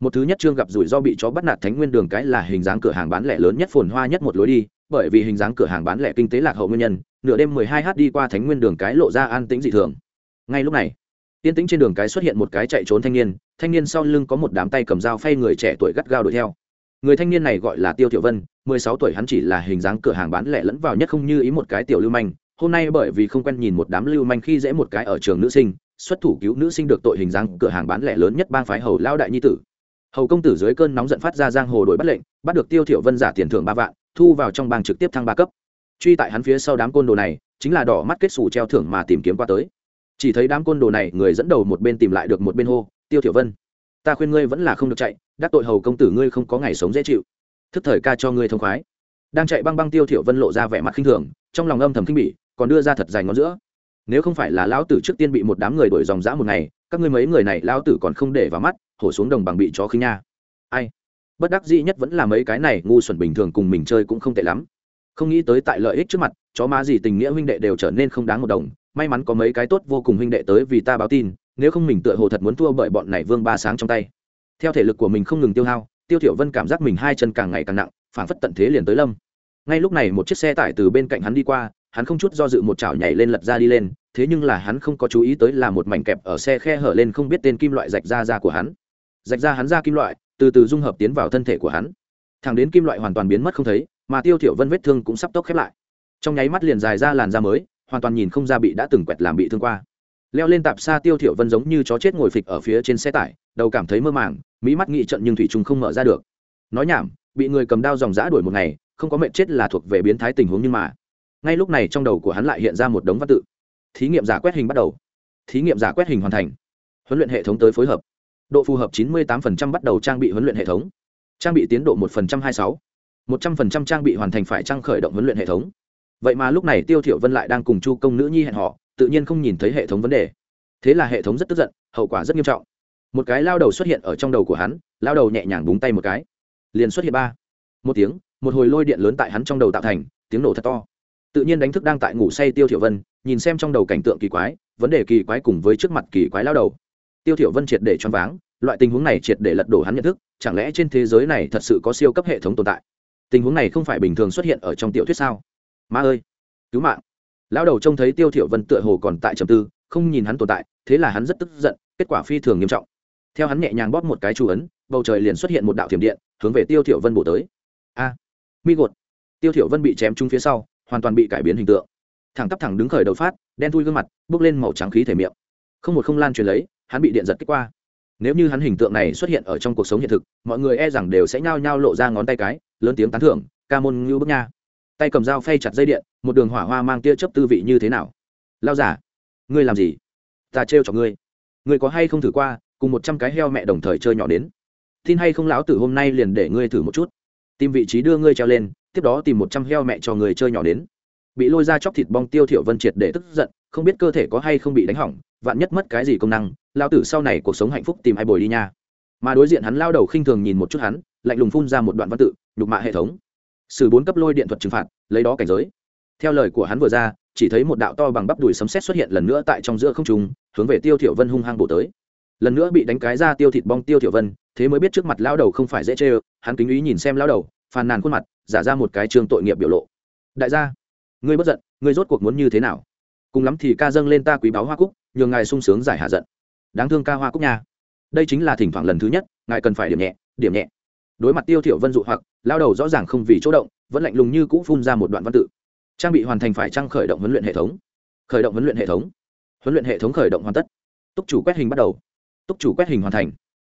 một thứ nhất trương gặp rủi ro bị chó bắt nạt thánh nguyên đường cái là hình dáng cửa hàng bán lẻ lớn nhất phồn hoa nhất một lối đi, bởi vì hình dáng cửa hàng bán lẻ kinh tế lạc hậu nguyên nhân, nửa đêm 12 h đi qua thánh nguyên đường cái lộ ra an tĩnh dị thường. Ngay lúc này tiên tĩnh trên đường cái xuất hiện một cái chạy trốn thanh niên thanh niên sau lưng có một đám tay cầm dao phay người trẻ tuổi gắt gao đuổi theo. Người thanh niên này gọi là tiêu Tiểu vân 16 tuổi hắn chỉ là hình dáng cửa hàng bán lẻ lẫn vào nhất không như ý một cái tiểu lưu manh, hôm nay bởi vì không quen nhìn một đám lưu manh khi dễ một cái ở trường nữ sinh, xuất thủ cứu nữ sinh được tội hình dáng cửa hàng bán lẻ lớn nhất bang phái hầu lao đại nhi tử hầu công tử dưới cơn nóng giận phát ra giang hồ đổi bắt lệnh, bắt được tiêu thiểu vân giả tiền thưởng ba vạn, thu vào trong bang trực tiếp thăng ba cấp. Truy tại hắn phía sau đám côn đồ này, chính là đỏ mắt kết xù treo thưởng mà tìm kiếm qua tới. Chỉ thấy đám côn đồ này, người dẫn đầu một bên tìm lại được một bên hô, tiêu thiểu vân, ta khuyên ngươi vẫn là không được chạy, đắc tội hầu công tử ngươi không có ngày sống dễ chịu. Thức thời ca cho ngươi thông khoái. Đang chạy băng băng tiêu thiểu vân lộ ra vẻ mặt khinh thường, trong lòng âm thầm kinh bỉ, còn đưa ra thật dài ngón giữa. Nếu không phải là lão tử trước tiên bị một đám người đuổi dòng dã một ngày các ngươi mấy người này lão tử còn không để vào mắt, hổ xuống đồng bằng bị chó khinh nha. Ai? Bất đắc dĩ nhất vẫn là mấy cái này ngu xuẩn bình thường cùng mình chơi cũng không tệ lắm. Không nghĩ tới tại lợi ích trước mặt, chó má gì tình nghĩa huynh đệ đều trở nên không đáng một đồng. May mắn có mấy cái tốt vô cùng huynh đệ tới vì ta báo tin, nếu không mình tựa hồ thật muốn thua bởi bọn này vương ba sáng trong tay. Theo thể lực của mình không ngừng tiêu hao, tiêu thiểu vân cảm giác mình hai chân càng ngày càng nặng, phảng phất tận thế liền tới lâm. Ngay lúc này một chiếc xe tải từ bên cạnh hắn đi qua, hắn không chút do dự một chảo nhảy lên lật ra đi lên thế nhưng là hắn không có chú ý tới là một mảnh kẹp ở xe khe hở lên không biết tên kim loại rạch ra da của hắn. Rạch ra hắn ra kim loại, từ từ dung hợp tiến vào thân thể của hắn. Thẳng đến kim loại hoàn toàn biến mất không thấy, mà tiêu thiểu vân vết thương cũng sắp tốc khép lại. Trong nháy mắt liền dài ra làn da mới, hoàn toàn nhìn không ra bị đã từng quẹt làm bị thương qua. Leo lên tạp xa tiêu thiểu vân giống như chó chết ngồi phịch ở phía trên xe tải, đầu cảm thấy mơ màng, mỹ mắt nghị trận nhưng thủy trùng không mở ra được. Nói nhảm, bị người cầm đao dòng dã đuổi một ngày, không có mệnh chết là thuộc về biến thái tình huống nhưng mà. Ngay lúc này trong đầu của hắn lại hiện ra một đống văn tự thí nghiệm giả quét hình bắt đầu. Thí nghiệm giả quét hình hoàn thành. Huấn luyện hệ thống tới phối hợp. Độ phù hợp 98% bắt đầu trang bị huấn luyện hệ thống. Trang bị tiến độ 1% 26. 100% trang bị hoàn thành phải trang khởi động huấn luyện hệ thống. Vậy mà lúc này tiêu thiểu vân lại đang cùng chu công nữ nhi hẹn họ tự nhiên không nhìn thấy hệ thống vấn đề. Thế là hệ thống rất tức giận, hậu quả rất nghiêm trọng. Một cái lao đầu xuất hiện ở trong đầu của hắn, lao đầu nhẹ nhàng búng tay một cái. Liền xuất hiện ba. Một tiếng, một hồi lôi điện lớn tại hắn trong đầu tạo thành, tiếng nổ thật to. Tự nhiên đánh thức đang tại ngủ say tiêu thiểu vân nhìn xem trong đầu cảnh tượng kỳ quái, vấn đề kỳ quái cùng với trước mặt kỳ quái lao đầu. Tiêu thiểu vân triệt để choáng váng, loại tình huống này triệt để lật đổ hắn nhận thức, chẳng lẽ trên thế giới này thật sự có siêu cấp hệ thống tồn tại? Tình huống này không phải bình thường xuất hiện ở trong tiểu thuyết sao? Ma ơi, cứu mạng. Lão đầu trông thấy tiêu thiểu vân tựa hồ còn tại trầm tư, không nhìn hắn tồn tại, thế là hắn rất tức giận, kết quả phi thường nghiêm trọng. Theo hắn nhẹ nhàng bóp một cái chu ấn, bầu trời liền xuất hiện một đạo thiểm điện, hướng về tiêu thiểu vân bổ tới. A, mi gột. Tiêu thiểu vân bị chém trúng phía sau, hoàn toàn bị cải biến hình tượng thẳng tắp thẳng đứng khởi đầu phát, đen thui gương mặt, bước lên màu trắng khí thể miệng. Không một không lan truyền lấy, hắn bị điện giật kích qua. Nếu như hắn hình tượng này xuất hiện ở trong cuộc sống hiện thực, mọi người e rằng đều sẽ nhao nhao lộ ra ngón tay cái, lớn tiếng tán thưởng, ca môn ngưu bức nha. Tay cầm dao phay chặt dây điện, một đường hỏa hoa mang tia chớp tư vị như thế nào? Lao giả ngươi làm gì? Ta trêu cho ngươi. Ngươi có hay không thử qua, cùng một trăm cái heo mẹ đồng thời chơi nhỏ đến? Tin hay không lão tử hôm nay liền để ngươi thử một chút. Tìm vị trí đưa ngươi treo lên, tiếp đó tìm một trăm heo mẹ cho người chơi nhỏ đến bị lôi ra chóc thịt bong tiêu thiểu vân triệt để tức giận, không biết cơ thể có hay không bị đánh hỏng, vạn nhất mất cái gì công năng, lao tử sau này cuộc sống hạnh phúc tìm ai bồi đi nha. Mà đối diện hắn lao đầu khinh thường nhìn một chút hắn, lạnh lùng phun ra một đoạn văn tự, nhục mạ hệ thống. Sử bốn cấp lôi điện thuật trừng phạt, lấy đó cảnh giới. Theo lời của hắn vừa ra, chỉ thấy một đạo to bằng bắp đùi sấm sét xuất hiện lần nữa tại trong giữa không trung, hướng về tiêu thiểu vân hung hăng bổ tới. Lần nữa bị đánh cái ra tiêu thịt bong tiêu thiểu vân, thế mới biết trước mặt lao đầu không phải dễ chơi hắn kính ý nhìn xem lao đầu, phàn nàn khuôn mặt, giả ra một cái trương tội nghiệp biểu lộ. Đại gia ngươi bất giận, ngươi rốt cuộc muốn như thế nào? Cùng lắm thì ca dâng lên ta quý báo hoa cúc, nhường ngài sung sướng giải hạ giận. Đáng thương ca hoa cúc nha. Đây chính là thỉnh thoảng lần thứ nhất, ngài cần phải điểm nhẹ điểm nhẹ. Đối mặt tiêu thiểu vân dụ hoặc, lao đầu rõ ràng không vì chỗ động, vẫn lạnh lùng như cũ phun ra một đoạn văn tự. Trang bị hoàn thành phải trang khởi động huấn luyện hệ thống. Khởi động huấn luyện hệ thống. Huấn luyện hệ thống khởi động hoàn tất. Túc chủ quét hình bắt đầu. Túc chủ quét hình hoàn thành.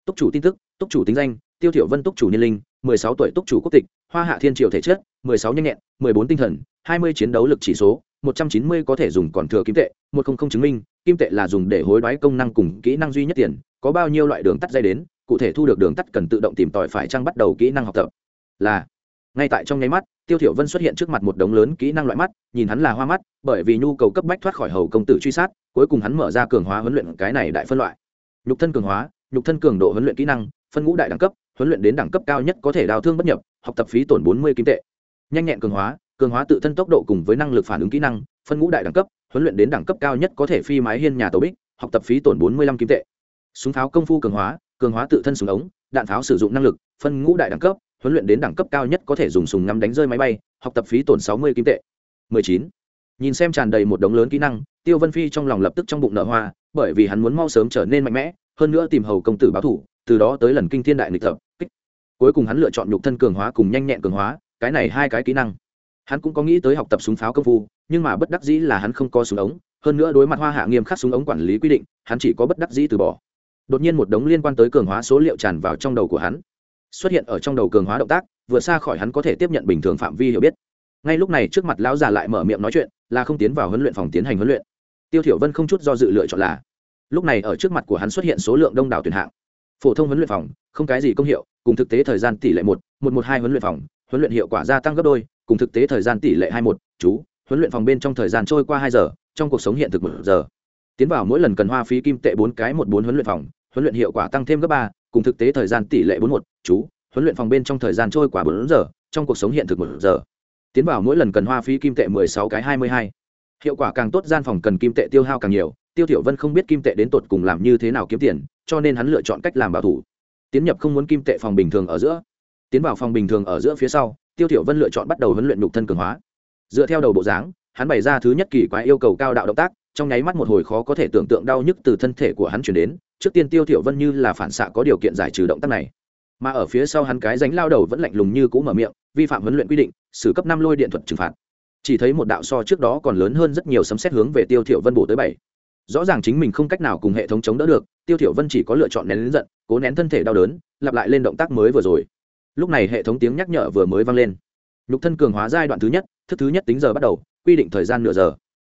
Túc chủ tin tức, túc chủ tính danh, tiêu thiểu vân túc chủ niên linh 16 tuổi túc chủ quốc tịch, hoa hạ thiên triều thể chất 16 nhanh nhẹn 14 tinh thần 20 chiến đấu lực chỉ số 190 có thể dùng còn thừa kim tệ 100 chứng minh, kim tệ là dùng để hối đoái công năng cùng kỹ năng duy nhất tiền, có bao nhiêu loại đường tắt dây đến, cụ thể thu được đường tắt cần tự động tìm tòi phải trang bắt đầu kỹ năng học tập. Là, ngay tại trong nháy mắt, tiêu thiểu vân xuất hiện trước mặt một đống lớn kỹ năng loại mắt, nhìn hắn là hoa mắt, bởi vì nhu cầu cấp bách thoát khỏi hầu công tử truy sát, cuối cùng hắn mở ra cường hóa huấn luyện cái này đại phân loại. Nhục thân cường hóa, nhục thân cường độ huấn luyện kỹ năng, phân ngũ đại đẳng cấp huấn luyện đến đẳng cấp cao nhất có thể đào thương bất nhập, học tập phí tổn bốn mươi kim tệ. Nhanh nhẹn cường hóa cường hóa tự thân tốc độ cùng với năng lực phản ứng kỹ năng, phân ngũ đại đẳng cấp, huấn luyện đến đẳng cấp cao nhất có thể phi mái hiên nhà tổ bích, học tập phí tổn bốn mươi lăm kim tệ. Súng pháo công phu cường hóa cường hóa tự thân súng ống, đạn pháo sử dụng năng lực, phân ngũ đại đẳng cấp, huấn luyện đến đẳng cấp cao nhất có thể dùng súng ngắm đánh rơi máy bay, học tập phí tổn sáu mươi kim tệ. 19. nhìn xem tràn đầy một đống lớn kỹ năng, tiêu vân phi trong lòng lập tức trong bụng nở hoa, bởi vì hắn muốn mau sớm trở nên mạnh mẽ, hơn nữa tìm hầu công tử báo thủ từ đó tới lần kinh thiên đại nghịch tập, kích. Cuối cùng hắn lựa chọn nhục thân cường hóa cùng nhanh nhẹn cường hóa, cái này hai cái kỹ năng. Hắn cũng có nghĩ tới học tập súng pháo công phu, nhưng mà bất đắc dĩ là hắn không có súng ống, hơn nữa đối mặt hoa hạ nghiêm khắc súng ống quản lý quy định, hắn chỉ có bất đắc dĩ từ bỏ. Đột nhiên một đống liên quan tới cường hóa số liệu tràn vào trong đầu của hắn. Xuất hiện ở trong đầu cường hóa động tác, vượt xa khỏi hắn có thể tiếp nhận bình thường phạm vi hiểu biết. Ngay lúc này trước mặt lão già lại mở miệng nói chuyện, là không tiến vào huấn luyện phòng tiến hành huấn luyện. Tiêu thiểu vân không chút do dự lựa chọn là, lúc này ở trước mặt của hắn xuất hiện số lượng đông đảo tuyển hạng phổ thông huấn luyện phòng, không cái gì công hiệu, cùng thực tế thời gian tỷ lệ một một một hai huấn luyện phòng, huấn luyện hiệu quả gia tăng gấp đôi, cùng thực tế thời gian tỷ lệ hai một, chú, huấn luyện phòng bên trong thời gian trôi qua hai giờ, trong cuộc sống hiện thực một giờ. Tiến vào mỗi lần cần hoa phí kim tệ bốn cái một bốn huấn luyện phòng, huấn luyện hiệu quả tăng thêm gấp ba, cùng thực tế thời gian tỷ lệ bốn một, chú, huấn luyện phòng bên trong thời gian trôi qua bốn giờ, trong cuộc sống hiện thực một giờ. Tiến vào mỗi lần cần hoa phí kim tệ mười sáu cái hai mươi hai. Hiệu quả càng tốt, gian phòng cần kim tệ tiêu hao càng nhiều, tiêu Tiểu vân không biết kim tệ đến tột cùng làm như thế nào kiếm tiền cho nên hắn lựa chọn cách làm bảo thủ. Tiến nhập không muốn kim tệ phòng bình thường ở giữa. Tiến vào phòng bình thường ở giữa phía sau, tiêu tiểu vân lựa chọn bắt đầu huấn luyện nhục thân cường hóa. Dựa theo đầu bộ dáng, hắn bày ra thứ nhất kỳ quái yêu cầu cao đạo động tác, trong nháy mắt một hồi khó có thể tưởng tượng đau nhức từ thân thể của hắn truyền đến, trước tiên tiêu tiểu vân như là phản xạ có điều kiện giải trừ động tác này. Mà ở phía sau hắn cái ránh lao đầu vẫn lạnh lùng như cũ mở miệng, vi phạm huấn luyện quy định xử cấp năm lôi điện thuật trừng phạt. Chỉ thấy một đạo so trước đó còn lớn hơn rất nhiều sấm xét hướng về tiêu tiểu vân bổ tới bảy rõ ràng chính mình không cách nào cùng hệ thống chống đỡ được, tiêu thiểu vân chỉ có lựa chọn nén lớn giận, cố nén thân thể đau đớn, lặp lại lên động tác mới vừa rồi. Lúc này hệ thống tiếng nhắc nhở vừa mới vang lên. Nhục thân cường hóa giai đoạn thứ nhất, thức thứ nhất tính giờ bắt đầu, quy định thời gian nửa giờ.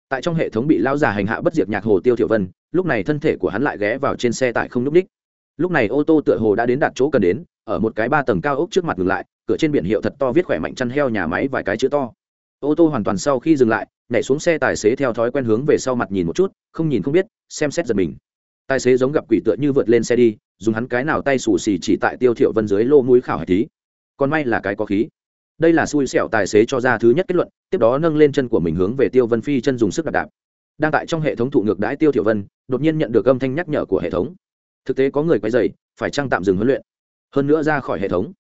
Tại trong hệ thống bị lao giả hành hạ bất diệt nhạc hồ tiêu thiểu vân, lúc này thân thể của hắn lại ghé vào trên xe tải không núp đích. Lúc này ô tô tựa hồ đã đến đạt chỗ cần đến, ở một cái ba tầng cao ốc trước mặt ngừng lại, cửa trên biển hiệu thật to viết khỏe mạnh chăn heo nhà máy vài cái chữ to ô tô hoàn toàn sau khi dừng lại, nhảy xuống xe tài xế theo thói quen hướng về sau mặt nhìn một chút, không nhìn không biết, xem xét giật mình. Tài xế giống gặp quỷ tựa như vượt lên xe đi, dùng hắn cái nào tay xù xì chỉ tại tiêu thiệu vân dưới lô mũi khảo hải thí. Còn may là cái có khí. Đây là xui xẻo tài xế cho ra thứ nhất kết luận, tiếp đó nâng lên chân của mình hướng về tiêu vân phi chân dùng sức đạp đạp. Đang tại trong hệ thống thụ ngược đãi tiêu thiệu vân, đột nhiên nhận được âm thanh nhắc nhở của hệ thống. Thực tế có người quay dày, phải chăng tạm dừng huấn luyện? Hơn nữa ra khỏi hệ thống.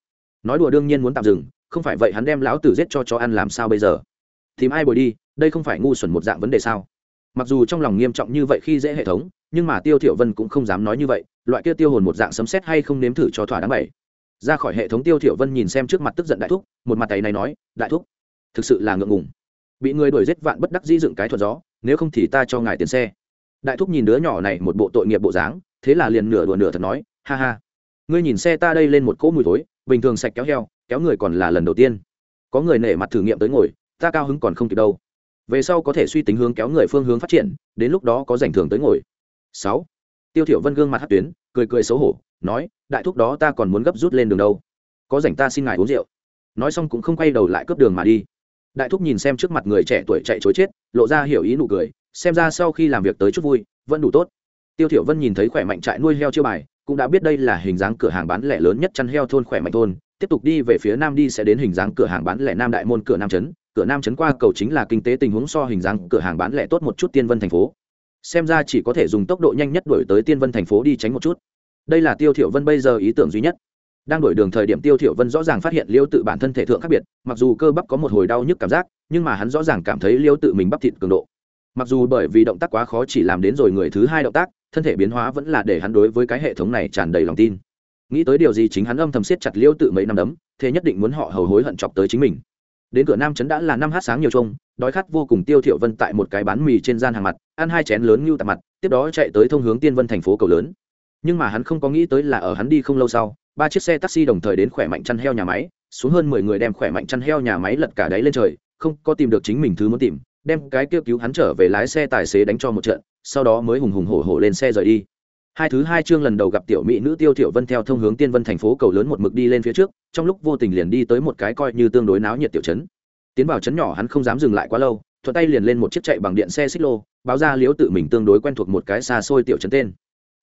Nói đùa đương nhiên muốn tạm dừng không phải vậy hắn đem lão tử giết cho chó ăn làm sao bây giờ? Tìm ai bồi đi? Đây không phải ngu xuẩn một dạng vấn đề sao? Mặc dù trong lòng nghiêm trọng như vậy khi dễ hệ thống, nhưng mà tiêu thiểu vân cũng không dám nói như vậy, loại kia tiêu hồn một dạng sấm xét hay không nếm thử cho thỏa đáng bảy. Ra khỏi hệ thống tiêu thiểu vân nhìn xem trước mặt tức giận đại thúc, một mặt tay này nói, đại thúc, thực sự là ngượng ngùng. Bị người đuổi giết vạn bất đắc dĩ dựng cái thuật gió, nếu không thì ta cho ngài tiền xe. Đại thúc nhìn đứa nhỏ này một bộ tội nghiệp bộ dáng, thế là liền nửa đùa nửa thật nói, ha ha, ngươi nhìn xe ta đây lên một cỗ mùi thối, bình thường sạch kéo heo kéo người còn là lần đầu tiên. Có người nể mặt thử nghiệm tới ngồi, ta cao hứng còn không kịp đâu. Về sau có thể suy tính hướng kéo người phương hướng phát triển, đến lúc đó có giành thường tới ngồi. Sáu. Tiêu thiểu vân gương mặt hát tuyến, cười cười xấu hổ, nói, đại thúc đó ta còn muốn gấp rút lên đường đâu. Có rảnh ta xin ngài uống rượu. Nói xong cũng không quay đầu lại cướp đường mà đi. Đại thúc nhìn xem trước mặt người trẻ tuổi chạy chối chết, lộ ra hiểu ý nụ cười, xem ra sau khi làm việc tới chút vui, vẫn đủ tốt. Tiêu thiểu vân nhìn thấy khỏe mạnh trại nuôi heo chiêu bài, cũng đã biết đây là hình dáng cửa hàng bán lẻ lớn nhất chăn heo thôn khỏe mạnh thôn tiếp tục đi về phía nam đi sẽ đến hình dáng cửa hàng bán lẻ nam đại môn, cửa nam trấn. Cửa nam trấn qua cầu chính là kinh tế tình huống so hình dáng cửa hàng bán lẻ tốt một chút tiên vân thành phố. Xem ra chỉ có thể dùng tốc độ nhanh nhất đổi tới tiên vân thành phố đi tránh một chút. Đây là tiêu thiểu vân bây giờ ý tưởng duy nhất. Đang đổi đường thời điểm tiêu thiểu vân rõ ràng phát hiện liêu tự bản thân thể thượng khác biệt, mặc dù cơ bắp có một hồi đau nhức cảm giác, nhưng mà hắn rõ ràng cảm thấy liêu tự mình bắp thịt cường độ. Mặc dù bởi vì động tác quá khó chỉ làm đến rồi người thứ hai động tác, thân thể biến hóa vẫn là để hắn đối với cái hệ thống này tràn đầy lòng tin nghĩ tới điều gì chính hắn âm thầm siết chặt liêu tự mấy năm đấm, thế nhất định muốn họ hầu hối hận chọc tới chính mình. Đến cửa nam trấn đã là năm hát sáng nhiều trông, đói khát vô cùng tiêu thiệu vân tại một cái bán mì trên gian hàng mặt, ăn hai chén lớn như tạp mặt, tiếp đó chạy tới thông hướng tiên vân thành phố cầu lớn. Nhưng mà hắn không có nghĩ tới là ở hắn đi không lâu sau, ba chiếc xe taxi đồng thời đến khỏe mạnh chăn heo nhà máy, xuống hơn mười người đem khỏe mạnh chăn heo nhà máy lật cả đáy lên trời, không có tìm được chính mình thứ muốn tìm, đem cái kêu cứu hắn trở về lái xe tài xế đánh cho một trận, sau đó mới hùng hùng hổ hổ lên xe rời đi hai thứ hai chương lần đầu gặp tiểu mỹ nữ tiêu tiểu vân theo thông hướng tiên vân thành phố cầu lớn một mực đi lên phía trước, trong lúc vô tình liền đi tới một cái coi như tương đối náo nhiệt tiểu trấn. Tiến vào trấn nhỏ hắn không dám dừng lại quá lâu, thuận tay liền lên một chiếc chạy bằng điện xe xích lô, báo ra liếu tự mình tương đối quen thuộc một cái xa xôi tiểu trấn tên.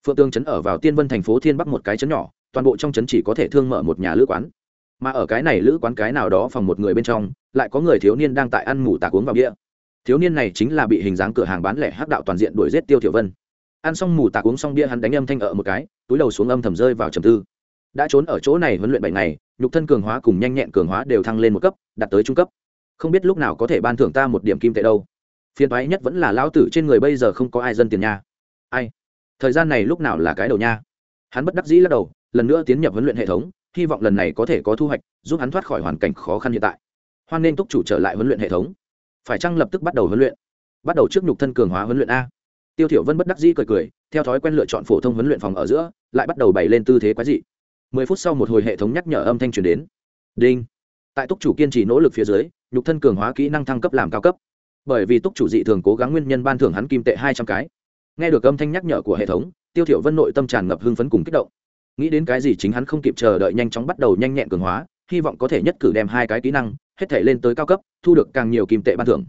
Phượng tương trấn ở vào tiên vân thành phố thiên bắc một cái trấn nhỏ, toàn bộ trong trấn chỉ có thể thương mở một nhà lữ quán. Mà ở cái này lữ quán cái nào đó phòng một người bên trong, lại có người thiếu niên đang tại ăn ngủ tạc uống vào đĩa thiếu niên này chính là bị hình dáng cửa hàng bán lẻ hắc đạo toàn diện đuổi giết tiêu tiểu vân ăn xong mù tạc uống xong bia hắn đánh âm thanh ở một cái, túi đầu xuống âm thầm rơi vào trầm tư. Đã trốn ở chỗ này huấn luyện bảy ngày, nhục thân cường hóa cùng nhanh nhẹn cường hóa đều thăng lên một cấp, đạt tới trung cấp. Không biết lúc nào có thể ban thưởng ta một điểm kim tệ đâu. Phiền toái nhất vẫn là lão tử trên người bây giờ không có ai dân tiền nha. Ai? Thời gian này lúc nào là cái đầu nha? Hắn bất đắc dĩ lắc đầu, lần nữa tiến nhập huấn luyện hệ thống, hy vọng lần này có thể có thu hoạch, giúp hắn thoát khỏi hoàn cảnh khó khăn hiện tại. Hoan nên túc chủ trở lại huấn luyện hệ thống. Phải chăng lập tức bắt đầu huấn luyện? Bắt đầu trước nhục thân cường hóa huấn luyện a tiêu thiểu vân bất đắc dĩ cười cười, theo thói quen lựa chọn phổ thông huấn luyện phòng ở giữa, lại bắt đầu bày lên tư thế quái dị. Mười phút sau một hồi hệ thống nhắc nhở âm thanh truyền đến. Đinh. Tại túc chủ kiên trì nỗ lực phía dưới, nhục thân cường hóa kỹ năng thăng cấp làm cao cấp. Bởi vì túc chủ dị thường cố gắng nguyên nhân ban thưởng hắn kim tệ hai trăm cái. Nghe được âm thanh nhắc nhở của hệ thống, tiêu thiểu vân nội tâm tràn ngập hưng phấn cùng kích động. Nghĩ đến cái gì chính hắn không kịp chờ đợi nhanh chóng bắt đầu nhanh nhẹn cường hóa, hy vọng có thể nhất cử đem hai cái kỹ năng, hết thể lên tới cao cấp, thu được càng nhiều kim tệ ban thưởng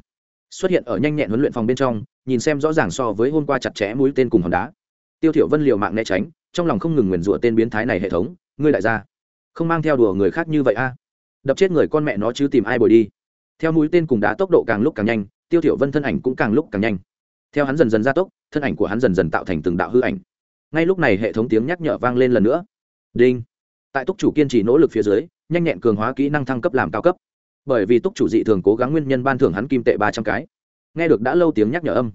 xuất hiện ở nhanh nhẹn huấn luyện phòng bên trong, nhìn xem rõ ràng so với hôm qua chặt chẽ mũi tên cùng hòn đá. Tiêu thiểu vân liều mạng né tránh, trong lòng không ngừng nguyền rủa tên biến thái này hệ thống, ngươi đại gia, không mang theo đùa người khác như vậy a. Đập chết người con mẹ nó chứ tìm ai bồi đi. Theo mũi tên cùng đá tốc độ càng lúc càng nhanh, tiêu thiểu vân thân ảnh cũng càng lúc càng nhanh. Theo hắn dần dần gia tốc, thân ảnh của hắn dần dần tạo thành từng đạo hư ảnh. Ngay lúc này hệ thống tiếng nhắc nhở vang lên lần nữa. Đinh. Tại túc chủ kiên trì nỗ lực phía dưới, nhanh nhẹn cường hóa kỹ năng thăng cấp làm cao cấp bởi vì túc chủ dị thường cố gắng nguyên nhân ban thưởng hắn kim tệ ba trăm cái. Nghe được đã lâu tiếng nhắc nhở âm,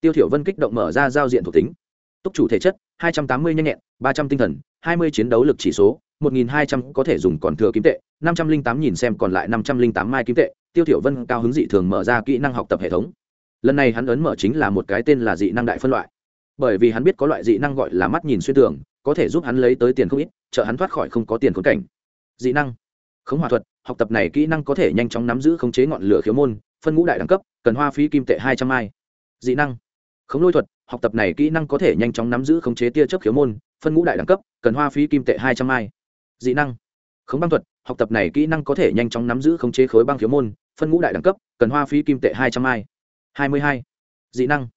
tiêu thiểu vân kích động mở ra giao diện thuộc tính. Túc chủ thể chất, hai trăm tám mươi nhanh nhẹn, ba trăm tinh thần, hai mươi chiến đấu lực chỉ số, một nghìn hai trăm có thể dùng còn thừa kim tệ, năm trăm linh tám nhìn xem còn lại năm trăm linh tám mai kim tệ. Tiêu thiểu vân cao hứng dị thường mở ra kỹ năng học tập hệ thống. Lần này hắn ấn mở chính là một cái tên là dị năng đại phân loại. Bởi vì hắn biết có loại dị năng gọi là mắt nhìn xuyên tường, có thể giúp hắn lấy tới tiền không ít, trợ hắn thoát khỏi không có tiền khốn cảnh. Dị năng khống hòa thuật, học tập này kỹ năng có thể nhanh chóng nắm giữ khống chế ngọn lửa khiếu môn, phân ngũ đại đẳng cấp, cần hoa phí kim tệ hai trăm mai. Dị năng. Khống lôi thuật, học tập này kỹ năng có thể nhanh chóng nắm giữ khống chế tia chớp khiếu môn, phân ngũ đại đẳng cấp, cần hoa phí kim tệ hai trăm mai. Dị năng. Khống băng thuật, học tập này kỹ năng có thể nhanh chóng nắm giữ khống chế khối băng khiếu môn, phân ngũ đại đẳng cấp, cần hoa phí kim tệ hai trăm mai. Hai mươi hai. Dị năng.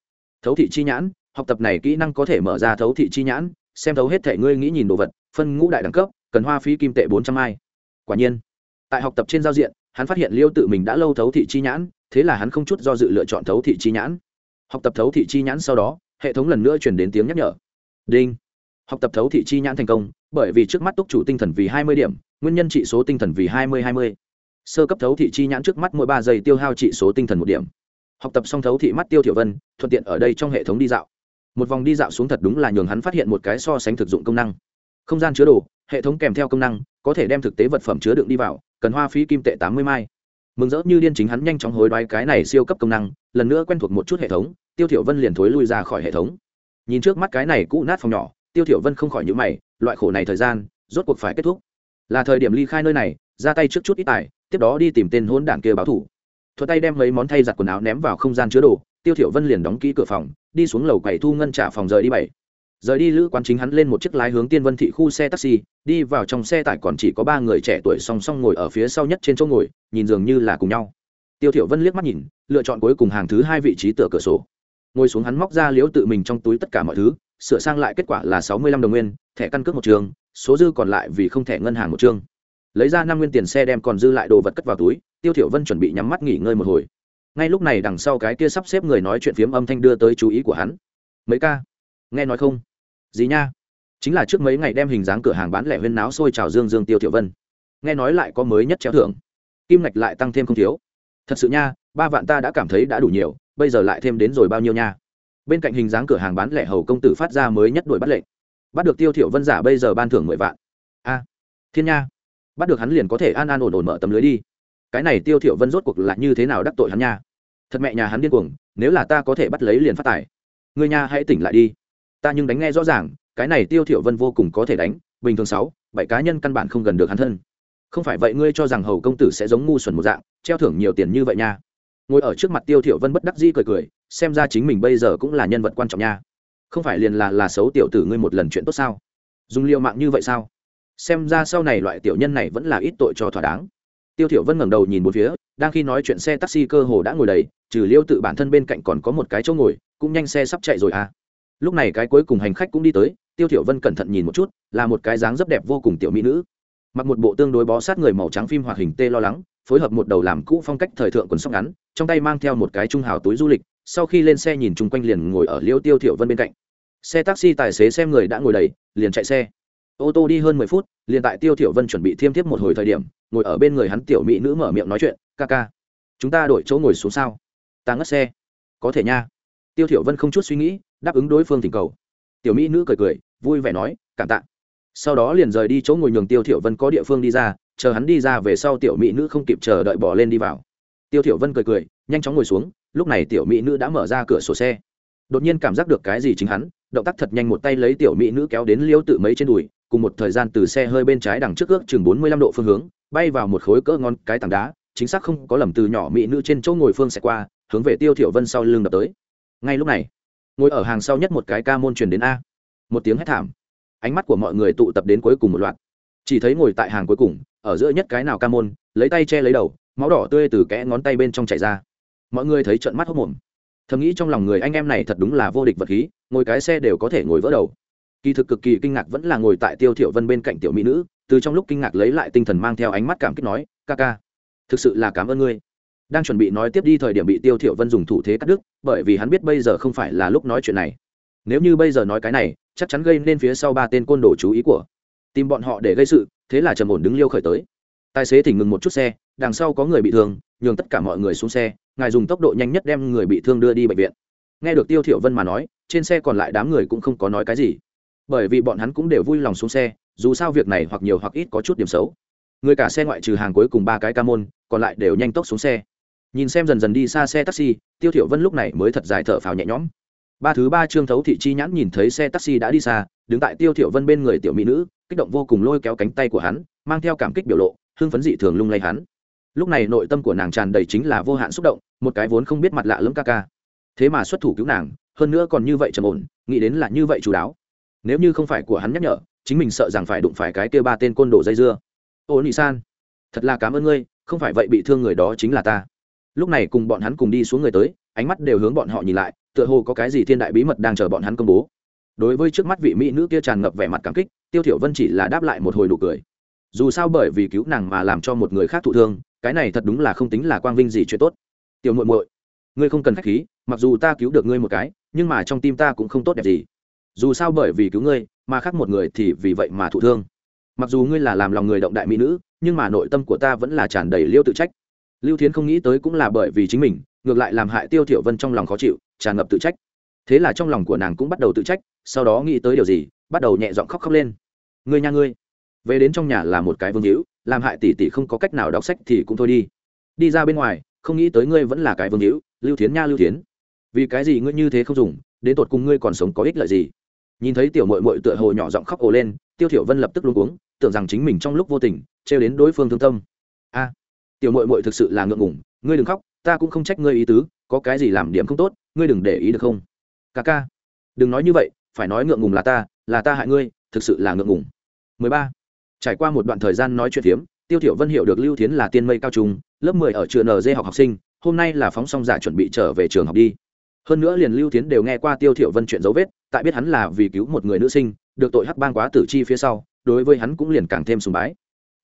Thấu thị chi nhãn, học tập này kỹ năng có thể mở ra thấu thị chi nhãn, xem thấu hết thể ngươi nghĩ nhìn đồ vật, phân ngũ đại đẳng cấp, cần hoa phí kim tệ bốn trăm mai quả nhiên, tại học tập trên giao diện, hắn phát hiện liêu tự mình đã lâu thấu thị chi nhãn, thế là hắn không chút do dự lựa chọn thấu thị chi nhãn. Học tập thấu thị chi nhãn sau đó, hệ thống lần nữa chuyển đến tiếng nhắc nhở. Đinh! Học tập thấu thị chi nhãn thành công, bởi vì trước mắt túc chủ tinh thần vì hai mươi điểm, nguyên nhân trị số tinh thần vì hai mươi hai mươi. Sơ cấp thấu thị chi nhãn trước mắt mỗi ba giây tiêu hao trị số tinh thần một điểm. Học tập xong thấu thị mắt tiêu thiểu vân, thuận tiện ở đây trong hệ thống đi dạo. Một vòng đi dạo xuống thật đúng là nhường hắn phát hiện một cái so sánh thực dụng công năng. Không gian chứa đồ, hệ thống kèm theo công năng có thể đem thực tế vật phẩm chứa đựng đi vào, cần hoa phí kim tệ tám mươi mai. Mừng rỡ như điên chính hắn nhanh chóng hối đoái cái này siêu cấp công năng, lần nữa quen thuộc một chút hệ thống, tiêu thiểu vân liền thối lui ra khỏi hệ thống. Nhìn trước mắt cái này cũ nát phòng nhỏ, tiêu thiểu vân không khỏi nhíu mày, loại khổ này thời gian, rốt cuộc phải kết thúc. Là thời điểm ly khai nơi này, ra tay trước chút ít tài, tiếp đó đi tìm tên hỗn đản kia báo thủ. Thuận tay đem mấy món thay giặt quần áo ném vào không gian chứa đồ, tiêu thiểu vân liền đóng kỹ cửa phòng, đi xuống lầu quầy thu ngân trả phòng rời đi bảy rời đi lữ quán chính hắn lên một chiếc lái hướng tiên vân thị khu xe taxi, đi vào trong xe tải còn chỉ có ba người trẻ tuổi song song ngồi ở phía sau nhất trên chỗ ngồi, nhìn dường như là cùng nhau. Tiêu thiểu vân liếc mắt nhìn, lựa chọn cuối cùng hàng thứ hai vị trí tựa cửa sổ. Ngồi xuống hắn móc ra liếu tự mình trong túi tất cả mọi thứ, sửa sang lại kết quả là sáu mươi lăm đồng nguyên, thẻ căn cước một trường, số dư còn lại vì không thẻ ngân hàng một trường lấy ra năm nguyên tiền xe đem còn dư lại đồ vật cất vào túi, tiêu thiểu vân chuẩn bị nhắm mắt nghỉ ngơi một hồi. Ngay lúc này đằng sau cái kia sắp xếp người nói chuyện phiếm âm thanh đưa tới chú ý của hắn. Mấy ca? Nghe nói không? Gì nha? Chính là trước mấy ngày đem hình dáng cửa hàng bán lẻ huyên náo sôi trào dương dương tiêu tiểu vân. Nghe nói lại có mới nhất treo thưởng. Kim ngạch lại tăng thêm không thiếu. Thật sự nha, ba vạn ta đã cảm thấy đã đủ nhiều, bây giờ lại thêm đến rồi bao nhiêu nha? Bên cạnh hình dáng cửa hàng bán lẻ hầu công tử phát ra mới nhất đuổi bắt lệnh. Bắt được tiêu thiểu vân giả bây giờ ban thưởng mười vạn. A, thiên nha. Bắt được hắn liền có thể an an ổn ổn mở tấm lưới đi. Cái này tiêu thiểu vân rốt cuộc là như thế nào đắc tội hắn nha? Thật mẹ nhà hắn điên cuồng, nếu là ta có thể bắt lấy liền phát tài. Người nhà hãy tỉnh lại đi ta nhưng đánh nghe rõ ràng, cái này tiêu thiểu vân vô cùng có thể đánh, bình thường sáu, bảy cá nhân căn bản không gần được hắn thân. Không phải vậy ngươi cho rằng hầu công tử sẽ giống ngu xuẩn một dạng, treo thưởng nhiều tiền như vậy nha. Ngồi ở trước mặt tiêu thiểu vân bất đắc dĩ cười cười, xem ra chính mình bây giờ cũng là nhân vật quan trọng nha. Không phải liền là là xấu tiểu tử ngươi một lần chuyện tốt sao? Dùng liều mạng như vậy sao? Xem ra sau này loại tiểu nhân này vẫn là ít tội cho thỏa đáng. Tiêu thiểu vân ngẩng đầu nhìn một phía, đang khi nói chuyện xe taxi cơ hồ đã ngồi đầy, trừ liêu tự bản thân bên cạnh còn có một cái chỗ ngồi, cũng nhanh xe sắp chạy rồi à lúc này cái cuối cùng hành khách cũng đi tới, tiêu thiểu vân cẩn thận nhìn một chút, là một cái dáng rất đẹp vô cùng tiểu mỹ nữ. Mặc một bộ tương đối bó sát người màu trắng phim hoạt hình tê lo lắng, phối hợp một đầu làm cũ phong cách thời thượng quần sóc ngắn, trong tay mang theo một cái trung hào túi du lịch, sau khi lên xe nhìn chung quanh liền ngồi ở liêu tiêu thiểu vân bên cạnh. Xe taxi tài xế xem người đã ngồi đầy, liền chạy xe. Ô tô đi hơn mười phút, liền tại tiêu thiểu vân chuẩn bị thiêm thiếp một hồi thời điểm, ngồi ở bên người hắn tiểu mỹ nữ mở miệng nói chuyện, ca ca, chúng ta đổi chỗ ngồi xuống sao? Ta ngất xe. Có thể nha. Tiêu thiểu vân không chút suy nghĩ đáp ứng đối phương thỉnh cầu. Tiểu mỹ nữ cười cười, vui vẻ nói, cảm tạ. Sau đó liền rời đi chỗ ngồi nhường tiêu thiểu vân có địa phương đi ra, chờ hắn đi ra về sau tiểu mỹ nữ không kịp chờ đợi bỏ lên đi vào. Tiêu thiểu vân cười cười, nhanh chóng ngồi xuống, lúc này tiểu mỹ nữ đã mở ra cửa sổ xe. Đột nhiên cảm giác được cái gì chính hắn, động tác thật nhanh một tay lấy tiểu mỹ nữ kéo đến liêu tự mấy trên đùi, cùng một thời gian từ xe hơi bên trái đằng trước ước chừng bốn mươi lăm độ phương hướng, bay vào một khối cỡ ngon cái tảng đá, chính xác không có lầm từ nhỏ mỹ nữ trên chỗ ngồi phương sẽ qua, hướng về tiêu thiểu vân sau lưng đập tới. Ngay lúc này ngồi ở hàng sau nhất một cái ca môn truyền đến a. Một tiếng hét thảm. Ánh mắt của mọi người tụ tập đến cuối cùng một loạt. Chỉ thấy ngồi tại hàng cuối cùng, ở giữa nhất cái nào ca môn, lấy tay che lấy đầu, máu đỏ tươi từ kẽ ngón tay bên trong chảy ra. Mọi người thấy trận mắt hốc mồm thầm nghĩ trong lòng người anh em này thật đúng là vô địch vật khí, ngồi cái xe đều có thể ngồi vỡ đầu. Kỳ thực cực kỳ kinh ngạc vẫn là ngồi tại tiêu thiểu vân bên cạnh tiểu mỹ nữ, từ trong lúc kinh ngạc lấy lại tinh thần mang theo ánh mắt cảm kích nói, ca ca, thực sự là cảm ơn ngươi đang chuẩn bị nói tiếp đi thời điểm bị tiêu thiểu vân dùng thủ thế cắt đứt, bởi vì hắn biết bây giờ không phải là lúc nói chuyện này. Nếu như bây giờ nói cái này, chắc chắn gây nên phía sau ba tên côn đồ chú ý của tìm bọn họ để gây sự, thế là trầm ổn đứng liêu khởi tới. Tài xế thỉnh ngừng một chút xe, đằng sau có người bị thương, nhường tất cả mọi người xuống xe, ngài dùng tốc độ nhanh nhất đem người bị thương đưa đi bệnh viện. Nghe được tiêu thiểu vân mà nói, trên xe còn lại đám người cũng không có nói cái gì. Bởi vì bọn hắn cũng đều vui lòng xuống xe, dù sao việc này hoặc nhiều hoặc ít có chút điểm xấu. Người cả xe ngoại trừ hàng cuối cùng ba cái ca môn, còn lại đều nhanh tốc xuống xe nhìn xem dần dần đi xa xe taxi, tiêu thiểu vân lúc này mới thật dài thở phào nhẹ nhõm. Ba thứ ba trương thấu thị chi nhãn nhìn thấy xe taxi đã đi xa, đứng tại tiêu thiểu vân bên người tiểu mỹ nữ, kích động vô cùng lôi kéo cánh tay của hắn, mang theo cảm kích biểu lộ, hưng phấn dị thường lung lay hắn. Lúc này nội tâm của nàng tràn đầy chính là vô hạn xúc động, một cái vốn không biết mặt lạ lẫm ca ca. Thế mà xuất thủ cứu nàng, hơn nữa còn như vậy trầm ổn, nghĩ đến là như vậy chú đáo. Nếu như không phải của hắn nhắc nhở, chính mình sợ rằng phải đụng phải cái kia ba tên côn đồ dây dưa. Ô nị san, thật là cảm ơn ngươi, không phải vậy bị thương người đó chính là ta lúc này cùng bọn hắn cùng đi xuống người tới, ánh mắt đều hướng bọn họ nhìn lại, tựa hồ có cái gì thiên đại bí mật đang chờ bọn hắn công bố. Đối với trước mắt vị mỹ nữ kia tràn ngập vẻ mặt cảm kích, tiêu thiểu vân chỉ là đáp lại một hồi đủ cười. Dù sao bởi vì cứu nàng mà làm cho một người khác thụ thương, cái này thật đúng là không tính là quang vinh gì chuyện tốt. Tiểu muội muội, ngươi không cần khách khí, mặc dù ta cứu được ngươi một cái, nhưng mà trong tim ta cũng không tốt đẹp gì. Dù sao bởi vì cứu ngươi, mà khác một người thì vì vậy mà thụ thương. Mặc dù ngươi là làm lòng người động đại mỹ nữ, nhưng mà nội tâm của ta vẫn là tràn đầy liêu tự trách lưu thiến không nghĩ tới cũng là bởi vì chính mình, ngược lại làm hại tiêu thiểu vân trong lòng khó chịu, tràn ngập tự trách. Thế là trong lòng của nàng cũng bắt đầu tự trách, sau đó nghĩ tới điều gì, bắt đầu nhẹ giọng khóc khóc lên. Ngươi nha ngươi, về đến trong nhà là một cái vương hữu, làm hại tỷ tỷ không có cách nào đọc sách thì cũng thôi đi. Đi ra bên ngoài, không nghĩ tới ngươi vẫn là cái vương hữu, lưu thiến nha lưu thiến. Vì cái gì ngươi như thế không dùng, đến tột cùng ngươi còn sống có ích lợi gì? Nhìn thấy tiểu mội mội tựa hồ nhỏ giọng khóc ồ lên, tiêu thiểu vân lập tức luống cuống, tưởng rằng chính mình trong lúc vô tình, trêu đến đối phương thương tâm. A tiểu mội mội thực sự là ngượng ngùng, ngươi đừng khóc, ta cũng không trách ngươi ý tứ, có cái gì làm điểm không tốt, ngươi đừng để ý được không? Ca ca, đừng nói như vậy, phải nói ngượng ngùng là ta là ta hại ngươi, thực sự là ngượng ngùng. 13. trải qua một đoạn thời gian nói chuyện phiếm, tiêu thiểu vân hiểu được lưu thiến là tiên mây cao trung, lớp 10 ở trường nd học học sinh, hôm nay là phóng xong giả chuẩn bị trở về trường học đi. Hơn nữa liền lưu Thiến đều nghe qua tiêu thiểu vân chuyện dấu vết, tại biết hắn là vì cứu một người nữ sinh, được tội hắc bang quá tử chi phía sau, đối với hắn cũng liền càng thêm sùng bái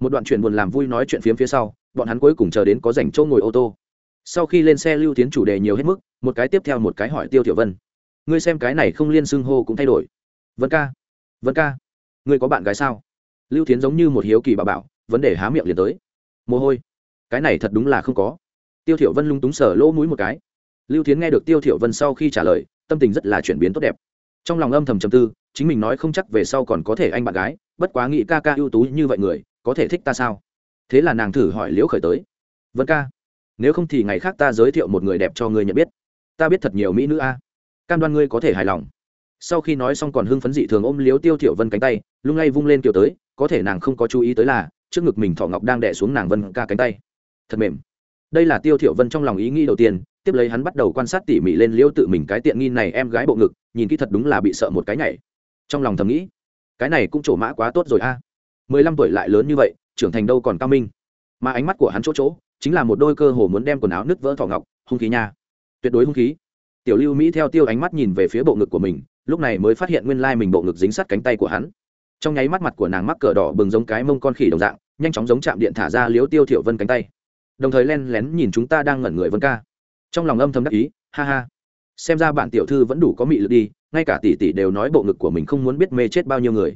một đoạn chuyện buồn làm vui nói chuyện phiếm phía sau, bọn hắn cuối cùng chờ đến có dành chỗ ngồi ô tô. Sau khi lên xe lưu tiến chủ đề nhiều hết mức, một cái tiếp theo một cái hỏi tiêu tiểu vân. Ngươi xem cái này không liên xưng hô cũng thay đổi. Vân ca vân ca, ngươi có bạn gái sao? Lưu tiến giống như một hiếu kỳ bà bảo, vấn đề há miệng liền tới. Mồ hôi, cái này thật đúng là không có. Tiêu thiểu vân lung túng sờ lỗ mũi một cái. Lưu thiến nghe được tiêu thiểu vân sau khi trả lời, tâm tình rất là chuyển biến tốt đẹp. Trong lòng âm thầm trầm tư, chính mình nói không chắc về sau còn có thể anh bạn gái, bất quá nghĩ ca ca ưu tú như vậy người có thể thích ta sao? Thế là nàng thử hỏi liễu khởi tới. Vân ca, nếu không thì ngày khác ta giới thiệu một người đẹp cho ngươi nhận biết. Ta biết thật nhiều mỹ nữ a. Cam đoan ngươi có thể hài lòng. Sau khi nói xong còn hưng phấn dị thường ôm liếu tiêu thiểu vân cánh tay, lung lay vung lên kiểu tới, có thể nàng không có chú ý tới là, trước ngực mình thọ ngọc đang đè xuống nàng vân ca cánh tay. Thật mềm. Đây là tiêu thiểu vân trong lòng ý nghĩ đầu tiên, tiếp lấy hắn bắt đầu quan sát tỉ mỉ lên liễu tự mình cái tiện nghi này em gái bộ ngực, nhìn kỹ thật đúng là bị sợ một cái nhảy. Trong lòng thầm nghĩ, cái này cũng trổ mã quá tốt rồi a mười lăm tuổi lại lớn như vậy, trưởng thành đâu còn cao minh. Mà ánh mắt của hắn chỗ chỗ, chính là một đôi cơ hồ muốn đem quần áo nứt vỡ thỏ ngọc, hung khí nha. Tuyệt đối hung khí. Tiểu lưu mỹ theo tiêu ánh mắt nhìn về phía bộ ngực của mình, lúc này mới phát hiện nguyên lai mình bộ ngực dính sát cánh tay của hắn. Trong nháy mắt mặt của nàng mắc cờ đỏ bừng giống cái mông con khỉ đồng dạng, nhanh chóng giống chạm điện thả ra liếu tiêu thiểu vân cánh tay. Đồng thời len lén nhìn chúng ta đang ngẩn người vân ca. Trong lòng âm thầm đắc ý, ha ha. Xem ra bạn tiểu thư vẫn đủ có mị lực đi, ngay cả tỷ tỷ đều nói bộ ngực của mình không muốn biết mê chết bao nhiêu người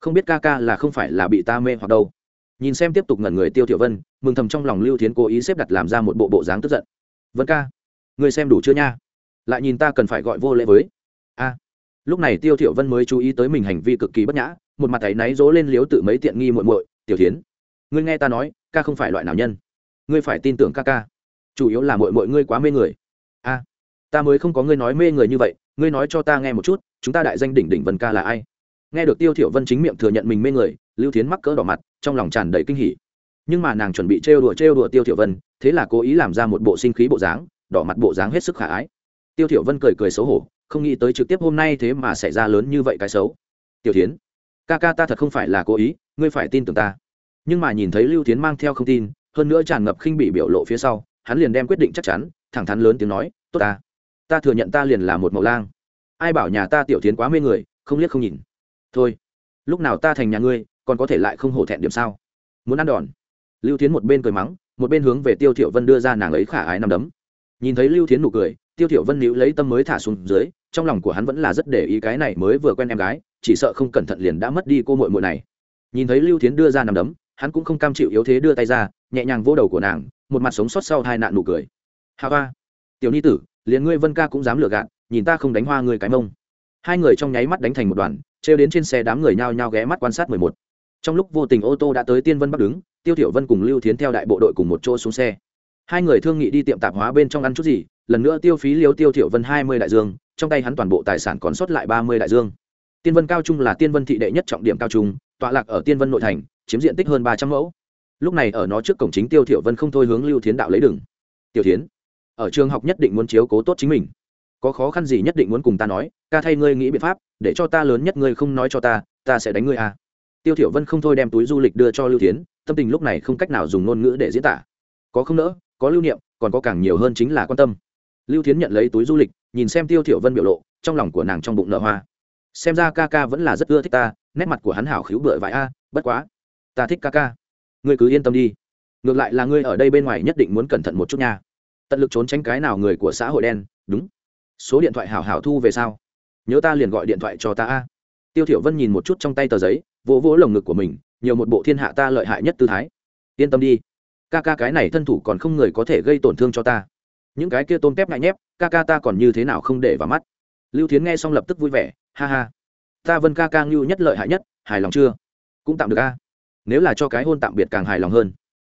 không biết ca ca là không phải là bị ta mê hoặc đâu. Nhìn xem tiếp tục ngẩn người tiêu tiểu vân, mừng thầm trong lòng lưu thiến cố ý xếp đặt làm ra một bộ bộ dáng tức giận. Vân ca, người xem đủ chưa nha? Lại nhìn ta cần phải gọi vô lễ với. A. Lúc này tiêu tiểu vân mới chú ý tới mình hành vi cực kỳ bất nhã, một mặt thấy náy dỗ lên liếu tự mấy tiện nghi muội muội, tiểu thiến, ngươi nghe ta nói, ca không phải loại nào nhân. Ngươi phải tin tưởng ca ca, chủ yếu là muội muội ngươi quá mê người. A, ta mới không có ngươi nói mê người như vậy, ngươi nói cho ta nghe một chút, chúng ta đại danh đỉnh đỉnh vân ca là ai? Nghe được tiêu thiểu vân chính miệng thừa nhận mình mê người, lưu thiến mắc cỡ đỏ mặt, trong lòng tràn đầy kinh hỉ. Nhưng mà nàng chuẩn bị trêu đùa trêu đùa tiêu thiểu vân, thế là cố ý làm ra một bộ sinh khí bộ dáng, đỏ mặt bộ dáng hết sức khả ái. Tiêu thiểu vân cười cười xấu hổ, không nghĩ tới trực tiếp hôm nay thế mà xảy ra lớn như vậy cái xấu. Tiểu thiến, ca ca ta thật không phải là cố ý, ngươi phải tin tưởng ta. Nhưng mà nhìn thấy lưu thiến mang theo không tin, hơn nữa tràn ngập khinh bị biểu lộ phía sau, hắn liền đem quyết định chắc chắn, thẳng thắn lớn tiếng nói, tốt ta ta thừa nhận ta liền là một mẫu lang. Ai bảo nhà ta tiểu thiến quá mê người, không liếc không nhìn thôi. Lúc nào ta thành nhà ngươi, còn có thể lại không hổ thẹn điểm sao? Muốn ăn đòn. Lưu thiến một bên cười mắng, một bên hướng về tiêu thiểu vân đưa ra nàng ấy khả ái nằm đấm. Nhìn thấy lưu thiến nụ cười, tiêu thiểu vân níu lấy tâm mới thả xuống dưới, trong lòng của hắn vẫn là rất để ý cái này mới vừa quen em gái, chỉ sợ không cẩn thận liền đã mất đi cô muội muội này. Nhìn thấy lưu thiến đưa ra nằm đấm, hắn cũng không cam chịu yếu thế đưa tay ra, nhẹ nhàng vô đầu của nàng, một mặt sống sót sau hai nạn nụ cười. Hà va tiểu ni tử, liền ngươi vân ca cũng dám lừa gạt, nhìn ta không đánh hoa ngươi cái mông. Hai người trong nháy mắt đánh thành một đoàn trêu đến trên xe đám người nhao nhao ghé mắt quan sát mười một. Trong lúc vô tình ô tô đã tới tiên vân bắc đứng, tiêu thiểu vân cùng lưu thiến theo đại bộ đội cùng một chỗ xuống xe. Hai người thương nghị đi tiệm tạp hóa bên trong ăn chút gì, lần nữa tiêu phí liêu tiêu thiểu vân hai mươi đại dương, trong tay hắn toàn bộ tài sản còn sót lại ba mươi đại dương. Tiên vân cao trung là tiên vân thị đệ nhất trọng điểm cao trung, tọa lạc ở tiên vân nội thành, chiếm diện tích hơn ba trăm mẫu. Lúc này ở nó trước cổng chính tiêu thiểu vân không thôi hướng lưu thiến đạo lấy đường. Tiểu thiến, ở trường học nhất định muốn chiếu cố tốt chính mình. Có khó khăn gì nhất định muốn cùng ta nói, ca thay ngươi nghĩ biện pháp để cho ta lớn nhất ngươi không nói cho ta ta sẽ đánh ngươi à. Tiêu thiểu vân không thôi đem túi du lịch đưa cho lưu thiến, tâm tình lúc này không cách nào dùng ngôn ngữ để diễn tả. Có không nỡ, có lưu niệm, còn có càng nhiều hơn chính là quan tâm. Lưu thiến nhận lấy túi du lịch, nhìn xem tiêu thiểu vân biểu lộ, trong lòng của nàng trong bụng nở hoa. Xem ra ca ca vẫn là rất ưa thích ta, nét mặt của hắn hảo khiếu bựa vải a, bất quá. Ta thích ca ca. Ngươi cứ yên tâm đi. Ngược lại là ngươi ở đây bên ngoài nhất định muốn cẩn thận một chút nha. Tận lực trốn tránh cái nào người của xã hội đen, đúng. Số điện thoại hảo hảo thu về sao? Nhớ ta liền gọi điện thoại cho ta a. Tiêu thiểu vân nhìn một chút trong tay tờ giấy, vỗ vỗ lồng ngực của mình, nhiều một bộ thiên hạ ta lợi hại nhất tư thái. Yên tâm đi, ca ca cái này thân thủ còn không người có thể gây tổn thương cho ta. Những cái kia tôm tép ngại nhép, ca ca ta còn như thế nào không để vào mắt. Lưu thiến nghe xong lập tức vui vẻ, ha ha. Ta vân ca ca ngưu nhất lợi hại nhất, hài lòng chưa? Cũng tạm được a. Nếu là cho cái hôn tạm biệt càng hài lòng hơn.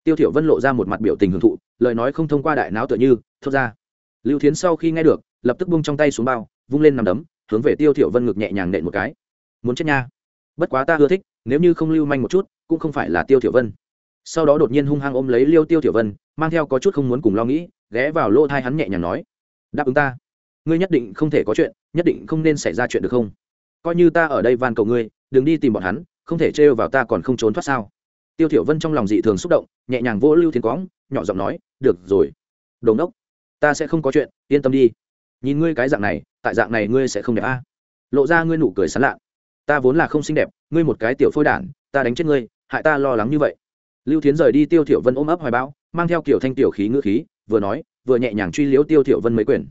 Tiêu thiểu vân lộ ra một mặt biểu tình hưởng thụ, lời nói không thông qua đại não tựa như, thốt ra. Lưu thiến sau khi nghe được, lập tức buông trong tay xuống bao, vung lên nằm đấm hướng về tiêu thiểu vân ngực nhẹ nhàng nện một cái. Muốn chết nha. Bất quá ta ưa thích, nếu như không lưu manh một chút, cũng không phải là tiêu thiểu vân. Sau đó đột nhiên hung hăng ôm lấy liêu tiêu thiểu vân, mang theo có chút không muốn cùng lo nghĩ, ghé vào lỗ thai hắn nhẹ nhàng nói, đáp ứng ta. Ngươi nhất định không thể có chuyện, nhất định không nên xảy ra chuyện được không? Coi như ta ở đây van cầu ngươi, đừng đi tìm bọn hắn, không thể trêu vào ta còn không trốn thoát sao? Tiêu thiểu vân trong lòng dị thường xúc động, nhẹ nhàng vỗ lưu thiên quãng nhỏ giọng nói, được rồi. Đồ ngốc, ta sẽ không có chuyện, yên tâm đi. Nhìn ngươi cái dạng này tại dạng này ngươi sẽ không đẹp a. Lộ ra ngươi nụ cười sán lạ. Ta vốn là không xinh đẹp, ngươi một cái tiểu phôi đản, ta đánh chết ngươi, hại ta lo lắng như vậy. Lưu thiến rời đi tiêu thiểu vân ôm ấp hoài bão, mang theo kiểu thanh tiểu khí ngữ khí, vừa nói, vừa nhẹ nhàng truy liễu tiêu thiểu vân mấy quyền.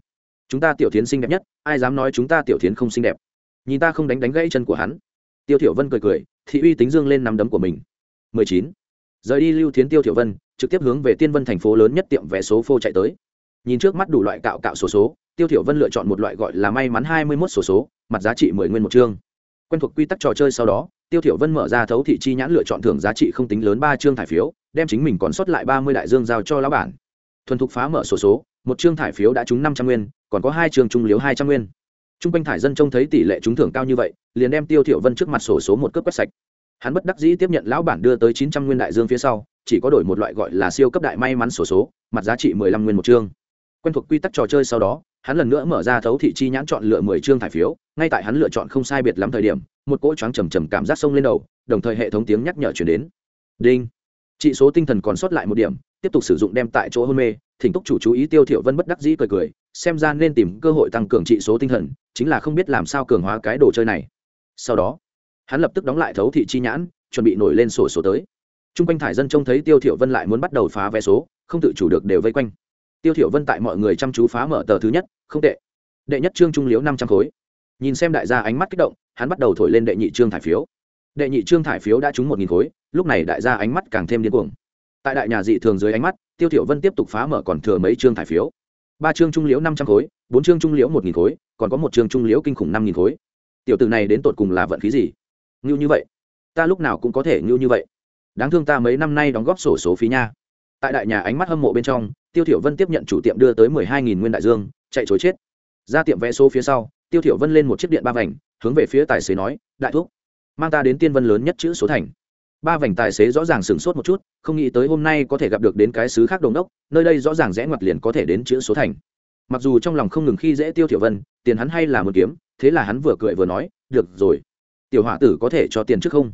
Chúng ta tiểu thiến xinh đẹp nhất, ai dám nói chúng ta tiểu thiến không xinh đẹp? Nhìn ta không đánh đánh gãy chân của hắn. Tiêu thiểu vân cười cười, thị uy tính dương lên nắm đấm của mình. 19. rời đi lưu thiến tiêu thiểu vân, trực tiếp hướng về tiên vân thành phố lớn nhất tiệm vé số phô chạy tới. Nhìn trước mắt đủ loại cạo cạo sổ số tiêu thiểu vân lựa chọn một loại gọi là may mắn 21 số số, mặt giá trị 10 nguyên một chương. Quen thuộc quy tắc trò chơi sau đó, tiêu thiểu vân mở ra thấu thị chi nhãn lựa chọn thưởng giá trị không tính lớn ba chương thải phiếu, đem chính mình còn sót lại ba mươi đại dương giao cho lão bản. Thuần thục phá mở sổ số, một chương thải phiếu đã trúng năm trăm nguyên, còn có hai chương trung liếu hai trăm nguyên. Trung quanh thải dân trông thấy tỷ lệ trúng thưởng cao như vậy, liền đem tiêu thiểu vân trước mặt sổ số một cướp quét sạch. Hắn bất đắc dĩ tiếp nhận lão bản đưa tới chín trăm nguyên đại dương phía sau, chỉ có đổi một loại gọi là siêu cấp đại may mắn sổ số, mặt giá trị mười lăm nguyên một chương. Quen thuộc quy tắc trò chơi sau đó hắn lần nữa mở ra thấu thị chi nhãn chọn lựa mười chương thải phiếu, ngay tại hắn lựa chọn không sai biệt lắm thời điểm, một cỗ choáng trầm trầm cảm giác sông lên đầu, đồng thời hệ thống tiếng nhắc nhở chuyển đến. Đinh. Trị số tinh thần còn sót lại một điểm, tiếp tục sử dụng đem tại chỗ hôn mê, thỉnh túc chủ chú ý tiêu thiểu vân bất đắc dĩ cười cười, xem ra nên tìm cơ hội tăng cường trị số tinh thần, chính là không biết làm sao cường hóa cái đồ chơi này. Sau đó, hắn lập tức đóng lại thấu thị chi nhãn, chuẩn bị nổi lên sổ số tới. Trung quanh thải dân trông thấy tiêu thiểu vân lại muốn bắt đầu phá vé số, không tự chủ được đều vây quanh tiêu thiểu vân tại mọi người chăm chú phá mở tờ thứ nhất, không tệ. Đệ nhất trương trung liếu năm trăm khối. Nhìn xem đại gia ánh mắt kích động, hắn bắt đầu thổi lên đệ nhị trương thải phiếu. Đệ nhị trương thải phiếu đã trúng một nghìn khối, lúc này đại gia ánh mắt càng thêm điên cuồng. Tại đại nhà dị thường dưới ánh mắt, tiêu thiểu vân tiếp tục phá mở còn thừa mấy trương thải phiếu. Ba trương trung liễu năm trăm khối, bốn trương trung liễu một nghìn khối, còn có một trương trung liễu kinh khủng năm nghìn khối. Tiểu tử này đến tột cùng là vận khí gì? Ngưu như vậy. Ta lúc nào cũng có thể ngưu như vậy. Đáng thương ta mấy năm nay đóng góp sổ số phí nha. Tại đại nhà ánh mắt hâm mộ bên trong tiêu thiểu vân tiếp nhận chủ tiệm đưa tới mười hai nghìn nguyên đại dương, chạy chối chết. Ra tiệm vé số phía sau, tiêu thiểu vân lên một chiếc điện ba vành, hướng về phía tài xế nói, đại thúc, mang ta đến tiên vân lớn nhất chữ số thành. Ba vành tài xế rõ ràng sửng sốt một chút, không nghĩ tới hôm nay có thể gặp được đến cái xứ khác đồng đốc, nơi đây rõ ràng rẽ ngoặt liền có thể đến chữ số thành. Mặc dù trong lòng không ngừng khi dễ tiêu thiểu vân, tiền hắn hay là một kiếm, thế là hắn vừa cười vừa nói, được rồi, tiểu hỏa tử có thể cho tiền trước không?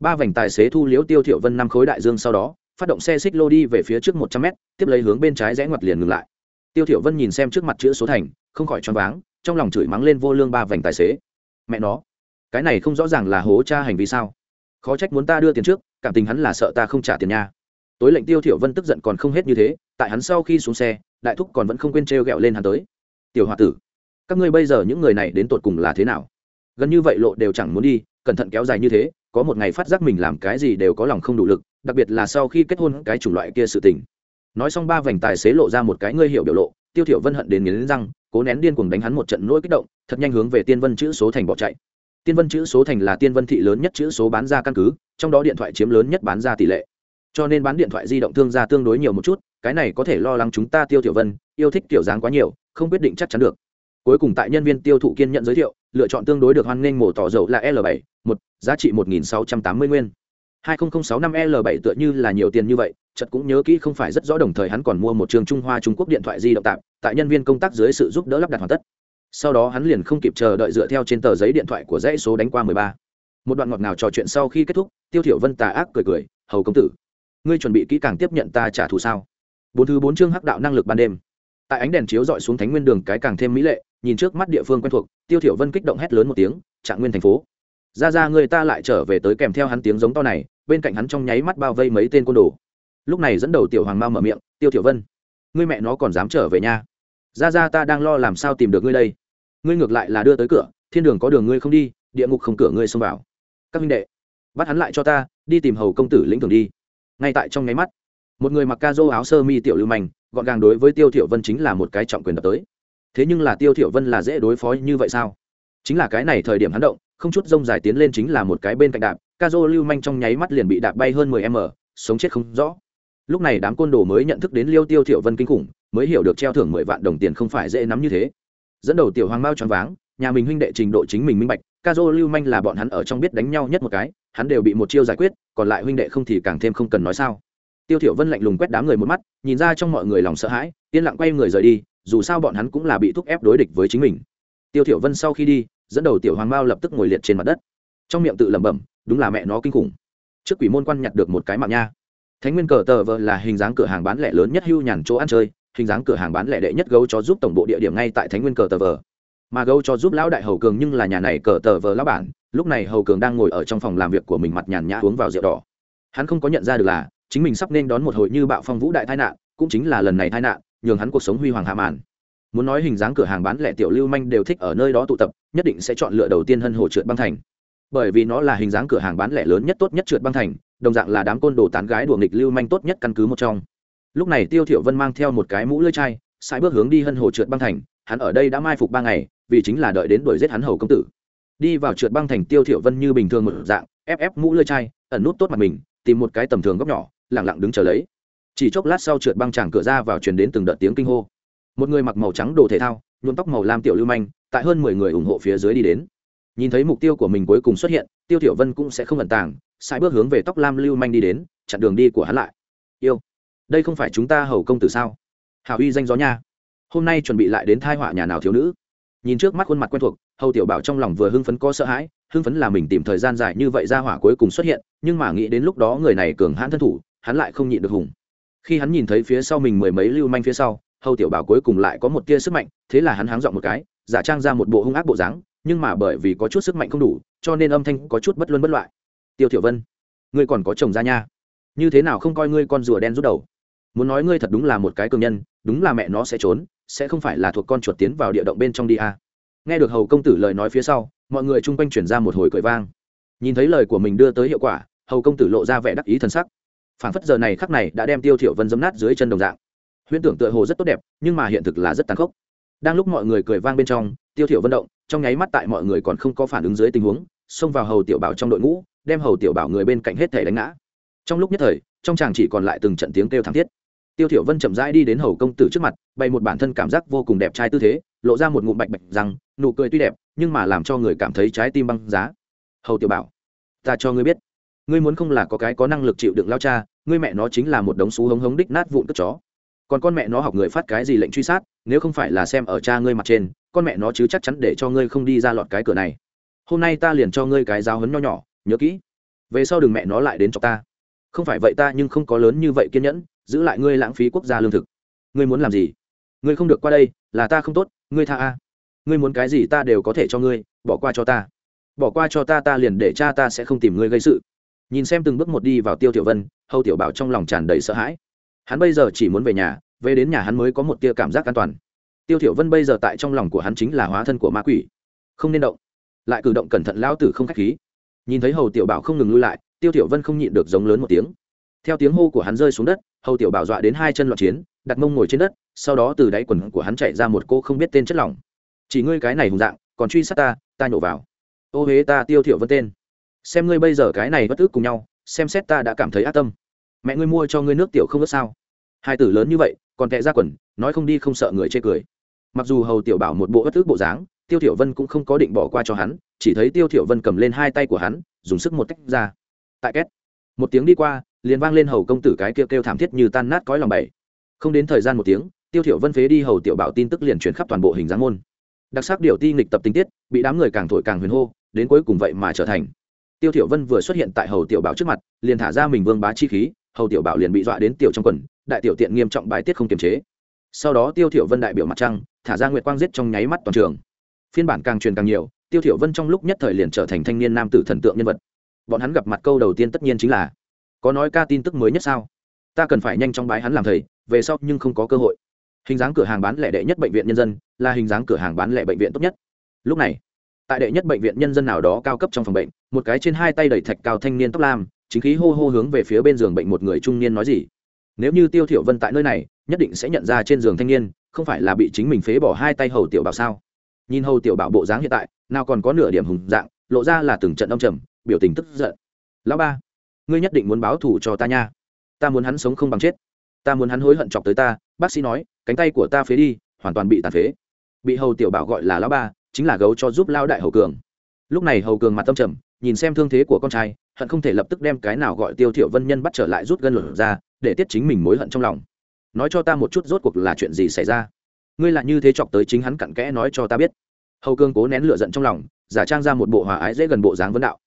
Ba vành tài xế thu liễu tiêu thiểu vân năm khối đại dương sau đó phát động xe xích lô đi về phía trước một trăm mét, tiếp lấy hướng bên trái rẽ ngoặt liền ngừng lại. Tiêu thiểu vân nhìn xem trước mặt chữ số thành, không khỏi choáng váng, trong lòng chửi mắng lên vô lương ba vành tài xế. Mẹ nó, cái này không rõ ràng là hố cha hành vi sao? Khó trách muốn ta đưa tiền trước, cảm tình hắn là sợ ta không trả tiền nha. Tối lệnh tiêu thiểu vân tức giận còn không hết như thế, tại hắn sau khi xuống xe, đại thúc còn vẫn không quên treo gẹo lên hắn tới. Tiểu hòa tử, các ngươi bây giờ những người này đến tột cùng là thế nào? Gần như vậy lộ đều chẳng muốn đi, cẩn thận kéo dài như thế, có một ngày phát giác mình làm cái gì đều có lòng không đủ lực đặc biệt là sau khi kết hôn cái chủng loại kia sự tình. Nói xong ba vành tài xế lộ ra một cái ngươi hiểu biểu lộ, tiêu thiểu vân hận đến nghiến răng, cố nén điên cuồng đánh hắn một trận nỗi kích động, thật nhanh hướng về tiên vân chữ số thành bỏ chạy. Tiên vân chữ số thành là tiên vân thị lớn nhất chữ số bán ra căn cứ, trong đó điện thoại chiếm lớn nhất bán ra tỷ lệ. Cho nên bán điện thoại di động thương gia tương đối nhiều một chút, cái này có thể lo lắng chúng ta tiêu thiểu vân, yêu thích tiểu dáng quá nhiều, không quyết định chắc chắn được. Cuối cùng tại nhân viên tiêu thụ kiên nhận giới thiệu, lựa chọn tương đối được hoan nghênh mổ tỏ dầu là l 7 một, giá trị một nghìn sáu trăm tám mươi nguyên hai nghìn sáu năm l 7 tựa như là nhiều tiền như vậy, chợt cũng nhớ kỹ không phải rất rõ đồng thời hắn còn mua một trường trung hoa trung quốc điện thoại di động tạm, tại nhân viên công tác dưới sự giúp đỡ lắp đặt hoàn tất. Sau đó hắn liền không kịp chờ đợi dựa theo trên tờ giấy điện thoại của dãy số đánh qua mười ba. Một đoạn ngọt ngào trò chuyện sau khi kết thúc, tiêu thiểu vân tà ác cười cười, hầu công tử, ngươi chuẩn bị kỹ càng tiếp nhận ta trả thù sao? Bốn thứ bốn chương hắc đạo năng lực ban đêm. Tại ánh đèn chiếu dọi xuống thánh nguyên đường cái càng thêm mỹ lệ, nhìn trước mắt địa phương quen thuộc, tiêu thiểu vân kích động hét lớn một tiếng, trạng nguyên thành phố. Ra ra, người ta lại trở về tới kèm theo hắn tiếng giống to này bên cạnh hắn trong nháy mắt bao vây mấy tên côn đồ. Lúc này dẫn đầu tiểu hoàng mao mở miệng, tiêu tiểu vân, ngươi mẹ nó còn dám trở về nha. Ra ra ta đang lo làm sao tìm được ngươi đây? Ngươi ngược lại là đưa tới cửa, thiên đường có đường ngươi không đi, địa ngục không cửa ngươi xông vào. Các minh đệ, bắt hắn lại cho ta, đi tìm hầu công tử lĩnh thường đi. Ngay tại trong nháy mắt, một người mặc ca dô áo sơ mi tiểu lưu manh, gọn gàng đối với tiêu thiểu vân chính là một cái trọng quyền đập tới. Thế nhưng là tiêu thiểu vân là dễ đối phó như vậy sao? Chính là cái này thời điểm hắn động không chút rông dài tiến lên chính là một cái bên cạnh đạp, ca dô lưu manh trong nháy mắt liền bị đạp bay hơn 10 m sống chết không rõ. Lúc này đám côn đồ mới nhận thức đến liêu tiêu thiệu vân kinh khủng, mới hiểu được treo thưởng mười vạn đồng tiền không phải dễ nắm như thế. Dẫn đầu tiểu hoàng mao tròn váng, nhà mình huynh đệ trình độ chính mình minh bạch, ca dô lưu manh là bọn hắn ở trong biết đánh nhau nhất một cái, hắn đều bị một chiêu giải quyết, còn lại huynh đệ không thì càng thêm không cần nói sao. Tiêu thiểu vân lạnh lùng quét đám người một mắt, nhìn ra trong mọi người lòng sợ hãi, yên lặng quay người rời đi, dù sao bọn hắn cũng là bị thúc ép đối địch với chính mình. Tiêu thiểu vân sau khi đi dẫn đầu tiểu hoàng mao lập tức ngồi liệt trên mặt đất. Trong miệng tự lẩm bẩm, đúng là mẹ nó kinh khủng. Trước quỷ môn quan nhặt được một cái mạng nha. Thánh nguyên cờ tờ vờ là hình dáng cửa hàng bán lẻ lớn nhất hưu nhàn chỗ ăn chơi, hình dáng cửa hàng bán lẻ đệ nhất gấu cho giúp tổng bộ địa điểm ngay tại thánh nguyên cờ tờ vờ. Mà gấu cho giúp lão đại hầu cường nhưng là nhà này cờ tờ vờ lão bản, lúc này hầu cường đang ngồi ở trong phòng làm việc của mình mặt nhàn nhã uống vào rượu đỏ. Hắn không có nhận ra được là, chính mình sắp nên đón một hồi như bạo phong vũ đại tai nạn, cũng chính là lần này tai nạn, nhường hắn cuộc sống huy hoàng hạ màn muốn nói hình dáng cửa hàng bán lẻ tiểu lưu manh đều thích ở nơi đó tụ tập, nhất định sẽ chọn lựa đầu tiên hân hồ trượt băng thành. Bởi vì nó là hình dáng cửa hàng bán lẻ lớn nhất tốt nhất trượt băng thành, đồng dạng là đám côn đồ tán gái đùa nghịch lưu manh tốt nhất căn cứ một trong. Lúc này tiêu thiểu vân mang theo một cái mũ lưỡi chai sai bước hướng đi hân hồ trượt băng thành, hắn ở đây đã mai phục ba ngày, vì chính là đợi đến đuổi giết hắn hầu công tử. Đi vào trượt băng thành, tiêu thiểu vân như bình thường một dạng, ép ép mũ lưỡi chai, ẩn nút tốt mặt mình, tìm một cái tầm thường góc nhỏ, lặng lặng đứng chờ lấy. Chỉ chốc lát sau trượt băng chàng cửa ra vào truyền đến từng đợt tiếng kinh hô một người mặc màu trắng đồ thể thao, nhuộm tóc màu lam tiểu lưu manh, tại hơn mười người ủng hộ phía dưới đi đến. Nhìn thấy mục tiêu của mình cuối cùng xuất hiện, tiêu tiểu vân cũng sẽ không ẩn tàng sai bước hướng về tóc lam lưu manh đi đến, chặn đường đi của hắn lại. Yêu, đây không phải chúng ta hầu công tử sao? Hào uy danh gió nha. Hôm nay chuẩn bị lại đến thai họa nhà nào thiếu nữ? Nhìn trước mắt khuôn mặt quen thuộc, hầu tiểu bảo trong lòng vừa hưng phấn có sợ hãi, hưng phấn là mình tìm thời gian dài như vậy ra hỏa cuối cùng xuất hiện, nhưng mà nghĩ đến lúc đó người này cường hãn thân thủ, hắn lại không nhịn được hùng. Khi hắn nhìn thấy phía sau mình mười mấy lưu manh phía sau hầu tiểu bảo cuối cùng lại có một tia sức mạnh, thế là hắn háng dọn một cái, giả trang ra một bộ hung ác bộ dáng, nhưng mà bởi vì có chút sức mạnh không đủ, cho nên âm thanh có chút bất luân bất loại. Tiêu tiểu vân, ngươi còn có chồng ra nha. Như thế nào không coi ngươi con rùa đen rút đầu? Muốn nói ngươi thật đúng là một cái cường nhân, đúng là mẹ nó sẽ trốn, sẽ không phải là thuộc con chuột tiến vào địa động bên trong đi à. nghe được hầu công tử lời nói phía sau, mọi người chung quanh chuyển ra một hồi cười vang. Nhìn thấy lời của mình đưa tới hiệu quả, hầu công tử lộ ra vẻ đắc ý t sắc. Phảng phất giờ này khắc này đã đem tiêu thiểu vân dấm nát dưới chân đồng dạng huyễn tưởng tựa hồ rất tốt đẹp, nhưng mà hiện thực là rất tàn khốc. Đang lúc mọi người cười vang bên trong, tiêu thiểu Vận động, trong nháy mắt tại mọi người còn không có phản ứng dưới tình huống, xông vào hầu tiểu bảo trong đội ngũ, đem hầu tiểu bảo người bên cạnh hết thể đánh ngã. Trong lúc nhất thời, trong chàng chỉ còn lại từng trận tiếng kêu thảm thiết. Tiêu thiểu vân chậm rãi đi đến hầu công tử trước mặt, bày một bản thân cảm giác vô cùng đẹp trai tư thế, lộ ra một ngụm bạch bạch rằng, nụ cười tuy đẹp, nhưng mà làm cho người cảm thấy trái tim băng giá. Hầu tiểu bảo, ta cho ngươi biết, ngươi muốn không là có cái có năng lực chịu đựng lao cha, ngươi mẹ nó chính là một đống xú hống hống đích nát vụn cất chó còn con mẹ nó học người phát cái gì lệnh truy sát, nếu không phải là xem ở cha ngươi mặt trên, con mẹ nó chứ chắc chắn để cho ngươi không đi ra lọt cái cửa này. Hôm nay ta liền cho ngươi cái giáo hấn nho nhỏ, nhớ kỹ. Về sau đừng mẹ nó lại đến cho ta. Không phải vậy ta nhưng không có lớn như vậy kiên nhẫn, giữ lại ngươi lãng phí quốc gia lương thực. Ngươi muốn làm gì? Ngươi không được qua đây, là ta không tốt, ngươi tha a. Ngươi muốn cái gì ta đều có thể cho ngươi, bỏ qua cho ta. Bỏ qua cho ta ta liền để cha ta sẽ không tìm ngươi gây sự. Nhìn xem từng bước một đi vào tiêu tiểu vân, hầu tiểu bảo trong lòng tràn đầy sợ hãi hắn bây giờ chỉ muốn về nhà, về đến nhà hắn mới có một tia cảm giác an toàn. Tiêu thiểu vân bây giờ tại trong lòng của hắn chính là hóa thân của ma quỷ. Không nên động. Lại cử động cẩn thận lão tử không khách khí. Nhìn thấy hầu tiểu bảo không ngừng lui lại, tiêu thiểu vân không nhịn được giống lớn một tiếng. Theo tiếng hô của hắn rơi xuống đất, hầu tiểu bảo dọa đến hai chân loạn chiến, đặt mông ngồi trên đất, sau đó từ đáy quần của hắn chạy ra một cô không biết tên chất lỏng. Chỉ ngươi cái này hùng dạng, còn truy sát ta ta nhổ vào. Ô huế ta, tiêu thiểu vân tên. Xem ngươi bây giờ cái này bất ức cùng nhau, xem xét ta đã cảm thấy ác tâm mẹ ngươi mua cho ngươi nước tiểu không ớt sao? Hai tử lớn như vậy, còn tệ ra quần, nói không đi không sợ người chê cười. Mặc dù hầu tiểu bảo một bộ bất ức bộ dáng, tiêu tiểu vân cũng không có định bỏ qua cho hắn, chỉ thấy tiêu tiểu vân cầm lên hai tay của hắn, dùng sức một tách ra. Tại két, một tiếng đi qua, liền vang lên hầu công tử cái kêu kêu thảm thiết như tan nát cõi lòng bảy. Không đến thời gian một tiếng, tiêu tiểu vân phế đi hầu tiểu bảo tin tức liền chuyển khắp toàn bộ hình dáng môn. Đặc sắc điều ti nghịch tập tình tiết, bị đám người càng thổi càng huyền hô, đến cuối cùng vậy mà trở thành. Tiêu tiểu vân vừa xuất hiện tại hầu tiểu bảo trước mặt, liền thả ra mình vương bá chi khí hầu tiểu bảo liền bị dọa đến tiểu trong quần, đại tiểu tiện nghiêm trọng bài tiết không kiềm chế. Sau đó tiêu thiểu vân đại biểu mặt trăng, thả ra nguyệt quang giết trong nháy mắt toàn trường. Phiên bản càng truyền càng nhiều, tiêu thiểu vân trong lúc nhất thời liền trở thành thanh niên nam tử thần tượng nhân vật. Bọn hắn gặp mặt câu đầu tiên tất nhiên chính là, có nói ca tin tức mới nhất sao? Ta cần phải nhanh chóng bái hắn làm thầy, về sau nhưng không có cơ hội. Hình dáng cửa hàng bán lẻ đệ nhất bệnh viện nhân dân, là hình dáng cửa hàng bán lẻ bệnh viện tốt nhất. Lúc này, tại đệ nhất bệnh viện nhân dân nào đó cao cấp trong phòng bệnh, một cái trên hai tay đầy thạch cao thanh niên tóc lam chính khí hô hô hướng về phía bên giường bệnh một người trung niên nói gì. Nếu như tiêu thiểu vân tại nơi này, nhất định sẽ nhận ra trên giường thanh niên, không phải là bị chính mình phế bỏ hai tay hầu tiểu bảo sao? Nhìn hầu tiểu bảo bộ dáng hiện tại, nào còn có nửa điểm hùng dạng, lộ ra là từng trận âm trầm, biểu tình tức giận. Lão ba, ngươi nhất định muốn báo thù cho ta nha. Ta muốn hắn sống không bằng chết. Ta muốn hắn hối hận chọc tới ta. Bác sĩ nói, cánh tay của ta phế đi, hoàn toàn bị tàn phế. Bị hầu tiểu bảo gọi là lão ba chính là gấu cho giúp lao đại hầu cường. Lúc này hầu cường mặt tâm trầm, nhìn xem thương thế của con trai hận không thể lập tức đem cái nào gọi tiêu thiểu vân nhân bắt trở lại rút gân lửa ra, để tiết chính mình mối hận trong lòng. Nói cho ta một chút rốt cuộc là chuyện gì xảy ra. Ngươi lại như thế chọc tới chính hắn cặn kẽ nói cho ta biết. Hầu cường cố nén lửa giận trong lòng, giả trang ra một bộ hòa ái dễ gần bộ dáng vấn đạo.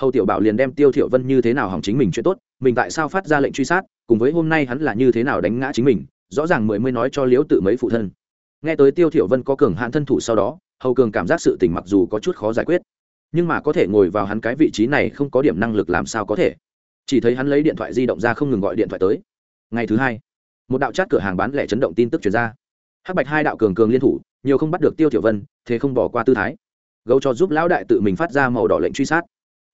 Hầu tiểu bảo liền đem tiêu thiểu vân như thế nào hỏng chính mình chuyện tốt, mình tại sao phát ra lệnh truy sát, cùng với hôm nay hắn là như thế nào đánh ngã chính mình, rõ ràng mười mươi nói cho liễu tự mấy phụ thân. Nghe tới tiêu thiểu vân có cường hạn thân thủ sau đó, hầu cường cảm giác sự tình mặc dù có chút khó giải quyết nhưng mà có thể ngồi vào hắn cái vị trí này không có điểm năng lực làm sao có thể. Chỉ thấy hắn lấy điện thoại di động ra không ngừng gọi điện thoại tới. Ngày thứ hai, một đạo chát cửa hàng bán lẻ chấn động tin tức truyền ra. Hắc bạch hai đạo cường cường liên thủ, nhiều không bắt được tiêu tiểu vân, thế không bỏ qua tư thái. Gấu cho giúp lão đại tự mình phát ra màu đỏ lệnh truy sát.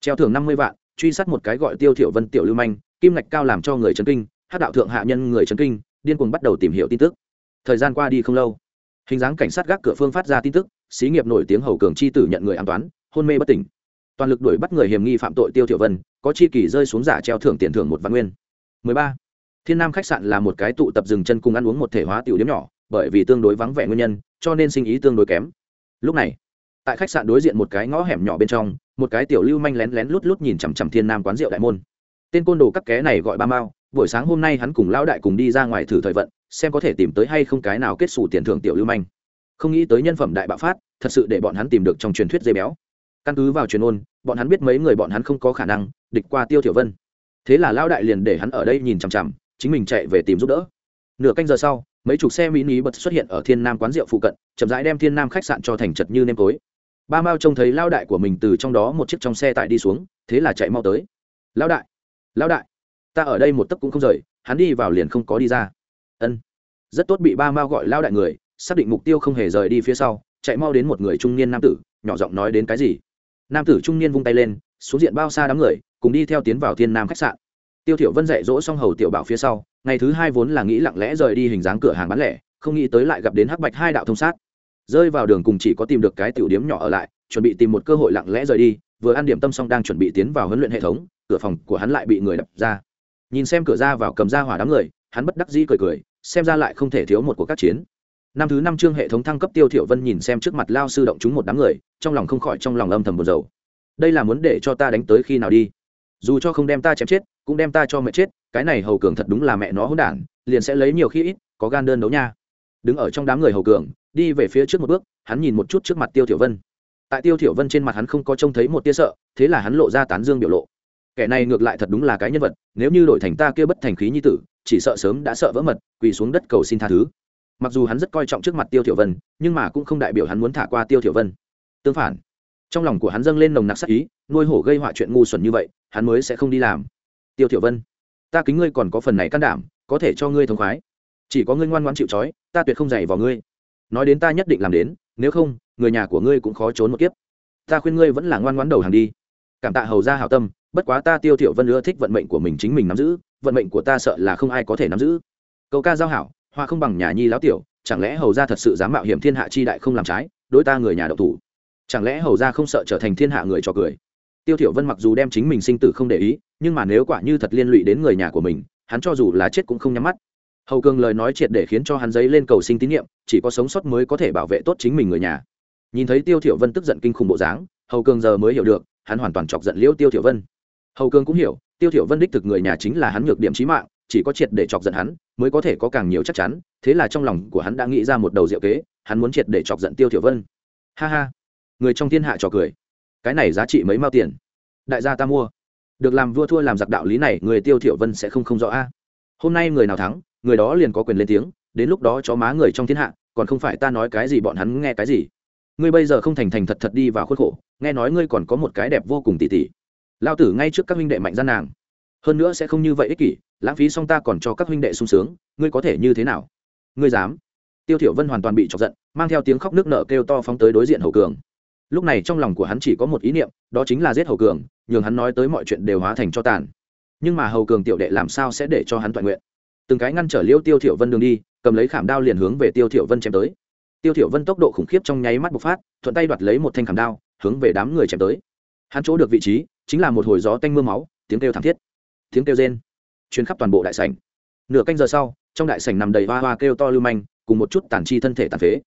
Treo thưởng năm mươi vạn, truy sát một cái gọi tiêu tiểu vân, tiểu lưu manh, kim ngạch cao làm cho người chấn kinh, hắc đạo thượng hạ nhân người chấn kinh, điên cuồng bắt đầu tìm hiểu tin tức. Thời gian qua đi không lâu, hình dáng cảnh sát gác cửa phương phát ra tin tức, xí nghiệp nổi tiếng hầu cường chi tử nhận người an toán hôn mê bất tỉnh. Toàn lực đuổi bắt người hiểm nghi phạm tội tiêu tiểu vân, có chi kỳ rơi xuống giả treo thưởng tiền thưởng một văn nguyên. 13. thiên nam khách sạn là một cái tụ tập dừng chân cùng ăn uống một thể hóa tiểu điểm nhỏ, bởi vì tương đối vắng vẻ nguyên nhân, cho nên sinh ý tương đối kém. Lúc này, tại khách sạn đối diện một cái ngõ hẻm nhỏ bên trong, một cái tiểu lưu manh lén lén lút lút nhìn chằm chằm thiên nam quán rượu đại môn. Tên côn đồ các ké này gọi ba mao, buổi sáng hôm nay hắn cùng lão đại cùng đi ra ngoài thử thời vận, xem có thể tìm tới hay không cái nào kết xù tiền thưởng tiểu lưu manh. Không nghĩ tới nhân phẩm đại bạo phát, thật sự để bọn hắn tìm được trong truyền thuyết dây béo căn cứ vào truyền ôn, bọn hắn biết mấy người bọn hắn không có khả năng địch qua tiêu thiểu vân. Thế là lão đại liền để hắn ở đây nhìn chằm chằm, chính mình chạy về tìm giúp đỡ. Nửa canh giờ sau, mấy chục xe mini bật xuất hiện ở thiên nam quán rượu phụ cận, chậm rãi đem thiên nam khách sạn cho thành chật như nêm tối. Ba mao trông thấy lão đại của mình từ trong đó một chiếc trong xe tải đi xuống, thế là chạy mau tới. Lão đại lão đại, ta ở đây một tấc cũng không rời, hắn đi vào liền không có đi ra. Ân. Rất tốt bị ba mao gọi lão đại người, xác định mục tiêu không hề rời đi phía sau, chạy mau đến một người trung niên nam tử, nhỏ giọng nói đến cái gì? Nam tử trung niên vung tay lên, xuống diện bao xa đám người, cùng đi theo tiến vào thiên nam khách sạn. Tiêu thiểu vân dạy dỗ xong hầu tiểu bảo phía sau, ngày thứ hai vốn là nghĩ lặng lẽ rời đi hình dáng cửa hàng bán lẻ, không nghĩ tới lại gặp đến hắc bạch hai đạo thông sát. Rơi vào đường cùng chỉ có tìm được cái tiểu điếm nhỏ ở lại, chuẩn bị tìm một cơ hội lặng lẽ rời đi, vừa ăn điểm tâm xong đang chuẩn bị tiến vào huấn luyện hệ thống, cửa phòng của hắn lại bị người đập ra. Nhìn xem cửa ra vào cầm ra hỏa đám người, hắn bất đắc dĩ cười cười, xem ra lại không thể thiếu một cuộc các chiến năm thứ năm chương hệ thống thăng cấp tiêu thiểu vân nhìn xem trước mặt lao sư động chúng một đám người, trong lòng không khỏi trong lòng âm thầm buồn rầu. Đây là muốn để cho ta đánh tới khi nào đi? Dù cho không đem ta chém chết, cũng đem ta cho mẹ chết, cái này hầu cường thật đúng là mẹ nó hỗn đản, liền sẽ lấy nhiều khi ít, có gan đơn đấu nha. Đứng ở trong đám người hầu cường, đi về phía trước một bước, hắn nhìn một chút trước mặt tiêu thiểu vân. Tại tiêu thiểu vân trên mặt hắn không có trông thấy một tia sợ, thế là hắn lộ ra tán dương biểu lộ. Kẻ này ngược lại thật đúng là cái nhân vật, nếu như đổi thành ta kia bất thành khí như tử, chỉ sợ sớm đã sợ vỡ mật, quỳ xuống đất cầu xin tha thứ mặc dù hắn rất coi trọng trước mặt tiêu thiểu vân nhưng mà cũng không đại biểu hắn muốn thả qua tiêu thiểu vân tương phản trong lòng của hắn dâng lên nồng nặc sát ý nuôi hổ gây họa chuyện ngu xuẩn như vậy hắn mới sẽ không đi làm tiêu thiểu vân ta kính ngươi còn có phần này can đảm có thể cho ngươi thống khoái chỉ có ngươi ngoan ngoãn chịu trói ta tuyệt không dày vào ngươi nói đến ta nhất định làm đến nếu không người nhà của ngươi cũng khó trốn một kiếp ta khuyên ngươi vẫn là ngoan ngoãn đầu hàng đi cảm tạ hầu gia hảo tâm bất quá ta tiêu thiểu vân ưa thích vận mệnh của mình chính mình nắm giữ vận mệnh của ta sợ là không ai có thể nắm giữ câu ca giao hảo hoa không bằng nhà nhi lão tiểu, chẳng lẽ hầu gia thật sự dám mạo hiểm thiên hạ chi đại không làm trái, đối ta người nhà độc thủ? Chẳng lẽ hầu gia không sợ trở thành thiên hạ người cho cười? Tiêu thiểu vân mặc dù đem chính mình sinh tử không để ý, nhưng mà nếu quả như thật liên lụy đến người nhà của mình, hắn cho dù là chết cũng không nhắm mắt. Hầu cường lời nói triệt để khiến cho hắn giấy lên cầu sinh tín nhiệm, chỉ có sống sót mới có thể bảo vệ tốt chính mình người nhà. Nhìn thấy tiêu thiểu vân tức giận kinh khủng bộ dáng, hầu cường giờ mới hiểu được, hắn hoàn toàn chọc giận liễu tiêu thiểu vân. Hầu cường cũng hiểu, tiêu thiểu vân đích thực người nhà chính là hắn nhược điểm chí mạng, chỉ có triệt để chọc giận hắn mới có thể có càng nhiều chắc chắn, thế là trong lòng của hắn đã nghĩ ra một đầu diệu kế, hắn muốn triệt để chọc giận tiêu thiểu vân. Ha ha, người trong thiên hạ trò cười. Cái này giá trị mấy mao tiền? Đại gia ta mua. Được làm vua thua làm giặc đạo lý này, người tiêu thiểu vân sẽ không không rõ a. Hôm nay người nào thắng, người đó liền có quyền lên tiếng, đến lúc đó chó má người trong thiên hạ, còn không phải ta nói cái gì bọn hắn nghe cái gì. Ngươi bây giờ không thành thành thật thật đi vào khuôn khổ, nghe nói ngươi còn có một cái đẹp vô cùng tỉ tỉ. Lao tử ngay trước các huynh đệ mạnh gian nàng hơn nữa sẽ không như vậy ích kỷ, lãng phí xong ta còn cho các huynh đệ sung sướng, ngươi có thể như thế nào? Ngươi dám? Tiêu thiểu vân hoàn toàn bị chọc giận, mang theo tiếng khóc nước nở kêu to phóng tới đối diện hầu cường. Lúc này trong lòng của hắn chỉ có một ý niệm, đó chính là giết hầu cường, nhường hắn nói tới mọi chuyện đều hóa thành cho tàn. Nhưng mà hầu cường tiểu đệ làm sao sẽ để cho hắn toàn nguyện? Từng cái ngăn trở liêu tiêu thiểu vân đường đi, cầm lấy khảm đao liền hướng về tiêu thiểu vân chém tới. Tiêu thiểu vân tốc độ khủng khiếp trong nháy mắt bộc phát, thuận tay đoạt lấy một thanh khảm đao, hướng về đám người chém tới. Hắn chỗ được vị trí, chính là một hồi gió tanh mưa máu, tiếng kêu thảm thiết tiếng kêu rên, truyền khắp toàn bộ đại sảnh. Nửa canh giờ sau, trong đại sảnh nằm đầy hoa hoa kêu to lưu manh, cùng một chút tàn chi thân thể tàn phế.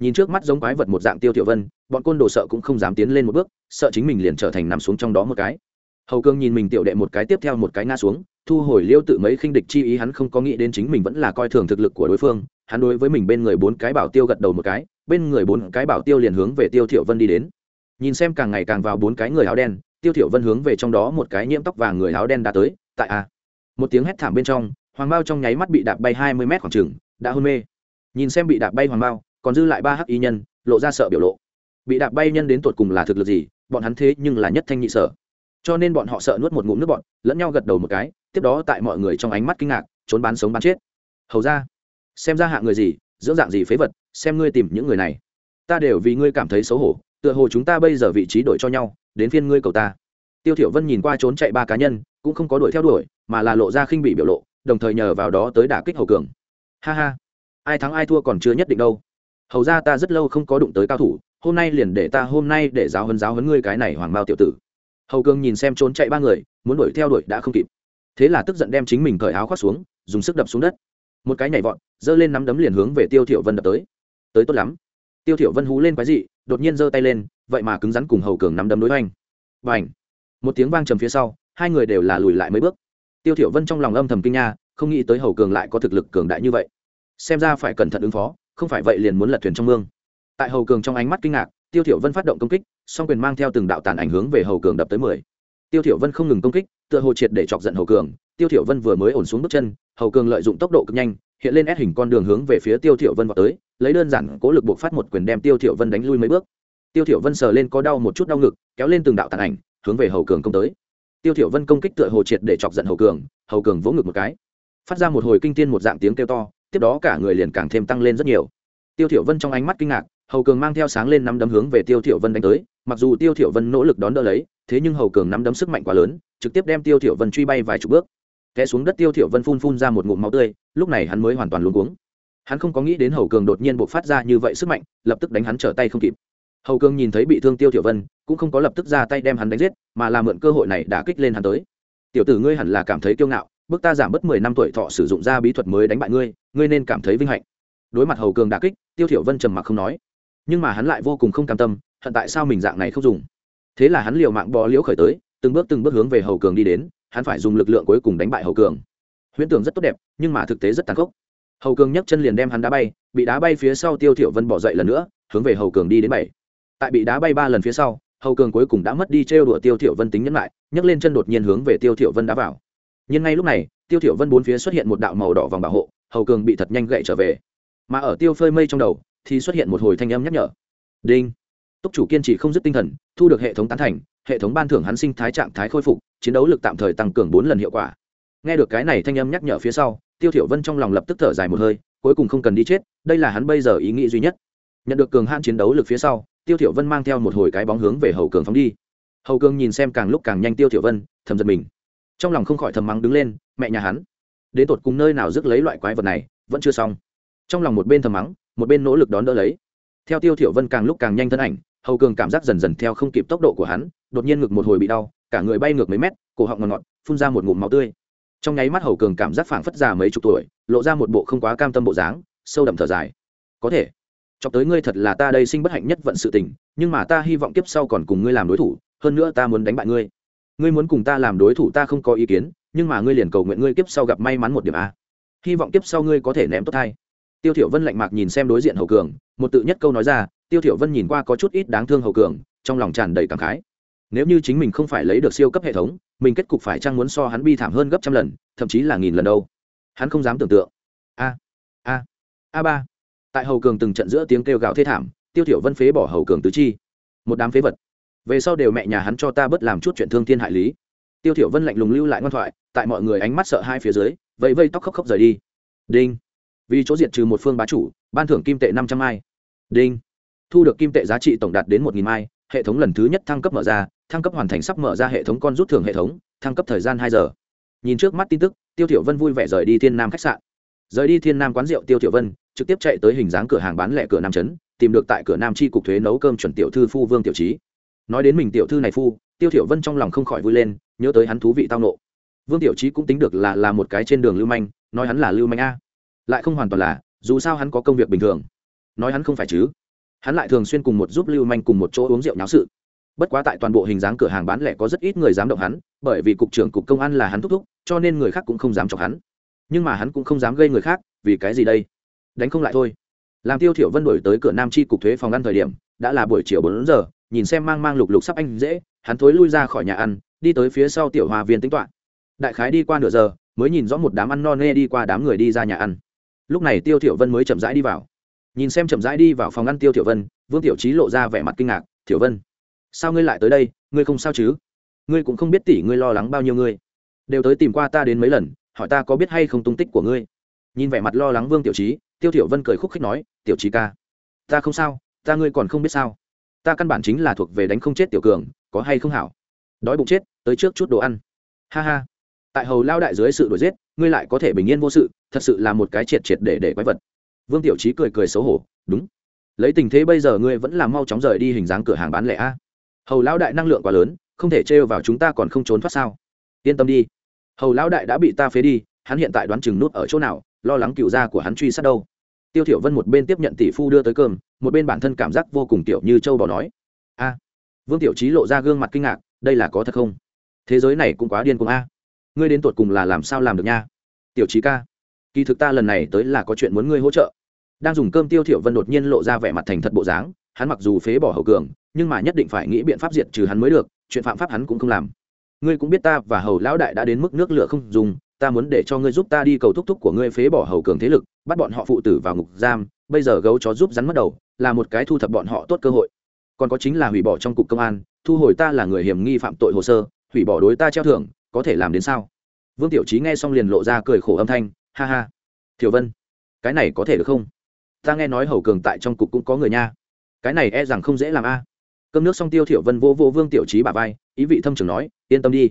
Nhìn trước mắt giống quái vật một dạng tiêu tiểu vân, bọn côn đồ sợ cũng không dám tiến lên một bước, sợ chính mình liền trở thành nằm xuống trong đó một cái. Hầu cương nhìn mình tiểu đệ một cái tiếp theo một cái ngã xuống, thu hồi liêu tự mấy khinh địch chi ý hắn không có nghĩ đến chính mình vẫn là coi thường thực lực của đối phương, hắn đối với mình bên người bốn cái bảo tiêu gật đầu một cái, bên người bốn cái bảo tiêu liền hướng về tiêu thiểu vân đi đến. Nhìn xem càng ngày càng vào bốn cái người áo đen, tiêu thiểu vân hướng về trong đó một cái nhiễm tóc vàng người áo đen đã tới tại a. Một tiếng hét thảm bên trong, hoàng bao trong nháy mắt bị đạp bay hai mươi mét khoảng trường đã hôn mê. Nhìn xem bị đạp bay hoàng bao còn dư lại ba hắc y nhân, lộ ra sợ biểu lộ. Bị đạp bay nhân đến tột cùng là thực lực gì, bọn hắn thế nhưng là nhất thanh nhị sở. Cho nên bọn họ sợ nuốt một ngụm nước bọn lẫn nhau gật đầu một cái, tiếp đó tại mọi người trong ánh mắt kinh ngạc, trốn bán sống bán chết. Hầu ra, xem ra hạ người gì, dưỡng dạng gì phế vật, xem ngươi tìm những người này. Ta đều vì ngươi cảm thấy xấu hổ, tựa hồ chúng ta bây giờ vị trí đổi cho nhau, đến phiên ngươi cầu ta. Tiêu thiểu vân nhìn qua trốn chạy ba cá nhân cũng không có đuổi theo đuổi, mà là lộ ra khinh bị biểu lộ, đồng thời nhờ vào đó tới đả kích hầu cường. Ha ha, ai thắng ai thua còn chưa nhất định đâu. Hầu ra ta rất lâu không có đụng tới cao thủ, hôm nay liền để ta hôm nay để giáo hấn giáo hấn ngươi cái này hoàng bao tiểu tử. Hầu cường nhìn xem trốn chạy ba người, muốn đuổi theo đuổi đã không kịp. Thế là tức giận đem chính mình cởi áo khoác xuống, dùng sức đập xuống đất. Một cái nhảy vọt, giơ lên nắm đấm liền hướng về tiêu thiểu vân đập tới. Tới tốt lắm. Tiêu thiểu vân hú lên quái dị, đột nhiên giơ tay lên, vậy mà cứng rắn cùng hầu cường nắm đấm đối hoành. Bành! Một tiếng vang trầm phía sau hai người đều là lùi lại mấy bước. Tiêu thiểu vân trong lòng âm thầm kinh nha, không nghĩ tới hầu cường lại có thực lực cường đại như vậy. Xem ra phải cẩn thận ứng phó, không phải vậy liền muốn lật thuyền trong mương. Tại hầu cường trong ánh mắt kinh ngạc, tiêu thiểu vân phát động công kích, song quyền mang theo từng đạo tàn ảnh hướng về hầu cường đập tới mười. Tiêu thiểu vân không ngừng công kích, tựa hồ triệt để chọc giận hầu cường. Tiêu thiểu vân vừa mới ổn xuống bước chân, hầu cường lợi dụng tốc độ cực nhanh, hiện lên ép hình con đường hướng về phía tiêu thiểu vân vọt tới, lấy đơn giản cố lực buộc phát một quyền đem tiêu thiểu vân đánh lui mấy bước. Tiêu thiểu vân sờ lên có đau một chút đau ngực, kéo lên từng đạo tàn ảnh, hướng về hầu cường công tới tiêu thiểu vân công kích tựa hồ triệt để chọc giận hầu cường hầu cường vỗ ngực một cái. Phát ra một hồi kinh thiên một dạng tiếng kêu to, tiếp đó cả người liền càng thêm tăng lên rất nhiều. Tiêu thiểu vân trong ánh mắt kinh ngạc, hầu cường mang theo sáng lên năm đấm hướng về tiêu thiểu vân đánh tới, mặc dù tiêu thiểu vân nỗ lực đón đỡ lấy, thế nhưng hầu cường nắm đấm sức mạnh quá lớn, trực tiếp đem tiêu thiểu vân truy bay vài chục bước. Té xuống đất tiêu thiểu vân phun phun ra một ngụm máu tươi, lúc này hắn mới hoàn toàn luống cuống. Hắn không có nghĩ đến hầu cường đột nhiên bộc phát ra như vậy sức mạnh, lập tức đánh hắn trở tay không kịp hầu cường nhìn thấy bị thương tiêu tiểu vân cũng không có lập tức ra tay đem hắn đánh giết mà là mượn cơ hội này đã kích lên hắn tới tiểu tử ngươi hẳn là cảm thấy kiêu ngạo bước ta giảm bớt mười năm tuổi thọ sử dụng ra bí thuật mới đánh bại ngươi ngươi nên cảm thấy vinh hạnh đối mặt hầu cường đả kích tiêu thiểu vân trầm mặc không nói nhưng mà hắn lại vô cùng không cam tâm hận tại sao mình dạng này không dùng thế là hắn liều mạng bò liễu khởi tới từng bước từng bước hướng về hầu cường đi đến hắn phải dùng lực lượng cuối cùng đánh bại hầu cường huyễn tưởng rất tốt đẹp nhưng mà thực tế rất tàn khốc hầu cường nhấc chân liền đem hắn đá bay bị đá bay phía sau tiêu thiểu vân bỏ dậy lần nữa hướng về hầu cường đi đến bảy tại bị đá bay ba lần phía sau, hầu cường cuối cùng đã mất đi trêu đùa tiêu thiểu vân tính nhẫn lại, nhấc lên chân đột nhiên hướng về tiêu thiểu vân đá vào. Nhưng ngay lúc này, tiêu thiểu vân bốn phía xuất hiện một đạo màu đỏ vòng bảo hộ, hầu cường bị thật nhanh gậy trở về. Mà ở tiêu phơi mây trong đầu, thì xuất hiện một hồi thanh âm nhắc nhở. Đinh! Túc chủ kiên trì không dứt tinh thần, thu được hệ thống tán thành, hệ thống ban thưởng hắn sinh thái trạng thái khôi phục, chiến đấu lực tạm thời tăng cường bốn lần hiệu quả. Nghe được cái này thanh âm nhắc nhở phía sau, tiêu thiểu vân trong lòng lập tức thở dài một hơi, cuối cùng không cần đi chết, đây là hắn bây giờ ý nghĩ duy nhất nhận được cường hãn chiến đấu lực phía sau, tiêu thiểu vân mang theo một hồi cái bóng hướng về hầu cường phóng đi. Hầu cường nhìn xem càng lúc càng nhanh tiêu thiểu vân, thầm giật mình. Trong lòng không khỏi thầm mắng đứng lên, mẹ nhà hắn, đến tột cùng nơi nào rước lấy loại quái vật này, vẫn chưa xong. Trong lòng một bên thầm mắng, một bên nỗ lực đón đỡ lấy. Theo tiêu thiểu vân càng lúc càng nhanh thân ảnh, hầu cường cảm giác dần dần theo không kịp tốc độ của hắn, đột nhiên ngực một hồi bị đau, cả người bay ngược mấy mét, cổ họng ngọt ngọt, phun ra một ngụm máu tươi. Trong nháy mắt hầu cường cảm giác phảng phất già mấy chục tuổi, lộ ra một bộ không quá cam tâm bộ dáng, sâu đậm thở dài. Có thể chọc tới ngươi thật là ta đây sinh bất hạnh nhất vận sự tình, nhưng mà ta hy vọng kiếp sau còn cùng ngươi làm đối thủ, hơn nữa ta muốn đánh bại ngươi. Ngươi muốn cùng ta làm đối thủ ta không có ý kiến, nhưng mà ngươi liền cầu nguyện ngươi kiếp sau gặp may mắn một điểm a. Hy vọng kiếp sau ngươi có thể ném tốt thai. Tiêu thiểu vân lạnh mạc nhìn xem đối diện hầu cường, một tự nhất câu nói ra, tiêu thiểu vân nhìn qua có chút ít đáng thương hầu cường, trong lòng tràn đầy cảm khái. Nếu như chính mình không phải lấy được siêu cấp hệ thống, mình kết cục phải chăng muốn so hắn bi thảm hơn gấp trăm lần, thậm chí là nghìn lần đâu. Hắn không dám tưởng tượng. A a a ba tại hầu cường từng trận giữa tiếng kêu gào thê thảm, tiêu thiểu vân phế bỏ hầu cường tứ chi. Một đám phế vật. Về sau đều mẹ nhà hắn cho ta bớt làm chút chuyện thương thiên hại lý. Tiêu thiểu vân lạnh lùng lưu lại ngoan thoại, tại mọi người ánh mắt sợ hai phía dưới, vẫy vây tóc khóc khóc rời đi. Đinh. Vì chỗ diệt trừ một phương bá chủ, ban thưởng kim tệ năm trăm mai. Đinh. Thu được kim tệ giá trị tổng đạt đến một nghìn mai, hệ thống lần thứ nhất thăng cấp mở ra, thăng cấp hoàn thành sắp mở ra hệ thống con rút thưởng hệ thống, thăng cấp thời gian hai giờ. Nhìn trước mắt tin tức, tiêu thiểu vân vui vẻ rời đi thiên nam khách sạn rời đi thiên nam quán rượu tiêu tiểu vân, trực tiếp chạy tới hình dáng cửa hàng bán lẻ cửa nam trấn, tìm được tại cửa nam chi cục thuế nấu cơm chuẩn tiểu thư phu vương tiểu trí. Nói đến mình tiểu thư này phu, tiêu tiểu vân trong lòng không khỏi vui lên, nhớ tới hắn thú vị tao nộ. Vương tiểu trí cũng tính được là là một cái trên đường lưu manh, nói hắn là lưu manh a. Lại không hoàn toàn là, dù sao hắn có công việc bình thường. Nói hắn không phải chứ. Hắn lại thường xuyên cùng một giúp lưu manh cùng một chỗ uống rượu nháo sự. Bất quá tại toàn bộ hình dáng cửa hàng bán lẻ có rất ít người dám động hắn, bởi vì cục trưởng cục công an là hắn thúc thúc, cho nên người khác cũng không dám chọc hắn nhưng mà hắn cũng không dám gây người khác, vì cái gì đây? Đánh không lại thôi. Làm tiêu thiểu vân đổi tới cửa nam chi cục thuế phòng ăn thời điểm, đã là buổi chiều bốn giờ, nhìn xem mang mang lục lục sắp anh dễ, hắn thối lui ra khỏi nhà ăn, đi tới phía sau tiểu hòa viên tính toán. Đại khái đi qua nửa giờ, mới nhìn rõ một đám ăn no nê đi qua đám người đi ra nhà ăn. Lúc này tiêu thiểu vân mới chậm rãi đi vào. Nhìn xem chậm rãi đi vào phòng ăn tiêu thiểu vân, vương tiểu trí lộ ra vẻ mặt kinh ngạc, thiểu vân, sao ngươi lại tới đây? Ngươi không sao chứ? Ngươi cũng không biết tỷ ngươi lo lắng bao nhiêu ngươi. Đều tới tìm qua ta đến mấy lần hỏi ta có biết hay không tung tích của ngươi? Nhìn vẻ mặt lo lắng vương tiểu trí tiêu thiểu vân cười khúc khích nói, tiểu trí ca, ta không sao, ta ngươi còn không biết sao. Ta căn bản chính là thuộc về đánh không chết tiểu cường, có hay không hảo? Đói bụng chết, tới trước chút đồ ăn. Ha ha. Tại hầu lao đại dưới sự đuổi giết, ngươi lại có thể bình yên vô sự, thật sự là một cái triệt triệt để để quái vật. Vương tiểu trí cười cười xấu hổ, đúng. Lấy tình thế bây giờ ngươi vẫn là mau chóng rời đi hình dáng cửa hàng bán lẻ a. Hầu lão đại năng lượng quá lớn, không thể trêu vào chúng ta còn không trốn thoát sao. Yên tâm đi hầu lão đại đã bị ta phế đi, hắn hiện tại đoán chừng nút ở chỗ nào, lo lắng cựu gia của hắn truy sát đâu. Tiêu thiểu vân một bên tiếp nhận tỷ phu đưa tới cơm, một bên bản thân cảm giác vô cùng tiểu như châu bò nói. A, vương tiểu trí lộ ra gương mặt kinh ngạc, đây là có thật không? Thế giới này cũng quá điên cuồng a. Ngươi đến tột cùng là làm sao làm được nha? Tiểu trí ca, kỳ thực ta lần này tới là có chuyện muốn ngươi hỗ trợ. Đang dùng cơm tiêu thiểu vân đột nhiên lộ ra vẻ mặt thành thật bộ dáng, hắn mặc dù phế bỏ hậu cường, nhưng mà nhất định phải nghĩ biện pháp diệt trừ hắn mới được, chuyện phạm pháp hắn cũng không làm ngươi cũng biết ta và hầu lão đại đã đến mức nước lửa không dùng, ta muốn để cho ngươi giúp ta đi cầu thúc thúc của ngươi phế bỏ hầu cường thế lực, bắt bọn họ phụ tử vào ngục giam, bây giờ gấu chó giúp rắn mất đầu, là một cái thu thập bọn họ tốt cơ hội. Còn có chính là hủy bỏ trong cục công an, thu hồi ta là người hiểm nghi phạm tội hồ sơ, hủy bỏ đối ta treo thưởng, có thể làm đến sao? Vương tiểu trí nghe xong liền lộ ra cười khổ âm thanh, ha ha. Thiểu vân, cái này có thể được không? Ta nghe nói hầu cường tại trong cục cũng có người nha. Cái này e rằng không dễ làm a. Cơm nước xong tiêu thiểu vân vô vô vương tiểu trí bà vai, ý vị thâm trường nói yên tâm đi.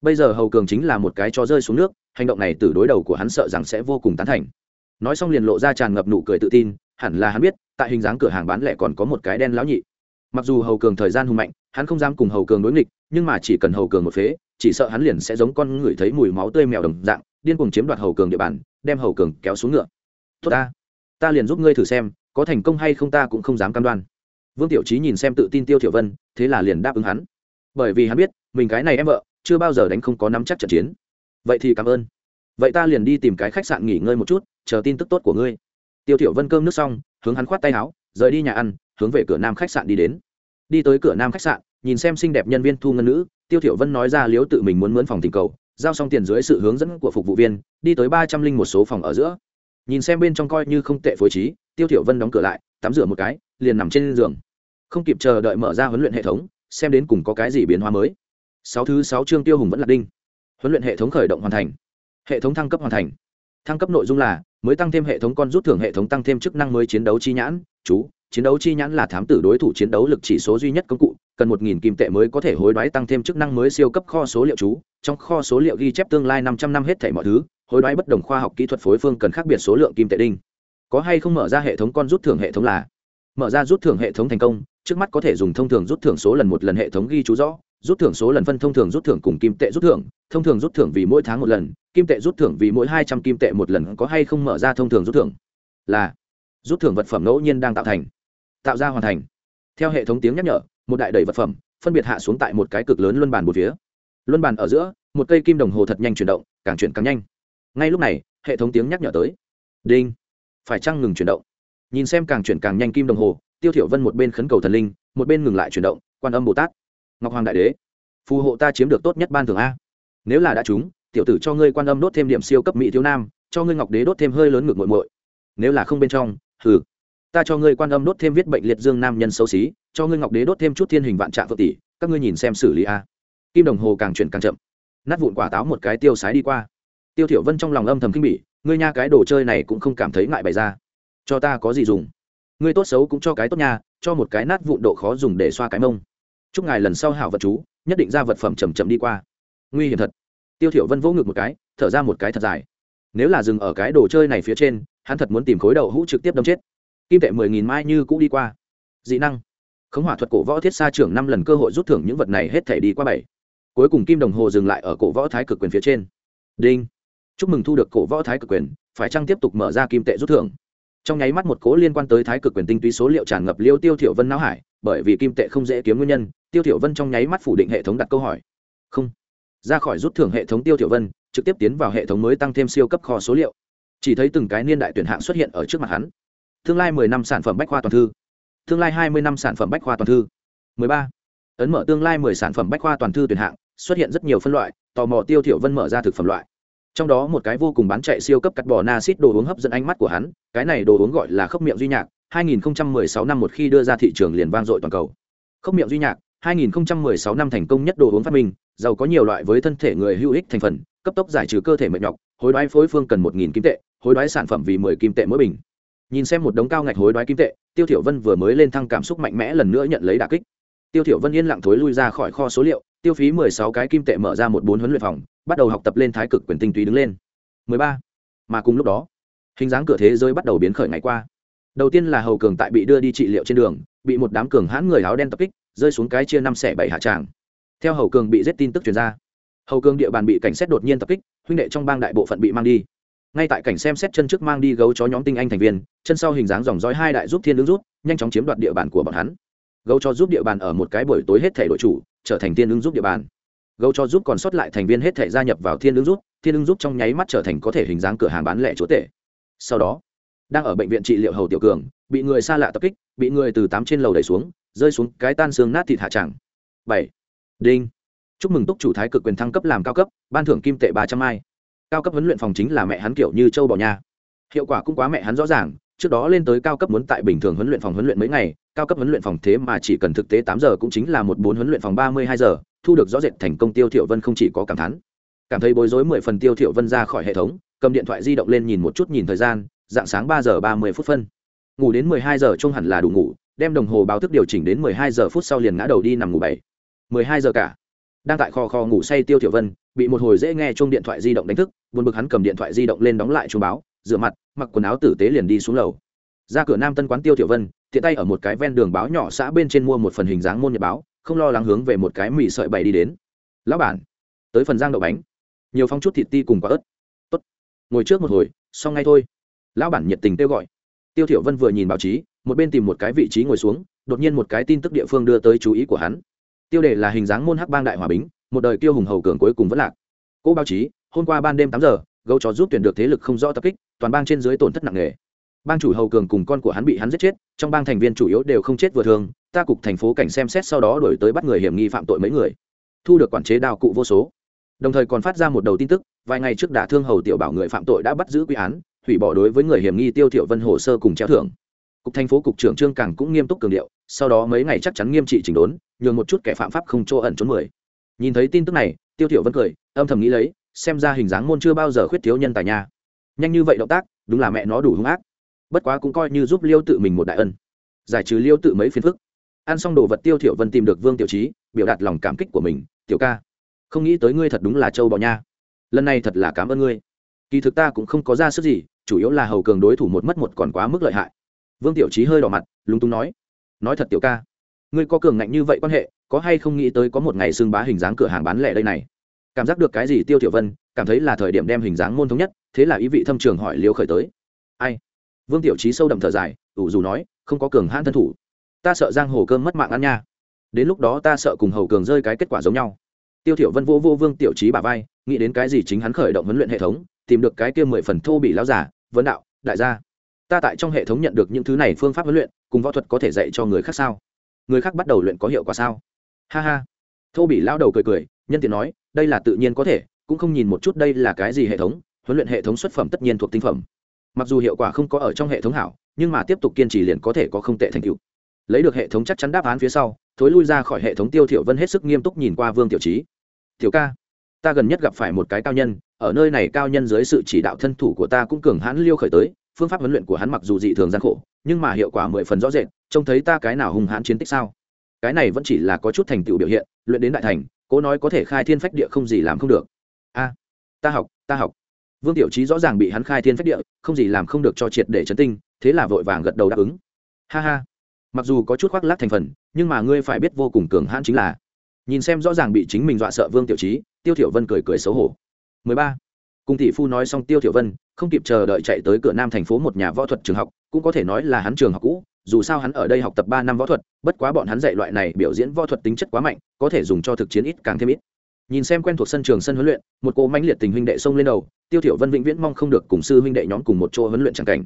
Bây giờ hầu cường chính là một cái cho rơi xuống nước, hành động này từ đối đầu của hắn sợ rằng sẽ vô cùng tán thành. Nói xong liền lộ ra tràn ngập nụ cười tự tin, hẳn là hắn biết, tại hình dáng cửa hàng bán lẻ còn có một cái đen lão nhị. Mặc dù hầu cường thời gian hùng mạnh, hắn không dám cùng hầu cường đối nghịch, nhưng mà chỉ cần hầu cường một phế, chỉ sợ hắn liền sẽ giống con người thấy mùi máu tươi mèo đồng dạng, điên cuồng chiếm đoạt hầu cường địa bàn, đem hầu cường kéo xuống ngựa. Tốt ta ta liền giúp ngươi thử xem, có thành công hay không ta cũng không dám cam đoan. Vương tiểu trí nhìn xem tự tin tiêu thiểu vân, thế là liền đáp ứng hắn. Bởi vì hắn biết mình cái này em vợ, chưa bao giờ đánh không có nắm chắc trận chiến. Vậy thì cảm ơn. Vậy ta liền đi tìm cái khách sạn nghỉ ngơi một chút, chờ tin tức tốt của ngươi. Tiêu thiểu vân cơm nước xong, hướng hắn khoát tay áo, rời đi nhà ăn, hướng về cửa nam khách sạn đi đến. Đi tới cửa nam khách sạn, nhìn xem xinh đẹp nhân viên thu ngân nữ, tiêu thiểu vân nói ra liếu tự mình muốn mướn phòng tình cầu, giao xong tiền dưới sự hướng dẫn của phục vụ viên, đi tới ba trăm linh một số phòng ở giữa. Nhìn xem bên trong coi như không tệ phối trí, tiêu thiểu vân đóng cửa lại, tắm rửa một cái, liền nằm trên giường. Không kịp chờ đợi mở ra huấn luyện hệ thống, xem đến cùng có cái gì biến hóa mới sáu thứ sáu chương tiêu hùng vẫn là đinh. Huấn luyện hệ thống khởi động hoàn thành. Hệ thống thăng cấp hoàn thành. Thăng cấp nội dung là, mới tăng thêm hệ thống con rút thưởng, hệ thống tăng thêm chức năng mới chiến đấu chi nhãn. Chú, chiến đấu chi nhãn là thám tử đối thủ chiến đấu lực chỉ số duy nhất công cụ, cần một nghìn kim tệ mới có thể hối đoái tăng thêm chức năng mới siêu cấp kho số liệu chú. Trong kho số liệu ghi chép tương lai năm trăm năm hết thảy mọi thứ, hối đoái bất đồng khoa học kỹ thuật phối phương cần khác biệt số lượng kim tệ đinh. Có hay không mở ra hệ thống con rút thưởng hệ thống là, mở ra rút thưởng hệ thống thành công, trước mắt có thể dùng thông thường rút thưởng số lần một lần hệ thống ghi chú rõ rút thưởng số lần phân, thông thường rút thưởng cùng kim tệ rút thưởng, thông thường rút thưởng vì mỗi tháng một lần, kim tệ rút thưởng vì mỗi hai trăm kim tệ một lần có hay không mở ra thông thường rút thưởng? Là, rút thưởng vật phẩm ngẫu nhiên đang tạo thành, tạo ra hoàn thành. Theo hệ thống tiếng nhắc nhở, một đại đầy vật phẩm, phân biệt hạ xuống tại một cái cực lớn luân bàn một phía. Luân bàn ở giữa, một cây kim đồng hồ thật nhanh chuyển động, càng chuyển càng nhanh. Ngay lúc này, hệ thống tiếng nhắc nhở tới. Đinh. Phải chăng ngừng chuyển động? Nhìn xem càng chuyển càng nhanh kim đồng hồ, tiêu thiểu vân một bên khấn cầu thần linh, một bên ngừng lại chuyển động, quan âm bồ tát ngọc hoàng đại đế, phù hộ ta chiếm được tốt nhất ban thưởng a. Nếu là đã trúng, tiểu tử cho ngươi quan âm đốt thêm điểm siêu cấp mỹ thiếu nam, cho ngươi ngọc đế đốt thêm hơi lớn ngược muội muội. Nếu là không bên trong, hừ. Ta cho ngươi quan âm đốt thêm viết bệnh liệt dương nam nhân xấu xí, cho ngươi ngọc đế đốt thêm chút thiên hình vạn trạng phật tỷ, các ngươi nhìn xem xử lý a. Kim đồng hồ càng chuyển càng chậm. Nát vụn quả táo một cái tiêu sái đi qua. Tiêu thiểu vân trong lòng âm thầm kinh bỉ, ngươi nha cái đồ chơi này cũng không cảm thấy ngại bày ra. Cho ta có gì dùng? Ngươi tốt xấu cũng cho cái tốt nha, cho một cái nát vụn độ khó dùng để xoa cái mông chúc ngài lần sau hảo vật chú, nhất định ra vật phẩm chầm chậm đi qua. Nguy hiểm thật. Tiêu thiểu vân vỗ ngực một cái, thở ra một cái thật dài. Nếu là dừng ở cái đồ chơi này phía trên, hắn thật muốn tìm khối đầu hũ trực tiếp đâm chết. Kim tệ mười nghìn mai như cũ đi qua. Dị năng. Khống hỏa thuật cổ võ thiết sa trưởng năm lần cơ hội rút thưởng những vật này hết thể đi qua bảy. Cuối cùng kim đồng hồ dừng lại ở cổ võ thái cực quyền phía trên. Đinh. Chúc mừng thu được cổ võ thái cực quyền, phải chăng tiếp tục mở ra kim tệ rút thưởng? Trong nháy mắt một cố liên quan tới thái cực quyền tinh túy số liệu tràn ngập liêu tiêu thiểu vân não hải, bởi vì kim tệ không dễ kiếm nguyên nhân, tiêu thiểu vân trong nháy mắt phủ định hệ thống đặt câu hỏi. Không. Ra khỏi rút thưởng hệ thống tiêu thiểu vân, trực tiếp tiến vào hệ thống mới tăng thêm siêu cấp kho số liệu. Chỉ thấy từng cái niên đại tuyển hạng xuất hiện ở trước mặt hắn. Tương lai 10 năm sản phẩm bách khoa toàn thư. Tương lai 20 năm sản phẩm bách khoa toàn thư. 13. ấn mở tương lai 10 sản phẩm bách khoa toàn thư tuyển hạng, xuất hiện rất nhiều phân loại, tò mò tiêu thiểu vân mở ra thực phẩm loại trong đó một cái vô cùng bán chạy siêu cấp cắt bò na xít đồ uống hấp dẫn ánh mắt của hắn, cái này đồ uống gọi là khốc miệng duy nhạc 2016 năm một khi đưa ra thị trường liền vang dội toàn cầu. Khốc miệng duy nhạc 2016 năm thành công nhất đồ uống phát minh, giàu có nhiều loại với thân thể người hữu ích thành phần, cấp tốc giải trừ cơ thể mệt nhọc, hối đoái phối phương cần 1.000 kim tệ, hối đoái sản phẩm vì 10 kim tệ mỗi bình. Nhìn xem một đống cao ngạch hối đoái kim tệ, tiêu thiểu vân vừa mới lên thăng cảm xúc mạnh mẽ lần nữa nhận lấy đả kích. Tiêu thiểu vân yên lặng thối lui ra khỏi kho số liệu, tiêu phí 16 cái kim tệ mở ra một bốn huấn luyện phòng bắt đầu học tập lên thái cực quyền tinh túy đứng lên. 13. mà cùng lúc đó, hình dáng cửa thế giới bắt đầu biến khởi ngày qua. Đầu tiên là hầu cường tại bị đưa đi trị liệu trên đường, bị một đám cường hãn người áo đen tập kích, rơi xuống cái chia năm xẻ bảy hạ tràng. Theo hầu cường bị giết tin tức truyền ra, hầu cường địa bàn bị cảnh sát đột nhiên tập kích, huynh đệ trong bang đại bộ phận bị mang đi. Ngay tại cảnh xem xét chân trước mang đi gấu chó nhóm tinh anh thành viên, chân sau hình dáng dòng dõi hai đại giúp thiên ứng rút, nhanh chóng chiếm đoạt địa bàn của bọn hắn. Gấu cho giúp địa bàn ở một cái buổi tối hết thể đội chủ, trở thành thiên ứng giúp địa bàn gấu cho giúp còn sót lại thành viên hết thể gia nhập vào thiên ứng giúp, thiên ứng giúp trong nháy mắt trở thành có thể hình dáng cửa hàng bán lẻ chúa tể. Sau đó, đang ở bệnh viện trị liệu hầu tiểu cường, bị người xa lạ tập kích, bị người từ tám trên lầu đẩy xuống, rơi xuống cái tan xương nát thịt hạ tràng. Bảy. Đinh. Chúc mừng túc chủ thái cực quyền thăng cấp làm cao cấp, ban thưởng kim tệ ba trăm mai. cao cấp huấn luyện phòng chính là mẹ hắn kiểu như châu bò nha. Hiệu quả cũng quá mẹ hắn rõ ràng trước đó lên tới cao cấp muốn tại bình thường huấn luyện phòng huấn luyện mấy ngày, cao cấp huấn luyện phòng thế mà chỉ cần thực tế tám giờ cũng chính là một bốn huấn luyện phòng ba mươi hai giờ, thu được rõ rệt thành công tiêu thiểu vân không chỉ có cảm thán, cảm thấy bối rối mười phần tiêu thiểu vân ra khỏi hệ thống, cầm điện thoại di động lên nhìn một chút nhìn thời gian, dạng sáng ba giờ ba mươi phút phân. Ngủ đến mười hai giờ trông hẳn là đủ ngủ, đem đồng hồ báo thức điều chỉnh đến mười hai giờ phút sau liền ngã đầu đi nằm ngủ bảy. mười hai giờ cả đang tại kho kho ngủ say tiêu tiểu vân, bị một hồi dễ nghe chung điện thoại di động đánh thức, buồn bực hắn cầm điện thoại di động lên đóng lại chuông báo, rửa mặt, mặc quần áo tử tế liền đi xuống lầu. Ra cửa nam tân quán tiêu tiểu vân, tiện tay ở một cái ven đường báo nhỏ xã bên trên mua một phần hình dáng môn nhật báo, không lo lắng hướng về một cái mì sợi bày đi đến. Lão bản, tới phần giang đậu bánh. Nhiều phong chút thịt ti cùng quả ớt. Tốt. Ngồi trước một hồi, xong ngay thôi. Lão bản nhiệt tình kêu gọi. Tiêu thiểu vân vừa nhìn báo chí, một bên tìm một cái vị trí ngồi xuống, đột nhiên một cái tin tức địa phương đưa tới chú ý của hắn tiêu đề là hình dáng môn hắc bang đại hòa bính, một đời tiêu hùng hầu cường cuối cùng vẫn lạc. Cô báo chí, hôm qua ban đêm tám giờ, gấu chó giúp tuyển được thế lực không rõ tập kích, toàn bang trên dưới tổn thất nặng nề. Bang chủ hầu cường cùng con của hắn bị hắn giết chết, trong bang thành viên chủ yếu đều không chết vừa thường, ta cục thành phố cảnh xem xét sau đó đổi tới bắt người hiểm nghi phạm tội mấy người. Thu được quản chế đào cụ vô số. Đồng thời còn phát ra một đầu tin tức, vài ngày trước đả thương hầu tiểu bảo người phạm tội đã bắt giữ quy án, hủy bỏ đối với người hiểm nghi tiêu thiểu vân hồ sơ cùng treo thưởng. Cục thành phố cục trưởng trương càng cũng nghiêm túc cường điệu, sau đó mấy ngày chắc chắn nghiêm trị chỉnh đốn nhường một chút kẻ phạm pháp không chỗ ẩn trốn mười. Nhìn thấy tin tức này, tiêu thiểu vân cười, âm thầm nghĩ lấy, xem ra hình dáng môn chưa bao giờ khuyết thiếu nhân tài nha. Nhanh như vậy động tác, đúng là mẹ nó đủ hung ác. Bất quá cũng coi như giúp liêu tự mình một đại ân. Giải trừ liêu tự mấy phiền phức. Ăn xong đồ vật tiêu thiểu vân tìm được vương tiểu trí biểu đạt lòng cảm kích của mình, tiểu ca, không nghĩ tới ngươi thật đúng là châu bò nha. Lần này thật là cảm ơn ngươi. Kỳ thực ta cũng không có ra sức gì, chủ yếu là hầu cường đối thủ một mất một còn quá mức lợi hại. Vương tiểu trí hơi đỏ mặt, lúng túng nói nói thật tiểu ca ngươi có cường ngạnh như vậy quan hệ, có hay không nghĩ tới có một ngày xưng bá hình dáng cửa hàng bán lẻ đây này? Cảm giác được cái gì tiêu tiểu vân, cảm thấy là thời điểm đem hình dáng môn thống nhất, thế là ý vị thâm trường hỏi liêu khởi tới. Ai? Vương tiểu trí sâu đậm thở dài, ủ dù nói, không có cường hãn thân thủ. Ta sợ giang hồ cơm mất mạng ăn nha. Đến lúc đó ta sợ cùng hầu cường rơi cái kết quả giống nhau. Tiêu tiểu vân vô vô vương tiểu trí bà vai, nghĩ đến cái gì chính hắn khởi động huấn luyện hệ thống, tìm được cái kia mười phần thô bị lão giả vấn đạo, đại gia, ta tại trong hệ thống nhận được những thứ này phương pháp huấn luyện, cùng võ thuật có thể dạy cho người khác sao? Người khác bắt đầu luyện có hiệu quả sao? Ha ha. Thô bị lão đầu cười cười, nhân tiện nói, đây là tự nhiên có thể, cũng không nhìn một chút đây là cái gì hệ thống, huấn luyện hệ thống xuất phẩm tất nhiên thuộc tinh phẩm. Mặc dù hiệu quả không có ở trong hệ thống hảo, nhưng mà tiếp tục kiên trì liền có thể có không tệ thành tựu. Lấy được hệ thống chắc chắn đáp án phía sau, thối lui ra khỏi hệ thống tiêu thiểu vân hết sức nghiêm túc nhìn qua vương tiểu trí tiểu ca, ta gần nhất gặp phải một cái cao nhân, ở nơi này cao nhân dưới sự chỉ đạo thân thủ của ta cũng cường hãn liêu khởi tới phương pháp huấn luyện của hắn mặc dù dị thường gian khổ, nhưng mà hiệu quả mười phần rõ rệt, trông thấy ta cái nào hùng hãn chiến tích sao? Cái này vẫn chỉ là có chút thành tựu biểu hiện, luyện đến đại thành, cố nói có thể khai thiên phách địa không gì làm không được. A, ta học ta học. Vương tiểu trí rõ ràng bị hắn khai thiên phách địa, không gì làm không được cho triệt để chấn tinh, thế là vội vàng gật đầu đáp ứng. Ha ha. Mặc dù có chút khoác lác thành phần, nhưng mà ngươi phải biết vô cùng cường hãn chính là. Nhìn xem rõ ràng bị chính mình dọa sợ vương tiểu trí, tiêu thiểu vân cười cười xấu hổ. 13 cùng tỷ phu nói xong tiêu thiểu vân, không kịp chờ đợi chạy tới cửa nam thành phố một nhà võ thuật trường học, cũng có thể nói là hắn trường học cũ, dù sao hắn ở đây học tập ba năm võ thuật, bất quá bọn hắn dạy loại này biểu diễn võ thuật tính chất quá mạnh, có thể dùng cho thực chiến ít càng thêm ít. Nhìn xem quen thuộc sân trường sân huấn luyện, một cô mãnh liệt tình huynh đệ xông lên đầu, tiêu thiểu vân vĩnh viễn mong không được cùng sư huynh đệ nhóm cùng một chỗ huấn luyện chẳng cảnh.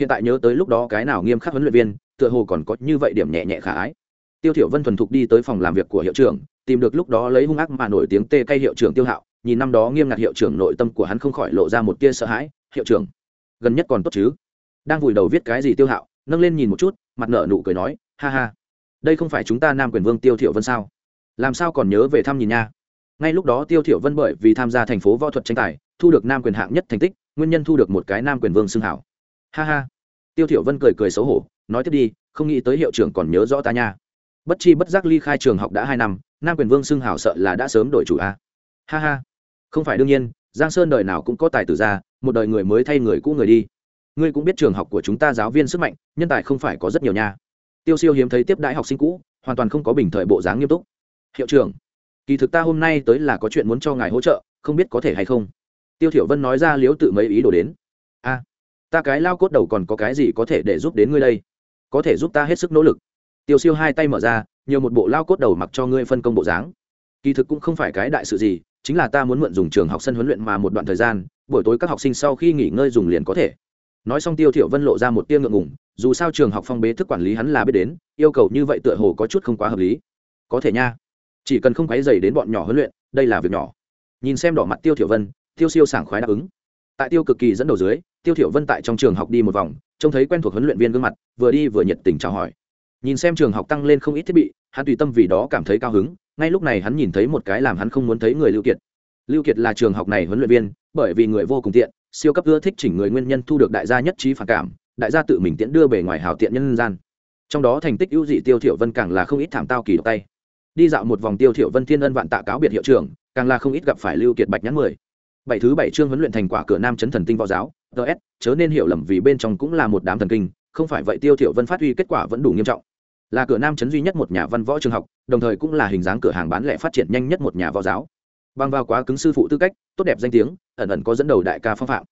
Hiện tại nhớ tới lúc đó cái nào nghiêm khắc huấn luyện viên, tựa hồ còn có như vậy điểm nhẹ nhẹ khả ái. Tiêu thiểu vân thuần thục đi tới phòng làm việc của hiệu trưởng, tìm được lúc đó lấy hung ác mà nổi tiếng tê cay hiệu trưởng tiêu hạo nhìn năm đó nghiêm ngặt hiệu trưởng nội tâm của hắn không khỏi lộ ra một tia sợ hãi, hiệu trưởng, gần nhất còn tốt chứ? Đang vùi đầu viết cái gì tiêu hạo, nâng lên nhìn một chút, mặt nở nụ cười nói, ha ha, đây không phải chúng ta nam quyền vương tiêu thiệu vân sao? Làm sao còn nhớ về thăm nhìn nha? Ngay lúc đó tiêu thiệu vân bởi vì tham gia thành phố võ thuật tranh tài, thu được nam quyền hạng nhất thành tích, nguyên nhân thu được một cái nam quyền vương xưng hảo. Ha ha. Tiêu thiệu vân cười cười xấu hổ, nói tiếp đi, không nghĩ tới hiệu trưởng còn nhớ rõ ta nha. Bất chi bất giác ly khai trường học đã hai năm, nam quyền vương xưng hảo sợ là đã sớm đổi chủ a. Ha ha không phải đương nhiên, giang sơn đời nào cũng có tài tử ra, một đời người mới thay người cũ người đi. Ngươi cũng biết trường học của chúng ta giáo viên sức mạnh, nhân tài không phải có rất nhiều nha. Tiêu siêu hiếm thấy tiếp đãi học sinh cũ, hoàn toàn không có bình thời bộ dáng nghiêm túc. Hiệu trưởng, kỳ thực ta hôm nay tới là có chuyện muốn cho ngài hỗ trợ, không biết có thể hay không? Tiêu thiểu vân nói ra liếu tự mấy ý đồ đến. A, ta cái lao cốt đầu còn có cái gì có thể để giúp đến ngươi đây? Có thể giúp ta hết sức nỗ lực. Tiêu siêu hai tay mở ra, nhiều một bộ lao cốt đầu mặc cho ngươi phân công bộ dáng. Kỳ thực cũng không phải cái đại sự gì chính là ta muốn mượn dùng trường học sân huấn luyện mà một đoạn thời gian, buổi tối các học sinh sau khi nghỉ ngơi dùng liền có thể. Nói xong tiêu thiểu vân lộ ra một tia ngượng ngùng, dù sao trường học phong bế thức quản lý hắn là biết đến, yêu cầu như vậy tựa hồ có chút không quá hợp lý. Có thể nha, chỉ cần không quấy rầy đến bọn nhỏ huấn luyện, đây là việc nhỏ. Nhìn xem đỏ mặt tiêu thiểu vân, tiêu siêu sảng khoái đáp ứng. Tại tiêu cực kỳ dẫn đầu dưới, tiêu thiểu vân tại trong trường học đi một vòng, trông thấy quen thuộc huấn luyện viên gương mặt, vừa đi vừa nhiệt tình chào hỏi. Nhìn xem trường học tăng lên không ít thiết bị, hắn tùy tâm vì đó cảm thấy cao hứng ngay lúc này hắn nhìn thấy một cái làm hắn không muốn thấy người lưu kiệt. Lưu kiệt là trường học này huấn luyện viên, bởi vì người vô cùng tiện, siêu cấp ưa thích chỉnh người nguyên nhân thu được đại gia nhất trí phản cảm, đại gia tự mình tiễn đưa bề ngoài hảo tiện nhân gian. Trong đó thành tích ưu dị tiêu thiểu vân càng là không ít thảm tao kỳ độc tay. Đi dạo một vòng tiêu thiểu vân thiên ân vạn tạ cáo biệt hiệu trưởng, càng là không ít gặp phải lưu kiệt bạch nhãn mười. Bảy thứ bảy chương huấn luyện thành quả cửa nam chấn thần tinh võ giáo ts chớ nên hiểu lầm vì bên trong cũng là một đám thần kinh, không phải vậy tiêu thiểu vân phát huy kết quả vẫn đủ nghiêm trọng. Là cửa nam chấn duy nhất một nhà văn võ trường học đồng thời cũng là hình dáng cửa hàng bán lẻ phát triển nhanh nhất một nhà võ giáo. Bằng vào quá cứng sư phụ tư cách, tốt đẹp danh tiếng, ẩn ẩn có dẫn đầu đại ca phong phạm.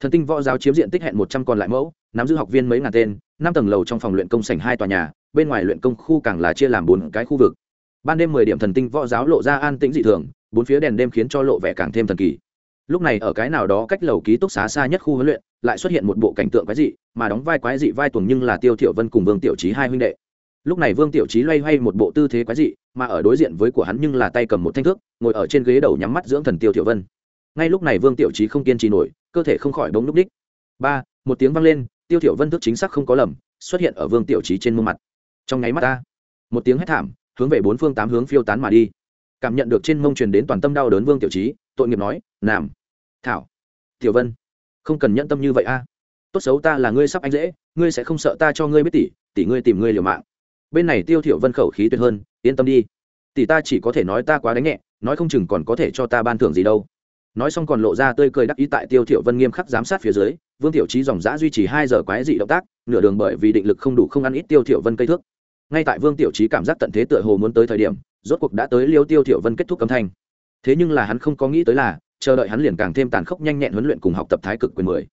Thần tinh võ giáo chiếm diện tích hẹn một trăm còn lại mẫu, nắm giữ học viên mấy ngàn tên, năm tầng lầu trong phòng luyện công sảnh hai tòa nhà, bên ngoài luyện công khu càng là chia làm bốn cái khu vực. Ban đêm mười điểm thần tinh võ giáo lộ ra an tĩnh dị thường, bốn phía đèn đêm khiến cho lộ vẻ càng thêm thần kỳ. Lúc này ở cái nào đó cách lầu ký túc xá xa nhất khu huấn luyện, lại xuất hiện một bộ cảnh tượng quái dị, mà đóng vai quái dị vai tuồng nhưng là tiêu thiểu vân cùng vương tiểu trí hai huynh đệ lúc này vương tiểu trí loay hoay một bộ tư thế quái dị, mà ở đối diện với của hắn nhưng là tay cầm một thanh thước, ngồi ở trên ghế đầu nhắm mắt dưỡng thần tiêu tiểu vân. Ngay lúc này vương tiểu trí không kiên trì nổi, cơ thể không khỏi bỗng núp đích. Ba, một tiếng vang lên, tiêu tiểu vân thức chính xác không có lầm, xuất hiện ở vương tiểu trí trên mương mặt. Trong nháy mắt ta, một tiếng hét thảm, hướng về bốn phương tám hướng phiêu tán mà đi. Cảm nhận được trên mông truyền đến toàn tâm đau đớn vương tiểu trí tội nghiệp nói nằm thảo, tiểu vân, không cần nhẫn tâm như vậy a. Tốt xấu ta là ngươi sắp anh dễ, ngươi sẽ không sợ ta cho ngươi biết tỷ tỷ ngươi tìm ngươi liều mạng bên này tiêu thiểu vân khẩu khí tuyệt hơn, yên tâm đi. Tỷ ta chỉ có thể nói ta quá đánh nhẹ, nói không chừng còn có thể cho ta ban thưởng gì đâu. Nói xong còn lộ ra tươi cười đắc ý tại tiêu thiểu vân nghiêm khắc giám sát phía dưới, vương tiểu trí dòng dã duy trì hai giờ quái dị động tác, nửa đường bởi vì định lực không đủ không ăn ít tiêu thiểu vân cây thước. Ngay tại vương tiểu trí cảm giác tận thế tựa hồ muốn tới thời điểm, rốt cuộc đã tới liêu tiêu thiểu vân kết thúc cấm thanh. Thế nhưng là hắn không có nghĩ tới là, chờ đợi hắn liền càng thêm tàn khốc nhanh nhẹn huấn luyện cùng học tập thái cực quyền mười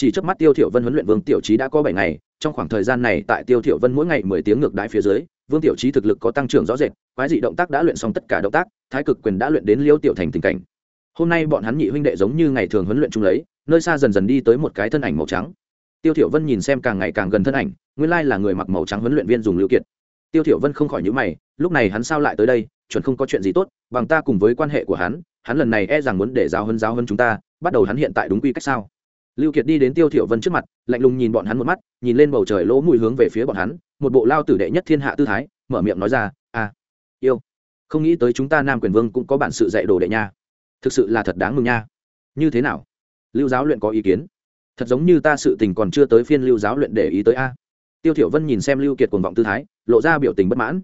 chỉ trước mắt tiêu thiểu vân huấn luyện vương tiểu trí đã có bảy ngày, trong khoảng thời gian này tại tiêu thiểu vân mỗi ngày mười tiếng ngược đái phía dưới, vương tiểu trí thực lực có tăng trưởng rõ rệt, quái dị động tác đã luyện xong tất cả động tác, thái cực quyền đã luyện đến liêu tiểu thành tình cảnh. Hôm nay bọn hắn nhị huynh đệ giống như ngày thường huấn luyện chung lấy, nơi xa dần dần đi tới một cái thân ảnh màu trắng. Tiêu thiểu vân nhìn xem càng ngày càng gần thân ảnh, nguyên lai là người mặc màu trắng huấn luyện viên dùng lưu kiệt. Tiêu thiểu vân không khỏi nhíu mày, lúc này hắn sao lại tới đây, chuẩn không có chuyện gì tốt, bằng ta cùng với quan hệ của hắn hắn lần này e rằng muốn để giáo hơn giáo hơn chúng ta, bắt đầu hắn hiện tại đúng quy cách sao? Lưu kiệt đi đến tiêu thiểu vân trước mặt, lạnh lùng nhìn bọn hắn một mắt, nhìn lên bầu trời lỗ mũi hướng về phía bọn hắn, một bộ lao tử đệ nhất thiên hạ tư thái, mở miệng nói ra a yêu, không nghĩ tới chúng ta nam quyền vương cũng có bản sự dạy đồ đệ nha. Thực sự là thật đáng mừng nha. Như thế nào? Lưu giáo luyện có ý kiến. Thật giống như ta sự tình còn chưa tới phiên lưu giáo luyện để ý tới a. Tiêu thiểu vân nhìn xem lưu kiệt cuồng vọng tư thái, lộ ra biểu tình bất mãn.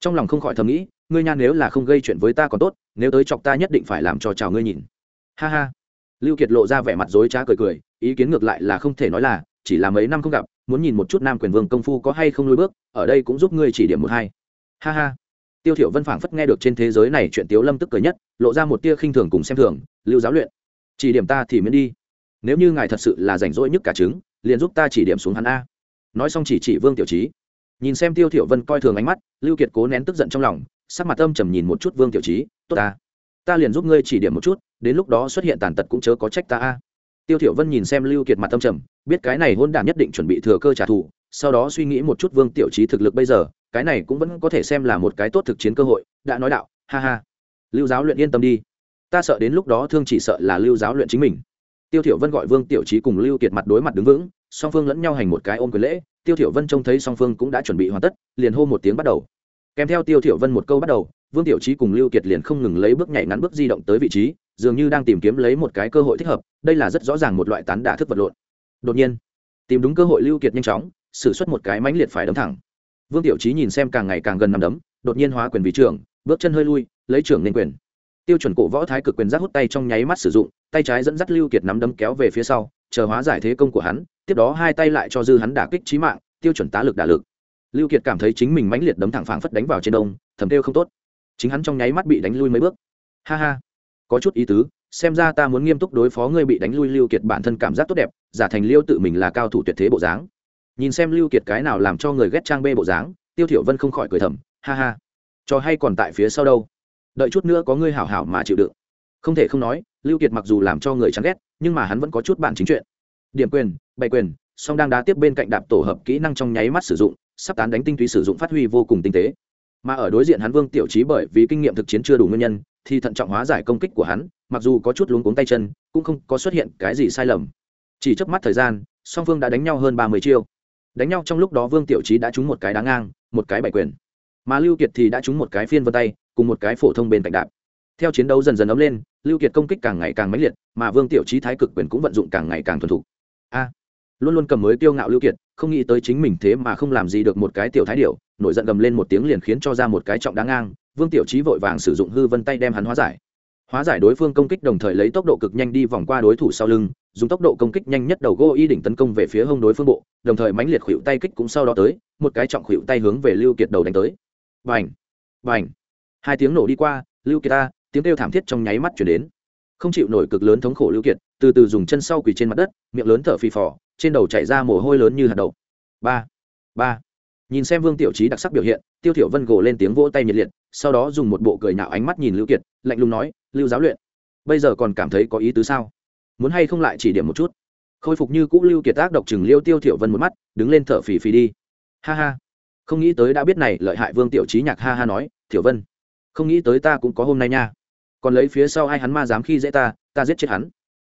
Trong lòng không khỏi thầm nghĩ, ngươi nha, nếu là không gây chuyện với ta còn tốt, nếu tới chọc ta nhất định phải làm cho chào ngươi nhìn. Ha ha lưu kiệt lộ ra vẻ mặt dối trá cười cười, ý kiến ngược lại là không thể nói là, chỉ là mấy năm không gặp, muốn nhìn một chút nam quyền vương công phu có hay không lôi bước, ở đây cũng giúp ngươi chỉ điểm một hai. Ha ha. Tiêu thiểu vân phảng phất nghe được trên thế giới này chuyện tiếu lâm tức cười nhất, lộ ra một tia khinh thường cùng xem thường, lưu giáo luyện, chỉ điểm ta thì miễn đi. Nếu như ngài thật sự là rảnh rỗi nhất cả trứng, liền giúp ta chỉ điểm xuống hắn a. Nói xong chỉ chỉ vương tiểu trí nhìn xem tiêu thiểu vân coi thường ánh mắt, lưu kiệt cố nén tức giận trong lòng, sắc mặt âm trầm nhìn một chút vương tiểu trí tốt ta ta liền giúp ngươi chỉ điểm một chút, đến lúc đó xuất hiện tàn tật cũng chớ có trách ta a. Tiêu thiểu vân nhìn xem lưu kiệt mặt tâm trầm, biết cái này hôn đản nhất định chuẩn bị thừa cơ trả thù, sau đó suy nghĩ một chút vương tiểu trí thực lực bây giờ, cái này cũng vẫn có thể xem là một cái tốt thực chiến cơ hội, đã nói đạo, ha ha. Lưu giáo luyện yên tâm đi. Ta sợ đến lúc đó thương chỉ sợ là lưu giáo luyện chính mình. Tiêu thiểu vân gọi vương tiểu trí cùng lưu kiệt mặt đối mặt đứng vững, song phương lẫn nhau hành một cái ôm quyền lễ, tiêu thiểu vân trông thấy song phương cũng đã chuẩn bị hoàn tất, liền hô một tiếng bắt đầu. Kèm theo tiêu thiểu vân một câu bắt đầu vương tiểu trí cùng lưu kiệt liền không ngừng lấy bước nhảy ngắn bước di động tới vị trí, dường như đang tìm kiếm lấy một cái cơ hội thích hợp, đây là rất rõ ràng một loại tán đả thức vật lộn. Đột nhiên, tìm đúng cơ hội lưu kiệt nhanh chóng, sử xuất một cái mãnh liệt phải đấm thẳng. Vương tiểu trí nhìn xem càng ngày càng gần nằm đấm, đột nhiên hóa quyền vị trưởng, bước chân hơi lui, lấy trưởng nên quyền. Tiêu chuẩn cổ võ thái cực quyền giác hút tay trong nháy mắt sử dụng, tay trái dẫn dắt lưu kiệt nắm đấm kéo về phía sau, chờ hóa giải thế công của hắn, tiếp đó hai tay lại cho dư hắn đả kích trí mạng, tiêu chuẩn tá lực đả lực. Lưu kiệt cảm thấy chính mình mãnh liệt đấm thẳng phảng phất đánh vào trên đông, thầm tiêu không tốt chính hắn trong nháy mắt bị đánh lui mấy bước. Ha ha, có chút ý tứ, xem ra ta muốn nghiêm túc đối phó ngươi bị đánh lui lưu kiệt bản thân cảm giác tốt đẹp, giả thành liêu tự mình là cao thủ tuyệt thế bộ dáng. Nhìn xem lưu kiệt cái nào làm cho người ghét trang bê bộ dáng, tiêu thiểu vân không khỏi cười thầm, ha ha cho hay còn tại phía sau đâu. Đợi chút nữa có ngươi hảo hảo mà chịu đựng. Không thể không nói, lưu kiệt mặc dù làm cho người chán ghét, nhưng mà hắn vẫn có chút bản chính chuyện. Điểm quyền, bày quyền, song đang đá tiếp bên cạnh đạp tổ hợp kỹ năng trong nháy mắt sử dụng, sắp tán đánh tinh túy sử dụng phát huy vô cùng tinh tế mà ở đối diện hắn vương tiểu trí bởi vì kinh nghiệm thực chiến chưa đủ nguyên nhân, thì thận trọng hóa giải công kích của hắn, mặc dù có chút luống cuống tay chân, cũng không có xuất hiện cái gì sai lầm. Chỉ trước mắt thời gian, song phương đã đánh nhau hơn ba mươi chiêu. Đánh nhau trong lúc đó vương tiểu trí đã trúng một cái đá ngang, một cái bảy quyền. Mà lưu kiệt thì đã trúng một cái phiên vân tay, cùng một cái phổ thông bên cạnh đạp. Theo chiến đấu dần dần ấm lên, lưu kiệt công kích càng ngày càng mãnh liệt, mà vương tiểu trí thái cực quyền cũng vận dụng càng ngày càng thuần thục. A! Luôn luôn cầm mới tiêu ngạo lưu kiệt, không nghĩ tới chính mình thế mà không làm gì được một cái tiểu thái điểu, nổi giận gầm lên một tiếng liền khiến cho ra một cái trọng đáng ngang, vương tiểu trí vội vàng sử dụng hư vân tay đem hắn hóa giải. Hóa giải đối phương công kích đồng thời lấy tốc độ cực nhanh đi vòng qua đối thủ sau lưng, dùng tốc độ công kích nhanh nhất đầu gô y đỉnh tấn công về phía hông đối phương bộ, đồng thời mãnh liệt khuỵu tay kích cũng sau đó tới, một cái trọng khuỵu tay hướng về lưu kiệt đầu đánh tới. Vành vành hai tiếng nổ đi qua, lưu kiệt ta, tiếng kêu thảm thiết trong nháy mắt chuyển đến. Không chịu nổi cực lớn thống khổ lưu kiệt, từ từ dùng chân sau quỳ trên mặt đất, miệng lớn thở phì phò trên đầu chảy ra mồ hôi lớn như hạt đậu. Ba ba. Nhìn xem vương tiểu trí đặc sắc biểu hiện, tiêu thiểu vân gồ lên tiếng vỗ tay nhiệt liệt, sau đó dùng một bộ cười nhạo ánh mắt nhìn lưu kiệt, lạnh lùng nói, lưu giáo luyện, bây giờ còn cảm thấy có ý tứ sao? Muốn hay không lại chỉ điểm một chút? Khôi phục như cũ lưu kiệt tác độc chừng liêu tiêu thiểu vân một mắt, đứng lên thở phì phì đi. Ha ha. Không nghĩ tới đã biết này, lợi hại vương tiểu trí nhạc ha ha nói, thiểu vân, không nghĩ tới ta cũng có hôm nay nha. Còn lấy phía sau ai hắn ma dám khi dễ ta ta giết chết hắn.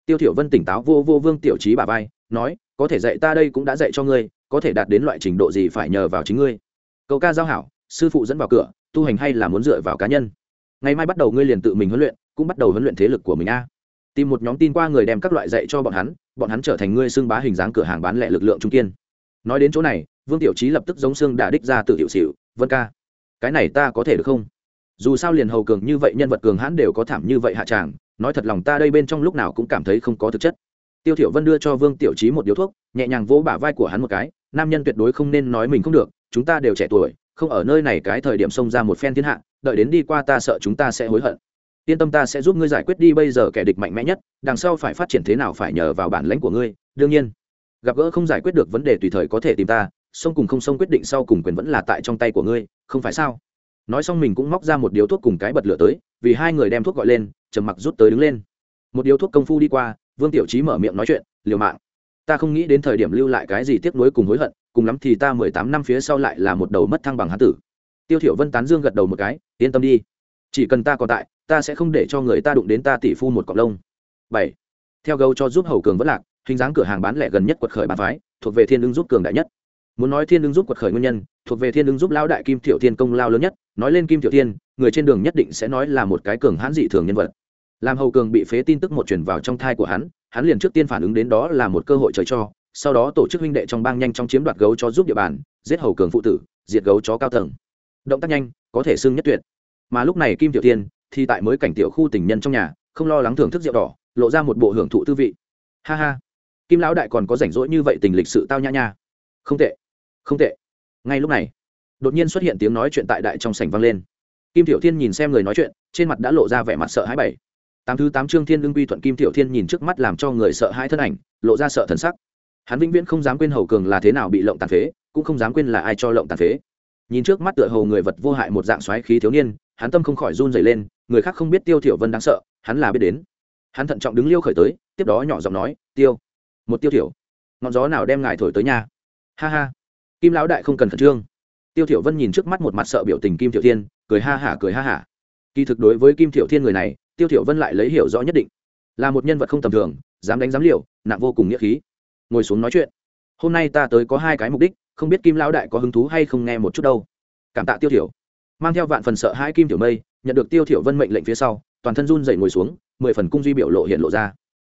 Tiêu thiểu vân tỉnh táo vô vô vương tiểu trí bà vai, nói có thể dạy ta đây cũng đã dạy cho ngươi, có thể đạt đến loại trình độ gì phải nhờ vào chính ngươi. Cậu ca giao hảo, sư phụ dẫn vào cửa, tu hành hay là muốn dựa vào cá nhân? Ngày mai bắt đầu ngươi liền tự mình huấn luyện, cũng bắt đầu huấn luyện thế lực của mình a. Tìm một nhóm tin qua người đem các loại dạy cho bọn hắn bọn hắn trở thành ngươi xưng bá hình dáng cửa hàng bán lẻ lực lượng trung kiên. Nói đến chỗ này, vương tiểu trí lập tức giống xương đả đích ra tự hiệu xịu vân ca, cái này ta có thể được không? Dù sao liền hầu cường như vậy nhân vật cường hãn đều có thảm như vậy hạ tràng, nói thật lòng ta đây bên trong lúc nào cũng cảm thấy không có thực chất tiêu thiểu vân đưa cho vương tiểu trí một điếu thuốc, nhẹ nhàng vỗ bả vai của hắn một cái, nam nhân tuyệt đối không nên nói mình không được, chúng ta đều trẻ tuổi, không ở nơi này cái thời điểm xông ra một phen thiên hạ, đợi đến đi qua ta sợ chúng ta sẽ hối hận. Yên tâm ta sẽ giúp ngươi giải quyết đi bây giờ kẻ địch mạnh mẽ nhất, đằng sau phải phát triển thế nào phải nhờ vào bản lãnh của ngươi, đương nhiên. Gặp gỡ không giải quyết được vấn đề tùy thời có thể tìm ta xông cùng không xông quyết định sau cùng quyền vẫn là tại trong tay của ngươi, không phải sao? Nói xong mình cũng móc ra một điếu thuốc cùng cái bật lửa tới, vì hai người đem thuốc gọi lên, trầm mặc rút tới đứng lên. Một điếu thuốc công phu đi qua vương tiểu trí mở miệng nói chuyện, liều mạng. Ta không nghĩ đến thời điểm lưu lại cái gì tiếc nuối cùng hối hận, cùng lắm thì ta mười tám năm phía sau lại là một đầu mất thăng bằng hán tử. Tiêu thiểu vân tán dương gật đầu một cái, yên tâm đi. Chỉ cần ta còn tại, ta sẽ không để cho người ta đụng đến ta tỷ phu một cọng lông. Bảy. Theo gấu cho giúp hầu cường vẫn lạc, hình dáng cửa hàng bán lẻ gần nhất quật khởi bán phái, thuộc về thiên Đương giúp cường đại nhất. Muốn nói thiên Đương giúp quật khởi nguyên nhân, thuộc về thiên Đương giúp lão đại kim thiệu thiên công lao lớn nhất, nói lên kim thiệu thiên, người trên đường nhất định sẽ nói là một cái cường hãn dị thường nhân vật làm hầu cường bị phế tin tức một truyền vào trong thai của hắn hắn liền trước tiên phản ứng đến đó là một cơ hội trời cho, sau đó tổ chức huynh đệ trong bang nhanh chóng chiếm đoạt gấu cho giúp địa bàn, giết hầu cường phụ tử, diệt gấu chó cao tầng. Động tác nhanh, có thể xưng nhất tuyệt. Mà lúc này kim tiểu tiên thì tại mới cảnh tiểu khu tình nhân trong nhà, không lo lắng thưởng thức rượu đỏ, lộ ra một bộ hưởng thụ tư vị. Ha ha. Kim lão đại còn có rảnh rỗi như vậy tình lịch sự tao nhã nha. Không tệ. Không tệ. Ngay lúc này, đột nhiên xuất hiện tiếng nói chuyện tại đại trong sảnh vang lên. Kim tiểu thiên nhìn xem người nói chuyện, trên mặt đã lộ ra vẻ mặt sợ hãi bảy tám thứ tám trương thiên đương quy thuận kim tiểu thiên nhìn trước mắt làm cho người sợ hãi thân ảnh, lộ ra sợ thần sắc. Hắn vĩnh viễn không dám quên hầu cường là thế nào bị lộng tàn phế, cũng không dám quên là ai cho lộng tàn phế. Nhìn trước mắt tựa hầu người vật vô hại một dạng xoáy khí thiếu niên, hắn tâm không khỏi run dày lên, người khác không biết tiêu thiểu vân đáng sợ, hắn là biết đến. Hắn thận trọng đứng liêu khởi tới, tiếp đó nhỏ giọng nói, tiêu, một tiêu thiểu, ngọn gió nào đem ngài thổi tới nhà ha ha. Kim lão đại không cần khẩn trương. Tiêu thiểu vân nhìn trước mắt một mặt sợ biểu tình kim tiểu thiên, cười ha hả, cười ha hả kỳ thực đối với kim thiệu thiên người này, tiêu thiệu vân lại lấy hiểu rõ nhất định. Là một nhân vật không tầm thường, dám đánh dám liều, nặng vô cùng nghĩa khí. Ngồi xuống nói chuyện. Hôm nay ta tới có hai cái mục đích, không biết kim lão đại có hứng thú hay không nghe một chút đâu. Cảm tạ tiêu thiểu. Mang theo vạn phần sợ hãi kim tiểu mây, nhận được tiêu thiểu vân mệnh lệnh phía sau, toàn thân run rẩy ngồi xuống, mười phần cung duy biểu lộ hiện lộ ra.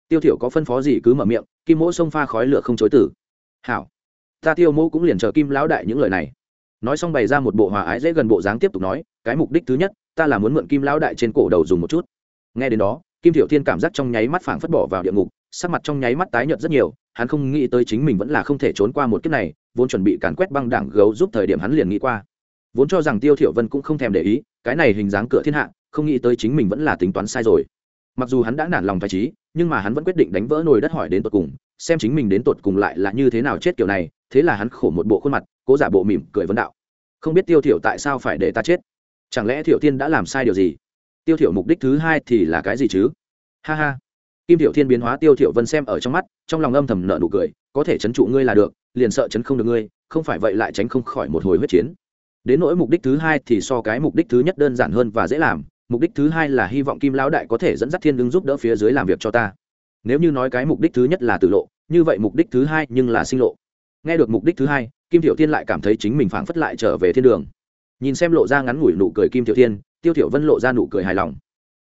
Tiêu thiểu có phân phó gì cứ mở miệng, kim mỗ xông pha khói lửa không chối tử hảo. Ta tiêu mỗ cũng liền chờ kim lão đại những lời này. Nói xong bày ra một bộ hòa ái dễ gần bộ dáng tiếp tục nói, cái mục đích thứ nhất ta là muốn mượn kim lão đại trên cổ đầu dùng một chút. Nghe đến đó, kim tiểu thiên cảm giác trong nháy mắt phảng phất bỏ vào địa ngục, sắc mặt trong nháy mắt tái nhợt rất nhiều, hắn không nghĩ tới chính mình vẫn là không thể trốn qua một kiếp này, vốn chuẩn bị càn quét băng đảng gấu giúp thời điểm hắn liền nghĩ qua. Vốn cho rằng tiêu thiểu vân cũng không thèm để ý, cái này hình dáng cửa thiên hạ, không nghĩ tới chính mình vẫn là tính toán sai rồi. Mặc dù hắn đã nản lòng phải trí, nhưng mà hắn vẫn quyết định đánh vỡ nồi đất hỏi đến tột cùng, xem chính mình đến tột cùng lại là như thế nào chết kiểu này, thế là hắn khổ một bộ khuôn mặt, cố giả bộ mỉm cười vấn đạo. Không biết tiêu thiểu tại sao phải để ta chết? Chẳng lẽ thiểu thiên đã làm sai điều gì? Tiêu thiểu mục đích thứ hai thì là cái gì chứ? Ha ha. Kim thiểu thiên biến hóa tiêu thiểu vân xem ở trong mắt, trong lòng âm thầm nở nụ cười, có thể chấn trụ ngươi là được, liền sợ chấn không được ngươi, không phải vậy lại tránh không khỏi một hồi huyết chiến. Đến nỗi mục đích thứ hai thì so cái mục đích thứ nhất đơn giản hơn và dễ làm, mục đích thứ hai là hy vọng kim lão đại có thể dẫn dắt thiên đương giúp đỡ phía dưới làm việc cho ta. Nếu như nói cái mục đích thứ nhất là tử lộ, như vậy mục đích thứ hai nhưng là sinh lộ. Nghe được mục đích thứ hai, kim thiểu thiên lại cảm thấy chính mình phảng phất lại trở về thiên đường nhìn xem lộ ra ngắn ngủi nụ cười kim Tiểu thiên, tiêu thiểu vân lộ ra nụ cười hài lòng.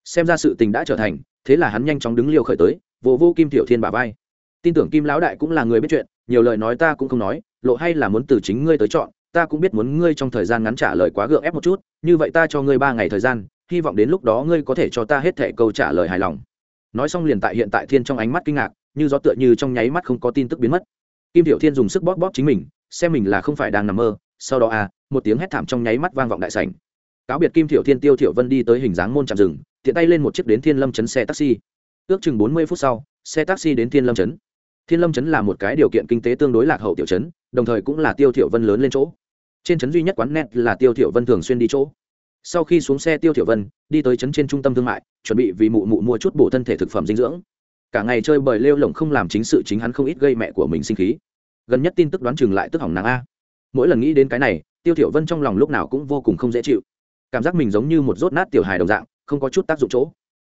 Xem ra sự tình đã trở thành, thế là hắn nhanh chóng đứng liều khởi tới vô vô kim Tiểu thiên bả vai. Tin tưởng kim lão đại cũng là người biết chuyện, nhiều lời nói ta cũng không nói, lộ hay là muốn từ chính ngươi tới chọn, ta cũng biết muốn ngươi trong thời gian ngắn trả lời quá gượng ép một chút, như vậy ta cho ngươi ba ngày thời gian, hy vọng đến lúc đó ngươi có thể cho ta hết thẻ câu trả lời hài lòng. Nói xong liền tại hiện tại thiên trong ánh mắt kinh ngạc, như gió tựa như trong nháy mắt không có tin tức biến mất. Kim tiểu thiên dùng sức bóp bóp chính mình, xem mình là không phải đang nằm mơ, sau đó à một tiếng hét thảm trong nháy mắt vang vọng đại sảnh. Cáo biệt kim tiểu thiên, tiêu tiểu vân đi tới hình dáng môn chạm rừng, tiện tay lên một chiếc đến thiên lâm chấn xe taxi. Ước chừng bốn mươi phút sau, xe taxi đến thiên lâm chấn. Thiên lâm chấn là một cái điều kiện kinh tế tương đối lạc hậu tiểu chấn, đồng thời cũng là tiêu tiểu vân lớn lên chỗ. Trên chấn duy nhất quán net là tiêu tiểu vân thường xuyên đi chỗ. Sau khi xuống xe, tiêu tiểu vân đi tới chấn trên trung tâm thương mại, chuẩn bị vì mụ mụ mua chút bổ thân thể thực phẩm dinh dưỡng. Cả ngày chơi bời lêu lổng không làm chính sự chính hắn không ít gây mẹ của mình sinh khí. Gần nhất tin tức đoán chừng lại tức hỏng nàng a. Mỗi lần nghĩ đến cái này tiêu thiểu vân trong lòng lúc nào cũng vô cùng không dễ chịu. Cảm giác mình giống như một rốt nát tiểu hài đồng dạng, không có chút tác dụng chỗ.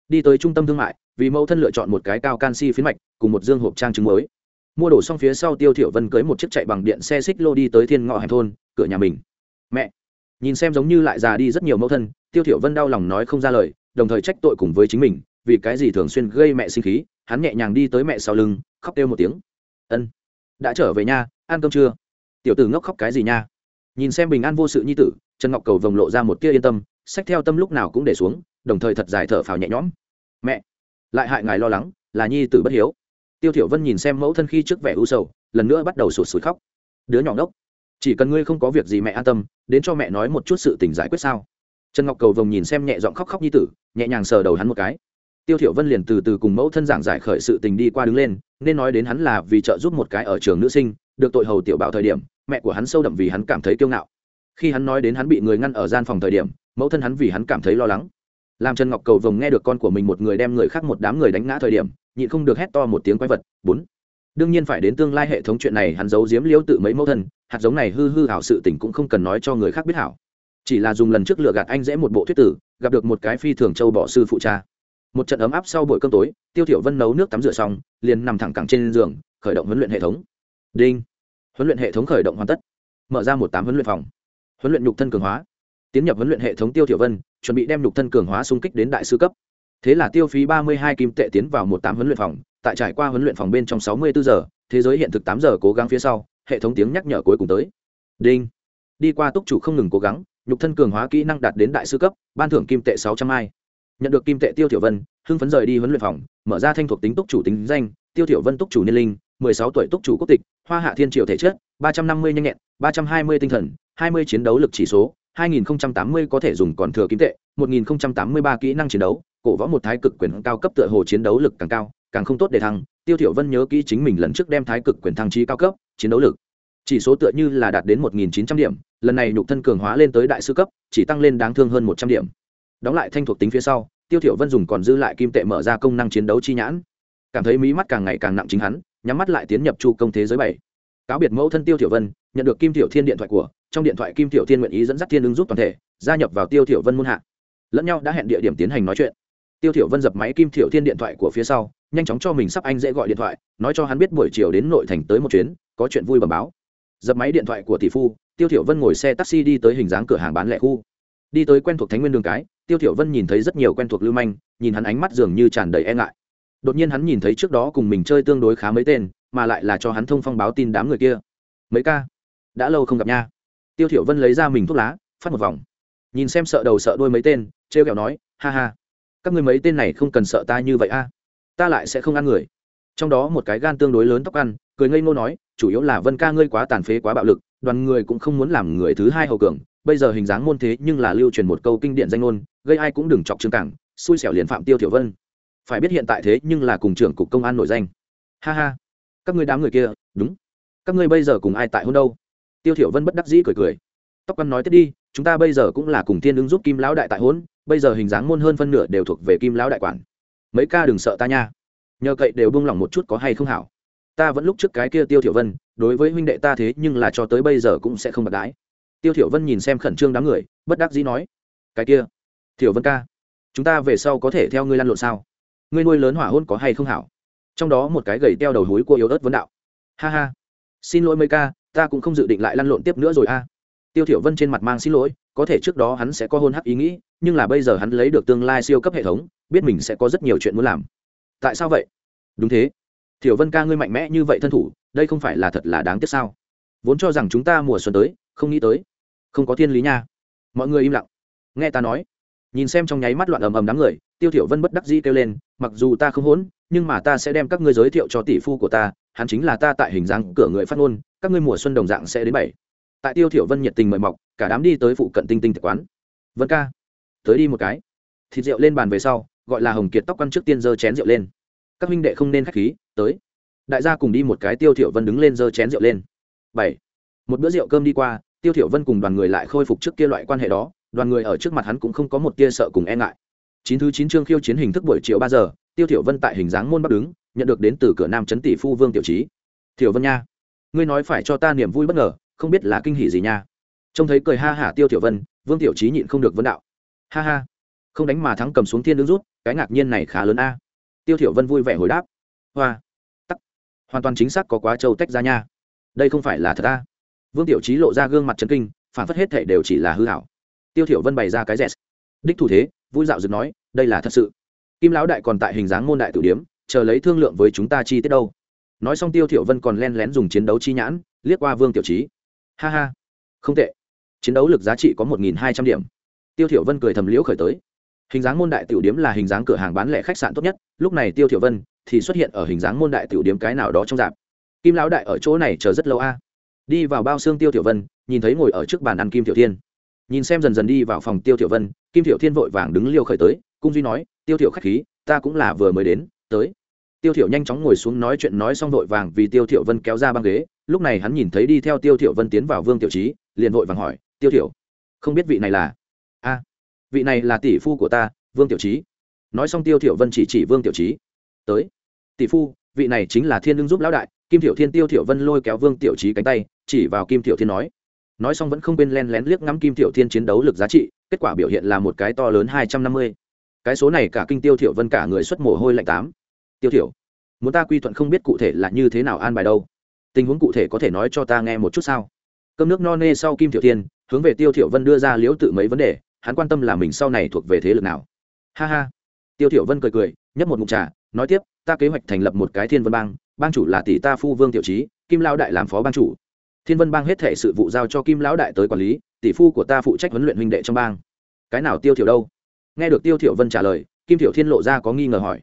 Đi tới trung tâm thương mại, vì mẫu thân lựa chọn một cái cao canxi phiến mạch, cùng một dương hộp trang trứng mới. Mua đồ xong phía sau tiêu thiểu vân cưới một chiếc chạy bằng điện xe xích lô đi tới thiên ngõ hẻm thôn, cửa nhà mình. Mẹ! Nhìn xem giống như lại già đi rất nhiều mẫu thân, tiêu thiểu vân đau lòng nói không ra lời, đồng thời trách tội cùng với chính mình, vì cái gì thường xuyên gây mẹ sinh khí, hắn nhẹ nhàng đi tới mẹ sau lưng, khóc kêu một tiếng. Ân, đã trở về nhà ăn cơm chưa? Tiểu tử ngốc khóc cái gì nha? Nhìn xem bình an vô sự nhi tử, trần ngọc cầu vồng lộ ra một tia yên tâm, sách theo tâm lúc nào cũng để xuống, đồng thời thật dài thở phào nhẹ nhõm. Mẹ! Lại hại ngài lo lắng, là nhi tử bất hiếu. Tiêu thiểu vân nhìn xem mẫu thân khi trước vẻ u sầu, lần nữa bắt đầu sụt sùi khóc. Đứa nhỏ ngốc, chỉ cần ngươi không có việc gì mẹ an tâm, đến cho mẹ nói một chút sự tình giải quyết sao? Trần ngọc cầu vồng nhìn xem nhẹ giọng khóc khóc nhi tử, nhẹ nhàng sờ đầu hắn một cái. Tiêu thiểu vân liền từ từ cùng mẫu thân giảng giải khởi sự tình đi qua đứng lên, nên nói đến hắn là vì trợ giúp một cái ở trường nữ sinh, được tội hầu tiểu bảo thời điểm mẹ của hắn sâu đậm vì hắn cảm thấy kiêu ngạo. Khi hắn nói đến hắn bị người ngăn ở gian phòng thời điểm, mẫu thân hắn vì hắn cảm thấy lo lắng. Làm trần ngọc cầu vồng nghe được con của mình một người đem người khác một đám người đánh ngã thời điểm, nhịn không được hét to một tiếng quái vật, bốn. Đương nhiên phải đến tương lai hệ thống chuyện này, hắn giấu giếm liễu tự mấy mẫu thân, hạt giống này hư hư hảo sự tình cũng không cần nói cho người khác biết hảo. Chỉ là dùng lần trước lựa gạt anh dễ một bộ thuyết tử, gặp được một cái phi thường châu bỏ sư phụ cha. Một trận ấm áp sau buổi cơm tối, tiêu thiểu vân nấu nước tắm rửa xong, liền nằm thẳng cẳng trên giường, khởi động huấn luyện hệ thống. Đinh huấn luyện hệ thống khởi động hoàn tất, mở ra một tám huấn luyện phòng, huấn luyện nhục thân cường hóa, tiến nhập huấn luyện hệ thống tiêu thiểu vân, chuẩn bị đem nhục thân cường hóa xung kích đến đại sư cấp. Thế là tiêu phí ba mươi hai kim tệ tiến vào một tám huấn luyện phòng, tại trải qua huấn luyện phòng bên trong sáu mươi bốn giờ, thế giới hiện thực tám giờ cố gắng phía sau, hệ thống tiếng nhắc nhở cuối cùng tới. Đinh. Đi qua túc chủ không ngừng cố gắng, nhục thân cường hóa kỹ năng đạt đến đại sư cấp, ban thưởng kim tệ sáu trăm ai nhận được kim tệ tiêu thiểu vân, hưng phấn rời đi huấn luyện phòng, mở ra thanh thuộc tính túc chủ tính danh, tiêu thiểu vân túc chủ niên linh mười sáu tuổi túc chủ quốc tịch, hoa hạ thiên triều thể chất, ba trăm năm mươi nhanh nhẹn, ba trăm hai mươi tinh thần, hai mươi chiến đấu lực chỉ số, hai nghìn tám mươi có thể dùng còn thừa kim tệ, một nghìn tám mươi ba kỹ năng chiến đấu, cổ võ một thái cực quyền cao cấp tựa hồ chiến đấu lực càng cao, càng không tốt để thăng. Tiêu thiểu vân nhớ kỹ chính mình lần trước đem thái cực quyền thăng trí cao cấp, chiến đấu lực chỉ số tựa như là đạt đến một nghìn chín trăm điểm, lần này nhục thân cường hóa lên tới đại sư cấp, chỉ tăng lên đáng thương hơn một trăm điểm. Đóng lại thanh thuộc tính phía sau, tiêu thiểu vân dùng còn dư lại kim tệ mở ra công năng chiến đấu chi nhãn. Cảm thấy mí mắt càng ngày càng nặng chính hắn nhắm mắt lại tiến nhập chu công thế giới bảy. Cáo biệt mẫu thân tiêu tiểu vân, nhận được kim tiểu thiên điện thoại của, trong điện thoại kim tiểu thiên nguyện ý dẫn dắt thiên ứng giúp toàn thể, gia nhập vào tiêu tiểu vân môn hạ. Lẫn nhau đã hẹn địa điểm tiến hành nói chuyện. Tiêu tiểu vân dập máy kim tiểu thiên điện thoại của phía sau, nhanh chóng cho mình sắp anh dễ gọi điện thoại, nói cho hắn biết buổi chiều đến nội thành tới một chuyến, có chuyện vui bẩm báo. Dập máy điện thoại của tỷ phu, tiêu tiểu vân ngồi xe taxi đi tới hình dáng cửa hàng bán lẻ khu. Đi tới quen thuộc thánh nguyên đường cái, tiêu tiểu vân nhìn thấy rất nhiều quen thuộc lưu manh, nhìn hắn ánh mắt dường như tràn đầy e ngại đột nhiên hắn nhìn thấy trước đó cùng mình chơi tương đối khá mấy tên, mà lại là cho hắn thông phong báo tin đám người kia. Mấy ca, đã lâu không gặp nha. Tiêu thiểu vân lấy ra mình thuốc lá, phát một vòng. Nhìn xem sợ đầu sợ đuôi mấy tên treo kẹo nói, ha ha, các ngươi mấy tên này không cần sợ ta như vậy a. Ta lại sẽ không ăn người. Trong đó một cái gan tương đối lớn tóc ăn, cười ngây ngô nói, chủ yếu là vân ca ngươi quá tàn phế quá bạo lực, đoàn người cũng không muốn làm người thứ hai hầu cường. Bây giờ hình dáng môn thế nhưng là lưu truyền một câu kinh điển danh ngôn, gây ai cũng đừng chọc trương cảng, xui xẻo liền phạm tiêu thiểu vân phải biết hiện tại thế nhưng là cùng trưởng cục công an nổi danh. Ha ha. Các ngươi đám người kia, đúng. Các ngươi bây giờ cùng ai tại hôn đâu? Tiêu thiểu vân bất đắc dĩ cười cười. Tóc quan nói tiếp đi, chúng ta bây giờ cũng là cùng thiên ứng giúp kim lão đại tại hôn, bây giờ hình dáng môn hơn phân nửa đều thuộc về kim lão đại quản. Mấy ca đừng sợ ta nha. Nhờ cậy đều buông lỏng một chút có hay không hảo. Ta vẫn lúc trước cái kia tiêu thiểu vân, đối với huynh đệ ta thế nhưng là cho tới bây giờ cũng sẽ không bạc đái. Tiêu thiểu vân nhìn xem khẩn trương đám người, bất đắc dĩ nói. Cái kia, thiểu vân ca, chúng ta về sau có thể theo ngươi lăn lộn sao? Ngươi nuôi lớn hỏa hôn có hay không hảo? Trong đó một cái gầy teo đầu húi của yếu ớt vấn đạo. Ha ha. Xin lỗi mấy ca, ta cũng không dự định lại lăn lộn tiếp nữa rồi a. Tiêu thiểu vân trên mặt mang xin lỗi, có thể trước đó hắn sẽ có hôn hắc ý nghĩ, nhưng là bây giờ hắn lấy được tương lai siêu cấp hệ thống, biết mình sẽ có rất nhiều chuyện muốn làm. Tại sao vậy? Đúng thế. Thiểu vân ca ngươi mạnh mẽ như vậy thân thủ, đây không phải là thật là đáng tiếc sao? Vốn cho rằng chúng ta mùa xuân tới, không nghĩ tới. Không có thiên lý nha. Mọi người im lặng. Nghe ta nói. Nhìn xem trong nháy mắt loạn ầm ầm đám người tiêu thiểu vân bất đắc dĩ kêu lên, mặc dù ta không hỗn, nhưng mà ta sẽ đem các ngươi giới thiệu cho tỷ phu của ta, hắn chính là ta tại hình dáng cửa người phát ngôn, các ngươi mùa xuân đồng dạng sẽ đến bảy. Tại tiêu thiểu vân nhiệt tình mời mọc, cả đám đi tới phụ cận tinh tinh thực quán. Vân ca, tới đi một cái. Thịt rượu lên bàn về sau, gọi là hồng kiệt tóc quan trước tiên giơ chén rượu lên. Các huynh đệ không nên khách khí, tới. Đại gia cùng đi một cái, tiêu thiểu vân đứng lên giơ chén rượu lên. Bảy. Một bữa rượu cơm đi qua, tiêu thiểu vân cùng đoàn người lại khôi phục trước kia loại quan hệ đó, đoàn người ở trước mặt hắn cũng không có một tia sợ cùng e ngại chín thứ chín chương khiêu chiến hình thức buổi chiều ba giờ, tiêu thiểu vân tại hình dáng môn bắc đứng, nhận được đến từ cửa nam trấn tỷ phu vương tiểu trí thiểu vân nha, ngươi nói phải cho ta niềm vui bất ngờ, không biết là kinh hỉ gì nha. Trông thấy cười ha hả tiêu thiểu vân, vương tiểu trí nhịn không được vấn đạo. Ha ha, không đánh mà thắng cầm xuống thiên đứng rút, cái ngạc nhiên này khá lớn a. Tiêu thiểu vân vui vẻ hồi đáp. Hoa, tắc, hoàn toàn chính xác có quá trâu tách ra nha. Đây không phải là thật a. Vương tiểu trí lộ ra gương mặt chấn kinh, phản phất hết thể đều chỉ là hư hảo tiêu thiểu vân bày ra cái rẻ đích thủ thế vui dạo dựng nói, đây là thật sự. Kim lão đại còn tại hình dáng môn đại tử điếm, chờ lấy thương lượng với chúng ta chi tiết đâu. Nói xong tiêu thiểu vân còn len lén dùng chiến đấu chi nhãn, liếc qua vương tiểu trí ha ha, không tệ. Chiến đấu lực giá trị có một nghìn hai trăm điểm. Tiêu thiểu vân cười thầm liễu khởi tới. Hình dáng môn đại tiểu điếm là hình dáng cửa hàng bán lẻ khách sạn tốt nhất, lúc này tiêu thiểu vân thì xuất hiện ở hình dáng môn đại tiểu điếm cái nào đó trong dạp. Kim lão đại ở chỗ này chờ rất lâu a. Đi vào bao xương tiêu thiểu vân, nhìn thấy ngồi ở trước bàn ăn kim tiểu thiên. Nhìn xem dần dần đi vào phòng tiêu thiểu vân kim Thiệu thiên vội vàng đứng liêu khởi tới, cung duy nói, tiêu thiểu khách khí, ta cũng là vừa mới đến, tới. Tiêu thiểu nhanh chóng ngồi xuống nói chuyện nói xong vội vàng vì tiêu thiểu vân kéo ra băng ghế, lúc này hắn nhìn thấy đi theo tiêu thiểu vân tiến vào vương tiểu trí liền vội vàng hỏi, tiêu thiểu, không biết vị này là? A, vị này là tỷ phu của ta, vương tiểu trí nói xong tiêu thiểu vân chỉ chỉ vương tiểu trí tới. Tỷ phu, vị này chính là thiên đương giúp lão đại. Kim Thiệu thiên tiêu thiểu vân lôi kéo vương tiểu trí cánh tay, chỉ vào kim Thiệu thiên nói. Nói xong vẫn không quên len lén liếc ngắm kim tiểu thiên chiến đấu lực giá trị kết quả biểu hiện là một cái to lớn hai trăm năm mươi. Cái số này cả kinh tiêu thiểu vân cả người xuất mồ hôi lạnh tám. Tiêu thiểu, muốn ta quy thuận không biết cụ thể là như thế nào an bài đâu. Tình huống cụ thể có thể nói cho ta nghe một chút sao? Cơm nước no nê sau kim tiểu thiên, hướng về tiêu thiểu vân đưa ra liễu tự mấy vấn đề, hắn quan tâm là mình sau này thuộc về thế lực nào. Ha ha. Tiêu thiểu vân cười cười, nhấp một ngụm trà, nói tiếp, ta kế hoạch thành lập một cái thiên vân bang bang chủ là tỷ ta phu vương tiểu trí kim lão đại làm phó bang chủ. Thiên vân bang hết thể sự vụ giao cho kim lão đại tới quản lý tỷ phu của ta phụ trách huấn luyện huynh đệ trong bang. Cái nào tiêu thiểu đâu? Nghe được tiêu thiểu vân trả lời, kim thiểu thiên lộ ra có nghi ngờ hỏi.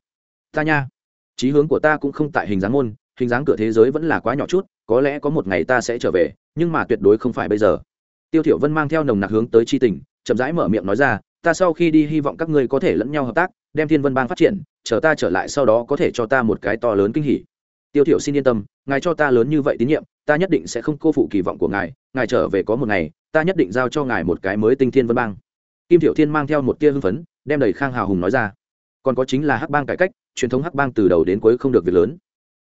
Ta nha. Chí hướng của ta cũng không tại hình dáng môn, hình dáng cửa thế giới vẫn là quá nhỏ chút, có lẽ có một ngày ta sẽ trở về, nhưng mà tuyệt đối không phải bây giờ. Tiêu thiểu vân mang theo nồng nặc hướng tới chi tình, chậm rãi mở miệng nói ra, ta sau khi đi hy vọng các ngươi có thể lẫn nhau hợp tác, đem thiên vân bang phát triển, chờ ta trở lại sau đó có thể cho ta một cái to lớn kinh hỉ. Tiêu thiểu xin yên tâm, ngài cho ta lớn như vậy tín nhiệm, ta nhất định sẽ không cô phụ kỳ vọng của ngài ngài trở về có một ngày ta nhất định giao cho ngài một cái mới tinh thiên vân bang. Kim thiểu thiên mang theo một tia hưng phấn, đem đầy khang hào hùng nói ra. Còn có chính là hắc bang cải cách, truyền thống hắc bang từ đầu đến cuối không được việc lớn.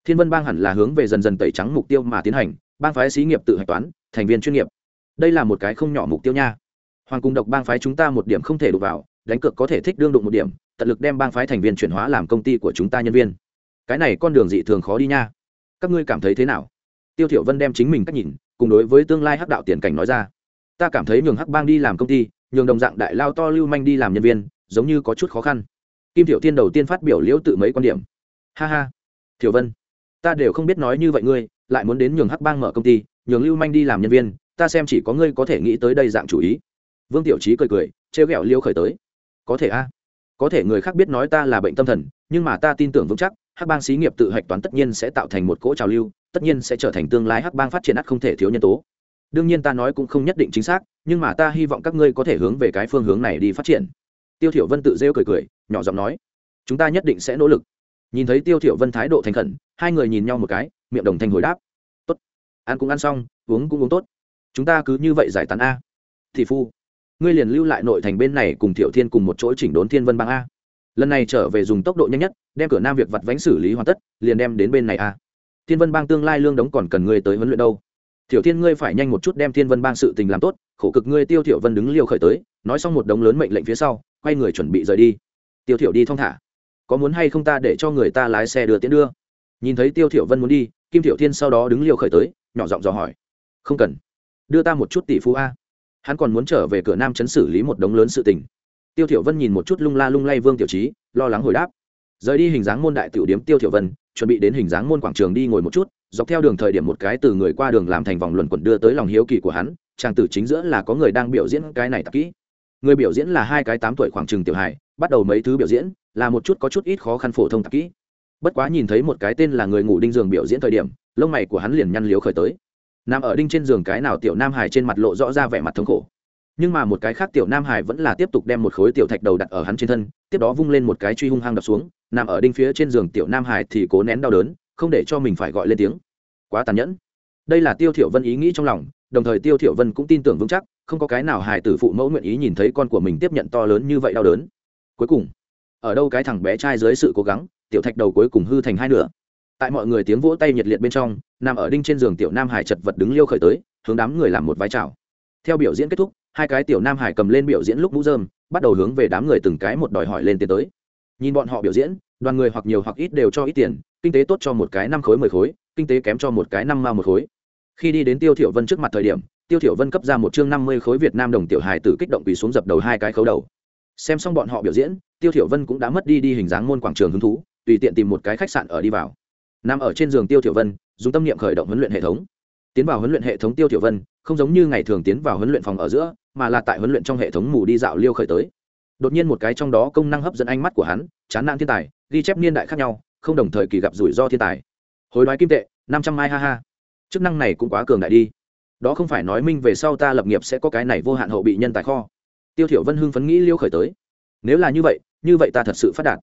Thiên vân bang hẳn là hướng về dần dần tẩy trắng mục tiêu mà tiến hành, bang phái xí nghiệp tự hạch toán, thành viên chuyên nghiệp. Đây là một cái không nhỏ mục tiêu nha. Hoàng cung độc bang phái chúng ta một điểm không thể đụng vào, đánh cược có thể thích đương đụng một điểm, tận lực đem bang phái thành viên chuyển hóa làm công ty của chúng ta nhân viên. Cái này con đường dị thường khó đi nha. Các ngươi cảm thấy thế nào? Tiêu thiểu vân đem chính mình cách nhìn, cùng đối với tương lai hắc đạo tiền cảnh nói ra ta cảm thấy nhường hắc bang đi làm công ty, nhường đồng dạng đại lao to lưu manh đi làm nhân viên, giống như có chút khó khăn. Kim Tiểu tiên đầu tiên phát biểu liễu tự mấy quan điểm. Ha ha. Thiểu vân, ta đều không biết nói như vậy ngươi, lại muốn đến nhường hắc bang mở công ty, nhường lưu manh đi làm nhân viên, ta xem chỉ có ngươi có thể nghĩ tới đây dạng chủ ý. Vương tiểu trí cười cười, trêu ghẹo liêu khởi tới. Có thể a. Có thể người khác biết nói ta là bệnh tâm thần, nhưng mà ta tin tưởng vững chắc, hắc bang xí nghiệp tự hạch toán tất nhiên sẽ tạo thành một cỗ trào lưu, tất nhiên sẽ trở thành tương lai hắc bang phát triển ắt không thể thiếu nhân tố đương nhiên ta nói cũng không nhất định chính xác, nhưng mà ta hy vọng các ngươi có thể hướng về cái phương hướng này đi phát triển. Tiêu thiểu vân tự rêu cười cười, nhỏ giọng nói, chúng ta nhất định sẽ nỗ lực. Nhìn thấy tiêu thiểu vân thái độ thành khẩn, hai người nhìn nhau một cái, miệng đồng thanh hồi đáp, tốt, ăn cũng ăn xong, uống cũng uống tốt. Chúng ta cứ như vậy giải tán a. Thị phu, ngươi liền lưu lại nội thành bên này cùng thiểu thiên cùng một chỗ chỉnh đốn thiên vân bang a. Lần này trở về dùng tốc độ nhanh nhất, đem cửa nam việc vặt vánh xử lý hoàn tất, liền đem đến bên này a. Thiên vân bang tương lai lương đống còn cần ngươi tới huấn luyện đâu. Tiểu thiên ngươi phải nhanh một chút đem thiên vân bang sự tình làm tốt, khổ cực ngươi tiêu thiểu vân đứng liều khởi tới, nói xong một đống lớn mệnh lệnh phía sau, quay người chuẩn bị rời đi. Tiêu thiểu đi thong thả. Có muốn hay không ta để cho người ta lái xe đưa tiễn đưa? Nhìn thấy tiêu thiểu vân muốn đi, kim Tiểu thiên sau đó đứng liều khởi tới, nhỏ giọng dò hỏi. Không cần. Đưa ta một chút tỷ phú a. Hắn còn muốn trở về cửa nam chấn xử lý một đống lớn sự tình. Tiêu thiểu vân nhìn một chút lung la lung lay vương tiểu trí, lo lắng hồi đáp. Rời đi hình dáng môn đại tiểu điếm tiêu thiểu vân, chuẩn bị đến hình dáng môn quảng trường đi ngồi một chút dọc theo đường thời điểm một cái từ người qua đường làm thành vòng luẩn quẩn đưa tới lòng hiếu kỳ của hắn, trang tử chính giữa là có người đang biểu diễn cái này tạp kỹ. Người biểu diễn là hai cái tám tuổi khoảng trường tiểu hài, bắt đầu mấy thứ biểu diễn, là một chút có chút ít khó khăn phổ thông tạp kỹ. Bất quá nhìn thấy một cái tên là người ngủ đinh giường biểu diễn thời điểm, lông mày của hắn liền nhăn liếu khởi tới. Nằm ở đinh trên giường cái nào tiểu nam hải trên mặt lộ rõ ra vẻ mặt thống khổ. Nhưng mà một cái khác tiểu nam hải vẫn là tiếp tục đem một khối tiểu thạch đầu đặt ở hắn trên thân, tiếp đó vung lên một cái truy hung hăng đập xuống, nằm ở đinh phía trên giường tiểu nam hải thì cố nén đau đớn không để cho mình phải gọi lên tiếng. Quá tàn nhẫn. Đây là tiêu thiểu vân ý nghĩ trong lòng, đồng thời tiêu thiểu vân cũng tin tưởng vững chắc, không có cái nào hài tử phụ mẫu nguyện ý nhìn thấy con của mình tiếp nhận to lớn như vậy đau đớn. Cuối cùng, ở đâu cái thằng bé trai dưới sự cố gắng, tiểu thạch đầu cuối cùng hư thành hai nửa. Tại mọi người tiếng vỗ tay nhiệt liệt bên trong, nằm ở đinh trên giường tiểu nam hải chật vật đứng liêu khởi tới, hướng đám người làm một vai chào. theo biểu diễn kết thúc, hai cái tiểu nam hải cầm lên biểu diễn lúc mũ dơm bắt đầu hướng về đám người từng cái một đòi hỏi lên tiến tới nhìn bọn họ biểu diễn, đoàn người hoặc nhiều hoặc ít đều cho ít tiền, kinh tế tốt cho một cái năm khối mười khối, kinh tế kém cho một cái năm mao một khối. Khi đi đến tiêu thiểu vân trước mặt thời điểm, tiêu thiểu vân cấp ra một chương năm mươi khối việt nam đồng tiểu hài tử kích động quỳ xuống dập đầu hai cái khấu đầu. Xem xong bọn họ biểu diễn, tiêu thiểu vân cũng đã mất đi đi hình dáng môn quảng trường hứng thú, tùy tiện tìm một cái khách sạn ở đi vào. Nằm ở trên giường tiêu thiểu vân, dùng tâm niệm khởi động huấn luyện hệ thống. Tiến vào huấn luyện hệ thống tiêu thiểu vân, không giống như ngày thường tiến vào huấn luyện phòng ở giữa, mà là tại huấn luyện trong hệ thống mù đi dạo liêu khởi tới đột nhiên một cái trong đó công năng hấp dẫn ánh mắt của hắn, chán nản thiên tài, ghi chép niên đại khác nhau, không đồng thời kỳ gặp rủi ro thiên tài. Hối đoái kim tệ, năm trăm mai ha ha. Chức năng này cũng quá cường đại đi. Đó không phải nói minh về sau ta lập nghiệp sẽ có cái này vô hạn hậu bị nhân tài kho. Tiêu thiểu vân hưng phấn nghĩ liêu khởi tới. Nếu là như vậy như vậy ta thật sự phát đạt.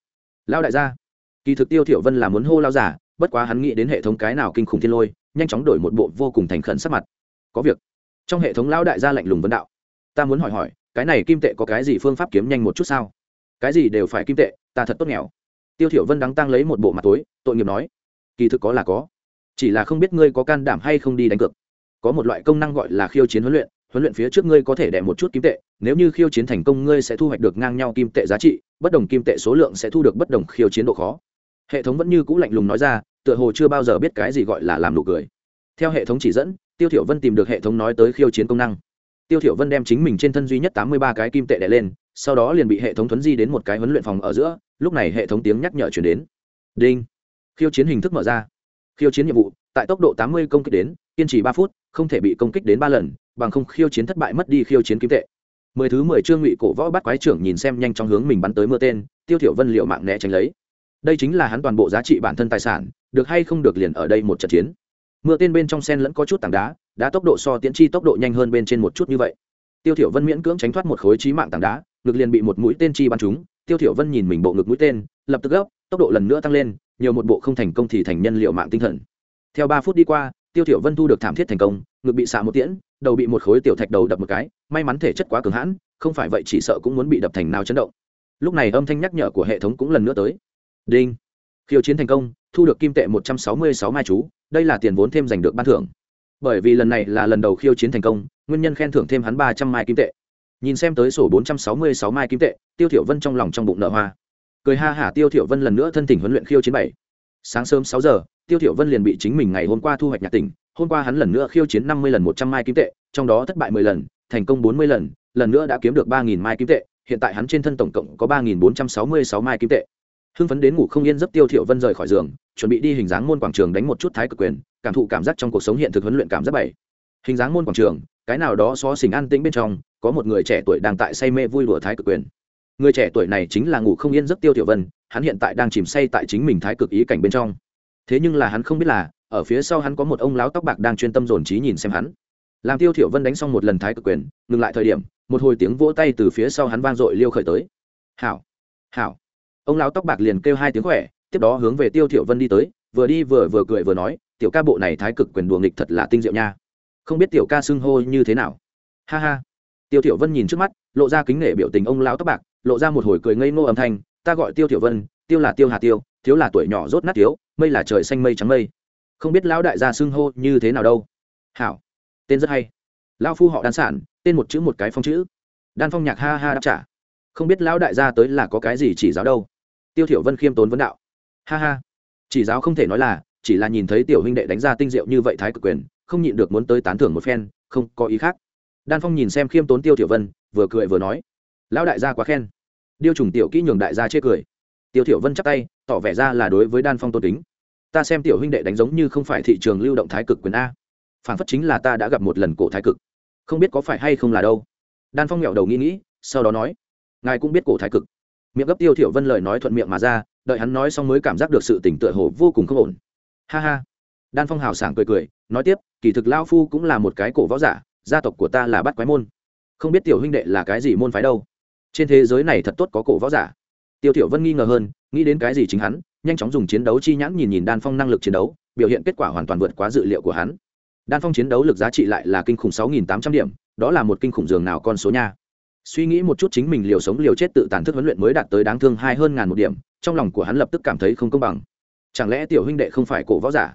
Lao đại gia. Kỳ thực tiêu thiểu vân là muốn hô lao giả bất quá hắn nghĩ đến hệ thống cái nào kinh khủng thiên lôi, nhanh chóng đổi một bộ vô cùng thành khẩn sắc mặt. Có việc. Trong hệ thống lao đại gia lạnh lùng vấn đạo. Ta muốn hỏi hỏi cái này kim tệ có cái gì phương pháp kiếm nhanh một chút sao? Cái gì đều phải kim tệ, ta thật tốt nghèo. Tiêu thiểu vân đắng tăng lấy một bộ mặt tối, tội nghiệp nói, kỳ thực có là có, chỉ là không biết ngươi có can đảm hay không đi đánh cược. Có một loại công năng gọi là khiêu chiến huấn luyện huấn luyện phía trước ngươi có thể đẻ một chút kim tệ, nếu như khiêu chiến thành công ngươi sẽ thu hoạch được ngang nhau kim tệ giá trị, bất đồng kim tệ số lượng sẽ thu được bất đồng khiêu chiến độ khó. Hệ thống vẫn như cũ lạnh lùng nói ra, tựa hồ chưa bao giờ biết cái gì gọi là làm nụ cười. Theo hệ thống chỉ dẫn, tiêu thiểu vân tìm được hệ thống nói tới khiêu chiến công năng tiêu thiểu vân đem chính mình trên thân duy nhất tám mươi ba cái kim tệ đè lên, sau đó liền bị hệ thống thuấn di đến một cái huấn luyện phòng ở giữa, lúc này hệ thống tiếng nhắc nhở truyền đến. Đinh. Khiêu chiến hình thức mở ra. Khiêu chiến nhiệm vụ, tại tốc độ tám mươi công kích đến, kiên trì ba phút, không thể bị công kích đến ba lần, bằng không khiêu chiến thất bại mất đi khiêu chiến kim tệ. Mười thứ mười chương ngụy cổ võ bắt quái trưởng nhìn xem nhanh trong hướng mình bắn tới mưa tên, tiêu thiểu vân liệu mạng né tránh lấy. Đây chính là hắn toàn bộ giá trị bản thân tài sản, được hay không được liền ở đây một trận chiến. Mưa tên bên trong sen lẫn có chút tảng đá đã tốc độ so tiến chi tốc độ nhanh hơn bên trên một chút như vậy. Tiêu thiểu vân miễn cưỡng tránh thoát một khối chí mạng tảng đá, ngực liền bị một mũi tên chi bắn trúng. Tiêu thiểu vân nhìn mình bộ ngực mũi tên, lập tức gấp, tốc độ lần nữa tăng lên, nhiều một bộ không thành công thì thành nhân liệu mạng tinh thần. Theo ba phút đi qua, tiêu thiểu vân thu được thảm thiết thành công, ngực bị xạ một tiễn, đầu bị một khối tiểu thạch đầu đập một cái, may mắn thể chất quá cường hãn, không phải vậy chỉ sợ cũng muốn bị đập thành nào chấn động. Lúc này âm thanh nhắc nhở của hệ thống cũng lần nữa tới. Đinh. Khiêu chiến thành công, thu được kim tệ một trăm sáu mươi sáu mai chú, đây là tiền vốn thêm giành được ban thưởng bởi vì lần này là lần đầu khiêu chiến thành công, nguyên nhân khen thưởng thêm hắn ba trăm mai kim tệ. Nhìn xem tới sổ bốn trăm sáu mươi sáu mai kim tệ, tiêu thiểu vân trong lòng trong bụng nở hoa. Cười ha hả, tiêu thiểu vân lần nữa thân tình huấn luyện khiêu chiến bảy. Sáng sớm sáu giờ, tiêu thiểu vân liền bị chính mình ngày hôm qua thu hoạch nhạc tỉnh, hôm qua hắn lần nữa khiêu chiến năm mươi lần một trăm mai kim tệ, trong đó thất bại mười lần, thành công bốn mươi lần lần nữa đã kiếm được ba nghìn mai kim tệ, hiện tại hắn trên thân tổng cộng có ba nghìn bốn trăm sáu mươi sáu mai kim tệ hưng phấn đến ngủ không yên giấc tiêu thiểu vân rời khỏi giường, chuẩn bị đi hình dáng môn quảng trường đánh một chút thái cực quyền, cảm thụ cảm giác trong cuộc sống hiện thực huấn luyện cảm giác bảy. Hình dáng môn quảng trường, cái nào đó xó xỉnh an tĩnh bên trong, có một người trẻ tuổi đang tại say mê vui đùa thái cực quyền. Người trẻ tuổi này chính là ngủ không yên giấc tiêu thiểu vân, hắn hiện tại đang chìm say tại chính mình thái cực ý cảnh bên trong. Thế nhưng là hắn không biết là, ở phía sau hắn có một ông lão tóc bạc đang chuyên tâm dồn trí nhìn xem hắn. Làm tiêu thiểu vân đánh xong một lần thái cực quyền, ngừng lại thời điểm, một hồi tiếng vỗ tay từ phía sau hắn vang dội liêu khởi tới. Hảo hảo ông lão tóc bạc liền kêu hai tiếng khỏe, tiếp đó hướng về tiêu thiểu vân đi tới, vừa đi vừa vừa cười vừa nói, tiểu ca bộ này thái cực quyền đùa nghịch thật là tinh diệu nha. Không biết tiểu ca xưng hô như thế nào. Ha ha. Tiêu thiểu vân nhìn trước mắt, lộ ra kính nể biểu tình ông lão tóc bạc, lộ ra một hồi cười ngây ngô âm thanh, ta gọi tiêu thiểu vân, tiêu là tiêu hà tiêu, thiếu là tuổi nhỏ rốt nát thiếu, mây là trời xanh mây trắng mây. Không biết lão đại gia xưng hô như thế nào đâu. Hảo. Tên rất hay. Lão phu họ đan sản, tên một chữ một cái phong chữ. Đan phong nhạc ha ha đáp trả. Không biết lão đại gia tới là có cái gì chỉ giáo đâu tiêu thiểu vân khiêm tốn vấn đạo. Ha ha. Chỉ giáo không thể nói là, chỉ là nhìn thấy tiểu huynh đệ đánh ra tinh diệu như vậy thái cực quyền, không nhịn được muốn tới tán thưởng một phen, không có ý khác. Đan phong nhìn xem khiêm tốn tiêu thiểu vân, vừa cười vừa nói. Lão đại gia quá khen. Điêu trùng tiểu kỹ nhường đại gia chê cười. Tiêu thiểu vân chắp tay, tỏ vẻ ra là đối với đan phong tôn kính. Ta xem tiểu huynh đệ đánh giống như không phải thị trường lưu động thái cực quyền a. Phản phất chính là ta đã gặp một lần cổ thái cực. Không biết có phải hay không là đâu. Đan phong nghẹo đầu nghĩ nghĩ, sau đó nói. Ngài cũng biết cổ thái cực miệng gấp tiêu thiểu vân lời nói thuận miệng mà ra, đợi hắn nói xong mới cảm giác được sự tỉnh tựa hồ vô cùng không ổn. Ha ha. Đan phong hào sảng cười cười, nói tiếp, kỳ thực lao phu cũng là một cái cổ võ giả, gia tộc của ta là bắt quái môn. Không biết tiểu huynh đệ là cái gì môn phái đâu. Trên thế giới này thật tốt có cổ võ giả. Tiêu thiểu vân nghi ngờ hơn, nghĩ đến cái gì chính hắn, nhanh chóng dùng chiến đấu chi nhãn nhìn nhìn đan phong năng lực chiến đấu, biểu hiện kết quả hoàn toàn vượt quá dự liệu của hắn. Đan phong chiến đấu lực giá trị lại là kinh khủng 6.800 điểm, đó là một kinh khủng giường nào con số nha suy nghĩ một chút chính mình liều sống liều chết tự tàn thức huấn luyện mới đạt tới đáng thương hai hơn ngàn một điểm, trong lòng của hắn lập tức cảm thấy không công bằng. Chẳng lẽ tiểu huynh đệ không phải cổ võ giả?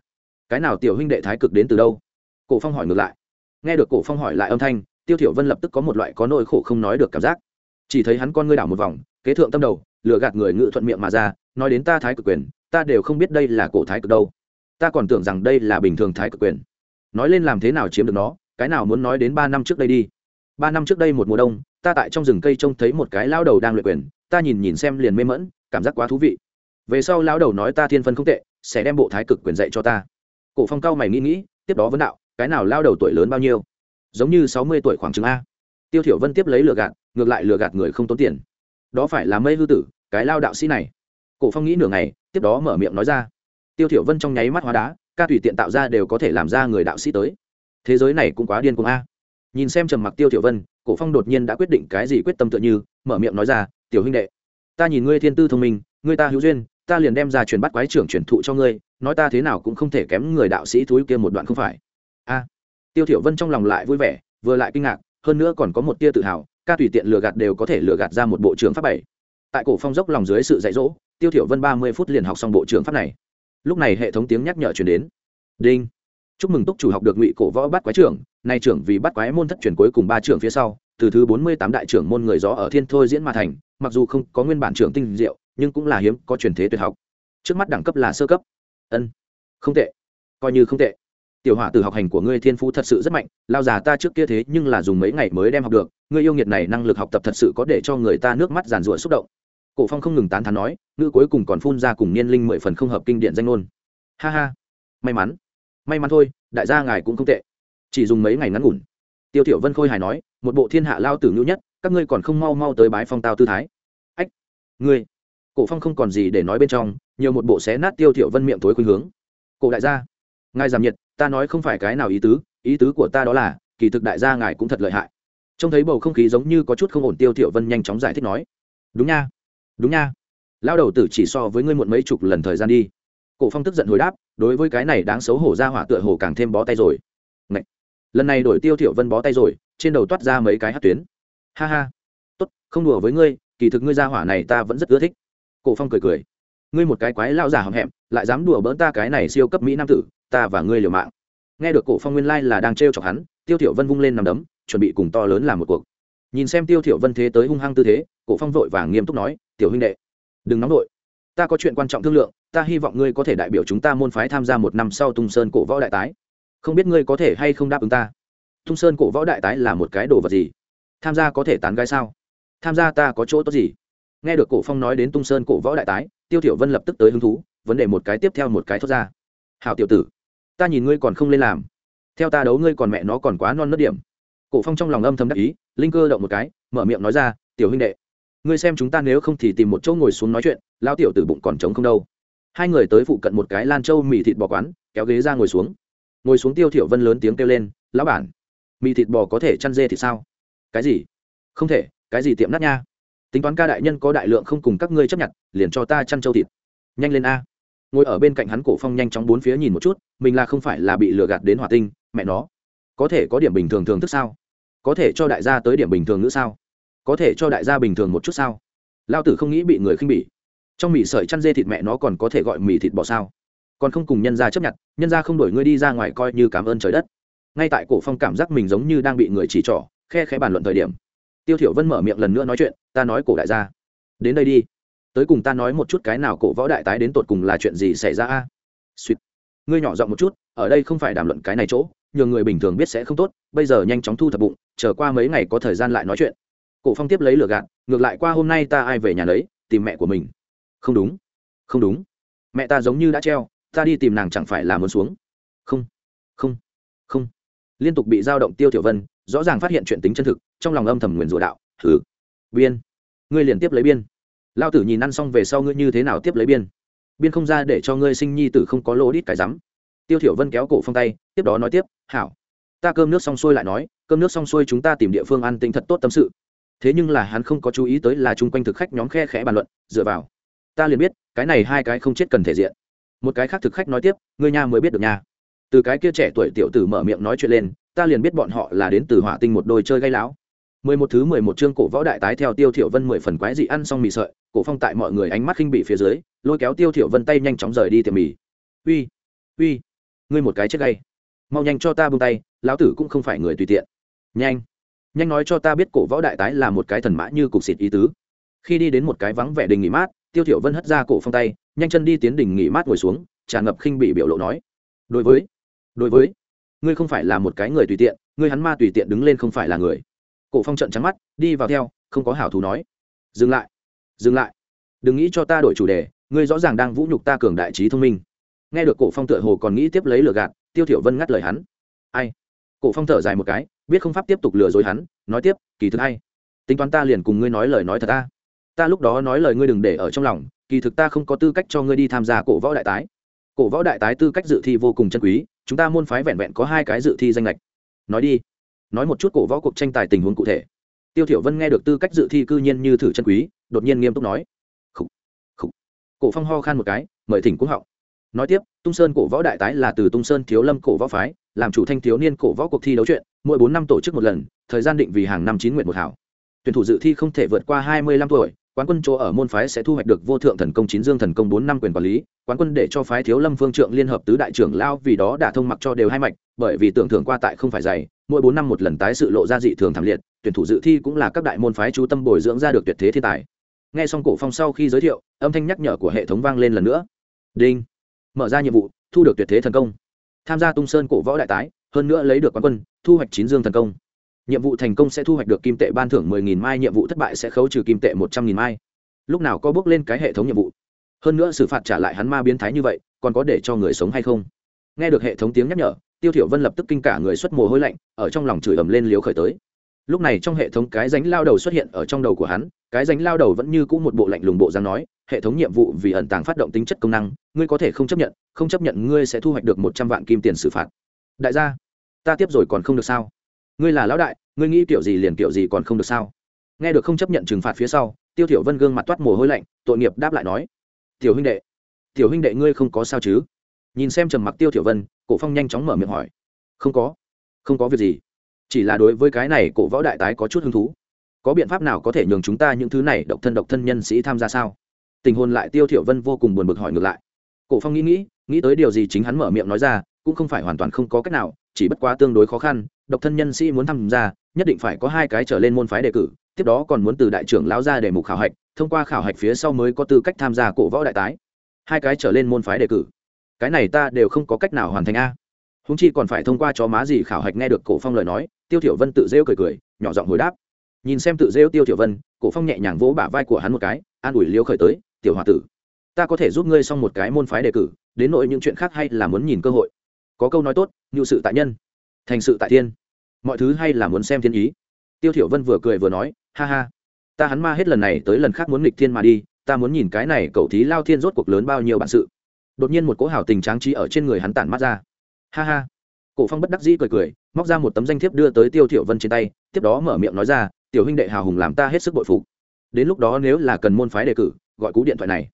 Cái nào tiểu huynh đệ thái cực đến từ đâu? Cổ phong hỏi ngược lại. Nghe được cổ phong hỏi lại âm thanh, tiêu thiểu vân lập tức có một loại có nỗi khổ không nói được cảm giác. Chỉ thấy hắn con ngươi đảo một vòng, kế thượng tâm đầu, lừa gạt người ngự thuận miệng mà ra, nói đến ta thái cực quyền, ta đều không biết đây là cổ thái cực đâu. Ta còn tưởng rằng đây là bình thường thái cực quyền. Nói lên làm thế nào chiếm được nó, cái nào muốn nói đến ba năm trước đây đi. Ba năm trước đây một mùa đông ta tại trong rừng cây trông thấy một cái lao đầu đang luyện quyền, ta nhìn nhìn xem liền mê mẫn cảm giác quá thú vị. Về sau lao đầu nói ta thiên phân không tệ, sẽ đem bộ thái cực quyền dạy cho ta. Cổ phong cao mày nghĩ nghĩ, tiếp đó vấn đạo, cái nào lao đầu tuổi lớn bao nhiêu? Giống như sáu mươi tuổi khoảng chừng a. Tiêu thiểu vân tiếp lấy lừa gạt, ngược lại lừa gạt người không tốn tiền. Đó phải là mây hư tử, cái lao đạo sĩ này. Cổ phong nghĩ nửa ngày, tiếp đó mở miệng nói ra. Tiêu thiểu vân trong nháy mắt hóa đá, ca tùy tiện tạo ra đều có thể làm ra người đạo sĩ tới. Thế giới này cũng quá điên cuồng a. Nhìn xem trầm mặc tiêu thiểu vân cổ phong đột nhiên đã quyết định cái gì quyết tâm tựa như, mở miệng nói ra, tiểu huynh đệ, ta nhìn ngươi thiên tư thông minh, ngươi ta hữu duyên, ta liền đem ra truyền bắt quái trưởng truyền thụ cho ngươi, nói ta thế nào cũng không thể kém người đạo sĩ thúi kia một đoạn không phải. A. Tiêu thiểu vân trong lòng lại vui vẻ, vừa lại kinh ngạc, hơn nữa còn có một tia tự hào, ca tùy tiện lừa gạt đều có thể lừa gạt ra một bộ trưởng pháp bảy. Tại cổ phong dốc lòng dưới sự dạy dỗ, tiêu thiểu vân ba mươi phút liền học xong bộ trưởng pháp này. Lúc này hệ thống tiếng nhắc nhở truyền đến. Đinh. Chúc mừng túc chủ học được ngụy cổ võ bắt quái trưởng nay trưởng vì bắt quái môn thất truyền cuối cùng ba trưởng phía sau, từ thứ bốn mươi tám đại trưởng môn người gió ở thiên thôi diễn mà thành, mặc dù không có nguyên bản trưởng tinh diệu, nhưng cũng là hiếm có truyền thế tuyệt học. Trước mắt đẳng cấp là sơ cấp. Ân, không tệ. Coi như không tệ. Tiểu hỏa từ học hành của ngươi thiên phú thật sự rất mạnh, lao già ta trước kia thế nhưng là dùng mấy ngày mới đem học được, ngươi yêu nghiệt này năng lực học tập thật sự có để cho người ta nước mắt giàn rụa xúc động. Cổ phong không ngừng tán thán nói, ngữ cuối cùng còn phun ra cùng niên linh mười phần không hợp kinh điển danh ngôn. Ha ha. May mắn. May mắn thôi, đại gia ngài cũng không tệ chỉ dùng mấy ngày ngắn ngủn. Tiêu tiểu vân khôi hài nói, một bộ thiên hạ lao tử nhu nhất, các ngươi còn không mau mau tới bái phong tao tư thái. Ách, ngươi. Cổ phong không còn gì để nói bên trong, nhiều một bộ xé nát tiêu tiểu vân miệng tối khuynh hướng. Cổ đại gia, ngài giảm nhiệt, ta nói không phải cái nào ý tứ ý tứ của ta đó là, kỳ thực đại gia ngài cũng thật lợi hại. Trông thấy bầu không khí giống như có chút không ổn, tiêu tiểu vân nhanh chóng giải thích nói, đúng nha đúng nha. Lao đầu tử chỉ so với ngươi muộn mấy chục lần thời gian đi. Cổ phong tức giận hồi đáp, đối với cái này đáng xấu hổ ra hỏa tựa hồ càng thêm bó tay rồi lần này đổi tiêu thiểu vân bó tay rồi, trên đầu toát ra mấy cái hát tuyến. Ha ha. Tốt, không đùa với ngươi, kỳ thực ngươi gia hỏa này ta vẫn rất ưa thích. Cổ phong cười cười. Ngươi một cái quái lao giả hậm hẹm lại dám đùa bỡn ta cái này siêu cấp mỹ nam tử, ta và ngươi liều mạng. Nghe được cổ phong nguyên lai là đang trêu chọc hắn, tiêu thiểu vân vung lên nằm đấm, chuẩn bị cùng to lớn làm một cuộc. Nhìn xem tiêu thiểu vân thế tới hung hăng tư thế, cổ phong vội vàng nghiêm túc nói, tiểu huynh đệ, đừng nóng nổi ta có chuyện quan trọng thương lượng, ta hy vọng ngươi có thể đại biểu chúng ta môn phái tham gia một năm sau tung sơn cổ võ đại tái không biết ngươi có thể hay không đáp ứng ta? Thung sơn cổ võ đại tái là một cái đồ vật gì? Tham gia có thể tán gái sao? Tham gia ta có chỗ tốt gì? Nghe được cổ phong nói đến tung sơn cổ võ đại tái, tiêu tiểu vân lập tức tới hứng thú, vấn đề một cái tiếp theo một cái thoát ra. Hảo tiểu tử, ta nhìn ngươi còn không lên làm. Theo ta đấu ngươi còn mẹ nó còn quá non nớt điểm. Cổ phong trong lòng âm thầm đắc ý, linh cơ động một cái, mở miệng nói ra, tiểu huynh đệ, ngươi xem chúng ta nếu không thì tìm một chỗ ngồi xuống nói chuyện lao tiểu tử bụng còn trống không đâu. Hai người tới phụ cận một cái lan châu mì thịt bò quán, kéo ghế ra ngồi xuống ngồi xuống tiêu thiểu vân lớn tiếng kêu lên, lão bản, mì thịt bò có thể chăn dê thì sao? Cái gì? Không thể, cái gì tiệm nát nha. Tính toán ca đại nhân có đại lượng không cùng các ngươi chấp nhận, liền cho ta chăn châu thịt. Nhanh lên a. Ngồi ở bên cạnh hắn cổ phong nhanh chóng bốn phía nhìn một chút, mình là không phải là bị lừa gạt đến hỏa tinh, mẹ nó. Có thể có điểm bình thường thường thức sao? Có thể cho đại gia tới điểm bình thường nữa sao? Có thể cho đại gia bình thường một chút sao? Lao tử không nghĩ bị người khinh bỉ. Trong mì sợi chăn dê thịt mẹ nó còn có thể gọi mì thịt bò sao? Còn không cùng nhân gia chấp nhận, nhân gia không đổi ngươi đi ra ngoài coi như cảm ơn trời đất. Ngay tại cổ phong cảm giác mình giống như đang bị người chỉ trỏ, khe khẽ bàn luận thời điểm, tiêu thiểu vân mở miệng lần nữa nói chuyện, ta nói cổ đại gia. Đến đây đi. Tới cùng ta nói một chút cái nào cổ võ đại tái đến tột cùng là chuyện gì xảy ra a? Suýt. Ngươi nhỏ giọng một chút, ở đây không phải đàm luận cái này chỗ nhiều người bình thường biết sẽ không tốt, bây giờ nhanh chóng thu thập bụng, chờ qua mấy ngày có thời gian lại nói chuyện. Cổ phong tiếp lấy lửa gạt, ngược lại qua hôm nay ta ai về nhà lấy, tìm mẹ của mình. Không đúng. Không đúng. Mẹ ta giống như đã treo ta đi tìm nàng chẳng phải là muốn xuống. Không không không. Liên tục bị dao động tiêu tiểu vân, rõ ràng phát hiện chuyện tính chân thực, trong lòng âm thầm nguyền rủa đạo thử biên, ngươi liền tiếp lấy biên. Lao tử nhìn ăn xong về sau ngươi như thế nào tiếp lấy biên? Biên không ra để cho ngươi sinh nhi tử không có lỗ đít cái rắm. Tiêu thiểu vân kéo cổ phong tay, tiếp đó nói tiếp, hảo, ta cơm nước xong xuôi lại nói, cơm nước xong xuôi chúng ta tìm địa phương ăn tinh thật tốt tâm sự. Thế nhưng là hắn không có chú ý tới là chung quanh thực khách nhóm khe khẽ bàn luận, dựa vào. Ta liền biết, cái này hai cái không chết cần thể diện một cái khác thực khách nói tiếp, ngươi nha mới biết được nha. Từ cái kia trẻ tuổi tiểu tử mở miệng nói chuyện lên, ta liền biết bọn họ là đến từ hỏa tinh một đôi chơi gây láo. Mười một thứ mười một chương cổ võ đại tái theo tiêu thiểu vân mười phần quái dị ăn xong mì sợi, cổ phong tại mọi người ánh mắt khinh bỉ phía dưới, lôi kéo tiêu thiểu vân tay nhanh chóng rời đi tiệm mì. Uy uy, ngươi một cái chết gay. Mau nhanh cho ta buông tay, lão tử cũng không phải người tùy tiện. Nhanh nhanh nói cho ta biết cổ võ đại tái là một cái thần mã như cục xịt ý tứ. Khi đi đến một cái vắng vẻ đình nghỉ mát, tiêu thiểu vân hất ra cổ phong tay nhanh chân đi tiến đỉnh nghỉ mát ngồi xuống tràn ngập khinh bị biểu lộ nói. Đối với đối với, ngươi không phải là một cái người tùy tiện, ngươi hắn ma tùy tiện đứng lên không phải là người. Cổ phong trận trắng mắt, đi vào theo, không có hảo thú nói. Dừng lại dừng lại. Đừng nghĩ cho ta đổi chủ đề, ngươi rõ ràng đang vũ nhục ta cường đại trí thông minh. Nghe được cổ phong tựa hồ còn nghĩ tiếp lấy lừa gạt, tiêu thiểu vân ngắt lời hắn. Ai? Cổ phong thở dài một cái, biết không pháp tiếp tục lừa dối hắn, nói tiếp, kỳ thực hay tính toán ta liền cùng ngươi nói lời nói thật ta. Ta lúc đó nói lời ngươi đừng để ở trong lòng kỳ thực ta không có tư cách cho ngươi đi tham gia cổ võ đại tái. Cổ võ đại tái tư cách dự thi vô cùng chân quý chúng ta môn phái vẹn vẹn có hai cái dự thi danh lệch. Nói đi. Nói một chút cổ võ cuộc tranh tài tình huống cụ thể. Tiêu thiểu vân nghe được tư cách dự thi cư nhiên như thử chân quý đột nhiên nghiêm túc nói. Khủ, khủ. cổ phong ho khan một cái mời thỉnh cũng họng. Nói tiếp tung sơn cổ võ đại tái là từ tung sơn thiếu lâm cổ võ phái làm chủ thanh thiếu niên cổ võ cuộc thi đấu chuyện mỗi bốn năm tổ chức một lần thời gian định vì hàng năm chín nguyện một hảo. Tuyển thủ dự thi không thể vượt qua hai mươi lăm tuổi quán quân chỗ ở môn phái sẽ thu hoạch được vô thượng thần công chín dương thần công bốn năm quyền quản lý, quán quân để cho phái thiếu lâm phương trượng liên hợp tứ đại trưởng lao vì đó đã thông mặc cho đều hai mạch, bởi vì tưởng thưởng qua tại không phải dày, mỗi bốn năm một lần tái sự lộ ra dị thường thảm liệt, tuyển thủ dự thi cũng là các đại môn phái chú tâm bồi dưỡng ra được tuyệt thế thiên tài. Nghe xong cổ phong sau khi giới thiệu, âm thanh nhắc nhở của hệ thống vang lên lần nữa. Đinh. Mở ra nhiệm vụ, thu được tuyệt thế thần công. Tham gia tung sơn cổ võ đại tái, hơn nữa lấy được quán quân, thu hoạch chín dương thần công nhiệm vụ thành công sẽ thu hoạch được kim tệ ban thưởng mười nghìn mai, nhiệm vụ thất bại sẽ khấu trừ kim tệ một trăm nghìn mai. Lúc nào có bước lên cái hệ thống nhiệm vụ? Hơn nữa xử phạt trả lại hắn ma biến thái như vậy, còn có để cho người sống hay không? Nghe được hệ thống tiếng nhắc nhở, tiêu thiểu vân lập tức kinh cả người xuất mồ hôi lạnh, ở trong lòng chửi ầm lên liếu khởi tới. Lúc này trong hệ thống cái ránh lao đầu xuất hiện ở trong đầu của hắn, cái ránh lao đầu vẫn như cũ một bộ lạnh lùng bộ dáng nói, hệ thống nhiệm vụ vì ẩn tàng phát động tính chất công năng, ngươi có thể không chấp nhận, không chấp nhận ngươi sẽ thu hoạch được một trăm vạn kim tiền xử phạt. Đại gia, ta tiếp rồi còn không được sao? Ngươi là lão đại, ngươi nghĩ kiểu gì liền kiểu gì còn không được sao? Nghe được không chấp nhận trừng phạt phía sau, tiêu thiểu vân gương mặt toát mồ hôi lạnh, tội nghiệp đáp lại nói, tiểu huynh đệ, tiểu huynh đệ ngươi không có sao chứ? Nhìn xem trầm mặc tiêu thiểu vân, cổ phong nhanh chóng mở miệng hỏi, không có không có việc gì. Chỉ là đối với cái này cổ võ đại tái có chút hứng thú. Có biện pháp nào có thể nhường chúng ta những thứ này độc thân độc thân nhân sĩ tham gia sao? Tình hồn lại tiêu thiểu vân vô cùng buồn bực hỏi ngược lại. Cổ phong nghĩ nghĩ nghĩ tới điều gì chính hắn mở miệng nói ra, cũng không phải hoàn toàn không có cách nào chỉ bất quá tương đối khó khăn, độc thân nhân sĩ muốn tham gia, nhất định phải có hai cái trở lên môn phái đề cử, tiếp đó còn muốn từ đại trưởng lão ra để mục khảo hạch, thông qua khảo hạch phía sau mới có tư cách tham gia cổ võ đại tái. Hai cái trở lên môn phái đề cử. Cái này ta đều không có cách nào hoàn thành a. Húng chi còn phải thông qua chó má gì khảo hạch nghe được cổ phong lời nói, tiêu thiểu vân tự rêu cười cười, nhỏ giọng hồi đáp. Nhìn xem tự rêu tiêu thiểu vân, cổ phong nhẹ nhàng vỗ bả vai của hắn một cái, an ủi liêu khởi tới, tiểu hòa tử, ta có thể giúp ngươi xong một cái môn phái đề cử, đến nội những chuyện khác hay là muốn nhìn cơ hội có câu nói tốt nhu sự tại nhân, thành sự tại thiên. Mọi thứ hay là muốn xem thiên ý. Tiêu thiểu vân vừa cười vừa nói, ha ha, ta hắn ma hết lần này tới lần khác muốn nghịch thiên mà đi, ta muốn nhìn cái này cậu thí lao thiên rốt cuộc lớn bao nhiêu bản sự. Đột nhiên một cỗ hào tình tráng trí ở trên người hắn tản mắt ra. Ha ha. Cổ phong bất đắc dĩ cười cười, móc ra một tấm danh thiếp đưa tới tiêu thiểu vân trên tay, tiếp đó mở miệng nói ra, tiểu huynh đệ hào hùng làm ta hết sức bội phục. Đến lúc đó nếu là cần môn phái đề cử, gọi cú điện thoại này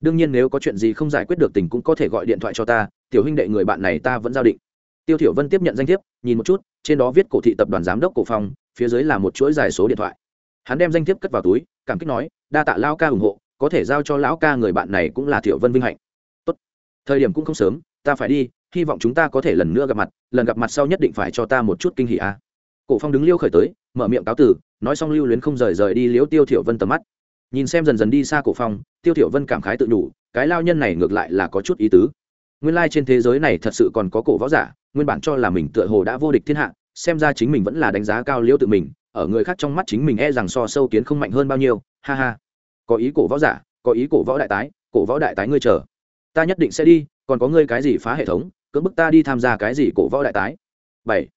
đương nhiên nếu có chuyện gì không giải quyết được tình cũng có thể gọi điện thoại cho ta, tiểu huynh đệ người bạn này ta vẫn giao định. Tiêu thiểu vân tiếp nhận danh thiếp, nhìn một chút, trên đó viết cổ thị tập đoàn giám đốc cổ phong, phía dưới là một chuỗi dài số điện thoại. Hắn đem danh thiếp cất vào túi, cảm kích nói, đa tạ lão ca ủng hộ, có thể giao cho lão ca người bạn này cũng là thiểu vân vinh hạnh. Tốt, thời điểm cũng không sớm, ta phải đi, hy vọng chúng ta có thể lần nữa gặp mặt, lần gặp mặt sau nhất định phải cho ta một chút kinh hỉ a. Cổ phong đứng liêu khởi tới, mở miệng cáo tử nói xong lưu luyến không rời rời đi liếu tiêu thiểu vân tầm mắt nhìn xem dần dần đi xa cổ phong, tiêu thiểu vân cảm khái tự nhủ, cái lao nhân này ngược lại là có chút ý tứ. Nguyên lai trên thế giới này thật sự còn có cổ võ giả, nguyên bản cho là mình tựa hồ đã vô địch thiên hạ, xem ra chính mình vẫn là đánh giá cao liễu tự mình, ở người khác trong mắt chính mình e rằng so sâu kiến không mạnh hơn bao nhiêu, ha ha. Có ý cổ võ giả, có ý cổ võ đại tái, cổ võ đại tái ngươi chờ. Ta nhất định sẽ đi, còn có ngươi cái gì phá hệ thống, cưỡng bức ta đi tham gia cái gì cổ võ đại tái. Bảy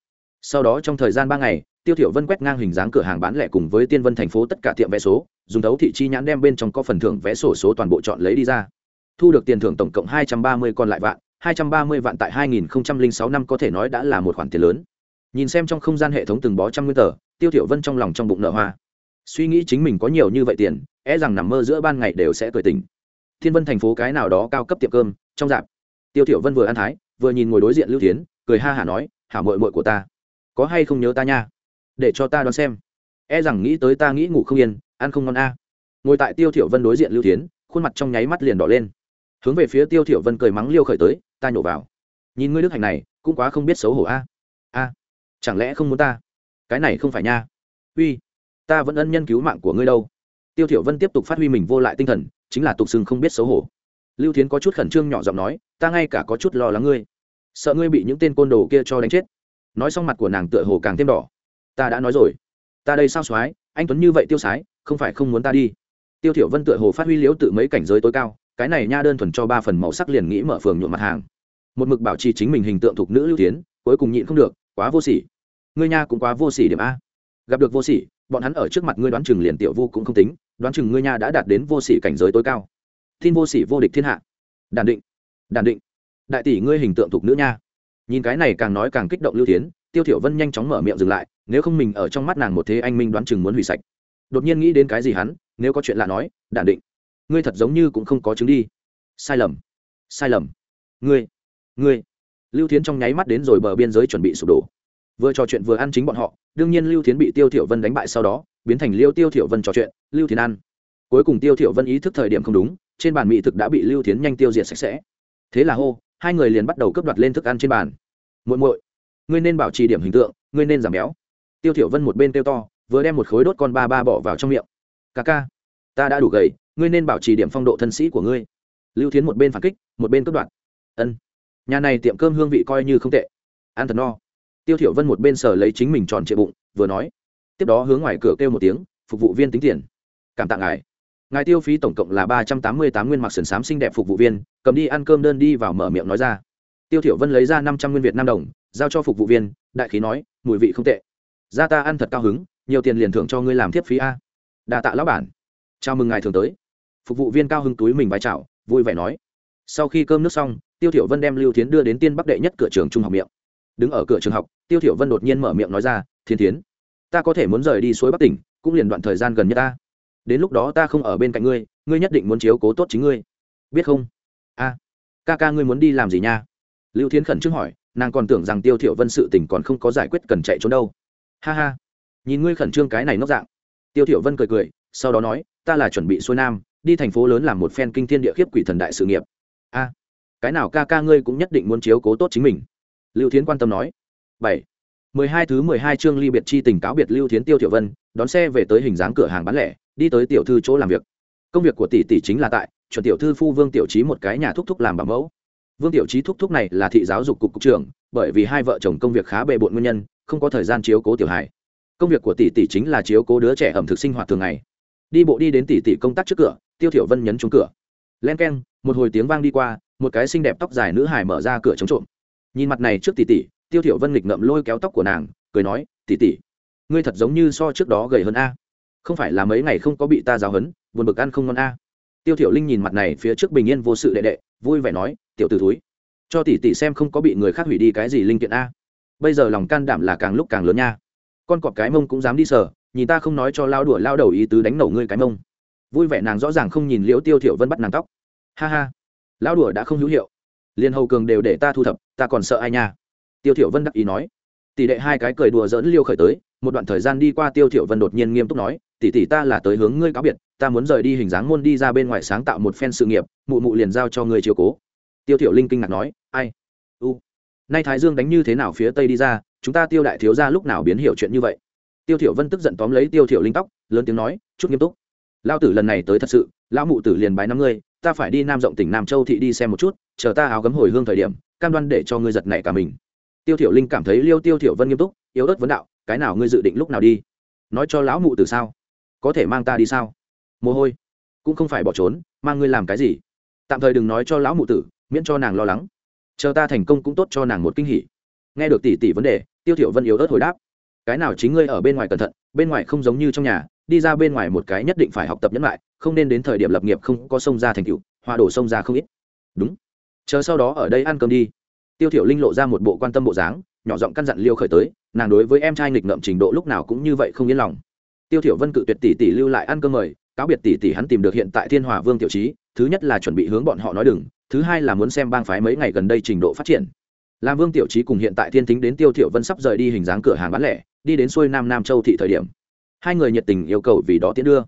sau đó trong thời gian ba ngày, tiêu thiểu vân quét ngang hình dáng cửa hàng bán lẻ cùng với tiên vân thành phố tất cả tiệm vé số, dùng đấu thị chi nhãn đem bên trong có phần thưởng vé sổ số toàn bộ chọn lấy đi ra. Thu được tiền thưởng tổng cộng hai trăm ba mươi còn lại vạn, hai trăm ba mươi vạn tại hai nghìn sáu năm có thể nói đã là một khoản tiền lớn. Nhìn xem trong không gian hệ thống từng bó trăm nguyên tờ, tiêu thiểu vân trong lòng trong bụng nở hoa. Suy nghĩ chính mình có nhiều như vậy tiền e rằng nằm mơ giữa ban ngày đều sẽ cười tỉnh. Thiên vân thành phố cái nào đó cao cấp tiệm cơm, trong dạp. Tiêu thiểu vân vừa ăn thái, vừa nhìn ngồi đối diện lưu thiến, cười ha hả nói, hảo muội muội của ta có hay không nhớ ta nha? Để cho ta đoán xem. E rằng nghĩ tới ta nghĩ ngủ không yên, ăn không ngon a. Ngồi tại tiêu thiểu vân đối diện lưu thiến, khuôn mặt trong nháy mắt liền đỏ lên. Hướng về phía tiêu thiểu vân cười mắng liêu khởi tới, ta nhổ vào. Nhìn ngươi đức hành này, cũng quá không biết xấu hổ a. A, chẳng lẽ không muốn ta? Cái này không phải nha. Uy, ta vẫn ân nhân cứu mạng của ngươi đâu. Tiêu thiểu vân tiếp tục phát huy mình vô lại tinh thần, chính là tục sừng không biết xấu hổ. Lưu thiến có chút khẩn trương nhỏ giọng nói, ta ngay cả có chút lo lắng ngươi. Sợ ngươi bị những tên côn đồ kia cho đánh chết nói xong mặt của nàng tựa hồ càng thêm đỏ. Ta đã nói rồi. Ta đây sao soái? Anh tuấn như vậy tiêu sái, không phải không muốn ta đi. Tiêu thiểu vân tựa hồ phát huy liếu tự mấy cảnh giới tối cao, cái này nha đơn thuần cho ba phần màu sắc liền nghĩ mở phường nhuộm mặt hàng. Một mực bảo trì chính mình hình tượng thuộc nữ lưu tiến, cuối cùng nhịn không được, quá vô sỉ. Ngươi nha cũng quá vô sỉ điểm a. Gặp được vô sỉ, bọn hắn ở trước mặt ngươi đoán chừng liền tiểu vu cũng không tính, đoán chừng ngươi nha đã đạt đến vô sỉ cảnh giới tối cao. Tin vô sỉ vô địch thiên hạ. Đàn định đàn định. Đại tỷ ngươi hình tượng thuộc nữ nha nhìn cái này càng nói càng kích động lưu tiến tiêu thiểu vân nhanh chóng mở miệng dừng lại, nếu không mình ở trong mắt nàng một thế anh minh đoán chừng muốn hủy sạch. Đột nhiên nghĩ đến cái gì hắn, nếu có chuyện lạ nói đản định. Ngươi thật giống như cũng không có chứng đi. Sai lầm. Sai lầm. Ngươi. Ngươi. Lưu thiến trong nháy mắt đến rồi bờ biên giới chuẩn bị sụp đổ. Vừa trò chuyện vừa ăn chính bọn họ, đương nhiên lưu thiến bị tiêu thiểu vân đánh bại sau đó, biến thành liêu tiêu thiểu vân trò chuyện, lưu thiến ăn. Cuối cùng tiêu thiểu vân ý thức thời điểm không đúng, trên bàn mỹ thực đã bị lưu thiến nhanh tiêu diệt sạch sẽ. Thế là hô hai người liền bắt đầu cướp đoạt lên thức ăn trên bàn. Muội muội, ngươi nên bảo trì điểm hình tượng, ngươi nên giảm béo. Tiêu thiểu vân một bên tiêu to, vừa đem một khối đốt con ba ba bỏ vào trong miệng. Ca ca, ta đã đủ gầy, ngươi nên bảo trì điểm phong độ thân sĩ của ngươi. Lưu thiến một bên phản kích, một bên cướp đoạt. Ân, nhà này tiệm cơm hương vị coi như không tệ. Ăn thật no. Tiêu thiểu vân một bên sờ lấy chính mình tròn trịa bụng, vừa nói. Tiếp đó hướng ngoài cửa kêu một tiếng, phục vụ viên tính tiền. Cảm tạ ngài ngài tiêu phí tổng cộng là ba trăm tám mươi tám nguyên mặc sườn xám xinh đẹp phục vụ viên, cầm đi ăn cơm đơn đi vào mở miệng nói ra. Tiêu thiểu vân lấy ra năm trăm nguyên việt nam đồng, giao cho phục vụ viên, đại khí nói, mùi vị không tệ. Ra ta ăn thật cao hứng, nhiều tiền liền thưởng cho ngươi làm thiếp phí a. Đa tạ lão bản. Chào mừng ngài thường tới. Phục vụ viên cao hứng túi mình vai chào, vui vẻ nói. Sau khi cơm nước xong, tiêu thiểu vân đem lưu thiến đưa đến tiên bắc đệ nhất cửa trường trung học miệng. Đứng ở cửa trường học, tiêu thiểu vân đột nhiên mở miệng nói ra thiên thiến, ta có thể muốn rời đi suối bắc tỉnh, cũng liền đoạn thời gian gần nhất ta đến lúc đó ta không ở bên cạnh ngươi ngươi nhất định muốn chiếu cố tốt chính ngươi. Biết không? A, ca ca ngươi muốn đi làm gì nha? Lưu thiến khẩn trương hỏi, nàng còn tưởng rằng tiêu thiểu vân sự tình còn không có giải quyết cần chạy trốn đâu. Ha ha, nhìn ngươi khẩn trương cái này nốc dạng. Tiêu thiểu vân cười cười, sau đó nói, ta là chuẩn bị xuôi nam, đi thành phố lớn làm một phen kinh thiên địa khiếp quỷ thần đại sự nghiệp. A, cái nào ca ca ngươi cũng nhất định muốn chiếu cố tốt chính mình. Lưu thiến quan tâm nói. Bảy, mười hai thứ mười hai chương ly biệt chi tình cáo biệt lưu thiến tiêu thiểu vân, đón xe về tới hình dáng cửa hàng bán lẻ đi tới tiểu thư chỗ làm việc. Công việc của tỷ tỷ chính là tại, chuẩn tiểu thư phu vương tiểu trí một cái nhà thúc thúc làm bảo mẫu. Vương tiểu trí thúc thúc này là thị giáo dục cục cục trưởng, bởi vì hai vợ chồng công việc khá bề bộn nguyên nhân, không có thời gian chiếu cố tiểu hải công việc của tỷ tỷ chính là chiếu cố đứa trẻ ẩm thực sinh hoạt thường ngày. Đi bộ đi đến tỷ tỷ công tác trước cửa, tiêu thiểu vân nhấn trúng cửa. Len keng, một hồi tiếng vang đi qua, một cái xinh đẹp tóc dài nữ hải mở ra cửa chống trộm. Nhìn mặt này trước tỷ tỷ, tiêu thiểu vân nghịch ngậm lôi kéo tóc của nàng, cười nói, tỷ tỷ, ngươi thật giống như so trước đó gầy hơn a không phải là mấy ngày không có bị ta giáo hấn buồn bực ăn không ngon a. Tiêu thiểu linh nhìn mặt này phía trước bình yên vô sự đệ đệ, vui vẻ nói, tiểu tử thúi, cho tỷ tỷ xem không có bị người khác hủy đi cái gì linh kiện a. Bây giờ lòng can đảm là càng lúc càng lớn nha. Con cọp cái mông cũng dám đi sờ, nhìn ta không nói cho lao đùa lao đầu ý tứ đánh nổ ngươi cái mông. Vui vẻ nàng rõ ràng không nhìn liễu tiêu thiểu vân bắt nàng tóc. Ha ha, lao đùa đã không hữu hiệu. Liên hầu cường đều để ta thu thập, ta còn sợ ai nha? Tiêu thiểu vân đắc ý nói. Tỷ đệ hai cái cười đùa giỡn liêu khởi tới một đoạn thời gian đi qua, tiêu thiểu vân đột nhiên nghiêm túc nói, tỷ tỷ ta là tới hướng ngươi cáo biệt, ta muốn rời đi hình dáng môn đi ra bên ngoài sáng tạo một phen sự nghiệp, mụ mụ liền giao cho ngươi chiếu cố. Tiêu thiểu linh kinh ngạc nói, ai? U. Nay thái dương đánh như thế nào phía tây đi ra, chúng ta tiêu đại thiếu gia lúc nào biến hiểu chuyện như vậy? Tiêu thiểu vân tức giận tóm lấy tiêu thiểu linh tóc, lớn tiếng nói, chút nghiêm túc. Lão tử lần này tới thật sự, lão mụ tử liền bái năm ngươi, ta phải đi nam rộng tỉnh nam châu thị đi xem một chút, chờ ta áo gấm hồi hương thời điểm, cam đoan để cho ngươi giật nảy cả mình. Tiêu thiểu linh cảm thấy liêu tiêu thiểu vân nghiêm túc, yếu ớt vấn đạo cái nào ngươi dự định lúc nào đi? Nói cho lão mụ tử sao? Có thể mang ta đi sao? Mồ hôi. Cũng không phải bỏ trốn, mang ngươi làm cái gì? Tạm thời đừng nói cho lão mụ tử, miễn cho nàng lo lắng. Chờ ta thành công cũng tốt cho nàng một kinh hỉ. Nghe được tỷ tỷ vấn đề, tiêu thiểu vân yếu ớt hồi đáp. Cái nào chính ngươi ở bên ngoài cẩn thận, bên ngoài không giống như trong nhà, đi ra bên ngoài một cái nhất định phải học tập nhẫn lại, không nên đến thời điểm lập nghiệp không có sông ra thành tựu hòa đổ sông ra không ít. Đúng. Chờ sau đó ở đây ăn cơm đi. Tiêu thiểu linh lộ ra một bộ quan tâm bộ dáng nhỏ giọng căn dặn liêu khởi tới, nàng đối với em trai nghịch ngợm trình độ lúc nào cũng như vậy không yên lòng. Tiêu thiểu vân cự tuyệt tỷ tỷ lưu lại ăn cơm mời, cáo biệt tỷ tỷ hắn tìm được hiện tại thiên hòa vương tiểu trí, thứ nhất là chuẩn bị hướng bọn họ nói đừng, thứ hai là muốn xem bang phái mấy ngày gần đây trình độ phát triển. Làm vương tiểu trí cùng hiện tại thiên tính đến tiêu thiểu vân sắp rời đi hình dáng cửa hàng bán lẻ, đi đến xuôi nam nam châu thị thời điểm. Hai người nhiệt tình yêu cầu vì đó tiến đưa.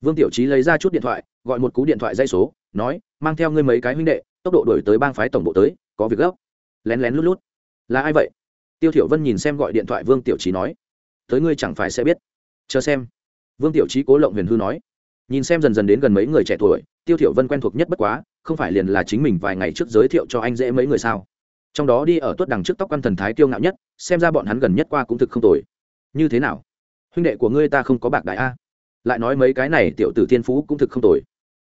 Vương tiểu trí lấy ra chút điện thoại, gọi một cú điện thoại dây số, nói, mang theo ngươi mấy cái huynh đệ, tốc độ đổi tới bang phái tổng bộ tới, có việc gấp. Lén lén lút lút. Là ai vậy? Tiêu thiểu vân nhìn xem gọi điện thoại vương tiểu trí nói, tới ngươi chẳng phải sẽ biết. Chờ xem. Vương tiểu trí cố lộng huyền hư nói, nhìn xem dần dần đến gần mấy người trẻ tuổi, tiêu thiểu vân quen thuộc nhất bất quá, không phải liền là chính mình vài ngày trước giới thiệu cho anh dễ mấy người sao? Trong đó đi ở tuất đằng trước tóc quan thần thái tiêu ngạo nhất, xem ra bọn hắn gần nhất qua cũng thực không tồi. Như thế nào? Huynh đệ của ngươi ta không có bạc đại a. Lại nói mấy cái này tiểu tử thiên phú cũng thực không tồi.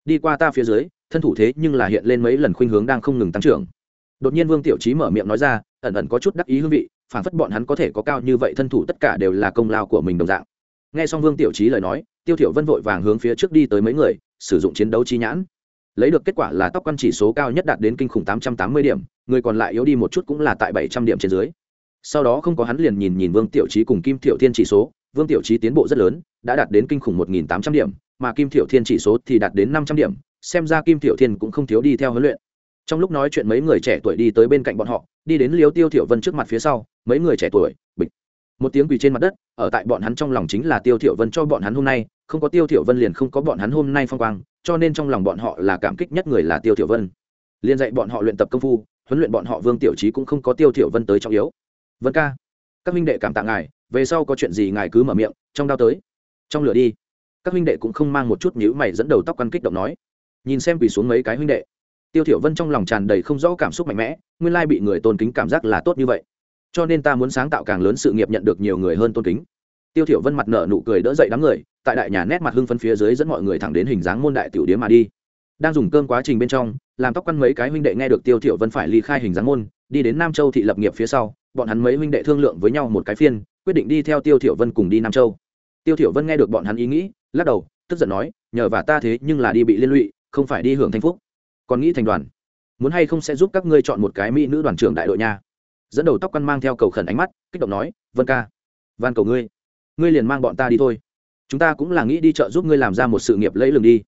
Đi qua ta phía dưới, thân thủ thế nhưng là hiện lên mấy lần khuynh hướng đang không ngừng tăng trưởng. Đột nhiên vương tiểu trí mở miệng nói ra, ẩn ẩn có chút đắc ý hương vị phản phất bọn hắn có thể có cao như vậy thân thủ, tất cả đều là công lao của mình đồng dạng. Nghe xong vương tiểu trí lời nói, tiêu thiểu vân vội vàng hướng phía trước đi tới mấy người, sử dụng chiến đấu chi nhãn. Lấy được kết quả là tóc quan chỉ số cao nhất đạt đến kinh khủng 880 điểm, người còn lại yếu đi một chút cũng là tại 700 điểm trên dưới. Sau đó không có hắn liền nhìn nhìn vương tiểu trí cùng kim Tiểu thiên chỉ số, vương tiểu trí tiến bộ rất lớn, đã đạt đến kinh khủng 1.800 điểm, mà kim Tiểu thiên chỉ số thì đạt đến 500 điểm, xem ra kim Tiểu thiên cũng không thiếu đi theo huấn luyện. Trong lúc nói chuyện mấy người trẻ tuổi đi tới bên cạnh bọn họ đi đến liêu tiêu thiểu vân trước mặt phía sau, mấy người trẻ tuổi, bịch. Một tiếng quỳ trên mặt đất, ở tại bọn hắn trong lòng chính là tiêu thiểu vân cho bọn hắn hôm nay, không có tiêu thiểu vân liền không có bọn hắn hôm nay phong quang, cho nên trong lòng bọn họ là cảm kích nhất người là tiêu thiểu vân. Liền dạy bọn họ luyện tập công phu, huấn luyện bọn họ vương tiểu trí cũng không có tiêu thiểu vân tới trọng yếu. Vân ca, các huynh đệ cảm tạ ngài, về sau có chuyện gì ngài cứ mở miệng, trong đau tới. Trong lửa đi. Các huynh đệ cũng không mang một chút nhíu mày dẫn đầu tóc quan kích động nói. Nhìn xem quỳ xuống mấy cái huynh đệ tiêu thiểu vân trong lòng tràn đầy không rõ cảm xúc mạnh mẽ, nguyên lai bị người tôn kính cảm giác là tốt như vậy. Cho nên ta muốn sáng tạo càng lớn sự nghiệp nhận được nhiều người hơn tôn kính. Tiêu thiểu vân mặt nở nụ cười đỡ dậy đám người, tại đại nhà nét mặt hưng phấn phía dưới dẫn mọi người thẳng đến hình dáng môn đại tiểu điếm mà đi. Đang dùng cơm quá trình bên trong, làm tóc quăn mấy cái huynh đệ nghe được tiêu thiểu vân phải ly khai hình dáng môn, đi đến nam châu thị lập nghiệp phía sau, bọn hắn mấy huynh đệ thương lượng với nhau một cái phiên, quyết định đi theo tiêu thiểu vân cùng đi nam châu. Tiêu thiểu vân nghe được bọn hắn ý nghĩ, lắc đầu, tức giận nói, nhờ và ta thế nhưng là đi bị liên lụy, không phải đi hưởng thanh phúc còn nghĩ thành đoàn. Muốn hay không sẽ giúp các ngươi chọn một cái mỹ nữ đoàn trưởng đại đội nha. Dẫn đầu tóc căn mang theo cầu khẩn ánh mắt, kích động nói, vân ca, van cầu ngươi. Ngươi liền mang bọn ta đi thôi. Chúng ta cũng là nghĩ đi chợ giúp ngươi làm ra một sự nghiệp lấy lường đi.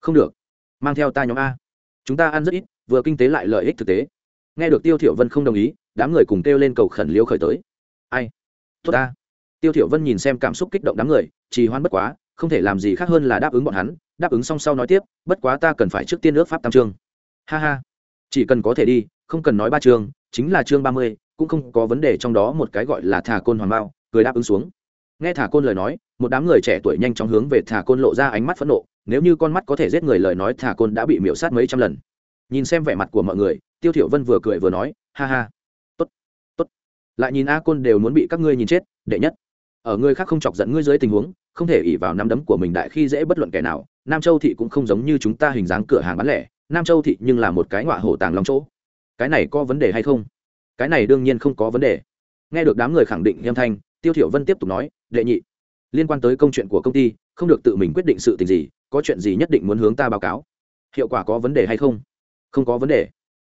Không được. Mang theo ta nhóm a. Chúng ta ăn rất ít, vừa kinh tế lại lợi ích thực tế. Nghe được tiêu thiểu vân không đồng ý, đám người cùng kêu lên cầu khẩn liêu khởi tới. Ai? Tốt ta. Tiêu thiểu vân nhìn xem cảm xúc kích động đám người, trì hoãn bất quá, không thể làm gì khác hơn là đáp ứng bọn hắn. Đáp ứng xong sau nói tiếp, bất quá ta cần phải trước tiên nước pháp tam trương ha ha. Chỉ cần có thể đi, không cần nói ba chương, chính là chương ba mươi, cũng không có vấn đề trong đó một cái gọi là thả côn hoàng bao, cười đáp ứng xuống. Nghe thả côn lời nói, một đám người trẻ tuổi nhanh chóng hướng về thả côn lộ ra ánh mắt phẫn nộ, nếu như con mắt có thể giết người lời nói, thả côn đã bị miễu sát mấy trăm lần. Nhìn xem vẻ mặt của mọi người, tiêu thiểu vân vừa cười vừa nói, ha ha, tốt tốt. Lại nhìn a côn đều muốn bị các ngươi nhìn chết, đệ nhất, ở người khác không chọc giận ngươi dưới tình huống, không thể ỉ vào nắm đấm của mình đại khi dễ bất luận kẻ nào, nam châu thị cũng không giống như chúng ta hình dáng cửa hàng bán lẻ nam châu thị nhưng là một cái ngọa hổ tàng long chỗ. Cái này có vấn đề hay không? Cái này đương nhiên không có vấn đề. Nghe được đám người khẳng định âm thanh, tiêu thiểu vân tiếp tục nói, đệ nhị, liên quan tới công chuyện của công ty, không được tự mình quyết định sự tình gì, có chuyện gì nhất định muốn hướng ta báo cáo. Hiệu quả có vấn đề hay không? Không có vấn đề.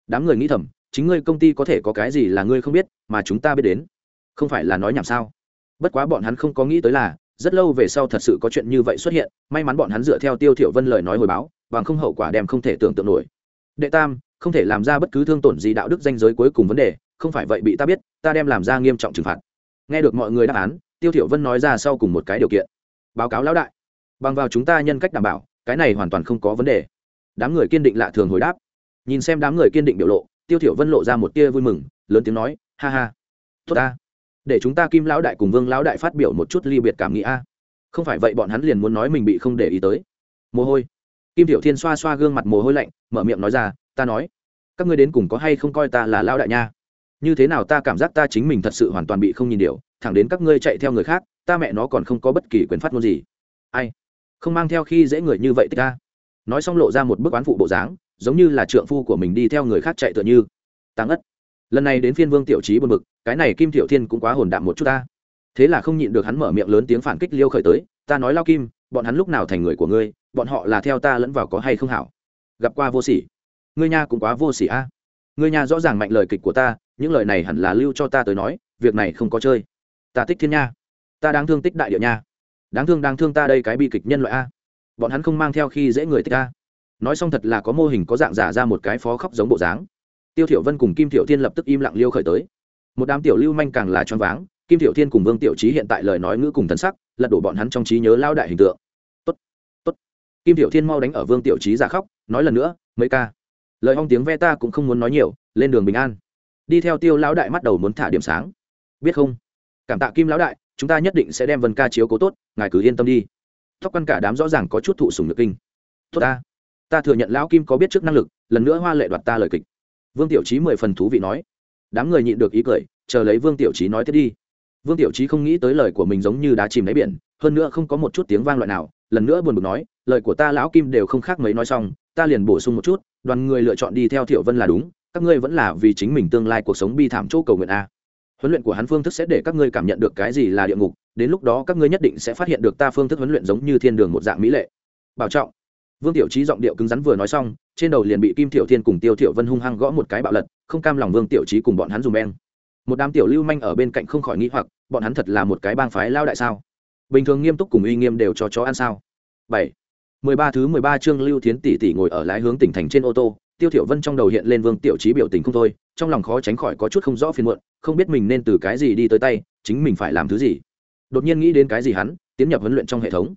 Đám người nghĩ thầm, chính ngươi công ty có thể có cái gì là ngươi không biết, mà chúng ta biết đến. Không phải là nói nhảm sao? Bất quá bọn hắn không có nghĩ tới là, rất lâu về sau thật sự có chuyện như vậy xuất hiện, may mắn bọn hắn dựa theo tiêu thiểu vân lời nói hồi báo bằng không hậu quả đem không thể tưởng tượng nổi. Đệ tam, không thể làm ra bất cứ thương tổn gì đạo đức danh giới cuối cùng vấn đề, không phải vậy bị ta biết, ta đem làm ra nghiêm trọng trừng phạt. Nghe được mọi người đáp án, tiêu thiểu vân nói ra sau cùng một cái điều kiện. Báo cáo lão đại. Bằng vào chúng ta nhân cách đảm bảo, cái này hoàn toàn không có vấn đề. Đám người kiên định lạ thường hồi đáp. Nhìn xem đám người kiên định biểu lộ, tiêu thiểu vân lộ ra một tia vui mừng, lớn tiếng nói, ha ha. Tốt ta. Để chúng ta kim lão đại cùng vương lão đại phát biểu một chút ly biệt cảm nghĩ a. Không phải vậy bọn hắn liền muốn nói mình bị không để ý tới. Mồ hôi kim tiểu thiên xoa xoa gương mặt mồ hôi lạnh, mở miệng nói ra, ta nói, các ngươi đến cùng có hay không coi ta là lão đại nha? Như thế nào ta cảm giác ta chính mình thật sự hoàn toàn bị không nhìn điều, thẳng đến các ngươi chạy theo người khác, ta mẹ nó còn không có bất kỳ quyền phát ngôn gì. Ai? Không mang theo khi dễ người như vậy tích ta? Nói xong lộ ra một bức oán phụ bộ dáng, giống như là trượng phu của mình đi theo người khác chạy tựa như. Tăng ất lần này đến phiên vương tiểu trí buồn bực, cái này kim tiểu thiên cũng quá hồn đạm một chút ta. Thế là không nhịn được hắn mở miệng lớn tiếng phản kích liêu khởi tới, ta nói lao kim bọn hắn lúc nào thành người của ngươi, bọn họ là theo ta lẫn vào có hay không hảo? Gặp qua vô sỉ. Ngươi nha cũng quá vô sỉ a. Ngươi nha rõ ràng mạnh lời kịch của ta, những lời này hẳn là lưu cho ta tới nói, việc này không có chơi. Ta tích thiên nha. Ta đáng thương tích đại địa nha. Đáng thương đáng thương ta đây cái bi kịch nhân loại a. Bọn hắn không mang theo khi dễ người tích a. Nói xong thật là có mô hình có dạng giả ra một cái phó khóc giống bộ dáng. Tiêu thiểu vân cùng kim thiểu thiên lập tức im lặng liêu khởi tới. Một đám tiểu lưu manh càng là choáng váng. Kim thiểu thiên cùng vương tiểu trí hiện tại lời nói ngữ cùng thần sắc lật đổ bọn hắn trong trí nhớ lao đại hình tượng. Tốt tốt. Kim Tiểu thiên mau đánh ở vương tiểu trí giả khóc, nói lần nữa, mấy ca. Lời hong tiếng ve ta cũng không muốn nói nhiều, lên đường bình an. Đi theo tiêu lão đại mắt đầu muốn thả điểm sáng. Biết không? Cảm tạ kim lão đại, chúng ta nhất định sẽ đem vân ca chiếu cố tốt, ngài cứ yên tâm đi. Tóc quan cả đám rõ ràng có chút thụ sùng nhược kinh. Tốt ta ta thừa nhận lão kim có biết trước năng lực, lần nữa hoa lệ đoạt ta lời kịch. Vương tiểu trí mười phần thú vị nói. Đám người nhịn được ý cười, chờ lấy vương tiểu trí nói tiếp đi vương tiểu trí không nghĩ tới lời của mình giống như đá chìm đáy biển, hơn nữa không có một chút tiếng vang loại nào, lần nữa buồn bực nói, lời của ta lão kim đều không khác mấy nói xong, ta liền bổ sung một chút, đoàn người lựa chọn đi theo thiệu vân là đúng, các ngươi vẫn là vì chính mình tương lai cuộc sống bi thảm chỗ cầu nguyện a. Huấn luyện của hắn phương thức sẽ để các ngươi cảm nhận được cái gì là địa ngục, đến lúc đó các ngươi nhất định sẽ phát hiện được ta phương thức huấn luyện giống như thiên đường một dạng mỹ lệ. Bảo trọng. Vương tiểu trí giọng điệu cứng rắn vừa nói xong, trên đầu liền bị kim tiểu thiên cùng tiêu tiểu vân hung hăng gõ một cái bạo lật, không cam lòng vương tiểu trí cùng bọn hắn dùng beng một đám tiểu lưu manh ở bên cạnh không khỏi nghĩ hoặc, bọn hắn thật là một cái bang phái lao đại sao? Bình thường nghiêm túc cùng uy nghiêm đều cho chó ăn sao? Bảy. Mười ba thứ mười ba chương lưu thiến tỷ tỷ ngồi ở lái hướng tỉnh thành trên ô tô, tiêu thiểu vân trong đầu hiện lên vương tiểu trí biểu tình không thôi, trong lòng khó tránh khỏi có chút không rõ phiền muộn, không biết mình nên từ cái gì đi tới tay, chính mình phải làm thứ gì. Đột nhiên nghĩ đến cái gì hắn, tiến nhập huấn luyện trong hệ thống.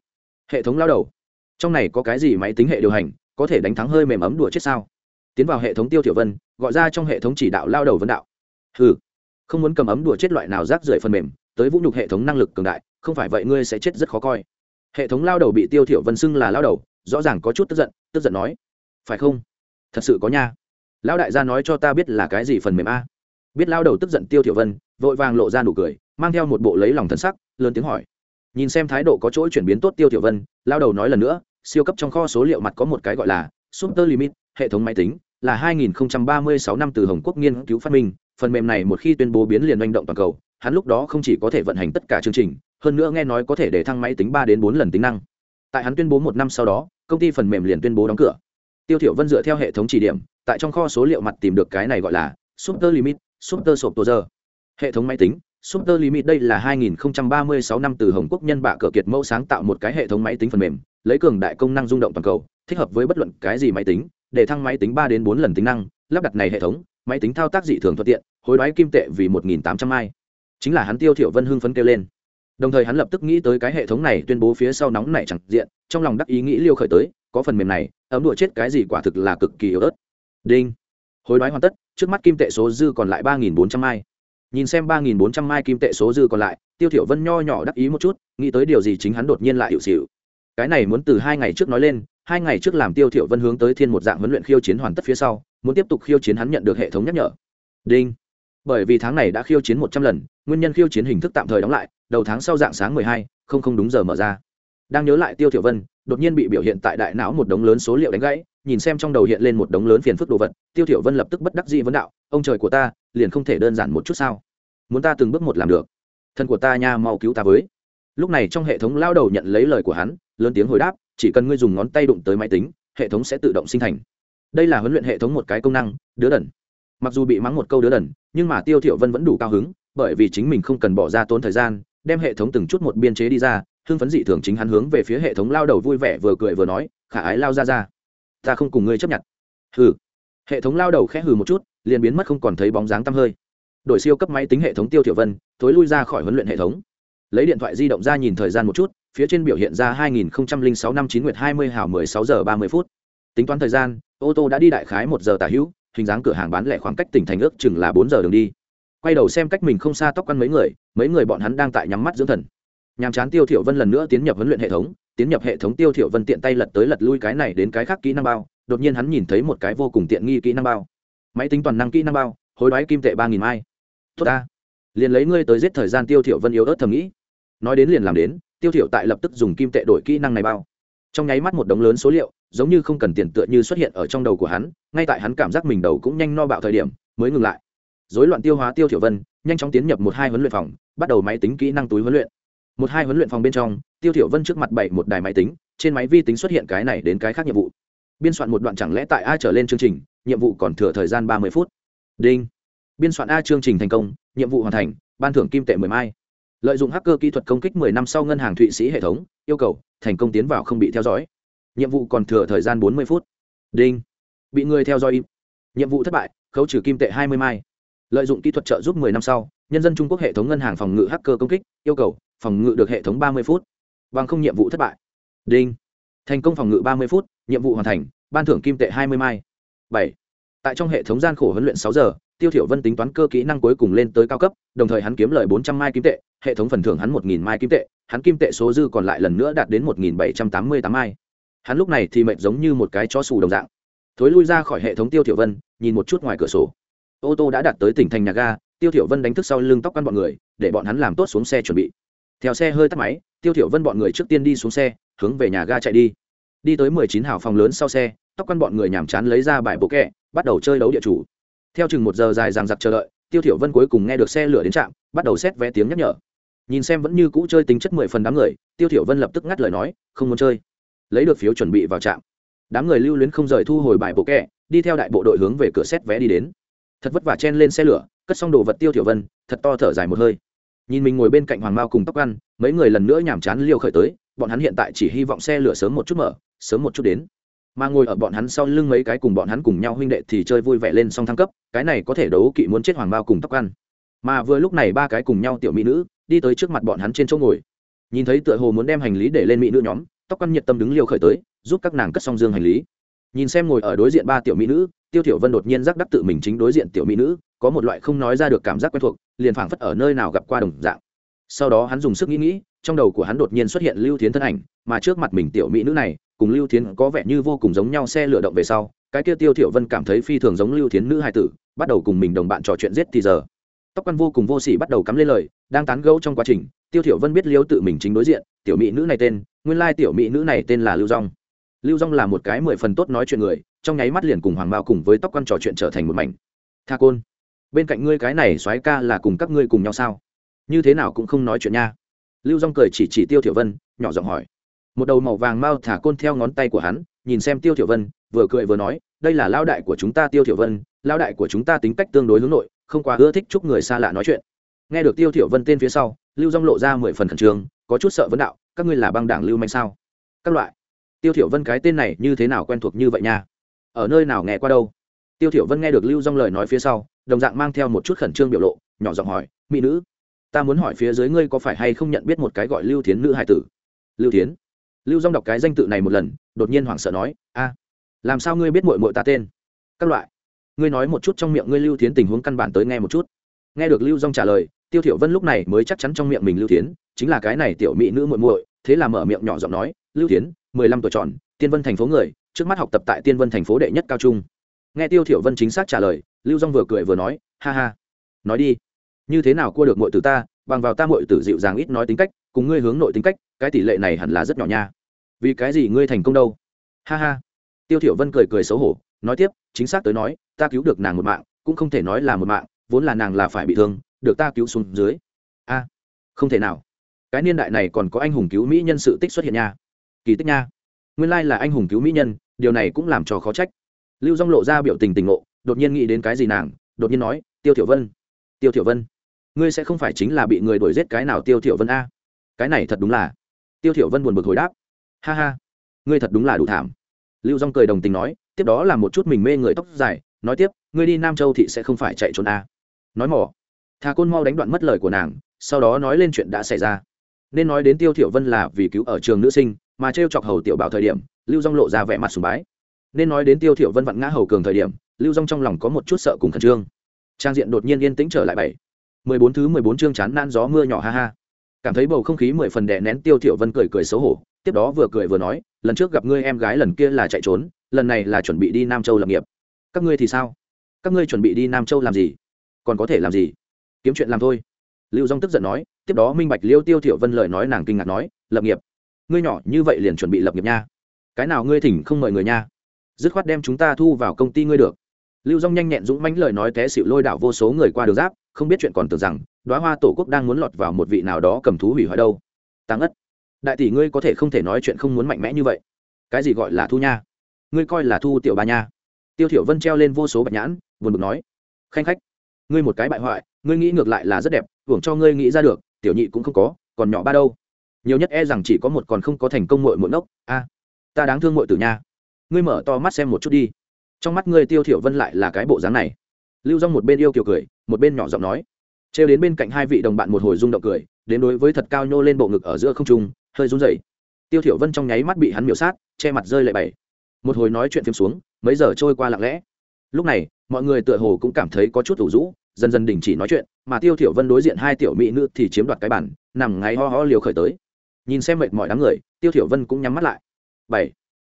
Hệ thống lao đầu. Trong này có cái gì máy tính hệ điều hành, có thể đánh thắng hơi mềm ấm đùa chết sao? Tiến vào hệ thống tiêu thiểu vân, gọi ra trong hệ thống chỉ đạo lao đầu vân đạo. Hừ không muốn cầm ấm đùa chết loại nào rác rưởi phần mềm, tới vũ nhục hệ thống năng lực cường đại, không phải vậy ngươi sẽ chết rất khó coi. Hệ thống lao đầu bị tiêu thiểu vân xưng là lao đầu, rõ ràng có chút tức giận tức giận nói, phải không? Thật sự có nha. Lão đại gia nói cho ta biết là cái gì phần mềm a. Biết lao đầu tức giận tiêu thiểu vân, vội vàng lộ ra nụ cười, mang theo một bộ lấy lòng thân sắc, lớn tiếng hỏi. Nhìn xem thái độ có chỗ chuyển biến tốt tiêu thiểu vân, lao đầu nói lần nữa, siêu cấp trong kho số liệu mặt có một cái gọi là super limit, hệ thống máy tính là 2036 năm từ hồng quốc nghiên cứu phát minh, phần mềm này một khi tuyên bố biến liền hành động toàn cầu, hắn lúc đó không chỉ có thể vận hành tất cả chương trình, hơn nữa nghe nói có thể để thăng máy tính ba đến bốn lần tính năng. Tại hắn tuyên bố một năm sau đó, công ty phần mềm liền tuyên bố đóng cửa. Tiêu thiểu vân dựa theo hệ thống chỉ điểm, tại trong kho số liệu mặt tìm được cái này gọi là super limit, super sộp giờ. Hệ thống máy tính, super limit đây là 2036 năm từ hồng quốc nhân bạ cờ kiệt mẫu sáng tạo một cái hệ thống máy tính phần mềm, lấy cường đại công năng rung động toàn cầu, thích hợp với bất luận cái gì máy tính để thăng máy tính ba đến bốn lần tính năng, lắp đặt này hệ thống, máy tính thao tác dị thường thuận tiện, hối đoái kim tệ vì một nghìn tám trăm mai. Chính là hắn tiêu thiểu vân hưng phấn kêu lên. Đồng thời hắn lập tức nghĩ tới cái hệ thống này tuyên bố phía sau nóng này chẳng diện, trong lòng đắc ý nghĩ liêu khởi tới, có phần mềm này, ấm đùa chết cái gì quả thực là cực kỳ yếu ớt. Đinh. Hối đoái hoàn tất, trước mắt kim tệ số dư còn lại ba nghìn bốn trăm mai. Nhìn xem ba nghìn bốn trăm mai kim tệ số dư còn lại, tiêu thiểu vân nho nhỏ đắc ý một chút, nghĩ tới điều gì chính hắn đột nhiên lại hiệu xịu cái này muốn từ hai ngày trước nói lên hai ngày trước làm tiêu thiểu vân hướng tới thiên một dạng huấn luyện khiêu chiến hoàn tất phía sau, muốn tiếp tục khiêu chiến hắn nhận được hệ thống nhắc nhở. Đinh. Bởi vì tháng này đã khiêu chiến một trăm lần, nguyên nhân khiêu chiến hình thức tạm thời đóng lại, đầu tháng sau dạng sáng mười hai, không không đúng giờ mở ra. Đang nhớ lại tiêu thiểu vân, đột nhiên bị biểu hiện tại đại não một đống lớn số liệu đánh gãy, nhìn xem trong đầu hiện lên một đống lớn phiền phức đồ vật, tiêu thiểu vân lập tức bất đắc dĩ vấn đạo, ông trời của ta, liền không thể đơn giản một chút sao? Muốn ta từng bước một làm được? Thân của ta nha, mau cứu ta với. Lúc này trong hệ thống lao đầu nhận lấy lời của hắn, lớn tiếng hồi đáp chỉ cần ngươi dùng ngón tay đụng tới máy tính, hệ thống sẽ tự động sinh thành. Đây là huấn luyện hệ thống một cái công năng, đứa đần. Mặc dù bị mắng một câu đứa đần, nhưng mà tiêu thiểu vân vẫn đủ cao hứng, bởi vì chính mình không cần bỏ ra tốn thời gian, đem hệ thống từng chút một biên chế đi ra, hưng phấn dị thường chính hắn hướng về phía hệ thống lao đầu vui vẻ vừa cười vừa nói, khả ái lao ra ra, ta không cùng ngươi chấp nhận. Hừ. Hệ thống lao đầu khẽ hừ một chút, liền biến mất không còn thấy bóng dáng tăm hơi. Đổi siêu cấp máy tính hệ thống tiêu thiểu vân tối lui ra khỏi huấn luyện hệ thống. Lấy điện thoại di động ra nhìn thời gian một chút phía trên biểu hiện ra 2006 năm 9 nguyệt 20 hào 16 giờ 30 phút. Tính toán thời gian, ô tô đã đi đại khái một giờ tả hữu, hình dáng cửa hàng bán lẻ khoảng cách tỉnh thành ước chừng là bốn giờ đường đi. Quay đầu xem cách mình không xa tóc quăn mấy người mấy người bọn hắn đang tại nhắm mắt dưỡng thần. Nhàm chán tiêu thiểu vân lần nữa tiến nhập huấn luyện hệ thống, tiến nhập hệ thống tiêu thiểu vân tiện tay lật tới lật lui cái này đến cái khác kỹ năng bao, đột nhiên hắn nhìn thấy một cái vô cùng tiện nghi kỹ năng bao. Máy tính toàn năng kỹ năng bao, hối đoái kim tệ ba nghìn mai. Tốt ta. Liền lấy ngươi tới giết thời gian tiêu thiểu vân yếu ớt thầm nghĩ. Nói đến liền làm đến tiêu thiểu tại lập tức dùng kim tệ đổi kỹ năng này bao. Trong nháy mắt một đống lớn số liệu, giống như không cần tiền tựa như xuất hiện ở trong đầu của hắn, ngay tại hắn cảm giác mình đầu cũng nhanh no bạo thời điểm, mới ngừng lại. Dối loạn tiêu hóa tiêu thiểu vân, nhanh chóng tiến nhập một hai huấn luyện phòng, bắt đầu máy tính kỹ năng túi huấn luyện. Một hai huấn luyện phòng bên trong, tiêu thiểu vân trước mặt bày một đài máy tính, trên máy vi tính xuất hiện cái này đến cái khác nhiệm vụ. Biên soạn một đoạn chẳng lẽ tại a trở lên chương trình, nhiệm vụ còn thừa thời gian ba mươi phút. Đinh. Biên soạn a chương trình thành công, nhiệm vụ hoàn thành, ban thưởng kim tệ mười mai lợi dụng hacker kỹ thuật công kích mười năm sau ngân hàng thụy sĩ hệ thống, yêu cầu, thành công tiến vào không bị theo dõi. Nhiệm vụ còn thừa thời gian bốn mươi phút. Đinh. Bị người theo dõi. Nhiệm vụ thất bại, khấu trừ kim tệ hai mươi mai. Lợi dụng kỹ thuật trợ giúp mười năm sau, nhân dân trung quốc hệ thống ngân hàng phòng ngự hacker công kích, yêu cầu, phòng ngự được hệ thống ba mươi phút. Bằng không nhiệm vụ thất bại. Đinh. Thành công phòng ngự ba mươi phút, nhiệm vụ hoàn thành, ban thưởng kim tệ hai mươi mai. Bảy. Tại trong hệ thống gian khổ huấn luyện sáu giờ tiêu thiểu vân tính toán cơ kỹ năng cuối cùng lên tới cao cấp, đồng thời hắn kiếm lời bốn trăm mai kim tệ, hệ thống phần thưởng hắn một nghìn mai kim tệ, hắn kim tệ số dư còn lại lần nữa đạt đến một nghìn bảy trăm tám mươi tám mai. Hắn lúc này thì mệt giống như một cái chó xù đồng dạng. Thối lui ra khỏi hệ thống tiêu thiểu vân, nhìn một chút ngoài cửa sổ. Ô tô đã đạt tới tỉnh thành nhà ga, tiêu thiểu vân đánh thức sau lưng tóc căn bọn người, để bọn hắn làm tốt xuống xe chuẩn bị. Theo xe hơi tắt máy, tiêu thiểu vân bọn người trước tiên đi xuống xe, hướng về nhà ga chạy đi. Đi tới mười chín hào phòng lớn sau xe, tóc căn bọn người nhảm chán lấy ra bài bộ kẹ, bắt đầu chơi đấu địa chủ theo chừng một giờ dài ràng giặc chờ đợi, tiêu thiểu vân cuối cùng nghe được xe lửa đến trạm, bắt đầu xét vé tiếng nhắc nhở. Nhìn xem vẫn như cũ chơi tính chất mười phần đám người, tiêu thiểu vân lập tức ngắt lời nói, không muốn chơi. Lấy được phiếu chuẩn bị vào trạm. Đám người lưu luyến không rời thu hồi bài bộ kẹ, đi theo đại bộ đội hướng về cửa xét vé đi đến. Thật vất vả chen lên xe lửa, cất xong đồ vật tiêu thiểu vân, thật to thở dài một hơi. Nhìn mình ngồi bên cạnh hoàng mao cùng tóc ăn, mấy người lần nữa nhảm chán liều khởi tới, bọn hắn hiện tại chỉ hy vọng xe lửa sớm một chút mở, sớm một chút đến mà ngồi ở bọn hắn sau lưng mấy cái cùng bọn hắn cùng nhau huynh đệ thì chơi vui vẻ lên song thăng cấp, cái này có thể đấu kỵ muốn chết hoàng bao cùng tóc ăn. Mà vừa lúc này ba cái cùng nhau tiểu mỹ nữ đi tới trước mặt bọn hắn trên chỗ ngồi. Nhìn thấy tựa hồ muốn đem hành lý để lên mỹ nữ nhóm, tóc ăn nhiệt tâm đứng liều khởi tới, giúp các nàng cất xong dương hành lý. Nhìn xem ngồi ở đối diện ba tiểu mỹ nữ, tiêu thiểu vân đột nhiên giác đắc tự mình chính đối diện tiểu mỹ nữ, có một loại không nói ra được cảm giác quen thuộc, liền phảng phất ở nơi nào gặp qua đồng dạng. Sau đó hắn dùng sức nghĩ nghĩ trong đầu của hắn đột nhiên xuất hiện lưu thiến thân ảnh, mà trước mặt mình tiểu mỹ nữ này, cùng lưu thiến có vẻ như vô cùng giống nhau xe lửa động về sau, cái kia tiêu thiểu vân cảm thấy phi thường giống lưu thiến nữ hài tử, bắt đầu cùng mình đồng bạn trò chuyện giết thì giờ. Tóc quan vô cùng vô sỉ bắt đầu cắm lên lời, đang tán gẫu trong quá trình, tiêu thiểu vân biết liêu tự mình chính đối diện, tiểu mỹ nữ này tên, nguyên lai tiểu mỹ nữ này tên là lưu dung lưu dung là một cái mười phần tốt nói chuyện người, trong nháy mắt liền cùng hoàng mao cùng với tóc quan trò chuyện trở thành một mảnh. Tha côn, bên cạnh ngươi cái này soái ca là cùng các ngươi cùng nhau sao? Như thế nào cũng không nói chuyện nha lưu dong cười chỉ chỉ tiêu thiểu vân, nhỏ giọng hỏi. Một đầu màu vàng mau thả côn theo ngón tay của hắn, nhìn xem tiêu thiểu vân, vừa cười vừa nói, đây là lao đại của chúng ta tiêu thiểu vân lao đại của chúng ta tính cách tương đối hướng nội, không quá ưa thích chúc người xa lạ nói chuyện. Nghe được tiêu thiểu vân tên phía sau, lưu dong lộ ra mười phần khẩn trương, có chút sợ vấn đạo, các ngươi là băng đảng lưu manh sao? Các loại. Tiêu thiểu vân cái tên này như thế nào quen thuộc như vậy nha? Ở nơi nào nghe qua đâu? Tiêu thiểu vân nghe được lưu dong lời nói phía sau, đồng dạng mang theo một chút khẩn trương biểu lộ, nhỏ giọng hỏi, mỹ nữ ta muốn hỏi phía dưới ngươi có phải hay không nhận biết một cái gọi lưu thiến nữ hải tử? Lưu thiến. Lưu dong đọc cái danh tự này một lần, đột nhiên hoảng sợ nói, a, làm sao ngươi biết mội mội ta tên? Các loại. Ngươi nói một chút trong miệng ngươi lưu thiến tình huống căn bản tới nghe một chút. Nghe được lưu dong trả lời, tiêu thiểu vân lúc này mới chắc chắn trong miệng mình lưu thiến, chính là cái này tiểu mỹ nữ muội muội, thế là mở miệng nhỏ giọng nói, lưu thiến, mười lăm tuổi tròn, tiên vân thành phố người, trước mắt học tập tại tiên vân thành phố đệ nhất cao trung. Nghe tiêu thiểu vân chính xác trả lời, lưu dong vừa cười vừa nói, ha ha, nói đi như thế nào cua được muội tử ta, bằng vào ta muội tử dịu dàng ít nói tính cách, cùng ngươi hướng nội tính cách, cái tỷ lệ này hẳn là rất nhỏ nha. Vì cái gì ngươi thành công đâu? Ha ha. Tiêu thiểu vân cười cười xấu hổ, nói tiếp, chính xác tới nói, ta cứu được nàng một mạng, cũng không thể nói là một mạng, vốn là nàng là phải bị thương, được ta cứu xuống dưới. A, không thể nào. Cái niên đại này còn có anh hùng cứu mỹ nhân sự tích xuất hiện nha. Kỳ tích nha. Nguyên lai là anh hùng cứu mỹ nhân, điều này cũng làm cho khó trách. Lưu dung lộ ra biểu tình tình ngộ, đột nhiên nghĩ đến cái gì nàng, đột nhiên nói, tiêu thiểu vân, tiêu thiểu vân ngươi sẽ không phải chính là bị người đuổi giết cái nào tiêu thiểu vân a? Cái này thật đúng là. Tiêu thiểu vân buồn bực hồi đáp. Ha ha, ngươi thật đúng là đủ thảm. Lưu dung cười đồng tình nói, tiếp đó là một chút mình mê người tóc dài, nói tiếp, ngươi đi nam châu thị sẽ không phải chạy trốn a. Nói mỏ. Thà côn mau đánh đoạn mất lời của nàng, sau đó nói lên chuyện đã xảy ra. Nên nói đến tiêu thiểu vân là vì cứu ở trường nữ sinh, mà treo chọc hầu tiểu bảo thời điểm, lưu dung lộ ra vẻ mặt sùng bái. Nên nói đến tiêu thiểu vân vặn ngã hầu cường thời điểm, lưu dung trong lòng có một chút sợ cùng khẩn trương. Trang diện đột nhiên yên tĩnh trở lại bảy mười bốn thứ mười bốn chương chán nan gió mưa nhỏ ha ha. Cảm thấy bầu không khí mười phần đè nén tiêu thiểu vân cười cười xấu hổ, tiếp đó vừa cười vừa nói, lần trước gặp ngươi em gái lần kia là chạy trốn, lần này là chuẩn bị đi nam châu lập nghiệp. Các ngươi thì sao? Các ngươi chuẩn bị đi nam châu làm gì? Còn có thể làm gì? Kiếm chuyện làm thôi. Lưu dong tức giận nói, tiếp đó minh bạch liêu tiêu thiểu vân lời nói nàng kinh ngạc nói, lập nghiệp? Ngươi nhỏ như vậy liền chuẩn bị lập nghiệp nha. Cái nào ngươi thỉnh không mời người nha. Dứt khoát đem chúng ta thu vào công ty ngươi được lưu dong nhanh nhẹn dũng mãnh lời nói té xịu lôi đảo vô số người qua đường giáp, không biết chuyện còn tưởng rằng đoá hoa tổ quốc đang muốn lọt vào một vị nào đó cầm thú hủy hoại đâu. Tăng ất đại tỷ ngươi có thể không thể nói chuyện không muốn mạnh mẽ như vậy. Cái gì gọi là thu nha? Ngươi coi là thu tiểu ba nha. Tiêu thiểu vân treo lên vô số bạch nhãn, buồn bực nói. Khanh khách, ngươi một cái bại hoại, ngươi nghĩ ngược lại là rất đẹp, hưởng cho ngươi nghĩ ra được, tiểu nhị cũng không có, còn nhỏ ba đâu. Nhiều nhất e rằng chỉ có một còn không có thành công muội muội nốc. a, ta đáng thương muội tử nha. Ngươi mở to mắt xem một chút đi trong mắt ngươi tiêu thiểu vân lại là cái bộ dáng này. Lưu dung một bên yêu kiều cười, một bên nhỏ giọng nói. Treo đến bên cạnh hai vị đồng bạn một hồi rung động cười, đến đối với thật cao nhô lên bộ ngực ở giữa không trung, hơi run rẩy. Tiêu thiểu vân trong nháy mắt bị hắn miểu sát, che mặt rơi lệ bảy một hồi nói chuyện phim xuống, mấy giờ trôi qua lặng lẽ. Lúc này, mọi người tựa hồ cũng cảm thấy có chút ủ rũ, dần dần đình chỉ nói chuyện, mà tiêu thiểu vân đối diện hai tiểu mỹ nữ thì chiếm đoạt cái bản nằm ngáy ho ho liều khởi tới. Nhìn xem mệt mỏi đám người, tiêu thiểu vân cũng nhắm mắt lại. Bảy.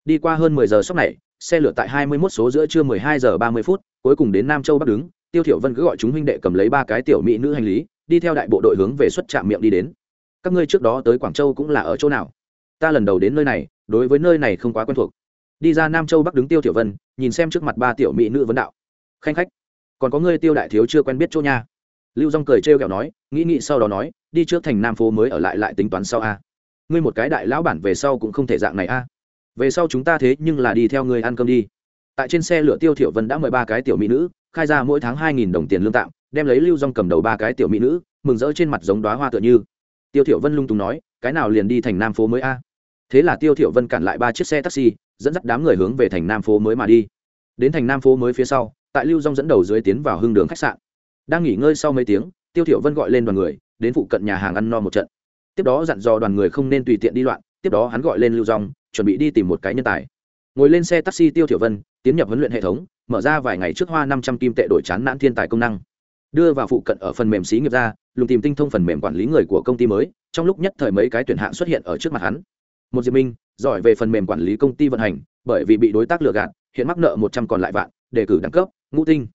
Đi qua hơn mười giờ sốc này xe lửa tại hai mươi 21 số giữa trưa mười hai giờ ba mươi phút, cuối cùng đến nam châu bắc đứng, tiêu thiểu vân cứ gọi chúng huynh đệ cầm lấy ba cái tiểu mỹ nữ hành lý, đi theo đại bộ đội hướng về xuất trạm miệng đi đến. Các ngươi trước đó tới quảng châu cũng là ở chỗ nào? Ta lần đầu đến nơi này, đối với nơi này không quá quen thuộc. Đi ra nam châu bắc đứng tiêu thiểu vân, nhìn xem trước mặt ba tiểu mỹ nữ vấn đạo. Khanh khách, còn có ngươi tiêu đại thiếu chưa quen biết chỗ nha? Lưu Dung cười trêu ghẹo nói, nghĩ nghĩ sau đó nói, đi trước thành nam phố mới ở lại lại tính toán sau a. Ngươi một cái đại lão bản về sau cũng không thể dạng này a về sau chúng ta thế nhưng là đi theo người ăn cơm đi. Tại trên xe lửa tiêu thiểu vân đã mời ba cái tiểu mỹ nữ, khai ra mỗi tháng hai nghìn đồng tiền lương tạm, đem lấy lưu dong cầm đầu ba cái tiểu mỹ nữ, mừng rỡ trên mặt giống đóa hoa tựa như. Tiêu thiểu vân lung tung nói, cái nào liền đi thành nam phố mới a? Thế là tiêu thiểu vân cản lại ba chiếc xe taxi, dẫn dắt đám người hướng về thành nam phố mới mà đi. Đến thành nam phố mới phía sau, tại lưu dong dẫn đầu dưới tiến vào hưng đường khách sạn. Đang nghỉ ngơi sau mấy tiếng, tiêu thiểu vân gọi lên đoàn người, đến phụ cận nhà hàng ăn no một trận. Tiếp đó dặn dò đoàn người không nên tùy tiện đi loạn, tiếp đó hắn gọi lên lưu dong chuẩn bị đi tìm một cái nhân tài. Ngồi lên xe taxi tiêu thiểu vân, tiến nhập huấn luyện hệ thống, mở ra vài ngày trước hoa năm trăm kim tệ đổi chán nản thiên tài công năng. Đưa vào phụ cận ở phần mềm xí nghiệp ra, lùng tìm tinh thông phần mềm quản lý người của công ty mới, trong lúc nhất thời mấy cái tuyển hạng xuất hiện ở trước mặt hắn. Một diệp minh, giỏi về phần mềm quản lý công ty vận hành, bởi vì bị đối tác lừa gạt, hiện mắc nợ một trăm còn lại vạn, đề cử đẳng cấp, ngũ tinh.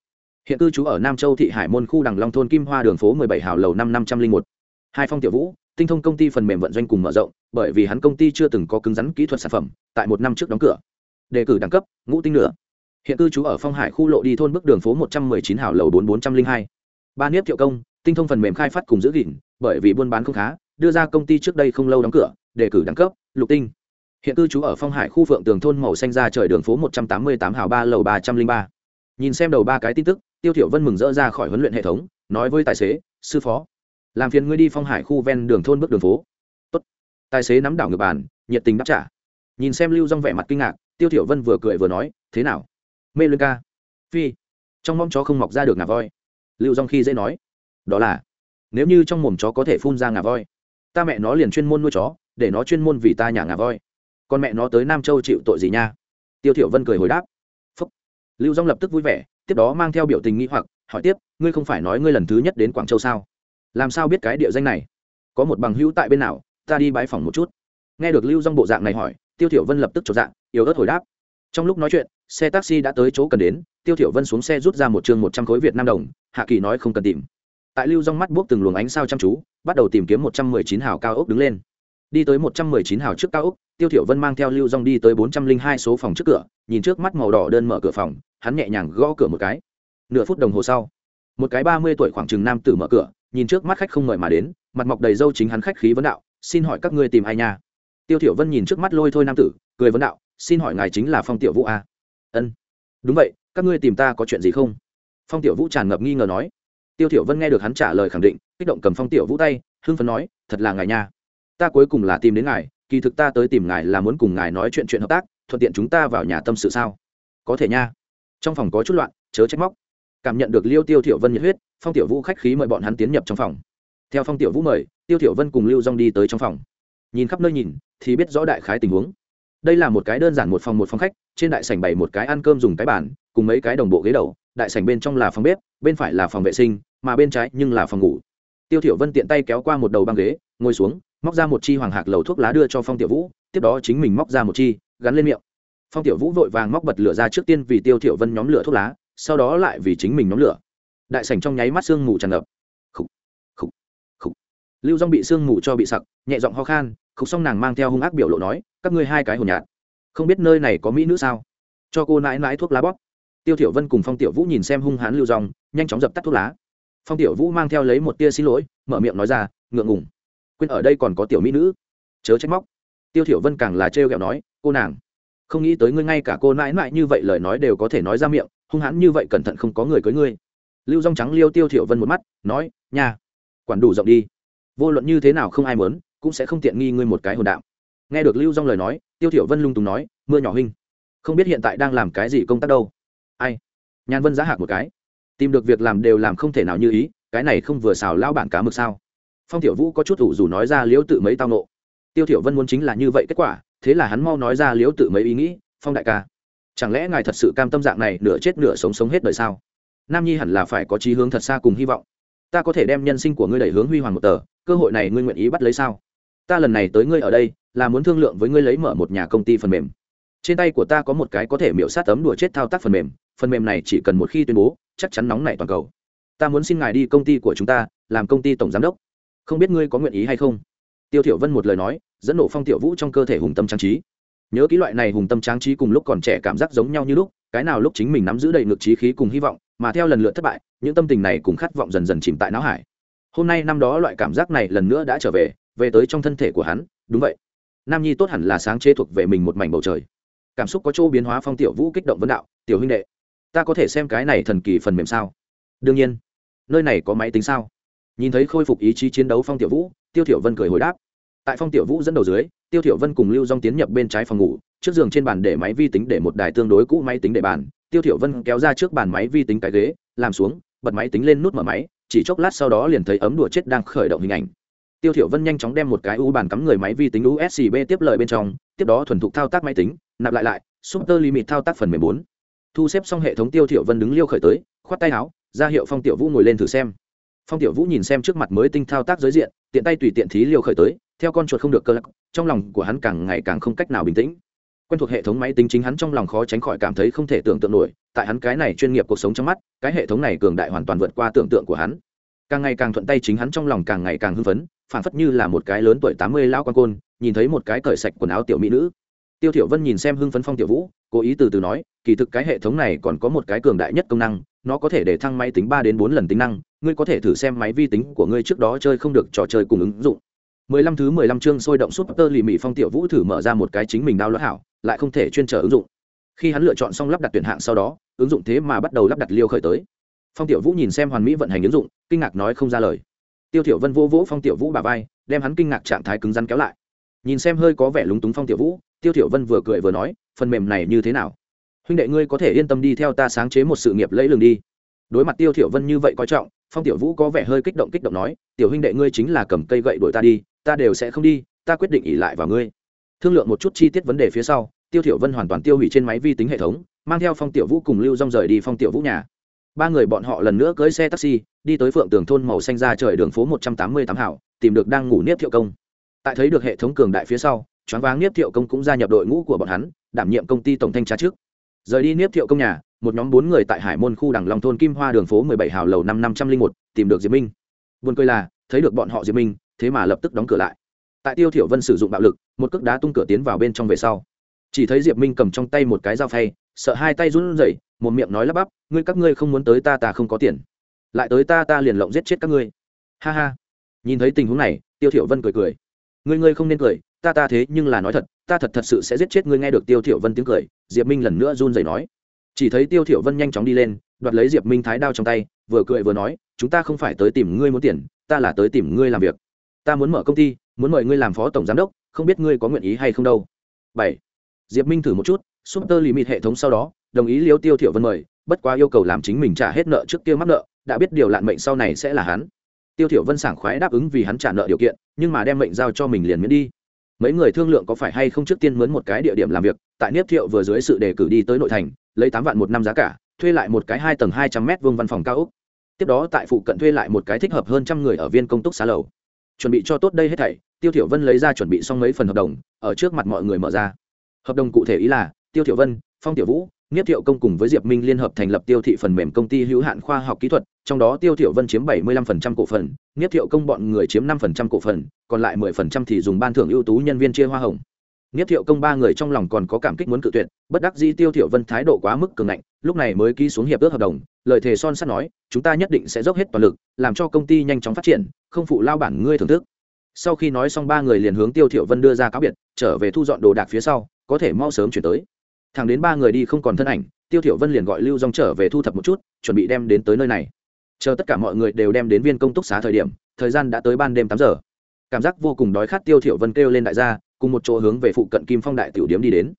Hiện cư trú ở nam châu thị hải môn khu đằng long thôn kim hoa đường phố mười bảy hào lầu năm năm trăm linh một. Hai phong tiểu vũ, tinh thông công ty phần mềm vận doanh cùng mở rộng bởi vì hắn công ty chưa từng có cứng rắn kỹ thuật sản phẩm, tại một năm trước đóng cửa. Đề cử đẳng cấp, ngũ tinh nữa hiện cư trú ở phong hải khu lộ đi thôn bước đường phố một trăm mười chín hào lầu bốn bốn trăm linh hai. Ba niếp thiệu công, tinh thông phần mềm khai phát cùng giữ gìn, bởi vì buôn bán không khá, đưa ra công ty trước đây không lâu đóng cửa, đề cử đẳng cấp, lục tinh. Hiện cư trú ở phong hải khu phượng tường thôn màu xanh ra trời đường phố một trăm tám mươi tám hào ba lầu ba trăm linh ba. Nhìn xem đầu ba cái tin tức, tiêu thiểu vân mừng rỡ ra khỏi huấn luyện hệ thống, nói với tài xế, sư phó, làm phiền ngươi đi phong hải khu ven đường thôn bước đường phố tài xế nắm đảo ngược bàn, nhiệt tình đáp trả. Nhìn xem lưu dong vẻ mặt kinh ngạc, tiêu thiểu vân vừa cười vừa nói, thế nào? Mê lương ca? Phi. Trong mong chó không mọc ra được ngà voi. Lưu dong khi dễ nói, đó là, nếu như trong mồm chó có thể phun ra ngà voi, ta mẹ nó liền chuyên môn nuôi chó, để nó chuyên môn vì ta nhà ngà voi. Con mẹ nó tới nam châu chịu tội gì nha? Tiêu thiểu vân cười hồi đáp, Phúc. lưu dong lập tức vui vẻ, tiếp đó mang theo biểu tình nghi hoặc, hỏi tiếp, ngươi không phải nói ngươi lần thứ nhất đến quảng châu sao? Làm sao biết cái địa danh này? Có một bằng hữu tại bên nào ta đi bái phòng một chút. Nghe được lưu dong bộ dạng này hỏi, tiêu thiểu vân lập tức cho dạng yếu ớt hồi đáp. Trong lúc nói chuyện, xe taxi đã tới chỗ cần đến, tiêu thiểu vân xuống xe rút ra một trương một trăm khối việt nam đồng, hạ kỳ nói không cần tìm. Tại lưu dong mắt buốc từng luồng ánh sao chăm chú, bắt đầu tìm kiếm một trăm mười chín hào cao ốc đứng lên. Đi tới một trăm mười chín hào trước cao ốc, tiêu thiểu vân mang theo lưu dong đi tới bốn trăm linh hai số phòng trước cửa, nhìn trước mắt màu đỏ đơn mở cửa phòng, hắn nhẹ nhàng gõ cửa một cái. Nửa phút đồng hồ sau, một cái ba mươi tuổi khoảng chừng nam tử mở cửa, nhìn trước mắt khách không mời mà đến, mặt mọc đầy râu chính hắn khách khí vấn đạo xin hỏi các ngươi tìm ai nha? Tiêu thiểu vân nhìn trước mắt lôi thôi nam tử, cười vấn đạo, xin hỏi ngài chính là phong tiểu vũ à? ân. Đúng vậy, các ngươi tìm ta có chuyện gì không? Phong tiểu vũ tràn ngập nghi ngờ nói. Tiêu thiểu vân nghe được hắn trả lời khẳng định, kích động cầm phong tiểu vũ tay, hưng phấn nói, thật là ngài nha. Ta cuối cùng là tìm đến ngài, kỳ thực ta tới tìm ngài là muốn cùng ngài nói chuyện chuyện hợp tác, thuận tiện chúng ta vào nhà tâm sự sao? Có thể nha. Trong phòng có chút loạn, chớ trách móc. Cảm nhận được liêu tiêu thiểu vân nhiệt huyết, phong tiểu vũ khách khí mời bọn hắn tiến nhập trong phòng theo phong tiểu vũ mời, tiêu thiểu vân cùng lưu dong đi tới trong phòng. Nhìn khắp nơi nhìn, thì biết rõ đại khái tình huống. Đây là một cái đơn giản một phòng một phòng khách, trên đại sảnh bày một cái ăn cơm dùng cái bàn, cùng mấy cái đồng bộ ghế đầu, đại sảnh bên trong là phòng bếp, bên phải là phòng vệ sinh, mà bên trái nhưng là phòng ngủ. Tiêu thiểu vân tiện tay kéo qua một đầu băng ghế, ngồi xuống, móc ra một chi hoàng hạc lầu thuốc lá đưa cho phong tiểu vũ, tiếp đó chính mình móc ra một chi, gắn lên miệng. Phong tiểu vũ vội vàng móc bật lửa ra trước tiên vì tiêu thiểu vân nhóm lửa thuốc lá, sau đó lại vì chính mình nhóm lửa. Đại sảnh trong nháy mắt sương mù tràn ngập lưu dung bị sương mù cho bị sặc, nhẹ giọng ho khan khúc xong nàng mang theo hung ác biểu lộ nói, các ngươi hai cái hồn nhạt không biết nơi này có mỹ nữ sao? Cho cô nãi nãi thuốc lá bóp. Tiêu thiểu vân cùng phong tiểu vũ nhìn xem hung hãn lưu dong nhanh chóng dập tắt thuốc lá. Phong tiểu vũ mang theo lấy một tia xin lỗi, mở miệng nói ra, ngượng ngùng. Quên ở đây còn có tiểu mỹ nữ. Chớ trách móc. Tiêu thiểu vân càng là trêu ghẹo nói, cô nàng, không nghĩ tới ngươi ngay cả cô nãi nãi như vậy lời nói đều có thể nói ra miệng, hung hãn như vậy cẩn thận không có người cưới ngươi. Lưu dong trắng liêu tiêu thiểu vân một mắt, nói, nha, quản đủ rộng đi vô luận như thế nào không ai muốn, cũng sẽ không tiện nghi ngươi một cái hồn đạo. Nghe được lưu dong lời nói, tiêu thiểu vân lung tung nói, mưa nhỏ huynh, không biết hiện tại đang làm cái gì công tác đâu. Ai? Nhan vân giá hạc một cái. Tìm được việc làm đều làm không thể nào như ý, cái này không vừa xào lao bản cá mực sao? Phong tiểu vũ có chút ủ dù nói ra liễu tự mấy tao nộ. Tiêu thiểu vân muốn chính là như vậy kết quả, thế là hắn mau nói ra liễu tự mấy ý nghĩ, phong đại ca, chẳng lẽ ngài thật sự cam tâm dạng này nửa chết nửa sống sống hết đời sao? Nam nhi hẳn là phải có chí hướng thật xa cùng hy vọng. Ta có thể đem nhân sinh của ngươi đẩy hướng huy hoàng một tờ cơ hội này ngươi nguyện ý bắt lấy sao? Ta lần này tới ngươi ở đây, là muốn thương lượng với ngươi lấy mở một nhà công ty phần mềm. Trên tay của ta có một cái có thể miễu sát tấm đùa chết thao tác phần mềm phần mềm này chỉ cần một khi tuyên bố, chắc chắn nóng nảy toàn cầu. Ta muốn xin ngài đi công ty của chúng ta, làm công ty tổng giám đốc. Không biết ngươi có nguyện ý hay không? Tiêu thiểu vân một lời nói, dẫn nổ phong tiểu vũ trong cơ thể hùng tâm trang trí. Nhớ kỹ loại này hùng tâm trang trí cùng lúc còn trẻ cảm giác giống nhau như lúc, cái nào lúc chính mình nắm giữ đầy ngực trí khí cùng hy vọng, mà theo lần lượt thất bại, những tâm tình này cùng khát vọng dần dần chìm tại não hải hôm nay năm đó loại cảm giác này lần nữa đã trở về về tới trong thân thể của hắn, đúng vậy. Nam nhi tốt hẳn là sáng chế thuộc về mình một mảnh bầu trời. Cảm xúc có chỗ biến hóa phong tiểu vũ kích động vấn đạo, tiểu huynh đệ, ta có thể xem cái này thần kỳ phần mềm sao? Đương nhiên. Nơi này có máy tính sao? Nhìn thấy khôi phục ý chí chiến đấu phong tiểu vũ, tiêu thiểu vân cười hồi đáp. Tại phong tiểu vũ dẫn đầu dưới, tiêu thiểu vân cùng lưu dong tiến nhập bên trái phòng ngủ, trước giường trên bàn để máy vi tính để một đài tương đối cũ máy tính để bàn. Tiêu thiểu vân kéo ra trước bàn máy vi tính cái ghế, làm xuống, bật máy tính lên nút mở máy chỉ chốc lát sau đó liền thấy ấm đùa chết đang khởi động hình ảnh. Tiêu thiểu vân nhanh chóng đem một cái u bàn cắm người máy vi tính usb tiếp lời bên trong, tiếp đó thuần thục thao tác máy tính, nạp lại lại, super limit thao tác phần mềm bốn. Thu xếp xong hệ thống tiêu thiểu vân đứng liêu khởi tới, khoát tay áo, ra hiệu phong tiểu vũ ngồi lên thử xem. Phong tiểu vũ nhìn xem trước mặt mới tinh thao tác giới diện, tiện tay tùy tiện thí liêu khởi tới, theo con chuột không được cơ lắc, trong lòng của hắn càng ngày càng không cách nào bình tĩnh quen thuộc hệ thống máy tính chính hắn trong lòng khó tránh khỏi cảm thấy không thể tưởng tượng nổi, tại hắn cái này chuyên nghiệp cuộc sống trong mắt, cái hệ thống này cường đại hoàn toàn vượt qua tưởng tượng của hắn. Càng ngày càng thuận tay chính hắn trong lòng càng ngày càng hưng phấn phản phất như là một cái lớn tuổi tám mươi lao quan côn, nhìn thấy một cái cởi sạch quần áo tiểu mỹ nữ. Tiêu thiểu vân nhìn xem hưng phấn phong tiểu vũ, cố ý từ từ nói, kỳ thực cái hệ thống này còn có một cái cường đại nhất công năng, nó có thể để thăng máy tính ba đến bốn lần tính năng, ngươi có thể thử xem máy vi tính của ngươi trước đó chơi không được trò chơi cùng ứng dụng. Mười lăm thứ mười lăm chương sôi động suốt tơ lì mị phong tiểu vũ thử mở ra một cái chính mình đao lót hảo lại không thể chuyên trở ứng dụng. Khi hắn lựa chọn xong lắp đặt tuyển hạng sau đó, ứng dụng thế mà bắt đầu lắp đặt liêu khởi tới. Phong tiểu vũ nhìn xem hoàn mỹ vận hành ứng dụng, kinh ngạc nói không ra lời. Tiêu tiểu vân vô vỗ phong tiểu vũ bà vai, đem hắn kinh ngạc trạng thái cứng rắn kéo lại. Nhìn xem hơi có vẻ lúng túng phong tiểu vũ, tiêu tiểu vân vừa cười vừa nói, phần mềm này như thế nào? Huynh đệ ngươi có thể yên tâm đi theo ta sáng chế một sự nghiệp lẫy lừng đi. Đối mặt tiêu tiểu vân như vậy coi trọng, phong tiểu vũ có vẻ hơi kích động kích động nói, tiểu huynh đệ ngươi chính là cầm cây gậy đuổi ta đi, ta đều sẽ không đi, ta quyết định ỉ lại vào ngươi. Thương lượng một chút chi tiết vấn đề phía sau tiêu thiểu vân hoàn toàn tiêu hủy trên máy vi tính hệ thống, mang theo phong tiểu vũ cùng lưu rong rời đi phong tiểu vũ nhà. Ba người bọn họ lần nữa cưỡi xe taxi, đi tới phượng tường thôn màu xanh ra trời đường phố một trăm tám mươi tám hảo, tìm được đang ngủ Niếp thiệu công. Tại thấy được hệ thống cường đại phía sau, choáng váng Niếp thiệu công cũng gia nhập đội ngũ của bọn hắn, đảm nhiệm công ty tổng thanh tra trước. Rời đi Niếp thiệu công nhà, một nhóm bốn người tại hải môn khu đằng long thôn kim hoa đường phố mười bảy hào lầu năm năm trăm linh một, tìm được diệp minh. Buồn cười là, thấy được bọn họ diệp minh, thế mà lập tức đóng cửa lại. Tại tiêu thiểu vân sử dụng bạo lực, một cước đá tung cửa tiến vào bên trong về sau chỉ thấy diệp minh cầm trong tay một cái dao phay, sợ hai tay run rẩy, một miệng nói lắp bắp, ngươi các ngươi không muốn tới ta ta không có tiền. Lại tới ta ta liền lộng giết chết các ngươi. Ha ha. Nhìn thấy tình huống này, tiêu thiểu vân cười cười. Ngươi ngươi không nên cười, ta ta thế nhưng là nói thật, ta thật thật sự sẽ giết chết ngươi. Nghe được tiêu thiểu vân tiếng cười, diệp minh lần nữa run rẩy nói. Chỉ thấy tiêu thiểu vân nhanh chóng đi lên, đoạt lấy diệp minh thái đao trong tay, vừa cười vừa nói, chúng ta không phải tới tìm ngươi muốn tiền, ta là tới tìm ngươi làm việc. Ta muốn mở công ty, muốn mời ngươi làm phó tổng giám đốc, không biết ngươi có nguyện ý hay không đâu. Bảy diệp minh thử một chút sụp tơ lì mịt hệ thống sau đó, đồng ý liêu tiêu thiểu vân mời, bất quá yêu cầu làm chính mình trả hết nợ trước kia mắc nợ, đã biết điều lạn mệnh sau này sẽ là hắn. Tiêu thiểu vân sảng khoái đáp ứng vì hắn trả nợ điều kiện, nhưng mà đem mệnh giao cho mình liền miễn đi. Mấy người thương lượng có phải hay không trước tiên mướn một cái địa điểm làm việc, tại niếp thiệu vừa dưới sự đề cử đi tới nội thành, lấy tám vạn một năm giá cả, thuê lại một cái hai tầng hai trăm mét vuông văn phòng cao ốc. Tiếp đó tại phụ cận thuê lại một cái thích hợp hơn trăm người ở viên công túc xá lầu. Chuẩn bị cho tốt đây hết thảy, tiêu thiểu vân lấy ra chuẩn bị xong mấy phần hợp đồng, ở trước mặt mọi người mở ra hợp đồng cụ thể ý là tiêu Thiệu vân phong tiểu vũ Niếp Thiệu Công cùng với Diệp Minh liên hợp thành lập tiêu thị phần mềm công ty hữu hạn khoa học kỹ thuật, trong đó Tiêu Thiệu Vân chiếm 75% cổ phần, Niếp Thiệu Công bọn người chiếm 5% cổ phần, còn lại 10% thì dùng ban thưởng ưu tú nhân viên chia hoa hồng. Niếp Thiệu Công ba người trong lòng còn có cảm kích muốn cự tuyệt, bất đắc dĩ Tiêu Thiệu Vân thái độ quá mức cường ngạnh, lúc này mới ký xuống hiệp ước hợp đồng, lời thề son sắt nói, chúng ta nhất định sẽ dốc hết toàn lực, làm cho công ty nhanh chóng phát triển, không phụ lao bản ngươi thưởng thức. Sau khi nói xong ba người liền hướng Tiêu Thiệu Vân đưa ra cáo biệt, trở về thu dọn đồ đạc phía sau, có thể mau sớm chuyển tới. Thẳng đến ba người đi không còn thân ảnh, Tiêu thiểu Vân liền gọi Lưu dòng trở về thu thập một chút, chuẩn bị đem đến tới nơi này. Chờ tất cả mọi người đều đem đến viên công túc xá thời điểm, thời gian đã tới ban đêm tám giờ. Cảm giác vô cùng đói khát Tiêu thiểu Vân kêu lên đại gia, cùng một chỗ hướng về phụ cận kim phong đại tiểu điếm đi đến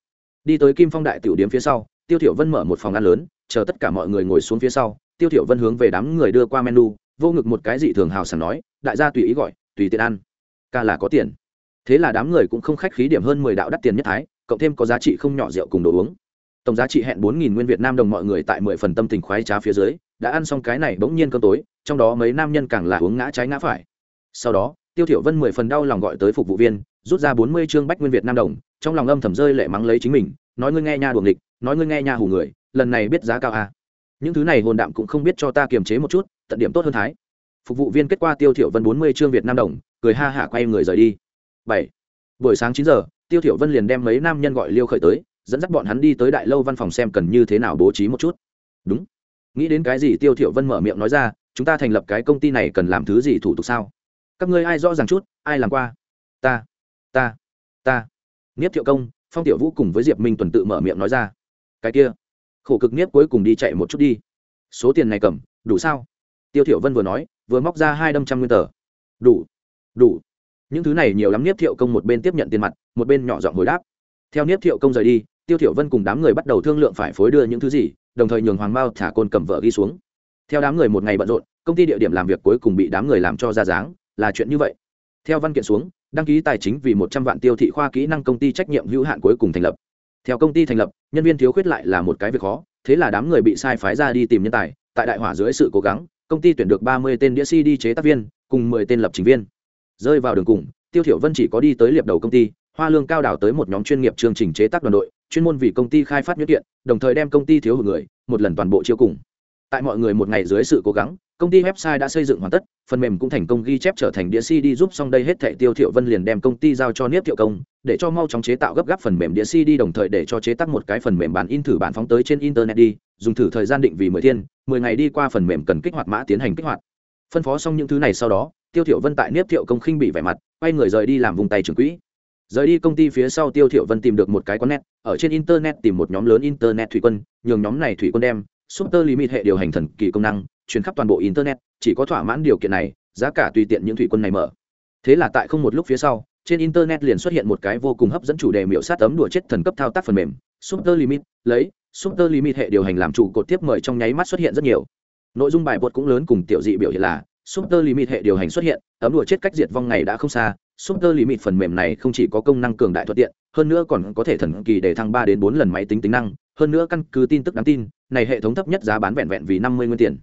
đi tới kim phong đại tiểu điếm phía sau tiêu thiểu vân mở một phòng ăn lớn chờ tất cả mọi người ngồi xuống phía sau tiêu thiểu vân hướng về đám người đưa qua menu vô ngực một cái dị thường hào sảng nói đại gia tùy ý gọi tùy tiện ăn ca là có tiền thế là đám người cũng không khách khí điểm hơn mười đạo đắt tiền nhất thái cộng thêm có giá trị không nhỏ rượu cùng đồ uống. Tổng giá trị hẹn bốn nghìn nguyên việt nam đồng mọi người tại mười phần tâm tình khoái trá phía dưới, đã ăn xong cái này bỗng nhiên cơm tối, trong đó mấy nam nhân càng là uống ngã trái ngã phải. Sau đó, tiêu thiểu vân mười phần đau lòng gọi tới phục vụ viên, rút ra bốn mươi chương bách nguyên việt nam đồng, trong lòng âm thầm rơi lệ mắng lấy chính mình, nói ngươi nghe nha đuổi địch nói ngươi nghe nha hù người, lần này biết giá cao à. những thứ này hồn đạm cũng không biết cho ta kiềm chế một chút, tận điểm tốt hơn thái. Phục vụ viên kết quả tiêu thiểu vân bốn mươi chương việt nam đồng, cười ha hả quay người rời đi. Bảy. Buổi sáng chín giờ tiêu thiểu vân liền đem mấy nam nhân gọi liêu khởi tới, dẫn dắt bọn hắn đi tới đại lâu văn phòng xem cần như thế nào bố trí một chút. Đúng. Nghĩ đến cái gì tiêu thiểu vân mở miệng nói ra, chúng ta thành lập cái công ty này cần làm thứ gì thủ tục sao? Các ngươi ai rõ ràng chút, ai làm qua? Ta ta ta. Niếp thiệu công, phong tiểu vũ cùng với diệp minh tuần tự mở miệng nói ra. Cái kia. Khổ cực niếp cuối cùng đi chạy một chút đi. Số tiền này cầm, đủ sao? Tiêu thiệu vân vừa nói, vừa móc ra hai đâm trăm nguyên tờ. Đủ đủ những thứ này nhiều lắm niếp thiệu công một bên tiếp nhận tiền mặt, một bên nhỏ giọng hồi đáp. Theo niếp thiệu công rời đi, tiêu thiệu vân cùng đám người bắt đầu thương lượng phải phối đưa những thứ gì, đồng thời nhường hoàng mao thả côn cầm vợ ghi xuống. Theo đám người một ngày bận rộn, công ty địa điểm làm việc cuối cùng bị đám người làm cho ra dáng, là chuyện như vậy. Theo văn kiện xuống, đăng ký tài chính vì một trăm vạn tiêu thị khoa kỹ năng công ty trách nhiệm hữu hạn cuối cùng thành lập. Theo công ty thành lập, nhân viên thiếu khuyết lại là một cái việc khó, thế là đám người bị sai phái ra đi tìm nhân tài, tại đại hỏa dưới sự cố gắng, công ty tuyển được ba mươi tên đĩa cd chế tác viên, cùng mười tên lập trình viên rơi vào đường cùng, tiêu thiểu vân chỉ có đi tới liệp đầu công ty, hoa lương cao đảo tới một nhóm chuyên nghiệp chương trình chế tác đoàn đội, chuyên môn vì công ty khai phát nhuyễn kiện, đồng thời đem công ty thiếu hụt người, một lần toàn bộ chiêu cùng. Tại mọi người một ngày dưới sự cố gắng, công ty website đã xây dựng hoàn tất, phần mềm cũng thành công ghi chép trở thành đĩa cd giúp xong đây hết thệ tiêu thiệu vân liền đem công ty giao cho niếp thiệu công, để cho mau chóng chế tạo gấp gáp phần mềm đĩa cd đồng thời để cho chế tác một cái phần mềm bản in thử bản phóng tới trên internet đi, dùng thử thời gian định vì mười thiên, mười ngày đi qua phần mềm cần kích hoạt mã tiến hành kích hoạt. Phân phó xong những thứ này sau đó tiêu thiệu vân tại niếp thiệu công khinh bị vẻ mặt, quay người rời đi làm vùng tay trưởng quỹ. Rời đi công ty phía sau tiêu thiệu vân tìm được một cái quán net, ở trên internet tìm một nhóm lớn internet thủy quân, nhường nhóm này thủy quân đem super limit hệ điều hành thần kỳ công năng, truyền khắp toàn bộ internet, chỉ có thỏa mãn điều kiện này, giá cả tùy tiện những thủy quân này mở. Thế là tại không một lúc phía sau, trên internet liền xuất hiện một cái vô cùng hấp dẫn chủ đề miểu sát tấm đùa chết thần cấp thao tác phần mềm, super limit, lấy super limit hệ điều hành làm chủ cột tiếp mời trong nháy mắt xuất hiện rất nhiều. Nội dung bài bột cũng lớn cùng tiểu dị biểu hiện là super limit hệ điều hành xuất hiện ấm đùa chết cách diệt vong ngày đã không xa. Super limit phần mềm này không chỉ có công năng cường đại thuận tiện, hơn nữa còn có thể thần kỳ để thăng ba đến bốn lần máy tính tính năng. Hơn nữa căn cứ tin tức đáng tin, này hệ thống thấp nhất giá bán vẹn vẹn vì năm mươi nguyên tiền.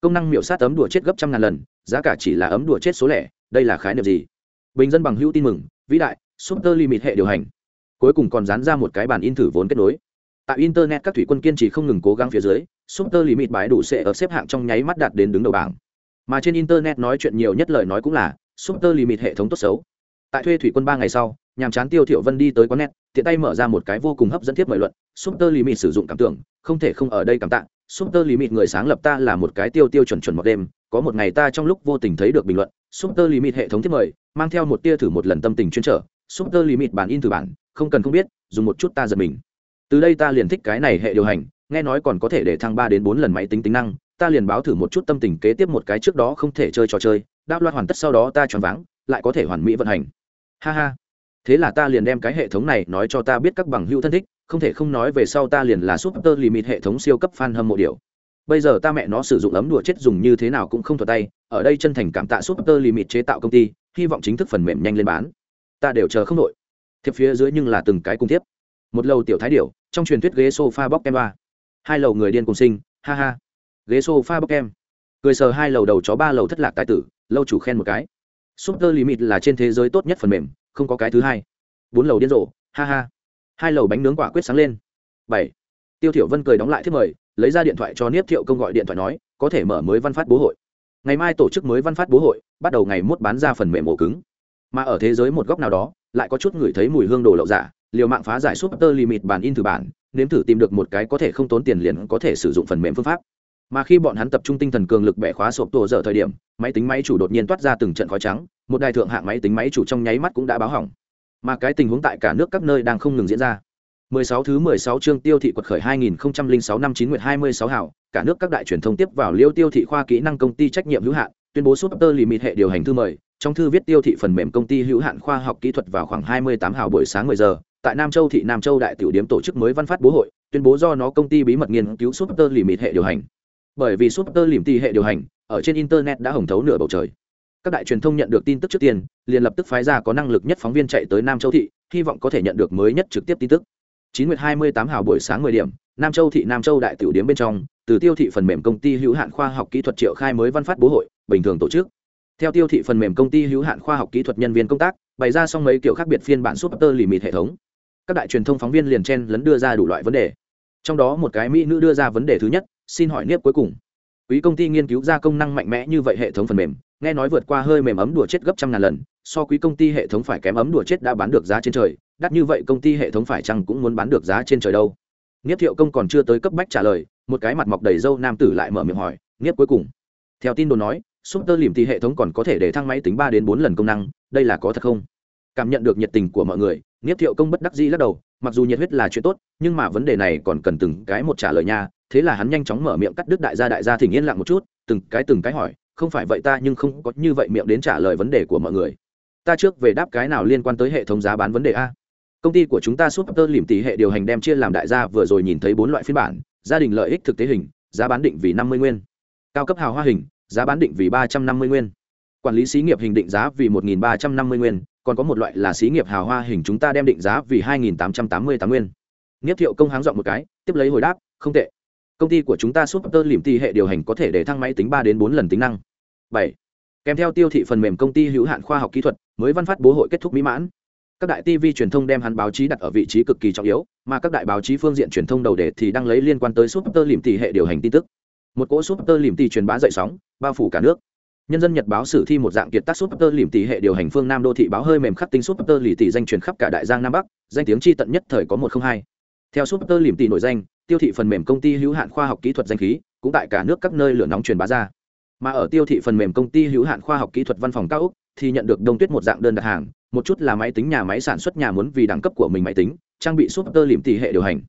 Công năng miểu sát ấm đùa chết gấp trăm ngàn lần, giá cả chỉ là ấm đùa chết số lẻ, đây là khái niệm gì? Bình dân bằng hữu tin mừng, vĩ đại, super limit hệ điều hành. Cuối cùng còn dán ra một cái bàn in thử vốn kết nối. Tại internet các thủy quân kiên trì không ngừng cố gắng phía dưới, super limit bãi đủ sẽ ở xếp hạng trong nháy mắt đạt đến đứng đầu bảng mà trên internet nói chuyện nhiều nhất lời nói cũng là, super limit hệ thống tốt xấu. Tại thuê thủy quân ba ngày sau, nhàm chán tiêu thiểu vân đi tới quán net, tiện tay mở ra một cái vô cùng hấp dẫn tiếp mời luận, super limit sử dụng cảm tưởng, không thể không ở đây cảm tạ, super limit người sáng lập ta là một cái tiêu tiêu chuẩn chuẩn một đêm, có một ngày ta trong lúc vô tình thấy được bình luận, super limit hệ thống tiếp mời, mang theo một tia thử một lần tâm tình chuyên trở, super limit bản in từ bản, không cần không biết, dùng một chút ta giật mình. Từ đây ta liền thích cái này hệ điều hành, nghe nói còn có thể để thăng ba đến bốn lần máy tính tính năng ta liền báo thử một chút tâm tình kế tiếp một cái trước đó không thể chơi trò chơi, đáp loạt hoàn tất sau đó ta choáng váng, lại có thể hoàn mỹ vận hành. Ha ha. Thế là ta liền đem cái hệ thống này nói cho ta biết các bằng hữu thân thích, không thể không nói về sau ta liền là super limit hệ thống siêu cấp fan hâm mộ điều bây giờ ta mẹ nó sử dụng ấm đùa chết dùng như thế nào cũng không thuật tay, ở đây chân thành cảm tạ super limit chế tạo công ty, hy vọng chính thức phần mềm nhanh lên bán. Ta đều chờ không đội thiệp phía dưới nhưng là từng cái cung tiếp một lầu tiểu thái điểu, trong truyền thuyết ghế sofa bóc em ba hai lầu người điên cùng sinh, ha ha ghế sofa bóc kem cười sờ hai lầu đầu chó ba lầu thất lạc tài tử, lâu chủ khen một cái. Super limit là trên thế giới tốt nhất phần mềm, không có cái thứ hai. Bốn lầu điên rồ, ha ha. Hai lầu bánh nướng quả quyết sáng lên. Bảy. Tiêu thiểu vân cười đóng lại thiết mời, lấy ra điện thoại cho niếp thiệu công gọi điện thoại nói, có thể mở mới văn phát bố hội. Ngày mai tổ chức mới văn phát bố hội, bắt đầu ngày mốt bán ra phần mềm ổ cứng. Mà ở thế giới một góc nào đó, lại có chút người thấy mùi hương đồ lậu giả, liều mạng phá giải super limit bản in thử bản, nếm thử tìm được một cái có thể không tốn tiền liền có thể sử dụng phần mềm phương pháp mà khi bọn hắn tập trung tinh thần cường lực bẻ khóa sộp tổ dở thời điểm máy tính máy chủ đột nhiên toát ra từng trận khói trắng một đài thượng hạng máy tính máy chủ trong nháy mắt cũng đã báo hỏng mà cái tình huống tại cả nước các nơi đang không ngừng diễn ra 16 thứ 16 chương tiêu thị quật khởi 2006 năm 9 nguyệt 26 hảo, cả nước các đại truyền thông tiếp vào Liêu Tiêu thị khoa kỹ năng công ty trách nhiệm hữu hạn, tuyên bố Super Limit hệ điều hành thư mời, trong thư viết Tiêu thị phần mềm công ty hữu hạn khoa học kỹ thuật vào khoảng 28 hào buổi sáng 10 giờ, tại Nam Châu thị Nam Châu đại tiểu điểm tổ chức mới văn phát bố hội, tuyên bố do nó công ty bí mật nghiên cứu Super Limit hệ điều hành. Bởi vì Super tì hệ điều hành ở trên internet đã hồng thấu nửa bầu trời. Các đại truyền thông nhận được tin tức trước tiên, liền lập tức phái ra có năng lực nhất phóng viên chạy tới Nam Châu thị, hy vọng có thể nhận được mới nhất trực tiếp tin tức. Chín nguyệt hai mươi tám hào buổi sáng mười điểm nam châu thị nam châu đại tiểu điếm bên trong từ tiêu thị phần mềm công ty hữu hạn khoa học kỹ thuật triệu khai mới văn phát bố hội bình thường tổ chức. Theo tiêu thị phần mềm công ty hữu hạn khoa học kỹ thuật nhân viên công tác bày ra xong mấy kiểu khác biệt phiên bản super limit hệ thống. Các đại truyền thông phóng viên liền chen lấn đưa ra đủ loại vấn đề trong đó một cái mỹ nữ đưa ra vấn đề thứ nhất, xin hỏi niếp cuối cùng. Quý công ty nghiên cứu ra công năng mạnh mẽ như vậy hệ thống phần mềm, nghe nói vượt qua hơi mềm ấm đùa chết gấp trăm ngàn lần, so quý công ty hệ thống phải kém ấm đùa chết đã bán được giá trên trời, đắt như vậy công ty hệ thống phải chăng cũng muốn bán được giá trên trời đâu? Nghiếp thiệu công còn chưa tới cấp bách trả lời, một cái mặt mọc đầy râu nam tử lại mở miệng hỏi nghiếp cuối cùng? Theo tin đồn nói súp tơ lìm thì hệ thống còn có thể để thăng máy tính ba đến bốn lần công năng, đây là có thật không? Cảm nhận được nhiệt tình của mọi người nghiếp thiệu công bất đắc dĩ lắc đầu, mặc dù nhiệt huyết là chuyện tốt, nhưng mà vấn đề này còn cần từng cái một trả lời nha. Thế là hắn nhanh chóng mở miệng cắt đứt đại gia đại gia thỉnh yên lặng một chút, từng cái từng cái hỏi, không phải vậy ta nhưng không có như vậy miệng đến trả lời vấn đề của mọi người. Ta trước về đáp cái nào liên quan tới hệ thống giá bán vấn đề a? Công ty của chúng ta super lìm tỷ hệ điều hành đem chia làm đại gia, vừa rồi nhìn thấy bốn loại phiên bản, gia đình lợi ích thực tế hình, giá bán định vì năm mươi nguyên. Cao cấp hào hoa hình, giá bán định vì ba trăm năm mươi nguyên quản lý xí nghiệp hình định giá vì một ba trăm năm mươi nguyên, còn có một loại là xí nghiệp hào hoa hình chúng ta đem định giá vì hai tám trăm tám mươi tám nguyên. Niếp thiệu công háng dọn một cái, tiếp lấy hồi đáp, không tệ. Công ty của chúng ta super lìm tỷ hệ điều hành có thể để thăng máy tính ba đến bốn lần tính năng. Bảy. Kèm theo tiêu thị phần mềm công ty hữu hạn khoa học kỹ thuật, mới văn phát bố hội kết thúc mỹ mãn. Các đại tv truyền thông đem hắn báo chí đặt ở vị trí cực kỳ trọng yếu, mà các đại báo chí phương diện truyền thông đầu đề thì đang lấy liên quan tới super lìm tỷ hệ điều hành tin tức. Một cỗ super lìm tỷ truyền bá dậy sóng, bao phủ cả nước nhân dân nhật báo sử thi một dạng kiệt tác súp tơ lìm tỷ hệ điều hành phương nam đô thị báo hơi mềm khắc tinh súp tơ lì tỷ danh truyền khắp cả đại giang nam bắc, danh tiếng chi tận nhất thời có một không hai. Theo súp tơ lìm tỷ nổi danh, tiêu thị phần mềm công ty hữu hạn khoa học kỹ thuật danh khí, cũng tại cả nước các nơi lửa nóng truyền bá ra. Mà ở tiêu thị phần mềm công ty hữu hạn khoa học kỹ thuật văn phòng cao úc, thì nhận được đông tuyết một dạng đơn đặt hàng, một chút là máy tính nhà máy sản xuất nhà muốn vì đẳng cấp của mình máy tính, trang bị súp tơ lìm tỷ hệ điều hành.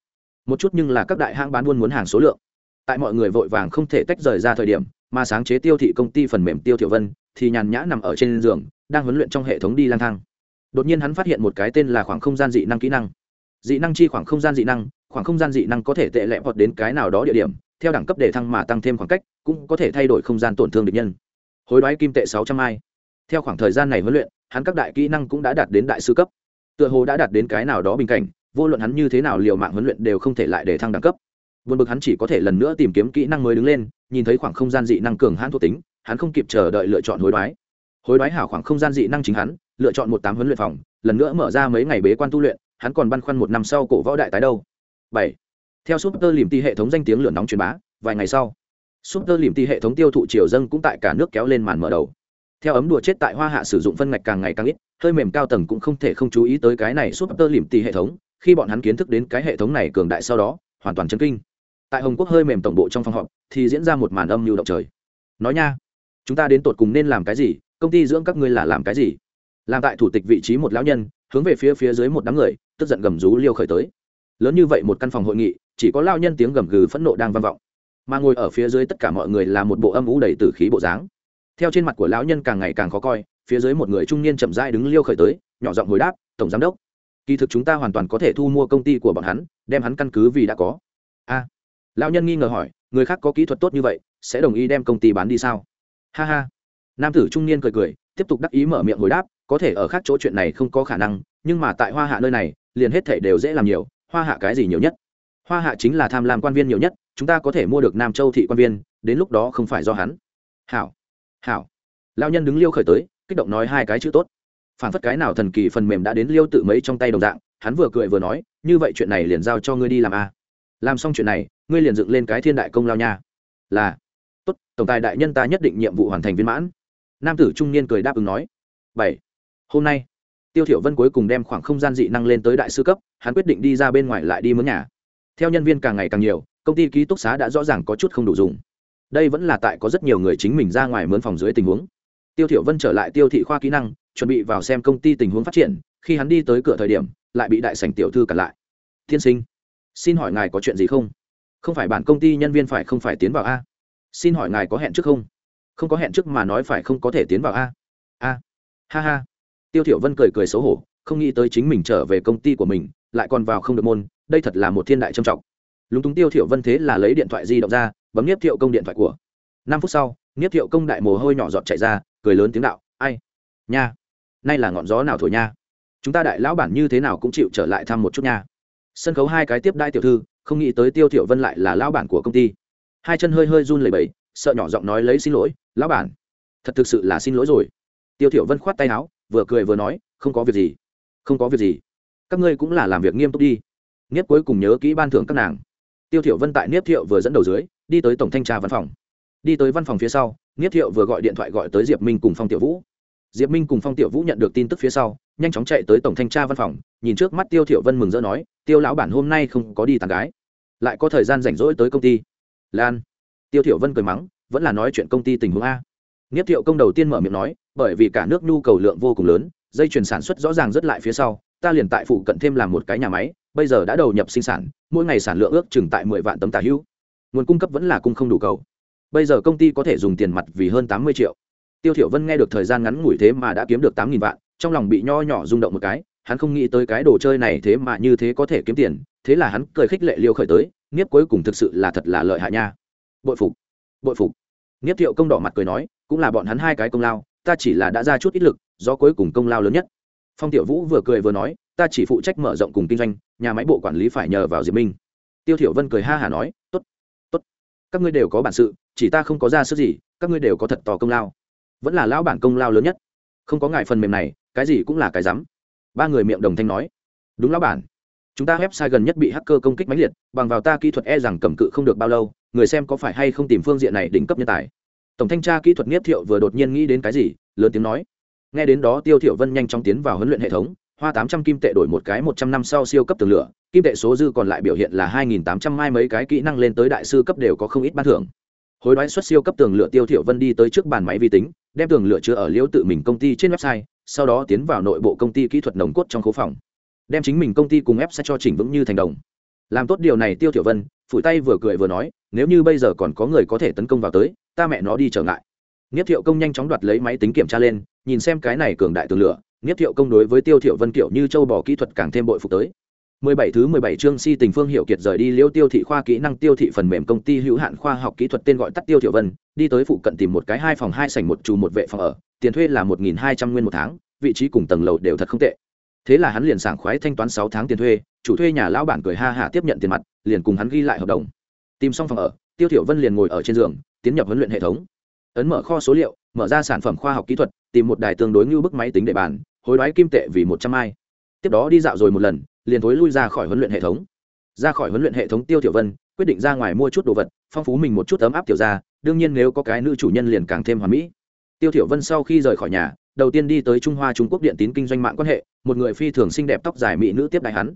Một chút nhưng là các đại hãng bán buôn muốn hàng số lượng. Tại mọi người vội vàng không thể tách rời ra thời điểm mà sáng chế tiêu thị công ty phần mềm tiêu thiệu vân, thì nhàn nhã nằm ở trên giường, đang huấn luyện trong hệ thống đi lang thang. Đột nhiên hắn phát hiện một cái tên là khoảng không gian dị năng kỹ năng. Dị năng chi khoảng không gian dị năng, khoảng không gian dị năng có thể tệ lẹ hoặc đến cái nào đó địa điểm, theo đẳng cấp để thăng mà tăng thêm khoảng cách, cũng có thể thay đổi không gian tổn thương địch nhân. Hối đoái kim tệ sáu trăm ai. Theo khoảng thời gian này huấn luyện, hắn các đại kỹ năng cũng đã đạt đến đại sư cấp. Tựa hồ đã đạt đến cái nào đó bình cảnh, vô luận hắn như thế nào liều mạng huấn luyện đều không thể lại để thăng đẳng cấp buồn bực hắn chỉ có thể lần nữa tìm kiếm kỹ năng mới đứng lên, nhìn thấy khoảng không gian dị năng cường hãn thuộc tính, hắn không kịp chờ đợi lựa chọn hối đoái. Hối đoái hảo khoảng không gian dị năng chính hắn, lựa chọn một tám huấn luyện phòng, lần nữa mở ra mấy ngày bế quan tu luyện, hắn còn băn khoăn một năm sau cổ võ đại tái đâu. Bảy. Theo super liềm ti hệ thống danh tiếng lửa nóng truyền bá, vài ngày sau, super liềm ti hệ thống tiêu thụ triều dân cũng tại cả nước kéo lên màn mở đầu. Theo ấm đùa chết tại hoa hạ sử dụng phân ngạch càng ngày càng ít, hơi mềm cao tầng cũng không thể không chú ý tới cái này super liềm ti hệ thống, khi bọn hắn kiến thức đến cái hệ thống này cường đại sau đó, hoàn toàn chấn kinh tại hồng quốc hơi mềm tổng bộ trong phòng họp, thì diễn ra một màn âm lưu động trời. Nói nha, chúng ta đến tột cùng nên làm cái gì, công ty dưỡng các ngươi là làm cái gì? Làm tại thủ tịch vị trí một lão nhân, hướng về phía phía dưới một đám người, tức giận gầm rú liêu khởi tới. Lớn như vậy một căn phòng hội nghị, chỉ có lao nhân tiếng gầm gừ phẫn nộ đang vang vọng. Mà ngồi ở phía dưới tất cả mọi người là một bộ âm ủ đầy tử khí bộ dáng. Theo trên mặt của lão nhân càng ngày càng khó coi, phía dưới một người trung niên chậm rãi đứng liêu khởi tới, nhỏ giọng hồi đáp, tổng giám đốc, kỳ thực chúng ta hoàn toàn có thể thu mua công ty của bọn hắn, đem hắn căn cứ vì đã có. A lão nhân nghi ngờ hỏi, người khác có kỹ thuật tốt như vậy, sẽ đồng ý đem công ty bán đi sao? Ha ha. Nam tử trung niên cười cười, tiếp tục đắc ý mở miệng hồi đáp, có thể ở khác chỗ chuyện này không có khả năng, nhưng mà tại hoa hạ nơi này, liền hết thể đều dễ làm nhiều, hoa hạ cái gì nhiều nhất? Hoa hạ chính là tham lam quan viên nhiều nhất, chúng ta có thể mua được nam châu thị quan viên, đến lúc đó không phải do hắn. Hảo. Hảo. Lao nhân đứng liêu khởi tới, kích động nói hai cái chữ tốt. Phản phất cái nào thần kỳ phần mềm đã đến liêu tự mấy trong tay đồng dạng, hắn vừa cười vừa nói, như vậy chuyện này liền giao cho ngươi đi làm a làm xong chuyện này ngươi liền dựng lên cái thiên đại công lao nha. Là, tốt, tổng tài đại nhân ta nhất định nhiệm vụ hoàn thành viên mãn. Nam tử trung niên cười đáp ứng nói. Bảy, hôm nay, tiêu thiểu vân cuối cùng đem khoảng không gian dị năng lên tới đại sư cấp, hắn quyết định đi ra bên ngoài lại đi mướn nhà. Theo nhân viên càng ngày càng nhiều, công ty ký túc xá đã rõ ràng có chút không đủ dùng. Đây vẫn là tại có rất nhiều người chính mình ra ngoài mướn phòng dưới tình huống. Tiêu thiểu vân trở lại tiêu thị khoa kỹ năng, chuẩn bị vào xem công ty tình huống phát triển, khi hắn đi tới cửa thời điểm, lại bị đại sảnh tiểu thư cản lại. Thiên sinh, xin hỏi ngài có chuyện gì không? Không phải bản công ty nhân viên phải không phải tiến vào a? Xin hỏi ngài có hẹn trước không? Không có hẹn trước mà nói phải không có thể tiến vào a? A. Ha ha. Tiêu thiểu vân cười cười xấu hổ, không nghĩ tới chính mình trở về công ty của mình, lại còn vào không được môn, đây thật là một thiên đại trầm trọng. Lúng túng tiêu thiểu vân thế là lấy điện thoại di động ra, bấm nhiếp thiệu công điện thoại của. Năm phút sau nhiếp thiệu công đại mồ hôi nhỏ giọt chạy ra, cười lớn tiếng đạo, ai? Nha. Nay là ngọn gió nào thổi nha? Chúng ta đại lão bản như thế nào cũng chịu trở lại thăm một chút nha. Sân khấu hai cái tiếp đai tiểu thư không nghĩ tới tiêu thiểu vân lại là lão bản của công ty. Hai chân hơi hơi run lẩy bẩy, sợ nhỏ giọng nói lấy xin lỗi, lão bản, thật thực sự là xin lỗi rồi. Tiêu thiểu vân khoát tay áo, vừa cười vừa nói, không có việc gì, không có việc gì. Các ngươi cũng là làm việc nghiêm túc đi. Niếp cuối cùng nhớ kỹ ban thưởng các nàng. Tiêu thiểu vân tại Niếp thiệu vừa dẫn đầu dưới, đi tới tổng thanh tra văn phòng. Đi tới văn phòng phía sau Niếp thiệu vừa gọi điện thoại gọi tới diệp minh cùng phong tiểu vũ. Diệp minh cùng phong tiểu vũ nhận được tin tức phía sau, nhanh chóng chạy tới tổng thanh tra văn phòng, nhìn trước mắt tiêu thiểu vân mừng rỡ nói, tiêu lão bản hôm nay không có đi tàn gái lại có thời gian rảnh rỗi tới công ty. Lan, tiêu thiểu vân cười mắng, vẫn là nói chuyện công ty tình huống a. Niếp thiệu công đầu tiên mở miệng nói, bởi vì cả nước nhu cầu lượng vô cùng lớn, dây chuyển sản xuất rõ ràng rất lại phía sau, ta liền tại phụ cận thêm làm một cái nhà máy, bây giờ đã đầu nhập sinh sản, mỗi ngày sản lượng ước chừng tại mười vạn tấm tả hữu nguồn cung cấp vẫn là cung không đủ cầu. Bây giờ công ty có thể dùng tiền mặt vì hơn tám mươi triệu. Tiêu thiểu vân nghe được thời gian ngắn ngủi thế mà đã kiếm được tám nghìn vạn, trong lòng bị nho nhỏ rung động một cái, hắn không nghĩ tới cái đồ chơi này thế mà như thế có thể kiếm tiền thế là hắn cười khích lệ liêu khởi tới, nghiếp cuối cùng thực sự là thật là lợi hại nha. Bội phục bội phục. Nghiếp thiệu công đỏ mặt cười nói, cũng là bọn hắn hai cái công lao, ta chỉ là đã ra chút ít lực, do cuối cùng công lao lớn nhất. Phong tiểu vũ vừa cười vừa nói, ta chỉ phụ trách mở rộng cùng kinh doanh, nhà máy bộ quản lý phải nhờ vào diệp minh. Tiêu thiểu vân cười ha hà nói, tốt tốt, các ngươi đều có bản sự, chỉ ta không có ra sức gì, các ngươi đều có thật to công lao. Vẫn là lão bản công lao lớn nhất. Không có ngại phần mềm này, cái gì cũng là cái rắm. Ba người miệng đồng thanh nói, đúng lão bản chúng ta website gần nhất bị hacker công kích mãnh liệt, bằng vào ta kỹ thuật e rằng cầm cự không được bao lâu, người xem có phải hay không tìm phương diện này đỉnh cấp nhân tài? Tổng thanh tra kỹ thuật nghiếp thiệu vừa đột nhiên nghĩ đến cái gì, lớn tiếng nói. Nghe đến đó tiêu thiệu vân nhanh chóng tiến vào huấn luyện hệ thống, hoa tám trăm kim tệ đổi một cái một trăm năm sau siêu cấp tường lửa, kim tệ số dư còn lại biểu hiện là hai nghìn tám trăm mai mấy cái kỹ năng lên tới đại sư cấp đều có không ít ban thưởng. Hối đoái xuất siêu cấp tường lửa tiêu thiệu vân đi tới trước bàn máy vi tính, đem tường lửa chứa ở liễu tự mình công ty trên website, sau đó tiến vào nội bộ công ty kỹ thuật nồng cốt trong khu phòng đem chính mình công ty cùng ép sẽ cho chỉnh vững như thành đồng làm tốt điều này tiêu tiểu vân phủi tay vừa cười vừa nói nếu như bây giờ còn có người có thể tấn công vào tới ta mẹ nó đi trở ngại Niếp Thiệu Công nhanh chóng đoạt lấy máy tính kiểm tra lên, nhìn xem cái này cường đại tường lửa, Niếp Thiệu Công đối với Tiêu Thiệu Vân kiểu như châu bò kỹ thuật càng thêm bội phục tới. 17 thứ 17 chương si tình phương hiểu kiệt rời đi Liêu Tiêu thị khoa kỹ năng tiêu thị phần mềm công ty hữu hạn khoa học kỹ thuật tên gọi tắt Tiêu Thiệu Vân, đi tới phụ cận tìm một cái hai phòng hai sảnh một trù một vệ phòng ở, tiền thuê là 1200 nguyên một tháng, vị trí cùng tầng lầu đều thật không tệ. Thế là hắn liền sảng khoái thanh toán 6 tháng tiền thuê, chủ thuê nhà lão bản cười ha hả tiếp nhận tiền mặt, liền cùng hắn ghi lại hợp đồng. Tìm xong phòng ở, Tiêu thiểu Vân liền ngồi ở trên giường, tiến nhập huấn luyện hệ thống. Ấn mở kho số liệu mở ra sản phẩm khoa học kỹ thuật tìm một đài tương đối như bức máy tính để bàn hối đoái kim tệ vì một trăm ai. Tiếp đó đi dạo rồi một lần liền thối lui ra khỏi huấn luyện hệ thống. Ra khỏi huấn luyện hệ thống tiêu thiểu vân quyết định ra ngoài mua chút đồ vật phong phú mình một chút ấm áp tiểu gia đương nhiên nếu có cái nữ chủ nhân liền càng thêm hoàn mỹ. Tiêu thiểu vân sau khi rời khỏi nhà đầu tiên đi tới trung hoa trung quốc điện tín kinh doanh mạng quan hệ, một người phi thường xinh đẹp tóc dài mỹ nữ tiếp đại hắn.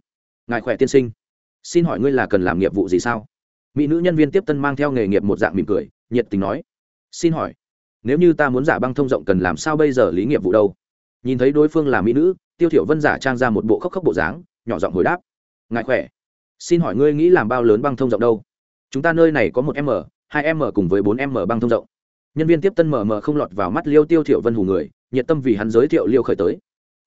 Ngài khỏe tiên sinh. Xin hỏi ngươi là cần làm nghiệp vụ gì sao? Mỹ nữ nhân viên tiếp tân mang theo nghề nghiệp một dạng mỉm cười, nhiệt tình nói. Xin hỏi, nếu như ta muốn giả băng thông rộng cần làm sao bây giờ lý nghiệp vụ đâu? Nhìn thấy đối phương là mỹ nữ, tiêu thiểu vân giả trang ra một bộ khóc khóc bộ dáng, nhỏ giọng hồi đáp. Ngài khỏe. Xin hỏi ngươi nghĩ làm bao lớn băng thông rộng đâu? Chúng ta nơi này có một m, hai m cùng với bốn m băng thông rộng. Nhân viên tiếp tân mờ mờ không lọt vào mắt liêu tiêu thiểu vân hù người nhiệt tâm vì hắn giới thiệu liêu khởi tới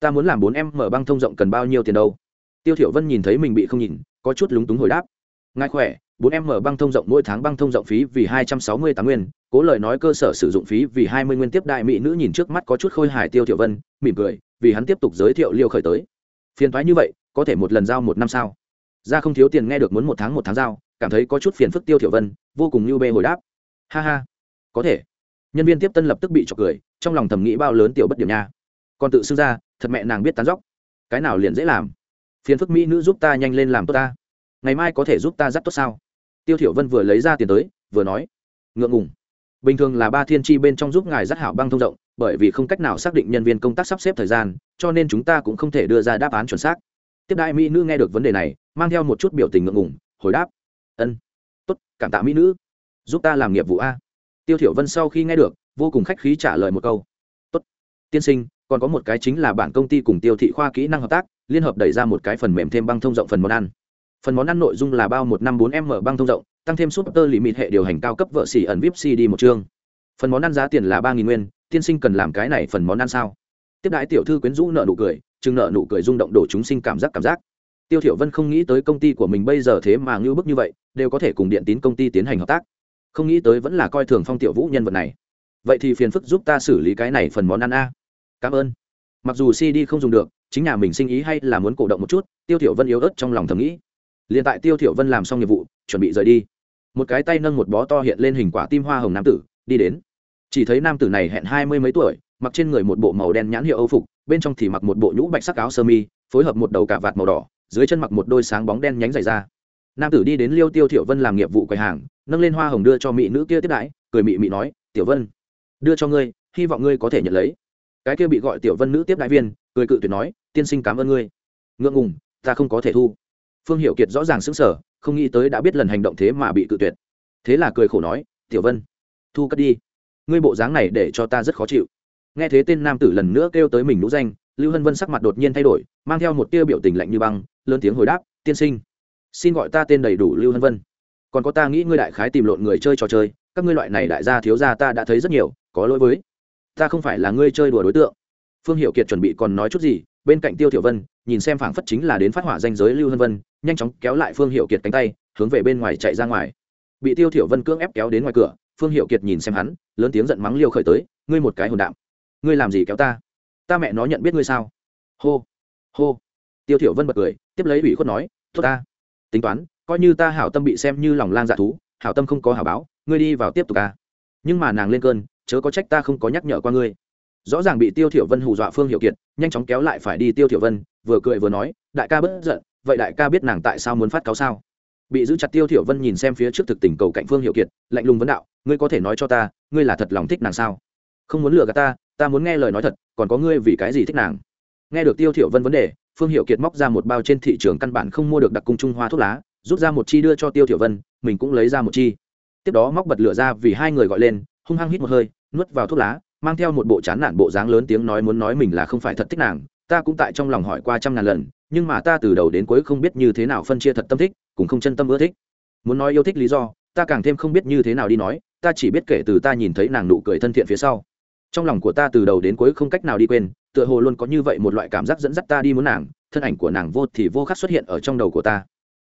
ta muốn làm bốn em mở băng thông rộng cần bao nhiêu tiền đâu tiêu thiểu vân nhìn thấy mình bị không nhìn có chút lúng túng hồi đáp Ngay khỏe bốn em mở băng thông rộng mỗi tháng băng thông rộng phí vì 268 nguyên, cố lời nói cơ sở sử dụng phí vì 20 nguyên tiếp đại mỹ nữ nhìn trước mắt có chút khôi hài Tiêu thiểu Vân, mỉm cười, vì hắn tiếp tục giới thiệu liêu khởi tới. Phiền toái như vậy, có thể một lần giao một năm sao? Ra không thiếu tiền nghe được muốn một tháng một tháng giao, cảm thấy có chút phiền phức Tiêu thiểu Vân, vô cùng như bê hồi đáp. Ha ha, có thể. Nhân viên tiếp tân lập tức bị chọc cười, trong lòng thầm nghĩ bao lớn tiểu bất điểm nha. Còn tự xưng ra, thật mẹ nàng biết tán dóc. Cái nào liền dễ làm. Phiền phức mỹ nữ giúp ta nhanh lên làm tốt ta. Ngày mai có thể giúp ta dắt tốt sao? tiêu thiểu vân vừa lấy ra tiền tới vừa nói ngượng ngùng bình thường là ba thiên tri bên trong giúp ngài dắt hảo băng thông rộng bởi vì không cách nào xác định nhân viên công tác sắp xếp thời gian cho nên chúng ta cũng không thể đưa ra đáp án chuẩn xác tiếp đại mỹ nữ nghe được vấn đề này mang theo một chút biểu tình ngượng ngùng hồi đáp ân tốt cảm tạ mỹ nữ giúp ta làm nghiệp vụ a tiêu thiểu vân sau khi nghe được, vô cùng khách khí trả lời một câu. Tốt, tiên sinh, còn có một cái chính là bản công ty cùng tiêu thị khoa kỹ năng hợp tác, liên hợp đẩy ra một cái phần mềm thêm băng thông rộng phần món ăn. Phần món ăn nội dung là bao một năm bốn m băng thông rộng, tăng thêm super limit hệ điều hành cao cấp vợ xỉ ẩn vip cd một chương. Phần món ăn giá tiền là ba nghìn nguyên, tiên sinh cần làm cái này phần món ăn sao? Tiếp đãi tiểu thư quyến rũ nợ nụ cười, chừng nợ nụ cười rung động đổ chúng sinh cảm giác cảm giác. Tiêu thiểu vân không nghĩ tới công ty của mình bây giờ thế mà ngưu bức như vậy, đều có thể cùng điện tín công ty tiến hành hợp tác không nghĩ tới vẫn là coi thường phong tiểu vũ nhân vật này. Vậy thì phiền phức giúp ta xử lý cái này phần món ăn a. Cảm ơn. Mặc dù cd không dùng được, chính nhà mình sinh ý hay là muốn cổ động một chút, tiêu thiểu vân yếu ớt trong lòng thầm nghĩ. Liền tại tiêu thiểu vân làm xong nhiệm vụ, chuẩn bị rời đi. Một cái tay nâng một bó to hiện lên hình quả tim hoa hồng nam tử, đi đến. Chỉ thấy nam tử này hẹn hai mươi mấy tuổi, mặc trên người một bộ màu đen nhãn hiệu âu phục, bên trong thì mặc một bộ nhũ bạch sắc áo sơ mi, phối hợp một đầu cà vạt màu đỏ, dưới chân mặc một đôi sáng bóng đen nhánh dày ra nam tử đi đến liêu tiêu thiểu vân làm nghiệp vụ quầy hàng nâng lên hoa hồng đưa cho mỹ nữ kia tiếp đãi cười mị mị nói tiểu vân đưa cho ngươi hy vọng ngươi có thể nhận lấy cái kia bị gọi tiểu vân nữ tiếp đại viên cười cự tuyệt nói tiên sinh cảm ơn ngươi ngượng ngùng ta không có thể thu phương hiệu kiệt rõ ràng sững sờ, không nghĩ tới đã biết lần hành động thế mà bị cự tuyệt thế là cười khổ nói tiểu vân thu cất đi ngươi bộ dáng này để cho ta rất khó chịu nghe thế tên nam tử lần nữa kêu tới mình nũ danh lưu hân vân sắc mặt đột nhiên thay đổi mang theo một tia biểu tình lạnh như băng lớn tiếng hồi đáp tiên sinh xin gọi ta tên đầy đủ lưu hân vân. Còn có ta nghĩ ngươi đại khái tìm lộn người chơi trò chơi, các ngươi loại này đại gia thiếu gia ta đã thấy rất nhiều, có lỗi với. Ta không phải là ngươi chơi đùa đối tượng. Phương hiệu kiệt chuẩn bị còn nói chút gì, bên cạnh tiêu thiểu vân, nhìn xem phảng phất chính là đến phát hỏa danh giới lưu hân vân, nhanh chóng kéo lại phương hiệu kiệt cánh tay, hướng về bên ngoài chạy ra ngoài. Bị tiêu thiểu vân cưỡng ép kéo đến ngoài cửa, phương hiệu kiệt nhìn xem hắn, lớn tiếng giận mắng liêu khởi tới, ngươi một cái hồn đạm. Ngươi làm gì kéo ta? Ta mẹ nó nhận biết ngươi sao? Hô hô. Tiêu thiểu vân bật cười, tiếp lấy ủy khuất nói, tốt ta tính toán, coi như ta hảo tâm bị xem như lòng lang dạ thú, hảo tâm không có hảo báo, ngươi đi vào tiếp tục ca nhưng mà nàng lên cơn, chớ có trách ta không có nhắc nhở qua ngươi. Rõ ràng bị tiêu thiểu vân hù dọa phương hiệu kiệt, nhanh chóng kéo lại phải đi tiêu thiểu vân, vừa cười vừa nói, đại ca bất giận, vậy đại ca biết nàng tại sao muốn phát cáo sao? Bị giữ chặt tiêu thiểu vân nhìn xem phía trước thực tình cầu cạnh phương hiệu kiệt, lạnh lùng vấn đạo, ngươi có thể nói cho ta, ngươi là thật lòng thích nàng sao? Không muốn lừa gạt ta ta muốn nghe lời nói thật, còn có ngươi vì cái gì thích nàng? Nghe được tiêu thiểu vân vấn đề phương hiệu kiệt móc ra một bao trên thị trường căn bản không mua được đặc cung trung hoa thuốc lá, rút ra một chi đưa cho tiêu thiểu vân, mình cũng lấy ra một chi. Tiếp đó móc bật lửa ra vì hai người gọi lên, hung hăng hít một hơi, nuốt vào thuốc lá, mang theo một bộ chán nản bộ dáng lớn tiếng nói muốn nói mình là không phải thật thích nàng, ta cũng tại trong lòng hỏi qua trăm ngàn lần, nhưng mà ta từ đầu đến cuối không biết như thế nào phân chia thật tâm thích cũng không chân tâm ưa thích. Muốn nói yêu thích lý do, ta càng thêm không biết như thế nào đi nói, ta chỉ biết kể từ ta nhìn thấy nàng nụ cười thân thiện phía sau trong lòng của ta từ đầu đến cuối không cách nào đi quên, tựa hồ luôn có như vậy một loại cảm giác dẫn dắt ta đi muốn nàng, thân ảnh của nàng vô thì vô khắc xuất hiện ở trong đầu của ta.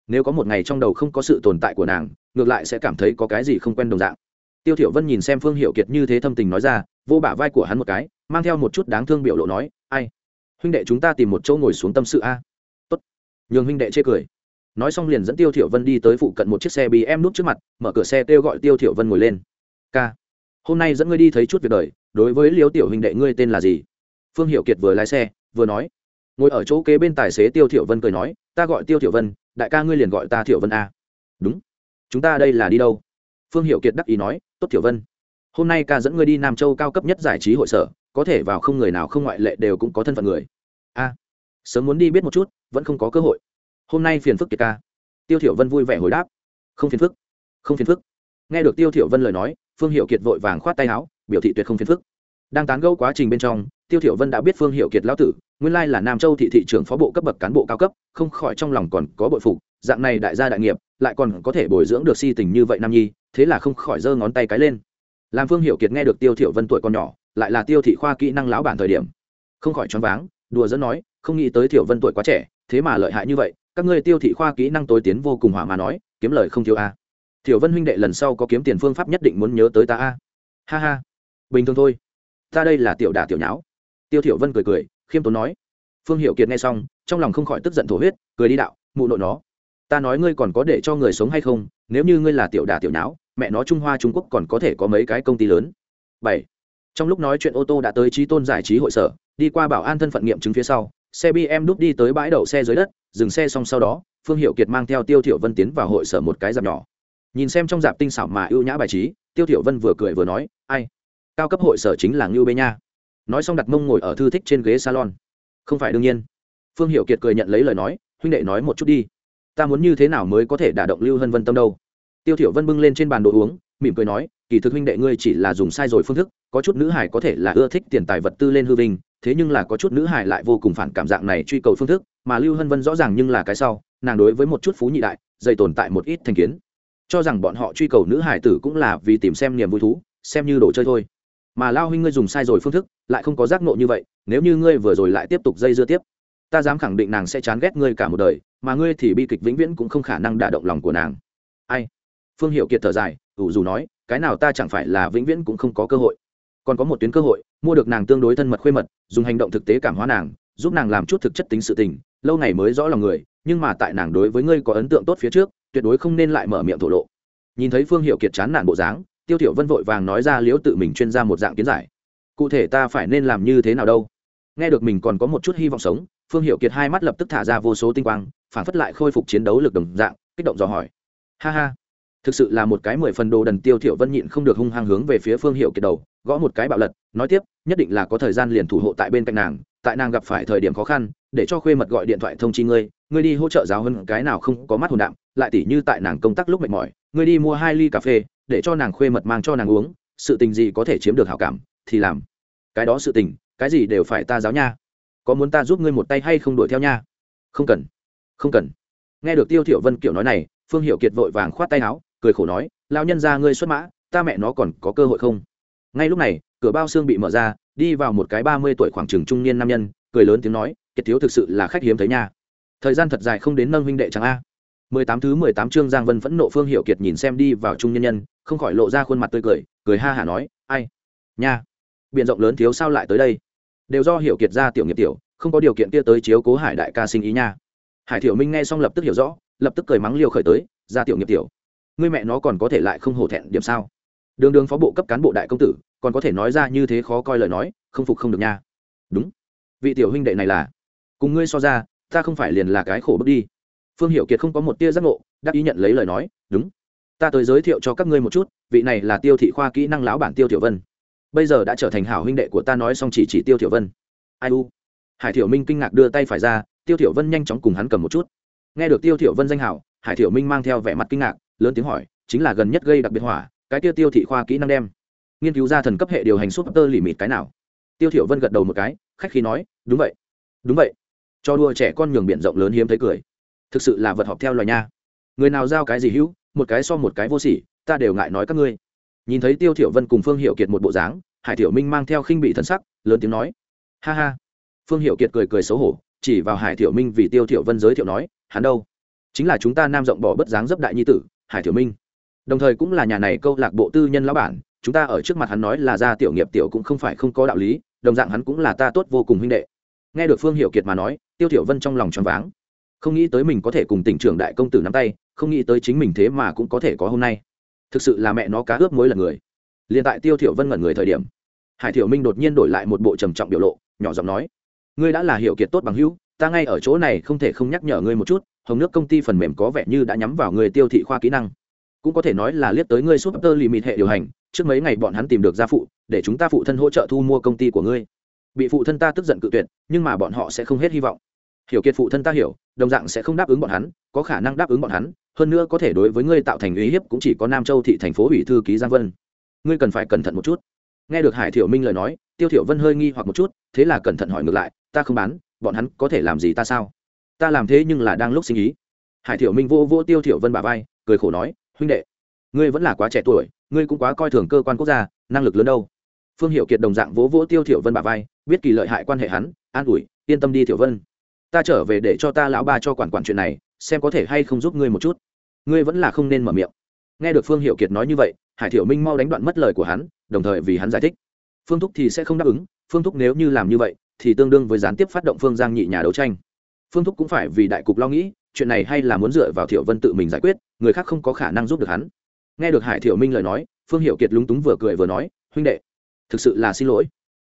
Nếu có một ngày trong đầu không có sự tồn tại của nàng, ngược lại sẽ cảm thấy có cái gì không quen đồng dạng. Tiêu thiểu vân nhìn xem phương hiệu kiệt như thế thâm tình nói ra, vô bả vai của hắn một cái, mang theo một chút đáng thương biểu lộ nói, ai? Huynh đệ chúng ta tìm một chỗ ngồi xuống tâm sự a. Tốt. Nhường huynh đệ chê cười. Nói xong liền dẫn tiêu thiểu vân đi tới phụ cận một chiếc xe bm nút trước mặt, mở cửa xe kêu gọi tiêu thiểu vân ngồi lên. Ca, hôm nay dẫn ngươi đi thấy chút việc đời đối với liêu tiểu huynh đệ ngươi tên là gì? Phương hiệu kiệt vừa lái xe, vừa nói. Ngồi ở chỗ kế bên tài xế tiêu thiểu vân cười nói, ta gọi tiêu thiểu vân, đại ca ngươi liền gọi ta thiểu vân a. Đúng. Chúng ta đây là đi đâu? Phương hiệu kiệt đắc ý nói, tốt thiểu vân, hôm nay ca dẫn ngươi đi nam châu cao cấp nhất giải trí hội sở, có thể vào không người nào không ngoại lệ đều cũng có thân phận người. A, sớm muốn đi biết một chút, vẫn không có cơ hội. Hôm nay phiền phức kiệt ca. Tiêu thiểu vân vui vẻ hồi đáp, không phiền phức, không phiền phức nghe được tiêu thiểu vân lời nói, phương hiệu kiệt vội vàng khoát tay áo, biểu thị tuyệt không phiền phức. Đang tán gẫu quá trình bên trong, tiêu thiểu vân đã biết phương hiệu kiệt lão tử, nguyên lai là nam châu thị thị trưởng phó bộ cấp bậc cán bộ cao cấp, không khỏi trong lòng còn có bội phục, dạng này đại gia đại nghiệp, lại còn có thể bồi dưỡng được si tình như vậy nam nhi, thế là không khỏi giơ ngón tay cái lên. Làm phương hiệu kiệt nghe được tiêu thiểu vân tuổi còn nhỏ, lại là tiêu thị khoa kỹ năng lão bản thời điểm, không khỏi choáng váng, đùa dẫn nói, không nghĩ tới thiểu vân tuổi quá trẻ, thế mà lợi hại như vậy, các ngươi tiêu thị khoa kỹ năng tối tiến vô cùng hỏa mà nói, kiếm lời không thiếu a thiểu vân huynh đệ lần sau có kiếm tiền phương pháp nhất định muốn nhớ tới ta a. Ha ha. Bình thường thôi. Ta đây là tiểu đả tiểu nháo. Tiêu thiểu vân cười cười, khiêm tốn nói. Phương Hiểu kiệt nghe xong, trong lòng không khỏi tức giận thổ huyết, cười đi đạo, mụ nội nó, ta nói ngươi còn có để cho người sống hay không? Nếu như ngươi là tiểu đả tiểu nháo, mẹ nó trung hoa trung quốc còn có thể có mấy cái công ty lớn? Bảy. Trong lúc nói chuyện ô tô đã tới trí tôn giải trí hội sở, đi qua bảo an thân phận nghiệm chứng phía sau, xe bm đút đi tới bãi đậu xe dưới đất, dừng xe xong sau đó, phương hiệu kiệt mang theo tiêu thiểu vân tiến vào hội sở một cái dạp nhỏ nhìn xem trong dạp tinh xảo mà ưu nhã bài trí, tiêu thiểu vân vừa cười vừa nói, ai, cao cấp hội sở chính là ngưu bê nha. Nói xong đặt mông ngồi ở thư thích trên ghế salon. Không phải đương nhiên. Phương hiệu kiệt cười nhận lấy lời nói, huynh đệ nói một chút đi. Ta muốn như thế nào mới có thể đả động lưu hân vân tâm đâu? Tiêu thiểu vân bưng lên trên bàn đồ uống, mỉm cười nói, kỳ thực huynh đệ ngươi chỉ là dùng sai rồi phương thức, có chút nữ hải có thể là ưa thích tiền tài vật tư lên hư vinh, thế nhưng là có chút nữ hải lại vô cùng phản cảm dạng này truy cầu phương thức, mà lưu hân vân rõ ràng nhưng là cái sau, nàng đối với một chút phú nhị đại, dày tồn tại một ít thành kiến cho rằng bọn họ truy cầu nữ hải tử cũng là vì tìm xem niềm vui thú, xem như đồ chơi thôi. Mà lao huynh ngươi dùng sai rồi phương thức, lại không có giác nộ như vậy, nếu như ngươi vừa rồi lại tiếp tục dây dưa tiếp, ta dám khẳng định nàng sẽ chán ghét ngươi cả một đời, mà ngươi thì bi kịch vĩnh viễn cũng không khả năng đả động lòng của nàng. Ai? Phương hiệu kiệt thở dài, ủ dù nói, cái nào ta chẳng phải là vĩnh viễn cũng không có cơ hội. Còn có một tuyến cơ hội, mua được nàng tương đối thân mật khuê mật, dùng hành động thực tế cảm hóa nàng, giúp nàng làm chút thực chất tính sự tình, lâu ngày mới rõ lòng người, nhưng mà tại nàng đối với ngươi có ấn tượng tốt phía trước tuyệt đối không nên lại mở miệng thổ lộ. Nhìn thấy phương hiệu kiệt chán nản bộ dáng, tiêu thiểu vân vội vàng nói ra liễu tự mình chuyên ra một dạng kiến giải. Cụ thể ta phải nên làm như thế nào đâu? Nghe được mình còn có một chút hy vọng sống, phương hiệu kiệt hai mắt lập tức thả ra vô số tinh quang, phản phất lại khôi phục chiến đấu lực đồng dạng, kích động dò hỏi. Ha ha. Thực sự là một cái mười phần đồ đần, tiêu thiểu vân nhịn không được hung hăng hướng về phía phương hiệu kiệt đầu, gõ một cái bạo lật, nói tiếp, nhất định là có thời gian liền thủ hộ tại bên cạnh nàng, tại nàng gặp phải thời điểm khó khăn, để cho khuê mật gọi điện thoại thông chi ngươi ngươi đi hỗ trợ giáo hơn cái nào không có mắt hồn đạm lại tỉ như tại nàng công tác lúc mệt mỏi, ngươi đi mua hai ly cà phê, để cho nàng khuê mật mang cho nàng uống, sự tình gì có thể chiếm được hảo cảm, thì làm. Cái đó sự tình, cái gì đều phải ta giáo nha. Có muốn ta giúp ngươi một tay hay không đuổi theo nha? Không cần không cần. Nghe được tiêu thiểu vân kiểu nói này, phương hiểu kiệt vội vàng khoát tay áo, cười khổ nói, lão nhân gia ngươi xuất mã, ta mẹ nó còn có cơ hội không? Ngay lúc này, cửa bao xương bị mở ra, đi vào một cái ba mươi tuổi khoảng trường trung niên nam nhân, cười lớn tiếng nói, kiệt thiếu thực sự là khách hiếm thấy nha. Thời gian thật dài không đến nâng huynh đệ chẳng a mười tám thứ mười tám chương giang vân phẫn nộ phương hiểu kiệt nhìn xem đi vào trung nhân nhân, không khỏi lộ ra khuôn mặt tươi cười cười ha hả nói, ai? Nha! Biển rộng lớn thiếu sao lại tới đây? Đều do hiểu kiệt ra tiểu nghiệp tiểu, không có điều kiện kia tới chiếu cố hải đại ca sinh ý nha. Hải thiểu minh nghe xong lập tức hiểu rõ, lập tức cười mắng liêu khởi tới, ra tiểu nghiệp tiểu, ngươi mẹ nó còn có thể lại không hổ thẹn điểm sao? Đường đường phó bộ cấp cán bộ đại công tử, còn có thể nói ra như thế khó coi lời nói, không phục không được nha. Đúng. Vị tiểu huynh đệ này là, cùng ngươi so ra, ta không phải liền là cái khổ bước đi phương hiệu kiệt không có một tia giác ngộ, đắc ý nhận lấy lời nói, đúng, ta tới giới thiệu cho các ngươi một chút, vị này là tiêu thị khoa kỹ năng lão bản tiêu tiểu vân. Bây giờ đã trở thành hảo huynh đệ của ta nói xong chỉ chỉ tiêu tiểu vân. Ai u? Hải thiểu minh kinh ngạc đưa tay phải ra, tiêu tiểu vân nhanh chóng cùng hắn cầm một chút. Nghe được tiêu tiểu vân danh hảo, hải thiểu minh mang theo vẻ mặt kinh ngạc, lớn tiếng hỏi, chính là gần nhất gây đặc biệt hỏa, cái tiêu tiêu thị khoa kỹ năng đem nghiên cứu ra thần cấp hệ điều hành suốt tơ lì mịt cái nào? Tiêu tiểu vân gật đầu một cái, khách khí nói, đúng vậy đúng vậy. Cho đua trẻ con nhường biển rộng lớn hiếm thấy cười thực sự là vật họp theo loài nha. Người nào giao cái gì hữu, một cái so một cái vô sỉ, ta đều ngại nói các ngươi. Nhìn thấy tiêu thiểu vân cùng phương hiệu kiệt một bộ dáng, hải tiểu minh mang theo khinh bị thần sắc, lớn tiếng nói, ha ha. Phương hiệu kiệt cười cười xấu hổ, chỉ vào hải tiểu minh vì tiêu thiểu vân giới thiệu nói, hắn đâu? Chính là chúng ta nam rộng bỏ bất dáng dấp đại nhi tử, hải tiểu minh. Đồng thời cũng là nhà này câu lạc bộ tư nhân lão bản, chúng ta ở trước mặt hắn nói là ra tiểu nghiệp tiểu cũng không phải không có đạo lý, đồng dạng hắn cũng là ta tốt vô cùng huynh đệ. Nghe được phương hiệu kiệt mà nói, tiêu thiểu vân trong lòng tròn váng không nghĩ tới mình có thể cùng tỉnh trưởng đại công tử nắm tay, không nghĩ tới chính mình thế mà cũng có thể có hôm nay. Thực sự là mẹ nó cá ướp mối lần người. Liền tại tiêu thiểu vân ngẩn người thời điểm, hải thiểu minh đột nhiên đổi lại một bộ trầm trọng biểu lộ, nhỏ giọng nói, ngươi đã là hiệu kiệt tốt bằng hữu, ta ngay ở chỗ này không thể không nhắc nhở ngươi một chút, hồng nước công ty phần mềm có vẻ như đã nhắm vào người tiêu thị khoa kỹ năng. Cũng có thể nói là liếc tới ngươi súp tơ limit hệ điều hành, trước mấy ngày bọn hắn tìm được gia phụ, để chúng ta phụ thân hỗ trợ thu mua công ty của ngươi. Bị phụ thân ta tức giận cự tuyệt, nhưng mà bọn họ sẽ không hết hy vọng hiểu kiệt phụ thân ta hiểu, đồng dạng sẽ không đáp ứng bọn hắn, có khả năng đáp ứng bọn hắn, hơn nữa có thể đối với ngươi tạo thành uy hiếp cũng chỉ có nam châu thị thành phố ủy thư ký giang vân. Ngươi cần phải cẩn thận một chút. Nghe được hải thiểu minh lời nói, tiêu thiểu vân hơi nghi hoặc một chút, thế là cẩn thận hỏi ngược lại, ta không bán, bọn hắn có thể làm gì ta sao? Ta làm thế nhưng là đang lúc sinh ý. Hải thiểu minh vô vô tiêu thiểu vân bà vai, cười khổ nói, huynh đệ, ngươi vẫn là quá trẻ tuổi, ngươi cũng quá coi thường cơ quan quốc gia, năng lực lớn đâu. Phương hiệu kiệt đồng dạng vỗ vỗ tiêu thiểu vân bà vai, biết kỳ lợi hại quan hệ hắn, an ủi, yên tâm đi thiểu vân ta trở về để cho ta lão ba cho quản quản chuyện này, xem có thể hay không giúp ngươi một chút. Ngươi vẫn là không nên mở miệng. Nghe được phương hiệu kiệt nói như vậy, hải thiểu minh mau đánh đoạn mất lời của hắn, đồng thời vì hắn giải thích. Phương thúc thì sẽ không đáp ứng, phương thúc nếu như làm như vậy, thì tương đương với gián tiếp phát động phương giang nhị nhà đấu tranh. Phương thúc cũng phải vì đại cục lo nghĩ, chuyện này hay là muốn dựa vào thiểu vân tự mình giải quyết, người khác không có khả năng giúp được hắn. Nghe được hải thiểu minh lời nói, phương hiệu kiệt lúng túng vừa cười vừa nói, huynh đệ, thực sự là xin lỗi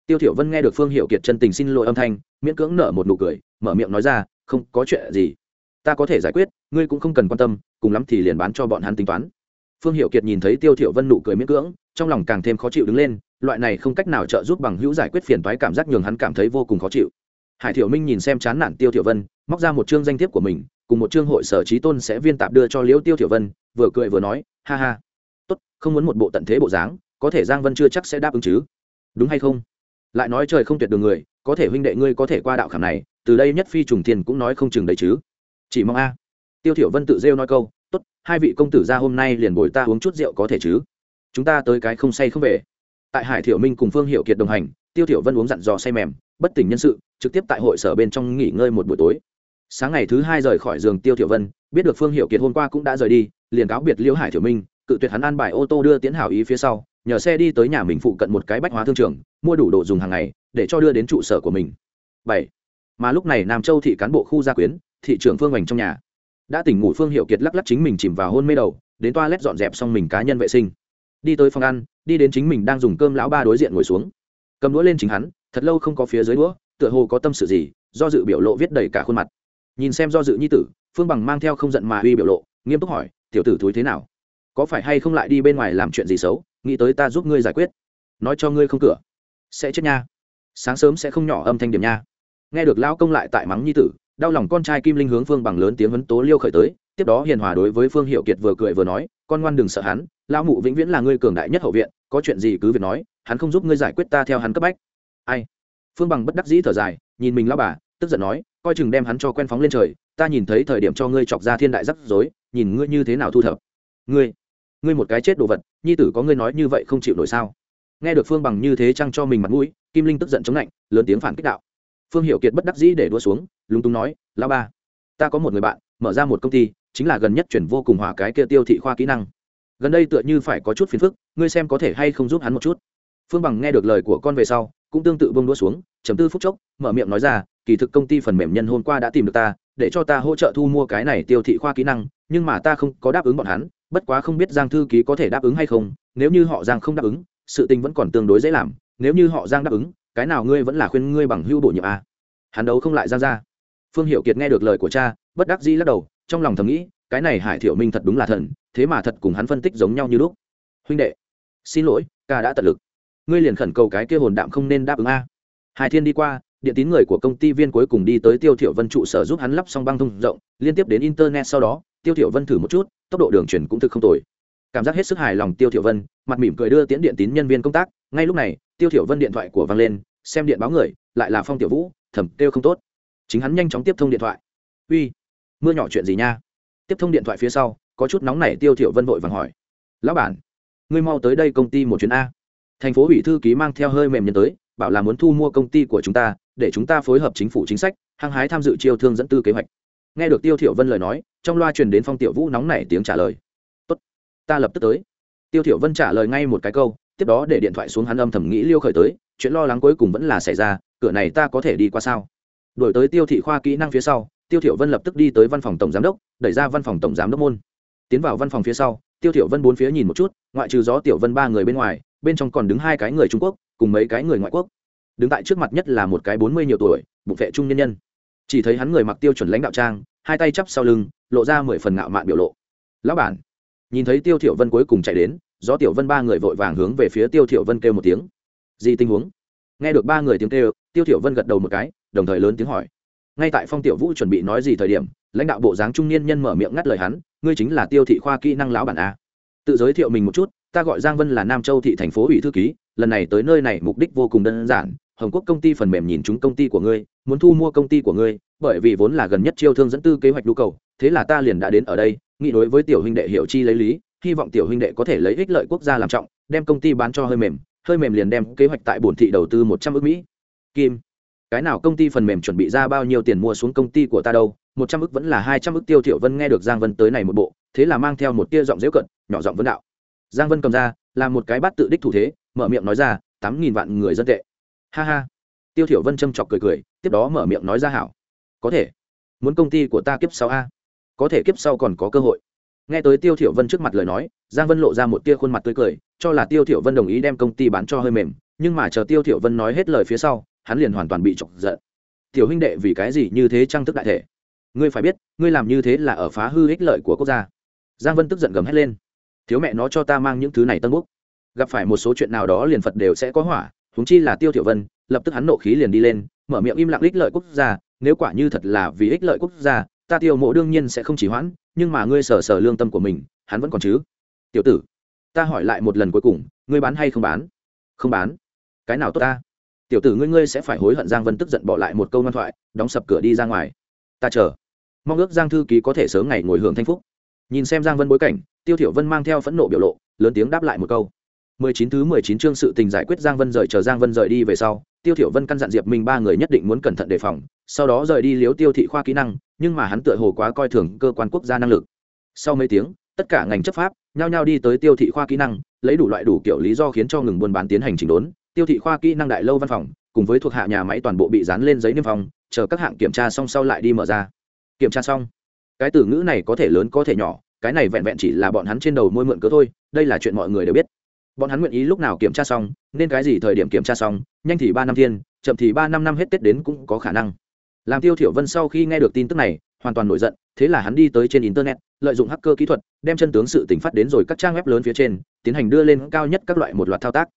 tiêu thiểu vân nghe được phương hiệu kiệt chân tình xin lỗi âm thanh, miễn cưỡng nở một nụ cười, mở miệng nói ra, không có chuyện gì. Ta có thể giải quyết, ngươi cũng không cần quan tâm, cùng lắm thì liền bán cho bọn hắn tính toán. Phương hiệu kiệt nhìn thấy tiêu thiểu vân nụ cười miễn cưỡng, trong lòng càng thêm khó chịu đứng lên, loại này không cách nào trợ giúp bằng hữu giải quyết phiền toái cảm giác nhường hắn cảm thấy vô cùng khó chịu. Hải thiểu minh nhìn xem chán nản tiêu thiểu vân, móc ra một chương danh thiếp của mình, cùng một chương hội sở trí tôn sẽ viên tạp đưa cho liễu tiêu thiểu vân, vừa cười vừa nói, ha ha. Tốt, không muốn một bộ tận thế bộ dáng, có thể giang vân chưa chắc sẽ đáp ứng chứ. Đúng hay không? Lại nói trời không tuyệt đường người, có thể huynh đệ ngươi có thể qua đạo khảm này, từ đây nhất phi trùng thiên cũng nói không chừng đấy chứ. Chỉ mong a. Tiêu thiểu vân tự rêu nói câu, tốt, hai vị công tử ra hôm nay liền bồi ta uống chút rượu có thể chứ? Chúng ta tới cái không say không về. Tại hải thiểu minh cùng phương hiệu kiệt đồng hành, tiêu thiểu vân uống dặn dò say mềm, bất tỉnh nhân sự, trực tiếp tại hội sở bên trong nghỉ ngơi một buổi tối. Sáng ngày thứ hai rời khỏi giường tiêu thiểu vân, biết được phương hiệu kiệt hôm qua cũng đã rời đi, liền cáo biệt liễu hải thiểu minh, cự tuyệt hắn an bài ô tô đưa tiến hảo ý phía sau nhờ xe đi tới nhà mình phụ cận một cái bách hóa thương trường, mua đủ đồ dùng hàng ngày, để cho đưa đến trụ sở của mình. Bảy. Mà lúc này nam châu thị cán bộ khu gia quyến, thị trưởng phương hoành trong nhà. Đã tỉnh ngủ phương hiệu kiệt lắc lắc chính mình chìm vào hôn mê đầu, đến toilet dọn dẹp xong mình cá nhân vệ sinh. Đi tới phòng ăn, đi đến chính mình đang dùng cơm lão ba đối diện ngồi xuống. Cầm đũa lên chính hắn, thật lâu không có phía dưới đũa, tựa hồ có tâm sự gì, do dự biểu lộ viết đầy cả khuôn mặt. Nhìn xem do dự nhi tử, phương bằng mang theo không giận mà uy biểu lộ, nghiêm túc hỏi, tiểu tử thúi thế nào? Có phải hay không lại đi bên ngoài làm chuyện gì xấu? Nghĩ tới ta giúp ngươi giải quyết. Nói cho ngươi không cửa. Sẽ chết nha. Sáng sớm sẽ không nhỏ âm thanh điểm nha. Nghe được lão công lại tại mắng nhi tử, đau lòng con trai kim linh hướng phương bằng lớn tiếng vấn tố liêu khởi tới, tiếp đó hiền hòa đối với phương hiệu kiệt vừa cười vừa nói, con ngoan đừng sợ hắn, lão mụ vĩnh viễn là ngươi cường đại nhất hậu viện, có chuyện gì cứ việc nói, hắn không giúp ngươi giải quyết ta theo hắn cấp bách. Ai? Phương bằng bất đắc dĩ thở dài, nhìn mình lão bà, tức giận nói, coi chừng đem hắn cho quen phóng lên trời, ta nhìn thấy thời điểm cho ngươi chọc ra thiên đại rắc rối, nhìn ngươi như thế nào thu thập. Ngươi? Ngươi một cái chết đồ vật, nhi tử có ngươi nói như vậy không chịu nổi sao? Nghe được phương bằng như thế chăng cho mình mặt mũi, kim linh tức giận chống lạnh, lớn tiếng phản kích đạo. Phương hiệu kiệt bất đắc dĩ để đua xuống, lúng túng nói la ba, ta có một người bạn, mở ra một công ty, chính là gần nhất chuyển vô cùng hỏa cái kia tiêu thị khoa kỹ năng. Gần đây tựa như phải có chút phiền phức, ngươi xem có thể hay không giúp hắn một chút. Phương bằng nghe được lời của con về sau, cũng tương tự bông đua xuống chấm tư phút chốc, mở miệng nói ra, kỳ thực công ty phần mềm nhân hôm qua đã tìm được ta, để cho ta hỗ trợ thu mua cái này tiêu thị khoa kỹ năng, nhưng mà ta không có đáp ứng bọn hắn bất quá không biết giang thư ký có thể đáp ứng hay không, nếu như họ giang không đáp ứng, sự tình vẫn còn tương đối dễ làm, nếu như họ giang đáp ứng, cái nào ngươi vẫn là khuyên ngươi bằng hưu bổ nhiệm a hắn đấu không lại giang ra. Phương hiệu kiệt nghe được lời của cha, bất đắc dĩ lắc đầu, trong lòng thầm nghĩ, cái này hải thiệu minh thật đúng là thần, thế mà thật cùng hắn phân tích giống nhau như lúc. Huynh đệ, xin lỗi, ca đã tận lực. Ngươi liền khẩn cầu cái kia hồn đạm không nên đáp ứng a. Hai thiên đi qua, điện tín người của công ty viên cuối cùng đi tới tiêu thiểu vân trụ sở giúp hắn lắp xong băng thông rộng, liên tiếp đến internet sau đó tiêu thiểu vân thử một chút, tốc độ đường truyền cũng thực không tồi. Cảm giác hết sức hài lòng tiêu thiểu vân, mặt mỉm cười đưa tiễn điện tín nhân viên công tác. Ngay lúc này, tiêu thiểu vân điện thoại của vang lên, xem điện báo người, lại là phong tiểu vũ, thầm tiêu không tốt. Chính hắn nhanh chóng tiếp thông điện thoại. Uy, mưa nhỏ chuyện gì nha? Tiếp thông điện thoại phía sau, có chút nóng nảy tiêu thiểu vân vội vàng hỏi. Lão bản, ngươi mau tới đây công ty một chuyến a. Thành phố ủy thư ký mang theo hơi mềm nhân tới, bảo là muốn thu mua công ty của chúng ta, để chúng ta phối hợp chính phủ chính sách, hăng hái tham dự chiêu thương dẫn tư kế hoạch nghe được tiêu thiểu vân lời nói, trong loa truyền đến phong tiểu vũ nóng nảy tiếng trả lời. Tốt, ta lập tức tới. Tiêu thiểu vân trả lời ngay một cái câu, tiếp đó để điện thoại xuống hắn âm thầm nghĩ liêu khởi tới, chuyện lo lắng cuối cùng vẫn là xảy ra, cửa này ta có thể đi qua sao? Đổi tới tiêu thị khoa kỹ năng phía sau, tiêu thiểu vân lập tức đi tới văn phòng tổng giám đốc, đẩy ra văn phòng tổng giám đốc môn. Tiến vào văn phòng phía sau, tiêu thiểu vân bốn phía nhìn một chút, ngoại trừ gió tiểu vân ba người bên ngoài, bên trong còn đứng hai cái người trung quốc, cùng mấy cái người ngoại quốc. Đứng tại trước mặt nhất là một cái bốn mươi nhiều tuổi, bụng vệ trung nhân nhân. Chỉ thấy hắn người mặc tiêu chuẩn lãnh đạo trang hai tay chắp sau lưng, lộ ra mười phần ngạo mạn biểu lộ. Lão bản. Nhìn thấy tiêu thiểu vân cuối cùng chạy đến do tiểu vân ba người vội vàng hướng về phía tiêu thiểu vân kêu một tiếng. Gì tình huống? Nghe được ba người tiếng kêu, tiêu thiểu vân gật đầu một cái, đồng thời lớn tiếng hỏi. Ngay tại phong tiểu vũ chuẩn bị nói gì thời điểm, lãnh đạo bộ dáng trung niên nhân mở miệng ngắt lời hắn, ngươi chính là tiêu thị khoa kỹ năng lão bản a. Tự giới thiệu mình một chút, ta gọi giang vân là nam châu thị thành phố ủy thư ký, lần này tới nơi này mục đích vô cùng đơn giản, hồng quốc công ty phần mềm nhìn chúng công ty của ngươi, muốn thu mua công ty của ngươi bởi vì vốn là gần nhất chiêu thương dẫn tư kế hoạch nhu cầu, thế là ta liền đã đến ở đây, nghĩ đối với tiểu huynh đệ hiểu chi lấy lý, hy vọng tiểu huynh đệ có thể lấy ích lợi quốc gia làm trọng, đem công ty bán cho hơi mềm hơi mềm liền đem kế hoạch tại bổn thị đầu tư một trăm ước mỹ. Kim, cái nào công ty phần mềm chuẩn bị ra bao nhiêu tiền mua xuống công ty của ta đâu, một trăm ước vẫn là hai trăm ước, tiêu thiểu vân nghe được giang vân tới này một bộ, thế là mang theo một tia giọng dễu cận, nhỏ giọng vấn đạo. Giang vân cầm ra làm một cái bát tự đích thủ thế, mở miệng nói ra, tám nghìn vạn người dân tệ. Ha ha. Tiêu thiểu vân châm chọc cười cười, tiếp đó mở miệng nói ra hảo có thể. Muốn công ty của ta kiếp sau a? Có thể kiếp sau còn có cơ hội. Nghe tới tiêu thiểu vân trước mặt lời nói, giang vân lộ ra một tia khuôn mặt tươi cười, cho là tiêu thiểu vân đồng ý đem công ty bán cho hơi mềm, nhưng mà chờ tiêu thiểu vân nói hết lời phía sau, hắn liền hoàn toàn bị chọc giận. Tiểu huynh đệ, vì cái gì như thế trang thức đại thể? Ngươi phải biết, ngươi làm như thế là ở phá hư ích lợi của quốc gia. Giang vân tức giận gầm hết lên. Thiếu mẹ nó cho ta mang những thứ này tân quốc gặp phải một số chuyện nào đó liền phật đều sẽ có hỏa chúng chi là tiêu thiểu vân, lập tức hắn nộ khí liền đi lên, mở miệng im lặng ích lợi quốc gia nếu quả như thật là vì ích lợi quốc gia, ta tiêu mộ đương nhiên sẽ không chỉ hoãn, nhưng mà ngươi sở sở lương tâm của mình, hắn vẫn còn chứ? Tiểu tử, ta hỏi lại một lần cuối cùng, ngươi bán hay không bán? Không bán. Cái nào tốt ta? Tiểu tử ngươi ngươi sẽ phải hối hận giang vân tức giận bỏ lại một câu ngoan thoại, đóng sập cửa đi ra ngoài. Ta chờ. Mong ước giang thư ký có thể sớm ngày ngồi hưởng thanh phúc. Nhìn xem giang vân bối cảnh, tiêu thiểu vân mang theo phẫn nộ biểu lộ, lớn tiếng đáp lại một câu. 19 thứ 19 chương sự tình giải quyết giang vân rời, chờ giang vân rời đi về sau, tiêu thiểu vân căn dặn diệp minh ba người nhất định muốn cẩn thận đề phòng sau đó rời đi liếu tiêu thị khoa kỹ năng, nhưng mà hắn tựa hồ quá coi thường cơ quan quốc gia năng lực. Sau mấy tiếng, tất cả ngành chấp pháp nhao nhao đi tới tiêu thị khoa kỹ năng, lấy đủ loại đủ kiểu lý do khiến cho ngừng buôn bán tiến hành chỉnh đốn. Tiêu thị khoa kỹ năng đại lâu văn phòng, cùng với thuộc hạ nhà máy toàn bộ bị dán lên giấy niêm phong, chờ các hạng kiểm tra xong sau lại đi mở ra. Kiểm tra xong, cái từ ngữ này có thể lớn có thể nhỏ, cái này vẹn vẹn chỉ là bọn hắn trên đầu môi mượn cớ thôi, đây là chuyện mọi người đều biết. Bọn hắn nguyện ý lúc nào kiểm tra xong, nên cái gì thời điểm kiểm tra xong, nhanh thì ba năm thiên, chậm thì ba năm năm hết tết đến cũng có khả năng làm tiêu thiểu vân sau khi nghe được tin tức này, hoàn toàn nổi giận, thế là hắn đi tới trên internet, lợi dụng hacker kỹ thuật, đem chân tướng sự tình phát đến rồi các trang web lớn phía trên, tiến hành đưa lên cao nhất các loại một loạt thao tác.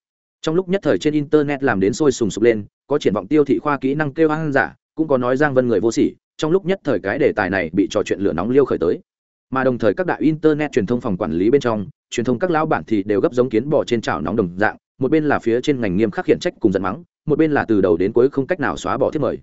Trong lúc nhất thời trên internet làm đến sôi sùng sục lên, có triển vọng tiêu thị khoa kỹ năng kêu hoang giả, cũng có nói giang vân người vô sỉ, trong lúc nhất thời cái đề tài này bị trò chuyện lửa nóng liêu khởi tới. Mà đồng thời các đại internet truyền thông phòng quản lý bên trong, truyền thông các lão bản thì đều gấp giống kiến bò trên chảo nóng đồng dạng, một bên là phía trên ngành nghiêm khắc hiện trách cùng giận mắng, một bên là từ đầu đến cuối không cách nào xóa bỏ thiết mời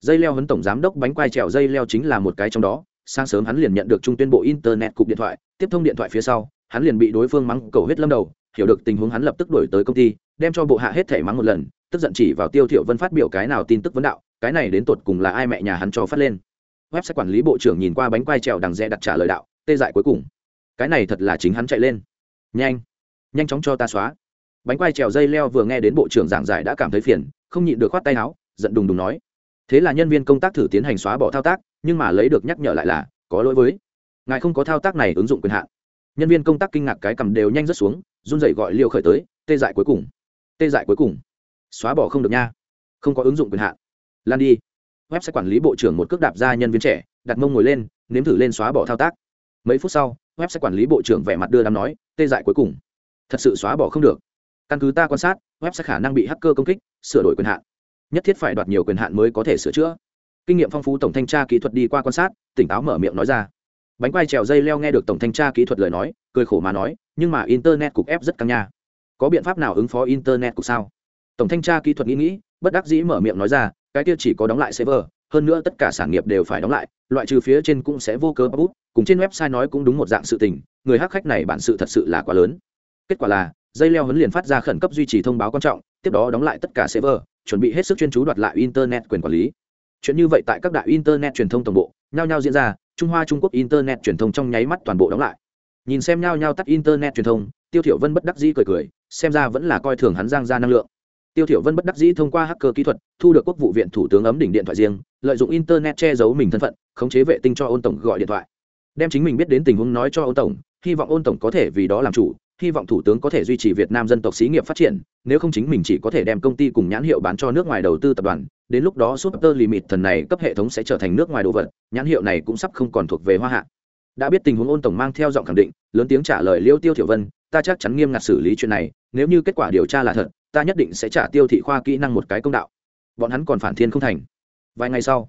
dây leo hấn tổng giám đốc bánh quai trèo dây leo chính là một cái trong đó. Sáng sớm hắn liền nhận được trung tuyên bộ internet cục điện thoại, tiếp thông điện thoại phía sau, hắn liền bị đối phương mắng cầu hết lâm đầu, hiểu được tình huống hắn lập tức đổi tới công ty, đem cho bộ hạ hết thể mắng một lần, tức giận chỉ vào tiêu thiệu vân phát biểu cái nào tin tức vấn đạo, cái này đến tột cùng là ai mẹ nhà hắn cho phát lên. Web sẽ quản lý bộ trưởng nhìn qua bánh quai trèo đằng rẽ đặt trả lời đạo, tê dại cuối cùng. Cái này thật là chính hắn chạy lên. Nhanh nhanh chóng cho ta xóa. Bánh quai trèo dây leo vừa nghe đến bộ trưởng giảng giải đã cảm thấy phiền, không nhịn được khoát tay áo, giận đùng đùng nói thế là nhân viên công tác thử tiến hành xóa bỏ thao tác, nhưng mà lấy được nhắc nhở lại là, có lỗi với. Ngài không có thao tác này ứng dụng quyền hạn. Nhân viên công tác kinh ngạc cái cầm đều nhanh rất xuống, run dậy gọi liều khởi tới, tê dại cuối cùng. Tê dại cuối cùng. Xóa bỏ không được nha. Không có ứng dụng quyền hạn. Lan đi. Web sẽ quản lý bộ trưởng một cước đạp ra nhân viên trẻ, đặt mông ngồi lên, nếm thử lên xóa bỏ thao tác. Mấy phút sau, web sẽ quản lý bộ trưởng vẻ mặt đưa đám nói, tê dại cuối cùng. Thật sự xóa bỏ không được. Căn cứ ta quan sát, web sẽ khả năng bị hacker công kích, sửa đổi quyền hạn nhất thiết phải đoạt nhiều quyền hạn mới có thể sửa chữa. Kinh nghiệm phong phú tổng thanh tra kỹ thuật đi qua quan sát, tỉnh táo mở miệng nói ra. Bánh quai trèo dây leo nghe được tổng thanh tra kỹ thuật lời nói, cười khổ mà nói, nhưng mà internet cục ép rất căng nha. Có biện pháp nào ứng phó internet cục sao? Tổng thanh tra kỹ thuật nghĩ nghĩ, bất đắc dĩ mở miệng nói ra, cái kia chỉ có đóng lại server, hơn nữa tất cả sản nghiệp đều phải đóng lại, loại trừ phía trên cũng sẽ vô cớ bút, cùng trên website nói cũng đúng một dạng sự tình, người hắc khách này bản sự thật sự là quá lớn. Kết quả là, dây leo huấn liền phát ra khẩn cấp duy trì thông báo quan trọng tiếp đó đóng lại tất cả server, chuẩn bị hết sức chuyên chú đoạt lại internet quyền quản lý. Chuyện như vậy tại các đại internet truyền thông tổng bộ, nhao nhao diễn ra, trung hoa trung quốc internet truyền thông trong nháy mắt toàn bộ đóng lại. Nhìn xem nhao nhao tắt internet truyền thông, tiêu thiểu vân bất đắc dĩ cười cười, xem ra vẫn là coi thường hắn giang ra năng lượng. Tiêu thiểu vân bất đắc dĩ thông qua hacker kỹ thuật, thu được quốc vụ viện thủ tướng ấm đỉnh điện thoại riêng, lợi dụng internet che giấu mình thân phận, khống chế vệ tinh cho ôn tổng gọi điện thoại. Đem chính mình biết đến tình huống nói cho ôn tổng, hy vọng ôn tổng có thể vì đó làm chủ hy vọng thủ tướng có thể duy trì việt nam dân tộc xí nghiệp phát triển, nếu không chính mình chỉ có thể đem công ty cùng nhãn hiệu bán cho nước ngoài đầu tư tập đoàn, đến lúc đó super limit thần này cấp hệ thống sẽ trở thành nước ngoài đồ vật, nhãn hiệu này cũng sắp không còn thuộc về hoa hạ. Đã biết tình huống ôn tổng mang theo giọng khẳng định, lớn tiếng trả lời liêu tiêu thiểu vân, ta chắc chắn nghiêm ngặt xử lý chuyện này, nếu như kết quả điều tra là thật, ta nhất định sẽ trả tiêu thị khoa kỹ năng một cái công đạo. Bọn hắn còn phản thiên không thành. Vài ngày sau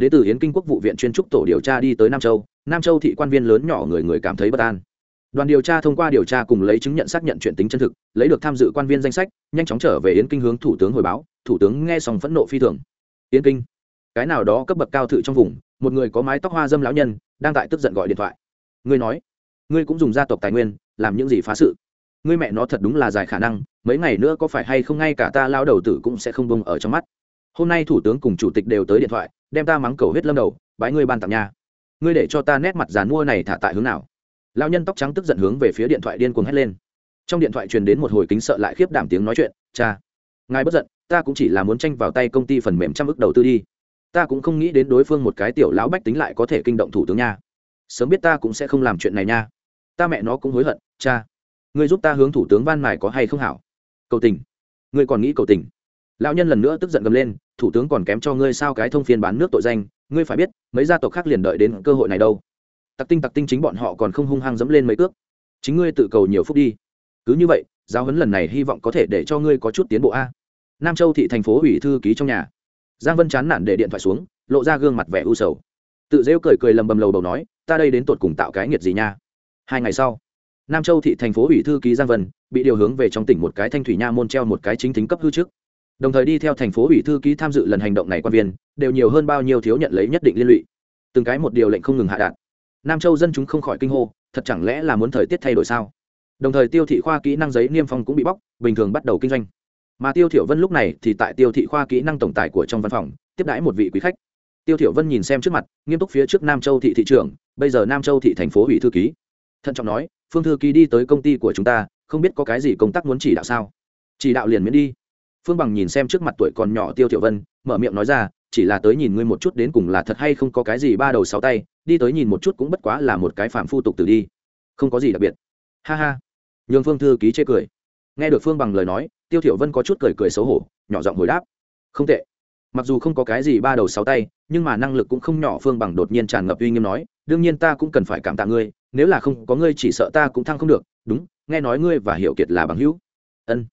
đế tử yến kinh quốc vụ viện chuyên trúc tổ điều tra đi tới nam châu. Nam châu thị quan viên lớn nhỏ người người cảm thấy bất an đoàn điều tra thông qua điều tra cùng lấy chứng nhận xác nhận chuyện tính chân thực, lấy được tham dự quan viên danh sách, nhanh chóng trở về yến kinh hướng thủ tướng hồi báo, thủ tướng nghe xong phẫn nộ phi thường. Yến kinh, cái nào đó cấp bậc cao thự trong vùng, một người có mái tóc hoa dâm lão nhân, đang tại tức giận gọi điện thoại. Ngươi nói, ngươi cũng dùng gia tộc tài nguyên, làm những gì phá sự? Ngươi mẹ nó thật đúng là dài khả năng, mấy ngày nữa có phải hay không ngay cả ta lao đầu tử cũng sẽ không bông ở trong mắt. Hôm nay thủ tướng cùng chủ tịch đều tới điện thoại, đem ta mắng cầu hết lâm đầu, bái ngươi ban tặng nhà ngươi để cho ta nét mặt giàn mua này thả tại hướng nào? Lao nhân tóc trắng tức giận hướng về phía điện thoại điên cuồng hét lên. Trong điện thoại truyền đến một hồi kính sợ lại khiếp đảm tiếng nói chuyện, cha, ngài bất giận, ta cũng chỉ là muốn tranh vào tay công ty phần mềm trăm ước đầu tư đi. Ta cũng không nghĩ đến đối phương một cái tiểu lão bách tính lại có thể kinh động thủ tướng nha. Sớm biết ta cũng sẽ không làm chuyện này nha. Ta mẹ nó cũng hối hận, cha. Ngươi giúp ta hướng thủ tướng van mài có hay không hảo? Cầu tình. Ngươi còn nghĩ cầu tình? Lão nhân lần nữa tức giận gầm lên, thủ tướng còn kém cho ngươi sao cái thông phiên bán nước tội danh, ngươi phải biết, mấy gia tộc khác liền đợi đến cơ hội này đâu tặc tinh tặc tinh chính bọn họ còn không hung hăng dẫm lên mấy cước. Chính ngươi tự cầu nhiều phút đi. Cứ như vậy giáo huấn lần này hy vọng có thể để cho ngươi có chút tiến bộ a. Nam châu thị thành phố ủy thư ký trong nhà. Giang vân chán nản để điện thoại xuống lộ ra gương mặt vẻ u sầu. Tự rêu cười cười lầm bầm lầu đầu nói ta đây đến tột cùng tạo cái nghiệt gì nha? Hai ngày sau nam châu thị thành phố ủy thư ký giang vân bị điều hướng về trong tỉnh một cái thanh thủy nha môn treo một cái chính thính cấp hư chức, đồng thời đi theo thành phố ủy thư ký tham dự lần hành động này quan viên đều nhiều hơn bao nhiêu thiếu nhận lấy nhất định liên lụy. Từng cái một điều lệnh không ngừng hạ đạn nam châu dân chúng không khỏi kinh hô, thật chẳng lẽ là muốn thời tiết thay đổi sao? Đồng thời tiêu thị khoa kỹ năng giấy niêm phong cũng bị bóc, bình thường bắt đầu kinh doanh. Mà tiêu thiểu vân lúc này thì tại tiêu thị khoa kỹ năng tổng tài của trong văn phòng, tiếp đãi một vị quý khách. Tiêu thiểu vân nhìn xem trước mặt, nghiêm túc phía trước nam châu thị thị trưởng, bây giờ nam châu thị thành phố ủy thư ký. Thận trọng nói, phương thư ký đi tới công ty của chúng ta, không biết có cái gì công tác muốn chỉ đạo sao? Chỉ đạo liền miễn đi. Phương bằng nhìn xem trước mặt tuổi còn nhỏ tiêu thiểu vân, mở miệng nói ra chỉ là tới nhìn ngươi một chút đến cùng là thật hay không có cái gì ba đầu sáu tay, đi tới nhìn một chút cũng bất quá là một cái phạm phu tục tử đi. Không có gì đặc biệt. Ha ha. Nhường phương thư ký chê cười. Nghe được phương bằng lời nói, tiêu thiểu vân có chút cười cười xấu hổ, nhỏ giọng hồi đáp. Không tệ. Mặc dù không có cái gì ba đầu sáu tay, nhưng mà năng lực cũng không nhỏ, phương bằng đột nhiên tràn ngập uy nghiêm nói, đương nhiên ta cũng cần phải cảm tạ ngươi, nếu là không có ngươi chỉ sợ ta cũng thăng không được, đúng, nghe nói ngươi và hiểu kiệt là bằng hữu. Ân.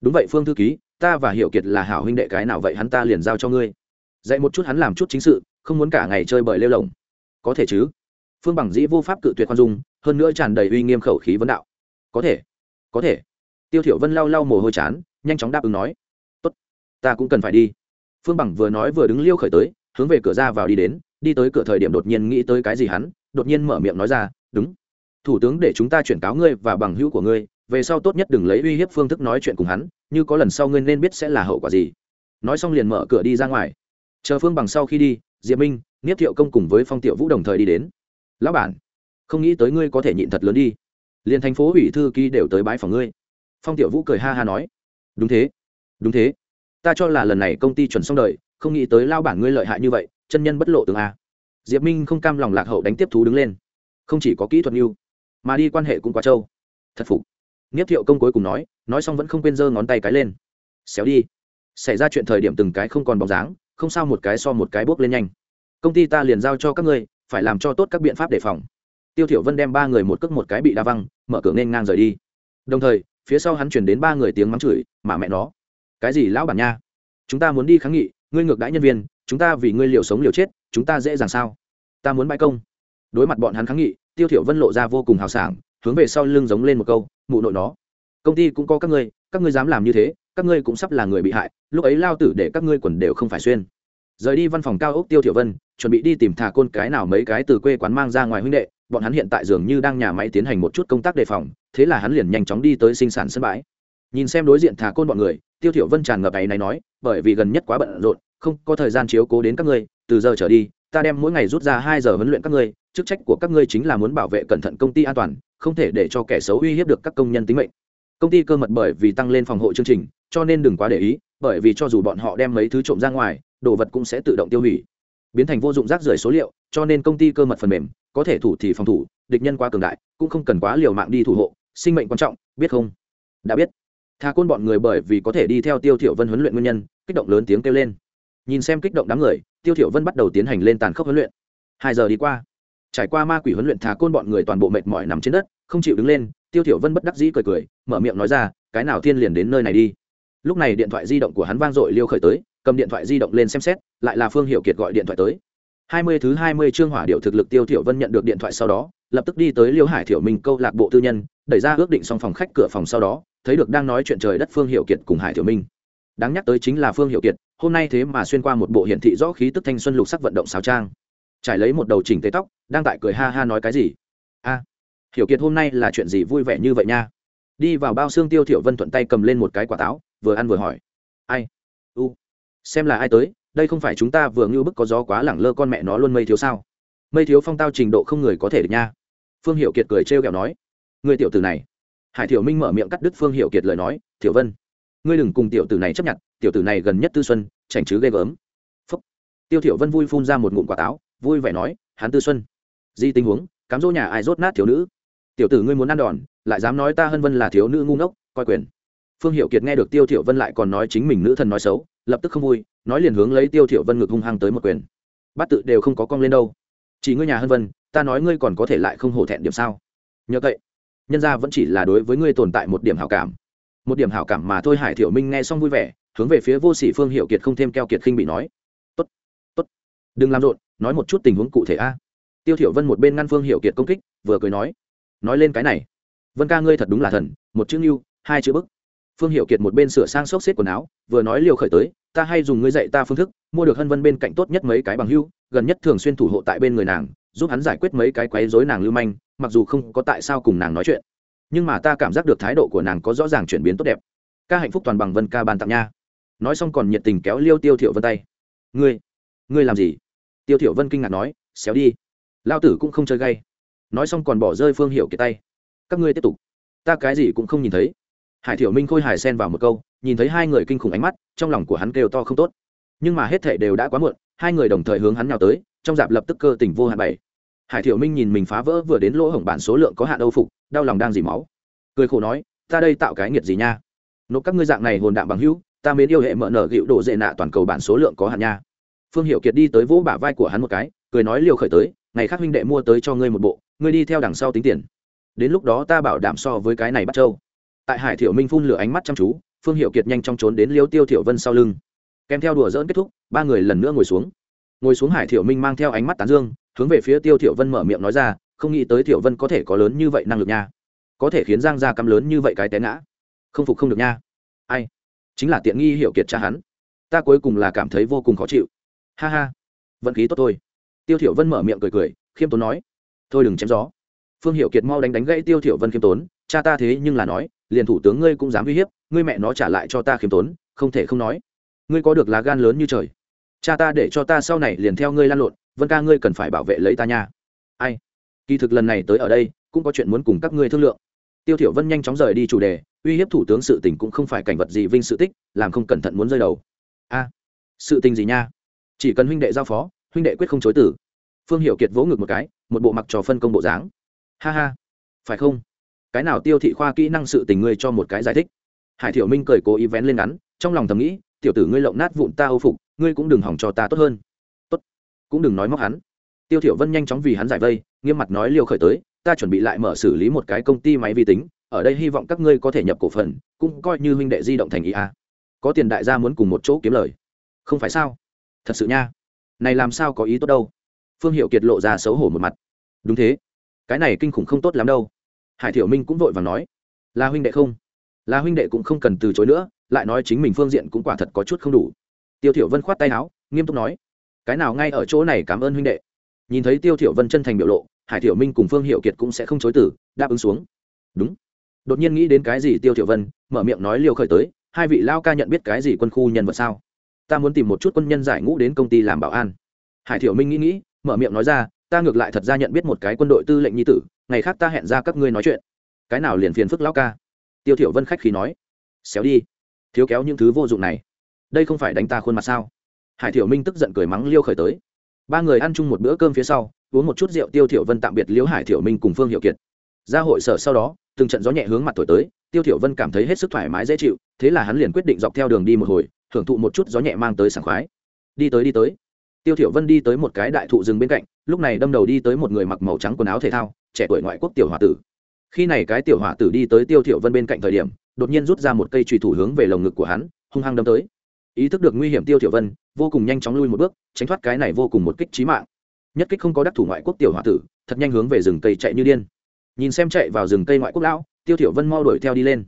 Đúng vậy, phương thư ký, ta và hiểu kiệt là hảo huynh đệ, cái nào vậy hắn ta liền giao cho ngươi dạy một chút hắn làm chút chính sự, không muốn cả ngày chơi bời lêu lồng. Có thể chứ? Phương bằng dĩ vô pháp cự tuyệt khoan dung, hơn nữa tràn đầy uy nghiêm khẩu khí vấn đạo. Có thể có thể. Tiêu thiểu vân lau lau mồ hôi chán, nhanh chóng đáp ứng nói. Tốt, ta cũng cần phải đi. Phương bằng vừa nói vừa đứng liêu khởi tới, hướng về cửa ra vào đi đến, đi tới cửa thời điểm đột nhiên nghĩ tới cái gì hắn, đột nhiên mở miệng nói ra, đúng. Thủ tướng để chúng ta chuyển cáo ngươi và bằng hữu của ngươi, về sau tốt nhất đừng lấy uy hiếp phương thức nói chuyện cùng hắn, như có lần sau ngươi nên biết sẽ là hậu quả gì. Nói xong liền mở cửa đi ra ngoài chờ phương bằng sau khi đi, diệp minh niết thiệu công cùng với phong tiểu vũ đồng thời đi đến. Lão bản, không nghĩ tới ngươi có thể nhịn thật lớn đi. Liền thành phố ủy thư ký đều tới bãi phòng ngươi. Phong tiểu vũ cười ha ha nói. Đúng thế đúng thế. Ta cho là lần này công ty chuẩn xong đời, không nghĩ tới lao bản ngươi lợi hại như vậy, chân nhân bất lộ tường a. Diệp minh không cam lòng lạc hậu đánh tiếp thú đứng lên. Không chỉ có kỹ thuật mưu mà đi quan hệ cũng quá trâu. Thật phục. Nghiếp thiệu công cuối cùng nói nói xong vẫn không quên giơ ngón tay cái lên. Xéo đi. Xảy ra chuyện thời điểm từng cái không còn bóng dáng không sao một cái so một cái bốc lên nhanh. Công ty ta liền giao cho các ngươi, phải làm cho tốt các biện pháp đề phòng. Tiêu thiểu vân đem ba người một cước một cái bị đa văng, mở cửa nên ngang rời đi. Đồng thời, phía sau hắn truyền đến ba người tiếng mắng chửi, mà mẹ nó, cái gì lão bản nha? Chúng ta muốn đi kháng nghị, ngươi ngược đãi nhân viên, chúng ta vì ngươi liều sống liều chết, chúng ta dễ dàng sao? Ta muốn bãi công. Đối mặt bọn hắn kháng nghị, tiêu thiểu vân lộ ra vô cùng hào sảng, hướng về sau lưng giống lên một câu, mụ nội nó, công ty cũng có các ngươi các ngươi dám làm như thế các ngươi cũng sắp là người bị hại, lúc ấy lao tử để các ngươi quần đều không phải xuyên. Rời đi văn phòng cao ốc tiêu thiểu vân, chuẩn bị đi tìm thả côn cái nào mấy cái từ quê quán mang ra ngoài huynh đệ, bọn hắn hiện tại dường như đang nhà máy tiến hành một chút công tác đề phòng, thế là hắn liền nhanh chóng đi tới sinh sản sân bãi. Nhìn xem đối diện thả côn bọn người, tiêu thiểu vân tràn ngập ấy này nói, bởi vì gần nhất quá bận rộn, không có thời gian chiếu cố đến các ngươi, từ giờ trở đi, ta đem mỗi ngày rút ra hai giờ huấn luyện các ngươi, chức trách của các ngươi chính là muốn bảo vệ cẩn thận công ty an toàn, không thể để cho kẻ xấu uy hiếp được các công nhân tính mệnh công ty cơ mật bởi vì tăng lên phòng hộ chương trình, cho nên đừng quá để ý, bởi vì cho dù bọn họ đem mấy thứ trộm ra ngoài, đồ vật cũng sẽ tự động tiêu hủy. Biến thành vô dụng rác rưởi số liệu, cho nên công ty cơ mật phần mềm, có thể thủ thì phòng thủ, địch nhân quá cường đại, cũng không cần quá liều mạng đi thủ hộ, sinh mệnh quan trọng, biết không? Đã biết. Tha côn bọn người bởi vì có thể đi theo tiêu thiểu vân huấn luyện nguyên nhân, kích động lớn tiếng kêu lên. Nhìn xem kích động đám người, tiêu thiểu vân bắt đầu tiến hành lên tàn khốc huấn luyện. Hai giờ đi qua. Trải qua ma quỷ huấn luyện thà côn bọn người toàn bộ mệt mỏi nằm trên đất, không chịu đứng lên tiêu thiểu vân bất đắc dĩ cười cười, mở miệng nói ra, cái nào thiên liền đến nơi này đi? Lúc này điện thoại di động của hắn vang dội liêu khởi tới, cầm điện thoại di động lên xem xét, lại là phương hiểu kiệt gọi điện thoại tới. Hai mươi thứ hai mươi chương hỏa điệu thực lực tiêu thiểu vân nhận được điện thoại sau đó, lập tức đi tới liêu hải thiểu minh câu lạc bộ tư nhân, đẩy ra ước định xong phòng khách cửa phòng sau đó, thấy được đang nói chuyện trời đất phương hiểu kiệt cùng hải thiểu minh. Đáng nhắc tới chính là phương hiểu kiệt, hôm nay thế mà xuyên qua một bộ hiển thị rõ khí tức thanh xuân lục sắc vận động sáo trang. Trải lấy một đầu chỉnh tế tóc, đang tại cười ha ha nói cái gì? Hiểu kiệt hôm nay là chuyện gì vui vẻ như vậy nha? Đi vào bao xương tiêu thiểu vân thuận tay cầm lên một cái quả táo, vừa ăn vừa hỏi. Ai? U. Xem là ai tới, đây không phải chúng ta vừa ngưu bức có gió quá lẳng lơ con mẹ nó luôn mây thiếu sao? Mây thiếu phong tao trình độ không người có thể được nha. Phương hiểu kiệt cười trêu ghẹo nói. Người tiểu tử này. Hải thiểu minh mở miệng cắt đứt phương hiểu kiệt lời nói. Thiểu vân. Ngươi đừng cùng tiểu tử này chấp nhận, tiểu tử này gần nhất tư xuân, chảnh chứ ghê gớm. Phúc. Tiêu thiểu vân vui phun ra một ngụm quả táo, vui vẻ nói, hắn tư xuân. Di tình huống, cám dỗ nhà ai rốt nát thiếu nữ? Tiểu tử ngươi muốn ăn đòn, lại dám nói ta hân vân là thiếu nữ ngu ngốc, coi quyền. Phương hiệu kiệt nghe được tiêu thiểu vân lại còn nói chính mình nữ thần nói xấu, lập tức không vui, nói liền hướng lấy tiêu thiểu vân ngực hung hăng tới một quyền. Bát tự đều không có cong lên đâu. Chỉ ngươi nhà hân vân, ta nói ngươi còn có thể lại không hổ thẹn điểm sao? Nhờ vậy, nhân gia vẫn chỉ là đối với ngươi tồn tại một điểm hảo cảm. Một điểm hảo cảm mà thôi hải thiểu minh nghe xong vui vẻ, hướng về phía vô sĩ phương hiệu kiệt không thêm keo kiệt khinh bị nói. Tốt tốt, đừng làm rộn, nói một chút tình huống cụ thể a. Tiêu thiểu vân một bên ngăn phương hiệu kiệt công kích, vừa cười nói nói lên cái này. Vân ca ngươi thật đúng là thần, một chữ lưu hai chữ bức. Phương hiệu kiệt một bên sửa sang xốc xếp quần áo, vừa nói liều khởi tới, ta hay dùng ngươi dạy ta phương thức, mua được hân vân bên cạnh tốt nhất mấy cái bằng hưu, gần nhất thường xuyên thủ hộ tại bên người nàng, giúp hắn giải quyết mấy cái quấy rối nàng lưu manh, mặc dù không có tại sao cùng nàng nói chuyện. Nhưng mà ta cảm giác được thái độ của nàng có rõ ràng chuyển biến tốt đẹp. Ca hạnh phúc toàn bằng vân ca ban tặng nha. Nói xong còn nhiệt tình kéo liêu tiêu Thiệu vân tay. Ngươi ngươi làm gì? Tiêu Thiệu vân kinh ngạc nói, xéo đi. Lao tử cũng không chơi gay nói xong còn bỏ rơi phương hiệu kiệt tay. Các ngươi tiếp tục. Ta cái gì cũng không nhìn thấy. Hải thiểu minh khôi hài xen vào một câu, nhìn thấy hai người kinh khủng ánh mắt, trong lòng của hắn kêu to không tốt. Nhưng mà hết thảy đều đã quá muộn, hai người đồng thời hướng hắn nhào tới, trong dạp lập tức cơ tình vô hạn bảy. Hải thiểu minh nhìn mình phá vỡ vừa đến lỗ hổng bản số lượng có hạn âu phục, đau lòng đang dì máu. Cười khổ nói, ta đây tạo cái nghiệt gì nha? Nộp các ngươi dạng này hồn đạm bằng hữu, ta mến yêu hệ mở nở gịu độ dệ nạ toàn cầu bản số lượng có hạn nha. Phương hiệu kiệt đi tới vỗ bả vai của hắn một cái, cười nói liều khởi tới ngày khác huynh đệ mua tới cho ngươi một bộ, ngươi đi theo đằng sau tính tiền. Đến lúc đó ta bảo đảm so với cái này bắt trâu. Tại hải thiểu minh phun lửa ánh mắt chăm chú, phương hiệu kiệt nhanh chóng trốn đến liêu tiêu thiểu vân sau lưng. Kèm theo đùa dỡn kết thúc, ba người lần nữa ngồi xuống. Ngồi xuống hải thiểu minh mang theo ánh mắt tán dương, hướng về phía tiêu thiểu vân mở miệng nói ra, không nghĩ tới thiểu vân có thể có lớn như vậy năng lực nha. Có thể khiến giang gia cắm lớn như vậy cái té ngã. Không phục không được nha. Ai? Chính là tiện nghi hiểu kiệt cha hắn. Ta cuối cùng là cảm thấy vô cùng khó chịu. Ha ha. Vận khí tốt thôi tiêu thiểu vân mở miệng cười cười, khiêm tốn nói, thôi đừng chém gió. Phương hiểu kiệt mau đánh đánh gãy tiêu thiểu vân khiêm tốn, cha ta thế nhưng là nói, liền thủ tướng ngươi cũng dám uy hiếp, ngươi mẹ nó trả lại cho ta khiêm tốn, không thể không nói. Ngươi có được lá gan lớn như trời. Cha ta để cho ta sau này liền theo ngươi lan lộn, vân ca ngươi cần phải bảo vệ lấy ta nha. Ai? Kỳ thực lần này tới ở đây, cũng có chuyện muốn cùng các ngươi thương lượng. Tiêu thiểu vân nhanh chóng rời đi chủ đề, uy hiếp thủ tướng sự tình cũng không phải cảnh vật gì vinh sự tích, làm không cẩn thận muốn rơi đầu. A, sự tình gì nha? Chỉ cần huynh đệ giao phó huynh đệ quyết không chối tử phương hiệu kiệt vỗ ngực một cái, một bộ mặc trò phân công bộ dáng. Ha ha, phải không? Cái nào tiêu thị khoa kỹ năng sự tình ngươi cho một cái giải thích. Hải thiểu minh cười cố ý vén lên ngắn, trong lòng thầm nghĩ, tiểu tử ngươi lộng nát vụn ta âu phục, ngươi cũng đừng hỏng cho ta tốt hơn. Tốt, cũng đừng nói móc hắn. Tiêu thiểu vân nhanh chóng vì hắn giải vây, nghiêm mặt nói liều khởi tới, ta chuẩn bị lại mở xử lý một cái công ty máy vi tính, ở đây hy vọng các ngươi có thể nhập cổ phần, cũng coi như huynh đệ di động thành ý a. Có tiền đại gia muốn cùng một chỗ kiếm lời. Không phải sao? Thật sự nha này làm sao có ý tốt đâu. Phương hiệu kiệt lộ ra xấu hổ một mặt. Đúng thế. Cái này kinh khủng không tốt lắm đâu. Hải thiểu minh cũng vội và nói. Là huynh đệ không? Là huynh đệ cũng không cần từ chối nữa, lại nói chính mình phương diện cũng quả thật có chút không đủ. Tiêu thiểu vân khoát tay áo, nghiêm túc nói. Cái nào ngay ở chỗ này cảm ơn huynh đệ. Nhìn thấy tiêu thiểu vân chân thành biểu lộ, hải thiểu minh cùng phương hiệu kiệt cũng sẽ không chối từ, đáp ứng xuống. Đúng. Đột nhiên nghĩ đến cái gì tiêu thiểu vân, mở miệng nói liều khởi tới, hai vị lao ca nhận biết cái gì quân khu nhân vật sao? Ta muốn tìm một chút quân nhân giải ngũ đến công ty làm bảo an. Hải thiểu minh nghĩ nghĩ, mở miệng nói ra, ta ngược lại thật ra nhận biết một cái quân đội tư lệnh nhi tử, ngày khác ta hẹn ra các ngươi nói chuyện. Cái nào liền phiền phức lão ca? Tiêu thiểu vân khách khí nói. Xéo đi. Thiếu kéo những thứ vô dụng này. Đây không phải đánh ta khuôn mặt sao? Hải thiểu minh tức giận cười mắng liêu khởi tới. Ba người ăn chung một bữa cơm phía sau, uống một chút rượu tiêu thiểu vân tạm biệt liễu hải thiểu minh cùng phương hiệu kiệt. Ra hội sở sau đó, từng trận gió nhẹ hướng mặt thổi tới, tiêu thiểu vân cảm thấy hết sức thoải mái dễ chịu, thế là hắn liền quyết định dọc theo đường đi một hồi thưởng thụ một chút gió nhẹ mang tới sảng khoái. Đi tới đi tới. Tiêu thiểu vân đi tới một cái đại thụ rừng bên cạnh, lúc này đâm đầu đi tới một người mặc màu trắng quần áo thể thao, trẻ tuổi ngoại quốc tiểu hòa tử. Khi này cái tiểu hòa tử đi tới tiêu thiểu vân bên cạnh thời điểm, đột nhiên rút ra một cây chùy thủ hướng về lồng ngực của hắn, hung hăng đâm tới. Ý thức được nguy hiểm tiêu thiểu vân, vô cùng nhanh chóng lui một bước, tránh thoát cái này vô cùng một kích chí mạng. Nhất kích không có đắc thủ ngoại quốc tiểu hòa tử, thật nhanh hướng về rừng cây chạy như điên. Nhìn xem chạy vào rừng cây ngoại quốc lão, tiêu thiểu vân mau đuổi theo đi lên.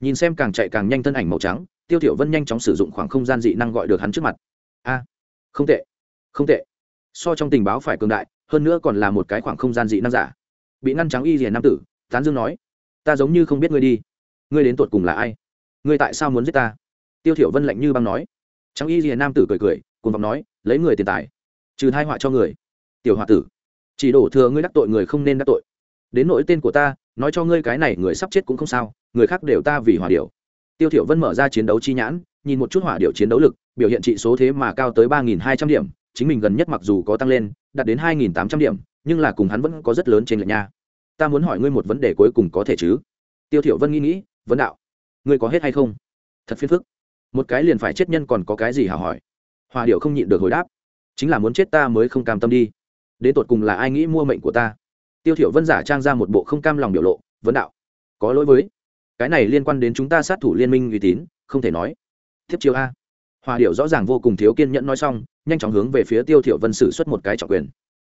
Nhìn xem càng chạy càng nhanh thân ảnh màu trắng tiêu thiểu vân nhanh chóng sử dụng khoảng không gian dị năng gọi được hắn trước mặt. A, không tệ không tệ. So trong tình báo phải cường đại, hơn nữa còn là một cái khoảng không gian dị năng giả. Bị ngăn trắng y rìa nam tử, tán dương nói, ta giống như không biết ngươi đi. Ngươi đến tuột cùng là ai? Ngươi tại sao muốn giết ta? Tiêu thiểu vân lạnh như băng nói. Trắng y rìa nam tử cười cười, cuồng vọng nói, lấy người tiền tài, trừ hai họa cho người. Tiểu hòa tử, chỉ đổ thừa ngươi đắc tội người không nên đắc tội. Đến nỗi tên của ta, nói cho ngươi cái này người sắp chết cũng không sao, người khác đều ta vì hòa điều tiêu thiểu vân mở ra chiến đấu chi nhãn, nhìn một chút hỏa điệu chiến đấu lực, biểu hiện trị số thế mà cao tới ba nghìn hai trăm điểm, chính mình gần nhất mặc dù có tăng lên, đạt đến hai nghìn tám trăm điểm, nhưng là cùng hắn vẫn có rất lớn trên lệch nha. Ta muốn hỏi ngươi một vấn đề cuối cùng có thể chứ? Tiêu thiểu vân nghĩ nghĩ, vấn đạo. Ngươi có hết hay không? Thật phiền phức. Một cái liền phải chết nhân còn có cái gì hảo hỏi? Hòa điệu không nhịn được hồi đáp. Chính là muốn chết ta mới không cam tâm đi. Đến tột cùng là ai nghĩ mua mệnh của ta? Tiêu thiểu vân giả trang ra một bộ không cam lòng biểu lộ, vấn đạo. Có lỗi với cái này liên quan đến chúng ta sát thủ liên minh uy tín, không thể nói. Tiếp chiêu a. Hòa điệu rõ ràng vô cùng thiếu kiên nhẫn nói xong, nhanh chóng hướng về phía tiêu thiểu vân sử xuất một cái trọng quyền.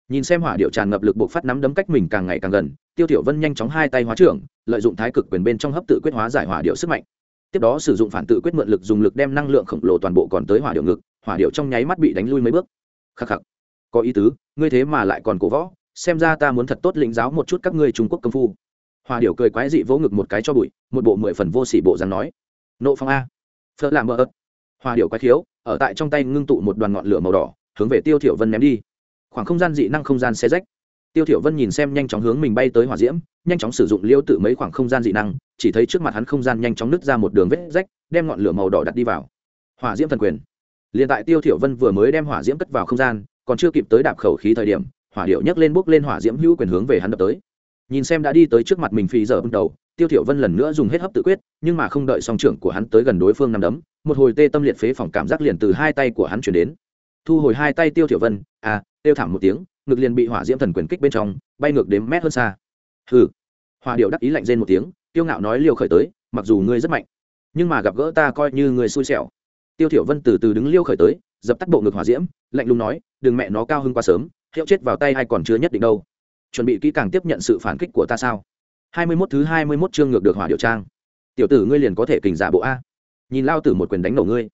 Nhìn xem hỏa điệu tràn ngập lực buộc phát nắm đấm cách mình càng ngày càng gần, tiêu thiểu vân nhanh chóng hai tay hóa trưởng, lợi dụng thái cực quyền bên trong hấp tự quyết hóa giải hỏa điệu sức mạnh. Tiếp đó sử dụng phản tự quyết mượn lực dùng lực đem năng lượng khổng lồ toàn bộ còn tới hỏa điệu ngực hỏa điệu trong nháy mắt bị đánh lui mấy bước. Khắc khắc. Có ý tứ, ngươi thế mà lại còn cổ võ, xem ra ta muốn thật tốt lĩnh giáo một chút các ngươi trung quốc công phu hòa điệu cười quái dị vỗ ngực một cái cho bụi, một bộ mười phần vô sỉ bộ dáng nói. Nộ phong a. Phở làm mờ ớt. Hòa điệu quái thiếu ở tại trong tay ngưng tụ một đoàn ngọn lửa màu đỏ, hướng về tiêu thiểu vân ném đi. Khoảng không gian dị năng không gian xe rách. Tiêu thiểu vân nhìn xem nhanh chóng hướng mình bay tới hỏa diễm, nhanh chóng sử dụng liêu tự mấy khoảng không gian dị năng, chỉ thấy trước mặt hắn không gian nhanh chóng nứt ra một đường vết rách, đem ngọn lửa màu đỏ đặt đi vào. Hỏa diễm thần quyền. Liền tại tiêu thiểu vân vừa mới đem hỏa diễm cất vào không gian, còn chưa kịp tới đạp khẩu khí thời điểm, hỏa điệu nhấc lên bước lên hỏa diễm hữu quyền hướng về hắn đập tới nhìn xem đã đi tới trước mặt mình phì dở bước đầu, tiêu thiểu vân lần nữa dùng hết hấp tự quyết, nhưng mà không đợi song trưởng của hắn tới gần đối phương nằm đấm, một hồi tê tâm liệt phế phòng cảm giác liền từ hai tay của hắn chuyển đến. Thu hồi hai tay tiêu thiểu vân à tiêu thảm một tiếng, ngực liền bị hỏa diễm thần quyền kích bên trong, bay ngược đến mét hơn xa. Hừ. Hỏa điệu đắc ý lạnh rên một tiếng, tiêu ngạo nói liều khởi tới, mặc dù ngươi rất mạnh, nhưng mà gặp gỡ ta coi như người xui xẻo. Tiêu thiểu vân từ từ đứng liêu khởi tới, dập tắt bộ ngực hỏa diễm, lạnh lùng nói, đừng mẹ nó cao hơn quá sớm, hiệu chết vào tay hay còn chưa nhất định đâu chuẩn bị kỹ càng tiếp nhận sự phản kích của ta sao? Hai mươi 21 thứ hai mươi 21 chương ngược được hỏa điệu trang. Tiểu tử ngươi liền có thể kình giả bộ a. Nhìn lao tử một quyền đánh nổ ngươi.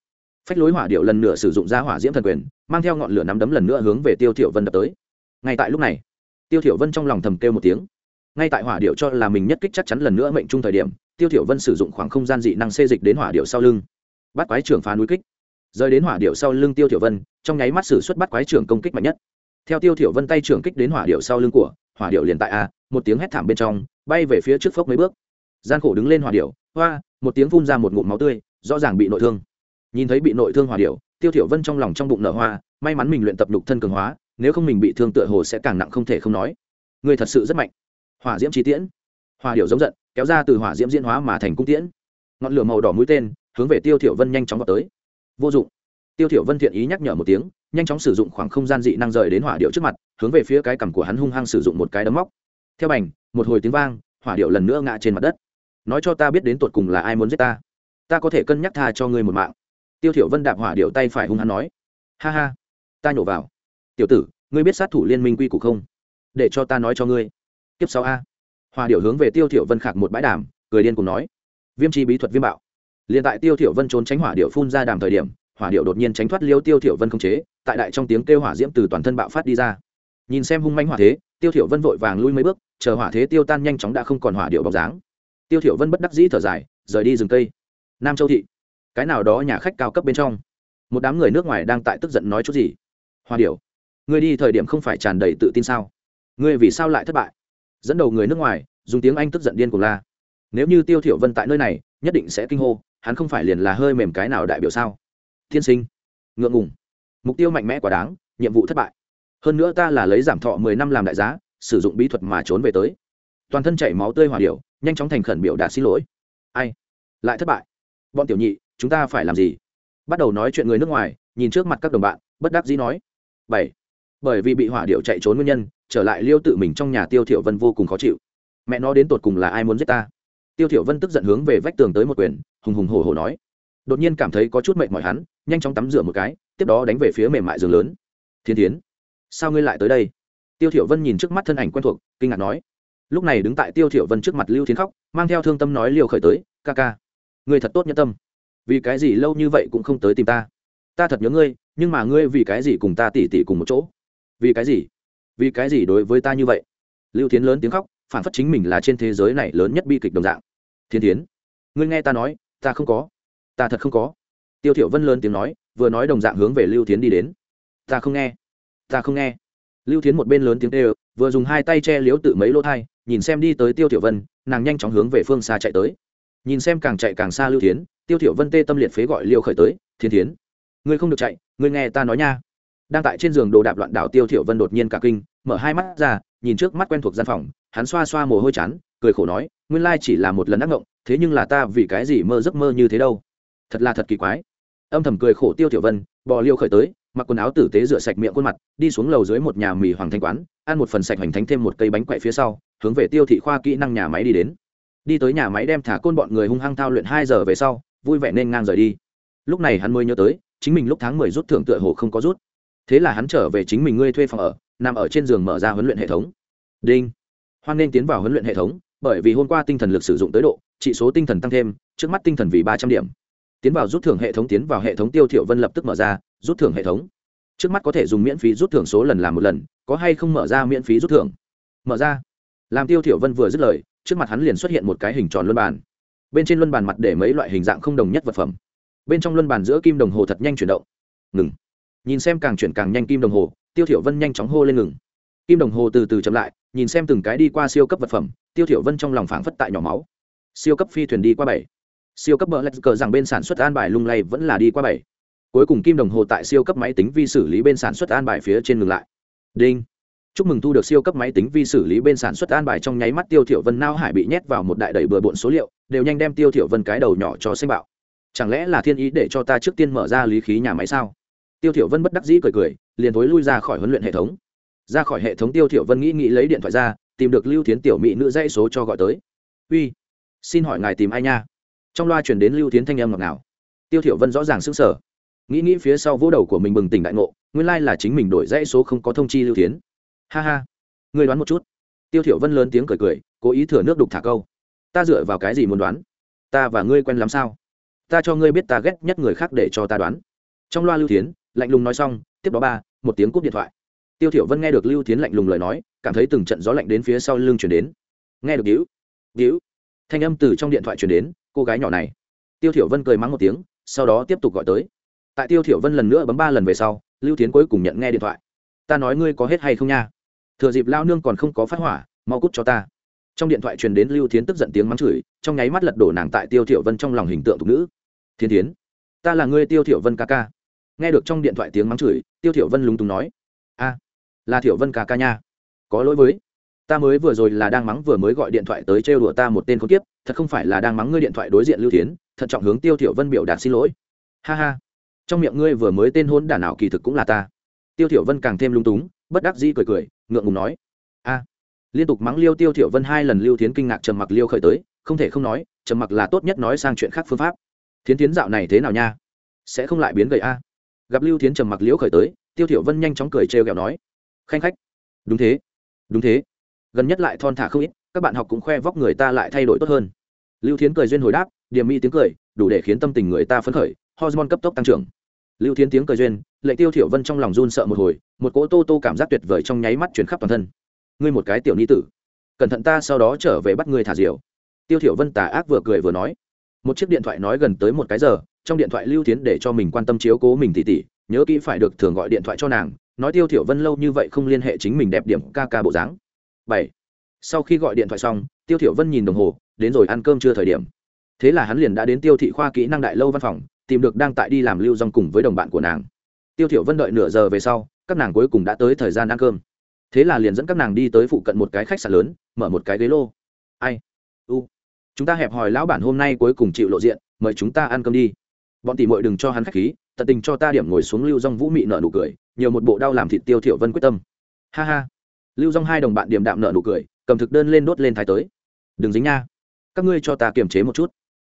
Phách lối hỏa điệu lần nữa sử dụng ra hỏa diễm thần quyền, mang theo ngọn lửa nắm đấm lần nữa hướng về tiêu thiểu vân đập tới. Ngay tại lúc này, tiêu thiểu vân trong lòng thầm kêu một tiếng. Ngay tại hỏa điệu cho là mình nhất kích chắc chắn lần nữa mệnh trung thời điểm, tiêu thiểu vân sử dụng khoảng không gian dị năng xê dịch đến hỏa điệu sau lưng. Bắt quái trưởng phá núi kích. Rơi đến hỏa điệu sau lưng tiêu thiểu vân, trong nháy mắt sử xuất bắt quái trưởng công kích mạnh nhất. Theo tiêu thiểu vân tay trưởng kích đến hỏa điệu sau lưng của hỏa điệu liền tại a, một tiếng hét thảm bên trong, bay về phía trước phốc mấy bước. Gian khổ đứng lên hỏa điệu, hoa, một tiếng phun ra một ngụm máu tươi, rõ ràng bị nội thương. Nhìn thấy bị nội thương hỏa điệu, tiêu thiểu vân trong lòng trong bụng nở hoa, may mắn mình luyện tập lục thân cường hóa, nếu không mình bị thương tựa hồ sẽ càng nặng không thể không nói. Người thật sự rất mạnh. Hỏa diễm chi tiễn. Hỏa điệu giống giận, kéo ra từ hỏa diễm diễn hóa mà thành cung tiễn. Ngọn lửa màu đỏ mũi tên, hướng về tiêu thiểu vân nhanh chóng vào tới. Vô dụng. Tiêu thiểu vân thiện ý nhắc nhở một tiếng nhanh chóng sử dụng khoảng không gian dị năng rời đến hỏa điệu trước mặt, hướng về phía cái cằm của hắn hung hăng sử dụng một cái đấm móc. Theo bành, một hồi tiếng vang, hỏa điệu lần nữa ngã trên mặt đất. Nói cho ta biết đến tột cùng là ai muốn giết ta? Ta có thể cân nhắc tha cho ngươi một mạng. Tiêu thiểu vân đạp hỏa điệu tay phải hung hăng nói. Ha ha, ta nhổ vào. Tiểu tử, ngươi biết sát thủ liên minh quy củ không? Để cho ta nói cho ngươi. Tiếp sau a. Hỏa điệu hướng về tiêu thiểu vân khạc một bãi đàm, cười điên cùng nói. Viêm chi bí thuật viêm bạo. Liền tại tiêu thiểu vân trốn tránh hỏa điệu phun ra đàm thời điểm hỏa điệu đột nhiên tránh thoát liêu tiêu thiểu vân không chế, tại đại trong tiếng kêu hỏa diễm từ toàn thân bạo phát đi ra. Nhìn xem hung manh hỏa thế, tiêu thiểu vân vội vàng lui mấy bước, chờ hỏa thế tiêu tan nhanh chóng đã không còn hỏa điệu bóng dáng. Tiêu thiểu vân bất đắc dĩ thở dài, rời đi rừng cây. Nam châu thị, cái nào đó nhà khách cao cấp bên trong. Một đám người nước ngoài đang tại tức giận nói chút gì. Hoa điệu, ngươi đi thời điểm không phải tràn đầy tự tin sao? Ngươi vì sao lại thất bại? Dẫn đầu người nước ngoài, dùng tiếng anh tức giận điên cuồng la. Nếu như tiêu thiểu vân tại nơi này, nhất định sẽ kinh hô, hắn không phải liền là hơi mềm cái nào đại biểu sao? Thiên sinh. Ngượng ngùng. Mục tiêu mạnh mẽ quá đáng, nhiệm vụ thất bại. Hơn nữa ta là lấy giảm thọ mười năm làm đại giá, sử dụng bí thuật mà trốn về tới. Toàn thân chảy máu tươi hỏa điệu nhanh chóng thành khẩn biểu đạt xin lỗi. Ai? Lại thất bại. Bọn tiểu nhị, chúng ta phải làm gì? Bắt đầu nói chuyện người nước ngoài, nhìn trước mặt các đồng bạn, bất đắc dĩ nói. Bảy. Bởi vì bị hỏa điệu chạy trốn nguyên nhân, trở lại liêu tự mình trong nhà tiêu thiểu vân vô cùng khó chịu. Mẹ nó đến tột cùng là ai muốn giết ta? Tiêu thiểu vân tức giận hướng về vách tường tới một quyền, hùng hùng hổ hổ nói. Đột nhiên cảm thấy có chút mệt mỏi hắn nhanh chóng tắm rửa một cái, tiếp đó đánh về phía mềm mại giường lớn. Thiên thiến, sao ngươi lại tới đây? Tiêu thiểu vân nhìn trước mắt thân ảnh quen thuộc, kinh ngạc nói. Lúc này đứng tại tiêu thiểu vân trước mặt lưu thiến khóc, mang theo thương tâm nói liều khởi tới, ca ca, ngươi thật tốt nhân tâm. Vì cái gì lâu như vậy cũng không tới tìm ta? Ta thật nhớ ngươi, nhưng mà ngươi vì cái gì cùng ta tỉ tỉ cùng một chỗ? Vì cái gì? Vì cái gì đối với ta như vậy? Lưu thiến lớn tiếng khóc, phản phất chính mình là trên thế giới này lớn nhất bi kịch đồng dạng. Thiên tiến ngươi nghe ta nói, ta không có. Ta thật không có tiêu thiểu vân lớn tiếng nói vừa nói đồng dạng hướng về lưu thiến đi đến. Ta không nghe. Ta không nghe. Lưu thiến một bên lớn tiếng kêu vừa dùng hai tay che liếu tự mấy lỗ thay, nhìn xem đi tới tiêu thiểu vân nàng nhanh chóng hướng về phương xa chạy tới. Nhìn xem càng chạy càng xa lưu thiến tiêu thiểu vân tê tâm liệt phế gọi liêu khởi tới thiên thiến ngươi không được chạy ngươi nghe ta nói nha. Đang tại trên giường đồ đạp loạn đảo tiêu thiểu vân đột nhiên cả kinh mở hai mắt ra nhìn trước mắt quen thuộc gian phòng hắn xoa xoa mồ hôi chán cười khổ nói nguyên lai chỉ là một lần ác ngộng thế nhưng là ta vì cái gì mơ giấc mơ như thế đâu? Thật là thật kỳ quái âm thầm cười khổ tiêu tiểu vân, bò liêu khởi tới, mặc quần áo tử tế rửa sạch miệng khuôn mặt, đi xuống lầu dưới một nhà mì hoàng thanh quán, ăn một phần sạch hoành thánh thêm một cây bánh quậy phía sau, hướng về tiêu thị khoa kỹ năng nhà máy đi đến. Đi tới nhà máy đem thả côn bọn người hung hăng thao luyện hai giờ về sau, vui vẻ nên ngang rời đi. Lúc này hắn mới nhớ tới, chính mình lúc tháng mười rút thưởng tựa hồ không có rút. Thế là hắn trở về chính mình ngươi thuê phòng ở, nằm ở trên giường mở ra huấn luyện hệ thống. Đinh. Hoan nên tiến vào huấn luyện hệ thống, bởi vì hôm qua tinh thần lực sử dụng tới độ trị số tinh thần tăng thêm, trước mắt tinh thần vì ba trăm điểm tiến vào rút thưởng hệ thống tiến vào hệ thống tiêu thiểu vân lập tức mở ra, rút thưởng hệ thống. Trước mắt có thể dùng miễn phí rút thưởng số lần làm một lần, có hay không mở ra miễn phí rút thưởng? Mở ra. Làm tiêu thiểu vân vừa dứt lời, trước mặt hắn liền xuất hiện một cái hình tròn luân bàn. Bên trên luân bàn mặt để mấy loại hình dạng không đồng nhất vật phẩm. Bên trong luân bàn giữa kim đồng hồ thật nhanh chuyển động. Ngừng. Nhìn xem càng chuyển càng nhanh kim đồng hồ, tiêu thiểu vân nhanh chóng hô lên ngừng. Kim đồng hồ từ từ chậm lại, nhìn xem từng cái đi qua siêu cấp vật phẩm, tiêu thiểu vân trong lòng phảng phất tại nhỏ máu. Siêu cấp phi thuyền đi qua bảy siêu cấp bờ lạch cờ rằng bên sản xuất an bài lung lay vẫn là đi qua bảy. Cuối cùng kim đồng hồ tại siêu cấp máy tính vi xử lý bên sản xuất an bài phía trên ngừng lại. Đinh. Chúc mừng thu được siêu cấp máy tính vi xử lý bên sản xuất an bài trong nháy mắt tiêu thiểu vân nao hải bị nhét vào một đại đầy bừa bộn số liệu, đều nhanh đem tiêu thiểu vân cái đầu nhỏ cho sinh bạo. Chẳng lẽ là thiên ý để cho ta trước tiên mở ra lý khí nhà máy sao? Tiêu thiểu vân bất đắc dĩ cười cười, liền thối lui ra khỏi huấn luyện hệ thống. Ra khỏi hệ thống tiêu thiểu vân nghĩ nghĩ lấy điện thoại ra, tìm được lưu thiến tiểu mỹ nữ dãy số cho gọi tới. Uy, xin hỏi ngài tìm ai nha? Trong loa truyền đến lưu thiến thanh âm ngọt ngào. Tiêu thiểu vân rõ ràng sững sờ. Nghĩ nghĩ phía sau vỗ đầu của mình bừng tỉnh đại ngộ nguyên lai là chính mình đổi dãy số không có thông chi lưu thiến. Ha ha ngươi đoán một chút. Tiêu thiểu vân lớn tiếng cười cười cố ý thừa nước đục thả câu. Ta dựa vào cái gì muốn đoán? Ta và ngươi quen lắm sao? Ta cho ngươi biết ta ghét nhất người khác để cho ta đoán. Trong loa lưu thiến lạnh lùng nói xong tiếp đó ba một tiếng cúp điện thoại. Tiêu thiểu vân nghe được lưu thiến lạnh lùng lời nói cảm thấy từng trận gió lạnh đến phía sau lưng truyền đến. Nghe được diễu, diễu, thanh âm từ trong điện thoại truyền đến cô gái nhỏ này. Tiêu thiểu vân cười mắng một tiếng, sau đó tiếp tục gọi tới. Tại tiêu thiểu vân lần nữa bấm ba lần về sau, lưu thiến cuối cùng nhận nghe điện thoại. Ta nói ngươi có hết hay không nha? Thừa dịp lao nương còn không có phát hỏa, mau cút cho ta. Trong điện thoại truyền đến lưu thiến tức giận tiếng mắng chửi, trong nháy mắt lật đổ nàng tại tiêu thiểu vân trong lòng hình tượng thục nữ. Thiên thiến, ta là ngươi tiêu thiểu vân ca ca. Nghe được trong điện thoại tiếng mắng chửi, tiêu thiểu vân lúng túng nói, a, là thiểu vân ca ca nha. Có lỗi với, ta mới vừa rồi là đang mắng vừa mới gọi điện thoại tới trêu đùa ta một tên khốn kiếp thật không phải là đang mắng ngươi điện thoại đối diện lưu thiến, thận trọng hướng tiêu thiểu vân biểu đạt xin lỗi. Ha ha. Trong miệng ngươi vừa mới tên hôn đản nào kỳ thực cũng là ta. Tiêu thiểu vân càng thêm lung túng, bất đắc dĩ cười cười, ngượng ngùng nói. A. Liên tục mắng liêu tiêu thiểu vân hai lần lưu thiến kinh ngạc trầm mặc liêu khởi tới, không thể không nói, trầm mặc là tốt nhất nói sang chuyện khác phương pháp. Thiến thiến dạo này thế nào nha? Sẽ không lại biến gầy a? Gặp lưu thiến trầm mặc liêu khởi tới, tiêu thiểu vân nhanh chóng cười trêu ghẹo nói. Khanh khách. Đúng thế. Đúng thế. Gần nhất lại thon thả không ít các bạn học cũng khoe vóc người ta lại thay đổi tốt hơn. Lưu thiến cười duyên hồi đáp, điềm mỹ tiếng cười, đủ để khiến tâm tình người ta phấn khởi, hormone cấp tốc tăng trưởng. Lưu thiến tiếng cười duyên, lệ tiêu thiểu vân trong lòng run sợ một hồi, một cỗ tô tô cảm giác tuyệt vời trong nháy mắt truyền khắp toàn thân. Ngươi một cái tiểu ni tử, cẩn thận ta sau đó trở về bắt ngươi thả diều. Tiêu thiểu vân tà ác vừa cười vừa nói. Một chiếc điện thoại nói gần tới một cái giờ, trong điện thoại lưu thiến để cho mình quan tâm chiếu cố mình tỉ tỉ, nhớ kỹ phải được thường gọi điện thoại cho nàng, nói tiêu thiểu vân lâu như vậy không liên hệ chính mình đẹp điểm ca ca bộ dáng. Bảy sau khi gọi điện thoại xong, tiêu thiểu vân nhìn đồng hồ, đến rồi ăn cơm chưa thời điểm. Thế là hắn liền đã đến tiêu thị khoa kỹ năng đại lâu văn phòng, tìm được đang tại đi làm lưu dòng cùng với đồng bạn của nàng. Tiêu thiểu vân đợi nửa giờ về sau, các nàng cuối cùng đã tới thời gian ăn cơm. Thế là liền dẫn các nàng đi tới phụ cận một cái khách sạn lớn, mở một cái ghế lô. Ai? U. Chúng ta hẹp hòi lão bản hôm nay cuối cùng chịu lộ diện, mời chúng ta ăn cơm đi. Bọn tỷ muội đừng cho hắn khách khí, tận tình cho ta điểm ngồi xuống lưu dòng vũ mị nở nụ cười, nhiều một bộ đau làm thịt tiêu thiểu vân quyết tâm. Ha ha. Lưu dòng hai đồng bạn điểm đạm nở nụ cười cầm thực đơn lên đốt lên thái tới. Đừng dính nha. Các ngươi cho ta kiềm chế một chút.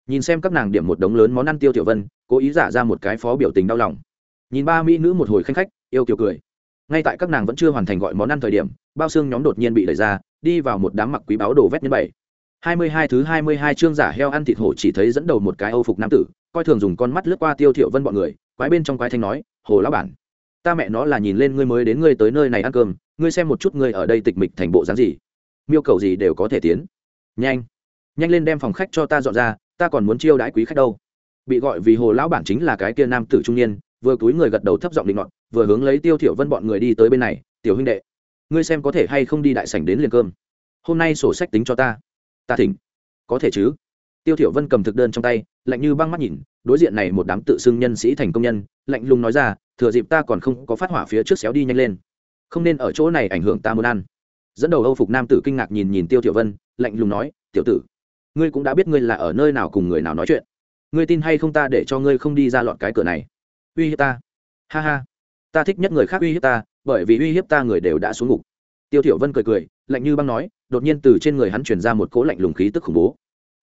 Nhìn xem các nàng điểm một đống lớn món ăn tiêu tiểu vân, cố ý giả ra một cái phó biểu tình đau lòng. Nhìn ba mỹ nữ một hồi khanh khách, yêu kiều cười. Ngay tại các nàng vẫn chưa hoàn thành gọi món ăn thời điểm, bao xương nhóm đột nhiên bị đẩy ra, đi vào một đám mặc quý báo đồ vét nhân bảy. Hai mươi hai thứ hai mươi hai chương giả heo ăn thịt hổ chỉ thấy dẫn đầu một cái âu phục nam tử, coi thường dùng con mắt lướt qua tiêu thiểu vân bọn người, quái bên trong quái thanh nói, hồ lão bản, ta mẹ nó là nhìn lên ngươi mới đến ngươi tới nơi này ăn cơm, ngươi xem một chút ngươi ở đây tịch mịch thành bộ dáng gì miêu cầu gì đều có thể tiến. Nhanh nhanh lên đem phòng khách cho ta dọn ra, ta còn muốn chiêu đãi quý khách đâu. Bị gọi vì hồ lão bản chính là cái kia nam tử trung niên, vừa túi người gật đầu thấp giọng định ngọn vừa hướng lấy tiêu thiểu vân bọn người đi tới bên này, tiểu huynh đệ, ngươi xem có thể hay không đi đại sảnh đến liền cơm? Hôm nay sổ sách tính cho ta. Ta thỉnh. Có thể chứ. Tiêu thiểu vân cầm thực đơn trong tay, lạnh như băng mắt nhìn, đối diện này một đám tự xưng nhân sĩ thành công nhân, lạnh lùng nói ra, thừa dịp ta còn không có phát hỏa phía trước xéo đi nhanh lên. Không nên ở chỗ này ảnh hưởng ta muốn ăn dẫn đầu âu phục nam tử kinh ngạc nhìn nhìn tiêu thiểu vân, lạnh lùng nói, tiểu tử, ngươi cũng đã biết ngươi là ở nơi nào cùng người nào nói chuyện. Ngươi tin hay không ta để cho ngươi không đi ra lọt cái cửa này? Uy hiếp ta. Ha ha. Ta thích nhất người khác uy hiếp ta, bởi vì uy hiếp ta người đều đã xuống ngục. Tiêu thiểu vân cười cười, lạnh như băng nói, đột nhiên từ trên người hắn truyền ra một cỗ lạnh lùng khí tức khủng bố.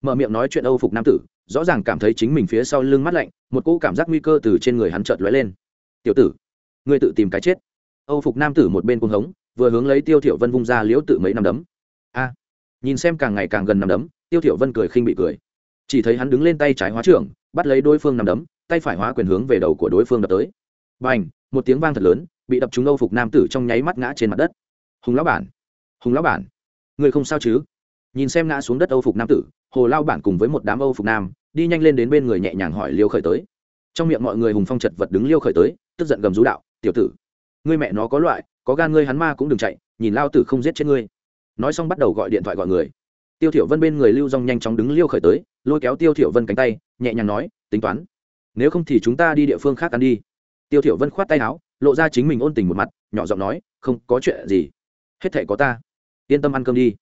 Mở miệng nói chuyện âu phục nam tử, rõ ràng cảm thấy chính mình phía sau lưng mắt lạnh, một cỗ cảm giác nguy cơ từ trên người hắn chợt lóe lên. Tiểu tử, ngươi tự tìm cái chết. Âu phục nam tử một bên cuồng hống vừa hướng lấy tiêu thiểu vân vung ra liễu tự mấy năm đấm. A, nhìn xem càng ngày càng gần năm đấm, tiêu thiểu vân cười khinh bị cười. Chỉ thấy hắn đứng lên tay trái hóa trưởng, bắt lấy đối phương năm đấm, tay phải hóa quyền hướng về đầu của đối phương đập tới. Bành, một tiếng vang thật lớn, bị đập trúng âu phục nam tử trong nháy mắt ngã trên mặt đất. Hùng lão bản, hùng lão bản, người không sao chứ? Nhìn xem ngã xuống đất âu phục nam tử, hồ lao bản cùng với một đám âu phục nam, đi nhanh lên đến bên người nhẹ nhàng hỏi liêu khởi tới. Trong miệng mọi người hùng phong chật vật đứng liêu khởi tới, tức giận gầm rú đạo, tiểu tử, ngươi mẹ nó có loại có gan ngươi hắn ma cũng đừng chạy, nhìn lao tử không giết chết ngươi. Nói xong bắt đầu gọi điện thoại gọi người. Tiêu thiểu vân bên người lưu dong nhanh chóng đứng liêu khởi tới, lôi kéo tiêu thiểu vân cánh tay, nhẹ nhàng nói, tính toán, nếu không thì chúng ta đi địa phương khác ăn đi. Tiêu thiểu vân khoát tay áo, lộ ra chính mình ôn tình một mặt, nhỏ giọng nói, không có chuyện gì, hết thề có ta, yên tâm ăn cơm đi.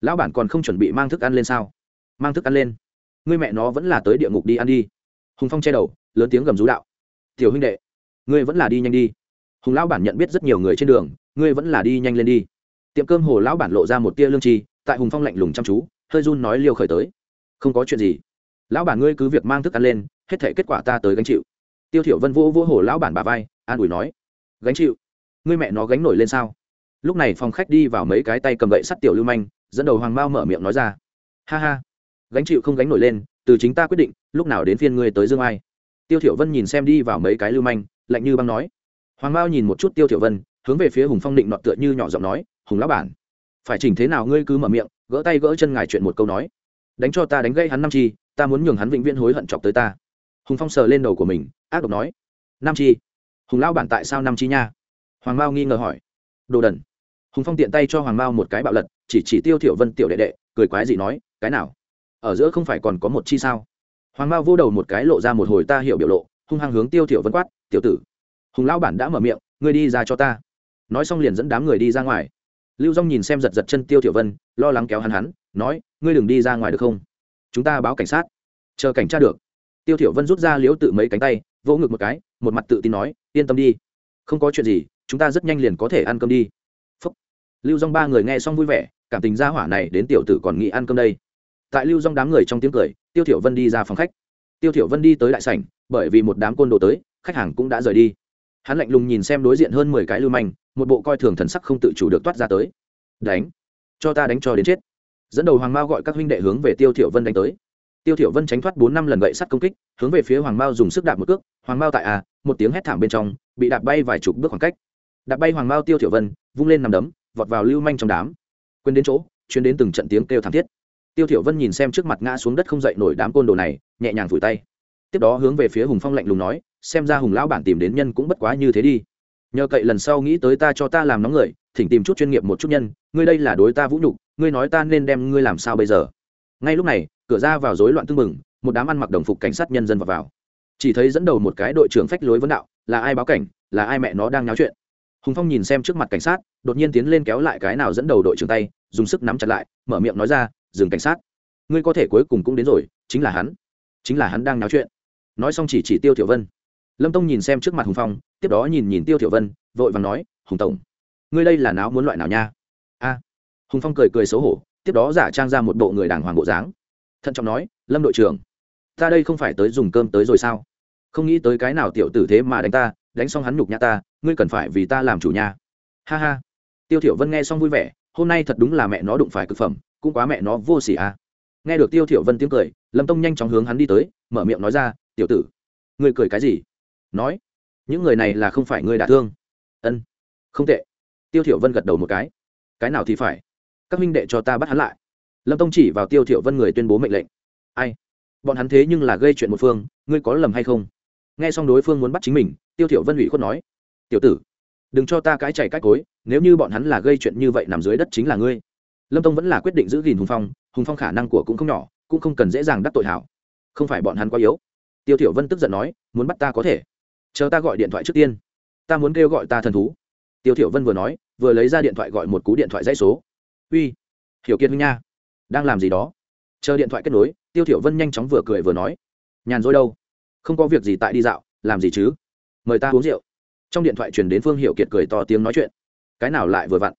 Lão bản còn không chuẩn bị mang thức ăn lên sao? Mang thức ăn lên. Ngươi mẹ nó vẫn là tới địa ngục đi ăn đi. Hùng phong che đầu, lớn tiếng gầm rú đạo, tiểu huynh đệ, ngươi vẫn là đi nhanh đi hùng lão bản nhận biết rất nhiều người trên đường, ngươi vẫn là đi nhanh lên đi. Tiệm cơm hồ lão bản lộ ra một tia lương tri, tại hùng phong lạnh lùng chăm chú, hơi run nói liêu khởi tới. Không có chuyện gì. Lão bản ngươi cứ việc mang thức ăn lên, hết thể kết quả ta tới gánh chịu. Tiêu thiểu vân vô vô hồ lão bản bà vai, an ủi nói, gánh chịu? Ngươi mẹ nó gánh nổi lên sao? Lúc này phòng khách đi vào mấy cái tay cầm gậy sắt tiểu lưu manh, dẫn đầu hoàng mao mở miệng nói ra, ha ha, gánh chịu không gánh nổi lên, từ chính ta quyết định, lúc nào đến phiên ngươi tới dương ai? Tiêu thiểu vân nhìn xem đi vào mấy cái lưu manh, lạnh như băng nói hoàng mao nhìn một chút tiêu thiểu vân, hướng về phía hùng phong định nọ tựa như nhỏ giọng nói, hùng lão bản, phải chỉnh thế nào ngươi cứ mở miệng, gỡ tay gỡ chân ngài chuyện một câu nói. Đánh cho ta đánh gây hắn năm chi, ta muốn nhường hắn vĩnh viễn hối hận chọc tới ta. Hùng phong sờ lên đầu của mình, ác độc nói năm chi, hùng lão bản tại sao năm chi nha? Hoàng mao nghi ngờ hỏi, đồ đần. Hùng phong tiện tay cho hoàng mao một cái bạo lật, chỉ chỉ tiêu thiểu vân tiểu đệ đệ, cười quái gì nói, cái nào? Ở giữa không phải còn có một chi sao? Hoàng mao vô đầu một cái lộ ra một hồi ta hiểu biểu lộ, hung hăng hướng tiêu thiểu vân quát, tiểu tử hùng lão bản đã mở miệng, ngươi đi ra cho ta. Nói xong liền dẫn đám người đi ra ngoài. Lưu dong nhìn xem giật giật chân tiêu thiểu vân, lo lắng kéo hắn hắn, nói, ngươi đừng đi ra ngoài được không? Chúng ta báo cảnh sát. Chờ cảnh tra được. Tiêu thiểu vân rút ra liếu tự mấy cánh tay, vỗ ngực một cái, một mặt tự tin nói, yên tâm đi. Không có chuyện gì, chúng ta rất nhanh liền có thể ăn cơm đi. Phúc. lưu dong ba người nghe xong vui vẻ, cảm tình gia hỏa này đến tiểu tử còn nghĩ ăn cơm đây. Tại lưu dong đám người trong tiếng cười, tiêu thiểu vân đi ra phòng khách. Tiêu thiểu vân đi tới đại sảnh, bởi vì một đám côn đồ tới, khách hàng cũng đã rời đi hắn lạnh lùng nhìn xem đối diện hơn mười cái lưu manh, một bộ coi thường thần sắc không tự chủ được toát ra tới. Đánh. Cho ta đánh cho đến chết. Dẫn đầu hoàng mao gọi các huynh đệ hướng về tiêu thiểu vân đánh tới. Tiêu thiểu vân tránh thoát bốn năm lần gậy sắt công kích, hướng về phía hoàng mao dùng sức đạp một cước. Hoàng mao tại à một tiếng hét thảm bên trong, bị đạp bay vài chục bước khoảng cách. Đạp bay hoàng mao tiêu thiểu vân, vung lên nằm đấm, vọt vào lưu manh trong đám. Quên đến chỗ, chuyến đến từng trận tiếng kêu thảm thiết. Tiêu thiểu vân nhìn xem trước mặt ngã xuống đất không dậy nổi đám côn đồ này, nhẹ nhàng vùi tay tiếp đó hướng về phía hùng phong lạnh lùng nói, xem ra hùng lão bản tìm đến nhân cũng bất quá như thế đi. Nhờ cậy lần sau nghĩ tới ta cho ta làm nóng người, thỉnh tìm chút chuyên nghiệp một chút nhân, ngươi đây là đối ta vũ nhục, ngươi nói ta nên đem ngươi làm sao bây giờ? Ngay lúc này, cửa ra vào rối loạn tưng bừng, một đám ăn mặc đồng phục cảnh sát nhân dân vào vào. Chỉ thấy dẫn đầu một cái đội trưởng phách lối vấn đạo, là ai báo cảnh, là ai mẹ nó đang nháo chuyện? Hùng phong nhìn xem trước mặt cảnh sát, đột nhiên tiến lên kéo lại cái nào dẫn đầu đội trưởng tay, dùng sức nắm chặt lại, mở miệng nói ra, dừng cảnh sát. Ngươi có thể cuối cùng cũng đến rồi, chính là hắn. Chính là hắn đang nháo chuyện nói xong chỉ chỉ tiêu tiểu vân lâm tông nhìn xem trước mặt hùng phong tiếp đó nhìn nhìn tiêu tiểu vân vội vàng nói hùng tổng ngươi đây là náo muốn loại nào nha a hùng phong cười cười xấu hổ tiếp đó giả trang ra một bộ người đàng hoàng bộ dáng thận trọng nói lâm đội trưởng ta đây không phải tới dùng cơm tới rồi sao không nghĩ tới cái nào tiểu tử thế mà đánh ta đánh xong hắn nhục nhã ta ngươi cần phải vì ta làm chủ nhà ha ha tiêu thiểu vân nghe xong vui vẻ hôm nay thật đúng là mẹ nó đụng phải cực phẩm cũng quá mẹ nó vô sỉ à. nghe được tiêu thiểu vân tiếng cười lâm tông nhanh chóng hướng hắn đi tới mở miệng nói ra tiểu tử, ngươi cười cái gì? Nói, những người này là không phải ngươi đã thương. Ân, không tệ. Tiêu thiểu vân gật đầu một cái. Cái nào thì phải? Các minh đệ cho ta bắt hắn lại. Lâm tông chỉ vào tiêu thiểu vân người tuyên bố mệnh lệnh. Ai? Bọn hắn thế nhưng là gây chuyện một phương, ngươi có lầm hay không? Nghe xong đối phương muốn bắt chính mình, tiêu thiểu vân ủy khuất nói. Tiểu tử, đừng cho ta cái chảy cách cối, nếu như bọn hắn là gây chuyện như vậy nằm dưới đất chính là ngươi. Lâm tông vẫn là quyết định giữ gìn hùng phong hùng phong khả năng của cũng không nhỏ, cũng không cần dễ dàng đắc tội hảo. Không phải bọn hắn quá yếu tiêu thiểu vân tức giận nói, muốn bắt ta có thể? Chờ ta gọi điện thoại trước tiên. Ta muốn kêu gọi ta thần thú. Tiêu thiểu vân vừa nói, vừa lấy ra điện thoại gọi một cú điện thoại dãy số. Uy, hiểu kiệt huynh nha, đang làm gì đó? Chờ điện thoại kết nối, tiêu thiểu vân nhanh chóng vừa cười vừa nói, nhàn rỗi đâu? Không có việc gì tại đi dạo, làm gì chứ? Mời ta uống rượu. Trong điện thoại truyền đến phương hiệu kiệt cười to tiếng nói chuyện. Cái nào lại vừa vặn?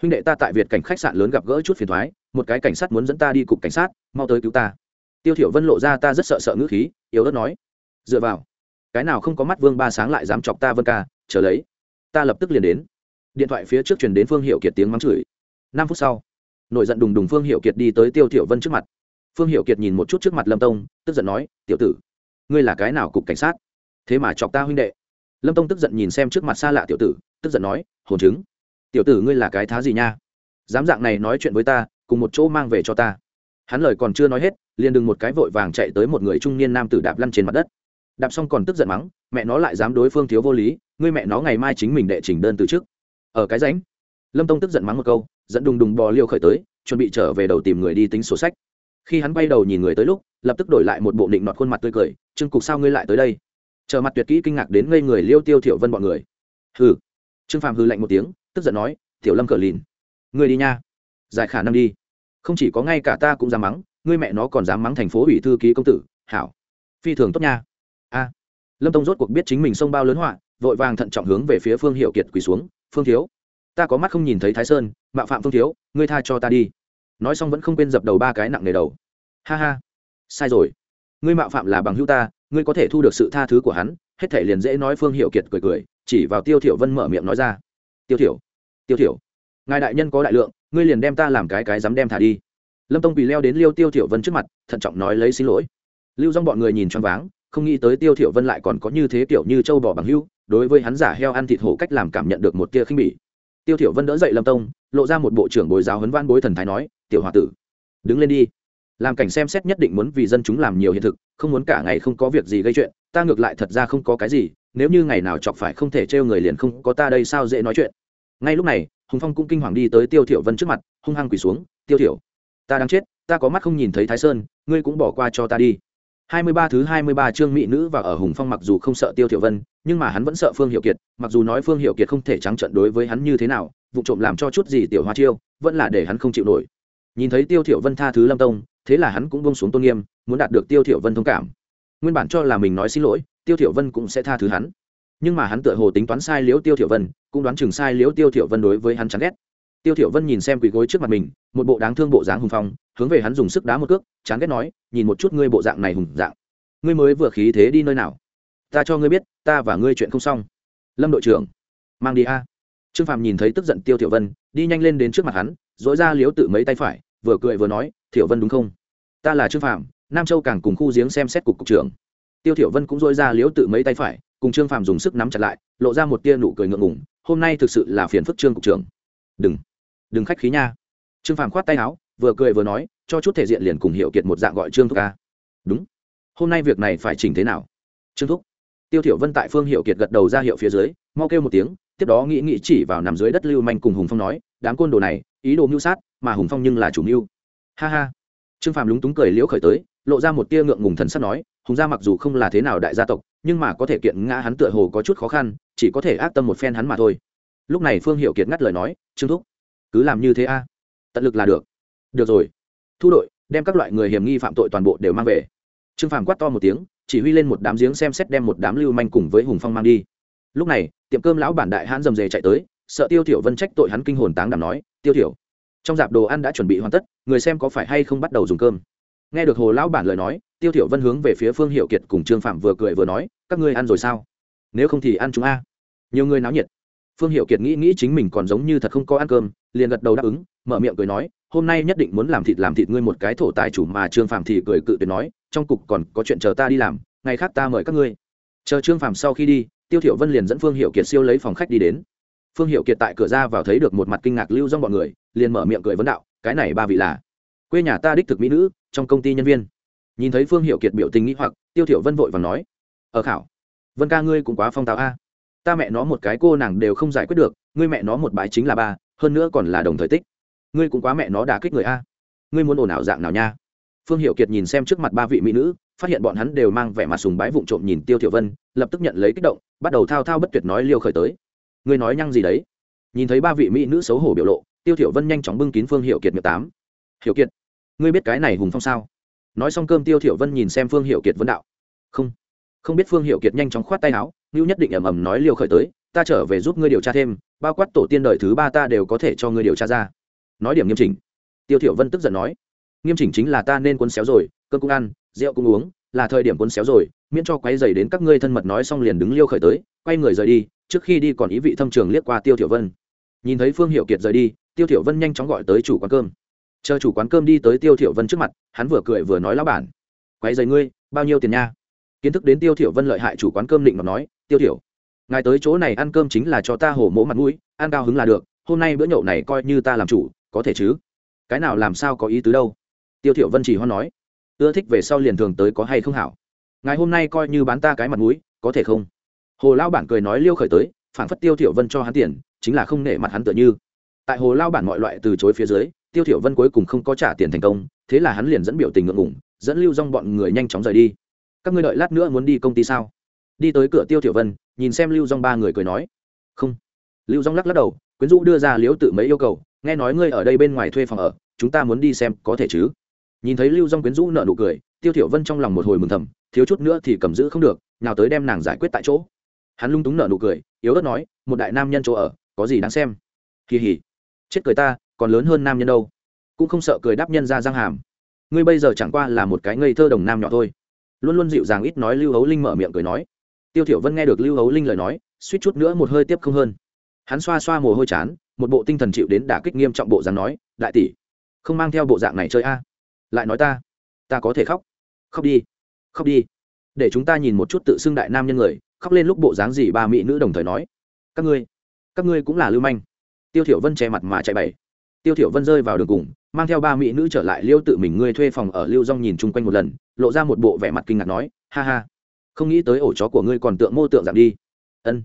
Huynh đệ ta tại việt cảnh khách sạn lớn gặp gỡ chút phiền thoái, một cái cảnh sát muốn dẫn ta đi cục cảnh sát, mau tới cứu ta tiêu thiểu vân lộ ra ta rất sợ sợ ngữ khí, yếu ớt nói. Dựa vào, cái nào không có mắt vương ba sáng lại dám chọc ta vân ca, chờ lấy. Ta lập tức liền đến. Điện thoại phía trước truyền đến phương hiệu kiệt tiếng mắng chửi. Năm phút sau, nổi giận đùng đùng phương hiệu kiệt đi tới tiêu thiểu vân trước mặt. Phương hiệu kiệt nhìn một chút trước mặt lâm tông, tức giận nói, tiểu tử, ngươi là cái nào cục cảnh sát? Thế mà chọc ta huynh đệ. Lâm tông tức giận nhìn xem trước mặt xa lạ tiểu tử, tức giận nói, hồn chứng, tiểu tử ngươi là cái thá gì nha? Dám dạng này nói chuyện với ta, cùng một chỗ mang về cho ta. Hắn lời còn chưa nói hết liền đừng một cái vội vàng chạy tới một người trung niên nam tử đạp lăn trên mặt đất. Đạp xong còn tức giận mắng, mẹ nó lại dám đối phương thiếu vô lý, ngươi mẹ nó ngày mai chính mình đệ trình đơn từ trước. Ở cái ránh lâm tông tức giận mắng một câu dẫn đùng đùng bò liêu khởi tới, chuẩn bị trở về đầu tìm người đi tính sổ sách. Khi hắn bay đầu nhìn người tới lúc, lập tức đổi lại một bộ định nọt khuôn mặt tươi cười, trương cục sao ngươi lại tới đây? Chờ mặt tuyệt kỹ kinh ngạc đến ngây người liêu tiêu thiểu vân bọn người. Hừ. Trương phàm hừ lạnh một tiếng, tức giận nói, tiểu lâm cờ lìn, ngươi đi nha, giải khả năng đi. Không chỉ có ngay cả ta cũng dám mắng ngươi mẹ nó còn dám mắng thành phố ủy thư ký công tử, hảo. Phi thường tốt nha. A. Lâm tông rốt cuộc biết chính mình sông bao lớn họa, vội vàng thận trọng hướng về phía phương hiệu kiệt quỳ xuống. Phương thiếu, ta có mắt không nhìn thấy thái sơn, mạo phạm phương thiếu, ngươi tha cho ta đi. Nói xong vẫn không quên dập đầu ba cái nặng nề đầu. Ha ha. Sai rồi. Ngươi mạo phạm là bằng hữu ta, ngươi có thể thu được sự tha thứ của hắn, hết thể liền dễ nói phương hiệu kiệt cười cười, chỉ vào tiêu thiểu vân mở miệng nói ra. Tiêu thiểu tiêu thiểu, ngài đại nhân có đại lượng, ngươi liền đem ta làm cái cái dám đem thả đi lâm tông bị leo đến liêu tiêu thiểu vân trước mặt, thận trọng nói lấy xin lỗi. Lưu dong bọn người nhìn choáng váng, không nghĩ tới tiêu thiểu vân lại còn có như thế kiểu như châu bò bằng hữu đối với hắn giả heo ăn thịt hổ cách làm cảm nhận được một tia khinh bỉ. Tiêu thiểu vân đỡ dậy lâm tông, lộ ra một bộ trưởng bồi giáo huấn văn bối thần thái nói, tiểu hòa tử, đứng lên đi. Làm cảnh xem xét nhất định muốn vì dân chúng làm nhiều hiện thực, không muốn cả ngày không có việc gì gây chuyện, ta ngược lại thật ra không có cái gì, nếu như ngày nào chọc phải không thể trêu người liền không có ta đây sao dễ nói chuyện. Ngay lúc này, hùng phong cũng kinh hoàng đi tới tiêu thiểu vân trước mặt, hung hăng quỳ xuống, tiêu thiểu ta đang chết, ta có mắt không nhìn thấy thái sơn, ngươi cũng bỏ qua cho ta đi. Hai mươi ba thứ hai mươi ba chương mỹ nữ và ở hùng phong mặc dù không sợ tiêu thiểu vân, nhưng mà hắn vẫn sợ phương Hiểu kiệt, mặc dù nói phương Hiểu kiệt không thể trắng trợn đối với hắn như thế nào, vụ trộm làm cho chút gì tiểu hoa chiêu, vẫn là để hắn không chịu nổi. Nhìn thấy tiêu thiểu vân tha thứ lâm tông, thế là hắn cũng buông xuống tôn nghiêm, muốn đạt được tiêu thiểu vân thông cảm. Nguyên bản cho là mình nói xin lỗi, tiêu thiểu vân cũng sẽ tha thứ hắn. Nhưng mà hắn tựa hồ tính toán sai liếu tiêu thiểu vân, cũng đoán chừng sai liếu tiêu thiểu vân đối với hắn chán ghét tiêu thiểu vân nhìn xem quỳ gối trước mặt mình, một bộ đáng thương bộ dáng hùng phong, hướng về hắn dùng sức đá một cước, chán ghét nói, nhìn một chút ngươi bộ dạng này hùng dạng. Ngươi mới vừa khí thế đi nơi nào? Ta cho ngươi biết, ta và ngươi chuyện không xong. Lâm đội trưởng, mang đi a. Trương phàm nhìn thấy tức giận tiêu thiểu vân, đi nhanh lên đến trước mặt hắn dỗi ra liếu tự mấy tay phải, vừa cười vừa nói, thiểu vân đúng không? Ta là trương phàm, nam châu càng cùng khu giếng xem xét cục cục trưởng. Tiêu thiểu vân cũng dỗi ra liếu tự mấy tay phải, cùng trương phàm dùng sức nắm chặt lại, lộ ra một tia nụ cười ngượng ngùng, hôm nay thực sự là phiền phức trương cục trưởng. Đừng đừng khách khí nha. Trương phàm khoát tay áo, vừa cười vừa nói, cho chút thể diện liền cùng hiệu kiệt một dạng gọi trương thúc ca đúng. Hôm nay việc này phải chỉnh thế nào? Trương thúc. Tiêu thiểu vân tại phương hiệu kiệt gật đầu ra hiệu phía dưới, mau kêu một tiếng, tiếp đó nghĩ nghĩ chỉ vào nằm dưới đất lưu manh cùng hùng phong nói, đám côn đồ này, ý đồ mưu sát, mà hùng phong nhưng là chủ mưu. Ha ha. Trương phàm lúng túng cười liễu khởi tới, lộ ra một tia ngượng ngùng thần sắc nói, hùng gia mặc dù không là thế nào đại gia tộc, nhưng mà có thể kiện ngã hắn tựa hồ có chút khó khăn, chỉ có thể ác tâm một phen hắn mà thôi. Lúc này phương hiệu kiệt ngắt lời nói, trương thúc cứ làm như thế a. Tận lực là được. Được rồi. Thu đội, đem các loại người hiểm nghi phạm tội toàn bộ đều mang về. Trương phàm quát to một tiếng, chỉ huy lên một đám giếng xem xét đem một đám lưu manh cùng với hùng phong mang đi. Lúc này, tiệm cơm lão bản đại hãn rầm rề chạy tới, sợ tiêu thiểu vân trách tội hắn kinh hồn táng đảm nói, tiêu thiểu, trong dạp đồ ăn đã chuẩn bị hoàn tất, người xem có phải hay không bắt đầu dùng cơm? Nghe được hồ lão bản lời nói, tiêu thiểu vân hướng về phía phương hiệu kiệt cùng trương phạm vừa cười vừa nói, các ngươi ăn rồi sao? Nếu không thì ăn chúng a. Nhiều người náo nhiệt phương hiệu kiệt nghĩ nghĩ chính mình còn giống như thật không có ăn cơm, liền gật đầu đáp ứng, mở miệng cười nói, hôm nay nhất định muốn làm thịt làm thịt ngươi một cái thổ tài chủ mà trương phạm thì cười cự tuyệt nói, trong cục còn có chuyện chờ ta đi làm, ngày khác ta mời các ngươi. Chờ trương phạm sau khi đi, tiêu thiểu vân liền dẫn phương hiệu kiệt siêu lấy phòng khách đi đến. Phương hiệu kiệt tại cửa ra vào thấy được một mặt kinh ngạc lưu dong bọn người, liền mở miệng cười vấn đạo, cái này ba vị là? Quê nhà ta đích thực mỹ nữ, trong công ty nhân viên. Nhìn thấy phương hiệu kiệt biểu tình nghĩ hoặc, tiêu thiểu vân vội vàng nói, ở khảo, vân ca ngươi cũng quá phong táo a ta mẹ nó một cái cô nàng đều không giải quyết được, ngươi mẹ nó một bãi chính là ba, hơn nữa còn là đồng thời tích. Ngươi cũng quá mẹ nó đà kích người a. Ngươi muốn ồn ào dạng nào nha? Phương hiệu kiệt nhìn xem trước mặt ba vị mỹ nữ, phát hiện bọn hắn đều mang vẻ mặt sùng bái vụng trộm nhìn tiêu thiểu vân, lập tức nhận lấy kích động, bắt đầu thao thao bất tuyệt nói liêu khởi tới. Ngươi nói nhăng gì đấy? Nhìn thấy ba vị mỹ nữ xấu hổ biểu lộ, tiêu thiểu vân nhanh chóng bưng kín phương hiệu kiệt miệng tám. Hiệu kiệt, ngươi biết cái này hùng phong sao? Nói xong cơm tiêu thiểu vân nhìn xem phương hiệu kiệt vấn đạo. Không không biết phương hiệu kiệt nhanh chóng khoát tay áo ngưu nhất định ầm ầm nói liêu khởi tới, ta trở về giúp ngươi điều tra thêm, bao quát tổ tiên đời thứ ba ta đều có thể cho ngươi điều tra ra. Nói điểm nghiêm chỉnh. Tiêu thiểu vân tức giận nói, nghiêm chỉnh chính là ta nên cuốn xéo rồi, cơm cũng ăn, rượu cũng uống, là thời điểm cuốn xéo rồi, miễn cho quấy dày đến các ngươi thân mật nói xong liền đứng liêu khởi tới, quay người rời đi, trước khi đi còn ý vị thâm trường liếc qua tiêu tiểu vân. Nhìn thấy phương hiệu kiệt rời đi, tiêu tiểu vân nhanh chóng gọi tới chủ quán cơm. Chờ chủ quán cơm đi tới tiêu tiểu vân trước mặt, hắn vừa cười vừa nói, lão bản, quấy dày ngươi, bao nhiêu tiền nha? Kiến thức đến tiêu thiểu vân lợi hại chủ quán cơm định mà nói tiêu thiểu, ngài tới chỗ này ăn cơm chính là cho ta hổ mỗ mặt mũi ăn cao hứng là được hôm nay bữa nhậu này coi như ta làm chủ có thể chứ? Cái nào làm sao có ý tứ đâu? Tiêu thiểu vân chỉ hoan nói ưa thích về sau liền thường tới có hay không hảo? Ngài hôm nay coi như bán ta cái mặt mũi có thể không? Hồ lao bản cười nói liêu khởi tới phản phất tiêu thiểu vân cho hắn tiền chính là không nể mặt hắn tựa như. Tại hồ lao bản mọi loại từ chối phía dưới tiêu thiểu vân cuối cùng không có trả tiền thành công thế là hắn liền dẫn biểu tình ngượng ngùng dẫn lưu dong bọn người nhanh chóng rời đi các ngươi đợi lát nữa muốn đi công ty sao? Đi tới cửa tiêu tiểu vân, nhìn xem lưu dong ba người cười nói. Không. Lưu dong lắc lắc đầu, quyến rũ đưa ra liếu tự mấy yêu cầu, nghe nói ngươi ở đây bên ngoài thuê phòng ở, chúng ta muốn đi xem có thể chứ? Nhìn thấy lưu dong quyến rũ nợ nụ cười, tiêu tiểu vân trong lòng một hồi mừng thầm, thiếu chút nữa thì cầm giữ không được, nào tới đem nàng giải quyết tại chỗ. Hắn lung túng nợ nụ cười, yếu ớt nói, một đại nam nhân chỗ ở, có gì đáng xem? Kỳ hỉ chết cười ta, còn lớn hơn nam nhân đâu. Cũng không sợ cười đáp nhân ra răng hàm. Ngươi bây giờ chẳng qua là một cái ngây thơ đồng nam nhỏ thôi luôn luôn dịu dàng ít nói lưu hấu linh mở miệng cười nói. Tiêu thiểu vân nghe được lưu hấu linh lời nói, suýt chút nữa một hơi tiếp không hơn. Hắn xoa xoa mồ hôi chán, một bộ tinh thần chịu đến đả kích nghiêm trọng bộ dáng nói, đại tỷ, không mang theo bộ dạng này chơi a. Lại nói ta ta có thể khóc. Khóc đi khóc đi. Để chúng ta nhìn một chút tự xưng đại nam nhân người, khóc lên lúc bộ dáng gì ba mỹ nữ đồng thời nói, các ngươi các ngươi cũng là lưu manh. Tiêu thiểu vân che mặt mà chạy bậy. Tiêu thiểu vân rơi vào đường cùng mang theo ba mỹ nữ trở lại liêu tự mình ngươi thuê phòng ở lưu dong nhìn chung quanh một lần, lộ ra một bộ vẻ mặt kinh ngạc nói, ha ha, không nghĩ tới ổ chó của ngươi còn tượng mô tượng giảm đi. Ân,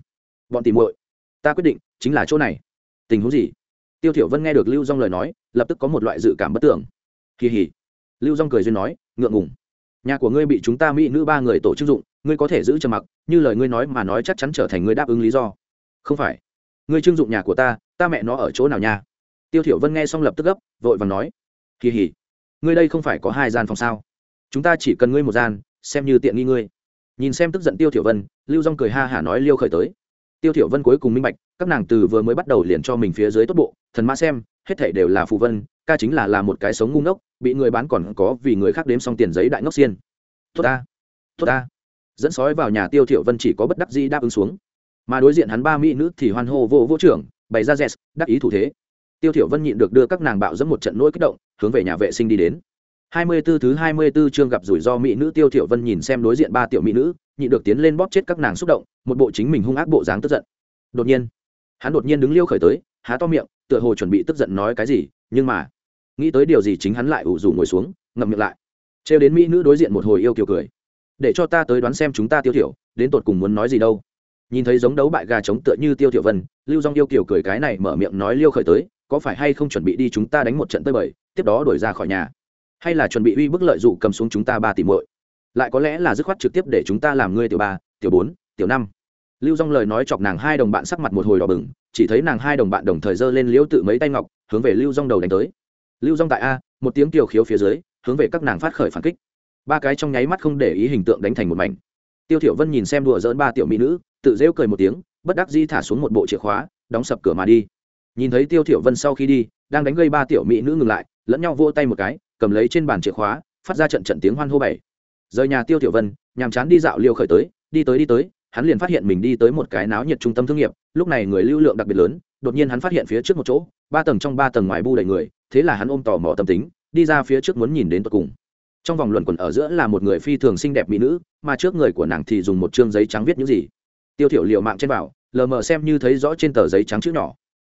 bọn tìm muội, ta quyết định chính là chỗ này. Tình huống gì? Tiêu thiểu vân nghe được lưu dong lời nói, lập tức có một loại dự cảm bất tưởng. Kỳ hỉ. Lưu dong cười duyên nói, ngượng ngùng. Nhà của ngươi bị chúng ta mỹ nữ ba người tổ chức dụng, ngươi có thể giữ trầm mặc, như lời ngươi nói mà nói chắc chắn trở thành ngươi đáp ứng lý do. Không phải. Ngươi trưng dụng nhà của ta ta mẹ nó ở chỗ nào nha? Tiêu thiểu vân nghe xong lập tức gấp, vội vàng nói, kỳ hỉ, ngươi đây không phải có hai gian phòng sao? Chúng ta chỉ cần ngươi một gian, xem như tiện nghi ngươi. Nhìn xem tức giận tiêu thiểu vân, lưu dong cười ha hả nói liêu khởi tới. Tiêu thiểu vân cuối cùng minh bạch, các nàng từ vừa mới bắt đầu liền cho mình phía dưới tốt bộ, thần mã xem, hết thảy đều là phù vân, ca chính là là một cái sống ngu ngốc, bị người bán còn có vì người khác đếm xong tiền giấy đại ngốc xiên. Tốt ta tốt ta. Dẫn sói vào nhà tiêu thiểu vân chỉ có bất đắc dĩ đáp ứng xuống. Mà đối diện hắn ba mỹ nữ thì hoan hô vô vô trưởng, bày ra dẹt, đắc ý thủ thế tiêu thiểu vân nhịn được đưa các nàng bạo dẫm một trận nỗi kích động hướng về nhà vệ sinh đi đến 24 thứ 24 chương gặp rủi ro mỹ nữ Tiêu Thiểu Vân nhìn xem đối diện ba tiểu mỹ nữ, nhịn được tiến lên bóp chết các nàng xúc động, một bộ chính mình hung ác bộ dáng tức giận. Đột nhiên, hắn đột nhiên đứng liêu khởi tới, há to miệng, tựa hồ chuẩn bị tức giận nói cái gì, nhưng mà, nghĩ tới điều gì chính hắn lại ủ rủ ngồi xuống, ngậm miệng lại. Trêu đến mỹ nữ đối diện một hồi yêu kiều cười. Để cho ta tới đoán xem chúng ta Tiêu Thiểu đến tột cùng muốn nói gì đâu. Nhìn thấy giống đấu bại gà chống tựa như Tiêu Thiểu Vân, Lưu Dung yêu kiều cười cái này mở miệng nói liêu khởi tới, có phải hay không chuẩn bị đi chúng ta đánh một trận tới bời, tiếp đó đuổi ra khỏi nhà? Hay là chuẩn bị uy bức lợi dụ cầm xuống chúng ta ba tỷ muội? Lại có lẽ là dứt khoát trực tiếp để chúng ta làm ngươi tiểu ba tiểu bốn tiểu năm. Lưu dong lời nói chọc nàng hai đồng bạn sắc mặt một hồi đỏ bừng chỉ thấy nàng hai đồng bạn đồng thời giơ lên liễu tự mấy tay ngọc hướng về lưu dong đầu đánh tới. Lưu dong tại a một tiếng kiều khiếu phía dưới hướng về các nàng phát khởi phản kích. Ba cái trong nháy mắt không để ý hình tượng đánh thành một mảnh. Tiêu thiểu vân nhìn xem đùa dỡn ba tiểu mỹ nữ tự rêu cười một tiếng bất đắc dĩ thả xuống một bộ chìa khóa đóng sập cửa mà đi nhìn thấy tiêu thiểu vân sau khi đi, đang đánh gây ba tiểu mỹ nữ ngừng lại, lẫn nhau vỗ tay một cái, cầm lấy trên bàn chìa khóa, phát ra trận trận tiếng hoan hô bảy. Rời nhà tiêu tiểu vân, nhàm chán đi dạo liều khởi tới, đi tới đi tới, hắn liền phát hiện mình đi tới một cái náo nhiệt trung tâm thương nghiệp, lúc này người lưu lượng đặc biệt lớn, đột nhiên hắn phát hiện phía trước một chỗ, ba tầng trong ba tầng ngoài bu đầy người, thế là hắn ôm tò mò tâm tính, đi ra phía trước muốn nhìn đến tận cùng. Trong vòng luận quẩn ở giữa là một người phi thường xinh đẹp mỹ nữ, mà trước người của nàng thì dùng một chương giấy trắng viết những gì. Tiêu thiểu liều mạng trên bảo, lờ mờ xem như thấy rõ trên tờ giấy trắng chữ nhỏ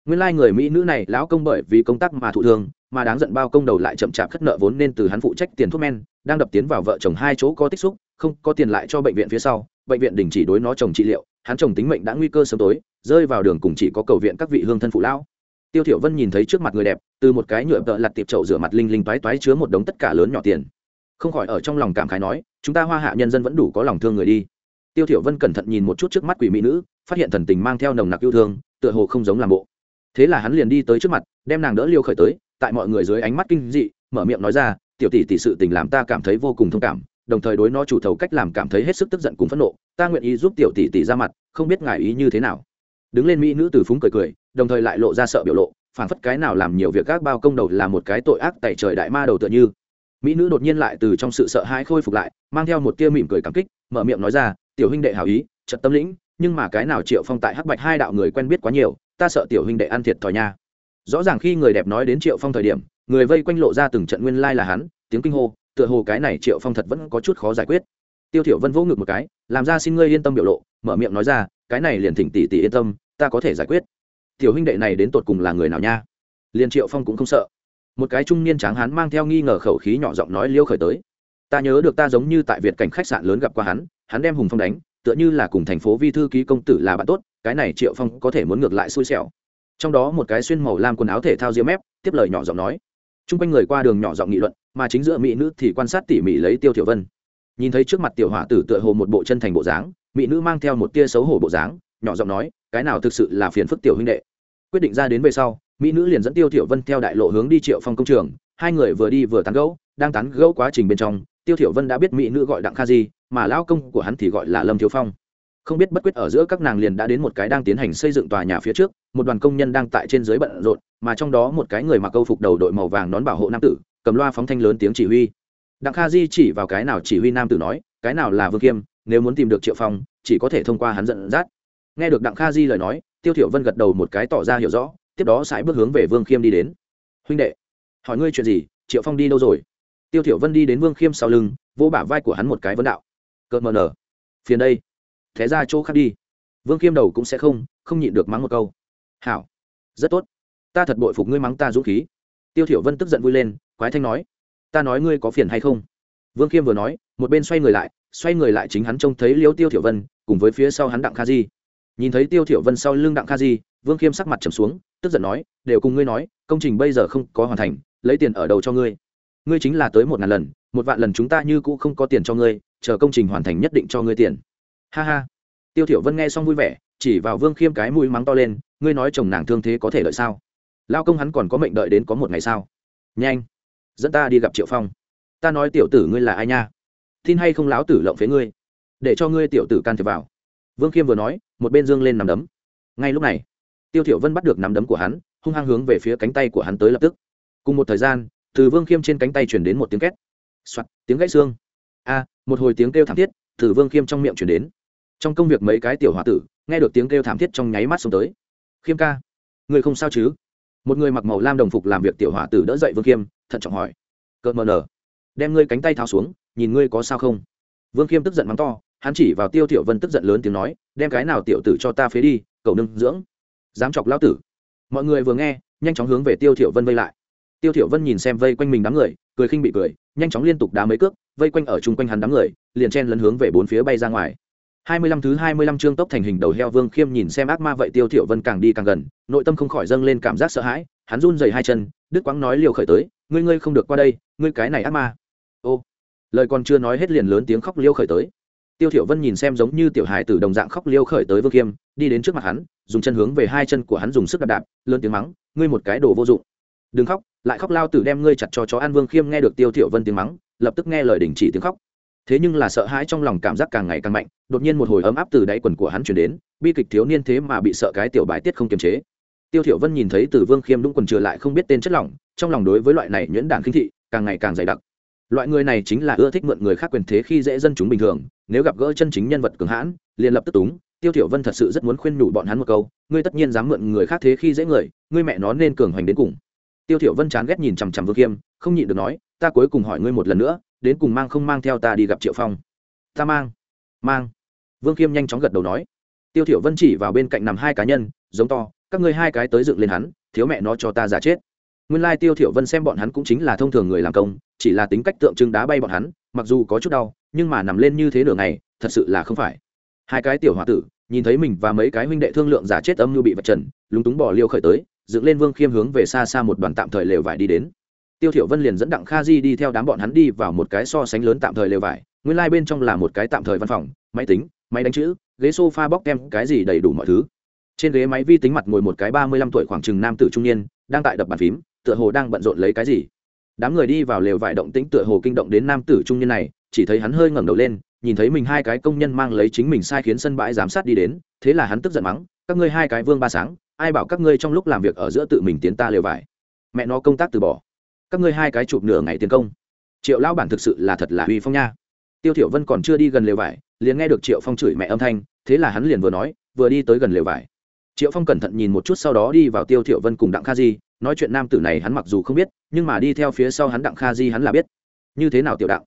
nguyên lai like người mỹ nữ này lão công bởi vì công tác mà thụ thương, mà đáng giận bao công đầu lại chậm chạp khất nợ vốn nên từ hắn phụ trách tiền thuốc men, đang đập tiến vào vợ chồng hai chỗ có tích xúc, không có tiền lại cho bệnh viện phía sau. Bệnh viện đình chỉ đối nó chồng trị liệu, hắn chồng tính mệnh đã nguy cơ sớm tối, rơi vào đường cùng chỉ có cầu viện các vị hương thân phụ lão. Tiêu thiểu vân nhìn thấy trước mặt người đẹp, từ một cái nhựa vợ lặt tiệp chậu rửa mặt linh linh toái toái chứa một đống tất cả lớn nhỏ tiền. Không khỏi ở trong lòng cảm khái nói, chúng ta hoa hạ nhân dân vẫn đủ có lòng thương người đi. Tiêu thiểu vân cẩn thận nhìn một chút trước mắt quỷ mỹ nữ, phát hiện thần tình mang theo nồng nặc yêu thương, tựa hồ không giống làm bộ thế là hắn liền đi tới trước mặt, đem nàng đỡ liêu khởi tới, tại mọi người dưới ánh mắt kinh dị, mở miệng nói ra, tiểu tỷ tỷ sự tình làm ta cảm thấy vô cùng thông cảm, đồng thời đối nó chủ thầu cách làm cảm thấy hết sức tức giận cùng phẫn nộ, ta nguyện ý giúp tiểu tỷ tỷ ra mặt, không biết ngài ý như thế nào. Đứng lên mỹ nữ từ phúng cười cười, đồng thời lại lộ ra sợ biểu lộ phản phất cái nào làm nhiều việc các bao công đầu là một cái tội ác tại trời đại ma đầu tựa như. Mỹ nữ đột nhiên lại từ trong sự sợ hãi khôi phục lại, mang theo một tia mỉm cười cảm kích, mở miệng nói ra, tiểu huynh đệ hảo ý trật tâm lĩnh, nhưng mà cái nào triệu phong tại hắc bạch hai đạo người quen biết quá nhiều ta sợ tiểu huynh đệ ăn thiệt thòi nha. Rõ ràng khi người đẹp nói đến triệu phong thời điểm, người vây quanh lộ ra từng trận nguyên lai là hắn, tiếng kinh hô, tựa hồ cái này triệu phong thật vẫn có chút khó giải quyết. Tiêu thiểu vân vỗ ngực một cái, làm ra xin ngươi yên tâm biểu lộ, mở miệng nói ra, cái này liền thỉnh tỷ tỷ yên tâm, ta có thể giải quyết. Tiểu huynh đệ này đến tột cùng là người nào nha? Liền triệu phong cũng không sợ. Một cái trung niên tráng hán mang theo nghi ngờ khẩu khí nhỏ giọng nói liêu khởi tới. Ta nhớ được ta giống như tại việt cảnh khách sạn lớn gặp qua hắn hắn đem hùng phong đánh, tựa như là cùng thành phố vi thư ký công tử là bạn tốt cái này triệu phong có thể muốn ngược lại xui xẻo. Trong đó một cái xuyên màu lam quần áo thể thao diêm mép, tiếp lời nhỏ giọng nói. T r u n g quanh người qua đường nhỏ giọng nghị luận, mà chính giữa mỹ nữ thì quan sát tỉ mỉ lấy tiêu tiểu vân. Nhìn thấy trước mặt tiểu hỏa tử tựa hồ một bộ chân thành bộ dáng, mỹ nữ mang theo một tia xấu hổ bộ dáng, nhỏ giọng nói, cái nào thực sự là phiền phức tiểu huynh đệ. Quyết định ra đến về sau, mỹ nữ liền dẫn tiêu tiểu vân theo đại lộ hướng đi triệu phong công trường, hai người vừa đi vừa tán gẫu, đang tán gẫu quá trình bên trong, tiêu tiểu vân đã biết mỹ nữ gọi đặng kha di, mà lao công của hắn thì gọi là lâm thiếu phong không biết bất quyết ở giữa các nàng liền đã đến một cái đang tiến hành xây dựng tòa nhà phía trước, một đoàn công nhân đang tại trên dưới bận rộn, mà trong đó một cái người mặc câu phục đầu đội màu vàng nón bảo hộ nam tử, cầm loa phóng thanh lớn tiếng chỉ huy. Đặng kha di chỉ vào cái nào chỉ huy nam tử nói, cái nào là vương kiêm, nếu muốn tìm được triệu phong, chỉ có thể thông qua hắn dẫn dắt. Nghe được đặng kha di lời nói, tiêu thiểu vân gật đầu một cái tỏ ra hiểu rõ, tiếp đó sải bước hướng về vương khiêm đi đến. Huynh đệ, hỏi ngươi chuyện gì, triệu phong đi đâu rồi? Tiêu thiểu vân đi đến vương khiêm sau lưng, vỗ bả vai của hắn một cái vấn đạo. Cợt mờ nở, phiền đây thế ra chỗ khác đi. Vương khiêm đầu cũng sẽ không không nhịn được mắng một câu. Hảo, rất tốt. Ta thật bội phục ngươi mắng ta dũng khí. Tiêu thiểu vân tức giận vui lên, quái thanh nói, ta nói ngươi có phiền hay không? Vương khiêm vừa nói, một bên xoay người lại, xoay người lại chính hắn trông thấy liêu tiêu thiểu vân, cùng với phía sau hắn đặng kha di. Nhìn thấy tiêu thiểu vân sau lưng đặng kha di, vương khiêm sắc mặt trầm xuống, tức giận nói, đều cùng ngươi nói, công trình bây giờ không có hoàn thành, lấy tiền ở đầu cho ngươi. Ngươi chính là tới một ngàn lần, một vạn lần chúng ta như cũ không có tiền cho ngươi, chờ công trình hoàn thành nhất định cho ngươi tiền ha ha. Tiêu thiểu vân nghe xong vui vẻ, chỉ vào vương khiêm cái mũi mắng to lên, ngươi nói chồng nàng thương thế có thể đợi sao? Lao công hắn còn có mệnh đợi đến có một ngày sao? Nhanh, dẫn ta đi gặp triệu phong. Ta nói tiểu tử ngươi là ai nha? Tin hay không láo tử lộng phế ngươi? Để cho ngươi tiểu tử can thiệp vào. Vương khiêm vừa nói, một bên dương lên nằm đấm. Ngay lúc này, tiêu thiểu vân bắt được nắm đấm của hắn, hung hăng hướng về phía cánh tay của hắn tới lập tức. Cùng một thời gian, từ vương khiêm trên cánh tay truyền đến một tiếng két. Soạt, tiếng gãy xương. A, một hồi tiếng kêu thảm thiết, từ vương khiêm trong miệng truyền đến trong công việc mấy cái tiểu h o a tử, nghe được tiếng kêu thảm thiết trong nháy mắt xông tới. Khiêm ca, người không sao chứ? Một người mặc màu lam đồng phục làm việc tiểu h o a tử đỡ dậy vương khiêm, thận trọng hỏi. Cợt mờ nở. Đem ngươi cánh tay tháo xuống, nhìn ngươi có sao không? Vương khiêm tức giận mắng to, hắn chỉ vào tiêu tiểu vân tức giận lớn tiếng nói, đem cái nào tiểu tử cho ta phế đi cầu nâng dưỡng. Dám chọc lao tử. Mọi người vừa nghe, nhanh chóng hướng về tiêu tiểu vân vây lại. Tiêu tiểu vân nhìn xem vây quanh mình đám người, cười khinh bị cười, nhanh chóng liên tục đá mấy cước, vây quanh ở chung quanh hắn đám người, liền chen lấn hướng về bốn phía bay ra ngoài hai mươi lăm thứ hai mươi lăm chương tốc thành hình đầu heo Vương Khiêm nhìn xem ác ma vậy Tiêu Thiểu Vân càng đi càng gần, nội tâm không khỏi dâng lên cảm giác sợ hãi, hắn run rẩy hai chân, đứt quãng nói liều khởi tới, ngươi ngươi không được qua đây, ngươi cái này ác ma. Ô. Lời còn chưa nói hết liền lớn tiếng khóc liêu khởi tới. Tiêu Thiểu Vân nhìn xem giống như tiểu hài tử đồng dạng khóc liêu khởi tới Vương Khiêm, đi đến trước mặt hắn, dùng chân hướng về hai chân của hắn dùng sức đạp đạp, lớn tiếng mắng, ngươi một cái đồ vô dụng. Đừng khóc, lại khóc lao tử đem ngươi chặt cho chó ăn Vương Khiêm nghe được Tiêu Thiểu Vân tiếng mắng, lập tức nghe lời đình chỉ tiếng khóc thế nhưng là sợ hãi trong lòng cảm giác càng ngày càng mạnh, đột nhiên một hồi ấm áp từ đáy quần của hắn chuyển đến, bi kịch thiếu niên thế mà bị sợ cái tiểu bài tiết không kiềm chế. Tiêu thiểu vân nhìn thấy từ vương khiêm đúng quần trừ lại không biết tên chất lỏng, trong lòng đối với loại này nhuyễn đản khinh thị, càng ngày càng dày đặc. Loại người này chính là ưa thích mượn người khác quyền thế khi dễ dân chúng bình thường, nếu gặp gỡ chân chính nhân vật cường hãn, liền lập tức túng. Tiêu thiểu vân thật sự rất muốn khuyên nhủ bọn hắn một câu, ngươi tất nhiên dám mượn người khác thế khi dễ người, ngươi mẹ nó nên cường hoành đến cùng. Tiêu thiểu vân chán ghét nhìn chằm chằm vương khiêm, không nhịn được nói ta cuối cùng hỏi ngươi một lần nữa, đến cùng mang không mang theo ta đi gặp triệu phong? Ta mang. Mang. Vương khiêm nhanh chóng gật đầu nói. Tiêu thiểu vân chỉ vào bên cạnh nằm hai cá nhân, giống to, các ngươi hai cái tới dựng lên hắn, thiếu mẹ nó cho ta giả chết. Nguyên lai tiêu thiểu vân xem bọn hắn cũng chính là thông thường người làm công, chỉ là tính cách tượng trưng đá bay bọn hắn, mặc dù có chút đau, nhưng mà nằm lên như thế nửa ngày, thật sự là không phải. Hai cái tiểu hòa tử, nhìn thấy mình và mấy cái huynh đệ thương lượng giả chết âm như bị vật trần, lúng túng bỏ liêu khởi tới, dựng lên vương khiêm hướng về xa xa một đoàn tạm thời lều vải đi đến tiêu thiểu vân liền dẫn đặng kha di đi theo đám bọn hắn đi vào một cái so sánh lớn tạm thời lều vải, nguyên lai like bên trong là một cái tạm thời văn phòng, máy tính, máy đánh chữ, ghế sofa bóc kem, cái gì đầy đủ mọi thứ. Trên ghế máy vi tính mặt ngồi một cái ba mươi lăm tuổi khoảng chừng nam tử trung niên, đang tại đập bàn phím, tựa hồ đang bận rộn lấy cái gì. Đám người đi vào lều vải động tĩnh tựa hồ kinh động đến nam tử trung niên này, chỉ thấy hắn hơi ngẩng đầu lên, nhìn thấy mình hai cái công nhân mang lấy chính mình sai khiến sân bãi giám sát đi đến, thế là hắn tức giận mắng, các ngươi hai cái vương ba sáng, ai bảo các ngươi trong lúc làm việc ở giữa tự mình tiến ta lều vải? Mẹ nó công tác từ bỏ các ngươi hai cái chụp nửa ngày tiền công. Triệu lão bản thực sự là thật là uy phong nha. Tiêu thiểu vân còn chưa đi gần lều vải, liền nghe được triệu phong chửi mẹ âm thanh, thế là hắn liền vừa nói, vừa đi tới gần lều vải. Triệu phong cẩn thận nhìn một chút sau đó đi vào tiêu thiểu vân cùng đặng kha di, nói chuyện nam tử này hắn mặc dù không biết, nhưng mà đi theo phía sau hắn đặng kha di hắn là biết. Như thế nào tiểu đặng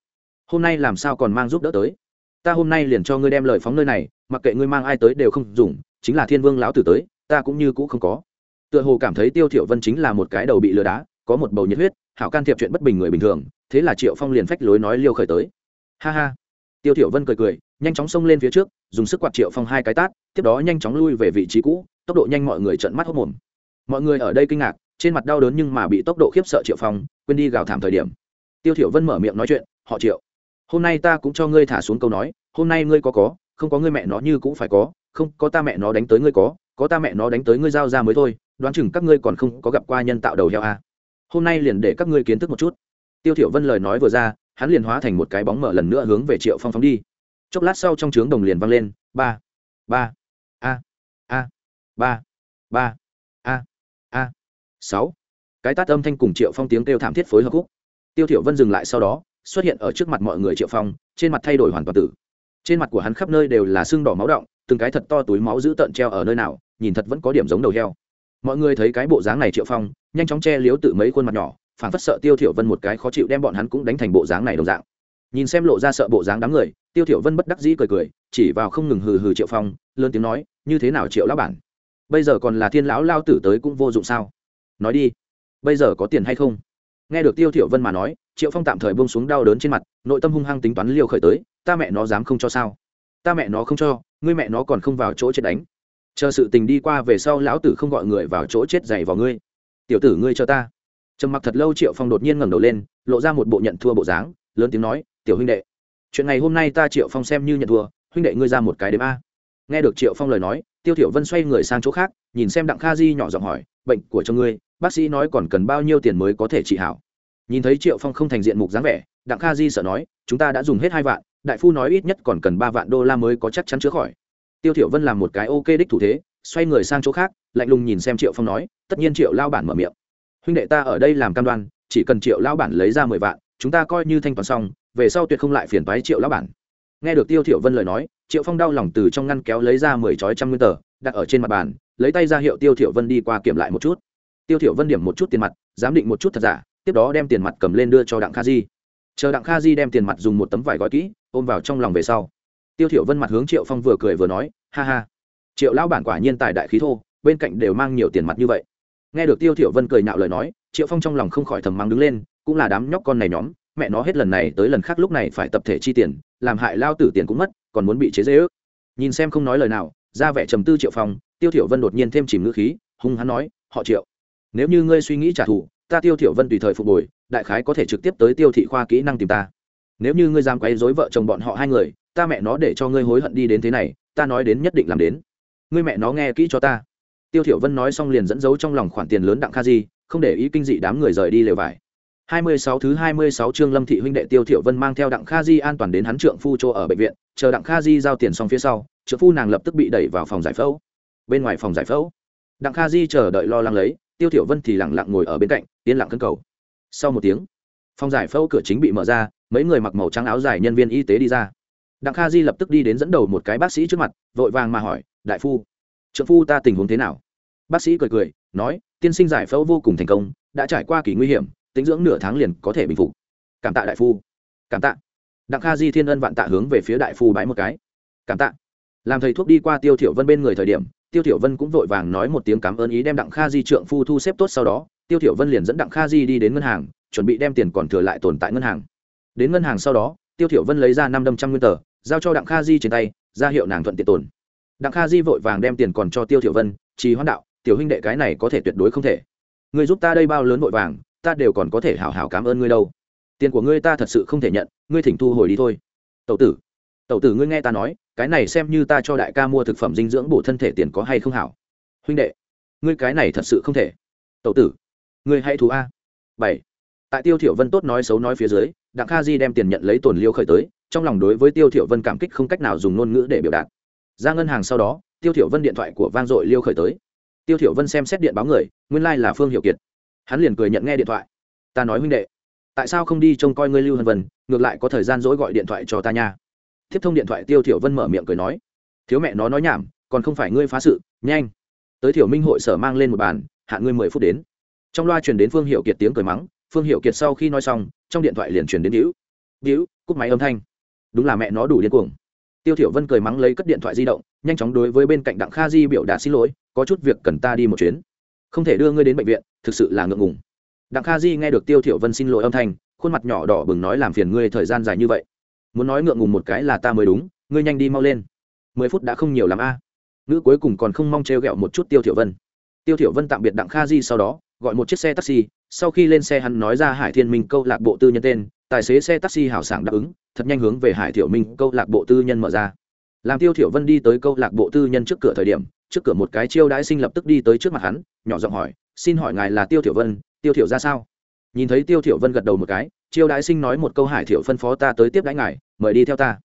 hôm nay làm sao còn mang giúp đỡ tới? Ta hôm nay liền cho ngươi đem lời phóng nơi này, mặc kệ ngươi mang ai tới đều không dùng, chính là thiên vương lão tử tới, ta cũng như cũ không có. Tựa hồ cảm thấy tiêu thiểu vân chính là một cái đầu bị lừa đá, có một bầu nhiệt huyết hảo can thiệp chuyện bất bình người bình thường, thế là triệu phong liền phách lối nói liêu khởi tới. Ha ha. Tiêu thiểu vân cười cười, nhanh chóng xông lên phía trước, dùng sức quạt triệu phong hai cái tát, tiếp đó nhanh chóng lui về vị trí cũ, tốc độ nhanh mọi người trợn mắt hốt mồm. Mọi người ở đây kinh ngạc, trên mặt đau đớn nhưng mà bị tốc độ khiếp sợ triệu phong quên đi gào thảm thời điểm. Tiêu thiểu vân mở miệng nói chuyện, họ triệu, hôm nay ta cũng cho ngươi thả xuống câu nói, hôm nay ngươi có có, không có ngươi mẹ nó như cũng phải có, không có ta mẹ nó đánh tới ngươi có có ta mẹ nó đánh tới ngươi giao ra mới thôi, đoán chừng các ngươi còn không có gặp qua nhân tạo đầu heo à hôm nay liền để các ngươi kiến thức một chút. Tiêu thiểu vân lời nói vừa ra, hắn liền hóa thành một cái bóng mở lần nữa hướng về triệu phong phóng đi. Chốc lát sau trong trướng đồng liền vang lên, ba ba, a a, ba ba, a a, sáu. Cái tát âm thanh cùng triệu phong tiếng kêu thảm thiết phối hợp khúc. Tiêu thiểu vân dừng lại sau đó, xuất hiện ở trước mặt mọi người triệu phong, trên mặt thay đổi hoàn toàn tử trên mặt của hắn khắp nơi đều là sưng đỏ máu động từng cái thật to túi máu giữ tợn treo ở nơi nào, nhìn thật vẫn có điểm giống đầu heo mọi người thấy cái bộ dáng này triệu phong, nhanh chóng che liếu tự mấy khuôn mặt nhỏ phản phất sợ tiêu thiểu vân một cái khó chịu đem bọn hắn cũng đánh thành bộ dáng này đồng dạng. Nhìn xem lộ ra sợ bộ dáng đám người, tiêu thiểu vân bất đắc dĩ cười cười, chỉ vào không ngừng hừ hừ triệu phong, lớn tiếng nói, như thế nào triệu lão bản? Bây giờ còn là thiên lão lao tử tới cũng vô dụng sao? Nói đi, bây giờ có tiền hay không? Nghe được tiêu thiểu vân mà nói, triệu phong tạm thời buông xuống đau đớn trên mặt, nội tâm hung hăng tính toán liều khởi tới, ta mẹ nó dám không cho sao? Ta mẹ nó không cho, ngươi mẹ nó còn không vào chỗ chết đánh chờ sự tình đi qua về sau lão tử không gọi người vào chỗ chết dày vào ngươi. Tiểu tử ngươi cho ta. Trầm mặc thật lâu triệu phong đột nhiên ngẩng đầu lên, lộ ra một bộ nhận thua bộ dáng, lớn tiếng nói, tiểu huynh đệ, chuyện ngày hôm nay ta triệu phong xem như nhận thua, huynh đệ ngươi ra một cái đếm a. Nghe được triệu phong lời nói, tiêu thiểu vân xoay người sang chỗ khác, nhìn xem đặng kha di nhỏ giọng hỏi, bệnh của cho ngươi, bác sĩ nói còn cần bao nhiêu tiền mới có thể trị hảo? Nhìn thấy triệu phong không thành diện mục dáng vẻ, đặng kha di sợ nói, chúng ta đã dùng hết hai vạn, đại phu nói ít nhất còn cần ba vạn đô la mới có chắc chắn chữa khỏi tiêu thiểu vân làm một cái ok đích thủ thế, xoay người sang chỗ khác, lạnh lùng nhìn xem triệu phong nói, tất nhiên triệu lao bản mở miệng. Huynh đệ ta ở đây làm cam đoan, chỉ cần triệu lao bản lấy ra mười vạn, chúng ta coi như thanh toán xong, về sau tuyệt không lại phiền toái triệu lao bản. Nghe được tiêu thiểu vân lời nói, triệu phong đau lòng từ trong ngăn kéo lấy ra mười chói trăm nguyên tờ, đặt ở trên mặt bàn, lấy tay ra hiệu tiêu thiểu vân đi qua kiểm lại một chút. Tiêu thiểu vân điểm một chút tiền mặt, giám định một chút thật giả, tiếp đó đem tiền mặt cầm lên đưa cho đặng kha di. Chờ đặng kha di đem tiền mặt dùng một tấm vải gói kỹ, ôm vào trong lòng về sau tiêu thiểu vân mặt hướng triệu phong vừa cười vừa nói, ha ha, triệu lão bản quả nhiên tài đại khí thô, bên cạnh đều mang nhiều tiền mặt như vậy. Nghe được tiêu thiểu vân cười nhạo lời nói, triệu phong trong lòng không khỏi thầm mắng đứng lên, cũng là đám nhóc con này nhóm, mẹ nó hết lần này tới lần khác lúc này phải tập thể chi tiền, làm hại lao tử tiền cũng mất, còn muốn bị chế dễ ước nhìn xem không nói lời nào, ra vẻ trầm tư triệu phong, tiêu thiểu vân đột nhiên thêm chìm ngữ khí, hung hắn nói, họ triệu, nếu như ngươi suy nghĩ trả thù, ta tiêu thiểu vân tùy thời phục hồi đại khái có thể trực tiếp tới tiêu thị khoa kỹ năng tìm ta. Nếu như ngươi dám quấy rối vợ chồng bọn họ hai người ta mẹ nó để cho ngươi hối hận đi đến thế này ta nói đến nhất định làm đến ngươi mẹ nó nghe kỹ cho ta tiêu thiểu vân nói xong liền dẫn dấu trong lòng khoản tiền lớn đặng kha di không để ý kinh dị đám người rời đi lều vải 26 thứ 26 chương Lâm thị huynh đệ Tiêu Thiểu Vân mang theo Đặng Kha Di an toàn đến hắn trượng phu chỗ ở bệnh viện, chờ Đặng Kha Di giao tiền xong phía sau, trượng phu nàng lập tức bị đẩy vào phòng giải phẫu. Bên ngoài phòng giải phẫu, Đặng Kha Di chờ đợi lo lắng lấy, Tiêu Thiểu Vân thì lặng lặng ngồi ở bên cạnh, yên lặng cân cầu. Sau một tiếng, phòng giải phẫu cửa chính bị mở ra, mấy người mặc màu trắng áo dài nhân viên y tế đi ra. Đặng Kha Di lập tức đi đến dẫn đầu một cái bác sĩ trước mặt, vội vàng mà hỏi, "Đại phu, trượng phu ta tình huống thế nào?" Bác sĩ cười cười, nói, "Tiên sinh giải phẫu vô cùng thành công, đã trải qua kỳ nguy hiểm, tính dưỡng nửa tháng liền có thể bình phục. Cảm tạ đại phu. Cảm tạ. Đặng kha di thiên ân vạn tạ hướng về phía đại phu bái một cái. Cảm tạ. Làm thầy thuốc đi qua tiêu thiểu vân bên người thời điểm tiêu thiểu vân cũng vội vàng nói một tiếng cảm ơn ý đem đặng kha di trượng phu thu xếp tốt sau đó tiêu thiểu vân liền dẫn đặng kha di đi đến ngân hàng chuẩn bị đem tiền còn thừa lại tồn tại ngân hàng. Đến ngân hàng sau đó tiêu thiểu vân lấy ra năm đâm trăm nguyên tờ giao cho đặng kha di trên tay, ra hiệu nàng thuận tiện tồn. Đặng kha di vội vàng đem tiền còn cho tiêu thiểu vân, trì hoãn đạo, tiểu huynh đệ, cái này có thể tuyệt đối không thể. Người giúp ta đây bao lớn vội vàng, ta đều còn có thể hảo hảo cảm ơn ngươi đâu. Tiền của ngươi ta thật sự không thể nhận, ngươi thỉnh thu hồi đi thôi. Tẩu tử tẩu tử ngươi nghe ta nói, cái này xem như ta cho đại ca mua thực phẩm dinh dưỡng bổ thân thể tiền có hay không hảo? Huynh đệ, ngươi cái này thật sự không thể. Tẩu tử, ngươi hãy thú a. Bảy. Tại tiêu thiểu vân tốt nói xấu nói phía dưới đặng kha di đem tiền nhận lấy tồn liêu khởi tới, trong lòng đối với tiêu thiểu vân cảm kích không cách nào dùng ngôn ngữ để biểu đạt. Ra ngân hàng sau đó, tiêu thiểu vân điện thoại của vang dội liêu khởi tới. Tiêu thiểu vân xem xét điện báo người, nguyên lai like là phương Hiểu kiệt. Hắn liền cười nhận nghe điện thoại. Ta nói huynh đệ, tại sao không đi trông coi ngươi lưu hân vân, ngược lại có thời gian dỗi gọi điện thoại cho ta nha. Tiếp thông điện thoại, tiêu thiểu vân mở miệng cười nói, thiếu mẹ nó nói nhảm, còn không phải ngươi phá sự, nhanh. Tới thiểu minh hội sở mang lên một bàn hạn ngươi mười phút đến. Trong loa truyền đến phương hiệu kiệt tiếng cười mắng phương hiệu kiệt sau khi nói xong, trong điện thoại liền truyền đến hữu hữu cúp máy âm thanh. Đúng là mẹ nó đủ điên cuồng. Tiêu thiểu vân cười mắng lấy cất điện thoại di động, nhanh chóng đối với bên cạnh đặng kha di biểu đạt xin lỗi, có chút việc cần ta đi một chuyến. Không thể đưa ngươi đến bệnh viện, thực sự là ngượng ngùng. Đặng kha di nghe được tiêu thiểu vân xin lỗi âm thanh, khuôn mặt nhỏ đỏ bừng nói làm phiền ngươi thời gian dài như vậy. Muốn nói ngượng ngùng một cái là ta mới đúng, ngươi nhanh đi mau lên. Mười phút đã không nhiều lắm a. À. nữ cuối cùng còn không mong treo gẹo một chút tiêu thiểu vân. Tiêu thiểu vân tạm biệt đặng kha di sau đó gọi một chiếc xe taxi, sau khi lên xe hắn nói ra hải thiên minh câu lạc bộ tư nhân tên, tài xế xe taxi hào sảng đáp ứng, thật nhanh hướng về hải thiểu minh câu lạc bộ tư nhân mở ra. Làm tiêu thiểu vân đi tới câu lạc bộ tư nhân trước cửa thời điểm, trước cửa một cái chiêu đãi sinh lập tức đi tới trước mặt hắn, nhỏ giọng hỏi, xin hỏi ngài là tiêu thiểu vân, tiêu thiểu ra sao? Nhìn thấy tiêu thiểu vân gật đầu một cái, chiêu đãi sinh nói một câu, hải thiểu phân phó ta tới tiếp đãi ngài, mời đi theo ta.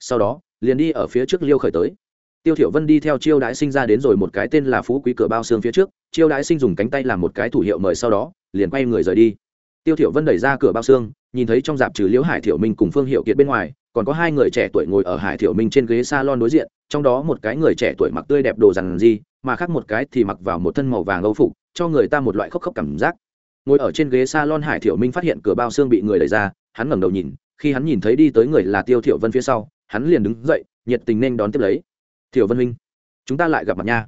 Sau đó, liền đi ở phía trước liêu khởi tới tiêu thiểu vân đi theo chiêu đãi sinh ra đến rồi một cái tên là phú quý cửa bao xương phía trước, chiêu đãi sinh dùng cánh tay làm một cái thủ hiệu mời sau đó, liền quay người rời đi. Tiêu thiểu vân đẩy ra cửa bao xương, nhìn thấy trong dạp trừ liễu hải thiểu minh cùng phương hiệu kiệt bên ngoài, còn có hai người trẻ tuổi ngồi ở hải thiểu minh trên ghế salon đối diện, trong đó một cái người trẻ tuổi mặc tươi đẹp đồ rằn gì mà khác một cái thì mặc vào một thân màu vàng âu phục, cho người ta một loại khốc khốc cảm giác. Ngồi ở trên ghế salon hải thiểu minh phát hiện cửa bao xương bị người đẩy ra, hắn ngẩng đầu nhìn, khi hắn nhìn thấy đi tới người là tiêu thiểu vân phía sau, hắn liền đứng dậy, nhiệt tình nên đón tiếp lấy thiểu vân huynh, chúng ta lại gặp mặt nha.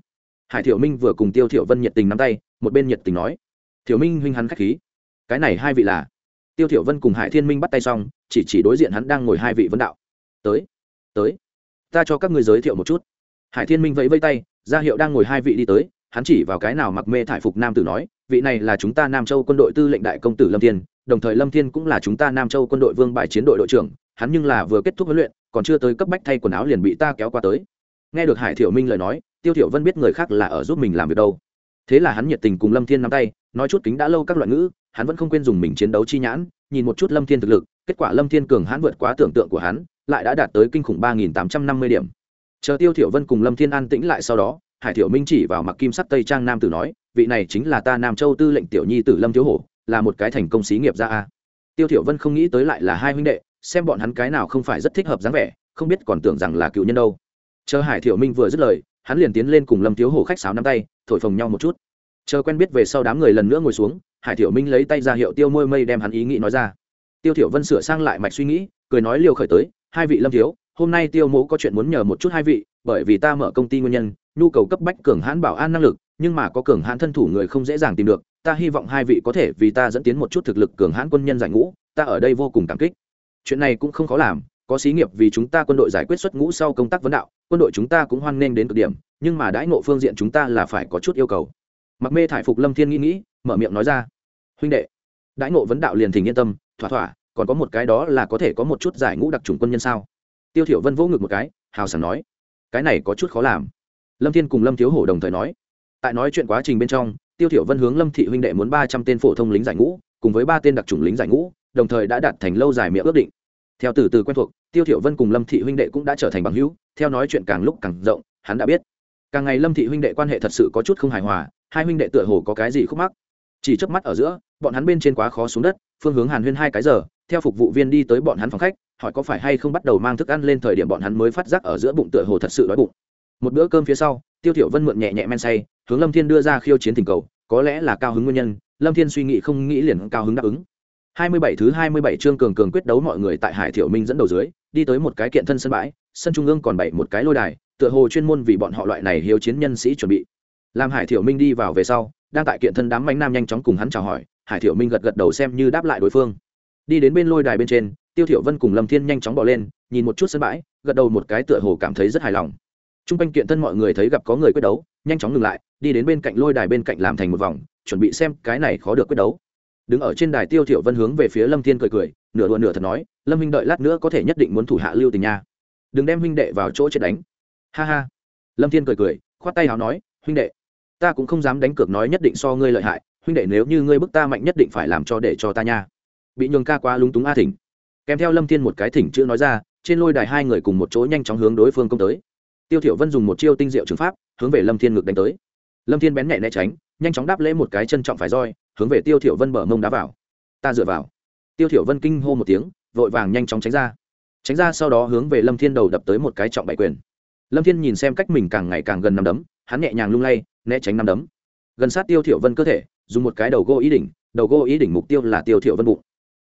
Hải thiểu minh vừa cùng tiêu thiểu vân nhiệt tình nắm tay, một bên nhiệt tình nói. Thiểu minh huynh hắn khách khí. Cái này hai vị là? Tiêu thiểu vân cùng hải thiên minh bắt tay xong, chỉ chỉ đối diện hắn đang ngồi hai vị vấn đạo. Tới tới, ta cho các ngươi giới thiệu một chút. Hải thiên minh vẫy vẫy tay, ra hiệu đang ngồi hai vị đi tới, hắn chỉ vào cái nào mặc mê thải phục nam tử nói, vị này là chúng ta nam châu quân đội tư lệnh đại công tử lâm thiên, đồng thời lâm thiên cũng là chúng ta nam châu quân đội vương bài chiến đội đội trưởng, hắn nhưng là vừa kết thúc huấn luyện, còn chưa tới cấp bách thay quần áo liền bị ta kéo qua tới nghe được hải thiểu minh lời nói, tiêu thiểu vân biết người khác là ở giúp mình làm việc đâu. Thế là hắn nhiệt tình cùng lâm thiên nắm tay, nói chút kính đã lâu các loại ngữ, hắn vẫn không quên dùng mình chiến đấu chi nhãn, nhìn một chút lâm thiên thực lực, kết quả lâm thiên cường hắn vượt quá tưởng tượng của hắn, lại đã đạt tới kinh khủng ba nghìn tám trăm năm mươi điểm. Chờ tiêu thiểu vân cùng lâm thiên an tĩnh lại sau đó, hải thiểu minh chỉ vào mặc kim sắt tây trang nam tử nói, vị này chính là ta nam châu tư lệnh tiểu nhi tử lâm thiếu hổ, là một cái thành công xí nghiệp ra a. Tiêu thiểu vân không nghĩ tới lại là hai huynh đệ, xem bọn hắn cái nào không phải rất thích hợp dáng vẻ, không biết còn tưởng rằng là cựu nhân đâu chờ hải Thiệu minh vừa dứt lời, hắn liền tiến lên cùng lâm thiếu hổ khách sáo nắm tay, thổi phồng nhau một chút. Chờ quen biết về sau đám người lần nữa ngồi xuống, hải Thiệu minh lấy tay ra hiệu tiêu môi mây đem hắn ý nghĩ nói ra. Tiêu thiểu vân sửa sang lại mạch suy nghĩ, cười nói liều khởi tới, hai vị lâm thiếu, hôm nay tiêu mỗ có chuyện muốn nhờ một chút hai vị, bởi vì ta mở công ty nguyên nhân, nhu cầu cấp bách cường hãn bảo an năng lực, nhưng mà có cường hãn thân thủ người không dễ dàng tìm được, ta hy vọng hai vị có thể vì ta dẫn tiến một chút thực lực cường hãn quân nhân giải ngũ, ta ở đây vô cùng cảm kích. Chuyện này cũng không khó làm có xí nghiệp vì chúng ta quân đội giải quyết xuất ngũ sau công tác vấn đạo, quân đội chúng ta cũng hoan nghênh đến cực điểm, nhưng mà đãi ngộ phương diện chúng ta là phải có chút yêu cầu. Mặc mê thải phục lâm thiên nghĩ nghĩ, mở miệng nói ra, huynh đệ, đãi ngộ vấn đạo liền thỉnh yên tâm, thỏa thỏa, còn có một cái đó là có thể có một chút giải ngũ đặc trùng quân nhân sao? Tiêu thiểu vân vỗ ngực một cái, hào sảng nói, cái này có chút khó làm. Lâm thiên cùng lâm thiếu hổ đồng thời nói, tại nói chuyện quá trình bên trong, tiêu thiểu vân hướng lâm thị huynh đệ muốn ba trăm tên phổ thông lính giải ngũ, cùng với ba tên đặc trùng lính giải ngũ, đồng thời đã đạt thành lâu dài miệng ước định theo từ từ quen thuộc, tiêu thiểu vân cùng lâm thị huynh đệ cũng đã trở thành bằng hữu, theo nói chuyện càng lúc càng rộng, hắn đã biết. Càng ngày lâm thị huynh đệ quan hệ thật sự có chút không hài hòa, hai huynh đệ tựa hồ có cái gì khúc mắc. Chỉ chớp mắt ở giữa, bọn hắn bên trên quá khó xuống đất, phương hướng hàn huyên hai cái giờ, theo phục vụ viên đi tới bọn hắn phòng khách, hỏi có phải hay không bắt đầu mang thức ăn lên thời điểm bọn hắn mới phát giác ở giữa bụng tựa hồ thật sự đói bụng. Một bữa cơm phía sau, tiêu thiểu vân mượn nhẹ nhẹ men say, hướng lâm thiên đưa ra khiêu chiến tình cầu, có lẽ là cao hứng nguyên nhân, lâm thiên suy nghĩ không nghĩ liền cao hứng đáp ứng. 27 thứ 27 chương cường cường quyết đấu mọi người tại Hải Thiểu Minh dẫn đầu dưới, đi tới một cái kiện thân sân bãi, sân trung ương còn bày một cái lôi đài, tựa hồ chuyên môn vì bọn họ loại này hiếu chiến nhân sĩ chuẩn bị. Làm Hải Thiểu Minh đi vào về sau, đang tại kiện thân đám mãnh nam nhanh chóng cùng hắn chào hỏi, Hải Thiểu Minh gật gật đầu xem như đáp lại đối phương. Đi đến bên lôi đài bên trên, Tiêu Thiểu Vân cùng Lâm Thiên nhanh chóng bò lên, nhìn một chút sân bãi, gật đầu một cái tựa hồ cảm thấy rất hài lòng. Trung quanh kiện thân mọi người thấy gặp có người quyết đấu, nhanh chóng ngừng lại, đi đến bên cạnh lôi đài bên cạnh làm thành một vòng, chuẩn bị xem cái này khó được quyết đấu đứng ở trên đài tiêu thiểu vân hướng về phía lâm thiên cười cười, nửa đùa nửa thật nói, lâm huynh đợi lát nữa có thể nhất định muốn thủ hạ lưu tình nha. Đừng đem huynh đệ vào chỗ chết đánh. Ha ha. Lâm thiên cười cười, khoát tay hào nói, huynh đệ, ta cũng không dám đánh cược nói nhất định so ngươi lợi hại. Huynh đệ nếu như ngươi bức ta mạnh nhất định phải làm cho để cho ta nha. Bị nhường ca quá lúng túng a thỉnh. Kèm theo lâm thiên một cái thỉnh chữ nói ra, trên lôi đài hai người cùng một chỗ nhanh chóng hướng đối phương công tới. Tiêu thiểu vân dùng một chiêu tinh diệu trường pháp, hướng về lâm thiên ngược đánh tới. Lâm thiên bén nhẹ né tránh, nhanh chóng đáp lễ một cái chân trọng phải roi hướng về tiêu thiểu vân bờ mông đá vào. Ta dựa vào. Tiêu thiểu vân kinh hô một tiếng, vội vàng nhanh chóng tránh ra. Tránh ra sau đó hướng về lâm thiên đầu đập tới một cái trọng bảy quyền. Lâm thiên nhìn xem cách mình càng ngày càng gần nằm đấm, hắn nhẹ nhàng lung lay, né tránh nằm đấm. Gần sát tiêu thiểu vân cơ thể, dùng một cái đầu gô ý đỉnh, đầu gô ý đỉnh mục tiêu là tiêu thiểu vân bụng.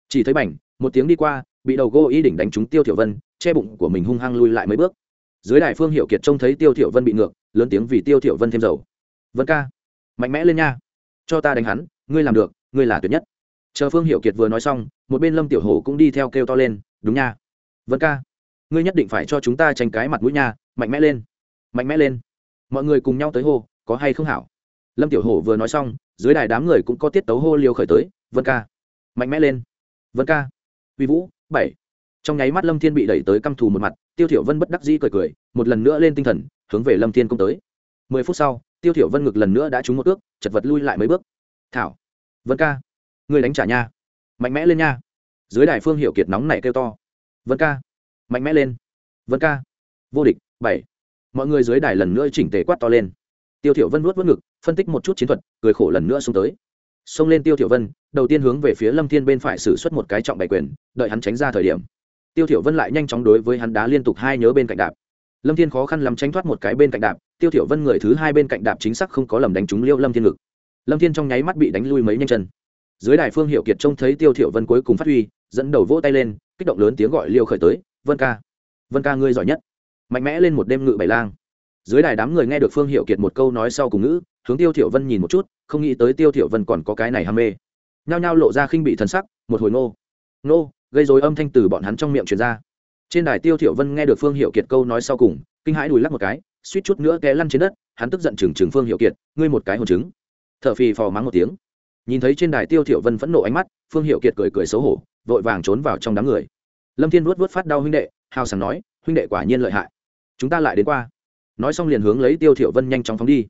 Chỉ thấy bảnh một tiếng đi qua, bị đầu gô ý đỉnh đánh trúng tiêu thiểu vân, che bụng của mình hung hăng lui lại mấy bước. Dưới đài phương hiệu kiệt trông thấy tiêu thiểu vân bị ngược, lớn tiếng vì tiêu thiểu vân thêm dầu. Vân ca, mạnh mẽ lên nha, cho ta đánh hắn ngươi làm được, ngươi là tuyệt nhất. Chờ phương hiệu kiệt vừa nói xong, một bên lâm tiểu hổ cũng đi theo kêu to lên, đúng nha. Vân ca, ngươi nhất định phải cho chúng ta tranh cái mặt mũi nha, mạnh mẽ lên, mạnh mẽ lên. Mọi người cùng nhau tới hô, có hay không hảo? Lâm tiểu hổ vừa nói xong, dưới đài đám người cũng có tiết tấu hô liều khởi tới, vân ca, mạnh mẽ lên. Vân ca. Uy vũ, bảy. Trong nháy mắt lâm thiên bị đẩy tới căm thù một mặt, tiêu thiểu vân bất đắc dĩ cười cười, một lần nữa lên tinh thần, hướng về lâm thiên công tới. Mười phút sau, tiêu thiểu vân ngực lần nữa đã trúng một ước, chật vật lui lại mấy bước thảo vân ca ngươi đánh trả nha mạnh mẽ lên nha dưới đài phương hiệu kiệt nóng này kêu to vân ca mạnh mẽ lên vân ca vô địch bảy mọi người dưới đài lần nữa chỉnh tề quát to lên tiêu thiểu vân nuốt vớt ngực phân tích một chút chiến thuật cười khổ lần nữa xuống tới xông lên tiêu thiểu vân đầu tiên hướng về phía lâm thiên bên phải sử xuất một cái trọng bảy quyền đợi hắn tránh ra thời điểm tiêu thiểu vân lại nhanh chóng đối với hắn đá liên tục hai nhớ bên cạnh đạp lâm thiên khó khăn lắm tránh thoát một cái bên cạnh đạp tiêu thiểu vân người thứ hai bên cạnh đạp chính xác không có lầm đánh trúng liêu lâm thiên ngực lâm thiên trong nháy mắt bị đánh lui mấy nhanh chân. Dưới đài phương hiệu kiệt trông thấy tiêu thiểu vân cuối cùng phát huy, dẫn đầu vỗ tay lên, kích động lớn tiếng gọi liêu khởi tới, vân ca vân ca ngươi giỏi nhất. Mạnh mẽ lên một đêm ngự bảy lang. Dưới đài đám người nghe được phương hiệu kiệt một câu nói sau cùng ngữ, hướng tiêu thiểu vân nhìn một chút, không nghĩ tới tiêu thiểu vân còn có cái này ham mê. Nhao nhao lộ ra khinh bị thần sắc, một hồi nô nô gây rối âm thanh từ bọn hắn trong miệng truyền ra. Trên đài tiêu thiểu vân nghe được phương hiệu kiệt câu nói sau cùng, kinh hãi đùi lắc một cái, suýt chút nữa té lăn trên đất, hắn tức giận chừng chừng phương hiệu kiệt, ngươi một cái hồn chứng thở phì phò mắng một tiếng. Nhìn thấy trên đài tiêu thiểu vân phẫn nộ ánh mắt, phương hiệu kiệt cười cười xấu hổ, vội vàng trốn vào trong đám người. Lâm thiên vuốt vuốt phát đau huynh đệ, hào sảng nói, huynh đệ quả nhiên lợi hại. Chúng ta lại đến qua. Nói xong liền hướng lấy tiêu thiểu vân nhanh chóng phóng đi.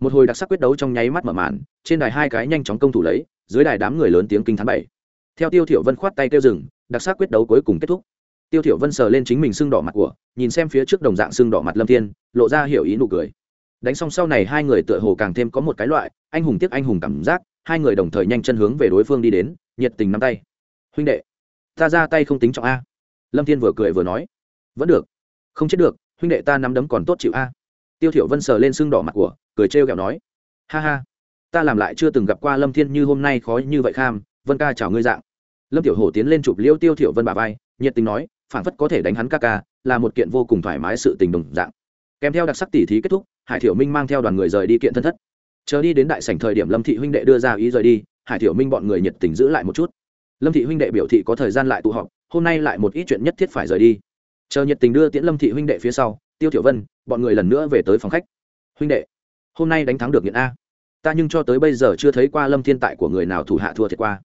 Một hồi đặc sắc quyết đấu trong nháy mắt mở màn, trên đài hai cái nhanh chóng công thủ lấy, dưới đài đám người lớn tiếng kinh thán bảy theo tiêu thiểu vân khoát tay tiêu dừng, đặc sắc quyết đấu cuối cùng kết thúc. Tiêu thiểu vân sờ lên chính mình sưng đỏ mặt của, nhìn xem phía trước đồng dạng sưng đỏ mặt lâm thiên, lộ ra hiểu ý nụ cười đánh xong sau này hai người tựa hồ càng thêm có một cái loại, anh hùng tiếc anh hùng cảm giác, hai người đồng thời nhanh chân hướng về đối phương đi đến, nhiệt tình nắm tay. Huynh đệ, ta ra tay không tính trọng a. Lâm thiên vừa cười vừa nói. Vẫn được. Không chết được, huynh đệ ta nắm đấm còn tốt chịu a. Tiêu thiểu vân sờ lên sưng đỏ mặt của, cười trêu ghẹo nói. Ha ha, ta làm lại chưa từng gặp qua lâm thiên như hôm nay khó như vậy kham, vân ca chào ngươi dạng. Lâm tiểu hổ tiến lên chụp liêu tiêu thiểu vân bà vai, nhiệt tình nói, phản phất có thể đánh hắn ca ca, là một kiện vô cùng thoải mái sự tình đồng dạng kèm theo đặc sắc tỉ thí kết thúc, hải thiểu minh mang theo đoàn người rời đi kiện thân thất. Chờ đi đến đại sảnh thời điểm lâm thị huynh đệ đưa ra ý rời đi, hải thiểu minh bọn người nhiệt tình giữ lại một chút. Lâm thị huynh đệ biểu thị có thời gian lại tụ họp, hôm nay lại một ít chuyện nhất thiết phải rời đi. Chờ nhiệt tình đưa tiễn lâm thị huynh đệ phía sau, tiêu thiểu vân, bọn người lần nữa về tới phòng khách. Huynh đệ, hôm nay đánh thắng được nghiện a. Ta nhưng cho tới bây giờ chưa thấy qua lâm thiên tại của người nào thủ hạ thua thiệt qua.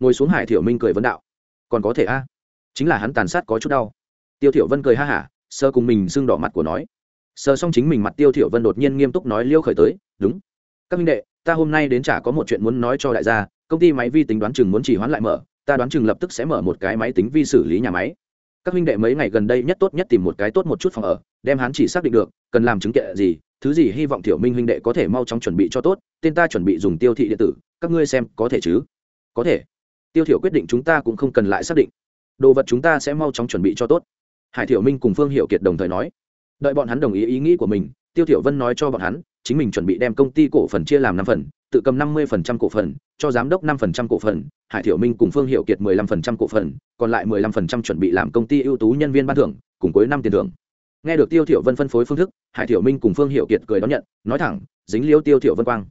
Ngồi xuống hải thiểu minh cười vấn đạo. Còn có thể a. Chính là hắn tàn sát có chút đau. Tiêu thiểu vân cười ha hả, sơ cùng mình sưng đỏ mặt của nói. Sờ xong chính mình mặt tiêu thiểu vân đột nhiên nghiêm túc nói liêu khởi tới, đúng. Các minh đệ, ta hôm nay đến chả có một chuyện muốn nói cho đại gia, công ty máy vi tính đoán chừng muốn chỉ hoán lại mở, ta đoán chừng lập tức sẽ mở một cái máy tính vi xử lý nhà máy. Các minh đệ mấy ngày gần đây nhất tốt nhất tìm một cái tốt một chút phòng ở, đem hắn chỉ xác định được, cần làm chứng kệ gì, thứ gì hy vọng tiểu minh huynh đệ có thể mau chóng chuẩn bị cho tốt, tên ta chuẩn bị dùng tiêu thị điện tử, các ngươi xem có thể chứ? Có thể. Tiêu thiểu quyết định chúng ta cũng không cần lại xác định. Đồ vật chúng ta sẽ mau chóng chuẩn bị cho tốt. Hải thiểu minh cùng phương hiểu kiệt đồng thời nói đợi bọn hắn đồng ý ý nghĩ của mình, tiêu thiểu vân nói cho bọn hắn, chính mình chuẩn bị đem công ty cổ phần chia làm năm phần, tự cầm năm mươi phần trăm cổ phần, cho giám đốc năm phần trăm cổ phần, hải thiểu minh cùng phương hiệu kiệt mười lăm phần trăm cổ phần, còn lại mười lăm phần trăm chuẩn bị làm công ty ưu tú nhân viên ban thưởng, cùng cuối năm tiền thưởng. Nghe được tiêu thiểu vân phân phối phương thức, hải thiểu minh cùng phương hiệu kiệt cười đón nhận, nói thẳng, dính liêu tiêu thiểu vân quang.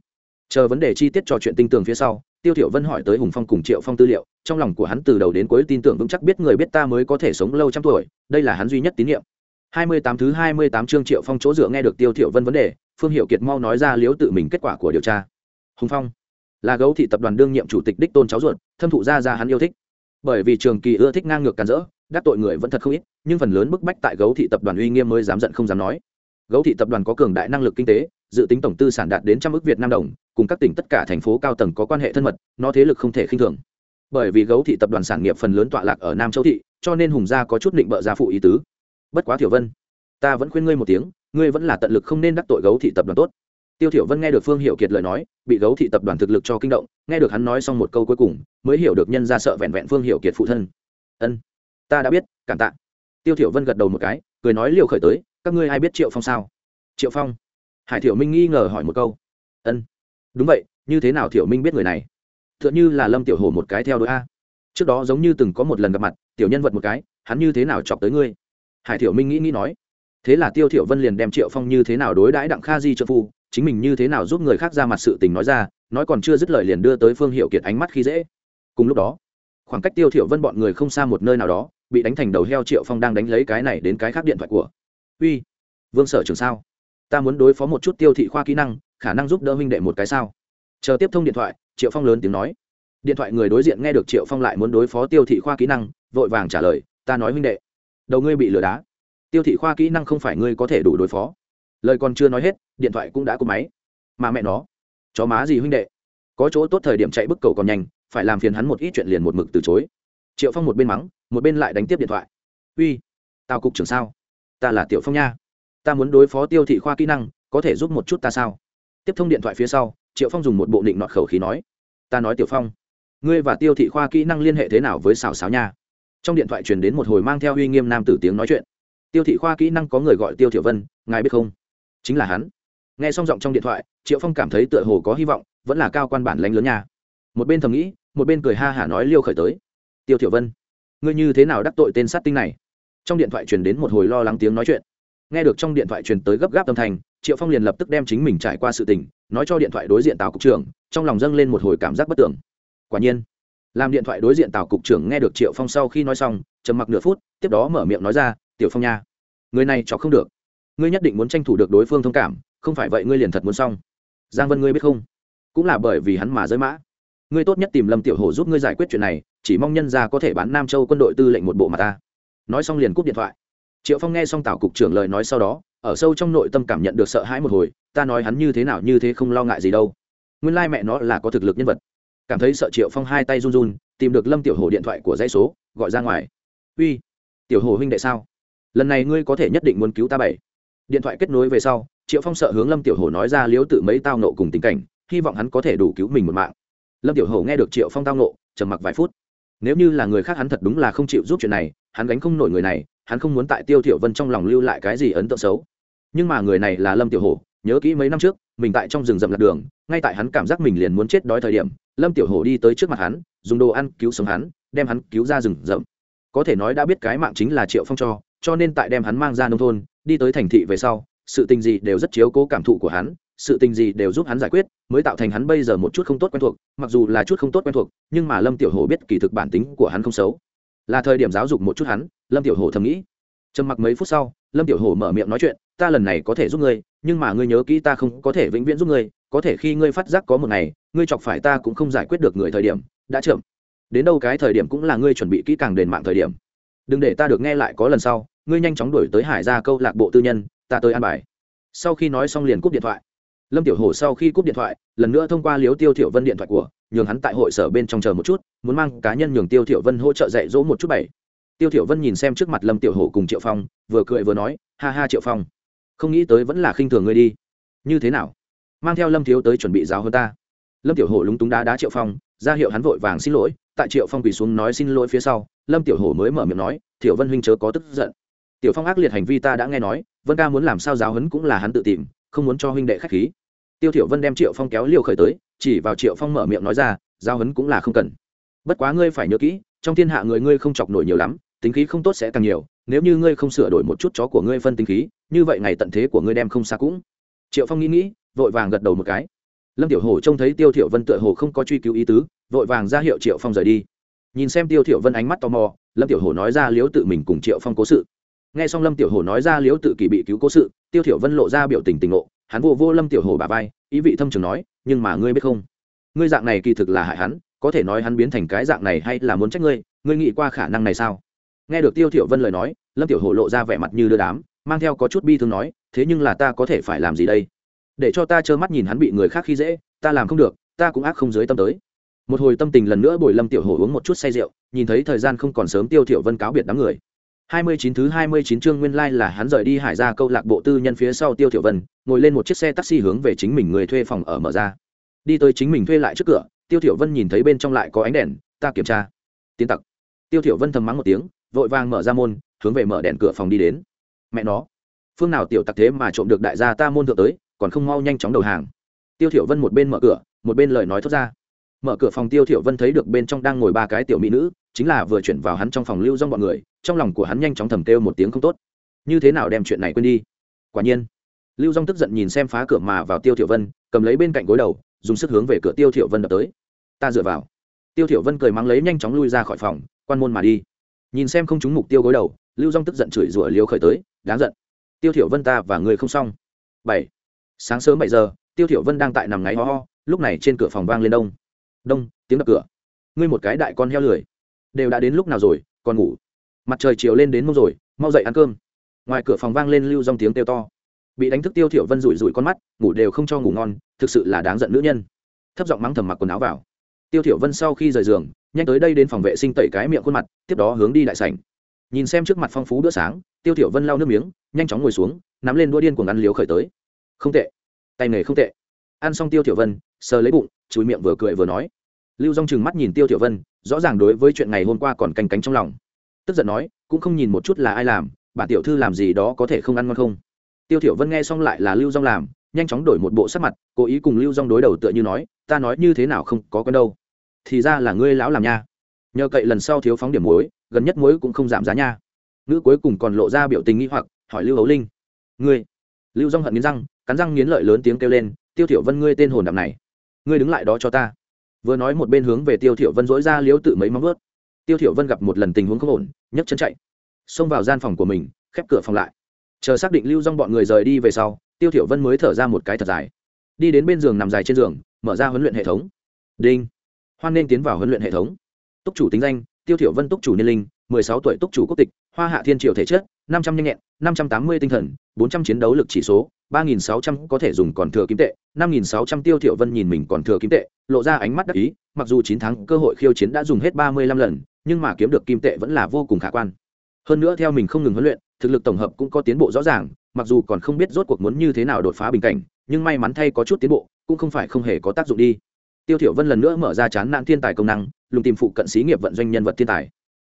Chờ vấn đề chi tiết trò chuyện tinh tường phía sau, tiêu thiểu vân hỏi tới hùng phong cùng triệu phong tư liệu, trong lòng của hắn từ đầu đến cuối tin tưởng vững chắc biết người biết ta mới có thể sống lâu trăm tuổi, đây là hắn duy nhất tín nhiệm. 28 thứ 28 chương triệu phong chỗ dựa nghe được tiêu thiểu vân vấn đề, phương hiệu kiệt mau nói ra liếu tự mình kết quả của điều tra. Hùng phong, là gấu thị tập đoàn đương nhiệm chủ tịch đích tôn cháu ruột, thâm thụ ra ra hắn yêu thích. Bởi vì trường kỳ ưa thích ngang ngược càn rỡ, đắc tội người vẫn thật không ít, nhưng phần lớn bức bách tại gấu thị tập đoàn uy nghiêm mới dám giận không dám nói. Gấu thị tập đoàn có cường đại năng lực kinh tế, dự tính tổng tư sản đạt đến trăm ức việt nam đồng, cùng các tỉnh tất cả thành phố cao tầng có quan hệ thân mật, nó thế lực không thể khinh thường. Bởi vì gấu thị tập đoàn sản nghiệp phần lớn tọa lạc ở nam châu thị, cho nên hùng gia có chút định bợ gia phụ ý tứ bất quá thiểu vân, ta vẫn khuyên ngươi một tiếng, ngươi vẫn là tận lực không nên đắc tội gấu thị tập đoàn tốt. Tiêu thiểu vân nghe được phương hiệu kiệt lời nói, bị gấu thị tập đoàn thực lực cho kinh động, nghe được hắn nói xong một câu cuối cùng, mới hiểu được nhân ra sợ vẹn vẹn phương hiệu kiệt phụ thân. Ân, ta đã biết, cảm tạ. Tiêu thiểu vân gật đầu một cái, cười nói liều khởi tới, các ngươi ai biết triệu phong sao? Triệu phong? Hải thiểu minh nghi ngờ hỏi một câu. Ân, đúng vậy, như thế nào thiểu minh biết người này? Tựa như là lâm tiểu hổ một cái theo đuổi a. Trước đó giống như từng có một lần gặp mặt, tiểu nhân vật một cái, hắn như thế nào chọc tới ngươi? Hải thiểu minh nghĩ nghĩ nói, thế là tiêu thiểu vân liền đem triệu phong như thế nào đối đãi đặng kha di trợ phu, chính mình như thế nào giúp người khác ra mặt sự tình nói ra, nói còn chưa dứt lời liền đưa tới phương hiệu kiệt ánh mắt khi dễ. Cùng lúc đó, khoảng cách tiêu thiểu vân bọn người không xa một nơi nào đó, bị đánh thành đầu heo triệu phong đang đánh lấy cái này đến cái khác điện thoại của. Uy, vương sở trường sao? Ta muốn đối phó một chút tiêu thị khoa kỹ năng, khả năng giúp đỡ huynh đệ một cái sao? Chờ tiếp thông điện thoại, triệu phong lớn tiếng nói. Điện thoại người đối diện nghe được triệu phong lại muốn đối phó tiêu thị khoa kỹ năng, vội vàng trả lời, ta nói huynh đệ đầu ngươi bị lừa đá. Tiêu thị khoa kỹ năng không phải ngươi có thể đủ đối phó. Lời còn chưa nói hết, điện thoại cũng đã cúp máy. Mà mẹ nó, chó má gì huynh đệ? Có chỗ tốt thời điểm chạy bức cầu còn nhanh, phải làm phiền hắn một ít chuyện liền một mực từ chối. Triệu phong một bên mắng, một bên lại đánh tiếp điện thoại. Uy, tào cục trưởng sao? Ta là tiểu phong nha. Ta muốn đối phó tiêu thị khoa kỹ năng, có thể giúp một chút ta sao? Tiếp thông điện thoại phía sau, triệu phong dùng một bộ định nọt khẩu khí nói. Ta nói tiểu phong, ngươi và tiêu thị khoa kỹ năng liên hệ thế nào với xào xáo nha? Trong điện thoại truyền đến một hồi mang theo uy nghiêm nam tử tiếng nói chuyện. Tiêu thị khoa kỹ năng có người gọi tiêu thiểu vân, ngài biết không? Chính là hắn. Nghe xong giọng trong điện thoại, triệu phong cảm thấy tựa hồ có hy vọng, vẫn là cao quan bản lãnh lớn nha. Một bên thầm nghĩ, một bên cười ha hả nói liêu khởi tới. Tiêu thiểu vân, ngươi như thế nào đắc tội tên sát tinh này? Trong điện thoại truyền đến một hồi lo lắng tiếng nói chuyện. Nghe được trong điện thoại truyền tới gấp gáp âm thanh, triệu phong liền lập tức đem chính mình trải qua sự tình, nói cho điện thoại đối diện tào cục trưởng, trong lòng dâng lên một hồi cảm giác bất tưởng quả nhiên làm điện thoại đối diện tào cục trưởng nghe được triệu phong sau khi nói xong, trầm mặc nửa phút, tiếp đó mở miệng nói ra, tiểu phong nha, người này cho không được. Ngươi nhất định muốn tranh thủ được đối phương thông cảm, không phải vậy ngươi liền thật muốn xong. Giang vân ngươi biết không? Cũng là bởi vì hắn mà rơi mã. Ngươi tốt nhất tìm lâm tiểu hồ giúp ngươi giải quyết chuyện này, chỉ mong nhân ra có thể bán nam châu quân đội tư lệnh một bộ mà ta. Nói xong liền cúp điện thoại. Triệu phong nghe xong tào cục trưởng lời nói sau đó, ở sâu trong nội tâm cảm nhận được sợ hãi một hồi, ta nói hắn như thế nào như thế không lo ngại gì đâu. Nguyên lai mẹ nó là có thực lực nhân vật cảm thấy sợ triệu phong hai tay run run, tìm được lâm tiểu hồ điện thoại của dãy số, gọi ra ngoài. Uy, tiểu hồ huynh đệ sao? Lần này ngươi có thể nhất định muốn cứu ta bảy. Điện thoại kết nối về sau, triệu phong sợ hướng lâm tiểu hồ nói ra liếu tự mấy tao nộ cùng tình cảnh, hy vọng hắn có thể đủ cứu mình một mạng. Lâm tiểu hồ nghe được triệu phong tao nộ, trầm mặc vài phút. Nếu như là người khác hắn thật đúng là không chịu giúp chuyện này, hắn gánh không nổi người này, hắn không muốn tại tiêu thiểu vân trong lòng lưu lại cái gì ấn tượng xấu. Nhưng mà người này là lâm tiểu hổ nhớ kỹ mấy năm trước, mình tại trong rừng rậm lạc đường, ngay tại hắn cảm giác mình liền muốn chết đói thời điểm, lâm tiểu hổ đi tới trước mặt hắn, dùng đồ ăn cứu sống hắn, đem hắn cứu ra rừng rậm. Có thể nói đã biết cái mạng chính là triệu phong cho cho nên tại đem hắn mang ra nông thôn, đi tới thành thị về sau, sự tình gì đều rất chiếu cố cảm thụ của hắn, sự tình gì đều giúp hắn giải quyết, mới tạo thành hắn bây giờ một chút không tốt quen thuộc, mặc dù là chút không tốt quen thuộc, nhưng mà lâm tiểu hổ biết kỳ thực bản tính của hắn không xấu. Là thời điểm giáo dục một chút hắn, lâm tiểu hổ thầm nghĩ trầm mặc mấy phút sau, lâm tiểu hổ mở miệng nói chuyện, ta lần này có thể giúp ngươi, nhưng mà ngươi nhớ kỹ ta không có thể vĩnh viễn giúp ngươi, có thể khi ngươi phát giác có một ngày, ngươi chọc phải ta cũng không giải quyết được người thời điểm, đã chậm. Đến đâu cái thời điểm cũng là ngươi chuẩn bị kỹ càng đền mạng thời điểm. Đừng để ta được nghe lại có lần sau, ngươi nhanh chóng đuổi tới hải ra câu lạc bộ tư nhân, ta tới an bài. Sau khi nói xong liền cúp điện thoại. Lâm tiểu hổ sau khi cúp điện thoại, lần nữa thông qua liếu tiêu thiểu vân điện thoại của, nhường hắn tại hội sở bên trong chờ một chút, muốn mang cá nhân nhường tiêu thiểu vân hỗ trợ dạy dỗ một chút bảy tiêu thiểu vân nhìn xem trước mặt lâm tiểu hổ cùng triệu phong, vừa cười vừa nói, ha ha triệu phong, không nghĩ tới vẫn là khinh thường ngươi đi. Như thế nào? Mang theo lâm thiếu tới chuẩn bị giáo hơn ta. Lâm tiểu hổ lúng túng đá đá triệu phong, ra hiệu hắn vội vàng xin lỗi, tại triệu phong quỳ xuống nói xin lỗi phía sau, lâm tiểu hổ mới mở miệng nói, thiểu vân huynh chớ có tức giận. Tiểu phong ác liệt hành vi ta đã nghe nói, vân ca muốn làm sao giáo hấn cũng là hắn tự tìm, không muốn cho huynh đệ khách khí. Tiêu thiểu vân đem triệu phong kéo liều khởi tới, chỉ vào triệu phong mở miệng nói ra, giáo hấn cũng là không cần. Bất quá ngươi phải nhớ kỹ, trong thiên hạ người ngươi không chọc nổi nhiều lắm tính khí không tốt sẽ càng nhiều, nếu như ngươi không sửa đổi một chút chó của ngươi phân tính khí, như vậy ngày tận thế của ngươi đem không xa cũng. Triệu phong nghĩ nghĩ, vội vàng gật đầu một cái. Lâm tiểu hồ trông thấy tiêu thiểu vân tựa hồ không có truy cứu ý tứ, vội vàng ra hiệu triệu phong rời đi. Nhìn xem tiêu thiểu vân ánh mắt tò mò, lâm tiểu hồ nói ra liếu tự mình cùng triệu phong cố sự. Nghe xong lâm tiểu hồ nói ra liếu tự kỳ bị cứu cố sự, tiêu thiểu vân lộ ra biểu tình tình ngộ, hắn vô vô lâm tiểu hồ bà vai, ý vị thâm trường nói, nhưng mà ngươi biết không? Ngươi dạng này kỳ thực là hại hắn, có thể nói hắn biến thành cái dạng này hay là muốn trách ngươi ngươi nghĩ qua khả năng này sao? Nghe được tiêu thiểu vân lời nói lâm tiểu hồ lộ ra vẻ mặt như đưa đám mang theo có chút bi thương nói thế nhưng là ta có thể phải làm gì đây để cho ta trơ mắt nhìn hắn bị người khác khi dễ ta làm không được ta cũng ác không dưới tâm tới một hồi tâm tình lần nữa bồi lâm tiểu hồ uống một chút say rượu nhìn thấy thời gian không còn sớm tiêu thiểu vân cáo biệt đám người 29 thứ 29 chương nguyên lai like là hắn rời đi hải ra câu lạc bộ tư nhân phía sau Tiêu Thiểu Vân, ngồi lên một chiếc xe taxi hướng về chính mình người thuê phòng ở mở ra. Đi tới chính mình thuê lại trước cửa, Tiêu Thiểu Vân nhìn thấy bên trong lại có ánh đèn, ta kiểm tra. Tiến tặc. Tiêu Thiểu Vân thầm mắng một tiếng, vội vàng mở ra môn, hướng về mở đèn cửa phòng đi đến. Mẹ nó, phương nào tiểu tặc thế mà trộm được đại gia ta môn thượng tới, còn không mau nhanh chóng đầu hàng. Tiêu Thiểu Vân một bên mở cửa, một bên lời nói thốt ra. Mở cửa phòng Tiêu Thiểu Vân thấy được bên trong đang ngồi ba cái tiểu mỹ nữ, chính là vừa chuyển vào hắn trong phòng lưu dung bọn người, trong lòng của hắn nhanh chóng thầm kêu một tiếng không tốt như thế nào đem chuyện này quên đi quả nhiên lưu dong tức giận nhìn xem phá cửa mà vào tiêu thiểu vân cầm lấy bên cạnh gối đầu dùng sức hướng về cửa tiêu thiểu vân đập tới ta dựa vào tiêu thiểu vân cười mắng lấy nhanh chóng lui ra khỏi phòng quan môn mà đi nhìn xem không trúng mục tiêu gối đầu, lưu dong tức giận chửi rủa liều khởi tới, đáng giận. Tiêu thiểu vân ta và người không xong. Bảy. Sáng sớm bảy giờ, tiêu thiểu vân đang tại nằm ngáy ho ho, lúc này trên cửa phòng vang lên đông. Đông, tiếng đập cửa. Ngươi một cái đại con heo lười. Đều đã đến lúc nào rồi, còn ngủ? Mặt trời chiều lên đến mông rồi, mau dậy ăn cơm. Ngoài cửa phòng vang lên lưu dong tiếng kêu to. Bị đánh thức tiêu thiểu vân rủi rủi con mắt, ngủ đều không cho ngủ ngon, thực sự là đáng giận nữ nhân. Thấp giọng mắng thầm mặc quần áo vào. Tiêu thiểu vân sau khi rời giường nhanh tới đây đến phòng vệ sinh tẩy cái miệng khuôn mặt, tiếp đó hướng đi đại sảnh. Nhìn xem trước mặt phong phú bữa sáng, tiêu thiểu vân lau nước miếng, nhanh chóng ngồi xuống, nắm lên đũa điên cuồng ăn liếu khởi tới. Không tệ. Tay nghề không tệ. Ăn xong tiêu thiểu vân, sờ lấy bụng, chùi miệng vừa cười vừa nói. Lưu dong chừng mắt nhìn tiêu thiểu vân, rõ ràng đối với chuyện ngày hôm qua còn canh cánh trong lòng. Tức giận nói, cũng không nhìn một chút là ai làm, bản tiểu thư làm gì đó có thể không ăn ngon không? Tiêu thiểu vân nghe xong lại là lưu dong làm, nhanh chóng đổi một bộ sắc mặt, cố ý cùng lưu dong đối đầu tựa như nói, ta nói như thế nào không có quen đâu thì ra là ngươi lão làm nha. Nhờ cậy lần sau thiếu phóng điểm muối, gần nhất muối cũng không giảm giá nha. Nữ cuối cùng còn lộ ra biểu tình nghi hoặc, hỏi lưu hấu linh. Ngươi? Lưu dong hận nghiến răng, cắn răng nghiến lợi lớn tiếng kêu lên, tiêu thiểu vân ngươi tên hồn đạm này, ngươi đứng lại đó cho ta. Vừa nói một bên hướng về tiêu thiểu vân dỗi ra liếu tự mấy móng vớt tiêu thiểu vân gặp một lần tình huống không ổn, nhấc chân chạy. Xông vào gian phòng của mình, khép cửa phòng lại. Chờ xác định lưu dong bọn người rời đi về sau, tiêu thiểu vân mới thở ra một cái thật dài. Đi đến bên giường nằm dài trên giường, mở ra huấn luyện hệ thống. Đinh hoan nên tiến vào huấn luyện hệ thống. Túc chủ tính danh, tiêu thiểu vân túc chủ niên linh 16 tuổi túc chủ quốc tịch, hoa hạ thiên triều thể chất 500 nhanh nhẹn 580 tinh thần 400 chiến đấu lực chỉ số 3.600 có thể dùng còn thừa kim tệ 5.600 tiêu thiểu vân nhìn mình còn thừa kim tệ, lộ ra ánh mắt đắc ý, mặc dù 9 tháng cơ hội khiêu chiến đã dùng hết 35 lần, nhưng mà kiếm được kim tệ vẫn là vô cùng khả quan. Hơn nữa theo mình không ngừng huấn luyện, thực lực tổng hợp cũng có tiến bộ rõ ràng, mặc dù còn không biết rốt cuộc muốn như thế nào đột phá bình cảnh, nhưng may mắn thay có chút tiến bộ, cũng không phải không hề có tác dụng đi tiêu thiểu vân lần nữa mở ra chán nạn thiên tài công năng lùng tìm phụ cận xí nghiệp vận doanh nhân vật thiên tài.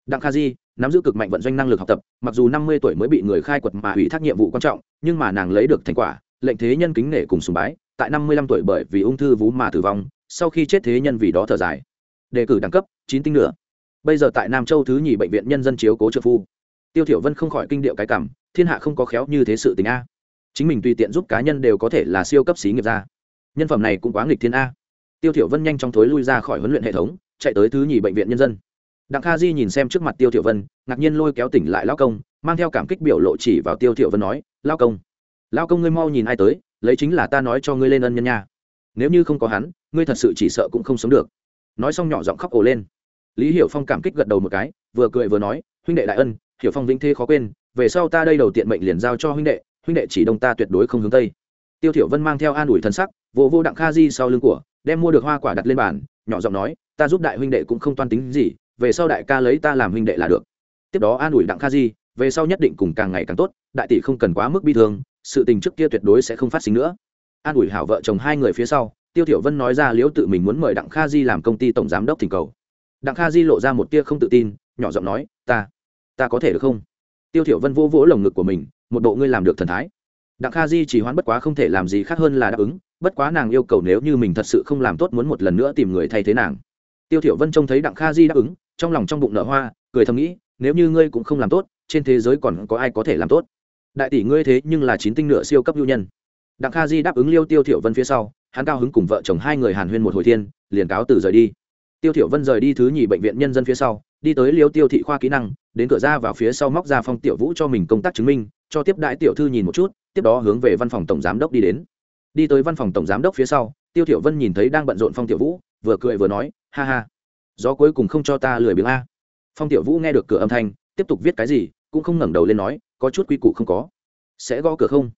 Đặng kha di nắm giữ cực mạnh vận doanh năng lực học tập mặc dù năm mươi tuổi mới bị người khai quật mà ủy thác nhiệm vụ quan trọng nhưng mà nàng lấy được thành quả lệnh thế nhân kính nể cùng sùng bái tại năm mươi lăm tuổi bởi vì ung thư vú mà tử vong sau khi chết thế nhân vì đó thở dài. Đề cử đẳng cấp chín tinh nữa bây giờ tại nam châu thứ nhì bệnh viện nhân dân chiếu cố trợ phu. Tiêu thiểu vân không khỏi kinh điệu cái cảm thiên hạ không có khéo như thế sự tình a. Chính mình tùy tiện giúp cá nhân đều có thể là siêu cấp xí nghiệp gia, nhân phẩm này cũng quá nghịch thiên a tiêu thiểu vân nhanh chóng thối lui ra khỏi huấn luyện hệ thống, chạy tới thứ nhì bệnh viện nhân dân. Đặng kha di nhìn xem trước mặt tiêu thiểu vân, ngạc nhiên lôi kéo tỉnh lại lão công, mang theo cảm kích biểu lộ chỉ vào tiêu thiểu vân nói lão công lão công ngươi mau nhìn ai tới, lấy chính là ta nói cho ngươi lên ân nhân nha. Nếu như không có hắn, ngươi thật sự chỉ sợ cũng không sống được. Nói xong nhỏ giọng khóc ồ lên. Lý hiểu phong cảm kích gật đầu một cái, vừa cười vừa nói, huynh đệ đại ân, hiểu phong vĩnh thế khó quên, về sau ta đây đầu tiện mệnh liền giao cho huynh đệ huynh đệ chỉ đông ta tuyệt đối không hướng tây. Tiêu thiểu vân mang theo an ủi thần sắc vô vô đặng kha di sau lưng của đem mua được hoa quả đặt lên bàn, nhỏ giọng nói, ta giúp đại huynh đệ cũng không toan tính gì, về sau đại ca lấy ta làm huynh đệ là được. Tiếp đó an ủi đặng kha di, về sau nhất định cùng càng ngày càng tốt, đại tỷ không cần quá mức bi thương, sự tình trước kia tuyệt đối sẽ không phát sinh nữa. An ủi hảo vợ chồng hai người phía sau, tiêu thiểu vân nói ra liễu tự mình muốn mời đặng kha di làm công ty tổng giám đốc thỉnh cầu. Đặng kha di lộ ra một tia không tự tin, nhỏ giọng nói, ta ta có thể được không? Tiêu thiểu vân vô vỗ lồng ngực của mình, một độ ngươi làm được thần thái. Đặng kha di chỉ hoãn bất quá không thể làm gì khác hơn là đáp ứng bất quá nàng yêu cầu nếu như mình thật sự không làm tốt muốn một lần nữa tìm người thay thế nàng. Tiêu thiểu vân trông thấy đặng kha di đáp ứng, trong lòng trong bụng nở hoa, cười thầm nghĩ, nếu như ngươi cũng không làm tốt, trên thế giới còn có ai có thể làm tốt? Đại tỷ ngươi thế nhưng là chín tinh nửa siêu cấp ưu nhân. Đặng kha di đáp ứng liêu tiêu thiểu vân phía sau, hắn cao hứng cùng vợ chồng hai người hàn huyên một hồi thiên, liền cáo từ rời đi. Tiêu thiểu vân rời đi thứ nhì bệnh viện nhân dân phía sau, đi tới liêu tiêu thị khoa kỹ năng, đến cửa ra vào phía sau móc ra phong tiểu vũ cho mình công tác chứng minh, cho tiếp đại tiểu thư nhìn một chút, tiếp đó hướng về văn phòng tổng giám đốc đi đến đi tới văn phòng tổng giám đốc phía sau, tiêu thiểu vân nhìn thấy đang bận rộn phong tiểu vũ, vừa cười vừa nói, ha ha, gió cuối cùng không cho ta lười biếng a. Phong tiểu vũ nghe được cửa âm thanh, tiếp tục viết cái gì, cũng không ngẩng đầu lên nói, có chút quy củ không có. Sẽ gõ cửa không?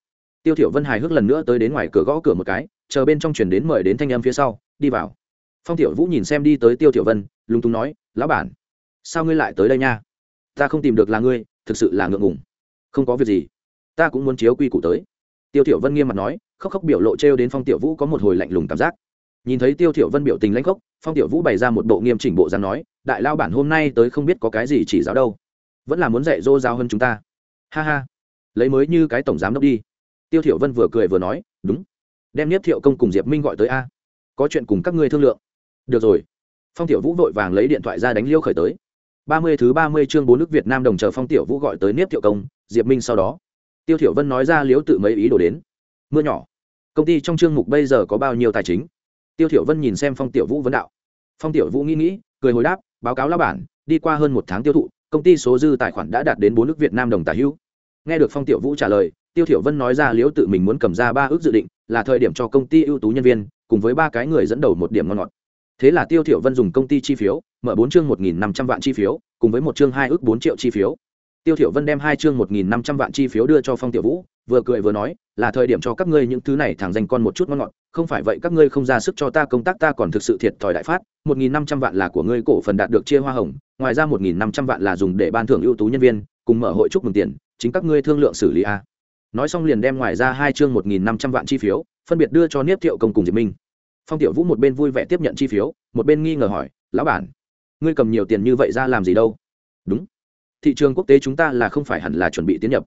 Tiêu thiểu vân hài hước lần nữa tới đến ngoài cửa gõ cửa một cái, chờ bên trong truyền đến mời đến thanh âm phía sau, đi vào. Phong tiểu vũ nhìn xem đi tới tiêu thiểu vân, lúng túng nói, lão bản, sao ngươi lại tới đây nha? Ta không tìm được là ngươi, thực sự là ngượng ngùng. Không có việc gì, ta cũng muốn chiếu quy củ tới. Tiêu thiểu vân nghiêm mặt nói khóc khóc biểu lộ treo đến phong tiểu vũ có một hồi lạnh lùng cảm giác. Nhìn thấy tiêu thiểu vân biểu tình lãnh khốc, phong tiểu vũ bày ra một bộ nghiêm chỉnh bộ dáng nói, đại lao bản hôm nay tới không biết có cái gì chỉ giáo đâu. Vẫn là muốn dạy dỗ giáo hơn chúng ta. Ha ha. Lấy mới như cái tổng giám đốc đi. Tiêu thiểu vân vừa cười vừa nói, đúng. Đem nhất thiệu công cùng diệp minh gọi tới a. Có chuyện cùng các ngươi thương lượng. Được rồi. Phong tiểu vũ vội vàng lấy điện thoại ra đánh liêu khởi tới. Ba mươi thứ ba mươi chương bốn nước việt nam đồng chờ phong tiểu vũ gọi tới niếp thiệu công, diệp minh sau đó. Tiêu thiểu vân nói ra liếu tự mấy ý đồ đến. Mưa nhỏ công ty trong chương mục bây giờ có bao nhiêu tài chính? Tiêu thiểu vân nhìn xem phong tiểu vũ vấn đạo. Phong tiểu vũ nghĩ nghĩ, cười hồi đáp, báo cáo lão bản, đi qua hơn một tháng tiêu thụ, công ty số dư tài khoản đã đạt đến bốn nước việt nam đồng tài hữu. Nghe được phong tiểu vũ trả lời, tiêu thiểu vân nói ra liếu tự mình muốn cầm ra ba ước dự định, là thời điểm cho công ty ưu tú nhân viên, cùng với ba cái người dẫn đầu một điểm ngon ngọt. Thế là tiêu thiểu vân dùng công ty chi phiếu, mở bốn chương một nghìn năm trăm vạn chi phiếu, cùng với một chương hai ước bốn triệu chi phiếu tiêu thiểu vân đem hai chương một nghìn năm trăm vạn chi phiếu đưa cho phong tiểu vũ, vừa cười vừa nói, là thời điểm cho các ngươi những thứ này thẳng dành con một chút ngon ngọt, không phải vậy các ngươi không ra sức cho ta công tác, ta còn thực sự thiệt thòi đại phát, một nghìn năm trăm vạn là của ngươi cổ phần đạt được chia hoa hồng, ngoài ra một nghìn năm trăm vạn là dùng để ban thưởng ưu tú nhân viên, cùng mở hội chúc mừng tiền, chính các ngươi thương lượng xử lý a. Nói xong liền đem ngoài ra hai chương một nghìn năm trăm vạn chi phiếu, phân biệt đưa cho niếp thiệu công cùng diệp minh. Phong tiểu vũ một bên vui vẻ tiếp nhận chi phiếu, một bên nghi ngờ hỏi, lão bản, ngươi cầm nhiều tiền như vậy ra làm gì đâu? Đúng thị trường quốc tế chúng ta là không phải hẳn là chuẩn bị tiến nhập.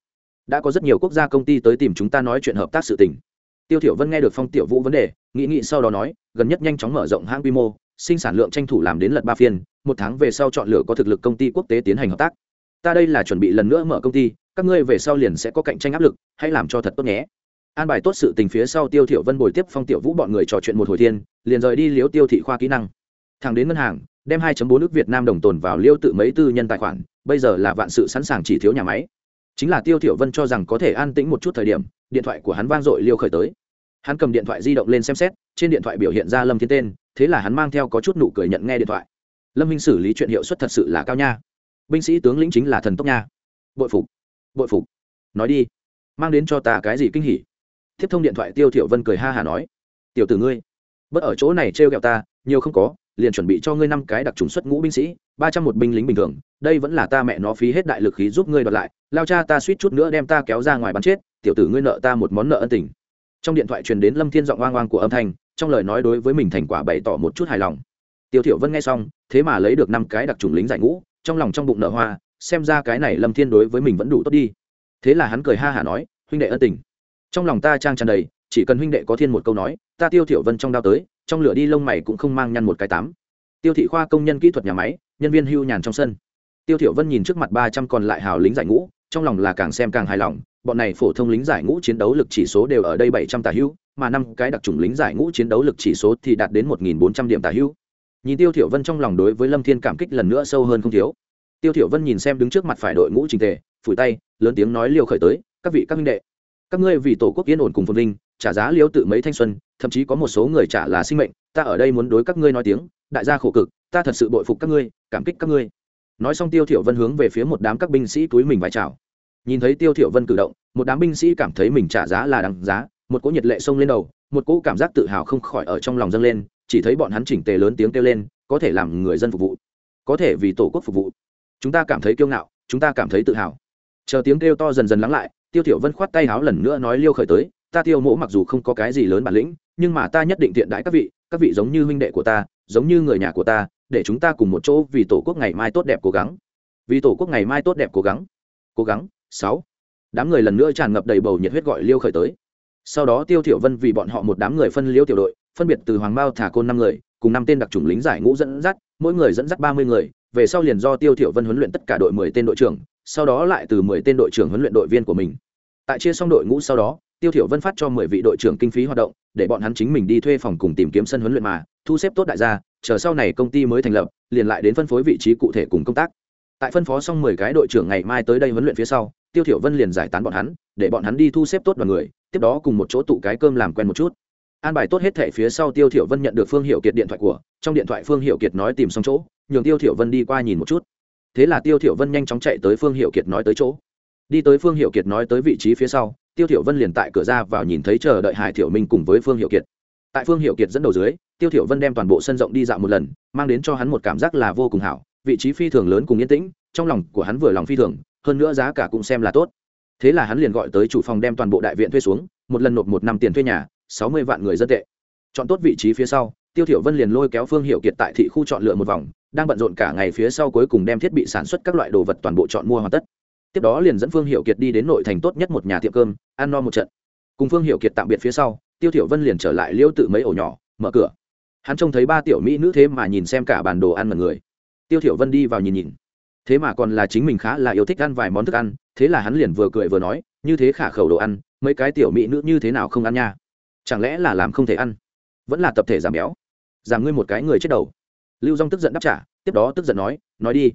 Đã có rất nhiều quốc gia công ty tới tìm chúng ta nói chuyện hợp tác sự tình. Tiêu thiểu vân nghe được phong tiểu vũ vấn đề, nghĩ nghĩ sau đó nói, gần nhất nhanh chóng mở rộng hãng quy mô, sinh sản lượng tranh thủ làm đến lật ba phiên, một tháng về sau chọn lựa có thực lực công ty quốc tế tiến hành hợp tác. Ta đây là chuẩn bị lần nữa mở công ty, các ngươi về sau liền sẽ có cạnh tranh áp lực, hãy làm cho thật tốt nhé. An bài tốt sự tình phía sau tiêu thiểu vân bồi tiếp phong tiểu vũ bọn người trò chuyện một hồi thiên, liền rời đi liếu tiêu thị khoa kỹ năng. Thẳng đến ngân hàng, đem 2.4 nước Việt Nam đồng tồn vào liêu tự mấy tư nhân tài khoản bây giờ là vạn sự sẵn sàng chỉ thiếu nhà máy. Chính là tiêu thiểu vân cho rằng có thể an tĩnh một chút thời điểm, điện thoại của hắn vang dội liêu khởi tới. Hắn cầm điện thoại di động lên xem xét, trên điện thoại biểu hiện ra lâm thiên tên, thế là hắn mang theo có chút nụ cười nhận nghe điện thoại. Lâm minh xử lý chuyện hiệu suất thật sự là cao nha. Binh sĩ tướng lĩnh chính là thần tốc nha. Bội phục bội phục. Nói đi, mang đến cho ta cái gì kinh hỉ? Tiếp thông điện thoại, tiêu thiểu vân cười ha hà nói. Tiểu tử ngươi bất ở chỗ này treo ghẹo ta, nhiều không có liền chuẩn bị cho ngươi năm cái đặc trùng xuất ngũ binh sĩ, ba trăm một binh lính bình thường, đây vẫn là ta mẹ nó phí hết đại lực khí giúp ngươi đoạt lại, lao cha ta suýt chút nữa đem ta kéo ra ngoài bắn chết, tiểu tử ngươi nợ ta một món nợ ân tình. Trong điện thoại truyền đến lâm thiên giọng oang oang của âm thanh, trong lời nói đối với mình thành quả bày tỏ một chút hài lòng. Tiêu thiểu vân nghe xong, thế mà lấy được năm cái đặc trùng lính giải ngũ, trong lòng trong bụng nợ hoa, xem ra cái này lâm thiên đối với mình vẫn đủ tốt đi. Thế là hắn cười ha hả nói, huynh đệ ân tình. Trong lòng ta trang tràn đầy, chỉ cần huynh đệ có thiên một câu nói, ta tiêu thiểu vân trong đao tới trong lửa đi lông mày cũng không mang nhăn một cái tám tiêu thị khoa công nhân kỹ thuật nhà máy, nhân viên hưu nhàn trong sân. Tiêu thiểu vân nhìn trước mặt ba trăm còn lại hào lính giải ngũ, trong lòng là càng xem càng hài lòng, bọn này phổ thông lính giải ngũ chiến đấu lực chỉ số đều ở đây bảy trăm tà hưu, mà năm cái đặc trùng lính giải ngũ chiến đấu lực chỉ số thì đạt đến một nghìn bốn trăm điểm tà hưu. Nhìn tiêu thiểu vân trong lòng đối với lâm thiên cảm kích lần nữa sâu hơn không thiếu. Tiêu thiểu vân nhìn xem đứng trước mặt phải đội ngũ trình tề, phủi tay, lớn tiếng nói liều khởi tới, các vị, các minh đệ, các ngươi vì tổ quốc yên ổn cùng phồn vinh trả giá liêu tự mấy thanh xuân, thậm chí có một số người trả là sinh mệnh, ta ở đây muốn đối các ngươi nói tiếng, đại gia khổ cực, ta thật sự bội phục các ngươi, cảm kích các ngươi. Nói xong tiêu thiểu vân hướng về phía một đám các binh sĩ túi mình vái chào. Nhìn thấy tiêu thiểu vân cử động, một đám binh sĩ cảm thấy mình trả giá là đáng giá, một cỗ nhiệt lệ xông lên đầu, một cỗ cảm giác tự hào không khỏi ở trong lòng dâng lên, chỉ thấy bọn hắn chỉnh tề lớn tiếng kêu lên, có thể làm người dân phục vụ, có thể vì tổ quốc phục vụ. Chúng ta cảm thấy kiêu ngạo, chúng ta cảm thấy tự hào. Chờ tiếng kêu to dần dần lắng lại, tiêu thiểu vân khoát tay háo lần nữa nói liêu khởi tới ta tiêu mỗ mặc dù không có cái gì lớn bản lĩnh, nhưng mà ta nhất định tiện đãi các vị các vị giống như huynh đệ của ta, giống như người nhà của ta, để chúng ta cùng một chỗ vì tổ quốc ngày mai tốt đẹp cố gắng. Vì tổ quốc ngày mai tốt đẹp cố gắng. Cố gắng. Sáu. Đám người lần nữa tràn ngập đầy bầu nhiệt huyết gọi liêu khởi tới. Sau đó tiêu thiểu vân vì bọn họ một đám người phân liêu tiểu đội, phân biệt từ hoàng bao thả côn năm người, cùng năm tên đặc chủng lính giải ngũ dẫn dắt, mỗi người dẫn dắt ba mươi người, về sau liền do tiêu thiểu vân huấn luyện tất cả đội mười tên đội trưởng, sau đó lại từ mười tên đội trưởng huấn luyện đội viên của mình. Tại chia xong đội ngũ sau đó tiêu thiểu vân phát cho mười vị đội trưởng kinh phí hoạt động, để bọn hắn chính mình đi thuê phòng cùng tìm kiếm sân huấn luyện mà, thu xếp tốt đại gia, chờ sau này công ty mới thành lập, liền lại đến phân phối vị trí cụ thể cùng công tác. Tại phân phó xong mười cái đội trưởng ngày mai tới đây huấn luyện phía sau, tiêu thiểu vân liền giải tán bọn hắn, để bọn hắn đi thu xếp tốt đoàn người, tiếp đó cùng một chỗ tụ cái cơm làm quen một chút. An bài tốt hết thể phía sau tiêu thiểu vân nhận được phương hiệu kiệt điện thoại của, trong điện thoại phương hiệu kiệt nói tìm xong chỗ, nhường tiêu thiểu vân đi qua nhìn một chút. Thế là tiêu thiểu vân nhanh chóng chạy tới phương hiệu kiệt nói tới chỗ. Đi tới phương hiệu kiệt nói tới vị trí phía sau tiêu thiểu vân liền tại cửa ra vào nhìn thấy chờ đợi hải thiểu minh cùng với phương hiệu kiệt. Tại phương hiệu kiệt dẫn đầu dưới, tiêu thiểu vân đem toàn bộ sân rộng đi dạo một lần, mang đến cho hắn một cảm giác là vô cùng hảo, vị trí phi thường lớn cùng yên tĩnh, trong lòng của hắn vừa lòng phi thường, hơn nữa giá cả cũng xem là tốt. Thế là hắn liền gọi tới chủ phòng đem toàn bộ đại viện thuê xuống, một lần nộp một năm tiền thuê nhà, sáu mươi vạn người dân tệ. Chọn tốt vị trí phía sau, tiêu thiểu vân liền lôi kéo phương hiệu kiệt tại thị khu chọn lựa một vòng, đang bận rộn cả ngày phía sau cuối cùng đem thiết bị sản xuất các loại đồ vật toàn bộ chọn mua hoàn tất tiếp đó liền dẫn phương hiệu kiệt đi đến nội thành tốt nhất một nhà tiệm cơm, ăn no một trận. Cùng phương hiệu kiệt tạm biệt phía sau, tiêu thiểu vân liền trở lại liêu tự mấy ổ nhỏ, mở cửa. Hắn trông thấy ba tiểu mỹ nữ thế mà nhìn xem cả bản đồ ăn mật người. Tiêu thiểu vân đi vào nhìn nhìn. Thế mà còn là chính mình khá là yêu thích ăn vài món thức ăn, thế là hắn liền vừa cười vừa nói, như thế khả khẩu đồ ăn, mấy cái tiểu mỹ nữ như thế nào không ăn nha? Chẳng lẽ là làm không thể ăn? Vẫn là tập thể giảm béo. Giảm ngươi một cái người chết đầu. Lưu dong tức giận đáp trả, tiếp đó tức giận nói nói đi.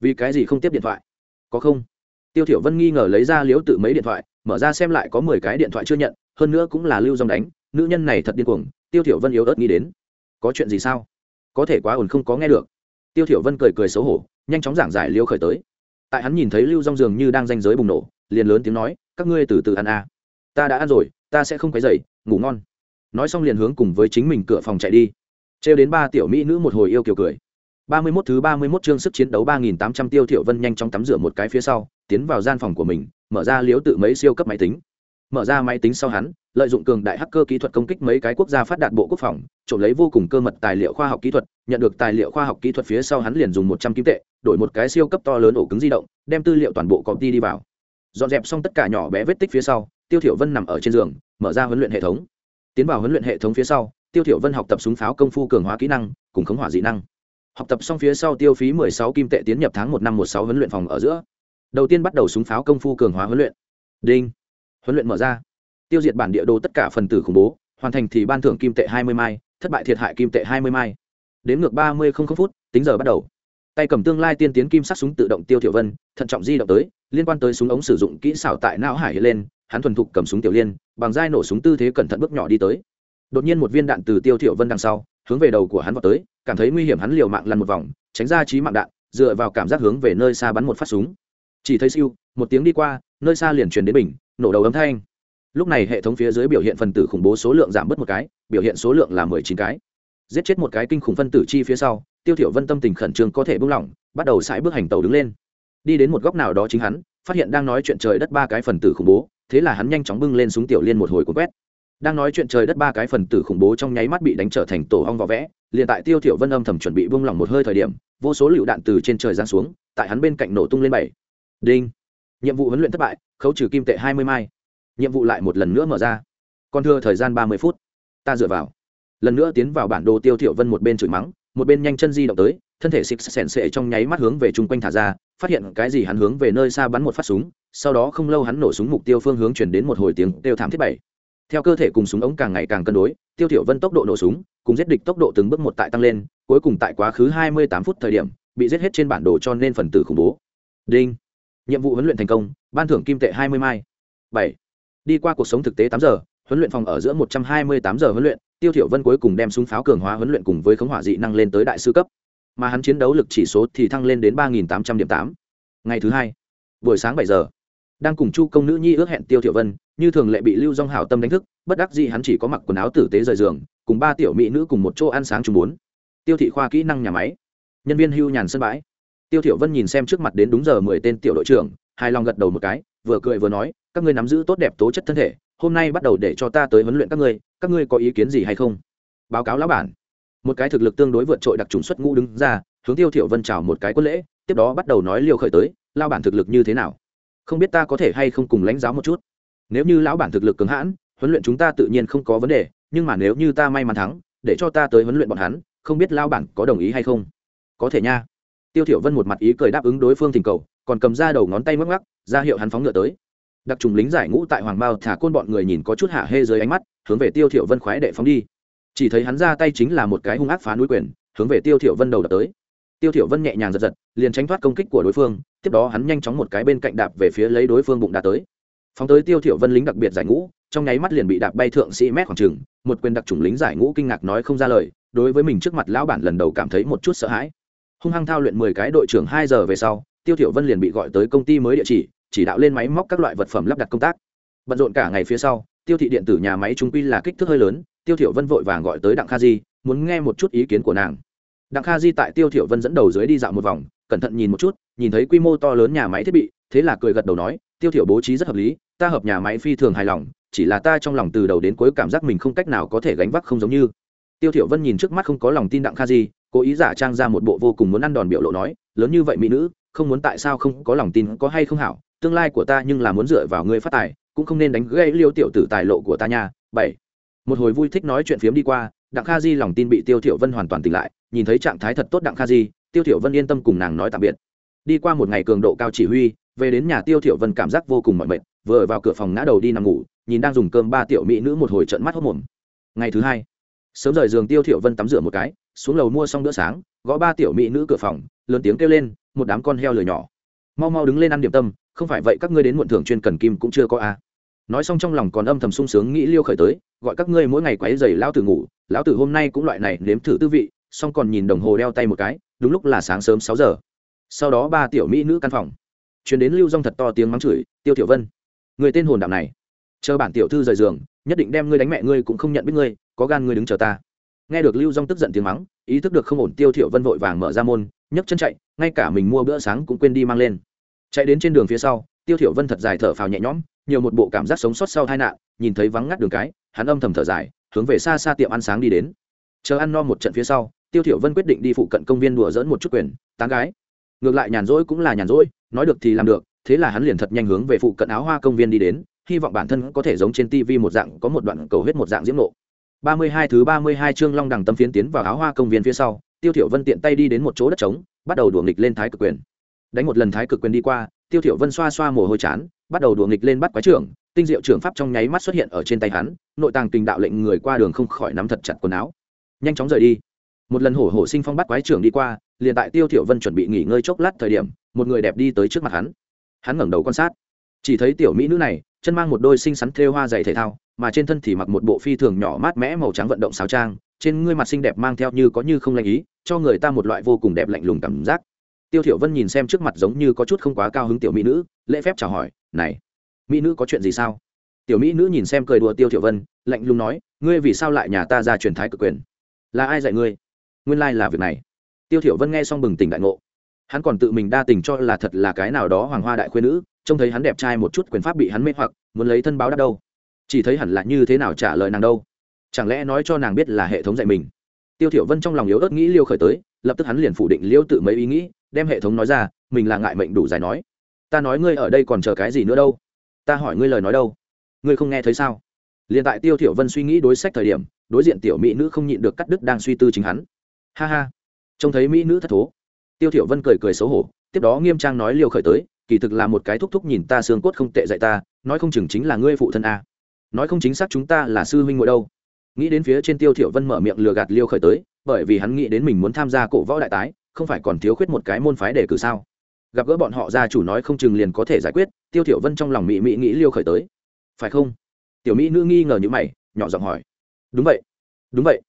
Vì cái gì không tiếp điện thoại? Có không? Tiêu thiểu vân nghi ngờ lấy ra liếu tự mấy điện thoại, mở ra xem lại có mười cái điện thoại chưa nhận, hơn nữa cũng là lưu dòng đánh, nữ nhân này thật điên cuồng, tiêu thiểu vân yếu ớt nghĩ đến. Có chuyện gì sao? Có thể quá ổn không có nghe được. Tiêu thiểu vân cười cười xấu hổ, nhanh chóng giảng giải liêu khởi tới. Tại hắn nhìn thấy lưu dòng dường như đang danh giới bùng nổ, liền lớn tiếng nói, các ngươi từ từ ăn a à. ta đã ăn rồi, ta sẽ không quấy dậy ngủ ngon. Nói xong liền hướng cùng với chính mình cửa phòng chạy đi. Trêu đến ba tiểu mỹ nữ một hồi yêu kiều cười. 31 thứ ba mươi 31 chương sức chiến đấu ba nghìn tám trăm tiêu thiểu vân nhanh chóng tắm rửa một cái phía sau, tiến vào gian phòng của mình, mở ra liếu tự mấy siêu cấp máy tính. Mở ra máy tính sau hắn, lợi dụng cường đại hacker kỹ thuật công kích mấy cái quốc gia phát đạt bộ quốc phòng, trộm lấy vô cùng cơ mật tài liệu khoa học kỹ thuật, nhận được tài liệu khoa học kỹ thuật phía sau hắn liền dùng một trăm kim tệ, đổi một cái siêu cấp to lớn ổ cứng di động, đem tư liệu toàn bộ công ty đi vào. Dọn dẹp xong tất cả nhỏ bé vết tích phía sau, tiêu thiểu vân nằm ở trên giường, mở ra huấn luyện hệ thống. Tiến vào huấn luyện hệ thống phía sau, tiêu thiểu vân học tập súng pháo công phu cường hóa kỹ năng, cùng khống hỏa dị năng học tập xong phía sau tiêu phí 16 kim tệ tiến nhập tháng một năm một sáu huấn luyện phòng ở giữa. Đầu tiên bắt đầu súng pháo công phu cường hóa huấn luyện. Đinh. Huấn luyện mở ra. Tiêu diệt bản địa đồ tất cả phần tử khủng bố, hoàn thành thì ban thưởng kim tệ 20 mai, thất bại thiệt hại kim tệ 20 mai. Đến ngược ba mươi phút, tính giờ bắt đầu. Tay cầm tương lai tiên tiến kim sắc súng tự động tiêu Tiểu vân, thận trọng di động tới, liên quan tới súng ống sử dụng kỹ xảo tại não hải hiện lên, hắn thuần thục cầm súng tiểu liên, bằng dai nổ súng tư thế cẩn thận bước nhỏ đi tới. Đột nhiên một viên đạn từ tiêu Tiểu vân đằng sau, hướng về đầu của hắn vọt tới cảm thấy nguy hiểm hắn liều mạng lăn một vòng, tránh ra trí mạng đạn, dựa vào cảm giác hướng về nơi xa bắn một phát súng. Chỉ thấy siêu, một tiếng đi qua, nơi xa liền truyền đến bình, nổ đầu ấm thanh. Lúc này hệ thống phía dưới biểu hiện phần tử khủng bố số lượng giảm bớt một cái, biểu hiện số lượng là mười chín cái. Giết chết một cái kinh khủng phân tử chi phía sau, tiêu thiểu vân tâm tình khẩn trương có thể buông lỏng, bắt đầu sải bước hành tàu đứng lên. Đi đến một góc nào đó chính hắn, phát hiện đang nói chuyện trời đất ba cái phần tử khủng bố, thế là hắn nhanh chóng bưng lên súng tiểu liên một hồi cuốn quét đang nói chuyện trời đất ba cái phần tử khủng bố trong nháy mắt bị đánh trở thành tổ hong vỏ vẽ, liền tại tiêu thiểu vân âm thầm chuẩn bị buông lỏng một hơi thời điểm, vô số lựu đạn từ trên trời giáng xuống, tại hắn bên cạnh nổ tung lên bảy. Đinh. Nhiệm vụ huấn luyện thất bại, khấu trừ kim tệ hai mươi mai. Nhiệm vụ lại một lần nữa mở ra. Còn thừa thời gian ba mươi phút. Ta dựa vào. Lần nữa tiến vào bản đồ tiêu thiểu vân một bên chửi mắng, một bên nhanh chân di động tới, thân thể xịt sèn sệ trong nháy mắt hướng về chung quanh thả ra, phát hiện cái gì hắn hướng về nơi xa bắn một phát súng, sau đó không lâu hắn nổ súng mục tiêu phương hướng chuyển đến một hồi tiếng đều thảm thiết bảy theo cơ thể cùng súng ống càng ngày càng cân đối, tiêu thiểu vân tốc độ nổ súng, cùng giết địch tốc độ từng bước một tại tăng lên, cuối cùng tại quá khứ 28 phút thời điểm, bị giết hết trên bản đồ cho nên phần tử khủng bố. Đinh. Nhiệm vụ huấn luyện thành công, ban thưởng kim tệ 20 mai. 7. đi qua cuộc sống thực tế 8 giờ, huấn luyện phòng ở giữa 128 giờ huấn luyện, tiêu thiểu vân cuối cùng đem súng pháo cường hóa huấn luyện cùng với khống hỏa dị năng lên tới đại sư cấp. Mà hắn chiến đấu lực chỉ số thì thăng lên đến 3.800 điểm 8. ngày thứ hai, buổi sáng 7 giờ đang cùng chu công nữ nhi ước hẹn tiêu thiểu vân, như thường lệ bị lưu dong hảo tâm đánh thức, bất đắc dĩ hắn chỉ có mặc quần áo tử tế rời giường, cùng ba tiểu mỹ nữ cùng một chỗ ăn sáng chung bốn. Tiêu thị khoa kỹ năng nhà máy. Nhân viên hưu nhàn sân bãi. Tiêu thiểu vân nhìn xem trước mặt đến đúng giờ mười tên tiểu đội trưởng, hài lòng gật đầu một cái, vừa cười vừa nói, các ngươi nắm giữ tốt đẹp tố chất thân thể, hôm nay bắt đầu để cho ta tới huấn luyện các ngươi các ngươi có ý kiến gì hay không? Báo cáo lão bản. Một cái thực lực tương đối vượt trội đặc trùng xuất ngũ đứng ra, hướng tiêu thiểu vân chào một cái quân lễ, tiếp đó bắt đầu nói liều khởi tới lao bản thực lực như thế nào? Không biết ta có thể hay không cùng lãnh giáo một chút. Nếu như lão bản thực lực cứng hãn huấn luyện chúng ta tự nhiên không có vấn đề nhưng mà nếu như ta may mắn thắng để cho ta tới huấn luyện bọn hắn không biết lão bản có đồng ý hay không? Có thể nha. Tiêu thiểu vân một mặt ý cười đáp ứng đối phương thỉnh cầu còn cầm ra đầu ngón tay ngoắc ngắc, ra hiệu hắn phóng ngựa tới. Đặc trùng lính giải ngũ tại hoàng bao thả côn bọn người nhìn có chút hạ hê dưới ánh mắt hướng về tiêu thiểu vân khoái đệ phóng đi. Chỉ thấy hắn ra tay chính là một cái hung ác phá núi quyền hướng về tiêu thiểu vân đầu đập tới. Tiêu thiểu vân nhẹ nhàng giật giật liền tránh thoát công kích của đối phương tiếp đó hắn nhanh chóng một cái bên cạnh đạp về phía lấy đối phương bụng đá tới. Phóng tới tiêu thiểu vân lính đặc biệt giải ngũ, trong nháy mắt liền bị đạp bay thượng sĩ mét khoảng trường một quyền đặc trùng lính giải ngũ kinh ngạc nói không ra lời, đối với mình trước mặt lão bản lần đầu cảm thấy một chút sợ hãi. Hung hăng thao luyện mười cái đội trưởng hai giờ về sau, tiêu thiểu vân liền bị gọi tới công ty mới địa chỉ chỉ đạo lên máy móc các loại vật phẩm lắp đặt công tác. Bận rộn cả ngày phía sau, tiêu thị điện tử nhà máy trung quy là kích thước hơi lớn, tiêu thiểu vân vội vàng gọi tới đặng kha di, muốn nghe một chút ý kiến của nàng. Đặng kha di tại tiêu thiểu vân dẫn đầu dưới đi dạo một vòng, cẩn thận nhìn một chút nhìn thấy quy mô to lớn nhà máy thiết bị, thế là cười gật đầu nói, tiêu thiểu bố trí rất hợp lý, ta hợp nhà máy phi thường hài lòng, chỉ là ta trong lòng từ đầu đến cuối cảm giác mình không cách nào có thể gánh vác không giống như. Tiêu thiểu vân nhìn trước mắt không có lòng tin đặng kha di, cố ý giả trang ra một bộ vô cùng muốn ăn đòn biểu lộ nói, lớn như vậy mỹ nữ, không muốn tại sao không có lòng tin, có hay không hảo, tương lai của ta nhưng là muốn dựa vào ngươi phát tài, cũng không nên đánh gãy liêu tiểu tử tài lộ của ta nha. Bảy. Một hồi vui thích nói chuyện phiếm đi qua, đặng kha di lòng tin bị tiêu thiểu vân hoàn toàn tỉnh lại, nhìn thấy trạng thái thật tốt đặng kha di, tiêu thiểu vân yên tâm cùng nàng nói tạm biệt đi qua một ngày cường độ cao chỉ huy, về đến nhà tiêu thiểu vân cảm giác vô cùng mỏi mệt, vừa vào cửa phòng ngã đầu đi nằm ngủ, nhìn đang dùng cơm ba tiểu mỹ nữ một hồi trợn mắt hốt mồm. Ngày thứ hai, sớm rời giường tiêu thiểu vân tắm rửa một cái, xuống lầu mua xong bữa sáng, gõ ba tiểu mỹ nữ cửa phòng, lớn tiếng kêu lên, một đám con heo lười nhỏ. Mau mau đứng lên ăn điểm tâm, không phải vậy các ngươi đến muộn thưởng chuyên cần kim cũng chưa có a. À. nói xong trong lòng còn âm thầm sung sướng nghĩ liêu khởi tới, gọi các ngươi mỗi ngày quấy giày lão tử ngủ, lão tử hôm nay cũng loại này nếm thử tư vị, xong còn nhìn đồng hồ đeo tay một cái, đúng lúc là sáng sớm sáu giờ sau đó ba tiểu mỹ nữ căn phòng. Chuyển đến lưu dong thật to tiếng mắng chửi, tiêu tiểu vân, người tên hồn đạo này, chờ bản tiểu thư rời giường, nhất định đem ngươi đánh mẹ ngươi cũng không nhận biết ngươi, có gan ngươi đứng chờ ta. Nghe được lưu dong tức giận tiếng mắng, ý thức được không ổn, tiêu thiểu vân vội vàng mở ra môn, nhấc chân chạy, ngay cả mình mua bữa sáng cũng quên đi mang lên. Chạy đến trên đường phía sau, tiêu thiểu vân thật dài thở phào nhẹ nhõm, nhiều một bộ cảm giác sống sót sau tai nạn, nhìn thấy vắng ngắt đường cái, hắn âm thầm thở dài, hướng về xa xa tiệm ăn sáng đi đến. Chờ ăn no một trận phía sau, tiêu thiểu vân quyết định đi phụ cận công viên đùa dỡn một chút quyền, tán gái ngược lại nhàn rỗi cũng là nhàn rỗi, nói được thì làm được, thế là hắn liền thật nhanh hướng về phụ cận áo hoa công viên đi đến, hy vọng bản thân có thể giống trên tv một dạng, có một đoạn cầu huyết một dạng diễm nộ. Ba mươi hai thứ ba mươi hai chương long đằng tâm phiến tiến vào áo hoa công viên phía sau, tiêu thiểu vân tiện tay đi đến một chỗ đất trống, bắt đầu đùa nghịch lên thái cực quyền. Đánh một lần thái cực quyền đi qua, tiêu thiểu vân xoa xoa mồ hôi chán, bắt đầu đùa nghịch lên bắt quái trưởng, tinh diệu trưởng pháp trong nháy mắt xuất hiện ở trên tay hắn, nội tàng tình đạo lệnh người qua đường không khỏi nắm thật chặt quần áo. Nhanh chóng rời đi một lần hổ hổ sinh phong bắt quái trưởng đi qua, liền tại tiêu thiểu vân chuẩn bị nghỉ ngơi chốc lát thời điểm, một người đẹp đi tới trước mặt hắn. Hắn ngẩng đầu quan sát. Chỉ thấy tiểu mỹ nữ này, chân mang một đôi xinh xắn thêu hoa dày thể thao, mà trên thân thì mặc một bộ phi thường nhỏ mát mẽ màu trắng vận động sáo trang, trên gương mặt xinh đẹp mang theo như có như không lạnh ý, cho người ta một loại vô cùng đẹp lạnh lùng cảm giác. Tiêu thiểu vân nhìn xem trước mặt giống như có chút không quá cao hứng tiểu mỹ nữ, lễ phép chào hỏi, này, mỹ nữ có chuyện gì sao? Tiểu mỹ nữ nhìn xem cười đùa tiêu thiểu vân, lạnh lùng nói, ngươi vì sao lại nhà ta ra truyền thái cực quyền? Là ai dạy ngươi? Nguyên lai là việc này. Tiêu thiểu vân nghe xong bừng tỉnh đại ngộ. Hắn còn tự mình đa tình cho là thật là cái nào đó hoàng hoa đại khuê nữ, trông thấy hắn đẹp trai một chút quyền pháp bị hắn mê hoặc, muốn lấy thân báo đáp đâu. Chỉ thấy hẳn là như thế nào trả lời nàng đâu. Chẳng lẽ nói cho nàng biết là hệ thống dạy mình? Tiêu thiểu vân trong lòng yếu ớt nghĩ liêu khởi tới, lập tức hắn liền phủ định liêu tự mấy ý nghĩ, đem hệ thống nói ra, mình là ngại mệnh đủ dài nói. Ta nói ngươi ở đây còn chờ cái gì nữa đâu? Ta hỏi ngươi lời nói đâu? Ngươi không nghe thấy sao? Liền tại tiêu thiểu vân suy nghĩ đối sách thời điểm, đối diện tiểu mỹ nữ không nhịn được cắt đứt đang suy tư chính hắn ha ha. Trông thấy mỹ nữ thất thố. Tiêu thiểu vân cười cười xấu hổ, tiếp đó nghiêm trang nói liêu khởi tới, kỳ thực là một cái thúc thúc nhìn ta xương cốt không tệ dạy ta, nói không chừng chính là ngươi phụ thân a. Nói không chính xác chúng ta là sư huynh ngồi đâu. Nghĩ đến phía trên tiêu thiểu vân mở miệng lừa gạt liêu khởi tới, bởi vì hắn nghĩ đến mình muốn tham gia cổ võ đại tái, không phải còn thiếu khuyết một cái môn phái để cử sao. Gặp gỡ bọn họ gia chủ nói không chừng liền có thể giải quyết, tiêu thiểu vân trong lòng mỹ mỹ nghĩ liêu khởi tới. Phải không? Tiểu mỹ nữ nghi ngờ như mày, nhỏ giọng hỏi. Đúng vậy. Đúng vậy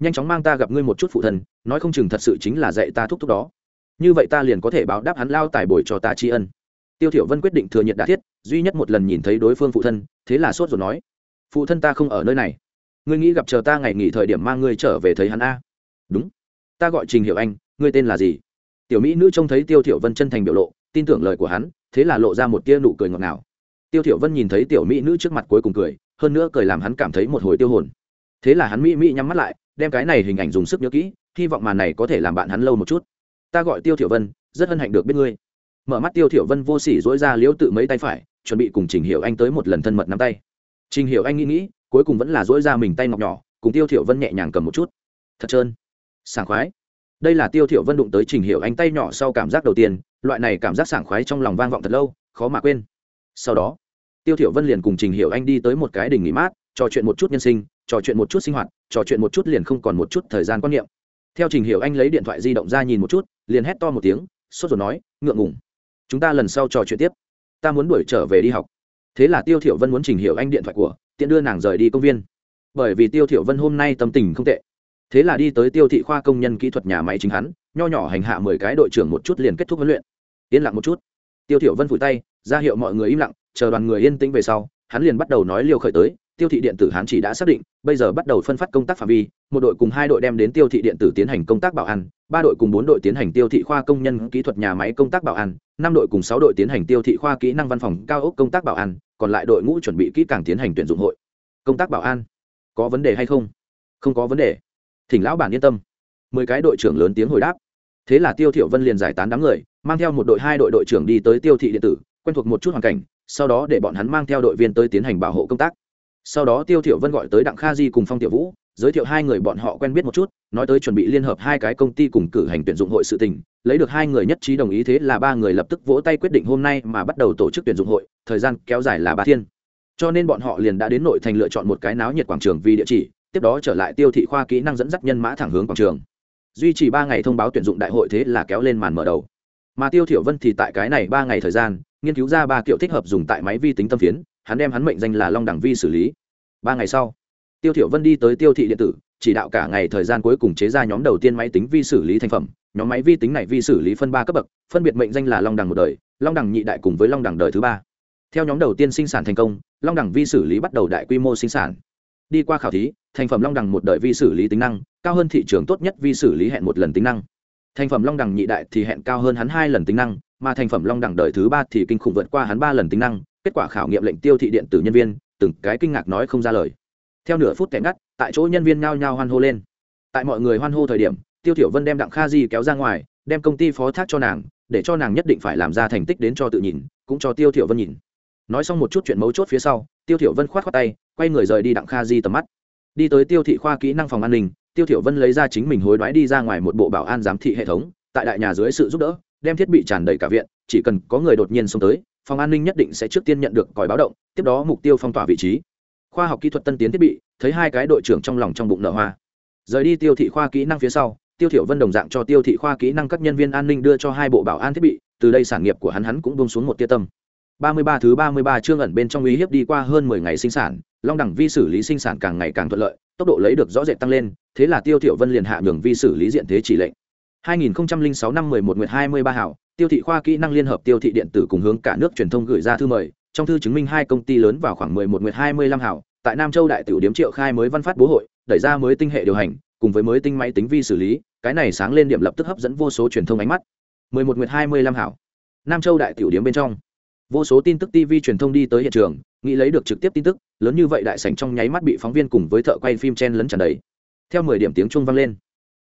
nhanh chóng mang ta gặp ngươi một chút phụ thân nói không chừng thật sự chính là dạy ta thúc thúc đó. Như vậy ta liền có thể báo đáp hắn lao tài bồi cho ta tri ân. Tiêu thiểu vân quyết định thừa nhận đã thiết, duy nhất một lần nhìn thấy đối phương phụ thân, thế là sốt rồi nói, phụ thân ta không ở nơi này. Ngươi nghĩ gặp chờ ta ngày nghỉ thời điểm mang ngươi trở về thấy hắn a? Đúng. Ta gọi trình hiểu anh, ngươi tên là gì? Tiểu mỹ nữ trông thấy tiêu thiểu vân chân thành biểu lộ, tin tưởng lời của hắn, thế là lộ ra một tia nụ cười ngọt ngào. Tiêu thiểu vân nhìn thấy tiểu mỹ nữ trước mặt cuối cùng cười, hơn nữa cười làm hắn cảm thấy một hồi tiêu hồn. Thế là hắn mỹ mỹ nhắm mắt lại đem cái này hình ảnh dùng sức nhớ kỹ, hy vọng màn này có thể làm bạn hắn lâu một chút. Ta gọi tiêu thiểu vân, rất hân hạnh được biết ngươi. Mở mắt tiêu thiểu vân vô sỉ dỗi ra liễu tự mấy tay phải, chuẩn bị cùng trình hiểu anh tới một lần thân mật nắm tay. Trình hiểu anh nghĩ nghĩ, cuối cùng vẫn là dỗi ra mình tay ngọc nhỏ, cùng tiêu thiểu vân nhẹ nhàng cầm một chút. Thật trơn. Sảng khoái. Đây là tiêu thiểu vân đụng tới trình hiểu anh tay nhỏ sau cảm giác đầu tiên, loại này cảm giác sảng khoái trong lòng vang vọng thật lâu, khó mà quên. Sau đó, tiêu thiểu vân liền cùng trình hiểu anh đi tới một cái đỉnh nghỉ mát, trò chuyện một chút nhân sinh trò chuyện một chút sinh hoạt, trò chuyện một chút liền không còn một chút thời gian quan niệm. Theo trình hiểu anh lấy điện thoại di động ra nhìn một chút, liền hét to một tiếng, sốt rồi nói, ngượng ngùng. Chúng ta lần sau trò chuyện tiếp. Ta muốn đuổi trở về đi học. Thế là tiêu thiểu vân muốn trình hiểu anh điện thoại của, tiện đưa nàng rời đi công viên. Bởi vì tiêu thiểu vân hôm nay tâm tình không tệ. Thế là đi tới tiêu thị khoa công nhân kỹ thuật nhà máy chính hắn, nho nhỏ hành hạ mười cái đội trưởng một chút liền kết thúc huấn luyện. Yên lặng một chút. Tiêu thiểu vân phủi tay, ra hiệu mọi người im lặng, chờ đoàn người yên tĩnh về sau, hắn liền bắt đầu nói liều khởi tới tiêu thị điện tử hán chỉ đã xác định, bây giờ bắt đầu phân phát công tác phạm vi, một đội cùng hai đội đem đến tiêu thị điện tử tiến hành công tác bảo an, ba đội cùng bốn đội tiến hành tiêu thị khoa công nhân kỹ thuật nhà máy công tác bảo an, năm đội cùng sáu đội tiến hành tiêu thị khoa kỹ năng văn phòng cao ốc công tác bảo an, còn lại đội ngũ chuẩn bị kỹ càng tiến hành tuyển dụng hội. Công tác bảo an, có vấn đề hay không? Không có vấn đề. Thỉnh lão bản yên tâm. Mười cái đội trưởng lớn tiếng hồi đáp. Thế là tiêu thiểu vân liền giải tán đám người, mang theo một đội hai đội đội trưởng đi tới tiêu thị điện tử, quen thuộc một chút hoàn cảnh, sau đó để bọn hắn mang theo đội viên tới tiến hành bảo hộ công tác sau đó tiêu thiểu vân gọi tới đặng kha di cùng phong tiểu vũ, giới thiệu hai người bọn họ quen biết một chút, nói tới chuẩn bị liên hợp hai cái công ty cùng cử hành tuyển dụng hội sự tình, lấy được hai người nhất trí đồng ý thế là ba người lập tức vỗ tay quyết định hôm nay mà bắt đầu tổ chức tuyển dụng hội, thời gian kéo dài là ba thiên. Cho nên bọn họ liền đã đến nội thành lựa chọn một cái náo nhiệt quảng trường vì địa chỉ, tiếp đó trở lại tiêu thị khoa kỹ năng dẫn dắt nhân mã thẳng hướng quảng trường. Duy trì ba ngày thông báo tuyển dụng đại hội thế là kéo lên màn mở đầu. Mà tiêu thiểu vân thì tại cái này ba ngày thời gian, nghiên cứu ra ba kiểu thích hợp dùng tại máy vi tính tâm phiến, hắn đem hắn mệnh danh là long đẳng vi xử lý ba ngày sau, tiêu thiểu vân đi tới tiêu thị điện tử, chỉ đạo cả ngày thời gian cuối cùng chế ra nhóm đầu tiên máy tính vi xử lý thành phẩm. Nhóm máy vi tính này vi xử lý phân ba cấp bậc, phân biệt mệnh danh là long đẳng một đời, long đẳng nhị đại cùng với long đẳng đời thứ ba. Theo nhóm đầu tiên sinh sản thành công, long đẳng vi xử lý bắt đầu đại quy mô sinh sản. Đi qua khảo thí, thành phẩm long đẳng một đời vi xử lý tính năng, cao hơn thị trường tốt nhất vi xử lý hẹn một lần tính năng. Thành phẩm long đẳng nhị đại thì hẹn cao hơn hắn hai lần tính năng, mà thành phẩm long đẳng đời thứ ba thì kinh khủng vượt qua hắn ba lần tính năng. Kết quả khảo nghiệm lệnh tiêu thị điện tử nhân viên từng cái kinh ngạc nói không ra lời. Theo nửa phút kẻ ngắt, tại chỗ nhân viên nhao nhao hoan hô lên. Tại mọi người hoan hô thời điểm, tiêu thiểu vân đem đặng kha di kéo ra ngoài, đem công ty phó thác cho nàng, để cho nàng nhất định phải làm ra thành tích đến cho tự nhìn, cũng cho tiêu thiểu vân nhìn. Nói xong một chút chuyện mấu chốt phía sau, tiêu thiểu vân khoát khoát tay, quay người rời đi đặng kha di tầm mắt. Đi tới tiêu thị khoa kỹ năng phòng an ninh, tiêu thiểu vân lấy ra chính mình hối đoái đi ra ngoài một bộ bảo an giám thị hệ thống, tại đại nhà dưới sự giúp đỡ, đem thiết bị tràn đầy cả viện, chỉ cần có người đột nhiên xông tới phòng an ninh nhất định sẽ trước tiên nhận được còi báo động, tiếp đó mục tiêu phong tỏa vị trí. Khoa học kỹ thuật tân tiến thiết bị, thấy hai cái đội trưởng trong lòng trong bụng nở hoa. Rời đi tiêu thị khoa kỹ năng phía sau, tiêu thiểu vân đồng dạng cho tiêu thị khoa kỹ năng các nhân viên an ninh đưa cho hai bộ bảo an thiết bị, từ đây sản nghiệp của hắn hắn cũng buông xuống một tia tâm. 33 thứ 33 chương ẩn bên trong uy hiếp đi qua hơn 10 ngày sinh sản, long đẳng vi xử lý sinh sản càng ngày càng thuận lợi, tốc độ lấy được rõ rệt tăng lên, thế là tiêu thiểu vân liền hạ nhường vi xử lý diện thế chỉ lệnh. 2006 năm 11 nguyệt 23 hảo tiêu thị khoa kỹ năng liên hợp tiêu thị điện tử cùng hướng cả nước truyền thông gửi ra thư mời, trong thư chứng minh hai công ty lớn vào khoảng 11 nguyệt 25 hảo, tại nam châu đại tiểu điếm triệu khai mới văn phát bố hội, đẩy ra mới tinh hệ điều hành, cùng với mới tinh máy tính vi xử lý, cái này sáng lên điểm lập tức hấp dẫn vô số truyền thông ánh mắt. 11 nguyệt 25 hảo. Nam châu đại tiểu điếm bên trong. Vô số tin tức tv truyền thông đi tới hiện trường, nghĩ lấy được trực tiếp tin tức, lớn như vậy đại sảnh trong nháy mắt bị phóng viên cùng với thợ quay phim chen lấn tràn đầy. Theo mười điểm tiếng trung vang lên,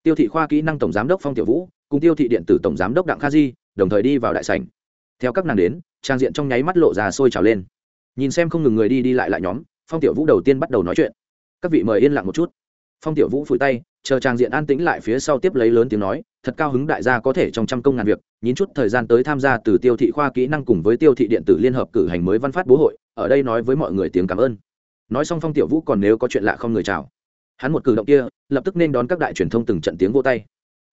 tiêu thị khoa kỹ năng tổng giám đốc phong tiểu vũ, cùng tiêu thị điện tử tổng giám đốc đặng kha di đồng thời đi vào đại sảnh. Theo các nàng đến, trang diện trong nháy mắt lộ ra sôi trào lên. Nhìn xem không ngừng người đi đi lại lại nhóm, phong tiểu vũ đầu tiên bắt đầu nói chuyện. Các vị mời yên lặng một chút. Phong tiểu vũ phủi tay, chờ trang diện an tĩnh lại phía sau tiếp lấy lớn tiếng nói, thật cao hứng đại gia có thể trong trăm công ngàn việc, nhín chút thời gian tới tham gia từ tiêu thị khoa kỹ năng cùng với tiêu thị điện tử liên hợp cử hành mới văn phát bố hội, ở đây nói với mọi người tiếng cảm ơn. Nói xong phong tiểu vũ còn nếu có chuyện lạ không người chào. Hắn một cử động kia, lập tức nên đón các đại truyền thông từng trận tiếng vô tay.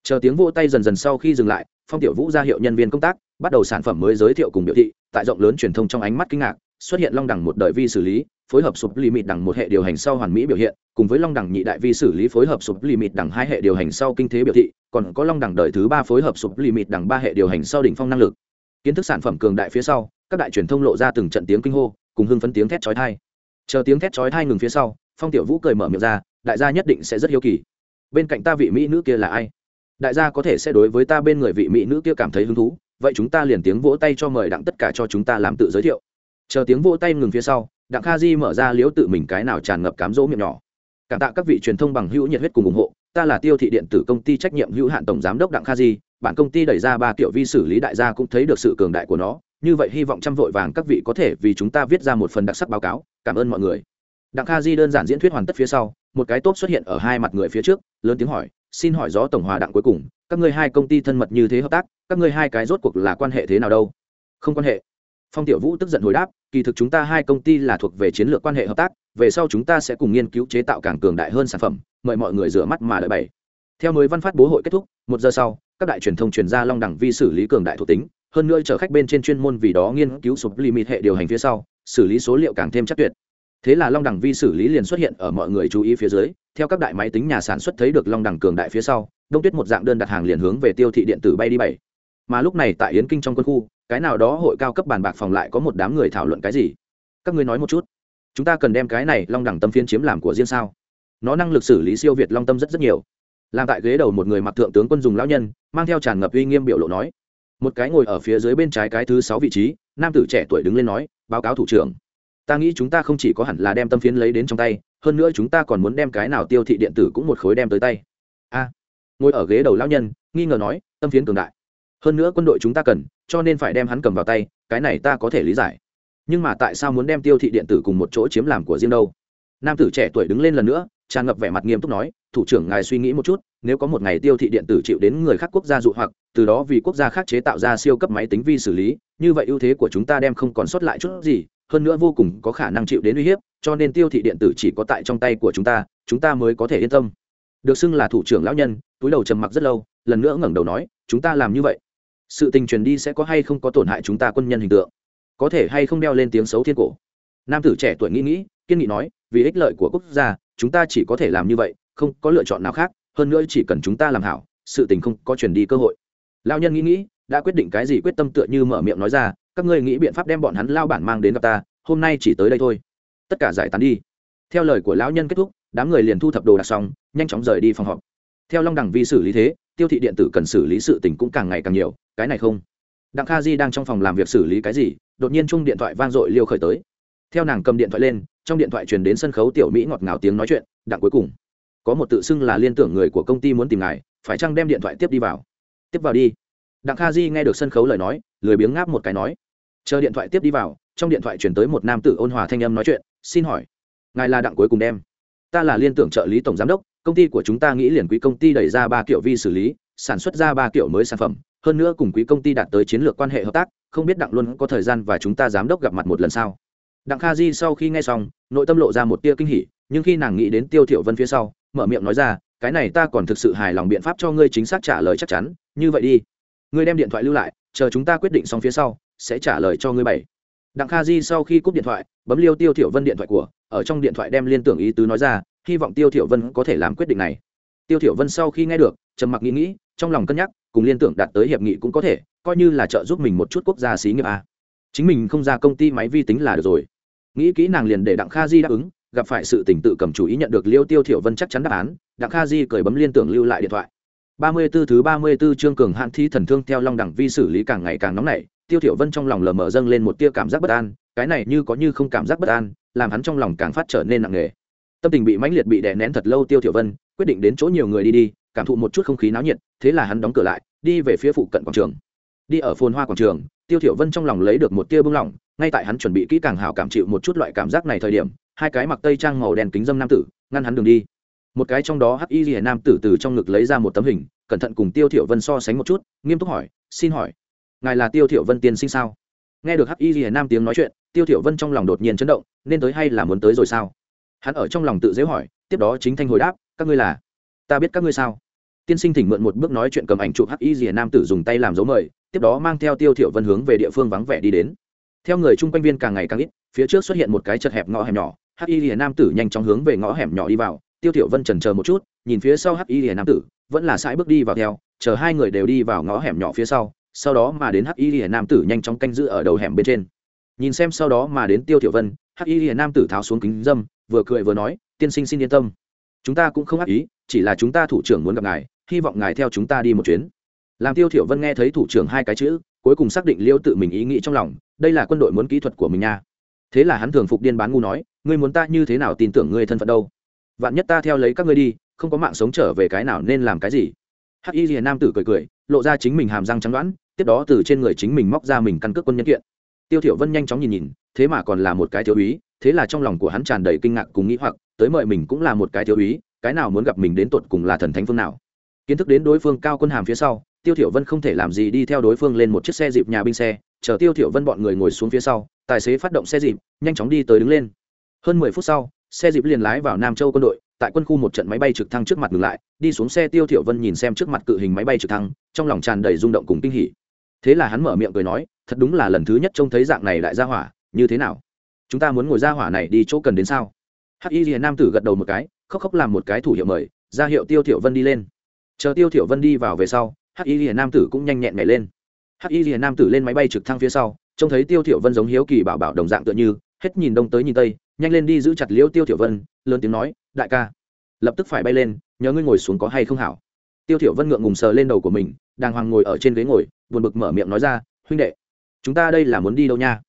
Chờ tiếng vô tay dần dần sau khi dừng lại phong tiểu vũ ra hiệu nhân viên công tác, bắt đầu sản phẩm mới giới thiệu cùng biểu thị, tại rộng lớn truyền thông trong ánh mắt kinh ngạc, xuất hiện long đẳng một đời vi xử lý, phối hợp sụp lì mịt đẳng một hệ điều hành sau hoàn mỹ biểu hiện, cùng với long đẳng nhị đại vi xử lý phối hợp sụp lì mịt đẳng hai hệ điều hành sau kinh thế biểu thị, còn có long đẳng đời thứ ba phối hợp sụp lì mịt đẳng ba hệ điều hành sau đỉnh phong năng lực. Kiến thức sản phẩm cường đại phía sau, các đại truyền thông lộ ra từng trận tiếng kinh hô, cùng hưng phấn tiếng thét chói tai. Chờ tiếng thét chói tai ngừng phía sau, phong tiểu vũ cười mở miệng ra, đại gia nhất định sẽ rất hiếu kỳ. Bên cạnh ta vị mỹ nữ kia là ai? Đại gia có thể sẽ đối với ta bên người vị mỹ nữ kia cảm thấy hứng thú, vậy chúng ta liền tiếng vỗ tay cho mời đặng tất cả cho chúng ta làm tự giới thiệu. Chờ tiếng vỗ tay ngừng phía sau, đặng kha di mở ra liếu tự mình cái nào tràn ngập cám dỗ miệng nhỏ. Cảm tạ các vị truyền thông bằng hữu nhiệt huyết cùng ủng hộ, ta là tiêu thị điện tử công ty trách nhiệm hữu hạn tổng giám đốc đặng kha di, bản công ty đẩy ra ba kiểu vi xử lý đại gia cũng thấy được sự cường đại của nó, như vậy hy vọng trăm vội vàng các vị có thể vì chúng ta viết ra một phần đặc sắc báo cáo, cảm ơn mọi người. Đặng kha di đơn giản diễn thuyết hoàn tất phía sau, một cái tốt xuất hiện ở hai mặt người phía trước, lớn tiếng hỏi xin hỏi gió tổng hòa đặng cuối cùng, các ngươi hai công ty thân mật như thế hợp tác, các ngươi hai cái rốt cuộc là quan hệ thế nào đâu? Không quan hệ. Phong tiểu vũ tức giận hồi đáp, kỳ thực chúng ta hai công ty là thuộc về chiến lược quan hệ hợp tác, về sau chúng ta sẽ cùng nghiên cứu chế tạo càng cường đại hơn sản phẩm, mời mọi người rửa mắt mà đợi bảy. Theo mới văn phát bố hội kết thúc, một giờ sau, các đại truyền thông truyền ra long đẳng vi xử lý cường đại thuộc tính, hơn nữa chở khách bên trên chuyên môn vì đó nghiên cứu sụp limit hệ điều hành phía sau, xử lý số liệu càng thêm chắc tuyệt thế là long đẳng vi xử lý liền xuất hiện ở mọi người chú ý phía dưới, theo các đại máy tính nhà sản xuất thấy được long đẳng cường đại phía sau, đông tuyết một dạng đơn đặt hàng liền hướng về tiêu thị điện tử bay đi bảy. Mà lúc này tại yến kinh trong quân khu, cái nào đó hội cao cấp bàn bạc phòng lại có một đám người thảo luận cái gì? Các ngươi nói một chút. Chúng ta cần đem cái này long đẳng tâm phiến chiếm làm của riêng sao? Nó năng lực xử lý siêu việt long tâm rất rất nhiều. Làm tại ghế đầu một người mặc thượng tướng quân dùng lão nhân, mang theo tràn ngập uy nghiêm biểu lộ nói. Một cái ngồi ở phía dưới bên trái cái thứ sáu vị trí, nam tử trẻ tuổi đứng lên nói, báo cáo thủ trưởng ta nghĩ chúng ta không chỉ có hẳn là đem tâm phiến lấy đến trong tay, hơn nữa chúng ta còn muốn đem cái nào tiêu thị điện tử cũng một khối đem tới tay. A. Ngồi ở ghế đầu lão nhân, nghi ngờ nói, tâm phiến cường đại. Hơn nữa quân đội chúng ta cần, cho nên phải đem hắn cầm vào tay, cái này ta có thể lý giải. Nhưng mà tại sao muốn đem tiêu thị điện tử cùng một chỗ chiếm làm của riêng đâu? Nam tử trẻ tuổi đứng lên lần nữa, tràn ngập vẻ mặt nghiêm túc nói, thủ trưởng ngài suy nghĩ một chút, nếu có một ngày tiêu thị điện tử chịu đến người khác quốc gia dụ hoặc, từ đó vì quốc gia khác chế tạo ra siêu cấp máy tính vi xử lý, như vậy ưu thế của chúng ta đem không còn sót lại chút gì hơn nữa vô cùng có khả năng chịu đến uy hiếp, cho nên tiêu thị điện tử chỉ có tại trong tay của chúng ta chúng ta mới có thể yên tâm. Được xưng là thủ trưởng lão nhân, túi đầu trầm mặc rất lâu, lần nữa ngẩng đầu nói, chúng ta làm như vậy. Sự tình truyền đi sẽ có hay không có tổn hại chúng ta quân nhân hình tượng. Có thể hay không đeo lên tiếng xấu thiên cổ. Nam tử trẻ tuổi nghĩ nghĩ, kiên nghị nói, vì ích lợi của quốc gia, chúng ta chỉ có thể làm như vậy, không có lựa chọn nào khác, hơn nữa chỉ cần chúng ta làm hảo, sự tình không có truyền đi cơ hội. Lao nhân nghĩ nghĩ, đã quyết định cái gì quyết tâm tựa như mở miệng nói ra các ngươi nghĩ biện pháp đem bọn hắn lao bản mang đến gặp ta, hôm nay chỉ tới đây thôi. Tất cả giải tán đi. Theo lời của lão nhân kết thúc, đám người liền thu thập đồ đạc xong, nhanh chóng rời đi phòng họp. Theo long đẳng vi xử lý thế, tiêu thị điện tử cần xử lý sự tình cũng càng ngày càng nhiều, cái này không? Đặng kha di đang trong phòng làm việc xử lý cái gì, đột nhiên chung điện thoại vang dội liêu khởi tới. Theo nàng cầm điện thoại lên, trong điện thoại truyền đến sân khấu tiểu mỹ ngọt ngào tiếng nói chuyện, đặng cuối cùng, có một tự xưng là liên tưởng người của công ty muốn tìm ngài, phải chăng đem điện thoại tiếp đi vào? Tiếp vào đi. Đặng kha di nghe được sân khấu lời nói, lười biếng ngáp một cái nói chờ điện thoại tiếp đi vào, trong điện thoại chuyển tới một nam tử ôn hòa thanh âm nói chuyện, xin hỏi, ngài là đặng cuối cùng đem? Ta là liên tưởng trợ lý tổng giám đốc, công ty của chúng ta nghĩ liền quý công ty đẩy ra ba kiểu vi xử lý, sản xuất ra ba kiểu mới sản phẩm, hơn nữa cùng quý công ty đạt tới chiến lược quan hệ hợp tác, không biết đặng luôn có thời gian và chúng ta giám đốc gặp mặt một lần sau. Đặng kha di sau khi nghe xong, nội tâm lộ ra một tia kinh hỉ, nhưng khi nàng nghĩ đến tiêu thiểu vân phía sau, mở miệng nói ra, cái này ta còn thực sự hài lòng biện pháp cho ngươi chính xác trả lời chắc chắn, như vậy đi. Ngươi đem điện thoại lưu lại, chờ chúng ta quyết định xong phía sau sẽ trả lời cho ngươi bảy. Đặng kha di sau khi cúp điện thoại, bấm liêu tiêu thiểu vân điện thoại của, ở trong điện thoại đem liên tưởng ý tứ nói ra, hy vọng tiêu thiểu vân có thể làm quyết định này. Tiêu thiểu vân sau khi nghe được, trầm mặc nghĩ nghĩ, trong lòng cân nhắc, cùng liên tưởng đạt tới hiệp nghị cũng có thể, coi như là trợ giúp mình một chút quốc gia xí nghiệp a. Chính mình không ra công ty máy vi tính là được rồi. Nghĩ kỹ nàng liền để đặng kha di đáp ứng, gặp phải sự tình tự cầm chủ ý nhận được liêu tiêu thiểu vân chắc chắn đáp án, đặng kha di cởi bấm liên tưởng lưu lại điện thoại. Ba mươi 34 thứ ba mươi 34 chương cường hạn thi thần thương theo long đẳng vi xử lý càng ngày càng nóng nảy tiêu thiểu vân trong lòng lờ mờ dâng lên một tia cảm giác bất an, cái này như có như không cảm giác bất an, làm hắn trong lòng càng phát trở nên nặng nề. Tâm tình bị mãnh liệt bị đè nén thật lâu tiêu thiểu vân, quyết định đến chỗ nhiều người đi đi, cảm thụ một chút không khí náo nhiệt, thế là hắn đóng cửa lại, đi về phía phụ cận quảng trường. Đi ở phồn hoa quảng trường, tiêu thiểu vân trong lòng lấy được một tia bưng lỏng ngay tại hắn chuẩn bị kỹ càng hảo cảm chịu một chút loại cảm giác này thời điểm, hai cái mặc tây trang màu đen kính dâm nam tử, ngăn hắn đường đi. Một cái trong đó hắc y lìa nam tử từ trong ngực lấy ra một tấm hình, cẩn thận cùng tiêu thiểu vân so sánh một chút, nghiêm túc hỏi, xin hỏi ngài là tiêu thiểu vân tiên sinh sao? Nghe được hắc y lìa nam tiếng nói chuyện, tiêu thiểu vân trong lòng đột nhiên chấn động, nên tới hay là muốn tới rồi sao? Hắn ở trong lòng tự dễ hỏi, tiếp đó chính thanh hồi đáp, các ngươi là? Ta biết các ngươi sao? Tiên sinh thỉnh mượn một bước nói chuyện cầm ảnh chụp hắc y lìa nam tử dùng tay làm dấu mời, tiếp đó mang theo tiêu thiểu vân hướng về địa phương vắng vẻ đi đến. Theo người chung quanh viên càng ngày càng ít, phía trước xuất hiện một cái chật hẹp ngõ hẻm nhỏ, hắc y lìa nam tử nhanh chóng hướng về ngõ hẻm nhỏ đi vào, tiêu thiểu vân chần chờ một chút, nhìn phía sau hắc y lìa nam tử, vẫn là sải bước đi vào theo, chờ hai người đều đi vào ngõ hẻm nhỏ phía sau sau đó mà đến hắc y rìa nam tử nhanh chóng canh giữ ở đầu hẻm bên trên. Nhìn xem sau đó mà đến tiêu thiểu vân, hắc y rìa nam tử tháo xuống kính dâm, vừa cười vừa nói, tiên sinh xin yên tâm. Chúng ta cũng không ác ý, chỉ là chúng ta thủ trưởng muốn gặp ngài, hy vọng ngài theo chúng ta đi một chuyến. Làm tiêu thiểu vân nghe thấy thủ trưởng hai cái chữ, cuối cùng xác định liêu tự mình ý nghĩ trong lòng, đây là quân đội muốn kỹ thuật của mình nha. Thế là hắn thường phục điên bán ngu nói, ngươi muốn ta như thế nào tin tưởng ngươi thân phận đâu? Vạn nhất ta theo lấy các ngươi đi, không có mạng sống trở về cái nào nên làm cái gì? Hắc y rìa nam tử cười cười, lộ ra chính mình hàm răng trắng đoán tiếp đó từ trên người chính mình móc ra mình căn cước quân nhân kiện. Tiêu thiểu vân nhanh chóng nhìn nhìn, thế mà còn là một cái thiếu úy, thế là trong lòng của hắn tràn đầy kinh ngạc cùng nghĩ hoặc, tới mời mình cũng là một cái thiếu úy, cái nào muốn gặp mình đến tột cùng là thần thánh phương nào. Kiến thức đến đối phương cao quân hàm phía sau, tiêu thiểu vân không thể làm gì đi theo đối phương lên một chiếc xe dịp nhà binh xe, chờ tiêu thiểu vân bọn người ngồi xuống phía sau, tài xế phát động xe dịp, nhanh chóng đi tới đứng lên. Hơn mười phút sau, xe dịp liền lái vào nam châu quân đội, tại quân khu một trận máy bay trực thăng trước mặt ngừng lại, đi xuống xe tiêu thiểu vân nhìn xem trước mặt cự hình máy bay trực thăng, trong lòng tràn đầy rung động cùng kinh hỉ thế là hắn mở miệng cười nói, thật đúng là lần thứ nhất trông thấy dạng này đại gia hỏa, như thế nào? Chúng ta muốn ngồi gia hỏa này đi chỗ cần đến sao? Hắc y liền nam tử gật đầu một cái, khóc khóc làm một cái thủ hiệu mời, ra hiệu tiêu thiểu vân đi lên. Chờ tiêu thiểu vân đi vào về sau, hắc y liền nam tử cũng nhanh nhẹn nhảy lên. Hắc y liền nam tử lên máy bay trực thăng phía sau, trông thấy tiêu thiểu vân giống hiếu kỳ bảo bảo đồng dạng tựa như, hết nhìn đông tới nhìn tây, nhanh lên đi giữ chặt liễu tiêu thiểu vân, lớn tiếng nói, đại ca, lập tức phải bay lên nhớ ngươi ngồi xuống có hay không hảo? Tiêu thiểu vân ngượng ngùng sờ lên đầu của mình, đàng hoàng ngồi ở trên ghế ngồi buồn bực mở miệng nói ra, huynh đệ, chúng ta đây là muốn đi đâu nha?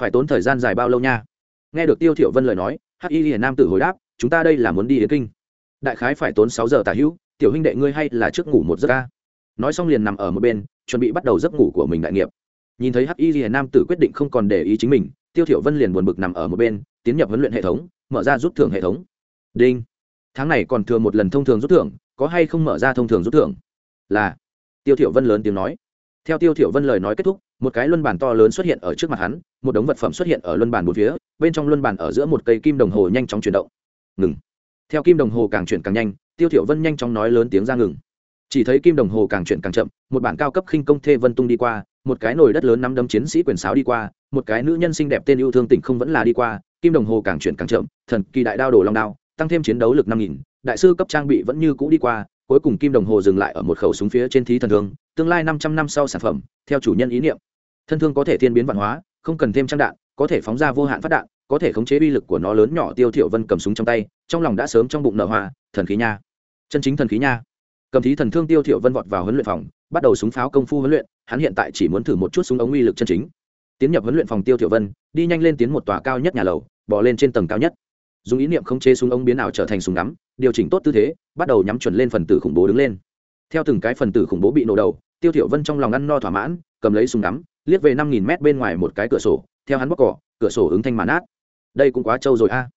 Phải tốn thời gian dài bao lâu nha? Nghe được tiêu thiểu vân lời nói, hắc y hiền nam tử hồi đáp, chúng ta đây là muốn đi yến kinh. Đại khái phải tốn sáu giờ tả hữu, tiểu huynh đệ ngươi hay là trước ngủ một giấc ca nói xong liền nằm ở một bên, chuẩn bị bắt đầu giấc ngủ của mình đại nghiệp. Nhìn thấy hắc y hiền nam tử quyết định không còn để ý chính mình, tiêu thiểu vân liền buồn bực nằm ở một bên, tiến nhập huấn luyện hệ thống, mở ra rút thưởng hệ thống. Đinh. Tháng này còn thừa một lần thông thường rút thưởng, có hay không mở ra thông thường rút thưởng? Là. Tiêu thiểu vân lớn tiếng nói theo tiêu thiểu vân lời nói kết thúc, một cái luân bàn to lớn xuất hiện ở trước mặt hắn, một đống vật phẩm xuất hiện ở luân bàn bốn phía, bên trong luân bàn ở giữa một cây kim đồng hồ nhanh chóng chuyển động. Ngừng. Theo kim đồng hồ càng chuyển càng nhanh, tiêu thiểu vân nhanh chóng nói lớn tiếng ra ngừng. Chỉ thấy kim đồng hồ càng chuyển càng chậm, một bản cao cấp khinh công thê vân tung đi qua, một cái nồi đất lớn nắm đấm chiến sĩ quyền sáo đi qua, một cái nữ nhân xinh đẹp tên yêu thương tỉnh không vẫn là đi qua, kim đồng hồ càng chuyển càng chậm, thần kỳ đại đao đổ long đao, tăng thêm chiến đấu lực năm nghìn, đại sư cấp trang bị vẫn như cũ đi qua cuối cùng kim đồng hồ dừng lại ở một khẩu súng phía trên thí thần thương, tương lai năm trăm năm sau sản phẩm, theo chủ nhân ý niệm. Thân thương có thể thiên biến văn hóa, không cần thêm trang đạn, có thể phóng ra vô hạn phát đạn, có thể khống chế uy lực của nó lớn nhỏ tiêu thiểu vân cầm súng trong tay, trong lòng đã sớm trong bụng nở hoa, thần khí nha. Chân chính thần khí nha. Cầm thí thần thương tiêu thiểu vân vọt vào huấn luyện phòng, bắt đầu súng pháo công phu huấn luyện, hắn hiện tại chỉ muốn thử một chút súng ống uy lực chân chính. Tiến nhập huấn luyện phòng tiêu thiểu vân, đi nhanh lên tiến một tòa cao nhất nhà lầu, bò lên trên tầng cao nhất. Dùng ý niệm khống chế súng ống biến ảo trở thành súng ngắm, điều chỉnh tốt tư thế bắt đầu nhắm chuẩn lên phần tử khủng bố đứng lên. Theo từng cái phần tử khủng bố bị nổ đầu, tiêu thiểu vân trong lòng ăn no thỏa mãn, cầm lấy súng ngắm, liếc về năm nghìn mét bên ngoài một cái cửa sổ, theo hắn bóc cỏ, cửa sổ ứng thanh màn nát đây cũng quá trâu rồi a.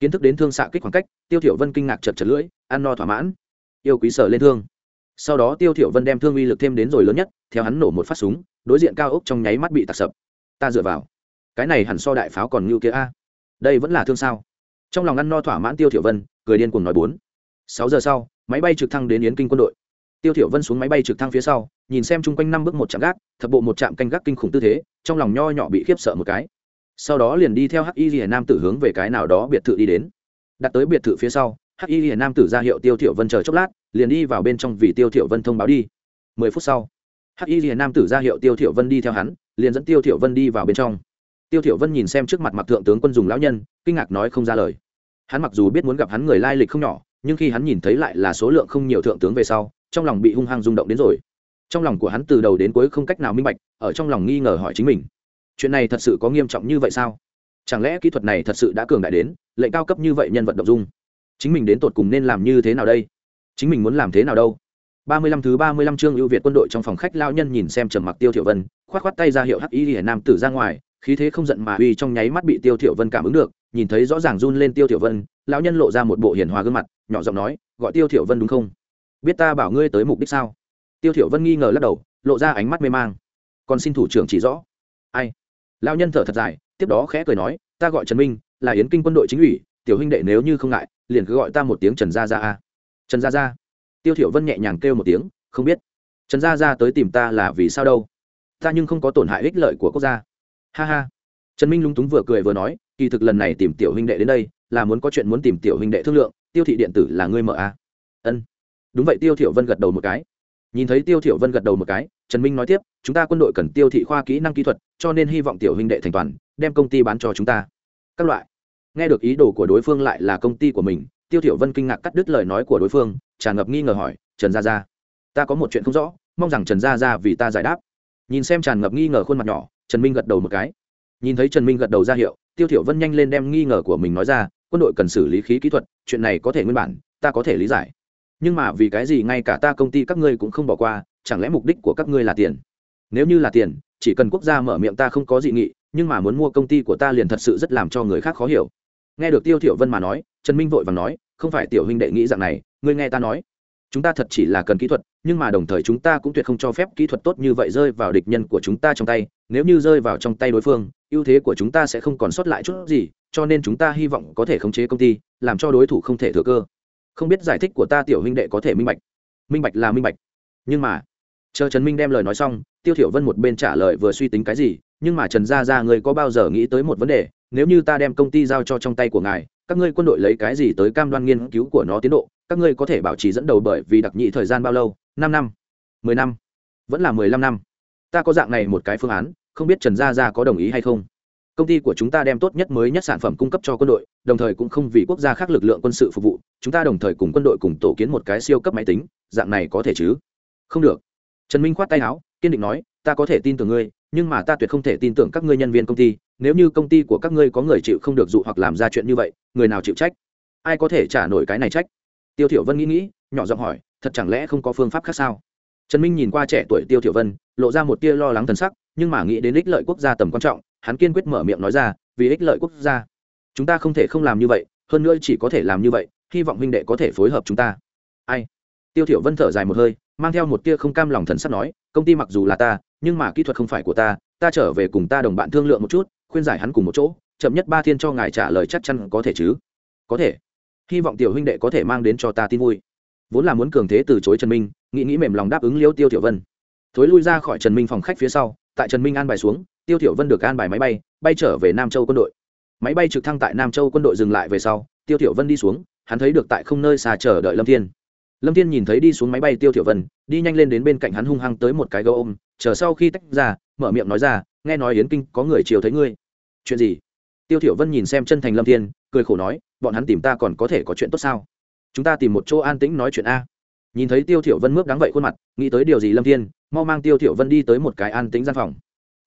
Kiến thức đến thương xạ kích khoảng cách, tiêu thiểu vân kinh ngạc chật chật lưỡi, ăn no thỏa mãn. Yêu quý sở lên thương. Sau đó tiêu thiểu vân đem thương uy lực thêm đến rồi lớn nhất, theo hắn nổ một phát súng, đối diện cao ốc trong nháy mắt bị tạc sập. Ta dựa vào. Cái này hẳn so đại pháo còn như kia a. Đây vẫn là thương sao? Trong lòng ăn no thỏa mãn tiêu thiểu vân, cười điên cuồng nói bốn sáu giờ sau, máy bay trực thăng đến yến kinh quân đội. Tiêu thiểu vân xuống máy bay trực thăng phía sau, nhìn xem chung quanh năm bước một chạm gác, thập bộ một chạm canh gác kinh khủng tư thế, trong lòng nho nhỏ bị khiếp sợ một cái. Sau đó liền đi theo hắc y lìa nam tử hướng về cái nào đó biệt thự đi đến. Đặt tới biệt thự phía sau hắc y lìa nam tử ra hiệu tiêu thiểu vân chờ chốc lát, liền đi vào bên trong vì tiêu thiểu vân thông báo đi. Mười phút sau hắc y lìa nam tử ra hiệu tiêu thiểu vân đi theo hắn, liền dẫn tiêu thiểu vân đi vào bên trong. Tiêu thiểu vân nhìn xem trước mặt mặt thượng tướng quân dùng lão nhân, kinh ngạc nói không ra lời. Hắn mặc dù biết muốn gặp hắn người lai lịch không nhỏ nhưng khi hắn nhìn thấy lại là số lượng không nhiều thượng tướng về sau, trong lòng bị hung hăng rung động đến rồi. Trong lòng của hắn từ đầu đến cuối không cách nào minh bạch, ở trong lòng nghi ngờ hỏi chính mình, chuyện này thật sự có nghiêm trọng như vậy sao? Chẳng lẽ kỹ thuật này thật sự đã cường đại đến, lệnh cao cấp như vậy nhân vật động dung, chính mình đến tột cùng nên làm như thế nào đây? Chính mình muốn làm thế nào đâu? Ba mươi lăm thứ ba mươi lăm chương ưu việt quân đội trong phòng khách lao nhân nhìn xem trầm mặc tiêu thiểu vân, khoát khoát tay ra hiệu hắc y liễu nam tử ra ngoài, khí thế không giận mà uy trong nháy mắt bị tiêu thiểu vân cảm ứng được nhìn thấy rõ ràng run lên tiêu thiểu vân, lão nhân lộ ra một bộ hiền hòa gương mặt, nhỏ giọng nói, gọi tiêu thiểu vân đúng không? Biết ta bảo ngươi tới mục đích sao? Tiêu thiểu vân nghi ngờ lắc đầu, lộ ra ánh mắt mê mang. Còn xin thủ trưởng chỉ rõ. Ai? Lão nhân thở thật dài, tiếp đó khẽ cười nói, ta gọi trần minh, là yến kinh quân đội chính ủy, tiểu huynh đệ nếu như không ngại, liền cứ gọi ta một tiếng trần gia gia a. Trần gia gia? Tiêu thiểu vân nhẹ nhàng kêu một tiếng, không biết. Trần gia gia tới tìm ta là vì sao đâu? Ta nhưng không có tổn hại ích lợi của quốc gia. Ha ha trần minh lúng túng vừa cười vừa nói, kỳ thực lần này tìm tiểu huynh đệ đến đây, là muốn có chuyện muốn tìm tiểu huynh đệ thương lượng, tiêu thị điện tử là ngươi mở a ân. Đúng vậy, tiêu thiểu vân gật đầu một cái. Nhìn thấy tiêu thiểu vân gật đầu một cái, trần minh nói tiếp, chúng ta quân đội cần tiêu thị khoa kỹ năng kỹ thuật, cho nên hy vọng tiểu huynh đệ thành toàn, đem công ty bán cho chúng ta. Các loại. Nghe được ý đồ của đối phương lại là công ty của mình, tiêu thiểu vân kinh ngạc cắt đứt lời nói của đối phương, tràn ngập nghi ngờ hỏi, trần gia gia, ta có một chuyện không rõ, mong rằng trần gia gia vì ta giải đáp. Nhìn xem tràn ngập nghi ngờ khuôn mặt nhỏ, trần minh gật đầu một cái nhìn thấy trần minh gật đầu ra hiệu, tiêu thiểu vân nhanh lên đem nghi ngờ của mình nói ra, quân đội cần xử lý khí kỹ thuật, chuyện này có thể nguyên bản, ta có thể lý giải. Nhưng mà vì cái gì ngay cả ta công ty các ngươi cũng không bỏ qua, chẳng lẽ mục đích của các ngươi là tiền? Nếu như là tiền, chỉ cần quốc gia mở miệng ta không có dị nghị, nhưng mà muốn mua công ty của ta liền thật sự rất làm cho người khác khó hiểu. Nghe được tiêu thiểu vân mà nói, trần minh vội vàng nói, không phải tiểu huynh đệ nghĩ dạng này, ngươi nghe ta nói. Chúng ta thật chỉ là cần kỹ thuật, nhưng mà đồng thời chúng ta cũng tuyệt không cho phép kỹ thuật tốt như vậy rơi vào địch nhân của chúng ta trong tay, nếu như rơi vào trong tay đối phương ưu thế của chúng ta sẽ không còn sót lại chút gì, cho nên chúng ta hy vọng có thể khống chế công ty, làm cho đối thủ không thể thừa cơ. Không biết giải thích của ta tiểu huynh đệ có thể minh bạch. Minh bạch là minh bạch. Nhưng mà, chờ trần minh đem lời nói xong, tiêu thiểu vân một bên trả lời vừa suy tính cái gì, nhưng mà trần gia gia người có bao giờ nghĩ tới một vấn đề, nếu như ta đem công ty giao cho trong tay của ngài, các ngươi quân đội lấy cái gì tới cam đoan nghiên cứu của nó tiến độ, các ngươi có thể bảo trì dẫn đầu bởi vì đặc nhị thời gian bao lâu? Năm năm. Mười năm. Vẫn là mười lăm năm. Ta có dạng này một cái phương án không biết trần gia gia có đồng ý hay không. Công ty của chúng ta đem tốt nhất mới nhất sản phẩm cung cấp cho quân đội, đồng thời cũng không vì quốc gia khác lực lượng quân sự phục vụ, chúng ta đồng thời cùng quân đội cùng tổ kiến một cái siêu cấp máy tính, dạng này có thể chứ? Không được. Trần minh khoát tay áo, kiên định nói, ta có thể tin tưởng ngươi, nhưng mà ta tuyệt không thể tin tưởng các ngươi nhân viên công ty, nếu như công ty của các ngươi có người chịu không được dụ hoặc làm ra chuyện như vậy, người nào chịu trách? Ai có thể trả nổi cái này trách? Tiêu thiểu vân nghĩ nghĩ, nhỏ giọng hỏi, thật chẳng lẽ không có phương pháp khác sao? Trần minh nhìn qua trẻ tuổi tiêu thiểu vân, lộ ra một tia lo lắng thần sắc nhưng mà nghĩ đến ích lợi quốc gia tầm quan trọng, hắn kiên quyết mở miệng nói ra, vì ích lợi quốc gia. Chúng ta không thể không làm như vậy, hơn nữa chỉ có thể làm như vậy, hy vọng huynh đệ có thể phối hợp chúng ta. Ai? Tiêu thiểu vân thở dài một hơi, mang theo một tia không cam lòng thần sắc nói, công ty mặc dù là ta, nhưng mà kỹ thuật không phải của ta ta trở về cùng ta đồng bạn thương lượng một chút, khuyên giải hắn cùng một chỗ, chậm nhất ba thiên cho ngài trả lời chắc chắn có thể chứ? Có thể. Hy vọng tiểu huynh đệ có thể mang đến cho ta tin vui. Vốn là muốn cường thế từ chối trần minh, nghĩ nghĩ mềm lòng đáp ứng liêu tiêu tiểu vân. Thối lui ra khỏi trần minh phòng khách phía sau tại trần minh an bài xuống, tiêu thiểu vân được an bài máy bay bay trở về nam châu quân đội. Máy bay trực thăng tại nam châu quân đội dừng lại về sau, tiêu thiểu vân đi xuống, hắn thấy được tại không nơi xa chờ đợi lâm thiên. Lâm thiên nhìn thấy đi xuống máy bay tiêu thiểu vân, đi nhanh lên đến bên cạnh hắn hung hăng tới một cái gấu ôm, chờ sau khi tách ra, mở miệng nói ra, nghe nói yến kinh có người chiều thấy ngươi. Chuyện gì? Tiêu thiểu vân nhìn xem chân thành lâm thiên, cười khổ nói, bọn hắn tìm ta còn có thể có chuyện tốt sao? Chúng ta tìm một chỗ an tĩnh nói chuyện a nhìn thấy tiêu thiểu vân mướp đáng vậy khuôn mặt, nghĩ tới điều gì lâm thiên, mau mang tiêu thiểu vân đi tới một cái an tĩnh gian phòng.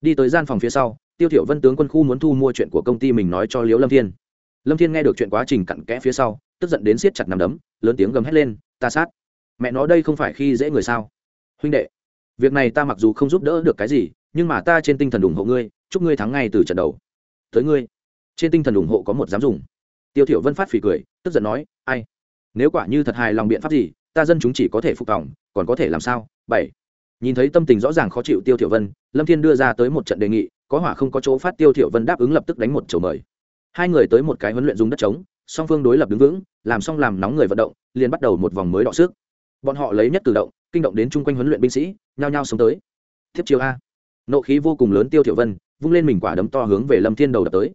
Đi tới gian phòng phía sau, tiêu thiểu vân tướng quân khu muốn thu mua chuyện của công ty mình nói cho liễu lâm thiên. Lâm thiên nghe được chuyện quá trình cặn kẽ phía sau, tức giận đến siết chặt nắm đấm, lớn tiếng gầm hét lên, ta sát! Mẹ nó đây không phải khi dễ người sao? Huynh đệ, việc này ta mặc dù không giúp đỡ được cái gì, nhưng mà ta trên tinh thần ủng hộ ngươi, chúc ngươi thắng ngay từ trận đầu. Tới ngươi. Trên tinh thần ủng hộ có một dám dùng. Tiêu thiểu vân phát phì cười, tức giận nói, ai? Nếu quả như thật hài lòng biện pháp gì ta dân chúng chỉ có thể phục tòng, còn có thể làm sao? Bảy. Nhìn thấy tâm tình rõ ràng khó chịu tiêu thiểu vân, lâm thiên đưa ra tới một trận đề nghị, có hỏa không có chỗ phát tiêu thiểu vân đáp ứng lập tức đánh một chầu mời. Hai người tới một cái huấn luyện dùng đất trống, song phương đối lập đứng vững, làm xong làm nóng người vận động, liền bắt đầu một vòng mới đọ sức. Bọn họ lấy nhất cử động, kinh động đến chung quanh huấn luyện binh sĩ, nhao nhao sống tới. Tiếp chiều a. Nộ khí vô cùng lớn tiêu thiểu vân, vung lên mình quả đấm to hướng về lâm thiên đầu đập tới.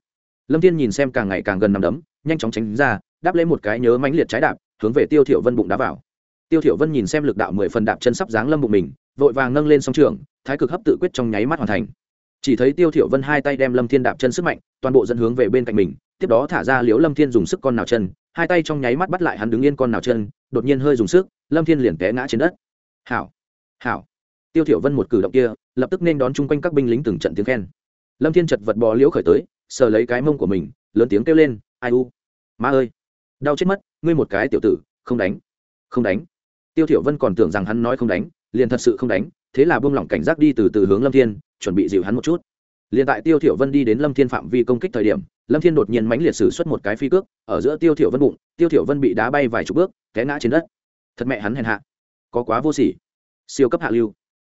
Lâm thiên nhìn xem càng ngày càng gần nằm đấm, nhanh chóng tránh ra, đáp lấy một cái nhớ mãnh liệt trái đạp, hướng về tiêu thiểu vân bụng đá vào tiêu thiểu vân nhìn xem lực đạo mười phần đạp chân sắp giáng lâm bụng mình, vội vàng nâng lên song trường, thái cực hấp tự quyết trong nháy mắt hoàn thành. Chỉ thấy tiêu thiểu vân hai tay đem lâm thiên đạp chân sức mạnh, toàn bộ dẫn hướng về bên cạnh mình, tiếp đó thả ra liễu lâm thiên dùng sức con nào chân, hai tay trong nháy mắt bắt lại hắn đứng yên con nào chân, đột nhiên hơi dùng sức, lâm thiên liền té ngã trên đất. Hảo hảo. Tiêu thiểu vân một cử động kia, lập tức nên đón chung quanh các binh lính từng trận tiếng khen. Lâm thiên chật vật bò liễu khởi tới, sờ lấy cái mông của mình, lớn tiếng kêu lên, ai u, ma ơi, đau chết mất, ngươi một cái tiểu tử, không đánh không đánh tiêu thiểu vân còn tưởng rằng hắn nói không đánh, liền thật sự không đánh, thế là buông lỏng cảnh giác đi từ từ hướng lâm thiên, chuẩn bị dịu hắn một chút. Liền tại tiêu thiểu vân đi đến lâm thiên phạm vi công kích thời điểm, lâm thiên đột nhiên mãnh liệt sử xuất một cái phi cước, ở giữa tiêu thiểu vân bụng, tiêu thiểu vân bị đá bay vài chục bước, té ngã trên đất. Thật mẹ hắn hèn hạ. Có quá vô sỉ. Siêu cấp hạ lưu.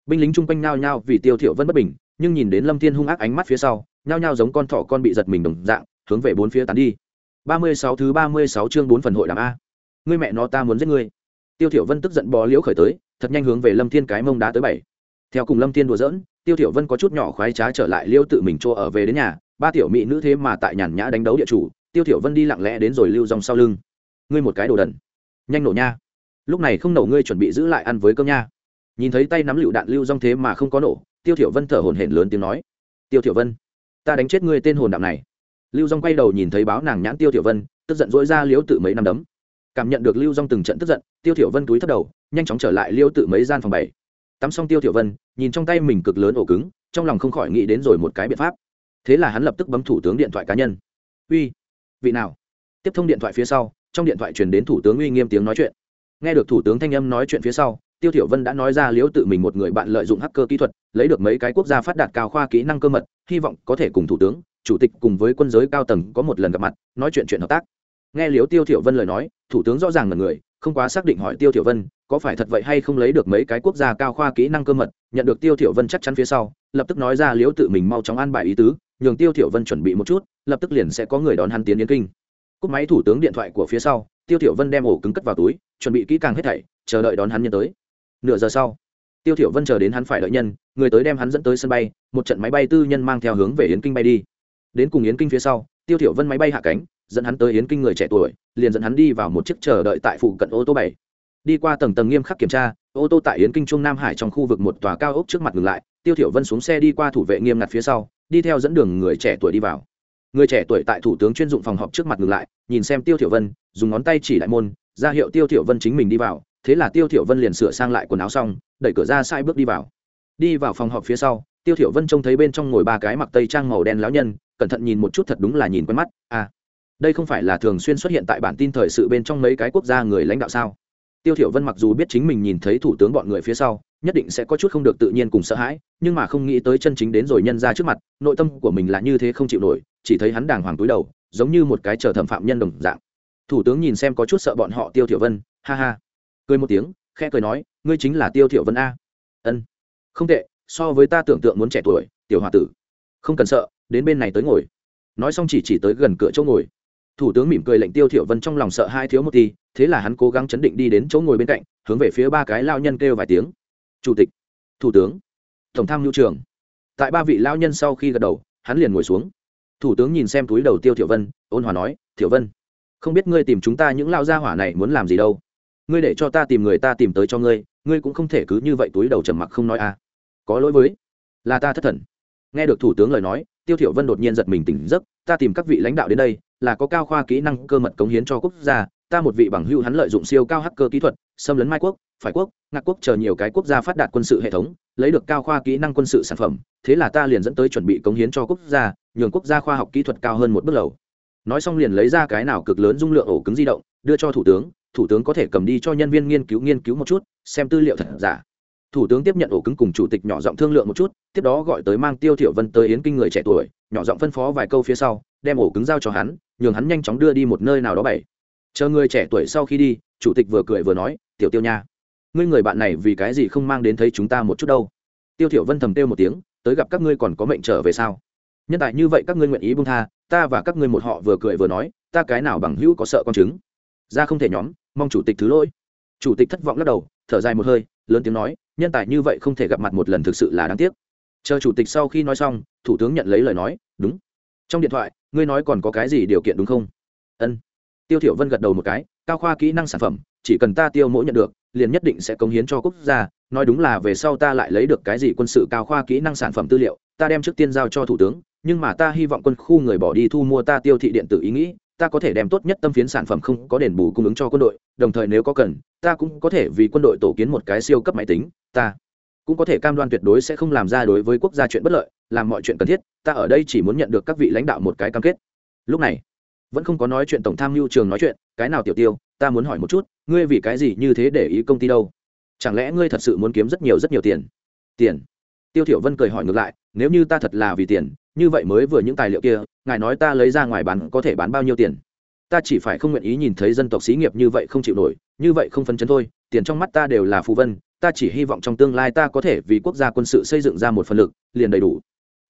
Binh lính trung quanh nao nhao vì tiêu thiểu vân bất bình, nhưng nhìn đến lâm thiên hung ác ánh mắt phía sau, nhao nhao giống con thỏ con bị giật mình đồng dạng, hướng về bốn phía tán đi. Ba mươi sáu thứ ba mươi sáu chương bốn phần hội đàm a. Ngươi mẹ nó ta muốn giết ngươi tiêu thiểu vân tức giận bò liễu khởi tới, thật nhanh hướng về lâm thiên cái mông đá tới bảy. Theo cùng lâm thiên đùa giỡn, tiêu thiểu vân có chút nhỏ khoái trá trở lại liễu tự mình cho ở về đến nhà, ba tiểu mỹ nữ thế mà tại nhàn nhã đánh đấu địa chủ, tiêu thiểu vân đi lặng lẽ đến rồi lưu dòng sau lưng. Ngươi một cái đồ đần. Nhanh nổ nha. Lúc này không nổ ngươi chuẩn bị giữ lại ăn với cơm nha. Nhìn thấy tay nắm lựu đạn lưu dòng thế mà không có nổ, tiêu thiểu vân thở hổn hển lớn tiếng nói. Tiêu thiểu vân, ta đánh chết ngươi tên hồn đạm này. Lưu dòng quay đầu nhìn thấy báo nàng nhãn tiêu thiểu vân, tức giận dỗi ra liễu tự mấy năm đấm cảm nhận được lưu dong từng trận tức giận, tiêu thiểu vân túi thấp đầu, nhanh chóng trở lại liêu tự mấy gian phòng bảy. Tắm xong tiêu thiểu vân, nhìn trong tay mình cực lớn ổ cứng, trong lòng không khỏi nghĩ đến rồi một cái biện pháp. Thế là hắn lập tức bấm thủ tướng điện thoại cá nhân. Uy, vị nào? Tiếp thông điện thoại phía sau, trong điện thoại truyền đến thủ tướng uy nghiêm tiếng nói chuyện. Nghe được thủ tướng thanh âm nói chuyện phía sau, tiêu thiểu vân đã nói ra liễu tự mình một người bạn lợi dụng hacker kỹ thuật, lấy được mấy cái quốc gia phát đạt cao khoa kỹ năng cơ mật, hy vọng có thể cùng thủ tướng, chủ tịch cùng với quân giới cao tầng có một lần gặp mặt, nói chuyện chuyện hợp tác nghe liếu tiêu thiểu vân lời nói, thủ tướng rõ ràng là người, không quá xác định hỏi tiêu thiểu vân, có phải thật vậy hay không lấy được mấy cái quốc gia cao khoa kỹ năng cơ mật, nhận được tiêu thiểu vân chắc chắn phía sau, lập tức nói ra liếu tự mình mau chóng an bài ý tứ, nhường tiêu thiểu vân chuẩn bị một chút, lập tức liền sẽ có người đón hắn tiến đến kinh. Cúp máy thủ tướng điện thoại của phía sau, tiêu thiểu vân đem ổ cứng cất vào túi, chuẩn bị kỹ càng hết thảy, chờ đợi đón hắn nhân tới. Nửa giờ sau, tiêu thiểu vân chờ đến hắn phải đợi nhân, người tới đem hắn dẫn tới sân bay, một trận máy bay tư nhân mang theo hướng về yến kinh bay đi. Đến cùng yến kinh phía sau, tiêu thiểu vân máy bay hạ cánh dẫn hắn tới yến kinh người trẻ tuổi, liền dẫn hắn đi vào một chiếc chờ đợi tại phụ cận ô tô bảy. Đi qua tầng tầng nghiêm khắc kiểm tra, ô tô tại yến kinh trung nam hải trong khu vực một tòa cao ốc trước mặt ngừng lại, tiêu thiểu vân xuống xe đi qua thủ vệ nghiêm ngặt phía sau, đi theo dẫn đường người trẻ tuổi đi vào. Người trẻ tuổi tại thủ tướng chuyên dụng phòng họp trước mặt ngừng lại, nhìn xem tiêu thiểu vân, dùng ngón tay chỉ đại môn, ra hiệu tiêu thiểu vân chính mình đi vào, thế là tiêu thiểu vân liền sửa sang lại quần áo xong, đẩy cửa ra sai bước đi vào. Đi vào phòng họp phía sau, tiêu thiểu vân trông thấy bên trong ngồi ba cái mặc tây trang màu đen lão nhân, cẩn thận nhìn một chút thật đúng là nhìn quen mắt à đây không phải là thường xuyên xuất hiện tại bản tin thời sự bên trong mấy cái quốc gia người lãnh đạo sao? Tiêu thiểu vân mặc dù biết chính mình nhìn thấy thủ tướng bọn người phía sau, nhất định sẽ có chút không được tự nhiên cùng sợ hãi, nhưng mà không nghĩ tới chân chính đến rồi nhân ra trước mặt, nội tâm của mình là như thế không chịu nổi, chỉ thấy hắn đàng hoàng túi đầu, giống như một cái chờ thẩm phạm nhân đồng dạng. Thủ tướng nhìn xem có chút sợ bọn họ tiêu thiểu vân, ha ha. Cười một tiếng, khẽ cười nói, ngươi chính là tiêu thiểu vân a. Ân. Không tệ, so với ta tưởng tượng muốn trẻ tuổi, tiểu hòa tử. Không cần sợ, đến bên này tới ngồi. Nói xong chỉ chỉ tới gần cửa chỗ ngồi thủ tướng mỉm cười lệnh tiêu thiểu vân trong lòng sợ hai thiếu một tí, thế là hắn cố gắng chấn định đi đến chỗ ngồi bên cạnh, hướng về phía ba cái lao nhân kêu vài tiếng. Chủ tịch, thủ tướng, tổng tham mưu trưởng tại ba vị lao nhân sau khi gật đầu, hắn liền ngồi xuống. Thủ tướng nhìn xem túi đầu tiêu thiểu vân, ôn hòa nói, thiểu vân, không biết ngươi tìm chúng ta những lao gia hỏa này muốn làm gì đâu. Ngươi để cho ta tìm người ta tìm tới cho ngươi ngươi cũng không thể cứ như vậy túi đầu trầm mặc không nói à. có lỗi với, là ta thất thần. Nghe được thủ tướng lời nói, tiêu thiểu vân đột nhiên giật mình tỉnh giấc, ta tìm các vị lãnh đạo đến đây là có cao khoa kỹ năng cơ mật cống hiến cho quốc gia, ta một vị bằng hữu hắn lợi dụng siêu cao hacker kỹ thuật, xâm lấn mai quốc, phải quốc, ngạc quốc chờ nhiều cái quốc gia phát đạt quân sự hệ thống, lấy được cao khoa kỹ năng quân sự sản phẩm, thế là ta liền dẫn tới chuẩn bị cống hiến cho quốc gia, nhường quốc gia khoa học kỹ thuật cao hơn một bước lầu. Nói xong liền lấy ra cái nào cực lớn dung lượng ổ cứng di động, đưa cho thủ tướng thủ tướng có thể cầm đi cho nhân viên nghiên cứu nghiên cứu một chút, xem tư liệu thật giả. Thủ tướng tiếp nhận ổ cứng cùng chủ tịch nhỏ giọng thương lượng một chút, tiếp đó gọi tới mang tiêu thiểu vân tới yến kinh người trẻ tuổi, nhỏ giọng phân phó vài câu phía sau, đem ổ cứng giao cho hắn nhường hắn nhanh chóng đưa đi một nơi nào đó bảy. Chờ người trẻ tuổi sau khi đi, chủ tịch vừa cười vừa nói, tiểu tiêu nha, ngươi người bạn này vì cái gì không mang đến thấy chúng ta một chút đâu? Tiêu thiểu vân thầm tiêu một tiếng, tới gặp các ngươi còn có mệnh trở về sao? Nhân tại như vậy các ngươi nguyện ý buông tha, ta và các ngươi một họ vừa cười vừa nói, ta cái nào bằng hữu có sợ con chứng ra không thể nhóm, mong chủ tịch thứ lỗi. Chủ tịch thất vọng lắc đầu, thở dài một hơi, lớn tiếng nói, nhân tài như vậy không thể gặp mặt một lần thực sự là đáng tiếc. Chờ chủ tịch sau khi nói xong, thủ tướng nhận lấy lời nói, đúng. Trong điện thoại ngươi nói còn có cái gì điều kiện đúng không? Ân. Tiêu thiểu vân gật đầu một cái, cao khoa kỹ năng sản phẩm, chỉ cần ta tiêu mỗi nhận được, liền nhất định sẽ cống hiến cho quốc gia, nói đúng là về sau ta lại lấy được cái gì quân sự cao khoa kỹ năng sản phẩm tư liệu, ta đem trước tiên giao cho thủ tướng, nhưng mà ta hy vọng quân khu người bỏ đi thu mua ta tiêu thị điện tử ý nghĩ, ta có thể đem tốt nhất tâm phiến sản phẩm không có đền bù cung ứng cho quân đội, đồng thời nếu có cần, ta cũng có thể vì quân đội tổ kiến một cái siêu cấp máy tính, ta cũng có thể cam đoan tuyệt đối sẽ không làm ra đối với quốc gia chuyện bất lợi làm mọi chuyện cần thiết, ta ở đây chỉ muốn nhận được các vị lãnh đạo một cái cam kết. Lúc này, vẫn không có nói chuyện tổng tham mưu trường nói chuyện, cái nào tiểu tiêu, ta muốn hỏi một chút, ngươi vì cái gì như thế để ý công ty đâu? Chẳng lẽ ngươi thật sự muốn kiếm rất nhiều rất nhiều tiền? Tiền? Tiêu thiểu vân cười hỏi ngược lại, nếu như ta thật là vì tiền, như vậy mới vừa những tài liệu kia, ngài nói ta lấy ra ngoài bán có thể bán bao nhiêu tiền? Ta chỉ phải không nguyện ý nhìn thấy dân tộc xí nghiệp như vậy không chịu nổi, như vậy không phân chấn thôi, tiền trong mắt ta đều là phù vân, ta chỉ hy vọng trong tương lai ta có thể vì quốc gia quân sự xây dựng ra một phần lực, liền đầy đủ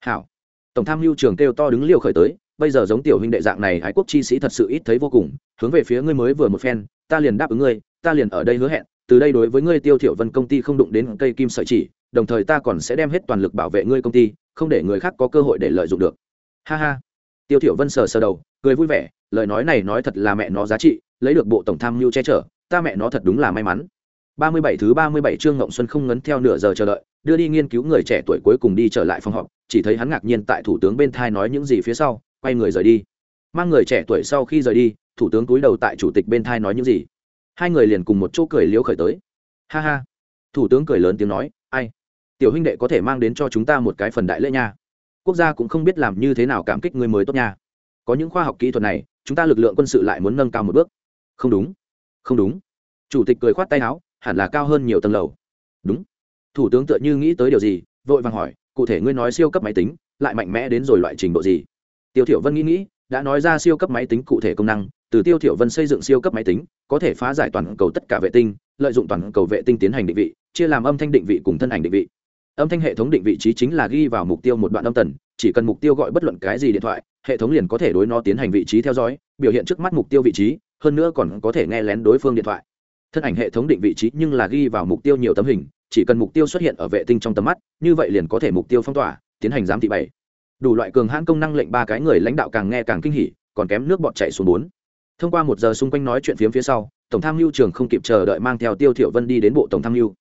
hảo. Tổng tham mưu trường kêu to đứng liều khởi tới, bây giờ giống tiểu huynh đệ dạng này, ái quốc chi sĩ thật sự ít thấy vô cùng, hướng về phía ngươi mới vừa một phen, ta liền đáp ứng ngươi, ta liền ở đây hứa hẹn, từ đây đối với ngươi tiêu thiểu vân công ty không đụng đến cây kim sợi chỉ, đồng thời ta còn sẽ đem hết toàn lực bảo vệ ngươi công ty, không để người khác có cơ hội để lợi dụng được. Ha ha. Tiêu thiểu vân sờ sờ đầu, cười vui vẻ, lời nói này nói thật là mẹ nó giá trị, lấy được bộ tổng tham mưu che chở, ta mẹ nó thật đúng là may mắn. 37 thứ 37 chương ngộng xuân không ngấn theo nửa giờ chờ đợi, đưa đi nghiên cứu người trẻ tuổi cuối cùng đi trở lại phòng họp, chỉ thấy hắn ngạc nhiên tại thủ tướng bên thai nói những gì phía sau, quay người rời đi. Mang người trẻ tuổi sau khi rời đi, thủ tướng cúi đầu tại chủ tịch bên thai nói những gì? Hai người liền cùng một chỗ cười liếu khởi tới. Ha ha. Thủ tướng cười lớn tiếng nói, ai? Tiểu huynh đệ có thể mang đến cho chúng ta một cái phần đại lễ nha. Quốc gia cũng không biết làm như thế nào cảm kích người mới tốt nha. Có những khoa học kỹ thuật này, chúng ta lực lượng quân sự lại muốn nâng cao một bước. Không đúng. Không đúng. Chủ tịch cười khoát tay áo hẳn là cao hơn nhiều tầng lầu. Đúng. Thủ tướng tựa như nghĩ tới điều gì, vội vàng hỏi, cụ thể ngươi nói siêu cấp máy tính, lại mạnh mẽ đến rồi loại trình độ gì? Tiêu thiểu vân nghĩ nghĩ, đã nói ra siêu cấp máy tính cụ thể công năng, từ tiêu thiểu vân xây dựng siêu cấp máy tính, có thể phá giải toàn cầu tất cả vệ tinh, lợi dụng toàn cầu vệ tinh tiến hành định vị, chia làm âm thanh định vị cùng thân ảnh định vị. Âm thanh hệ thống định vị trí chính là ghi vào mục tiêu một đoạn âm tần, chỉ cần mục tiêu gọi bất luận cái gì điện thoại, hệ thống liền có thể đối nó tiến hành vị trí theo dõi, biểu hiện trước mắt mục tiêu vị trí, hơn nữa còn có thể nghe lén đối phương điện thoại thân ảnh hệ thống định vị trí nhưng là ghi vào mục tiêu nhiều tấm hình, chỉ cần mục tiêu xuất hiện ở vệ tinh trong tầm mắt, như vậy liền có thể mục tiêu phong tỏa, tiến hành giám thị bảy. Đủ loại cường hãn công năng lệnh ba cái người lãnh đạo càng nghe càng kinh hỉ, còn kém nước bọt chạy xuống bốn. Thông qua một giờ xung quanh nói chuyện phiếm phía sau, tổng tham mưu trường không kịp chờ đợi mang theo tiêu thiểu vân đi đến bộ tổng tham mưu.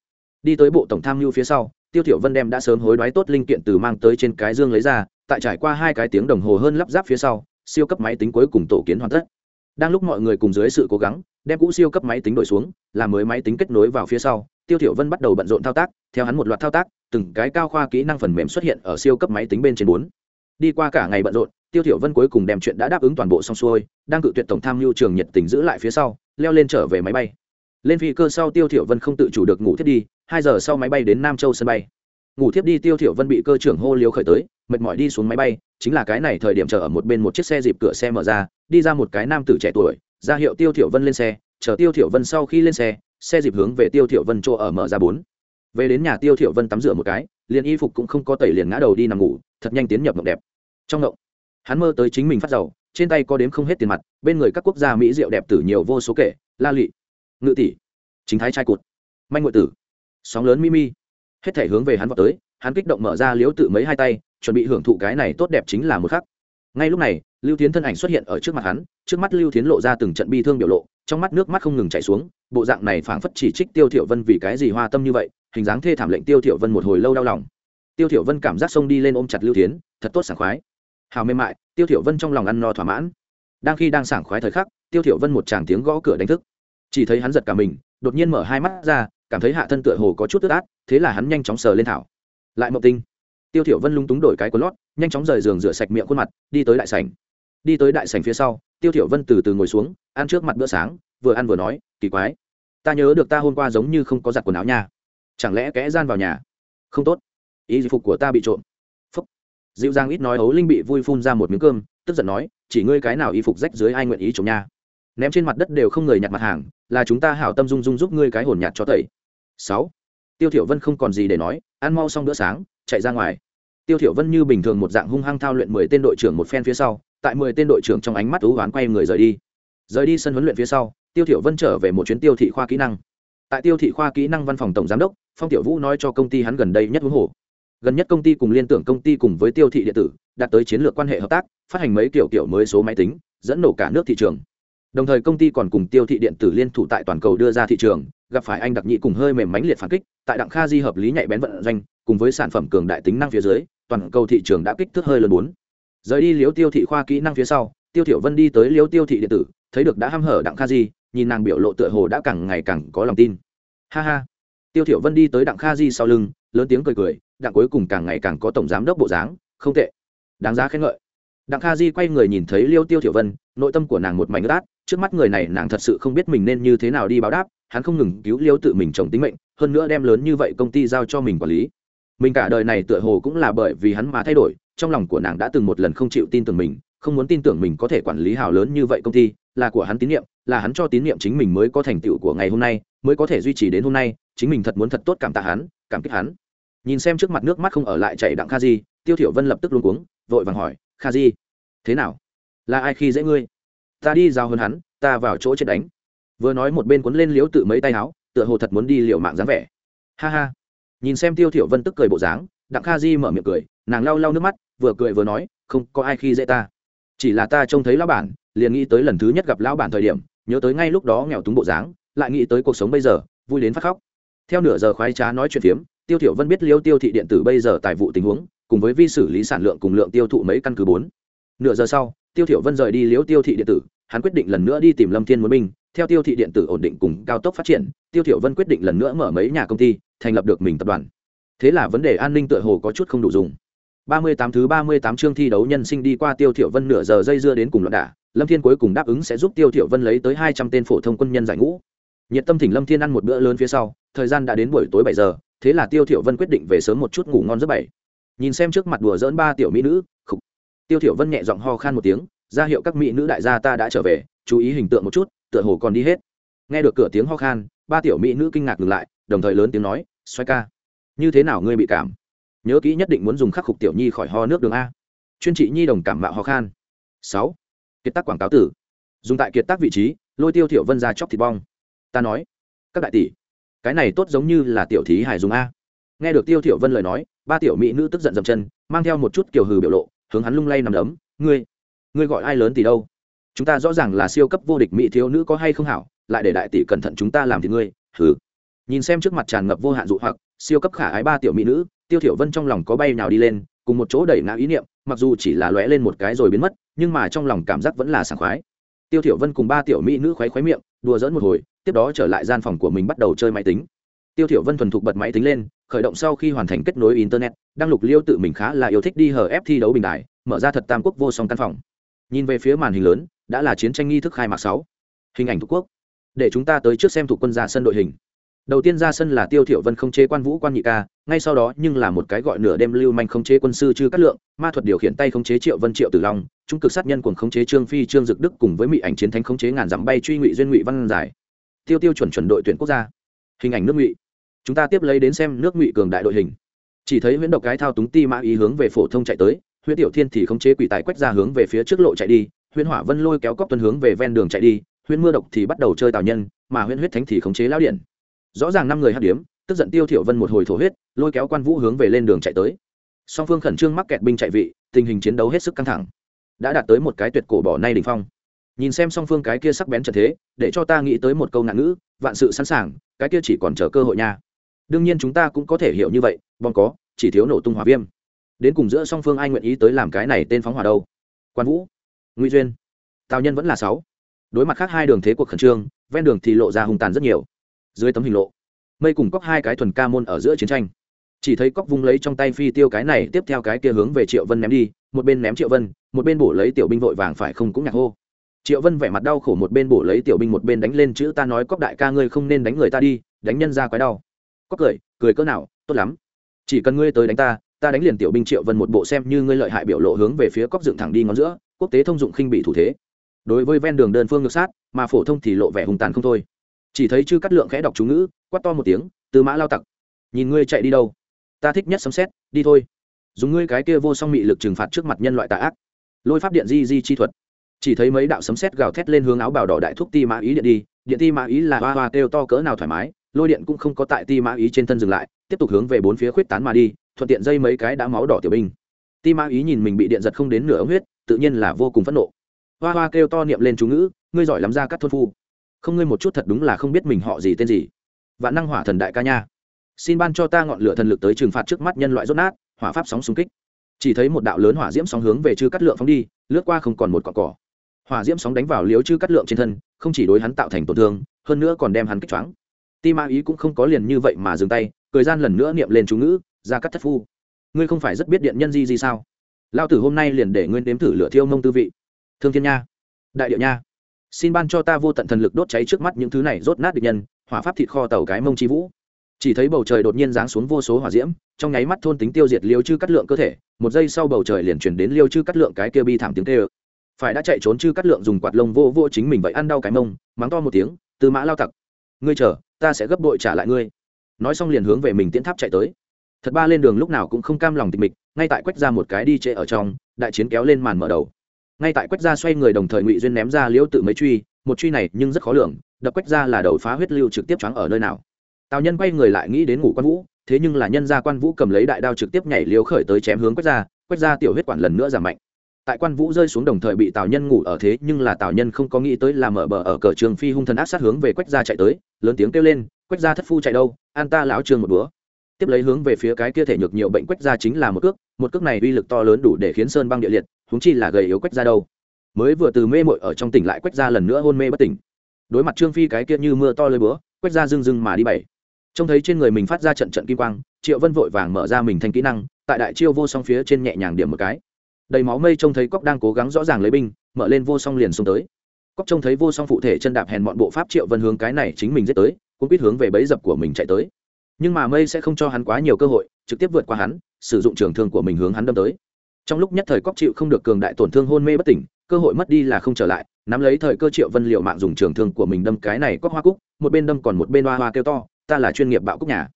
Đi tới bộ tổng tham mưu phía sau, tiêu thiểu vân đem đã sớm hối đoái tốt linh kiện từ mang tới trên cái dương lấy ra, tại trải qua hai cái tiếng đồng hồ hơn lắp ráp phía sau, siêu cấp máy tính cuối cùng tổ kiến hoàn tất đang lúc mọi người cùng dưới sự cố gắng, đem cũ siêu cấp máy tính đổi xuống, làm mới máy tính kết nối vào phía sau, tiêu thiểu vân bắt đầu bận rộn thao tác, theo hắn một loạt thao tác, từng cái cao khoa kỹ năng phần mềm xuất hiện ở siêu cấp máy tính bên trên bốn. Đi qua cả ngày bận rộn, tiêu thiểu vân cuối cùng đem chuyện đã đáp ứng toàn bộ xong xuôi, đang cự tuyệt tổng tham mưu trường nhiệt tình giữ lại phía sau, leo lên trở về máy bay. Lên phi cơ sau tiêu thiểu vân không tự chủ được ngủ thiết đi, hai giờ sau máy bay đến nam châu sân bay. Ngủ thiếp đi tiêu thiểu vân bị cơ trưởng hô liếu khởi tới, mệt mỏi đi xuống máy bay chính là cái này thời điểm chờ ở một bên một chiếc xe dịp cửa xe mở ra, đi ra một cái nam tử trẻ tuổi, ra hiệu tiêu thiểu vân lên xe, chờ tiêu thiểu vân sau khi lên xe xe dịp hướng về tiêu thiểu vân chỗ ở mở ra bốn. Về đến nhà tiêu thiểu vân tắm rửa một cái, liền y phục cũng không có tẩy liền ngã đầu đi nằm ngủ, thật nhanh tiến nhập mộng đẹp. Trong mộng, hắn mơ tới chính mình phát giàu, trên tay có đếm không hết tiền mặt, bên người các quốc gia mỹ rượu đẹp tử nhiều vô số kể, la lị, ngự tỷ, chính thái trai cụt, manh ngụy tử, sóng lớn mimi hết thể hướng về hắn vào tới, hắn kích động mở ra liếu tự mấy hai tay chuẩn bị hưởng thụ cái này tốt đẹp chính là một khắc. Ngay lúc này, lưu tiến thân ảnh xuất hiện ở trước mặt hắn, trước mắt lưu tiến lộ ra từng trận bi thương biểu lộ, trong mắt nước mắt không ngừng chảy xuống, bộ dạng này phảng phất chỉ trích tiêu thiểu vân vì cái gì hoa tâm như vậy, hình dáng thê thảm lệnh tiêu thiểu vân một hồi lâu đau lòng. Tiêu thiểu vân cảm giác xông đi lên ôm chặt lưu tiến, thật tốt sảng khoái. Hào mềm mại, tiêu thiểu vân trong lòng ăn no thỏa mãn. Đang khi đang sảng khoái thời khắc, tiêu thiểu vân một tràng tiếng gõ cửa đánh thức. Chỉ thấy hắn giật cả mình, đột nhiên mở hai mắt ra, cảm thấy hạ thân tựa hồ có chút tức át, thế là hắn nhanh chóng sờ lên thảo. Lại mộng tinh tiêu thiểu vân lung túng đổi cái quần lót, nhanh chóng rời giường rửa sạch miệng khuôn mặt, đi tới đại sảnh. Đi tới đại sảnh phía sau, tiêu thiểu vân từ từ ngồi xuống, ăn trước mặt bữa sáng, vừa ăn vừa nói, kỳ quái, ta nhớ được ta hôm qua giống như không có giặt quần áo nha. Chẳng lẽ kẽ gian vào nhà? Không tốt. Ý phục của ta bị trộm. Phúc. Dịu dàng ít nói, ấu linh bị vui phun ra một miếng cơm, tức giận nói, chỉ ngươi cái nào y phục rách dưới ai nguyện ý trộm nha? Ném trên mặt đất đều không người nhặt mặt hàng, là chúng ta hảo tâm dung dung giúp ngươi cái hồn nhạt cho tẩy. Sáu. Tiêu thiểu vân không còn gì để nói, ăn mau xong bữa sáng chạy ra ngoài. Tiêu thiểu vân như bình thường một dạng hung hăng thao luyện mười tên đội trưởng một phen phía sau, tại mười tên đội trưởng trong ánh mắt ú oán quay người rời đi. Rời đi sân huấn luyện phía sau, tiêu thiểu vân trở về một chuyến tiêu thị khoa kỹ năng. Tại tiêu thị khoa kỹ năng văn phòng tổng giám đốc, phong tiểu vũ nói cho công ty hắn gần đây nhất huống hồ. Gần nhất công ty cùng liên tưởng công ty cùng với tiêu thị điện tử, đạt tới chiến lược quan hệ hợp tác, phát hành mấy kiểu kiểu mới số máy tính, dẫn nổ cả nước thị trường. Đồng thời công ty còn cùng tiêu thị điện tử liên thủ tại toàn cầu đưa ra thị trường gặp phải anh đặc nhị cùng hơi mềm mánh liệt phản kích, tại đặng kha di hợp lý nhạy bén vận doanh, cùng với sản phẩm cường đại tính năng phía dưới, toàn cầu thị trường đã kích thước hơi lớn bốn. Rời đi liếu tiêu thị khoa kỹ năng phía sau, tiêu thiểu vân đi tới liếu tiêu thị điện tử, thấy được đã ham hở đặng kha di, nhìn nàng biểu lộ tựa hồ đã càng ngày càng có lòng tin. Ha ha. Tiêu thiểu vân đi tới đặng kha di sau lưng, lớn tiếng cười cười, đặng cuối cùng càng ngày càng có tổng giám đốc bộ dáng, không tệ. Đáng giá khen ngợi. Đặng kha di quay người nhìn thấy liêu tiêu thiểu vân, nội tâm của nàng một mảnh ướt trước mắt người này nàng thật sự không biết mình nên như thế nào đi báo đáp hắn không ngừng cứu liêu tự mình chồng tính mệnh, hơn nữa đem lớn như vậy công ty giao cho mình quản lý. Mình cả đời này tựa hồ cũng là bởi vì hắn mà thay đổi, trong lòng của nàng đã từng một lần không chịu tin tưởng mình, không muốn tin tưởng mình có thể quản lý hào lớn như vậy công ty, là của hắn tín nhiệm, là hắn cho tín nhiệm chính mình mới có thành tựu của ngày hôm nay, mới có thể duy trì đến hôm nay, chính mình thật muốn thật tốt cảm tạ hắn, cảm kích hắn. Nhìn xem trước mặt nước mắt không ở lại chảy đặng kha di tiêu thiểu vân lập tức luống cuống, vội vàng hỏi kha di thế nào? Là ai khi dễ ngươi? Ta đi giao hơn hắn, ta vào chỗ chết đánh vừa nói một bên cuốn lên liếu tự mấy tay áo, tựa hồ thật muốn đi liều mạng dáng vẻ. Ha ha. Nhìn xem tiêu thiểu vân tức cười bộ dáng, đặng kha di mở miệng cười, nàng lau lau nước mắt, vừa cười vừa nói, không có ai khi dễ ta. Chỉ là ta trông thấy lão bản, liền nghĩ tới lần thứ nhất gặp lão bản thời điểm, nhớ tới ngay lúc đó nghèo túng bộ dáng, lại nghĩ tới cuộc sống bây giờ, vui đến phát khóc. Theo nửa giờ khoái trá nói chuyện phiếm, tiêu thiểu vân biết liêu tiêu thị điện tử bây giờ tài vụ tình huống, cùng với vi xử lý sản lượng cùng lượng tiêu thụ mấy căn cứ bốn. Nửa giờ sau, tiêu thiểu vân rời đi liêu tiêu thị điện tử hắn quyết định lần nữa đi tìm lâm thiên muốn binh theo tiêu thị điện tử ổn định cùng cao tốc phát triển, tiêu thiểu vân quyết định lần nữa mở mấy nhà công ty, thành lập được mình tập đoàn. Thế là vấn đề an ninh tựa hồ có chút không đủ dùng. 38 thứ 38 chương thi đấu nhân sinh đi qua tiêu thiểu vân nửa giờ dây dưa đến cùng loạn đả, lâm thiên cuối cùng đáp ứng sẽ giúp tiêu thiểu vân lấy tới 200 tên phổ thông quân nhân giải ngũ. Nhiệt tâm thỉnh lâm thiên ăn một bữa lớn phía sau, thời gian đã đến buổi tối 7 giờ, thế là tiêu thiểu vân quyết định về sớm một chút ngủ ngon giấc bảy. Nhìn xem trước mặt đùa dỡn ba tiểu mỹ nữ, khục. tiêu thiểu vân nhẹ giọng ho khan một tiếng ra hiệu các mỹ nữ đại gia ta đã trở về, chú ý hình tượng một chút, tựa hồ còn đi hết. Nghe được cửa tiếng ho khan, ba tiểu mỹ nữ kinh ngạc ngừng lại, đồng thời lớn tiếng nói xoay ca, như thế nào ngươi bị cảm? Nhớ kỹ nhất định muốn dùng khắc phục tiểu nhi khỏi ho nước đường a. Chuyên trị nhi đồng cảm mạo ho khan. Sáu, kiệt tác quảng cáo tử. Dùng tại kiệt tác vị trí, lôi tiêu thiểu vân ra chóc thịt bong. Ta nói, các đại tỷ, cái này tốt giống như là tiểu thí hải dùng a. Nghe được tiêu thiểu vân lời nói, ba tiểu mỹ nữ tức giận dậm chân, mang theo một chút kiều hừ biểu lộ, hướng hắn lung lay nằm đấm, ngươi ngươi gọi ai lớn tỷ đâu? Chúng ta rõ ràng là siêu cấp vô địch mỹ thiếu nữ có hay không hảo, lại để đại tỷ cẩn thận chúng ta làm thì ngươi, hừ. Nhìn xem trước mặt tràn ngập vô hạn dụ hoặc, siêu cấp khả ái ba tiểu mỹ nữ, tiêu thiểu vân trong lòng có bay nào đi lên, cùng một chỗ đẩy ngã ý niệm, mặc dù chỉ là lóe lên một cái rồi biến mất, nhưng mà trong lòng cảm giác vẫn là sảng khoái. Tiêu thiểu vân cùng ba tiểu mỹ nữ khoái khoái miệng, đùa giỡn một hồi, tiếp đó trở lại gian phòng của mình bắt đầu chơi máy tính. Tiêu thiểu vân thuần thục bật máy tính lên, khởi động sau khi hoàn thành kết nối internet, đăng lục liêu tự mình khá là yêu thích đi hở ép thi đấu bình đại mở ra thật tam quốc vô song căn phòng nhìn về phía màn hình lớn, đã là chiến tranh nghi thức khai mạc sáu. Hình ảnh thuộc quốc. Để chúng ta tới trước xem thủ quân ra sân đội hình. Đầu tiên ra sân là tiêu thiểu vân không chế quan vũ quan nhị ca, ngay sau đó nhưng là một cái gọi nửa đêm lưu manh không chế quân sư chư cát lượng, ma thuật điều khiển tay không chế triệu vân, triệu tử long, trung cực sát nhân cuồng không chế trương phi, trương dực đức cùng với mỹ ảnh chiến thánh không chế ngàn dặm bay truy ngụy duyên ngụy văn giải. Tiêu tiêu chuẩn chuẩn đội tuyển quốc gia. Hình ảnh nước ngụy. Chúng ta tiếp lấy đến xem nước ngụy cường đại đội hình. Chỉ thấy huyễn độc cái thao túng ti mã ý hướng về phổ thông chạy tới huyễn tiểu thiên thì khống chế quỷ tài quét ra hướng về phía trước lộ chạy đi, huyễn hỏa vân lôi kéo cóc tuân hướng về ven đường chạy đi, huyễn mưa độc thì bắt đầu chơi tào nhân, mà huyễn huyết thánh thì khống chế lão điện. Rõ ràng năm người hát điếm, tức giận tiêu thiểu vân một hồi thổ huyết, lôi kéo quan vũ hướng về lên đường chạy tới. Song phương khẩn trương mắc kẹt binh chạy vị, tình hình chiến đấu hết sức căng thẳng. Đã đạt tới một cái tuyệt cổ bỏ nay đỉnh phong. Nhìn xem song phương cái kia sắc bén trận thế, để cho ta nghĩ tới một câu nạn ngữ, vạn sự sẵn sàng, cái kia chỉ còn chờ cơ hội nha. Đương nhiên chúng ta cũng có thể hiểu như vậy bom có, chỉ thiếu nổ tung hỏa viêm đến cùng giữa song phương ai nguyện ý tới làm cái này tên phóng hỏa đâu? Quan vũ nguy duyên, tào nhân vẫn là sáu. Đối mặt khác hai đường thế cuộc khẩn trương, ven đường thì lộ ra hung tàn rất nhiều. Dưới tấm hình lộ, mây cùng cóc hai cái thuần ca môn ở giữa chiến tranh. Chỉ thấy cóc vung lấy trong tay phi tiêu cái này, tiếp theo cái kia hướng về triệu vân ném đi, một bên ném triệu vân, một bên bổ lấy tiểu binh vội vàng phải không cũng nhạc hô. Triệu vân vẻ mặt đau khổ một bên bổ lấy tiểu binh một bên đánh lên chữ ta nói cóc đại ca ngươi không nên đánh người ta đi, đánh nhân ra quái đau. Cóc cười cười cỡ nào, tốt lắm. Chỉ cần ngươi tới đánh ta ta đánh liền tiểu binh triệu vân một bộ xem như ngươi lợi hại biểu lộ hướng về phía cóc dựng thẳng đi ngón giữa, quốc tế thông dụng khinh bị thủ thế. Đối với ven đường đơn phương ngược sát, mà phổ thông thì lộ vẻ hùng tàn không thôi. Chỉ thấy chư cắt lượng khẽ đọc chú ngữ, quát to một tiếng từ mã lao tặc, nhìn ngươi chạy đi đâu? Ta thích nhất sấm xét đi thôi. Dùng ngươi cái kia vô song mị lực trừng phạt trước mặt nhân loại tà ác. Lôi pháp điện di di chi thuật. Chỉ thấy mấy đạo sấm xét gào thét lên hướng áo bào đỏ đại thúc ti mã ý điện đi, điện ti mã ý là hoa hoa kêu to cỡ nào thoải mái, lôi điện cũng không có tại ti mã ý trên thân dừng lại, tiếp tục hướng về bốn phía khuyết tán mà đi thuận tiện dây mấy cái đã máu đỏ tiểu binh. Ti ma ý nhìn mình bị điện giật không đến nửa ống huyết, tự nhiên là vô cùng phẫn nộ. Hoa hoa kêu to niệm lên chú ngữ, ngươi giỏi lắm ra các thôn phu. Không ngươi một chút thật đúng là không biết mình họ gì tên gì. Vạn năng hỏa thần đại ca nha. Xin ban cho ta ngọn lửa thần lực tới trừng phạt trước mắt nhân loại rốt nát, hỏa pháp sóng xung kích. Chỉ thấy một đạo lớn hỏa diễm sóng hướng về chư cắt lượng phóng đi, lướt qua không còn một cọn cỏ. Hỏa diễm sóng đánh vào liếu chư cắt lượng trên thân, không chỉ đối hắn tạo thành tổn thương, hơn nữa còn đem hắn kích choáng. Ti ma ý cũng không có liền như vậy mà dừng tay, cười gian lần nữa niệm lên chú ngữ ra cắt thất phu. Ngươi không phải rất biết điện nhân di gì sao? Lao tử hôm nay liền để ngươi nếm thử lửa thiêu mông tư vị. Thương thiên nha. Đại điệu nha. Xin ban cho ta vô tận thần lực đốt cháy trước mắt những thứ này rốt nát địch nhân, hỏa pháp thịt kho tàu cái mông chi vũ. Chỉ thấy bầu trời đột nhiên giáng xuống vô số hỏa diễm, trong nháy mắt thôn tính tiêu diệt liêu chư cắt lượng cơ thể, một giây sau bầu trời liền chuyển đến liêu chư cắt lượng cái kia bi thảm tiếng tê ơ phải đã chạy trốn chư cắt lượng dùng quạt lông vô vô chính mình vậy ăn đau cái mông, mắng to một tiếng từ mã lao tặc, ngươi chờ, ta sẽ gấp đội trả lại ngươi. Nói xong liền hướng về mình tiến tháp chạy tới thật ba lên đường lúc nào cũng không cam lòng tịch mịch, ngay tại quách ra một cái đi trễ ở trong, đại chiến kéo lên màn mở đầu. Ngay tại quách gia xoay người đồng thời ngụy duyên ném ra liễu tự mấy truy, một truy này nhưng rất khó lường, đập quách gia là đầu phá huyết lưu trực tiếp choáng ở nơi nào. Tào nhân quay người lại nghĩ đến ngủ quan vũ, thế nhưng là nhân gia quan vũ cầm lấy đại đao trực tiếp nhảy liếu khởi tới chém hướng quách gia quách gia tiểu huyết quản lần nữa giảm mạnh. Tại quan vũ rơi xuống đồng thời bị tào nhân ngủ ở thế, nhưng là tào nhân không có nghĩ tới là mở bờ ở cờ trường phi hung thần áp sát hướng về quách gia chạy tới, lớn tiếng kêu lên quách gia thất phu chạy đâu, an ta lão trường một búa tiếp lấy hướng về phía cái kia thể nhược nhiều bệnh quách ra chính là một cước một cước này uy lực to lớn đủ để khiến sơn băng địa liệt húng chi là gầy yếu quách ra đâu. Mới vừa từ mê mội ở trong tỉnh lại quách ra lần nữa hôn mê bất tỉnh. Đối mặt trương phi cái kia như mưa to lơi búa, quách ra rưng rưng mà đi bảy trông thấy trên người mình phát ra trận trận kim quang, triệu vân vội vàng mở ra mình thành kỹ năng, tại đại chiêu vô song phía trên nhẹ nhàng điểm một cái. Đầy máu mây trông thấy cóc đang cố gắng rõ ràng lấy binh, mở lên vô song liền xuống tới. Cóc trông thấy vô song phụ thể chân đạp hèn bọn bộ pháp triệu vân hướng cái này chính mình giết tới cũng biết hướng về bẫy dập của mình chạy tới nhưng mà mây sẽ không cho hắn quá nhiều cơ hội, trực tiếp vượt qua hắn, sử dụng trường thương của mình hướng hắn đâm tới. Trong lúc nhất thời cóc chịu không được cường đại tổn thương hôn mê bất tỉnh, cơ hội mất đi là không trở lại, nắm lấy thời cơ triệu vân liệu mạng dùng trường thương của mình đâm cái này cóc hoa cúc, một bên đâm còn một bên hoa hoa kêu to, ta là chuyên nghiệp bạo cúc nhà.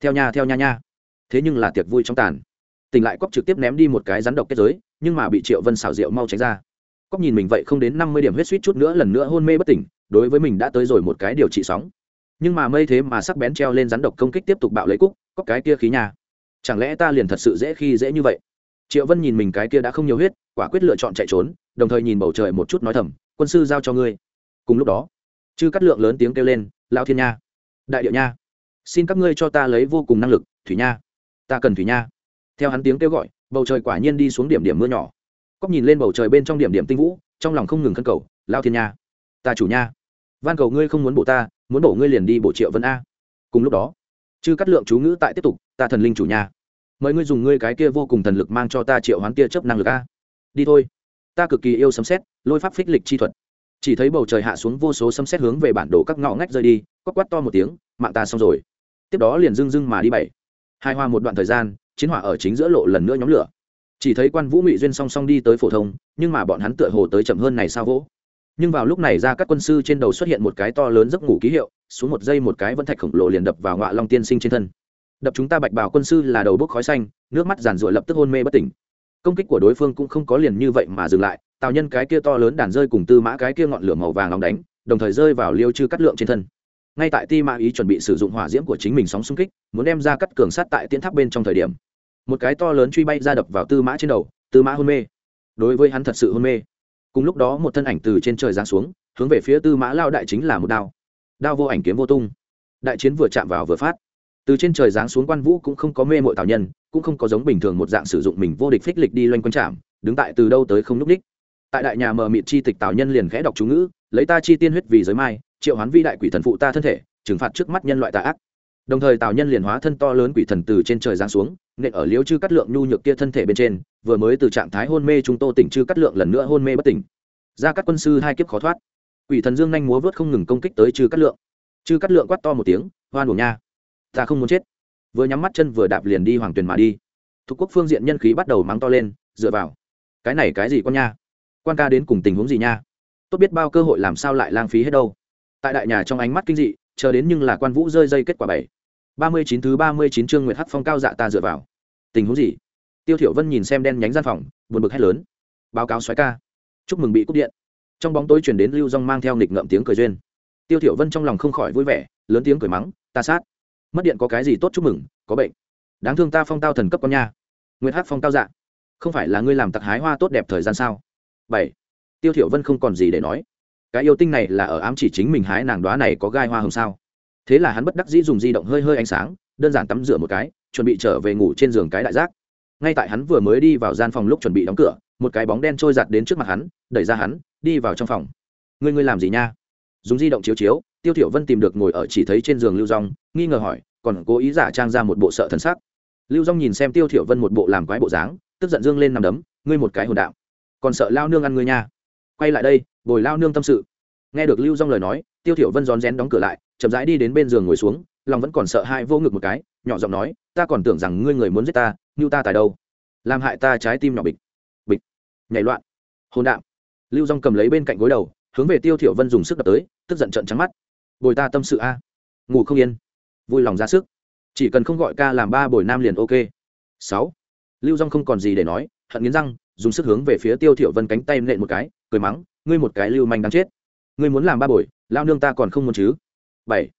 Theo nha theo nha nha. Thế nhưng là tiệc vui trong tàn. Tỉnh lại cóc trực tiếp ném đi một cái rắn độc kết giới, nhưng mà bị triệu vân xảo diệu mau tránh ra. Cóc nhìn mình vậy không đến năm mươi điểm huyết suýt chút nữa lần nữa hôn mê bất tỉnh, đối với mình đã tới rồi một cái điều trị sóng nhưng mà mây thế mà sắc bén treo lên rắn độc công kích tiếp tục bạo lấy cúc, có cái kia khí nhà chẳng lẽ ta liền thật sự dễ khi dễ như vậy? Triệu vân nhìn mình cái kia đã không nhiều huyết, quả quyết lựa chọn chạy trốn, đồng thời nhìn bầu trời một chút nói thầm, quân sư giao cho ngươi. Cùng lúc đó, chư cắt lượng lớn tiếng kêu lên lao thiên nha, đại điệu nha, xin các ngươi cho ta lấy vô cùng năng lực, thủy nha, ta cần thủy nha. Theo hắn tiếng kêu gọi, bầu trời quả nhiên đi xuống điểm điểm mưa nhỏ. Cóc nhìn lên bầu trời bên trong điểm điểm tinh vũ, trong lòng không ngừng khân cầu lao thiên nha, ta chủ nha van cầu ngươi không muốn bổ ta muốn bổ ngươi liền đi bổ triệu vân a. Cùng lúc đó chư cắt lượng chú ngữ tại tiếp tục ta thần linh chủ nhà, mời ngươi dùng ngươi cái kia vô cùng thần lực mang cho ta triệu hoán tia chớp năng lực a. Đi thôi. Ta cực kỳ yêu sấm xét lôi pháp phích lịch chi thuật. Chỉ thấy bầu trời hạ xuống vô số sấm xét hướng về bản đồ các ngõ ngách rơi đi quát quát to một tiếng mạng ta xong rồi. Tiếp đó liền dưng dưng mà đi bảy. Hai hoa một đoạn thời gian chiến hỏa ở chính giữa lộ lần nữa nhóm lửa. Chỉ thấy quan vũ ngụy duyên song song đi tới phổ thông nhưng mà bọn hắn tựa hồ tới chậm hơn này sao vỗ nhưng vào lúc này ra các quân sư trên đầu xuất hiện một cái to lớn giấc ngủ ký hiệu, xuống một giây một cái vẫn thạch khổng lồ liền đập vào ngọa long tiên sinh trên thân. Đập chúng ta bạch bào quân sư là đầu bốc khói xanh, nước mắt giàn ruội lập tức hôn mê bất tỉnh. Công kích của đối phương cũng không có liền như vậy mà dừng lại, tào nhân cái kia to lớn đàn rơi cùng tư mã cái kia ngọn lửa màu vàng nóng đánh, đồng thời rơi vào liêu chư cắt lượng trên thân. Ngay tại ti mã ý chuẩn bị sử dụng hỏa diễm của chính mình sóng xung kích, muốn đem ra cắt cường sát tại tiến tháp bên trong thời điểm, một cái to lớn truy bay ra đập vào tư mã trên đầu, tư mã hôn mê. Đối với hắn thật sự hôn mê cùng lúc đó một thân ảnh từ trên trời giáng xuống, hướng về phía tư mã lao đại chính là một đao. Đao vô ảnh kiếm vô tung. Đại chiến vừa chạm vào vừa phát. Từ trên trời giáng xuống quan vũ cũng không có mê mội tào nhân, cũng không có giống bình thường một dạng sử dụng mình vô địch phích lịch đi loanh quanh chạm đứng tại từ đâu tới không núp đích. Tại đại nhà mờ mịt chi tịch tào nhân liền khẽ đọc chú ngữ, lấy ta chi tiên huyết vì giới mai, triệu hoán vi đại quỷ thần phụ ta thân thể, trừng phạt trước mắt nhân loại tà ác. Đồng thời tào nhân liền hóa thân to lớn quỷ thần từ trên trời giáng xuống nện ở liếu chư cắt lượng nhu nhược kia thân thể bên trên, vừa mới từ trạng thái hôn mê chúng tô tỉnh chư cắt lượng lần nữa hôn mê bất tỉnh. Ra các quân sư hai kiếp khó thoát. Quỷ thần dương nhanh múa vớt không ngừng công kích tới chư cắt lượng. Chư cắt lượng quát to một tiếng, hoan hổ nha, ta không muốn chết. Vừa nhắm mắt chân vừa đạp liền đi hoàng tuyền mà đi. Thuộc quốc phương diện nhân khí bắt đầu mắng to lên, dựa vào, cái này cái gì con nha? Quan ca đến cùng tình huống gì nha? Tốt biết bao cơ hội làm sao lại lang phí hết đâu. Tại đại nhà trong ánh mắt kinh dị, chờ đến nhưng là quan vũ rơi dây kết quả bảy ba mươi chín thứ ba mươi chín chương nguyệt hắc phong cao dạ ta dựa vào. Tình huống gì? Tiêu thiểu vân nhìn xem đen nhánh gian phòng, buồn bực hét lớn. Báo cáo xoáy ca. Chúc mừng bị cúp điện. Trong bóng tối truyền đến lưu Dung mang theo nghịch ngợm tiếng cười duyên. Tiêu thiểu vân trong lòng không khỏi vui vẻ, lớn tiếng cười mắng, ta sát. Mất điện có cái gì tốt chúc mừng, có bệnh. Đáng thương ta phong tao thần cấp con nha. Nguyệt hắc phong cao dạ. Không phải là ngươi làm tặc hái hoa tốt đẹp thời gian sao? Bảy. Tiêu thiểu vân không còn gì để nói. Cái yêu tinh này là ở ám chỉ chính mình hái nàng đóa này có gai hoa hồng sao? Thế là hắn bất đắc dĩ dùng di động hơi hơi ánh sáng đơn giản tắm rửa một cái chuẩn bị trở về ngủ trên giường cái đại giác. Ngay tại hắn vừa mới đi vào gian phòng lúc chuẩn bị đóng cửa một cái bóng đen trôi giặt đến trước mặt hắn đẩy ra hắn đi vào trong phòng. Ngươi ngươi làm gì nha? Dùng di động chiếu chiếu tiêu thiểu vân tìm được ngồi ở chỉ thấy trên giường lưu Dung, nghi ngờ hỏi còn cố ý giả trang ra một bộ sợ thần sắc? Lưu Dung nhìn xem tiêu thiểu vân một bộ làm quái bộ dáng tức giận dương lên nằm đấm ngươi một cái hồn đạo còn sợ lao nương ăn ngươi nha. Quay lại đây bồi lao nương tâm sự. Nghe được lưu Dung lời nói tiêu thiểu vân rón rén đóng cửa lại chậm rãi đi đến bên giường ngồi xuống, lòng vẫn còn sợ hai vô ngực một cái, nhỏ giọng nói, ta còn tưởng rằng ngươi người muốn giết ta, như ta tại đâu. Làm hại ta trái tim nhỏ bịch bịch, nhảy loạn hôn đạm lưu dong cầm lấy bên cạnh gối đầu, hướng về tiêu thiểu vân dùng sức đập tới, tức giận trợn trắng mắt. Bồi ta tâm sự a. Ngủ không yên. Vui lòng ra sức. Chỉ cần không gọi ca làm ba bồi nam liền ok. Sáu. Lưu dong không còn gì để nói, hận nghiến răng, dùng sức hướng về phía tiêu thiểu vân cánh tay nện một cái, cười mắng, ngươi một cái lưu manh đáng chết. Ngươi muốn làm ba bồi, lao nương ta còn không muốn chứ bảy.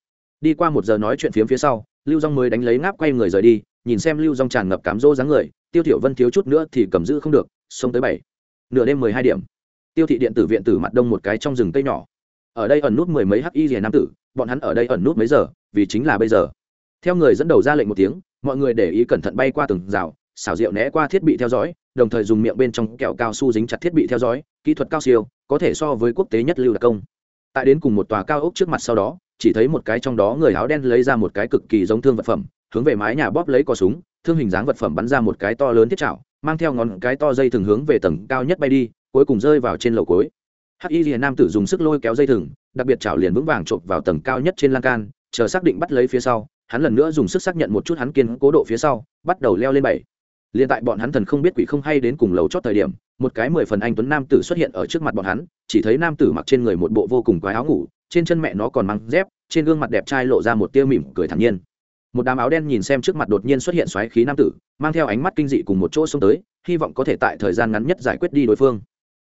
Đi qua một giờ nói chuyện phiếm phía sau, lưu dong mới đánh lấy ngáp quay người rời đi, nhìn xem lưu dong tràn ngập cám rỗ dáng người, tiêu thiểu vân thiếu chút nữa thì cầm giữ không được, xông tới bảy. Nửa đêm mười hai điểm. Tiêu thị điện tử viện tử mặt đông một cái trong rừng cây nhỏ. Ở đây ẩn nút mười mấy hắc y rìa nam tử, bọn hắn ở đây ẩn nút mấy giờ, vì chính là bây giờ. Theo người dẫn đầu ra lệnh một tiếng, mọi người để ý cẩn thận bay qua từng rào, xảo diệu né qua thiết bị theo dõi, đồng thời dùng miệng bên trong kẹo cao su dính chặt thiết bị theo dõi, kỹ thuật cao siêu, có thể so với quốc tế nhất lưu đặc công. Tại đến cùng một tòa cao ốc trước mặt sau đó chỉ thấy một cái trong đó người áo đen lấy ra một cái cực kỳ giống thương vật phẩm, hướng về mái nhà bóp lấy cò súng, thương hình dáng vật phẩm bắn ra một cái to lớn thiết chảo, mang theo ngón cái to dây thừng hướng về tầng cao nhất bay đi, cuối cùng rơi vào trên lầu cối hắc y liền nam tử dùng sức lôi kéo dây thừng, đặc biệt chảo liền vững vàng chộp vào tầng cao nhất trên lan can, chờ xác định bắt lấy phía sau, hắn lần nữa dùng sức xác nhận một chút hắn kiên cố độ phía sau, bắt đầu leo lên bảy. Liền tại bọn hắn thần không biết quỷ không hay đến cùng lầu chót thời điểm, một cái mười phần anh tuấn nam tử xuất hiện ở trước mặt bọn hắn, chỉ thấy nam tử mặc trên người một bộ vô cùng quái áo ngủ trên chân mẹ nó còn mang dép, trên gương mặt đẹp trai lộ ra một tia mỉm cười thản nhiên. Một đám áo đen nhìn xem trước mặt đột nhiên xuất hiện xoáy khí nam tử, mang theo ánh mắt kinh dị cùng một chỗ xông tới, hy vọng có thể tại thời gian ngắn nhất giải quyết đi đối phương.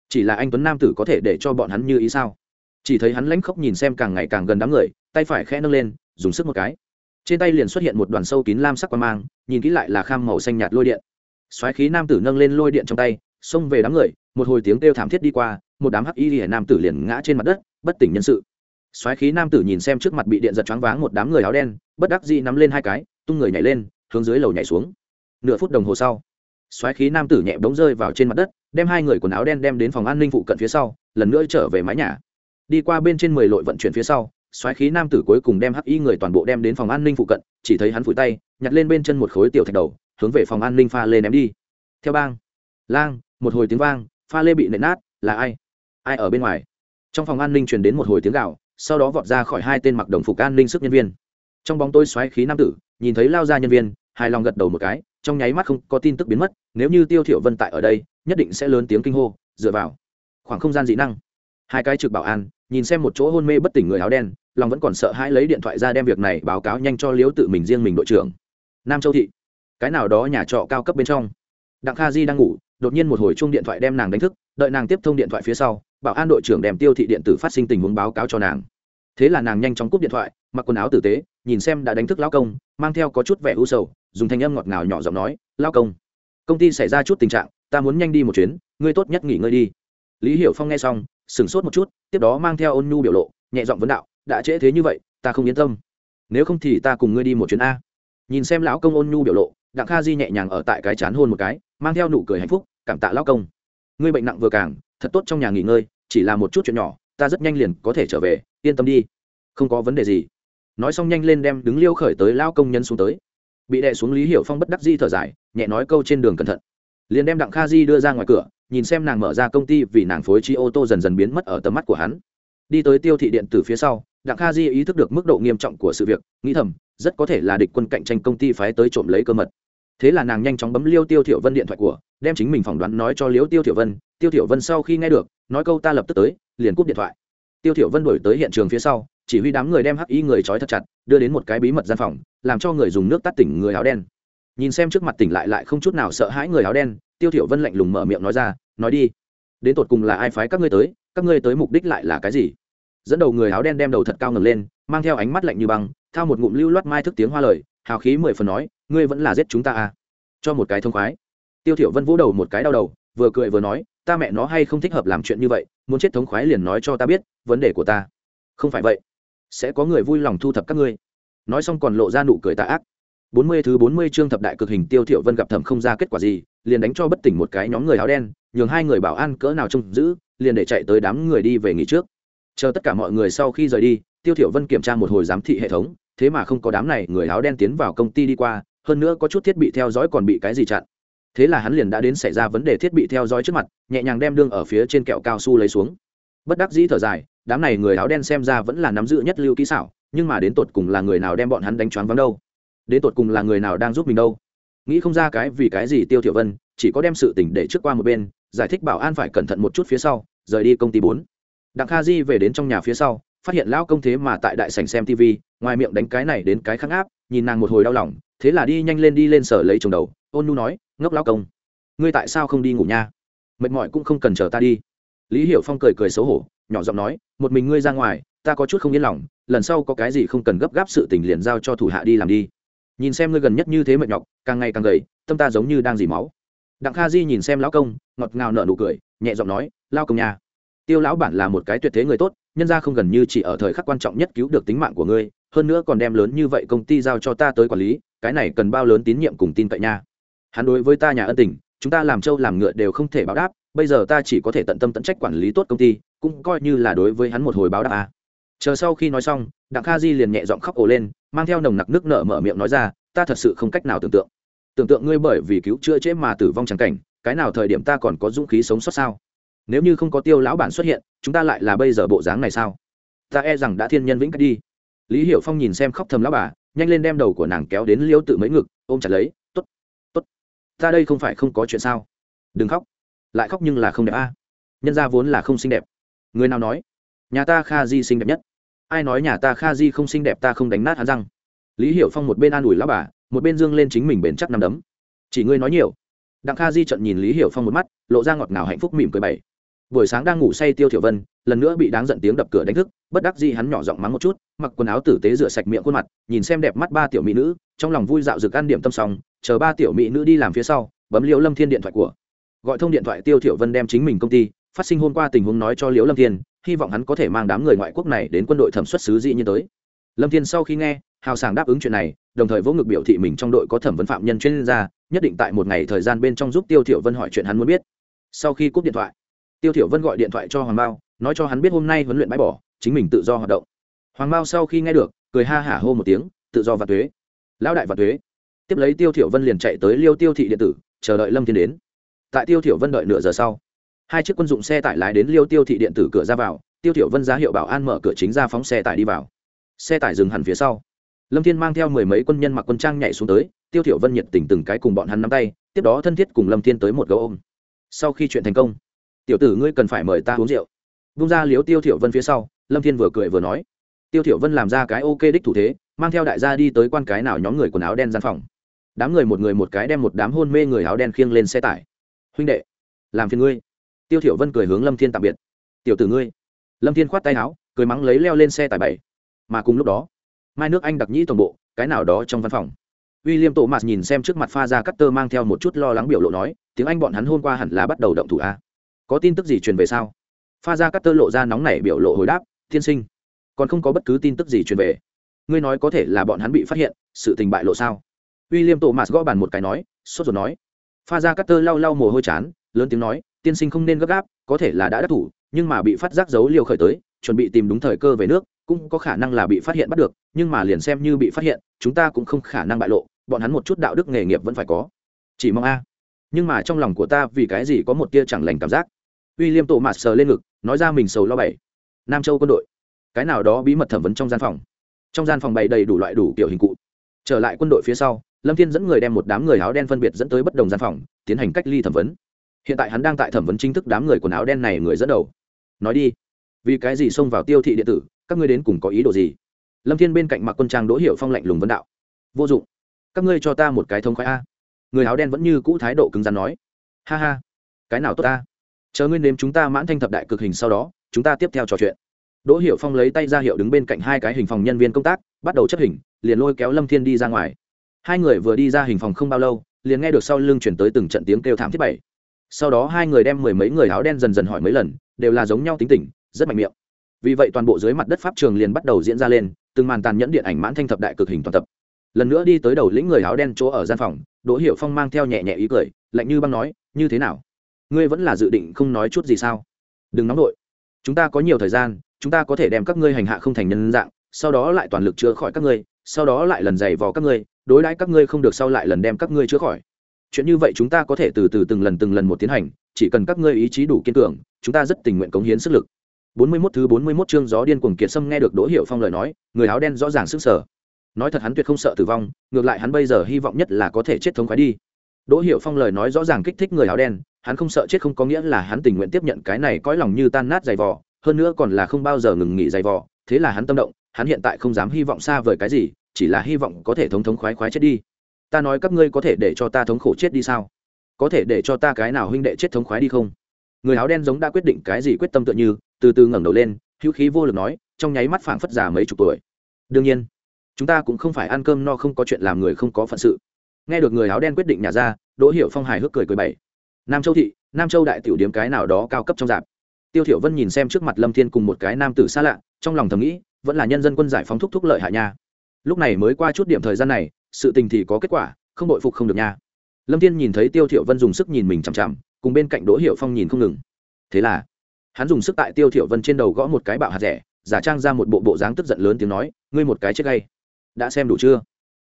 Chỉ là anh tuấn nam tử có thể để cho bọn hắn như ý sao? Chỉ thấy hắn lãnh khốc nhìn xem càng ngày càng gần đám người, tay phải khẽ nâng lên, dùng sức một cái. Trên tay liền xuất hiện một đoàn sâu kín lam sắc quan mang, nhìn kỹ lại là kham màu xanh nhạt lôi điện. Xoáy khí nam tử nâng lên lôi điện trong tay, xông về đám người, một hồi tiếng kêu thảm thiết đi qua, một đám hắc y lìa nam tử liền ngã trên mặt đất, bất tỉnh nhân sự xoáy khí nam tử nhìn xem trước mặt bị điện giật choáng váng một đám người áo đen, bất đắc dĩ nắm lên hai cái, tung người nhảy lên, hướng dưới lầu nhảy xuống. Nửa phút đồng hồ sau xoáy khí nam tử nhẹ bỗng rơi vào trên mặt đất, đem hai người quần áo đen đem đến phòng an ninh phụ cận phía sau, lần nữa trở về mái nhà. Đi qua bên trên mười lội vận chuyển phía sau xoáy khí nam tử cuối cùng đem hắc y người toàn bộ đem đến phòng an ninh phụ cận, chỉ thấy hắn phủi tay, nhặt lên bên chân một khối tiểu thạch đầu, hướng về phòng an ninh pha lê ném đi. Theo bang, lang, một hồi tiếng vang, pha lê bị nện nát, là ai? Ai ở bên ngoài? Trong phòng an ninh truyền đến một hồi tiếng gạo sau đó vọt ra khỏi hai tên mặc đồng phục an ninh sức nhân viên. Trong bóng tôi xoáy khí nam tử, nhìn thấy lao ra nhân viên, hài lòng gật đầu một cái, trong nháy mắt không có tin tức biến mất, nếu như tiêu thiểu vân tại ở đây, nhất định sẽ lớn tiếng kinh hô, dựa vào khoảng không gian dị năng. Hai cái trực bảo an, nhìn xem một chỗ hôn mê bất tỉnh người áo đen, lòng vẫn còn sợ hãi lấy điện thoại ra đem việc này báo cáo nhanh cho liếu tự mình riêng mình đội trưởng. Nam châu thị, cái nào đó nhà trọ cao cấp bên trong. Đặng kha di đang ngủ, đột nhiên một hồi chuông điện thoại đem nàng đánh thức, đợi nàng tiếp thông điện thoại phía sau bảo an đội trưởng đem tiêu thị điện tử phát sinh tình huống báo cáo cho nàng. Thế là nàng nhanh chóng cúp điện thoại, mặc quần áo tử tế, nhìn xem đã đánh thức lão công, mang theo có chút vẻ u sầu, dùng thanh âm ngọt ngào nhỏ giọng nói, lão công công ty xảy ra chút tình trạng, ta muốn nhanh đi một chuyến, ngươi tốt nhất nghỉ ngơi đi. Lý hiểu phong nghe xong, sửng sốt một chút, tiếp đó mang theo ôn nhu biểu lộ, nhẹ giọng vấn đạo, đã trễ thế như vậy, ta không yên tâm. Nếu không thì ta cùng ngươi đi một chuyến a. Nhìn xem lão công ôn nhu biểu lộ, đặng kha di nhẹ nhàng ở tại cái chán hôn một cái, mang theo nụ cười hạnh phúc, cảm tạ lão công. Ngươi bệnh nặng vừa càng thật tốt trong nhà nghỉ ngơi, chỉ là một chút chuyện nhỏ, ta rất nhanh liền có thể trở về, yên tâm đi. Không có vấn đề gì. Nói xong nhanh lên đem đứng liêu khởi tới lao công nhân xuống tới. Bị đè xuống lý hiểu phong bất đắc di thở dài, nhẹ nói câu trên đường cẩn thận. Liền đem đặng kha di đưa ra ngoài cửa, nhìn xem nàng mở ra công ty vì nàng phối chi ô tô dần dần biến mất ở tầm mắt của hắn. Đi tới tiêu thị điện tử phía sau, đặng kha di ý thức được mức độ nghiêm trọng của sự việc, nghĩ thầm, rất có thể là địch quân cạnh tranh công ty phái tới trộm lấy cơ mật. Thế là nàng nhanh chóng bấm liêu tiêu thiểu vân điện thoại của, đem chính mình phỏng đoán nói cho liêu tiêu thiểu vân tiêu thiểu vân sau khi nghe được, nói câu ta lập tức tới, liền cúp điện thoại. Tiêu thiểu vân đuổi tới hiện trường phía sau, chỉ huy đám người đem hắc y người trói thật chặt, đưa đến một cái bí mật gian phòng, làm cho người dùng nước tắt tỉnh người áo đen. Nhìn xem trước mặt tỉnh lại lại không chút nào sợ hãi người áo đen, tiêu thiểu vân lạnh lùng mở miệng nói ra, nói đi, đến tột cùng là ai phái các ngươi tới, các ngươi tới mục đích lại là cái gì? Dẫn đầu người áo đen đem đầu thật cao ngẩng lên, mang theo ánh mắt lạnh như băng, thao một ngụm lưu loát mai thức tiếng hoa lời, hào khí mười phần nói, ngươi vẫn là giết chúng ta à? Cho một cái thông khoái. Tiêu thiểu vân vỗ đầu một cái đau đầu, vừa cười vừa nói ta mẹ nó hay không thích hợp làm chuyện như vậy, muốn chết thống khoái liền nói cho ta biết, vấn đề của ta. Không phải vậy. Sẽ có người vui lòng thu thập các ngươi. Nói xong còn lộ ra nụ cười tà ác. Bốn mươi thứ bốn mươi chương thập đại cực hình tiêu Thiệu vân gặp thẩm không ra kết quả gì, liền đánh cho bất tỉnh một cái nhóm người áo đen, nhường hai người bảo an cỡ nào trông giữ, liền để chạy tới đám người đi về nghỉ trước. Chờ tất cả mọi người sau khi rời đi, tiêu Thiệu vân kiểm tra một hồi giám thị hệ thống, thế mà không có đám này người áo đen tiến vào công ty đi qua, hơn nữa có chút thiết bị theo dõi còn bị cái gì chặn thế là hắn liền đã đến xảy ra vấn đề thiết bị theo dõi trước mặt, nhẹ nhàng đem đương ở phía trên kẹo cao su lấy xuống. Bất đắc dĩ thở dài, đám này người áo đen xem ra vẫn là nắm giữ nhất lưu kỹ xảo, nhưng mà đến tột cùng là người nào đem bọn hắn đánh choáng vắng đâu? Đến tột cùng là người nào đang giúp mình đâu? Nghĩ không ra cái vì cái gì tiêu thiểu vân chỉ có đem sự tình để trước qua một bên, giải thích bảo an phải cẩn thận một chút phía sau, rời đi công ty bốn. Đặng kha di về đến trong nhà phía sau, phát hiện lão công thế mà tại đại sảnh xem tv ngoài miệng đánh cái này đến cái khác áp, nhìn nàng một hồi đau lòng, thế là đi nhanh lên đi lên sở lấy chồng đầu, ôn nu nói ngốc lao công. Ngươi tại sao không đi ngủ nha? Mệt mỏi cũng không cần chờ ta đi. Lý hiểu phong cười cười xấu hổ, nhỏ giọng nói, một mình ngươi ra ngoài, ta có chút không yên lòng, lần sau có cái gì không cần gấp gáp sự tình liền giao cho thủ hạ đi làm đi. Nhìn xem ngươi gần nhất như thế mệt nhọc, càng ngày càng gầy, tâm ta giống như đang dì máu. Đặng kha di nhìn xem lão công, ngọt ngào nở nụ cười, nhẹ giọng nói, lao công nhà tiêu lão bản là một cái tuyệt thế người tốt, nhân ra không gần như chỉ ở thời khắc quan trọng nhất cứu được tính mạng của ngươi, hơn nữa còn đem lớn như vậy công ty giao cho ta tới quản lý, cái này cần bao lớn tín nhiệm cùng tin cậy nha hắn đối với ta nhà ân tình, chúng ta làm trâu làm ngựa đều không thể báo đáp, bây giờ ta chỉ có thể tận tâm tận trách quản lý tốt công ty, cũng coi như là đối với hắn một hồi báo đáp à. chờ sau khi nói xong, đặng kha di liền nhẹ giọng khóc ổ lên, mang theo nồng nặc nước nở mở miệng nói ra, ta thật sự không cách nào tưởng tượng. Tưởng tượng ngươi bởi vì cứu chữa chế mà tử vong chẳng cảnh, cái nào thời điểm ta còn có dũng khí sống sót sao? Nếu như không có tiêu lão bản xuất hiện, chúng ta lại là bây giờ bộ dáng này sao? Ta e rằng đã thiên nhân vĩnh cách đi. Lý hiểu phong nhìn xem khóc thầm lão bà, nhanh lên đem đầu của nàng kéo đến liêu tự mấy ngực, ôm chặt lấy ta đây không phải không có chuyện sao? Đừng khóc. Lại khóc nhưng là không đẹp a. Nhân ra vốn là không xinh đẹp. Người nào nói? Nhà ta kha di xinh đẹp nhất. Ai nói nhà ta kha di không xinh đẹp ta không đánh nát hắn răng? Lý hiểu phong một bên an ủi lao bà, một bên dương lên chính mình bền chắc nằm đấm. Chỉ ngươi nói nhiều. Đặng kha di trận nhìn lý hiểu phong một mắt, lộ ra ngọt ngào hạnh phúc mỉm cười bày. Buổi sáng đang ngủ say tiêu thiểu vân, lần nữa bị đáng giận tiếng đập cửa đánh thức, bất đắc dĩ hắn nhỏ giọng mắng một chút, mặc quần áo tử tế rửa sạch miệng khuôn mặt, nhìn xem đẹp mắt ba tiểu mỹ nữ, trong lòng vui dạo rực ăn điểm tâm xong chờ ba tiểu mỹ nữ đi làm phía sau, bấm liễu lâm thiên điện thoại của. Gọi thông điện thoại tiêu thiểu vân đem chính mình công ty, phát sinh hôm qua tình huống nói cho liễu lâm thiên, hy vọng hắn có thể mang đám người ngoại quốc này đến quân đội thẩm xuất sứ dị như tới. Lâm thiên sau khi nghe, hào sảng đáp ứng chuyện này, đồng thời vỗ ngực biểu thị mình trong đội có thẩm vấn phạm nhân chuyên gia, nhất định tại một ngày thời gian bên trong giúp tiêu thiểu vân hỏi chuyện hắn muốn biết. Sau khi cúp điện thoại, tiêu thiểu vân gọi điện thoại cho hoàng bao nói cho hắn biết hôm nay huấn luyện bãi bỏ, chính mình tự do hoạt động. Hoàng bao sau khi nghe được, cười ha hả hô một tiếng, tự do và thuế. Lão đại và thuế tiếp lấy tiêu thiểu vân liền chạy tới liêu tiêu thị điện tử, chờ đợi lâm thiên đến. Tại tiêu thiểu vân đợi nửa giờ sau, hai chiếc quân dụng xe tải lái đến liêu tiêu thị điện tử cửa ra vào, tiêu thiểu vân ra hiệu bảo an mở cửa chính ra phóng xe tải đi vào. Xe tải dừng hẳn phía sau. Lâm thiên mang theo mười mấy quân nhân mặc quân trang nhảy xuống tới, tiêu thiểu vân nhiệt tình từng cái cùng bọn hắn nắm tay, tiếp đó thân thiết cùng lâm thiên tới một gấu ôm. Sau khi chuyện thành công, tiểu tử ngươi cần phải mời ta uống rượu. Vung ra liếu tiêu thiểu vân phía sau, lâm thiên vừa cười vừa nói. Tiêu thiểu vân làm ra cái ok đích thủ thế, mang theo đại gia đi tới quan cái nào nhóm người quần áo đen gian phòng đám người một người một cái đem một đám hôn mê người áo đen khiêng lên xe tải huynh đệ làm phiền ngươi tiêu thiểu vân cười hướng lâm thiên tạm biệt tiểu tử ngươi lâm thiên khoát tay áo cười mắng lấy leo lên xe tải bảy mà cùng lúc đó mai nước anh đặc nhĩ tổng bộ cái nào đó trong văn phòng William Tổ Mạt nhìn xem trước mặt pha ra cắt tơ mang theo một chút lo lắng biểu lộ nói, tiếng Anh bọn hắn hôm qua hẳn là bắt đầu động thủ a. Có tin tức gì truyền về sao? Pha ra cắt tơ lộ ra nóng nảy biểu lộ hồi đáp, thiên sinh, còn không có bất cứ tin tức gì truyền về. Ngươi nói có thể là bọn hắn bị phát hiện, sự tình bại lộ sao? William Tổ Mạt gõ bàn một cái nói, sốt ruột nói. Pha ra cắt tơ lau lau mồ hôi chán, lớn tiếng nói, tiên sinh không nên gấp gáp, có thể là đã đắc thủ, nhưng mà bị phát giác dấu liều khởi tới, chuẩn bị tìm đúng thời cơ về nước, cũng có khả năng là bị phát hiện bắt được nhưng mà liền xem như bị phát hiện chúng ta cũng không khả năng bại lộ bọn hắn một chút đạo đức nghề nghiệp vẫn phải có. Chỉ mong a. Nhưng mà trong lòng của ta vì cái gì có một tia chẳng lành cảm giác? Uy liêm tổ mạt sờ lên ngực nói ra mình sầu lo bảy. Nam châu quân đội. Cái nào đó bí mật thẩm vấn trong gian phòng. Trong gian phòng bày đầy đủ loại đủ kiểu hình cụ. Trở lại quân đội phía sau lâm thiên dẫn người đem một đám người áo đen phân biệt dẫn tới bất đồng gian phòng, tiến hành cách ly thẩm vấn. Hiện tại hắn đang tại thẩm vấn chính thức đám người quần áo đen này người dẫn đầu. Nói đi, vì cái gì xông vào tiêu thị điện tử, các ngươi đến cùng có ý đồ gì? Lâm thiên bên cạnh mặc quân trang đỗ hiệu phong lạnh lùng vấn đạo. Vô dụng. Các ngươi cho ta một cái thông khoái a. Người áo đen vẫn như cũ thái độ cứng rắn nói. Ha ha. Cái nào tốt ta? Chờ ngươi nếm chúng ta mãn thanh thập đại cực hình sau đó, chúng ta tiếp theo trò chuyện. Đỗ hiệu phong lấy tay ra hiệu đứng bên cạnh hai cái hình phòng nhân viên công tác, bắt đầu chấp hình, liền lôi kéo lâm thiên đi ra ngoài hai người vừa đi ra hình phòng không bao lâu, liền nghe được sau lưng chuyển tới từng trận tiếng kêu thảm thiết bảy. Sau đó hai người đem mười mấy người áo đen dần dần hỏi mấy lần, đều là giống nhau tính tình, rất mạnh miệng. Vì vậy toàn bộ dưới mặt đất pháp trường liền bắt đầu diễn ra lên, từng màn tàn nhẫn điện ảnh mãn thanh thập đại cực hình toàn tập. Lần nữa đi tới đầu lĩnh người áo đen chỗ ở gian phòng, đỗ hiểu phong mang theo nhẹ nhẹ ý cười, lạnh như băng nói, như thế nào? Ngươi vẫn là dự định không nói chút gì sao? Đừng nóng vội chúng ta có nhiều thời gian, chúng ta có thể đem các ngươi hành hạ không thành nhân dạng, sau đó lại toàn lực chữa khỏi các ngươi sau đó lại lần giày vò các ngươi đối đãi các ngươi không được sau lại lần đem các ngươi chữa khỏi chuyện như vậy chúng ta có thể từ từ từng lần từng lần một tiến hành chỉ cần các ngươi ý chí đủ kiên cường chúng ta rất tình nguyện cống hiến sức lực 41 thứ 41 chương gió điên cuồng kiệt sâm nghe được Đỗ Hiểu Phong lời nói, người áo đen rõ ràng sức sở. Nói thật hắn tuyệt không sợ tử vong, ngược lại hắn bây giờ hy vọng nhất là có thể chết thống khoái đi. Đỗ Hiểu Phong lời nói rõ ràng kích thích người áo đen, hắn không sợ chết không có nghĩa là hắn tình nguyện tiếp nhận cái này cõi lòng như tan nát dày vò, hơn nữa còn là không bao giờ ngừng nghỉ dày vò, thế là hắn tâm động, hắn hiện tại không dám hy vọng xa vời cái gì, chỉ là hy vọng có thể thống thống khoái khoái chết đi. Ta nói các ngươi có thể để cho ta thống khổ chết đi sao? Có thể để cho ta cái nào huynh đệ chết thống khoái đi không? Người áo đen giống đã quyết định cái gì quyết tâm tựa như, từ từ ngẩng đầu lên hữu khí vô lực nói trong nháy mắt phảng phất già mấy chục tuổi đương nhiên chúng ta cũng không phải ăn cơm no không có chuyện làm người không có phận sự nghe được người áo đen quyết định nhà ra đỗ hiểu phong hài hước cười cười bảy nam châu thị nam châu đại tiểu điếm cái nào đó cao cấp trong dạp tiêu thiểu vân nhìn xem trước mặt lâm thiên cùng một cái nam tử xa lạ trong lòng thầm nghĩ vẫn là nhân dân quân giải phóng thúc thúc lợi hại nha. Lúc này mới qua chút điểm thời gian này, sự tình thì có kết quả, không đội phục không được nha. Lâm thiên nhìn thấy tiêu thiệu vân dùng sức nhìn mình chằm chằm, cùng bên cạnh đỗ hiểu phong nhìn không ngừng. Thế là, hắn dùng sức tại tiêu thiệu vân trên đầu gõ một cái bạo hạt rẻ, giả trang ra một bộ bộ dáng tức giận lớn tiếng nói, ngươi một cái chết gay. Đã xem đủ chưa?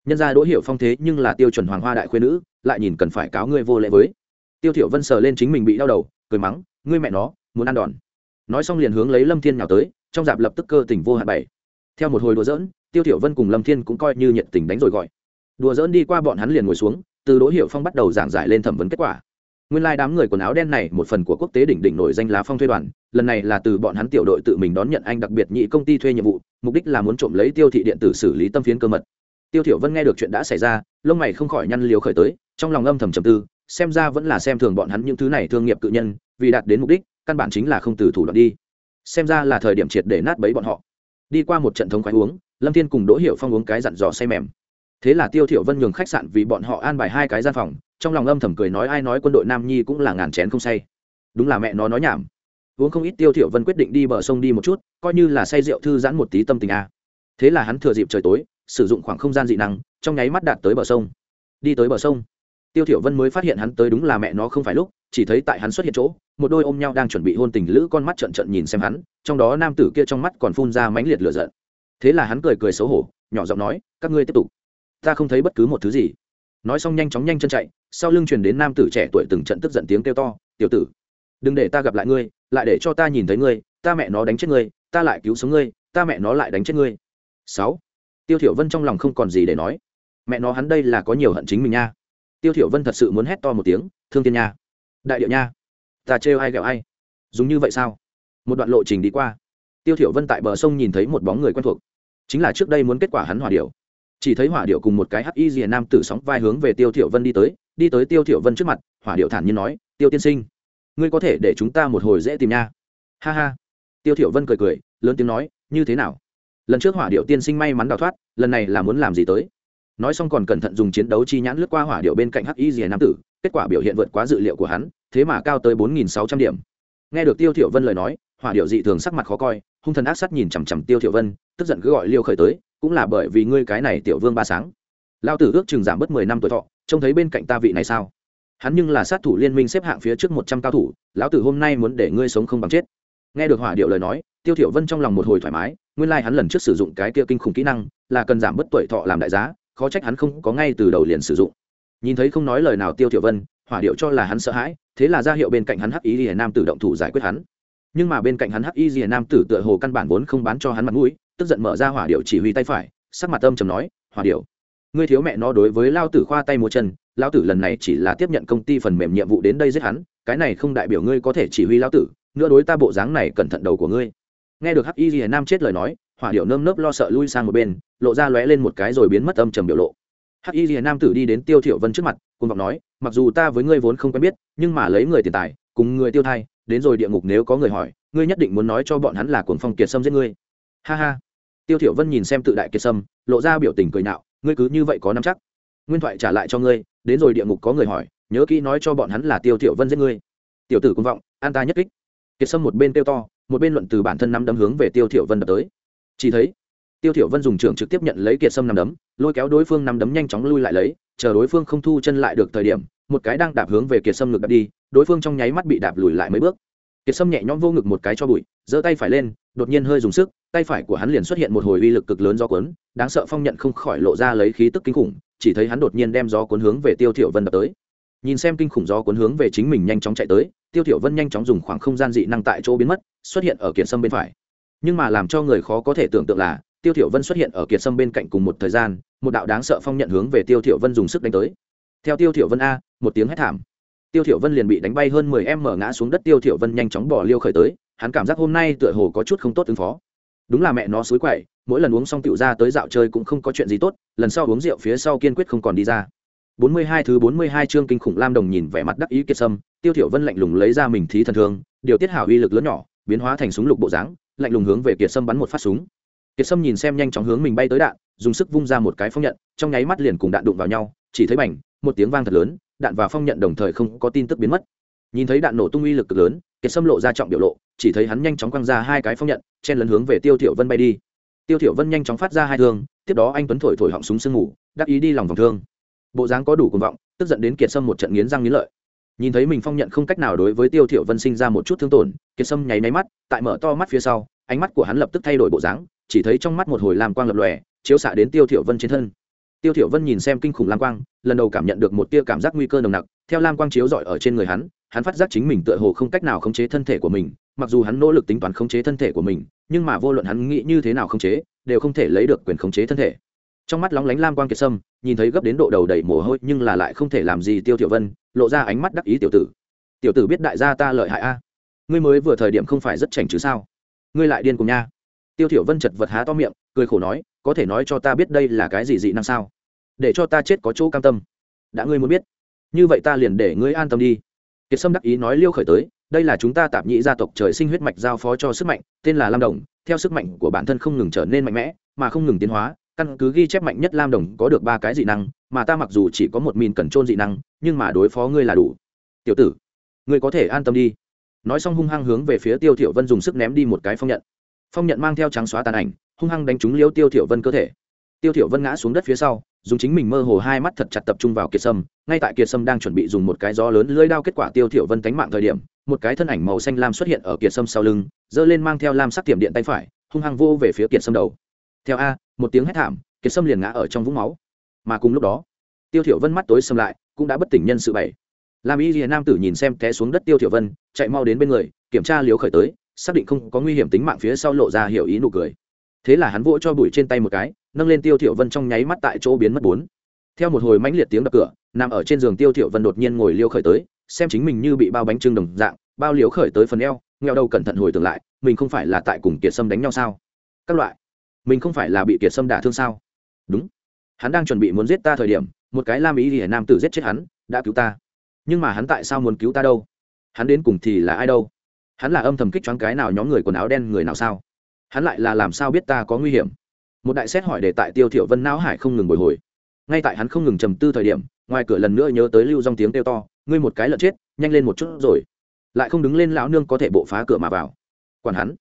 Nhân gia đỗ hiểu phong thế nhưng là tiêu chuẩn hoàng hoa đại khuê nữ, lại nhìn cần phải cáo ngươi vô lễ với. Tiêu thiệu vân sờ lên chính mình bị đau đầu, cười mắng, ngươi mẹ nó, muốn ăn đòn. Nói xong liền hướng lấy lâm thiên nhào tới trong dạp lập tức cơ tình vô hạn bảy. Theo một hồi đùa giỡn, tiêu tiểu vân cùng lâm thiên cũng coi như nhiệt tình đánh rồi gọi. Đùa giỡn đi qua bọn hắn liền ngồi xuống, từ đỗ hiểu phong bắt đầu giảng giải lên thẩm vấn kết quả. Nguyên lai đám người quần áo đen này một phần của quốc tế đỉnh đỉnh nổi danh lá phong thuê đoàn, lần này là từ bọn hắn tiểu đội tự mình đón nhận anh đặc biệt nhị công ty thuê nhiệm vụ, mục đích là muốn trộm lấy tiêu thị điện tử xử lý tâm phiến cơ mật. Tiêu thiểu vân nghe được chuyện đã xảy ra, lông mày không khỏi nhăn liếu khởi tới, trong lòng âm thầm trầm tư, xem ra vẫn là xem thường bọn hắn những thứ này thương nghiệp cự nhân, vì đạt đến mục đích, căn bản chính là không từ thủ đoạn đi xem ra là thời điểm triệt để nát bấy bọn họ. Đi qua một trận thống khoái uống, lâm thiên cùng đỗ hiểu phong uống cái dặn dò say mềm. Thế là tiêu thiểu vân nhường khách sạn vì bọn họ an bài hai cái gian phòng, trong lòng âm thầm cười nói ai nói quân đội nam nhi cũng là ngàn chén không say. Đúng là mẹ nó nói nhảm. Uống không ít tiêu thiểu vân quyết định đi bờ sông đi một chút, coi như là say rượu thư giãn một tí tâm tình a. Thế là hắn thừa dịp trời tối, sử dụng khoảng không gian dị năng, trong nháy mắt đạt tới bờ sông. Đi tới bờ sông tiêu thiểu vân mới phát hiện hắn tới đúng là mẹ nó không phải lúc, chỉ thấy tại hắn xuất hiện chỗ, một đôi ôm nhau đang chuẩn bị hôn tình lữ con mắt trợn trợn nhìn xem hắn, trong đó nam tử kia trong mắt còn phun ra mãnh liệt lửa giận. Thế là hắn cười cười xấu hổ, nhỏ giọng nói, các ngươi tiếp tục. Ta không thấy bất cứ một thứ gì. Nói xong nhanh chóng nhanh chân chạy, sau lưng truyền đến nam tử trẻ tuổi từng trận tức giận tiếng kêu to, tiểu tử, đừng để ta gặp lại ngươi, lại để cho ta nhìn thấy ngươi, ta mẹ nó đánh chết ngươi, ta lại cứu sống ngươi, ta mẹ nó lại đánh chết ngươi. Sáu. Tiêu thiểu vân trong lòng không còn gì để nói. Mẹ nó hắn đây là có nhiều hận chính mình nha tiêu thiểu vân thật sự muốn hét to một tiếng, thương Thiên nha, đại điệu nha, ta trêu ai ghẹo ai? Dùng như vậy sao? Một đoạn lộ trình đi qua, tiêu thiểu vân tại bờ sông nhìn thấy một bóng người quen thuộc. Chính là trước đây muốn kết quả hắn hỏa điệu chỉ thấy hỏa điệu cùng một cái hắc y rìa nam tử sóng vai hướng về tiêu thiểu vân đi tới đi tới tiêu thiểu vân trước mặt, hỏa điệu thản nhiên nói, tiêu tiên sinh, ngươi có thể để chúng ta một hồi dễ tìm nha. Ha ha. Tiêu thiểu vân cười cười, lớn tiếng nói, như thế nào? Lần trước hỏa điệu tiên sinh may mắn đào thoát, lần này là muốn làm gì tới? Nói xong còn cẩn thận dùng chiến đấu chi nhãn lướt qua hỏa điệu bên cạnh hắc y rìa nam tử, kết quả biểu hiện vượt quá dự liệu của hắn, thế mà cao tới bốn nghìn sáu trăm điểm. Nghe được tiêu thiểu vân lời nói, hỏa điệu dị thường sắc mặt khó coi, hung thần ác sát nhìn chằm chằm tiêu thiểu vân, tức giận cứ gọi liêu khởi tới, cũng là bởi vì ngươi cái này tiểu vương ba sáng. Lao tử ước chừng giảm bớt mười năm tuổi thọ, trông thấy bên cạnh ta vị này sao? Hắn nhưng là sát thủ liên minh xếp hạng phía trước một trăm cao thủ, lão tử hôm nay muốn để ngươi sống không bằng chết. Nghe được hỏa điệu lời nói, tiêu thiểu vân trong lòng một hồi thoải mái, nguyên lai like hắn lần trước sử dụng cái kia kinh khủng kỹ năng, là cần giảm bớt tuổi thọ làm đại giá khó trách hắn không có ngay từ đầu liền sử dụng. Nhìn thấy không nói lời nào tiêu tiểu vân, hỏa điệu cho là hắn sợ hãi, thế là ra hiệu bên cạnh hắn hắc y rìa nam tử động thủ giải quyết hắn. Nhưng mà bên cạnh hắn hắc y rìa nam tử tựa hồ căn bản vốn không bán cho hắn mặt mũi, tức giận mở ra hỏa điệu chỉ huy tay phải, sắc mặt âm trầm nói, hỏa điệu, ngươi thiếu mẹ nó đối với lao tử khoa tay múa chân, lao tử lần này chỉ là tiếp nhận công ty phần mềm nhiệm vụ đến đây giết hắn, cái này không đại biểu ngươi có thể chỉ huy lao tử, nữa đối ta bộ dáng này cẩn thận đầu của ngươi. Nghe được hắc y rìa nam chết lời nói, hỏa điệu nơm nớp lo sợ lui sang một bên lộ ra lóe lên một cái rồi biến mất âm trầm biểu lộ. Hắc y rìa nam tử đi đến tiêu thiểu vân trước mặt cùng vọng nói, mặc dù ta với ngươi vốn không quen biết, nhưng mà lấy người tiền tài, cùng người tiêu thai, đến rồi địa ngục nếu có người hỏi, ngươi nhất định muốn nói cho bọn hắn là cuồng phong kiệt sâm giết ngươi. Ha ha. Tiêu thiểu vân nhìn xem tự đại kiệt sâm, lộ ra biểu tình cười nhạo, ngươi cứ như vậy có nắm chắc. Nguyên thoại trả lại cho ngươi, đến rồi địa ngục có người hỏi, nhớ kỹ nói cho bọn hắn là tiêu thiểu vân giết ngươi. Tiểu tử cuồng vọng, an ta nhất kích. Kiệt sâm một bên tiêu to, một bên luận từ bản thân nắm đấm hướng về tiêu thiểu vân đập tới. Chỉ thấy tiêu thiểu vân dùng trường trực tiếp nhận lấy kiệt sâm năm đấm, lôi kéo đối phương năm đấm nhanh chóng lui lại lấy, chờ đối phương không thu chân lại được thời điểm, một cái đang đạp hướng về kiệt sâm ngực đạp đi, đối phương trong nháy mắt bị đạp lùi lại mấy bước. Kiệt sâm nhẹ nhõm vô ngực một cái cho bụi, giơ tay phải lên, đột nhiên hơi dùng sức, tay phải của hắn liền xuất hiện một hồi uy lực cực lớn do cuốn, đáng sợ phong nhận không khỏi lộ ra lấy khí tức kinh khủng, chỉ thấy hắn đột nhiên đem gió cuốn hướng về tiêu thiểu vân đập tới. Nhìn xem kinh khủng gió cuốn hướng về chính mình nhanh chóng chạy tới, tiêu thiểu vân nhanh chóng dùng khoảng không gian dị năng tại chỗ biến mất, xuất hiện ở kiệt sâm bên phải. Nhưng mà làm cho người khó có thể tưởng tượng là tiêu thiểu vân xuất hiện ở kiệt sâm bên cạnh cùng một thời gian, một đạo đáng sợ phong nhận hướng về tiêu thiểu vân dùng sức đánh tới. Theo tiêu thiểu vân a, một tiếng hét thảm. Tiêu thiểu vân liền bị đánh bay hơn 10 em mở ngã xuống đất, tiêu thiểu vân nhanh chóng bỏ liêu khởi tới, hắn cảm giác hôm nay tựa hồ có chút không tốt ứng phó. Đúng là mẹ nó suối quậy, mỗi lần uống xong tiểu ra tới dạo chơi cũng không có chuyện gì tốt, lần sau uống rượu phía sau kiên quyết không còn đi ra. 42 thứ 42 chương kinh khủng lam đồng nhìn vẻ mặt đắc ý kiệt sâm, tiêu thiểu vân lạnh lùng lấy ra mình thí thần thương, điều tiết hảo uy lực lớn nhỏ, biến hóa thành súng lục bộ dáng, lạnh lùng hướng về kiệt sâm bắn một phát súng kiệt sâm nhìn xem nhanh chóng hướng mình bay tới đạn, dùng sức vung ra một cái phong nhận, trong nháy mắt liền cùng đạn đụng vào nhau, chỉ thấy bành, một tiếng vang thật lớn, đạn và phong nhận đồng thời không có tin tức biến mất. Nhìn thấy đạn nổ tung uy lực cực lớn, kiệt sâm lộ ra trọng biểu lộ, chỉ thấy hắn nhanh chóng quăng ra hai cái phong nhận, chen lấn hướng về tiêu thiểu vân bay đi. Tiêu thiểu vân nhanh chóng phát ra hai thương, tiếp đó anh tuấn thổi thổi họng súng sương ngủ đáp ý đi lòng vòng thương. Bộ dáng có đủ cuồng vọng, tức giận đến kiệt sâm một trận nghiến răng nghiến lợi. Nhìn thấy mình phong nhận không cách nào đối với tiêu thiểu vân sinh ra một chút thương tổn, kiệt sâm nháy nháy mắt, tại mở to mắt phía sau, ánh mắt của hắn lập tức thay đổi bộ dáng chỉ thấy trong mắt một hồi lam quang lập lòe, chiếu xạ đến tiêu thiểu vân trên thân. Tiêu thiểu vân nhìn xem kinh khủng lam quang, lần đầu cảm nhận được một tia cảm giác nguy cơ nồng nặc, theo lam quang chiếu rọi ở trên người hắn hắn phát giác chính mình tựa hồ không cách nào khống chế thân thể của mình, mặc dù hắn nỗ lực tính toán khống chế thân thể của mình, nhưng mà vô luận hắn nghĩ như thế nào khống chế, đều không thể lấy được quyền khống chế thân thể. Trong mắt lóng lánh lam quang kiệt sâm, nhìn thấy gấp đến độ đầu đầy mồ hôi, nhưng là lại không thể làm gì tiêu thiểu vân, lộ ra ánh mắt đắc ý tiểu tử. Tiểu tử biết đại gia ta lợi hại a. Ngươi mới vừa thời điểm không phải rất chảnh chứ sao? Ngươi lại điên cùng nha tiêu thiểu vân chật vật há to miệng, cười khổ nói, có thể nói cho ta biết đây là cái gì dị năng sao? Để cho ta chết có chỗ cam tâm. Đã ngươi muốn biết, như vậy ta liền để ngươi an tâm đi. Kiệt sâm đắc ý nói liêu khởi tới, đây là chúng ta tạm nhị gia tộc trời sinh huyết mạch giao phó cho sức mạnh, tên là lam đồng, theo sức mạnh của bản thân không ngừng trở nên mạnh mẽ, mà không ngừng tiến hóa, căn cứ ghi chép mạnh nhất lam đồng có được ba cái dị năng, mà ta mặc dù chỉ có một mìn cẩn trôn dị năng, nhưng mà đối phó ngươi là đủ. Tiểu tử, ngươi có thể an tâm đi. Nói xong hung hăng hướng về phía tiêu thiểu vân dùng sức ném đi một cái phong nhận phong nhận mang theo trắng xóa tàn ảnh, hung hăng đánh trúng liêu tiêu thiểu vân cơ thể. Tiêu thiểu vân ngã xuống đất phía sau, dùng chính mình mơ hồ hai mắt thật chặt tập trung vào kiệt sâm, ngay tại kiệt sâm đang chuẩn bị dùng một cái gió lớn lưỡi đao kết quả tiêu thiểu vân cánh mạng thời điểm, một cái thân ảnh màu xanh lam xuất hiện ở kiệt sâm sau lưng dơ lên mang theo lam sắc tiệm điện tay phải, hung hăng vô về phía kiệt sâm đầu. Theo a, một tiếng hét thảm, kiệt sâm liền ngã ở trong vũng máu. Mà cùng lúc đó, tiêu thiểu vân mắt tối sầm lại, cũng đã bất tỉnh nhân sự bảy. Lam y lìa nam tử nhìn xem té xuống đất tiêu thiểu vân, chạy mau đến bên người, kiểm tra liếu khởi tới xác định không có nguy hiểm tính mạng phía sau lộ ra hiểu ý nụ cười. Thế là hắn vỗ cho bụi trên tay một cái, nâng lên tiêu thiểu vân trong nháy mắt tại chỗ biến mất bốn. Theo một hồi mãnh liệt tiếng đập cửa, nằm ở trên giường tiêu thiểu vân đột nhiên ngồi liêu khởi tới, xem chính mình như bị bao bánh trưng đồng dạng, bao liếu khởi tới phần eo ngheo đầu cẩn thận hồi tưởng lại, mình không phải là tại cùng kiệt sâm đánh nhau sao? Các loại. Mình không phải là bị kiệt sâm đả thương sao? Đúng. Hắn đang chuẩn bị muốn giết ta thời điểm, một cái lam ý thì nam tử giết chết hắn, đã cứu ta. Nhưng mà hắn tại sao muốn cứu ta đâu? Hắn đến cùng thì là ai đâu? Hắn là âm thầm kích choáng cái nào nhóm người quần áo đen người nào sao? Hắn lại là làm sao biết ta có nguy hiểm? Một đại xét hỏi để tại tiêu thiểu vân não hải không ngừng bồi hồi. Ngay tại hắn không ngừng trầm tư thời điểm, ngoài cửa lần nữa nhớ tới lưu dòng tiếng kêu to, ngươi một cái lợn chết, nhanh lên một chút rồi. Lại không đứng lên lão nương có thể bộ phá cửa mà vào. Quản hắn,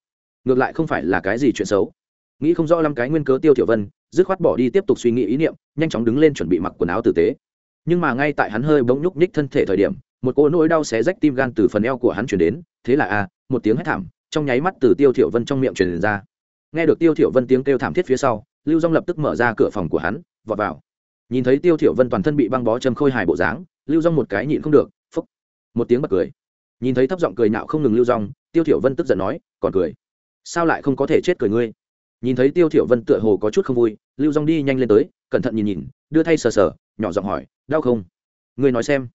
ngược lại không phải là cái gì chuyện xấu. Nghĩ không rõ lắm cái nguyên cớ tiêu thiểu vân, dứt khoát bỏ đi tiếp tục suy nghĩ ý niệm, nhanh chóng đứng lên chuẩn bị mặc quần áo tử tế. Nhưng mà ngay tại hắn hơi bỗng nhúc nhích thân thể thời điểm một cỗ nỗi đau xé rách tim gan từ phần eo của hắn truyền đến, thế là a, một tiếng hét thảm, trong nháy mắt từ tiêu thiểu vân trong miệng truyền ra. Nghe được tiêu thiểu vân tiếng kêu thảm thiết phía sau, lưu dung lập tức mở ra cửa phòng của hắn, vọt vào. Nhìn thấy tiêu thiểu vân toàn thân bị băng bó châm khôi hài bộ dáng, lưu dung một cái nhịn không được, phúc, một tiếng bật cười. Nhìn thấy thấp giọng cười nhạo không ngừng lưu dung, tiêu thiểu vân tức giận nói, còn cười? Sao lại không có thể chết cười ngươi? Nhìn thấy tiêu thiểu vân tựa hồ có chút không vui, lưu dung đi nhanh lên tới, cẩn thận nhìn nhìn, đưa thay sờ sờ, nhỏ giọng hỏi, đau không? Ngươi nói xem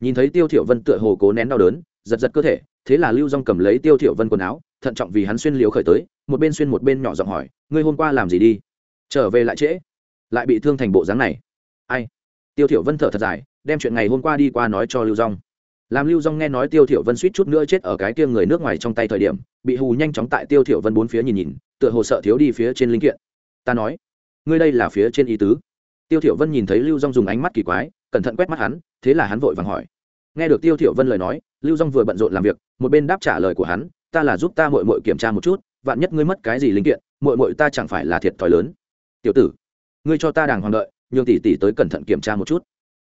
nhìn thấy tiêu thiểu vân tựa hồ cố nén đau đớn, giật giật cơ thể, thế là lưu dung cầm lấy tiêu thiểu vân quần áo, thận trọng vì hắn xuyên liều khởi tới, một bên xuyên một bên nhỏ giọng hỏi, ngươi hôm qua làm gì đi? Trở về lại trễ, lại bị thương thành bộ dáng này. Ai? Tiêu thiểu vân thở thật dài, đem chuyện ngày hôm qua đi qua nói cho lưu dung. Làm lưu dung nghe nói tiêu thiểu vân suýt chút nữa chết ở cái kia người nước ngoài trong tay thời điểm, bị hù nhanh chóng tại tiêu thiểu vân bốn phía nhìn nhìn, tựa hồ sợ thiếu đi phía trên linh kiện. Ta nói, ngươi đây là phía trên ý tứ. Tiêu thiểu vân nhìn thấy lưu dung dùng ánh mắt kỳ quái, cẩn thận quét mắt hắn thế là hắn vội vàng hỏi. Nghe được tiêu thiểu vân lời nói, lưu dung vừa bận rộn làm việc, một bên đáp trả lời của hắn, ta là giúp ta muội muội kiểm tra một chút, vạn nhất ngươi mất cái gì linh kiện, muội muội ta chẳng phải là thiệt thòi lớn. Tiểu tử, ngươi cho ta đàng hoàng đợi, nhường tỷ tỷ tới cẩn thận kiểm tra một chút.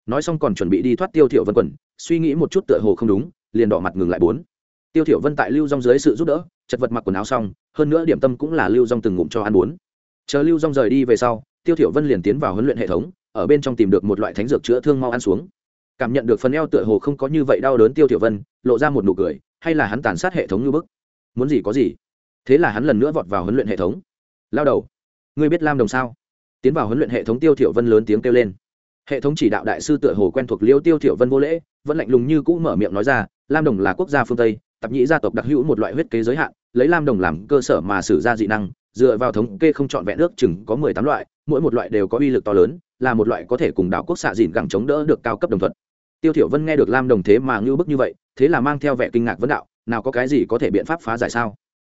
Nói xong còn chuẩn bị đi thoát tiêu thiểu vân quần, suy nghĩ một chút tựa hồ không đúng, liền đỏ mặt ngừng lại bốn. Tiêu thiểu vân tại lưu dung dưới sự giúp đỡ, chật vật mặc quần áo xong, hơn nữa điểm tâm cũng là lưu dung từng ngụm cho ăn bốn. Chờ lưu dung rời đi về sau, tiêu thiểu vân liền tiến vào huấn luyện hệ thống, ở bên trong tìm được một loại thánh dược chữa thương mau ăn xuống cảm nhận được phần eo tựa hồ không có như vậy đau đớn tiêu tiểu vân, lộ ra một nụ cười, hay là hắn tàn sát hệ thống như bức? Muốn gì có gì. Thế là hắn lần nữa vọt vào huấn luyện hệ thống. Lao đầu, ngươi biết lam đồng sao? Tiến vào huấn luyện hệ thống tiêu tiểu vân lớn tiếng kêu lên. Hệ thống chỉ đạo đại sư tựa hồ quen thuộc liêu tiêu tiểu vân vô lễ, vẫn lạnh lùng như cũ mở miệng nói ra, lam đồng là quốc gia phương tây, tập nhĩ gia tộc đặc hữu một loại huyết kế giới hạn, lấy lam đồng làm cơ sở mà sử ra dị năng, dựa vào thống kê không chọn vẹn ước chừng có mười tám loại, mỗi một loại đều có uy lực to lớn, là một loại có thể cùng đảo quốc xạ dìn gẳng chống đỡ được cao cấp đồng thuận tiêu thiểu vân nghe được lam đồng thế mà ngưu bức như vậy thế là mang theo vẻ kinh ngạc vấn đạo nào có cái gì có thể biện pháp phá giải sao?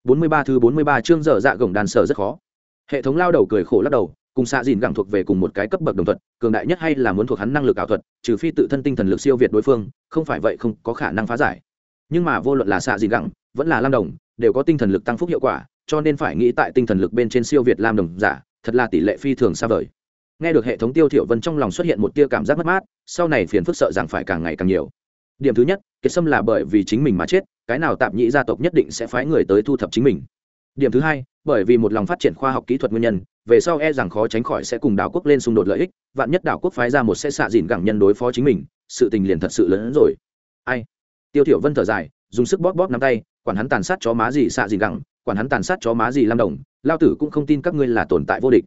43 thứ 43 chương dở dạ gồng đàn sở rất khó. Hệ thống lao đầu cười khổ lắc đầu cùng xạ dìn gẳng thuộc về cùng một cái cấp bậc đồng thuật, cường đại nhất hay là muốn thuộc hắn năng lực ảo thuật trừ phi tự thân tinh thần lực siêu việt đối phương không phải vậy không có khả năng phá giải. Nhưng mà vô luận là xạ dìn gẳng vẫn là lam đồng đều có tinh thần lực tăng phúc hiệu quả cho nên phải nghĩ tại tinh thần lực bên trên siêu việt lam đồng giả thật là tỷ lệ phi thường xa vời nghe được hệ thống tiêu thiểu vân trong lòng xuất hiện một tia cảm giác mất mát, sau này phiền phức sợ rằng phải càng ngày càng nhiều. Điểm thứ nhất, kiệt sâm là bởi vì chính mình mà chết, cái nào tạm nhĩ gia tộc nhất định sẽ phái người tới thu thập chính mình. Điểm thứ hai, bởi vì một lòng phát triển khoa học kỹ thuật nguyên nhân, về sau e rằng khó tránh khỏi sẽ cùng đảo quốc lên xung đột lợi ích, vạn nhất đảo quốc phái ra một sẽ xạ dìn gẳng nhân đối phó chính mình, sự tình liền thật sự lớn hơn rồi. Ai? Tiêu thiểu vân thở dài, dùng sức bóp bóp nắm tay, quản hắn tàn sát chó má gì xạ dìn gẳng, quản hắn tàn sát chó má gì lam đồng, lao tử cũng không tin các ngươi là tồn tại vô địch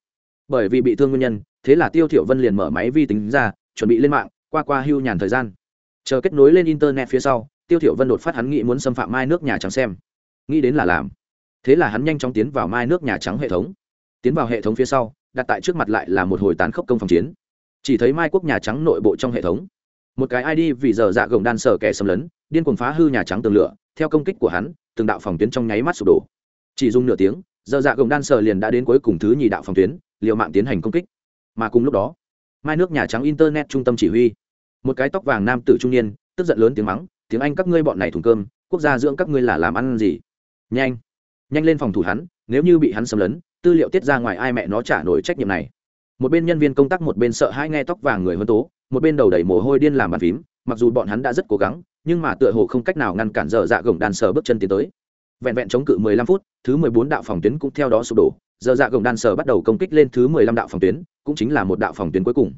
bởi vì bị thương nguyên nhân, thế là tiêu thiểu vân liền mở máy vi tính ra, chuẩn bị lên mạng, qua qua hưu nhàn thời gian. Chờ kết nối lên internet phía sau, tiêu thiểu vân đột phát hắn nghĩ muốn xâm phạm mai nước nhà trắng xem. Nghĩ đến là làm. Thế là hắn nhanh chóng tiến vào mai nước nhà trắng hệ thống. Tiến vào hệ thống phía sau, đặt tại trước mặt lại là một hồi tán khốc công phòng chiến. Chỉ thấy mai quốc nhà trắng nội bộ trong hệ thống. Một cái id vì giờ dạ gồng đan sở kẻ xâm lấn, điên cuồng phá hư nhà trắng tường lửa, theo công kích của hắn, từng đạo phòng tuyến trong nháy mắt sụp đổ. Chỉ dùng nửa tiếng giờ dạ gồng đan sở liền đã đến cuối cùng thứ nhì đạo phòng tuyến liệu mạng tiến hành công kích. Mà cùng lúc đó, mai nước nhà trắng internet trung tâm chỉ huy, một cái tóc vàng nam tử trung niên, tức giận lớn tiếng mắng, tiếng anh các ngươi bọn này thùng cơm, quốc gia dưỡng các ngươi là làm ăn gì? Nhanh nhanh lên phòng thủ hắn, nếu như bị hắn xâm lấn, tư liệu tiết ra ngoài ai mẹ nó trả nổi trách nhiệm này. Một bên nhân viên công tác, một bên sợ hãi nghe tóc vàng người hơn tố, một bên đầu đẩy mồ hôi điên làm bàn phím, mặc dù bọn hắn đã rất cố gắng, nhưng mà tựa hồ không cách nào ngăn cản dở dạ gồng đàn sờ bước chân tiến tới vẹn vẹn chống cự 15 phút, thứ 14 đạo phòng tuyến cũng theo đó sụp đổ. Giờ dạ gồng đan sở bắt đầu công kích lên thứ 15 đạo phòng tuyến, cũng chính là một đạo phòng tuyến cuối cùng.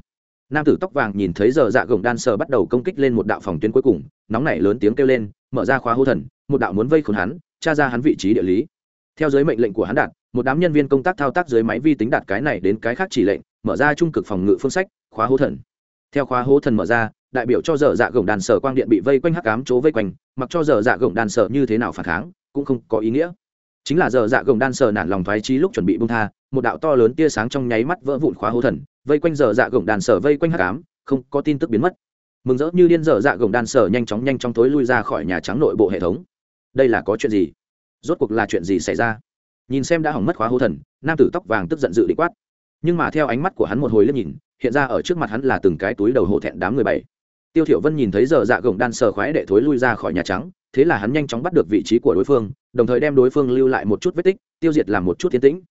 Nam tử tóc vàng nhìn thấy giờ dạ gồng đan sở bắt đầu công kích lên một đạo phòng tuyến cuối cùng, nóng nảy lớn tiếng kêu lên, mở ra khóa hô thần, một đạo muốn vây khốn hắn, tra ra hắn vị trí địa lý. Theo dưới mệnh lệnh của hắn đạt, một đám nhân viên công tác thao tác dưới máy vi tính đạt cái này đến cái khác chỉ lệnh, mở ra trung cực phòng ngự phương sách, khóa hố thần. Theo khóa hố thần mở ra, đại biểu cho dở dạ gồng đàn sở quang điện bị vây quanh hắc ám chỗ vây quanh, mặc cho dở dạ gồng đàn sở như thế nào phản kháng cũng không có ý nghĩa. Chính là dở dạ gồng đan sở nản lòng thoái trí lúc chuẩn bị bung tha, một đạo to lớn tia sáng trong nháy mắt vỡ vụn khóa hố thần, vây quanh dở dạ gồng đàn sở vây quanh hát cám không có tin tức biến mất. Mừng rỡ như điên dở dạ gồng đàn sở nhanh chóng nhanh chóng tối lui ra khỏi nhà trắng nội bộ hệ thống. Đây là có chuyện gì? Rốt cuộc là chuyện gì xảy ra? Nhìn xem đã hỏng mất khóa hố thần, nam tử tóc vàng tức giận dự định quát. Nhưng mà theo ánh mắt của hắn một hồi liếc nhìn, hiện ra ở trước mặt hắn là từng cái túi đầu hổ thẹn đám người bảy. Tiêu thiểu vân nhìn thấy giờ dạ gồng đan sờ khoái đệ thối lui ra khỏi nhà trắng thế là hắn nhanh chóng bắt được vị trí của đối phương, đồng thời đem đối phương lưu lại một chút vết tích, tiêu diệt làm một chút tiến tĩnh.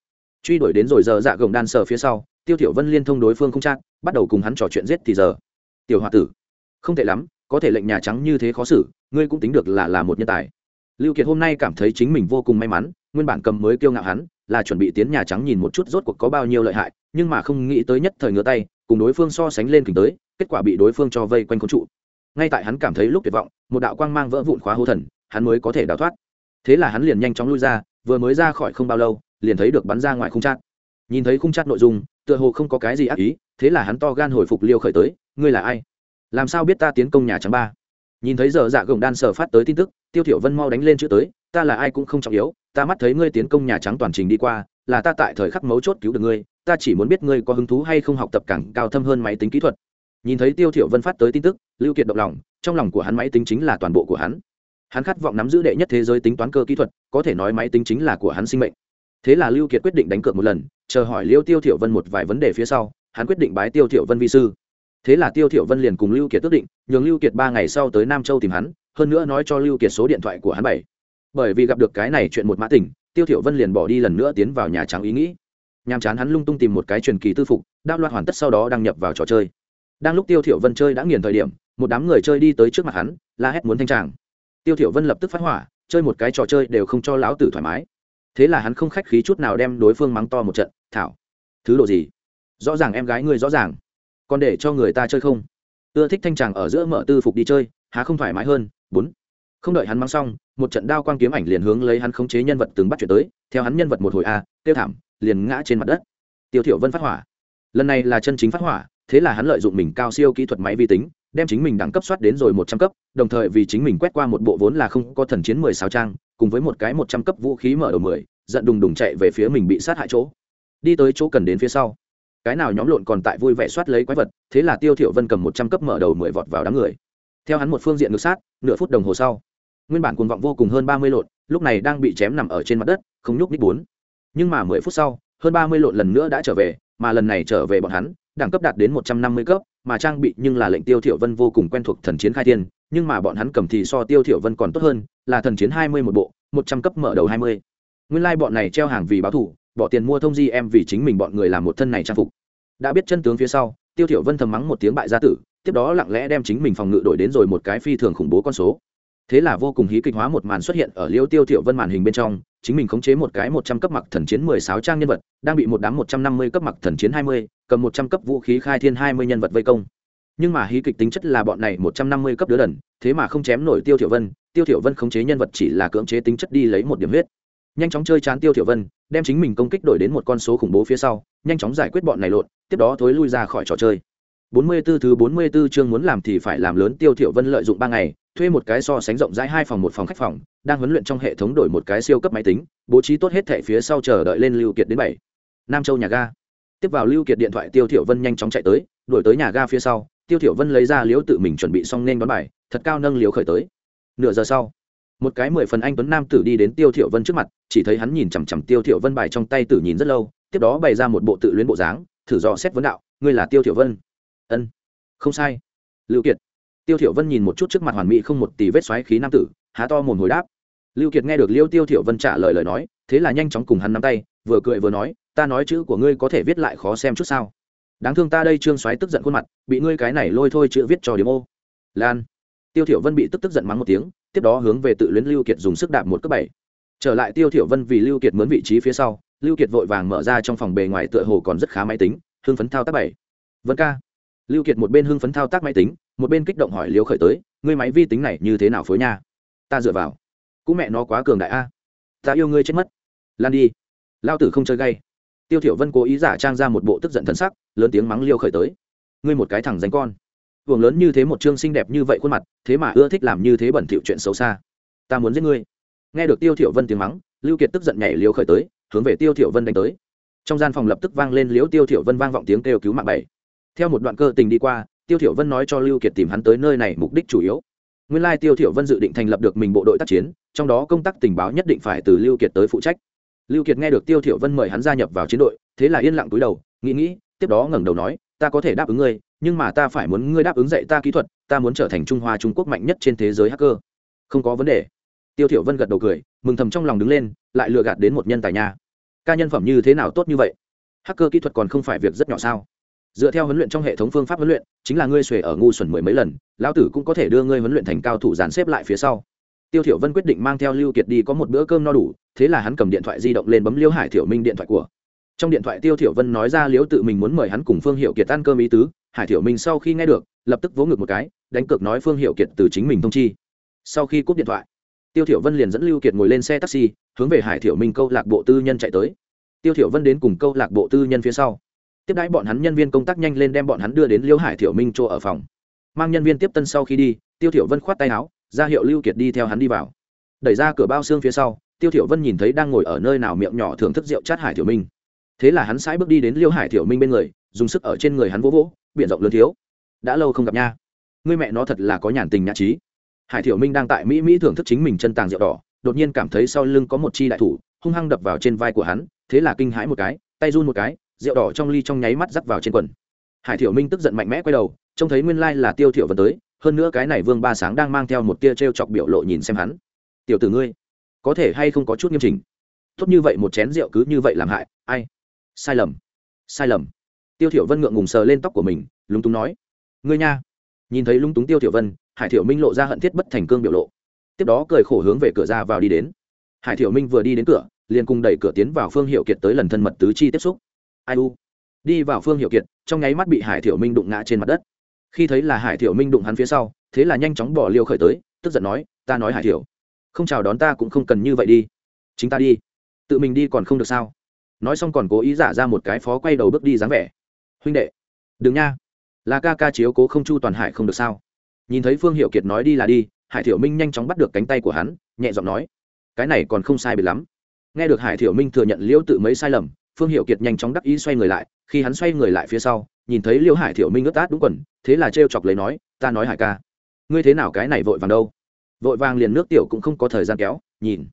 Truy đuổi đến rồi giờ dạ gồng đan sờ phía sau, tiêu thiểu vân liên thông đối phương không chắc, bắt đầu cùng hắn trò chuyện giết thì giờ. Tiểu hòa tử, không tệ lắm, có thể lệnh nhà trắng như thế khó xử, ngươi cũng tính được là là một nhân tài. Lưu kiệt hôm nay cảm thấy chính mình vô cùng may mắn, nguyên bản cầm mới kiêu ngạo hắn, là chuẩn bị tiến nhà trắng nhìn một chút rốt cuộc có bao nhiêu lợi hại, nhưng mà không nghĩ tới nhất thời ngửa tay, cùng đối phương so sánh lên kình tới, kết quả bị đối phương cho vây quanh khốn trụ ngay tại hắn cảm thấy lúc tuyệt vọng, một đạo quang mang vỡ vụn khóa hô thần, hắn mới có thể đào thoát. Thế là hắn liền nhanh chóng lui ra, vừa mới ra khỏi không bao lâu, liền thấy được bắn ra ngoài khung chát. Nhìn thấy khung chát nội dung, tựa hồ không có cái gì ác ý, thế là hắn to gan hồi phục liêu khởi tới, ngươi là ai? Làm sao biết ta tiến công nhà trắng ba? Nhìn thấy giờ dạ gồng đan sở phát tới tin tức, tiêu thiểu vân mau đánh lên chữ tới, ta là ai cũng không trọng yếu, ta mắt thấy ngươi tiến công nhà trắng toàn trình đi qua, là ta tại thời khắc mấu chốt cứu được ngươi, ta chỉ muốn biết ngươi có hứng thú hay không học tập càng cao thâm hơn máy tính kỹ thuật nhìn thấy tiêu thiểu vân phát tới tin tức, lưu kiệt động lòng, trong lòng của hắn máy tính chính là toàn bộ của hắn. Hắn khát vọng nắm giữ đệ nhất thế giới tính toán cơ kỹ thuật, có thể nói máy tính chính là của hắn sinh mệnh. Thế là lưu kiệt quyết định đánh cược một lần, chờ hỏi liêu tiêu thiểu vân một vài vấn đề phía sau, hắn quyết định bái tiêu thiểu vân vi sư. Thế là tiêu thiểu vân liền cùng lưu kiệt quyết định, nhường lưu kiệt ba ngày sau tới nam châu tìm hắn, hơn nữa nói cho lưu kiệt số điện thoại của hắn bảy. Bởi vì gặp được cái này chuyện một mã tỉnh tiêu thiểu vân liền bỏ đi lần nữa tiến vào nhà trắng ý nghĩ. Nhàm chán hắn lung tung tìm một cái truyền kỳ tư phục đáp loạt hoàn tất sau đó đăng nhập vào trò chơi đang lúc tiêu thiểu vân chơi đã nghiền thời điểm, một đám người chơi đi tới trước mặt hắn, la hét muốn thanh tràng. Tiêu thiểu vân lập tức phát hỏa, chơi một cái trò chơi đều không cho lão tử thoải mái. Thế là hắn không khách khí chút nào đem đối phương mắng to một trận, thảo, thứ độ gì? Rõ ràng em gái ngươi rõ ràng. Còn để cho người ta chơi không? Ưa thích thanh tràng ở giữa mở tư phục đi chơi, há không thoải mái hơn, bốn. Không đợi hắn mang xong, một trận đao quang kiếm ảnh liền hướng lấy hắn khống chế nhân vật từng bắt chuyển tới, theo hắn nhân vật một hồi a, tiêu thảm liền ngã trên mặt đất. Tiêu thiểu vân phát hỏa. Lần này là chân chính phát hỏa thế là hắn lợi dụng mình cao siêu kỹ thuật máy vi tính, đem chính mình đẳng cấp soát đến rồi một trăm cấp, đồng thời vì chính mình quét qua một bộ vốn là không có thần chiến mười sáu trang, cùng với một cái một trăm cấp vũ khí mở đầu mười, giận đùng đùng chạy về phía mình bị sát hại chỗ. Đi tới chỗ cần đến phía sau. Cái nào nhóm lộn còn tại vui vẻ soát lấy quái vật, thế là tiêu thiểu vân cầm một trăm cấp mở đầu mười vọt vào đám người. Theo hắn một phương diện ngược sát, nửa phút đồng hồ sau, nguyên bản cuồng vọng vô cùng hơn ba mươi lộn, lúc này đang bị chém nằm ở trên mặt đất, không nhúc ních bốn. Nhưng mà mười phút sau, hơn ba mươi lộn lần nữa đã trở về, mà lần này trở về bọn hắn đẳng cấp đạt đến một trăm năm mươi cấp, mà trang bị nhưng là lệnh tiêu thiểu vân vô cùng quen thuộc thần chiến khai thiên, nhưng mà bọn hắn cầm thì so tiêu thiểu vân còn tốt hơn, là thần chiến hai mươi một bộ, một trăm cấp mở đầu hai mươi. Nguyên lai like bọn này treo hàng vì báo thủ, bỏ tiền mua thông di em vì chính mình bọn người làm một thân này trang phục. Đã biết chân tướng phía sau, tiêu thiểu vân thầm mắng một tiếng bại gia tử, tiếp đó lặng lẽ đem chính mình phòng ngự đổi đến rồi một cái phi thường khủng bố con số. Thế là vô cùng hí kịch hóa một màn xuất hiện ở liêu tiêu thiểu vân màn hình bên trong, chính mình khống chế một cái một trăm cấp mặc thần chiến mười sáu trang nhân vật, đang bị một đám một trăm năm mươi cấp mặc thần chiến hai mươi cầm một trăm cấp vũ khí khai thiên hai mươi nhân vật vây công nhưng mà hí kịch tính chất là bọn này một trăm năm mươi cấp đứa đần thế mà không chém nổi tiêu thiểu vân tiêu thiểu vân khống chế nhân vật chỉ là cưỡng chế tính chất đi lấy một điểm huyết nhanh chóng chơi chán tiêu thiểu vân đem chính mình công kích đổi đến một con số khủng bố phía sau nhanh chóng giải quyết bọn này lộn tiếp đó thối lui ra khỏi trò chơi 44 thứ 44 chương muốn làm thì phải làm lớn Tiêu tiểu Vân lợi dụng 3 ngày, thuê một cái so sánh rộng rãi hai phòng một phòng khách phòng, đang huấn luyện trong hệ thống đổi một cái siêu cấp máy tính, bố trí tốt hết thảy phía sau chờ đợi lên Lưu Kiệt đến 7. Nam Châu nhà ga. Tiếp vào Lưu Kiệt điện thoại Tiêu thiểu Vân nhanh chóng chạy tới, đuổi tới nhà ga phía sau, Tiêu thiểu Vân lấy ra liếu tự mình chuẩn bị xong nên đón bài, thật cao nâng liếu khởi tới. Nửa giờ sau, một cái mười phần anh tuấn nam tử đi đến Tiêu thiểu Vân trước mặt, chỉ thấy hắn nhìn chằm chằm Tiêu thiểu Vân bài trong tay tử nhìn rất lâu, tiếp đó bày ra một bộ tự luyến bộ dáng, thử dò xét vấn đạo, ngươi là Tiêu thiểu Vân? Ân không sai lưu kiệt tiêu thiểu vân nhìn một chút trước mặt hoàn mỹ không một tì vết xoáy khí nam tử há to mồm hồi đáp lưu kiệt nghe được liêu tiêu thiểu vân trả lời lời nói thế là nhanh chóng cùng hắn nắm tay vừa cười vừa nói ta nói chữ của ngươi có thể viết lại khó xem chút sao? Đáng thương ta đây trương xoáy tức giận khuôn mặt, bị ngươi cái này lôi thôi chữ viết cho điểm ô. Lan. Tiêu thiểu vân bị tức tức giận mắng một tiếng, tiếp đó hướng về tự luyến lưu kiệt dùng sức đạp một cước bảy. Trở lại tiêu thiểu vân vì lưu kiệt mướn vị trí phía sau, lưu kiệt vội vàng mở ra trong phòng bề ngoài tựa hồ còn rất khá máy tính, hưng phấn thao tác bảy. Vân ca. Lưu kiệt một bên hưng phấn thao tác máy tính, một bên kích động hỏi liêu khởi tới, ngươi máy vi tính này như thế nào phối nha? Ta dựa vào. Cũng mẹ nó quá cường đại a. Ta yêu ngươi chết mất. Lan đi. Lao tử không chơi gay tiêu thiểu vân cố ý giả trang ra một bộ tức giận thần sắc, lớn tiếng mắng liêu khởi tới. Ngươi một cái thằng danh con. Vương lớn như thế một trương xinh đẹp như vậy khuôn mặt, thế mà ưa thích làm như thế bẩn thỉu chuyện xấu xa. Ta muốn giết ngươi. Nghe được tiêu thiểu vân tiếng mắng, lưu kiệt tức giận nhảy liêu khởi tới, hướng về tiêu thiểu vân đánh tới. Trong gian phòng lập tức vang lên liếu tiêu thiểu vân vang vọng tiếng kêu cứu mạng bảy. Theo một đoạn cơ tình đi qua, tiêu thiểu vân nói cho lưu kiệt tìm hắn tới nơi này mục đích chủ yếu. Nguyên lai tiêu thiểu vân dự định thành lập được mình bộ đội tác chiến, trong đó công tác tình báo nhất định phải từ lưu kiệt tới phụ trách lưu kiệt nghe được tiêu thiểu vân mời hắn gia nhập vào chiến đội, thế là yên lặng cúi đầu, nghĩ nghĩ, tiếp đó ngẩng đầu nói, ta có thể đáp ứng ngươi, nhưng mà ta phải muốn ngươi đáp ứng dạy ta kỹ thuật, ta muốn trở thành trung hoa trung quốc mạnh nhất trên thế giới hacker. Không có vấn đề. Tiêu thiểu vân gật đầu cười, mừng thầm trong lòng đứng lên, lại lừa gạt đến một nhân tài nhà ca nhân phẩm như thế nào tốt như vậy? Hacker kỹ thuật còn không phải việc rất nhỏ sao? Dựa theo huấn luyện trong hệ thống phương pháp huấn luyện, chính là ngươi xuề ở ngu xuẩn mười mấy lần, lão tử cũng có thể đưa ngươi huấn luyện thành cao thủ dàn xếp lại phía sau tiêu thiểu vân quyết định mang theo lưu kiệt đi có một bữa cơm no đủ, thế là hắn cầm điện thoại di động lên bấm liêu hải thiểu minh điện thoại của. Trong điện thoại tiêu thiểu vân nói ra liếu tự mình muốn mời hắn cùng phương hiệu kiệt ăn cơm ý tứ, hải thiểu minh sau khi nghe được, lập tức vỗ ngực một cái, đánh cược nói phương hiệu kiệt từ chính mình thông chi. Sau khi cúp điện thoại, tiêu thiểu vân liền dẫn lưu kiệt ngồi lên xe taxi, hướng về hải thiểu minh câu lạc bộ tư nhân chạy tới. Tiêu thiểu vân đến cùng câu lạc bộ tư nhân phía sau. Tiếp đãi bọn hắn nhân viên công tác nhanh lên đem bọn hắn đưa đến liêu hải thiểu minh chỗ ở phòng. Mang nhân viên tiếp tân sau khi đi, tiêu thiểu vân khoát tay áo ra hiệu lưu kiệt đi theo hắn đi vào. Đẩy ra cửa bao xương phía sau, tiêu thiểu vân nhìn thấy đang ngồi ở nơi nào miệng nhỏ thưởng thức rượu chát hải thiểu minh. Thế là hắn sải bước đi đến liêu hải thiểu minh bên người, dùng sức ở trên người hắn vỗ vỗ, biển rộng lớn thiếu. Đã lâu không gặp nha. Ngươi mẹ nó thật là có nhàn tình nhã trí. Hải thiểu minh đang tại mỹ mỹ thưởng thức chính mình chân tàng rượu đỏ, đột nhiên cảm thấy sau lưng có một chi đại thủ, hung hăng đập vào trên vai của hắn, thế là kinh hãi một cái, tay run một cái, rượu đỏ trong ly trong nháy mắt dắt vào trên quần. Hải thiểu minh tức giận mạnh mẽ quay đầu, trông thấy nguyên lai là tiêu thiểu vân tới hơn nữa cái này vương ba sáng đang mang theo một tia treo chọc biểu lộ nhìn xem hắn. Tiểu tử ngươi, có thể hay không có chút nghiêm chỉnh? Tốt như vậy một chén rượu cứ như vậy làm hại, ai? Sai lầm sai lầm. Tiêu thiểu vân ngượng ngùng sờ lên tóc của mình, lúng túng nói. Ngươi nha. Nhìn thấy lúng túng tiêu thiểu vân, hải thiểu minh lộ ra hận thiết bất thành cương biểu lộ. Tiếp đó cười khổ hướng về cửa ra vào đi đến. Hải thiểu minh vừa đi đến cửa, liền cùng đẩy cửa tiến vào phương hiệu kiệt tới lần thân mật tứ chi tiếp xúc. Ai u. Đi vào phương hiệu kiệt, trong nháy mắt bị hải thiểu minh đụng ngã trên mặt đất khi thấy là hải thiểu minh đụng hắn phía sau, thế là nhanh chóng bỏ liêu khởi tới, tức giận nói, ta nói hải thiểu, không chào đón ta cũng không cần như vậy đi. Chính ta đi. Tự mình đi còn không được sao? Nói xong còn cố ý giả ra một cái phó quay đầu bước đi dáng vẻ. Huynh đệ, đừng nha. Là ca ca chiếu cố không chu toàn hải không được sao? Nhìn thấy phương hiệu kiệt nói đi là đi, hải thiểu minh nhanh chóng bắt được cánh tay của hắn, nhẹ giọng nói, cái này còn không sai biệt lắm. Nghe được hải thiểu minh thừa nhận liễu tự mấy sai lầm, phương hiệu kiệt nhanh chóng đắc ý xoay người lại, khi hắn xoay người lại phía sau nhìn thấy liêu hải thiểu minh ướt át đúng quần, thế là trêu chọc lấy nói, ta nói hải ca, ngươi thế nào cái này vội vàng đâu? Vội vàng liền nước tiểu cũng không có thời gian kéo, nhìn,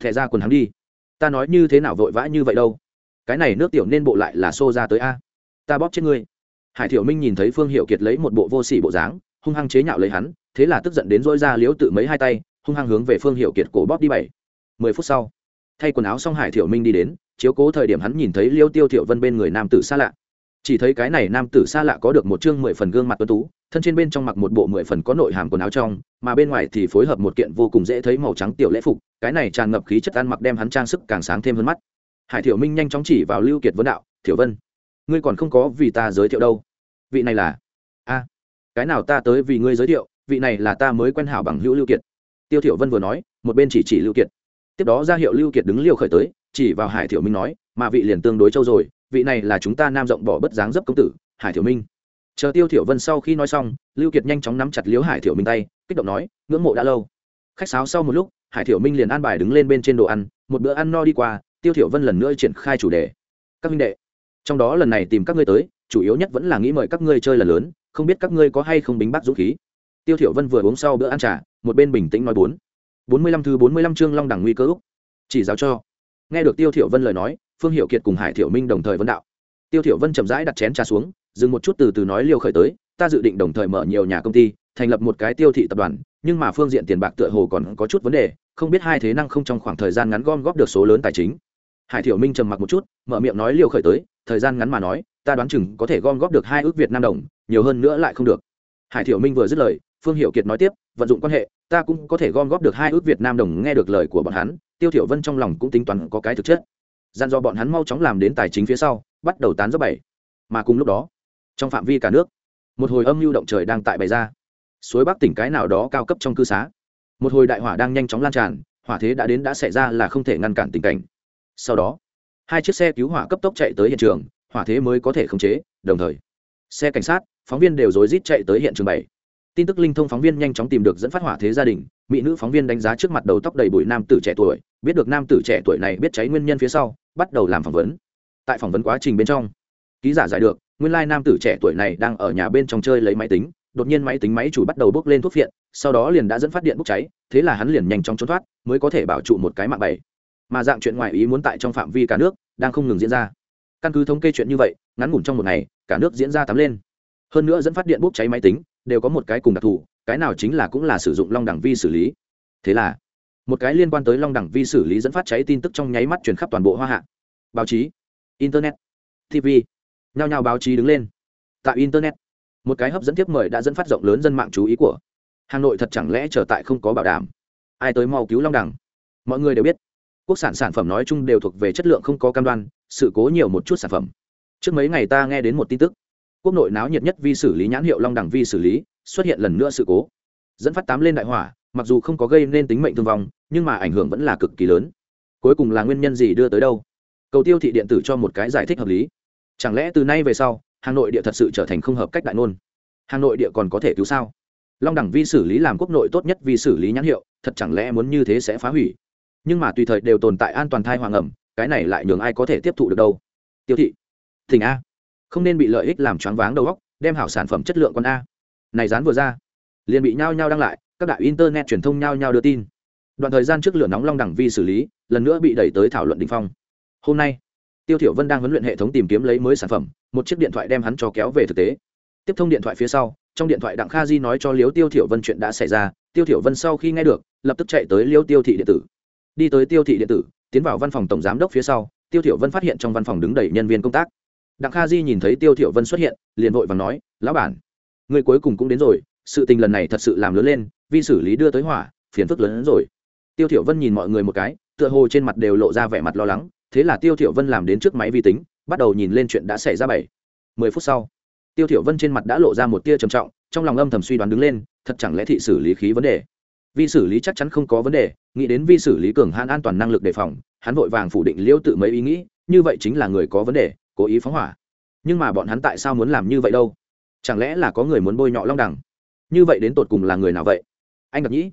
thẻ ra quần hắn đi. Ta nói như thế nào vội vã như vậy đâu? Cái này nước tiểu nên bộ lại là xô ra tới a. Ta bóp chết ngươi. Hải thiểu minh nhìn thấy phương hiệu kiệt lấy một bộ vô sỉ bộ dáng, hung hăng chế nhạo lấy hắn, thế là tức giận đến dỗi ra liếu tự mấy hai tay, hung hăng hướng về phương hiệu kiệt cổ bóp đi bảy. Mười phút sau, thay quần áo xong hải thiểu minh đi đến, chiếu cố thời điểm hắn nhìn thấy liêu tiêu thiểu vân bên người nam tử xa lạ chỉ thấy cái này nam tử xa lạ có được một chương mười phần gương mặt tuấn tú, thân trên bên trong mặc một bộ mười phần có nội hàm quần áo trong, mà bên ngoài thì phối hợp một kiện vô cùng dễ thấy màu trắng tiểu lễ phục, cái này tràn ngập khí chất ăn mặc đem hắn trang sức càng sáng thêm hơn mắt. Hải thiểu minh nhanh chóng chỉ vào lưu kiệt vấn đạo, thiểu vân, ngươi còn không có vì ta giới thiệu đâu. Vị này là a, cái nào ta tới vì ngươi giới thiệu, vị này là ta mới quen hảo bằng hữu lưu kiệt. Tiêu thiểu vân vừa nói, một bên chỉ chỉ lưu kiệt. Tiếp đó ra hiệu lưu kiệt đứng liêu khởi tới, chỉ vào hải thiểu minh nói, mà vị liền tương đối châu rồi vị này là chúng ta nam rộng bỏ bất dáng dấp công tử, hải thiểu minh. Chờ tiêu thiểu vân sau khi nói xong, lưu kiệt nhanh chóng nắm chặt liếu hải thiểu minh tay, kích động nói, ngưỡng mộ đã lâu. Khách sáo sau một lúc, hải thiểu minh liền an bài đứng lên bên trên đồ ăn, một bữa ăn no đi qua, tiêu thiểu vân lần nữa triển khai chủ đề. Các minh đệ, trong đó lần này tìm các ngươi tới, chủ yếu nhất vẫn là nghĩ mời các ngươi chơi lần lớn, không biết các ngươi có hay không bính bác dũng khí. Tiêu thiểu vân vừa uống sau bữa ăn trà, một bên bình tĩnh nói bốn. Bốn mươi lăm thứ bốn mươi lăm chương long đẳng nguy cơ úc, chỉ giáo cho. Nghe được tiêu thiểu vân lời nói phương hiệu kiệt cùng hải thiểu minh đồng thời vấn đạo. Tiêu thiểu vân chậm rãi đặt chén trà xuống, dừng một chút từ từ nói liều khởi tới, ta dự định đồng thời mở nhiều nhà công ty, thành lập một cái tiêu thị tập đoàn, nhưng mà phương diện tiền bạc tựa hồ còn có chút vấn đề, không biết hai thế năng không trong khoảng thời gian ngắn gom góp được số lớn tài chính. Hải thiểu minh trầm mặc một chút, mở miệng nói liều khởi tới, thời gian ngắn mà nói, ta đoán chừng có thể gom góp được hai ước việt nam đồng, nhiều hơn nữa lại không được. Hải thiểu minh vừa dứt lời, phương hiệu kiệt nói tiếp, vận dụng quan hệ, ta cũng có thể gom góp được hai ước việt nam đồng, nghe được lời của bọn hắn. Tiêu thiểu vân trong lòng cũng tính toán có cái thực chất gian do bọn hắn mau chóng làm đến tài chính phía sau, bắt đầu tán dốc bảy. Mà cùng lúc đó, trong phạm vi cả nước, một hồi âm lưu động trời đang tại bày ra. Suối bắc tỉnh cái nào đó cao cấp trong cư xá. Một hồi đại hỏa đang nhanh chóng lan tràn, hỏa thế đã đến đã xảy ra là không thể ngăn cản tình cảnh. Sau đó, hai chiếc xe cứu hỏa cấp tốc chạy tới hiện trường, hỏa thế mới có thể khống chế, đồng thời, xe cảnh sát, phóng viên đều rối rít chạy tới hiện trường bảy tin tức linh thông phóng viên nhanh chóng tìm được dẫn phát hỏa thế gia đình, mỹ nữ phóng viên đánh giá trước mặt đầu tóc đầy bụi nam tử trẻ tuổi, biết được nam tử trẻ tuổi này biết cháy nguyên nhân phía sau, bắt đầu làm phỏng vấn. Tại phỏng vấn quá trình bên trong, ký giả giải được, nguyên lai nam tử trẻ tuổi này đang ở nhà bên trong chơi lấy máy tính, đột nhiên máy tính máy chủ bắt đầu bốc lên thuốc phiện, sau đó liền đã dẫn phát điện bốc cháy, thế là hắn liền nhanh chóng trốn thoát, mới có thể bảo trụ một cái mạng bảy mà dạng chuyện ngoài ý muốn tại trong phạm vi cả nước, đang không ngừng diễn ra. Căn cứ thống kê chuyện như vậy, ngắn ngủn trong một ngày, cả nước diễn ra tắm lên. Hơn nữa dẫn phát điện bốc cháy máy tính đều có một cái cùng đặc thù, cái nào chính là cũng là sử dụng long đẳng vi xử lý. Thế là, một cái liên quan tới long đẳng vi xử lý dẫn phát cháy tin tức trong nháy mắt truyền khắp toàn bộ hoa hạ. Báo chí, internet tv nhao nhao báo chí đứng lên. Tại internet, một cái hấp dẫn tiếp mời đã dẫn phát rộng lớn dân mạng chú ý của hà nội thật chẳng lẽ trở tại không có bảo đảm? Ai tới mau cứu long đẳng? Mọi người đều biết, quốc sản sản phẩm nói chung đều thuộc về chất lượng không có cam đoan, sự cố nhiều một chút sản phẩm. Trước mấy ngày ta nghe đến một tin tức quốc nội náo nhiệt nhất vi xử lý nhãn hiệu long đẳng vi xử lý, xuất hiện lần nữa sự cố. Dẫn phát tám lên đại hỏa, mặc dù không có gây nên tính mệnh thương vong, nhưng mà ảnh hưởng vẫn là cực kỳ lớn. Cuối cùng là nguyên nhân gì đưa tới đâu? Cầu tiêu thị điện tử cho một cái giải thích hợp lý. Chẳng lẽ từ nay về sau, hà nội địa thật sự trở thành không hợp cách đại nôn hà nội địa còn có thể cứu sao? Long đẳng vi xử lý làm quốc nội tốt nhất vì xử lý nhãn hiệu, thật chẳng lẽ muốn như thế sẽ phá hủy? Nhưng mà tùy thời đều tồn tại an toàn thai hoàng ẩm, cái này lại nhường ai có thể tiếp thụ được đâu? Tiêu thị. Thỉnh a không nên bị lợi ích làm choáng váng đầu óc, đem hảo sản phẩm chất lượng con a. Này dán vừa ra. Liền bị nhao nhao đăng lại, các đại internet truyền thông nhao nhao đưa tin. Đoạn thời gian trước lửa nóng long đẳng vi xử lý, lần nữa bị đẩy tới thảo luận đình phong. Hôm nay, tiêu thiểu vân đang huấn luyện hệ thống tìm kiếm lấy mới sản phẩm, một chiếc điện thoại đem hắn cho kéo về thực tế. Tiếp thông điện thoại phía sau, trong điện thoại đặng kha di nói cho liếu tiêu thiểu vân chuyện đã xảy ra, tiêu thiểu vân sau khi nghe được, lập tức chạy tới liêu tiêu thị điện tử. Đi tới tiêu thị điện tử, tiến vào văn phòng tổng giám đốc phía sau, tiêu thiểu vân phát hiện trong văn phòng đứng đầy nhân viên công tác đặng kha di nhìn thấy tiêu Thiệu vân xuất hiện, liền vội vàng nói, lão bản, người cuối cùng cũng đến rồi, sự tình lần này thật sự làm lớn lên, vi xử lý đưa tới hỏa, phiền phức lớn hơn rồi. Tiêu Thiệu vân nhìn mọi người một cái, tựa hồ trên mặt đều lộ ra vẻ mặt lo lắng, thế là tiêu Thiệu vân làm đến trước máy vi tính, bắt đầu nhìn lên chuyện đã xảy ra bảy. Mười phút sau, tiêu Thiệu vân trên mặt đã lộ ra một tia trầm trọng, trong lòng âm thầm suy đoán đứng lên, thật chẳng lẽ thị xử lý khí vấn đề? Vi xử lý chắc chắn không có vấn đề, nghĩ đến vi xử lý cường hãn an toàn năng lực đề phòng, hắn vội vàng phủ định liêu tự mấy ý nghĩ, như vậy chính là người có vấn đề cố ý phóng hỏa. Nhưng mà bọn hắn tại sao muốn làm như vậy đâu? Chẳng lẽ là có người muốn bôi nhọ long đẳng như vậy đến tột cùng là người nào vậy? Anh đặc nhĩ.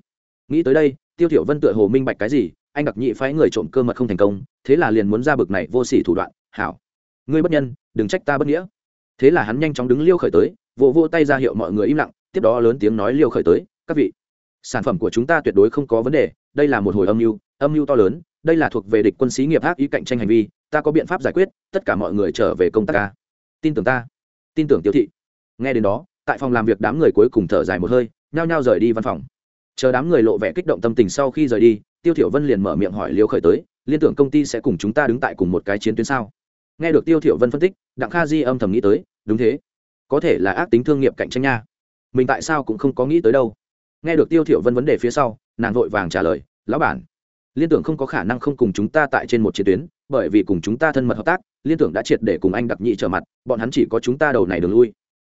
Nghĩ tới đây, tiêu thiểu vân tựa hồ minh bạch cái gì, anh đặc nhĩ phái người trộm cơ mật không thành công, thế là liền muốn ra bực này vô sỉ thủ đoạn, hảo, ngươi bất nhân, đừng trách ta bất nghĩa. Thế là hắn nhanh chóng đứng liêu khởi tới, vỗ vỗ tay ra hiệu mọi người im lặng, tiếp đó lớn tiếng nói liêu khởi tới, các vị, sản phẩm của chúng ta tuyệt đối không có vấn đề, đây là một hồi âm mưu âm mưu to lớn đây là thuộc về địch quân sĩ nghiệp ác ý cạnh tranh hành vi, ta có biện pháp giải quyết, tất cả mọi người trở về công tác ca tin tưởng ta. Tin tưởng tiêu thị. Nghe đến đó, tại phòng làm việc đám người cuối cùng thở dài một hơi, nhao nhao rời đi văn phòng. Chờ đám người lộ vẻ kích động tâm tình sau khi rời đi, tiêu thiểu vân liền mở miệng hỏi liêu khởi tới, liên tưởng công ty sẽ cùng chúng ta đứng tại cùng một cái chiến tuyến sao? Nghe được tiêu thiểu vân phân tích, đặng kha di âm thầm nghĩ tới, đúng thế. Có thể là ác tính thương nghiệp cạnh tranh nha. Mình tại sao cũng không có nghĩ tới đâu. Nghe được tiêu thiểu vân vấn đề phía sau, nàng vội vàng trả lời, lão bản liên tưởng không có khả năng không cùng chúng ta tại trên một chiến tuyến, bởi vì cùng chúng ta thân mật hợp tác, liên tưởng đã triệt để cùng anh đặc nhị trở mặt, bọn hắn chỉ có chúng ta đầu này đường lui.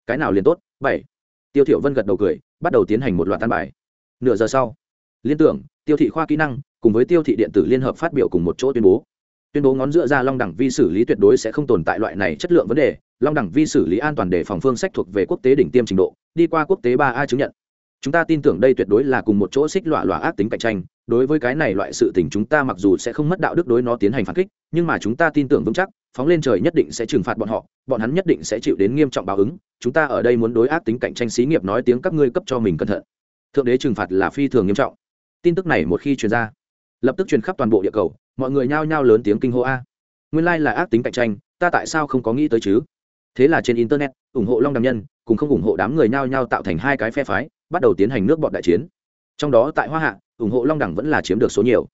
Cái nào liền tốt? Bảy. Tiêu thiểu vân gật đầu cười, bắt đầu tiến hành một loạt tan bài. Nửa giờ sau, liên tưởng, tiêu thị khoa kỹ năng, cùng với tiêu thị điện tử liên hợp phát biểu cùng một chỗ tuyên bố. Tuyên bố ngón giữa ra long đẳng vi xử lý tuyệt đối sẽ không tồn tại loại này chất lượng vấn đề. Long đẳng vi xử lý an toàn để phòng phương sách thuộc về quốc tế đỉnh tiêm trình độ, đi qua quốc tế ba a chứng nhận. Chúng ta tin tưởng đây tuyệt đối là cùng một chỗ xích lọa lọa ác tính cạnh tranh đối với cái này loại sự tình chúng ta mặc dù sẽ không mất đạo đức đối nó tiến hành phản kích, nhưng mà chúng ta tin tưởng vững chắc, phóng lên trời nhất định sẽ trừng phạt bọn họ, bọn hắn nhất định sẽ chịu đến nghiêm trọng báo ứng. Chúng ta ở đây muốn đối ác tính cạnh tranh xí nghiệp nói tiếng các ngươi cấp cho mình cẩn thận. Thượng đế trừng phạt là phi thường nghiêm trọng. Tin tức này một khi truyền ra, lập tức truyền khắp toàn bộ địa cầu, mọi người nhao nhao lớn tiếng kinh hô a. Nguyên lai là ác tính cạnh tranh, ta tại sao không có nghĩ tới chứ? Thế là trên internet, ủng hộ long đàm nhân, cùng không ủng hộ đám người nhao nhao tạo thành hai cái phe phái, bắt đầu tiến hành nước bọn đại chiến. Trong đó tại hoa hạ ủng hộ long đẳng vẫn là chiếm được số nhiều.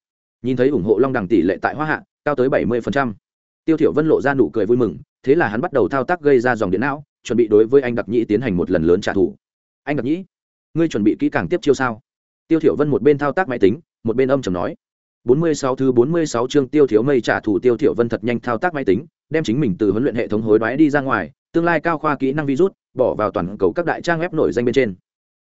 Nhìn thấy ủng hộ long đẳng tỷ lệ tại hoa hạ, cao tới bảy mươi tiêu thiểu vân lộ ra nụ cười vui mừng, thế là hắn bắt đầu thao tác gây ra dòng điện não, chuẩn bị đối với anh đặc nhĩ tiến hành một lần lớn trả thù. Anh đặc nhĩ, ngươi chuẩn bị kỹ càng tiếp chiêu sao? Tiêu thiểu vân một bên thao tác máy tính, một bên âm trầm nói. 46 thứ 46 chương tiêu Thiếu mây trả thù tiêu thiểu vân thật nhanh thao tác máy tính, đem chính mình từ huấn luyện hệ thống hối đoái đi ra ngoài, tương lai cao khoa kỹ năng virus, bỏ vào toàn cầu các đại trang web nổi danh bên trên.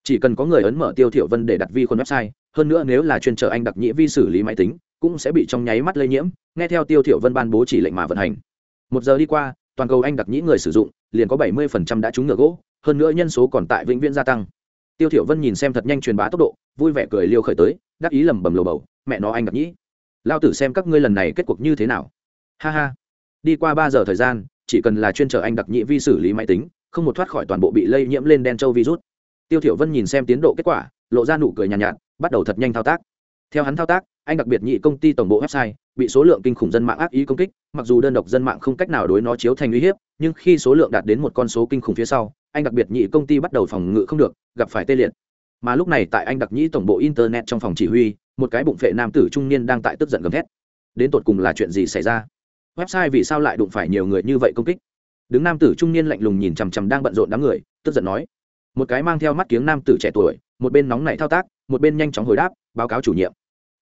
Chỉ cần có người ấn mở tiêu thiểu vân để đặt vi khuẩn website hơn nữa nếu là chuyên trở anh đặc nhĩ vi xử lý máy tính cũng sẽ bị trong nháy mắt lây nhiễm nghe theo tiêu thiểu vân ban bố chỉ lệnh mà vận hành. Một giờ đi qua toàn cầu anh đặc nhĩ người sử dụng liền có 70% đã trúng ngựa gỗ hơn nữa nhân số còn tại vĩnh viễn gia tăng. Tiêu thiểu vân nhìn xem thật nhanh truyền bá tốc độ vui vẻ cười liêu khởi tới đáp ý lầm bầm lầu bầu mẹ nó anh đặc nhĩ lao tử xem các ngươi lần này kết cuộc như thế nào. Ha ha. Đi qua ba giờ thời gian chỉ cần là chuyên trở anh đặc nhĩ vi xử lý máy tính không một thoát khỏi toàn bộ bị lây nhiễm lên đen châu virus. Tiêu thiểu vân nhìn xem tiến độ kết quả lộ ra nụ cười nhàn nhạt, nhạt bắt đầu thật nhanh thao tác. Theo hắn thao tác, anh đặc biệt nhị công ty tổng bộ website bị số lượng kinh khủng dân mạng ác ý công kích, mặc dù đơn độc dân mạng không cách nào đối nó chiếu thành uy hiếp, nhưng khi số lượng đạt đến một con số kinh khủng phía sau, anh đặc biệt nhị công ty bắt đầu phòng ngự không được, gặp phải tê liệt. Mà lúc này tại anh đặc nhĩ tổng bộ internet trong phòng chỉ huy, một cái bụng phệ nam tử trung niên đang tại tức giận gầm thét. Đến tột cùng là chuyện gì xảy ra? Website vì sao lại đụng phải nhiều người như vậy công kích? Đứng nam tử trung niên lạnh lùng nhìn chằm chằm đang bận rộn đám người, tức giận nói. Một cái mang theo mắt kiếng nam tử trẻ tuổi, một bên nóng nảy thao tác một bên nhanh chóng hồi đáp báo cáo chủ nhiệm.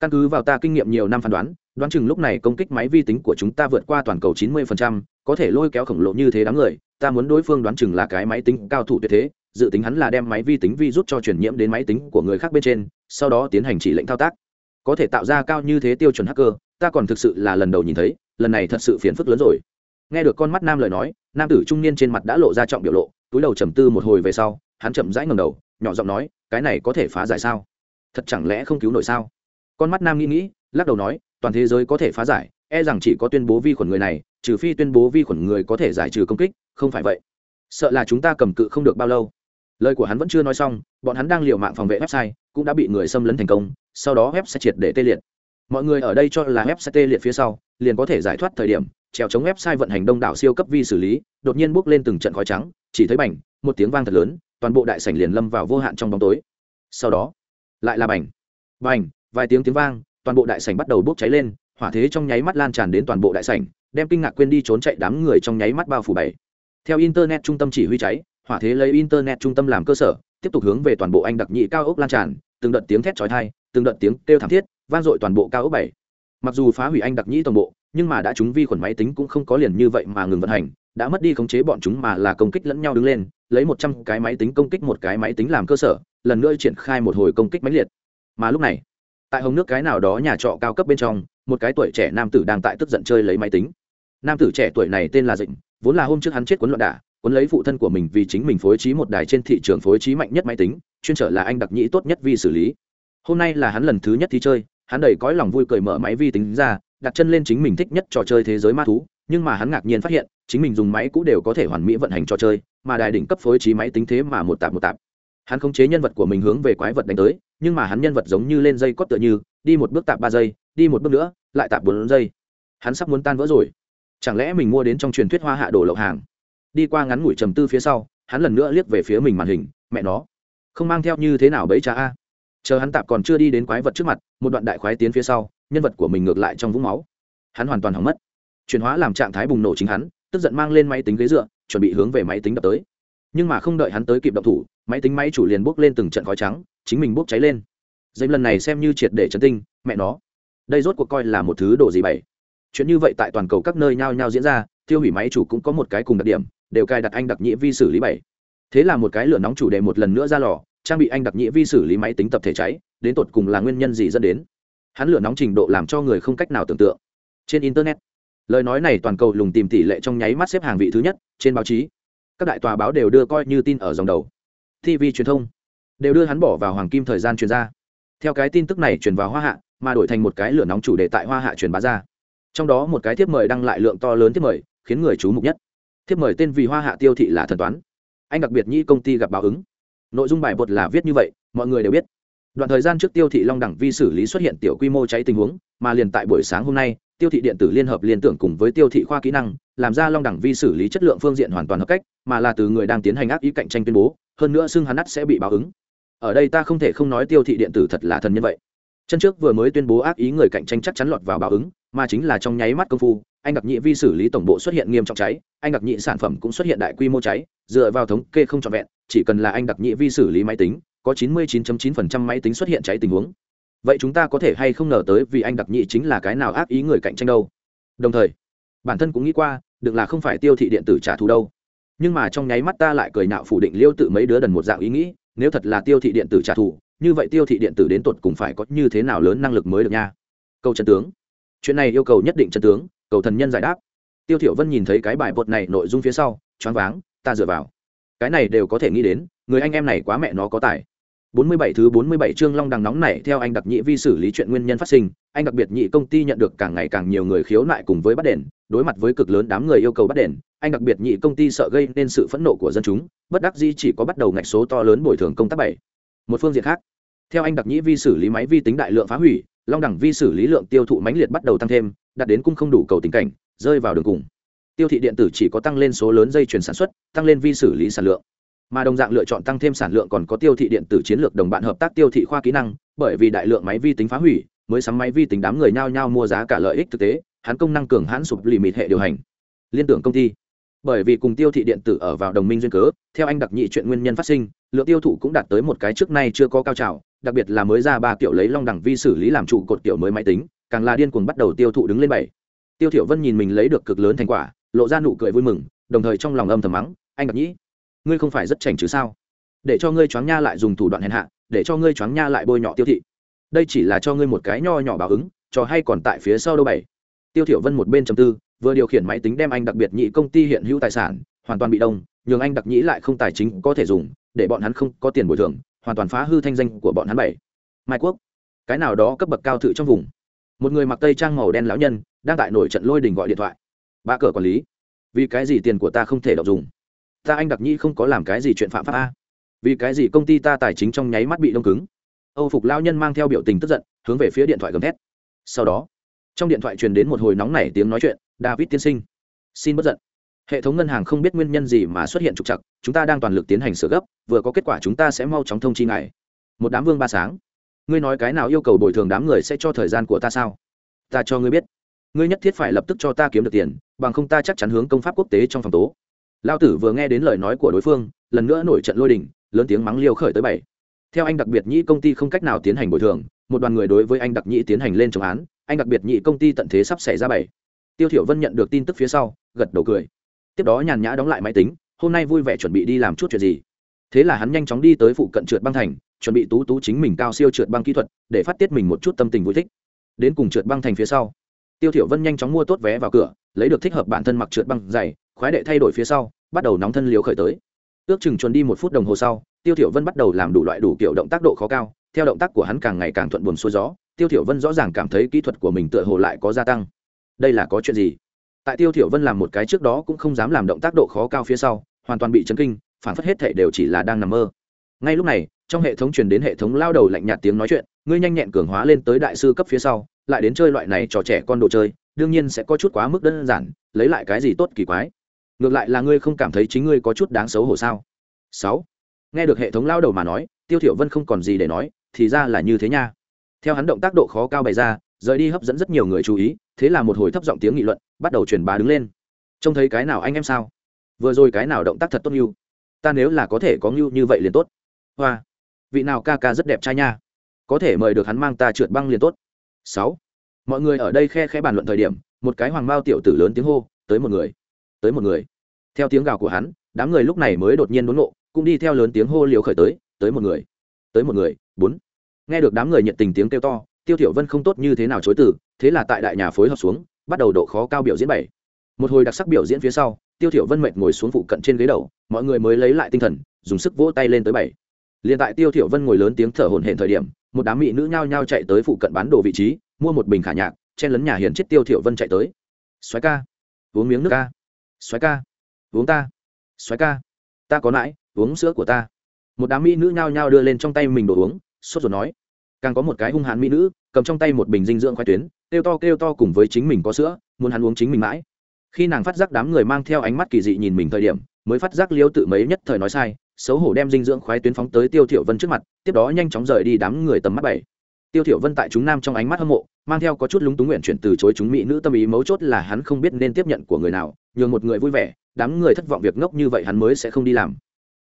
Căn cứ vào ta kinh nghiệm nhiều năm phán đoán đoán chừng lúc này công kích máy vi tính của chúng ta vượt qua toàn cầu 90%, có thể lôi kéo khổng lồ như thế đám người ta muốn đối phương đoán chừng là cái máy tính cao thủ tuyệt thế dự tính hắn là đem máy vi tính vi rút cho truyền nhiễm đến máy tính của người khác bên trên sau đó tiến hành chỉ lệnh thao tác. Có thể tạo ra cao như thế tiêu chuẩn hacker ta còn thực sự là lần đầu nhìn thấy lần này thật sự phiền phức lớn rồi. Nghe được con mắt nam lời nói nam tử trung niên trên mặt đã lộ ra trọng biểu lộ túi đầu trầm tư một hồi về sau hắn chậm rãi ngầm đầu nhỏ giọng nói cái này có thể phá giải sao? Thật chẳng lẽ không cứu nổi sao? Con mắt nam nghĩ nghĩ, lắc đầu nói, toàn thế giới có thể phá giải e rằng chỉ có tuyên bố vi khuẩn người này, trừ phi tuyên bố vi khuẩn người có thể giải trừ công kích, không phải vậy. Sợ là chúng ta cầm cự không được bao lâu. Lời của hắn vẫn chưa nói xong, bọn hắn đang l i ề u mạng phòng vệ website, cũng đã bị người xâm lấn thành công, sau đó website triệt để tê liệt. Mọi người ở đây cho là website tê liệt phía sau, liền có thể giải thoát thời điểm, trèo chống website vận hành đông đảo siêu cấp vi xử lý, đột nhiên bước lên từng trận khói trắng, chỉ thấy bành, một tiếng vang thật lớn, toàn bộ đại sảnh liền lâm vào vô hạn trong bóng tối. Sau đó lại là bành. Bành, vài tiếng tiếng vang, toàn bộ đại sảnh bắt đầu bốc cháy lên, hỏa thế trong nháy mắt lan tràn đến toàn bộ đại sảnh, đem kinh ngạc quên đi trốn chạy đám người trong nháy mắt bao phủ bảy. Theo internet trung tâm chỉ huy cháy, hỏa thế lấy internet trung tâm làm cơ sở, tiếp tục hướng về toàn bộ anh đặc nhị cao ốc lan tràn, từng đợt tiếng thét chói tai, từng đợt tiếng kêu thảm thiết, vang dội toàn bộ cao ốc bảy. Mặc dù phá hủy anh đặc nhĩ toàn bộ, nhưng mà đã chúng vi khuẩn máy tính cũng không có liền như vậy mà ngừng vận hành, đã mất đi khống chế bọn chúng mà là công kích lẫn nhau đứng lên, lấy một trăm cái máy tính công kích một cái máy tính làm cơ sở lần nữa triển khai một hồi công kích mãnh liệt. Mà lúc này, tại hồng nước cái nào đó nhà trọ cao cấp bên trong, một cái tuổi trẻ nam tử đang tại tức giận chơi lấy máy tính. Nam tử trẻ tuổi này tên là dịnh, vốn là hôm trước hắn chết cuốn loạn đả, cuốn lấy phụ thân của mình vì chính mình phối trí một đài trên thị trường phối trí mạnh nhất máy tính, chuyên trở là anh đặc nhĩ tốt nhất vi xử lý. Hôm nay là hắn lần thứ nhất thi chơi, hắn đầy cõi lòng vui cười mở máy vi tính ra, đặt chân lên chính mình thích nhất trò chơi thế giới ma thú, nhưng mà hắn ngạc nhiên phát hiện, chính mình dùng máy cũ đều có thể hoàn mỹ vận hành trò chơi, mà đài đỉnh cấp phối trí máy tính thế mà một tạp một tạp hắn khống chế nhân vật của mình hướng về quái vật đánh tới, nhưng mà hắn nhân vật giống như lên dây cót tựa như, đi một bước tạp ba giây, đi một bước nữa, lại tạp bốn giây. Hắn sắp muốn tan vỡ rồi. Chẳng lẽ mình mua đến trong truyền thuyết hoa hạ đồ lậu hàng? Đi qua ngắn ngủi trầm tư phía sau, hắn lần nữa liếc về phía mình màn hình, mẹ nó, không mang theo như thế nào bấy cha a? Chờ hắn tạp còn chưa đi đến quái vật trước mặt, một đoạn đại khoái tiến phía sau, nhân vật của mình ngược lại trong vũng máu. Hắn hoàn toàn hỏng mất. Chuyển hóa làm trạng thái bùng nổ chính hắn, tức giận mang lên máy tính ghế dựa, chuẩn bị hướng về máy tính đập tới nhưng mà không đợi hắn tới kịp động thủ, máy tính máy chủ liền bốc lên từng trận khói trắng, chính mình bốc cháy lên. Dây lần này xem như triệt để chấn tinh, mẹ nó. Đây rốt cuộc coi là một thứ đồ gì bậy. Chuyện như vậy tại toàn cầu các nơi nhao nhao diễn ra, tiêu hủy máy chủ cũng có một cái cùng đặc điểm, đều cài đặt anh đặc nhĩ vi xử lý bảy thế là một cái lửa nóng chủ đề một lần nữa ra lò, trang bị anh đặc nhĩ vi xử lý máy tính tập thể cháy, đến tột cùng là nguyên nhân gì dẫn đến. Hắn lửa nóng trình độ làm cho người không cách nào tưởng tượng. Trên internet, lời nói này toàn cầu lùng tìm tỷ lệ trong nháy mắt xếp hàng vị thứ nhất, trên báo chí các đại tòa báo đều đưa coi như tin ở dòng đầu. Tv truyền thông đều đưa hắn bỏ vào hoàng kim thời gian truyền ra. Theo cái tin tức này truyền vào hoa hạ, mà đổi thành một cái lửa nóng chủ đề tại hoa hạ truyền bá ra. Trong đó một cái thiếp mời đăng lại lượng to lớn thiếp mời, khiến người chú mục nhất. Thiếp mời tên vì hoa hạ tiêu thị là thần toán. Anh đặc biệt nhĩ công ty gặp báo ứng. Nội dung bài bột là viết như vậy, mọi người đều biết. Đoạn thời gian trước tiêu thị long đẳng vi xử lý xuất hiện tiểu quy mô cháy tình huống, mà liền tại buổi sáng hôm nay, tiêu thị điện tử liên hợp liên tưởng cùng với tiêu thị khoa kỹ năng làm ra long đẳng vi xử lý chất lượng phương diện hoàn toàn hợp cách, mà là từ người đang tiến hành ác ý cạnh tranh tuyên bố, hơn nữa xưng hắn ắt sẽ bị báo ứng. Ở đây ta không thể không nói tiêu thị điện tử thật là thần nhân vậy. Chân trước vừa mới tuyên bố ác ý người cạnh tranh chắc chắn lọt vào báo ứng, mà chính là trong nháy mắt công phu, anh đặc nhị vi xử lý tổng bộ xuất hiện nghiêm trọng cháy, anh đặc nhị sản phẩm cũng xuất hiện đại quy mô cháy, dựa vào thống kê không trọn vẹn, chỉ cần là anh đặc nhị vi xử lý máy tính, có 99.9% máy tính xuất hiện cháy tình huống. Vậy chúng ta có thể hay không ngờ tới vì anh đặc nhị chính là cái nào ác ý người cạnh tranh đâu? Đồng thời, bản thân cũng nghĩ qua được là không phải tiêu thị điện tử trả thù đâu. Nhưng mà trong nháy mắt ta lại cười nạo phủ định liêu tự mấy đứa đần một dạng ý nghĩ, nếu thật là tiêu thị điện tử trả thù, như vậy tiêu thị điện tử đến tột cùng phải có như thế nào lớn năng lực mới được nha? Câu chân tướng. Chuyện này yêu cầu nhất định chân tướng, cầu thần nhân giải đáp. Tiêu thiểu vân nhìn thấy cái bài bột này nội dung phía sau, choáng váng, ta dựa vào. Cái này đều có thể nghĩ đến, người anh em này quá mẹ nó có tài. 47 thứ 47 chương Long đằng nóng này theo anh đặc nhị vi xử lý chuyện nguyên nhân phát sinh, anh đặc biệt nhị công ty nhận được càng ngày càng nhiều người khiếu nại cùng với bắt đền, đối mặt với cực lớn đám người yêu cầu bắt đền, anh đặc biệt nhị công ty sợ gây nên sự phẫn nộ của dân chúng, bất đắc dĩ chỉ có bắt đầu ngạch số to lớn bồi thường công tác bảy. Một phương diện khác, theo anh đặc nhị vi xử lý máy vi tính đại lượng phá hủy, Long đẳng vi xử lý lượng tiêu thụ mãnh liệt bắt đầu tăng thêm, đạt đến cung không đủ cầu tình cảnh, rơi vào đường cùng. Tiêu thị điện tử chỉ có tăng lên số lớn dây chuyển sản xuất, tăng lên vi xử lý sản lượng mà đồng dạng lựa chọn tăng thêm sản lượng còn có tiêu thị điện tử chiến lược đồng bạn hợp tác tiêu thị khoa kỹ năng, bởi vì đại lượng máy vi tính phá hủy, mới sắm máy vi tính đám người nhao nhao mua giá cả lợi ích thực tế, hắn công năng cường hãn sụp lì mịt hệ điều hành. Liên tưởng công ty. Bởi vì cùng tiêu thị điện tử ở vào đồng minh duyên cớ, theo anh đặc nhị chuyện nguyên nhân phát sinh, lượng tiêu thụ cũng đạt tới một cái trước nay chưa có cao trào, đặc biệt là mới ra ba kiểu lấy long đẳng vi xử lý làm trụ cột kiểu mới máy tính, càng là điên cuồng bắt đầu tiêu thụ đứng lên bảy. Tiêu thiểu vân nhìn mình lấy được cực lớn thành quả, lộ ra nụ cười vui mừng, đồng thời trong lòng âm thầm mắng, anh đặc nhĩ ngươi không phải rất chảnh chứ sao? Để cho ngươi choáng nha lại dùng thủ đoạn hèn hạ, để cho ngươi choáng nha lại bôi nhọ tiêu thị. Đây chỉ là cho ngươi một cái nho nhỏ báo ứng, cho hay còn tại phía sau đâu bảy. Tiêu thiểu vân một bên trầm tư, vừa điều khiển máy tính đem anh đặc biệt nhị công ty hiện hữu tài sản, hoàn toàn bị đông, nhường anh đặc nhĩ lại không tài chính có thể dùng, để bọn hắn không có tiền bồi thường, hoàn toàn phá hư thanh danh của bọn hắn bảy. Mai quốc, cái nào đó cấp bậc cao thự trong vùng. Một người mặc tây trang màu đen lão nhân, đang tại nổi trận lôi đình gọi điện thoại. Ba cờ quản lý. Vì cái gì tiền của ta không thể đọc dùng? Ta anh đặc nhi không có làm cái gì chuyện phạm pháp a. Vì cái gì công ty ta tài chính trong nháy mắt bị đông cứng? Âu phục lao nhân mang theo biểu tình tức giận, hướng về phía điện thoại gầm thét. Sau đó, trong điện thoại truyền đến một hồi nóng nảy tiếng nói chuyện, david tiên sinh, xin bất giận. Hệ thống ngân hàng không biết nguyên nhân gì mà xuất hiện trục chặt chúng ta đang toàn lực tiến hành sửa gấp, vừa có kết quả chúng ta sẽ mau chóng thông chi ngài. Một đám vương ba sáng. Ngươi nói cái nào yêu cầu bồi thường đám người sẽ cho thời gian của ta sao? Ta cho ngươi biết. Ngươi nhất thiết phải lập tức cho ta kiếm được tiền, bằng không ta chắc chắn hướng công pháp quốc tế trong phòng tố lao tử vừa nghe đến lời nói của đối phương, lần nữa nổi trận lôi đình, lớn tiếng mắng liêu khởi tới bảy theo anh đặc biệt nhĩ công ty không cách nào tiến hành bồi thường, một đoàn người đối với anh đặc nhĩ tiến hành lên chống án, anh đặc biệt nhĩ công ty tận thế sắp xảy ra bảy tiêu thiểu vân nhận được tin tức phía sau, gật đầu cười. Tiếp đó nhàn nhã đóng lại máy tính, hôm nay vui vẻ chuẩn bị đi làm chút chuyện gì. Thế là hắn nhanh chóng đi tới phụ cận trượt băng thành, chuẩn bị tú tú chính mình cao siêu trượt băng kỹ thuật, để phát tiết mình một chút tâm tình vui thích. Đến cùng trượt băng thành phía sau, tiêu thiểu vân nhanh chóng mua tốt vé vào cửa, lấy được thích hợp bản thân mặc trượt băng dày khoái đệ thay đổi phía sau, bắt đầu nóng thân liều khởi tới. Ước chừng chuẩn đi một phút đồng hồ sau, tiêu thiểu vân bắt đầu làm đủ loại đủ kiểu động tác độ khó cao, theo động tác của hắn càng ngày càng thuận buồm xuôi gió, tiêu thiểu vân rõ ràng cảm thấy kỹ thuật của mình tựa hồ lại có gia tăng. Đây là có chuyện gì? Tại tiêu thiểu vân làm một cái trước đó cũng không dám làm động tác độ khó cao phía sau, hoàn toàn bị chấn kinh, phản phất hết thể đều chỉ là đang nằm mơ. Ngay lúc này, trong hệ thống truyền đến hệ thống lao đầu lạnh nhạt tiếng nói chuyện, ngươi nhanh nhẹn cường hóa lên tới đại sư cấp phía sau, lại đến chơi loại này trò trẻ con đồ chơi, đương nhiên sẽ có chút quá mức đơn giản, lấy lại cái gì tốt kỳ quái ngược lại là ngươi không cảm thấy chính ngươi có chút đáng xấu hổ sao? Sáu. Nghe được hệ thống lao đầu mà nói, tiêu thiểu vân không còn gì để nói, thì ra là như thế nha. Theo hắn động tác độ khó cao bày ra, rời đi hấp dẫn rất nhiều người chú ý, thế là một hồi thấp giọng tiếng nghị luận, bắt đầu truyền bá đứng lên. Trông thấy cái nào anh em sao? Vừa rồi cái nào động tác thật tốt như? Ta nếu là có thể có như như vậy liền tốt. Hoa. Vị nào ca ca rất đẹp trai nha. Có thể mời được hắn mang ta trượt băng liền tốt. Sáu. Mọi người ở đây khe khẽ bàn luận thời điểm, một cái hoàng bao tiểu tử lớn tiếng hô, tới một người tới một người. Theo tiếng gào của hắn, đám người lúc này mới đột nhiên đốn nộ cũng đi theo lớn tiếng hô liều khởi tới tới một người, tới một người, bốn. Nghe được đám người nhận tình tiếng kêu to, tiêu tiểu vân không tốt như thế nào chối từ, thế là tại đại nhà phối hợp xuống, bắt đầu độ khó cao biểu diễn bảy. Một hồi đặc sắc biểu diễn phía sau, tiêu tiểu vân mệt ngồi xuống phụ cận trên ghế đầu, mọi người mới lấy lại tinh thần, dùng sức vỗ tay lên tới bảy. Liền tại tiêu tiểu vân ngồi lớn tiếng thở hổn hển thời điểm, một đám mỹ nữ nhao nhao chạy tới phụ cận bán đồ vị trí, mua một bình khả nhạc, chen lấn nhà hiền chết tiêu tiểu vân chạy tới. Xoáy ca, uống miếng nước ca xoáy ca. Uống ta. Xoáy ca. Ta có nãi, uống sữa của ta. Một đám mỹ nữ nhao nhao đưa lên trong tay mình đồ uống, sốt rồi nói. Càng có một cái hung hãn mỹ nữ, cầm trong tay một bình dinh dưỡng khoai tuyến, kêu to kêu to cùng với chính mình có sữa, muốn hắn uống chính mình mãi. Khi nàng phát giác đám người mang theo ánh mắt kỳ dị nhìn mình thời điểm, mới phát giác liêu tự mấy nhất thời nói sai, xấu hổ đem dinh dưỡng khoái tuyến phóng tới tiêu thiểu vân trước mặt, tiếp đó nhanh chóng rời đi đám người tầm mắt bảy tiêu thiểu vân tại chúng nam trong ánh mắt hâm mộ, mang theo có chút lúng túng nguyện chuyển từ chối chúng mỹ nữ tâm ý mấu chốt là hắn không biết nên tiếp nhận của người nào, nhường một người vui vẻ, đám người thất vọng việc ngốc như vậy hắn mới sẽ không đi làm.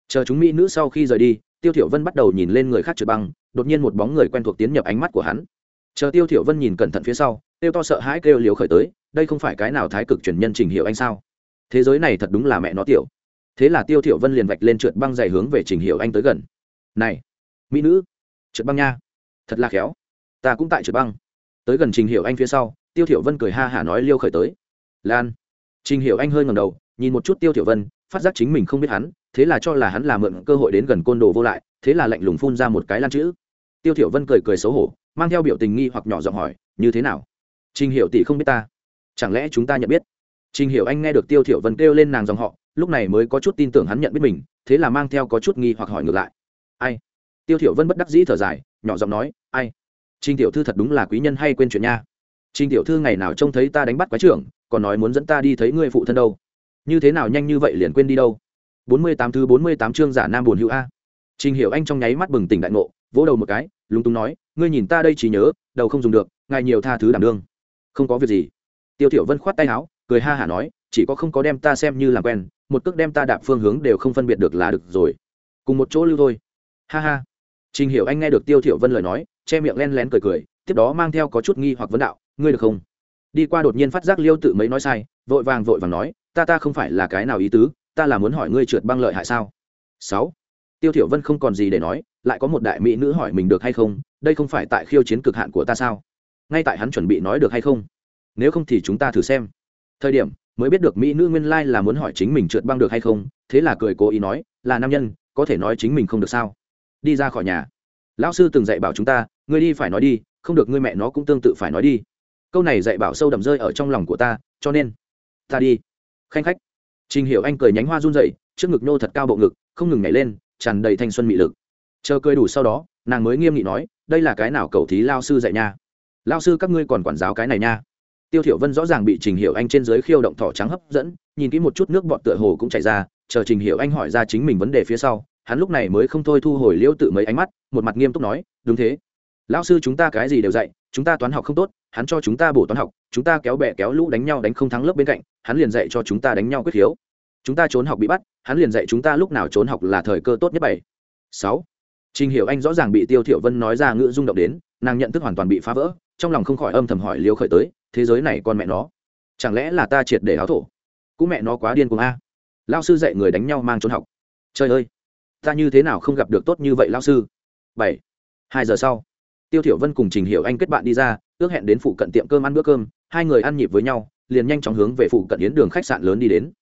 Chờ chúng mỹ nữ sau khi rời đi, tiêu thiểu vân bắt đầu nhìn lên người khác trượt băng, đột nhiên một bóng người quen thuộc tiến nhập ánh mắt của hắn. Chờ tiêu thiểu vân nhìn cẩn thận phía sau, tiêu to sợ hãi kêu liều khởi tới, đây không phải cái nào thái cực truyền nhân trình hiệu anh sao? Thế giới này thật đúng là mẹ nó tiểu. Thế là tiêu thiểu vân liền vạch lên trượt băng dày hướng về trình hiệu anh tới gần. Này, mỹ nữ, trượt băng nha, thật là khéo ta cũng tại trượt băng. Tới gần trình hiệu anh phía sau, tiêu thiểu vân cười ha hả nói liêu khởi tới. Lan. Trình hiệu anh hơi ngẩng đầu, nhìn một chút tiêu thiểu vân, phát giác chính mình không biết hắn, thế là cho là hắn là mượn cơ hội đến gần côn đồ vô lại, thế là lạnh lùng phun ra một cái lan chữ. Tiêu thiểu vân cười cười xấu hổ, mang theo biểu tình nghi hoặc nhỏ giọng hỏi, như thế nào? Trình hiệu tỷ không biết ta. Chẳng lẽ chúng ta nhận biết? Trình hiệu anh nghe được tiêu thiểu vân kêu lên nàng dòng họ, lúc này mới có chút tin tưởng hắn nhận biết mình, thế là mang theo có chút nghi hoặc hỏi ngược lại. Ai? Tiêu thiểu vân bất đắc dĩ thở dài, nhỏ giọng nói, ai? Trình tiểu thư thật đúng là quý nhân hay quên chuyện nha. Trình tiểu thư ngày nào trông thấy ta đánh bắt quái trưởng, còn nói muốn dẫn ta đi thấy người phụ thân đâu. Như thế nào nhanh như vậy liền quên đi đâu. Bốn mươi tám thứ bốn mươi tám chương giả nam buồn hữu a. Trình hiểu anh trong nháy mắt bừng tỉnh đại ngộ, vỗ đầu một cái, lúng túng nói, ngươi nhìn ta đây chỉ nhớ, đầu không dùng được, ngài nhiều tha thứ đảm đương. Không có việc gì. Tiêu thiểu vân khoát tay áo, cười ha hả nói, chỉ có không có đem ta xem như làm quen, một cước đem ta đạp phương hướng đều không phân biệt được là được rồi. Cùng một chỗ lưu thôi. Ha ha. Trình hiểu anh nghe được tiêu thiểu vân lời nói che miệng len lén cười cười, tiếp đó mang theo có chút nghi hoặc vấn đạo, ngươi được không? Đi qua đột nhiên phát giác liêu tự mấy nói sai, vội vàng vội vàng nói, ta ta không phải là cái nào ý tứ, ta là muốn hỏi ngươi trượt băng lợi hại sao? Sáu. Tiêu thiểu vân không còn gì để nói, lại có một đại mỹ nữ hỏi mình được hay không, đây không phải tại khiêu chiến cực hạn của ta sao? Ngay tại hắn chuẩn bị nói được hay không? Nếu không thì chúng ta thử xem. Thời điểm, mới biết được mỹ nữ nguyên lai là muốn hỏi chính mình trượt băng được hay không, thế là cười cố ý nói, là nam nhân, có thể nói chính mình không được sao? Đi ra khỏi nhà. Lão sư từng dạy bảo chúng ta ngươi đi phải nói đi, không được ngươi mẹ nó cũng tương tự phải nói đi. Câu này dạy bảo sâu đậm rơi ở trong lòng của ta, cho nên, ta đi. Khanh khách. Trình hiểu anh cười nhánh hoa run dậy trước ngực nô thật cao bộ ngực, không ngừng nhảy lên, tràn đầy thanh xuân mị lực. Chờ cười đủ sau đó, nàng mới nghiêm nghị nói, đây là cái nào cầu thí lao sư dạy nha? Lao sư các ngươi còn quản giáo cái này nha. Tiêu thiểu vân rõ ràng bị trình hiểu anh trên dưới khiêu động thỏ trắng hấp dẫn, nhìn kỹ một chút nước bọt tựa hồ cũng chảy ra, chờ trình hiểu anh hỏi ra chính mình vấn đề phía sau, hắn lúc này mới không thôi thu hồi liễu tự mấy ánh mắt, một mặt nghiêm túc nói, đúng thế lão sư chúng ta cái gì đều dạy, chúng ta toán học không tốt, hắn cho chúng ta bổ toán học, chúng ta kéo bè kéo lũ đánh nhau đánh không thắng lớp bên cạnh, hắn liền dạy cho chúng ta đánh nhau quyết khiếu. Chúng ta trốn học bị bắt, hắn liền dạy chúng ta lúc nào trốn học là thời cơ tốt nhất bảy. Sáu. Trình hiểu anh rõ ràng bị tiêu thiểu vân nói ra ngữ rung động đến, nàng nhận thức hoàn toàn bị phá vỡ, trong lòng không khỏi âm thầm hỏi liêu khởi tới, thế giới này con mẹ nó, chẳng lẽ là ta triệt để háo thổ? Cũng mẹ nó quá điên cuồng a. Lão sư dạy người đánh nhau mang trốn học. Trời ơi, ta như thế nào không gặp được tốt như vậy lão sư? Bảy. Hai giờ sau tiêu thiểu vân cùng trình hiểu anh kết bạn đi ra, ước hẹn đến phụ cận tiệm cơm ăn bữa cơm, hai người ăn nhịp với nhau, liền nhanh chóng hướng về phụ cận yến đường khách sạn lớn đi đến.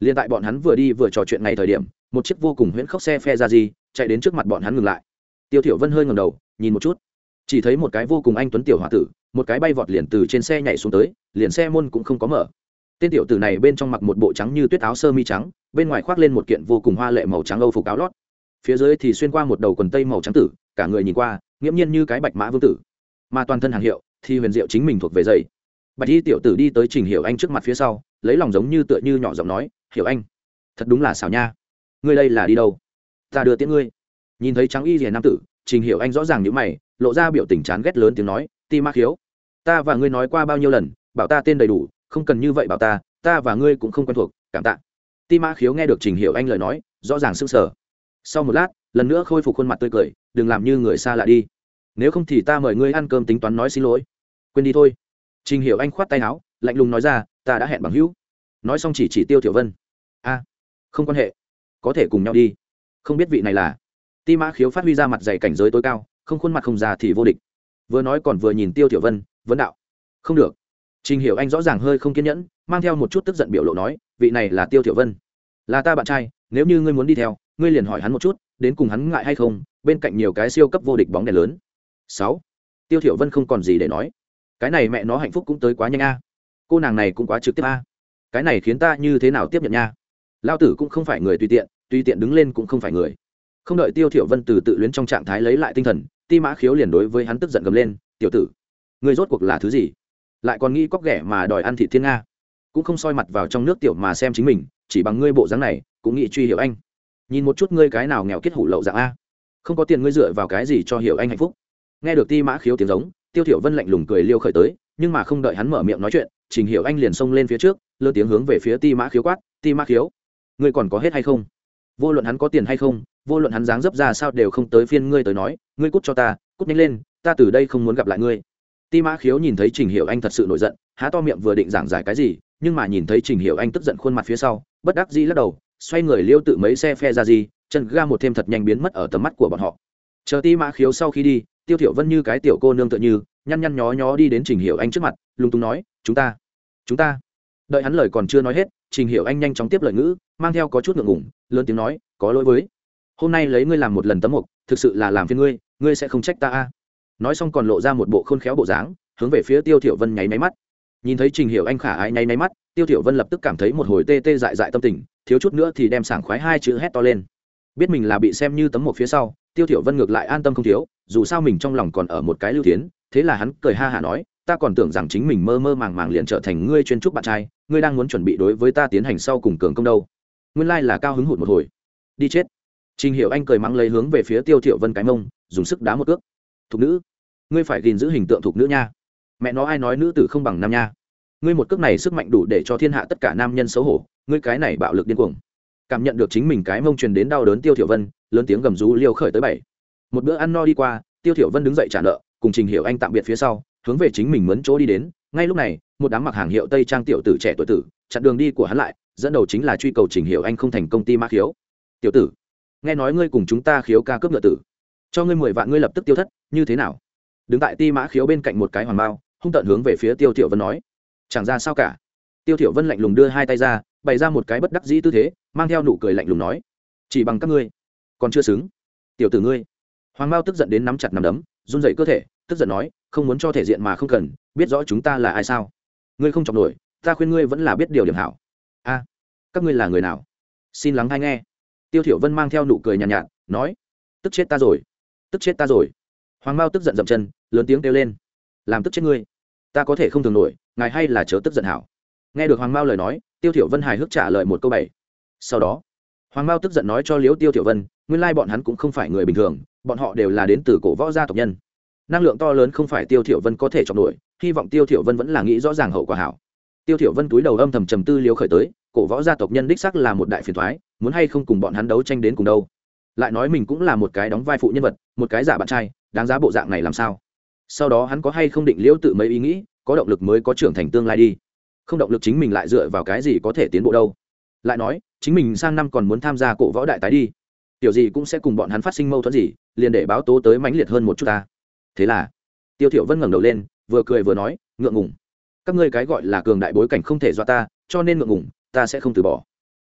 Liền tại bọn hắn vừa đi vừa trò chuyện ngày thời điểm, một chiếc vô cùng huyễn khốc xe phe ra gì, chạy đến trước mặt bọn hắn ngừng lại. Tiêu thiểu vân hơi ngẩng đầu, nhìn một chút. Chỉ thấy một cái vô cùng anh tuấn tiểu hòa tử, một cái bay vọt liền từ trên xe nhảy xuống tới, liền xe môn cũng không có mở. Tên tiểu tử này bên trong mặc một bộ trắng như tuyết áo sơ mi trắng, bên ngoài khoác lên một kiện vô cùng hoa lệ màu trắng âu phục áo lót. Phía dưới thì xuyên qua một đầu quần tây màu trắng tử, cả người nhìn qua nghiễm nhiên như cái bạch mã vương tử. Mà toàn thân hàng hiệu, thì huyền diệu chính mình thuộc về dây bạch y tiểu tử đi tới trình hiểu anh trước mặt phía sau, lấy lòng giống như tựa như nhỏ giọng nói, hiểu anh, thật đúng là xảo nha. Ngươi đây là đi đâu? Ta đưa tiễn ngươi. Nhìn thấy trắng y rìa nam tử, trình hiểu anh rõ ràng những mày, lộ ra biểu tình chán ghét lớn tiếng nói, ti ma hiếu ta và ngươi nói qua bao nhiêu lần, bảo ta tên đầy đủ, không cần như vậy bảo ta ta và ngươi cũng không quen thuộc, cảm tạ. Ti ma khiếu nghe được trình hiểu anh lời nói, rõ ràng sững sờ. Sau một lát lần nữa khôi phục khuôn mặt tươi cười, đừng làm như người xa lạ đi. Nếu không thì ta mời ngươi ăn cơm tính toán nói xin lỗi. Quên đi thôi. Trình hiểu anh khoát tay áo, lạnh lùng nói ra, ta đã hẹn bằng hữu. Nói xong chỉ chỉ tiêu tiểu vân. A, không quan hệ. Có thể cùng nhau đi. Không biết vị này là? Ti mã khiếu phát huy ra mặt dày cảnh giới tối cao, không khuôn mặt không già thì vô địch. Vừa nói còn vừa nhìn tiêu tiểu vân vấn đạo. Không được. Trình hiểu anh rõ ràng hơi không kiên nhẫn, mang theo một chút tức giận biểu lộ nói, vị này là tiêu tiểu vân. Là ta bạn trai, nếu như ngươi muốn đi theo ngươi liền hỏi hắn một chút, đến cùng hắn ngại hay không, bên cạnh nhiều cái siêu cấp vô địch bóng đèn lớn. Sáu. Tiêu thiểu vân không còn gì để nói. Cái này mẹ nó hạnh phúc cũng tới quá nhanh a. Cô nàng này cũng quá trực tiếp a. Cái này khiến ta như thế nào tiếp nhận nha? Lao tử cũng không phải người tùy tiện tùy tiện đứng lên cũng không phải người. Không đợi tiêu thiểu vân từ tự luyến trong trạng thái lấy lại tinh thần, ti mã khiếu liền đối với hắn tức giận gầm lên, tiểu tử người rốt cuộc là thứ gì? Lại còn nghĩ cóc ghẻ mà đòi ăn thịt thiên nga. Cũng không soi mặt vào trong nước tiểu mà xem chính mình, chỉ bằng ngươi bộ dáng này, cũng nghĩ truy hiểu anh nhìn một chút ngươi cái nào nghèo kết hủ lậu dạng a. Không có tiền ngươi dựa vào cái gì cho hiểu anh hạnh phúc. Nghe được ti mã khiếu tiếng giống, tiêu thiểu vân lạnh lùng cười liêu khởi tới, nhưng mà không đợi hắn mở miệng nói chuyện, trình hiểu anh liền xông lên phía trước lơ tiếng hướng về phía ti mã khiếu quát, ti mã khiếu, ngươi còn có hết hay không? Vô luận hắn có tiền hay không, vô luận hắn dáng dấp ra sao đều không tới phiên ngươi tới nói, ngươi cút cho ta, cút nhanh lên, ta từ đây không muốn gặp lại ngươi. Ti mã khiếu nhìn thấy trình hiểu anh thật sự nổi giận, há to miệng vừa định giảng giải cái gì, nhưng mà nhìn thấy trình hiểu anh tức giận khuôn mặt phía sau, bất đắc dĩ lắc đầu xoay người liêu tự mấy xe phe ra gì, chân ga một thêm thật nhanh biến mất ở tầm mắt của bọn họ. Chờ ti mã khiếu sau khi đi, tiêu thiểu vân như cái tiểu cô nương tựa như, nhăn nhăn nhó nhó đi đến trình hiểu anh trước mặt lung tung nói, chúng ta chúng ta. Đợi hắn lời còn chưa nói hết, trình hiểu anh nhanh chóng tiếp lời ngữ, mang theo có chút ngượng ngùng, lớn tiếng nói, có lỗi với, hôm nay lấy ngươi làm một lần tấm mục, thực sự là làm phiền ngươi ngươi sẽ không trách ta a. Nói xong còn lộ ra một bộ khôn khéo bộ dáng, hướng về phía tiêu thiểu vân nháy máy mắt. Nhìn thấy trình hiểu anh khả ái nháy máy mắt, tiêu thiểu vân lập tức cảm thấy một hồi tê tê dại dại tâm tình thiếu chút nữa thì đem sảng khoái hai chữ hét to lên. Biết mình là bị xem như tấm một phía sau, tiêu thiểu vân ngược lại an tâm không thiếu, dù sao mình trong lòng còn ở một cái lưu thiến, thế là hắn cười ha hà nói, ta còn tưởng rằng chính mình mơ mơ màng màng liền trở thành ngươi chuyên trúc bạn trai, ngươi đang muốn chuẩn bị đối với ta tiến hành sau cùng cường công đâu. Nguyên lai là cao hứng hụt một hồi. Đi chết. Trình hiểu anh cười mắng lấy hướng về phía tiêu thiểu vân cái mông, dùng sức đá một cước. Thục nữ, ngươi phải gìn giữ hình tượng thục nữ nha. Mẹ nó ai nói nữ tử không bằng nam nha ngươi một cước này sức mạnh đủ để cho thiên hạ tất cả nam nhân xấu hổ, ngươi cái này bạo lực điên cuồng. Cảm nhận được chính mình cái mông truyền đến đau đớn tiêu thiểu vân, lớn tiếng gầm rú liêu khởi tới bảy. Một bữa ăn no đi qua, tiêu thiểu vân đứng dậy trả nợ, cùng trình hiểu anh tạm biệt phía sau, hướng về chính mình mướn chỗ đi đến. Ngay lúc này, một đám mặc hàng hiệu tây trang tiểu tử trẻ tuổi tử, chặn đường đi của hắn lại, dẫn đầu chính là truy cầu trình hiểu anh không thành công ty ma khiếu. Tiểu tử, nghe nói ngươi cùng chúng ta khiếu ca cướp ngựa tử. Cho ngươi mười vạn ngươi lập tức tiêu thất, như thế nào? Đứng tại ti mã khiếu bên cạnh một cái hoàng bao, hung tận hướng về phía tiêu thiểu vân nói chẳng ra sao cả. Tiêu thiểu vân lạnh lùng đưa hai tay ra bày ra một cái bất đắc dĩ tư thế mang theo nụ cười lạnh lùng nói chỉ bằng các ngươi còn chưa xứng. Tiểu tử ngươi. Hoàng mao tức giận đến nắm chặt nắm đấm run rẩy cơ thể tức giận nói không muốn cho thể diện mà không cần biết rõ chúng ta là ai sao? Ngươi không chọc nổi ta khuyên ngươi vẫn là biết điều điểm hảo. A các ngươi là người nào? Xin lắng hay nghe. Tiêu thiểu vân mang theo nụ cười nhàn nhạt, nhạt nói tức chết ta rồi tức chết ta rồi. Hoàng mao tức giận dậm chân lớn tiếng kêu lên làm tức chết ngươi ta có thể không thường nổi ngài hay là chớ tức giận hảo. Nghe được hoàng mao lời nói, tiêu thiểu vân hài hước trả lời một câu bảy. Sau đó, hoàng mao tức giận nói cho liễu tiêu thiểu vân, nguyên lai bọn hắn cũng không phải người bình thường, bọn họ đều là đến từ cổ võ gia tộc nhân. Năng lượng to lớn không phải tiêu thiểu vân có thể chọn nổi, hy vọng tiêu thiểu vân vẫn là nghĩ rõ ràng hậu quả hảo. Tiêu thiểu vân túi đầu âm thầm trầm tư liễu khởi tới, cổ võ gia tộc nhân đích xác là một đại phiền toái muốn hay không cùng bọn hắn đấu tranh đến cùng đâu. Lại nói mình cũng là một cái đóng vai phụ nhân vật, một cái giả bạn trai, đáng giá bộ dạng này làm sao? Sau đó hắn có hay không định liễu tự mấy ý nghĩ có động lực mới có trưởng thành tương lai đi. Không động lực chính mình lại dựa vào cái gì có thể tiến bộ đâu. Lại nói, chính mình sang năm còn muốn tham gia cổ võ đại tái đi. Tiểu gì cũng sẽ cùng bọn hắn phát sinh mâu thuẫn gì, liền để báo tố tới mãnh liệt hơn một chút ta. Thế là, tiêu thiểu vân ngẩng đầu lên, vừa cười vừa nói, ngượng ngùng. Các ngươi cái gọi là cường đại bối cảnh không thể do ta, cho nên ngượng ngùng, ta sẽ không từ bỏ.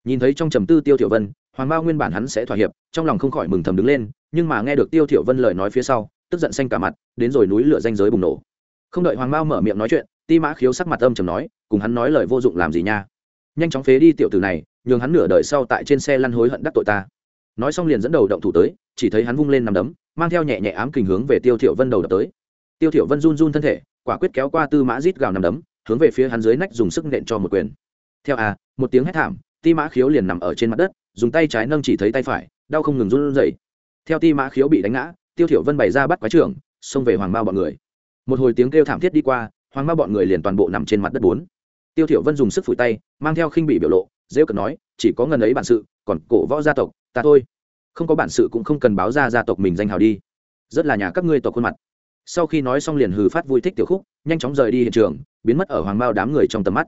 Nhìn thấy trong trầm tư tiêu thiểu vân, hoàng mao nguyên bản hắn sẽ thỏa hiệp, trong lòng không khỏi mừng thầm đứng lên, nhưng mà nghe được tiêu thiểu vân lời nói phía sau, tức giận xanh cả mặt, đến rồi núi lửa danh giới bùng nổ không đợi hoàng mao mở miệng nói chuyện, ti mã khiếu sắc mặt âm trầm nói, cùng hắn nói lời vô dụng làm gì nha? Nhanh chóng phế đi tiểu tử này, nhường hắn nửa đời sau tại trên xe lăn hối hận đắc tội ta. Nói xong liền dẫn đầu động thủ tới, chỉ thấy hắn vung lên nằm đấm, mang theo nhẹ nhẹ ám kình hướng về tiêu thiểu vân đầu đập tới. Tiêu thiểu vân run run thân thể, quả quyết kéo qua tư mã rít gào nằm đấm, hướng về phía hắn dưới nách dùng sức nện cho một quyền. Theo a một tiếng hét thảm, ti mã khiếu liền nằm ở trên mặt đất, dùng tay trái nâng chỉ thấy tay phải, đau không ngừng run rẩy. Theo ti mã khiếu bị đánh ngã, tiêu thiểu vân bày ra bắt quái trưởng, xông về hoàng mao bọn người một hồi tiếng kêu thảm thiết đi qua, hoàng ma bọn người liền toàn bộ nằm trên mặt đất bốn. Tiêu thiểu vân dùng sức phủi tay, mang theo khinh bị biểu lộ dễ cận nói, chỉ có ngần ấy bản sự, còn cổ võ gia tộc, ta thôi. Không có bản sự cũng không cần báo ra gia tộc mình danh hào đi. Rất là nhà các ngươi tộc khuôn mặt. Sau khi nói xong liền hừ phát vui thích tiểu khúc, nhanh chóng rời đi hiện trường, biến mất ở hoàng mao đám người trong tầm mắt.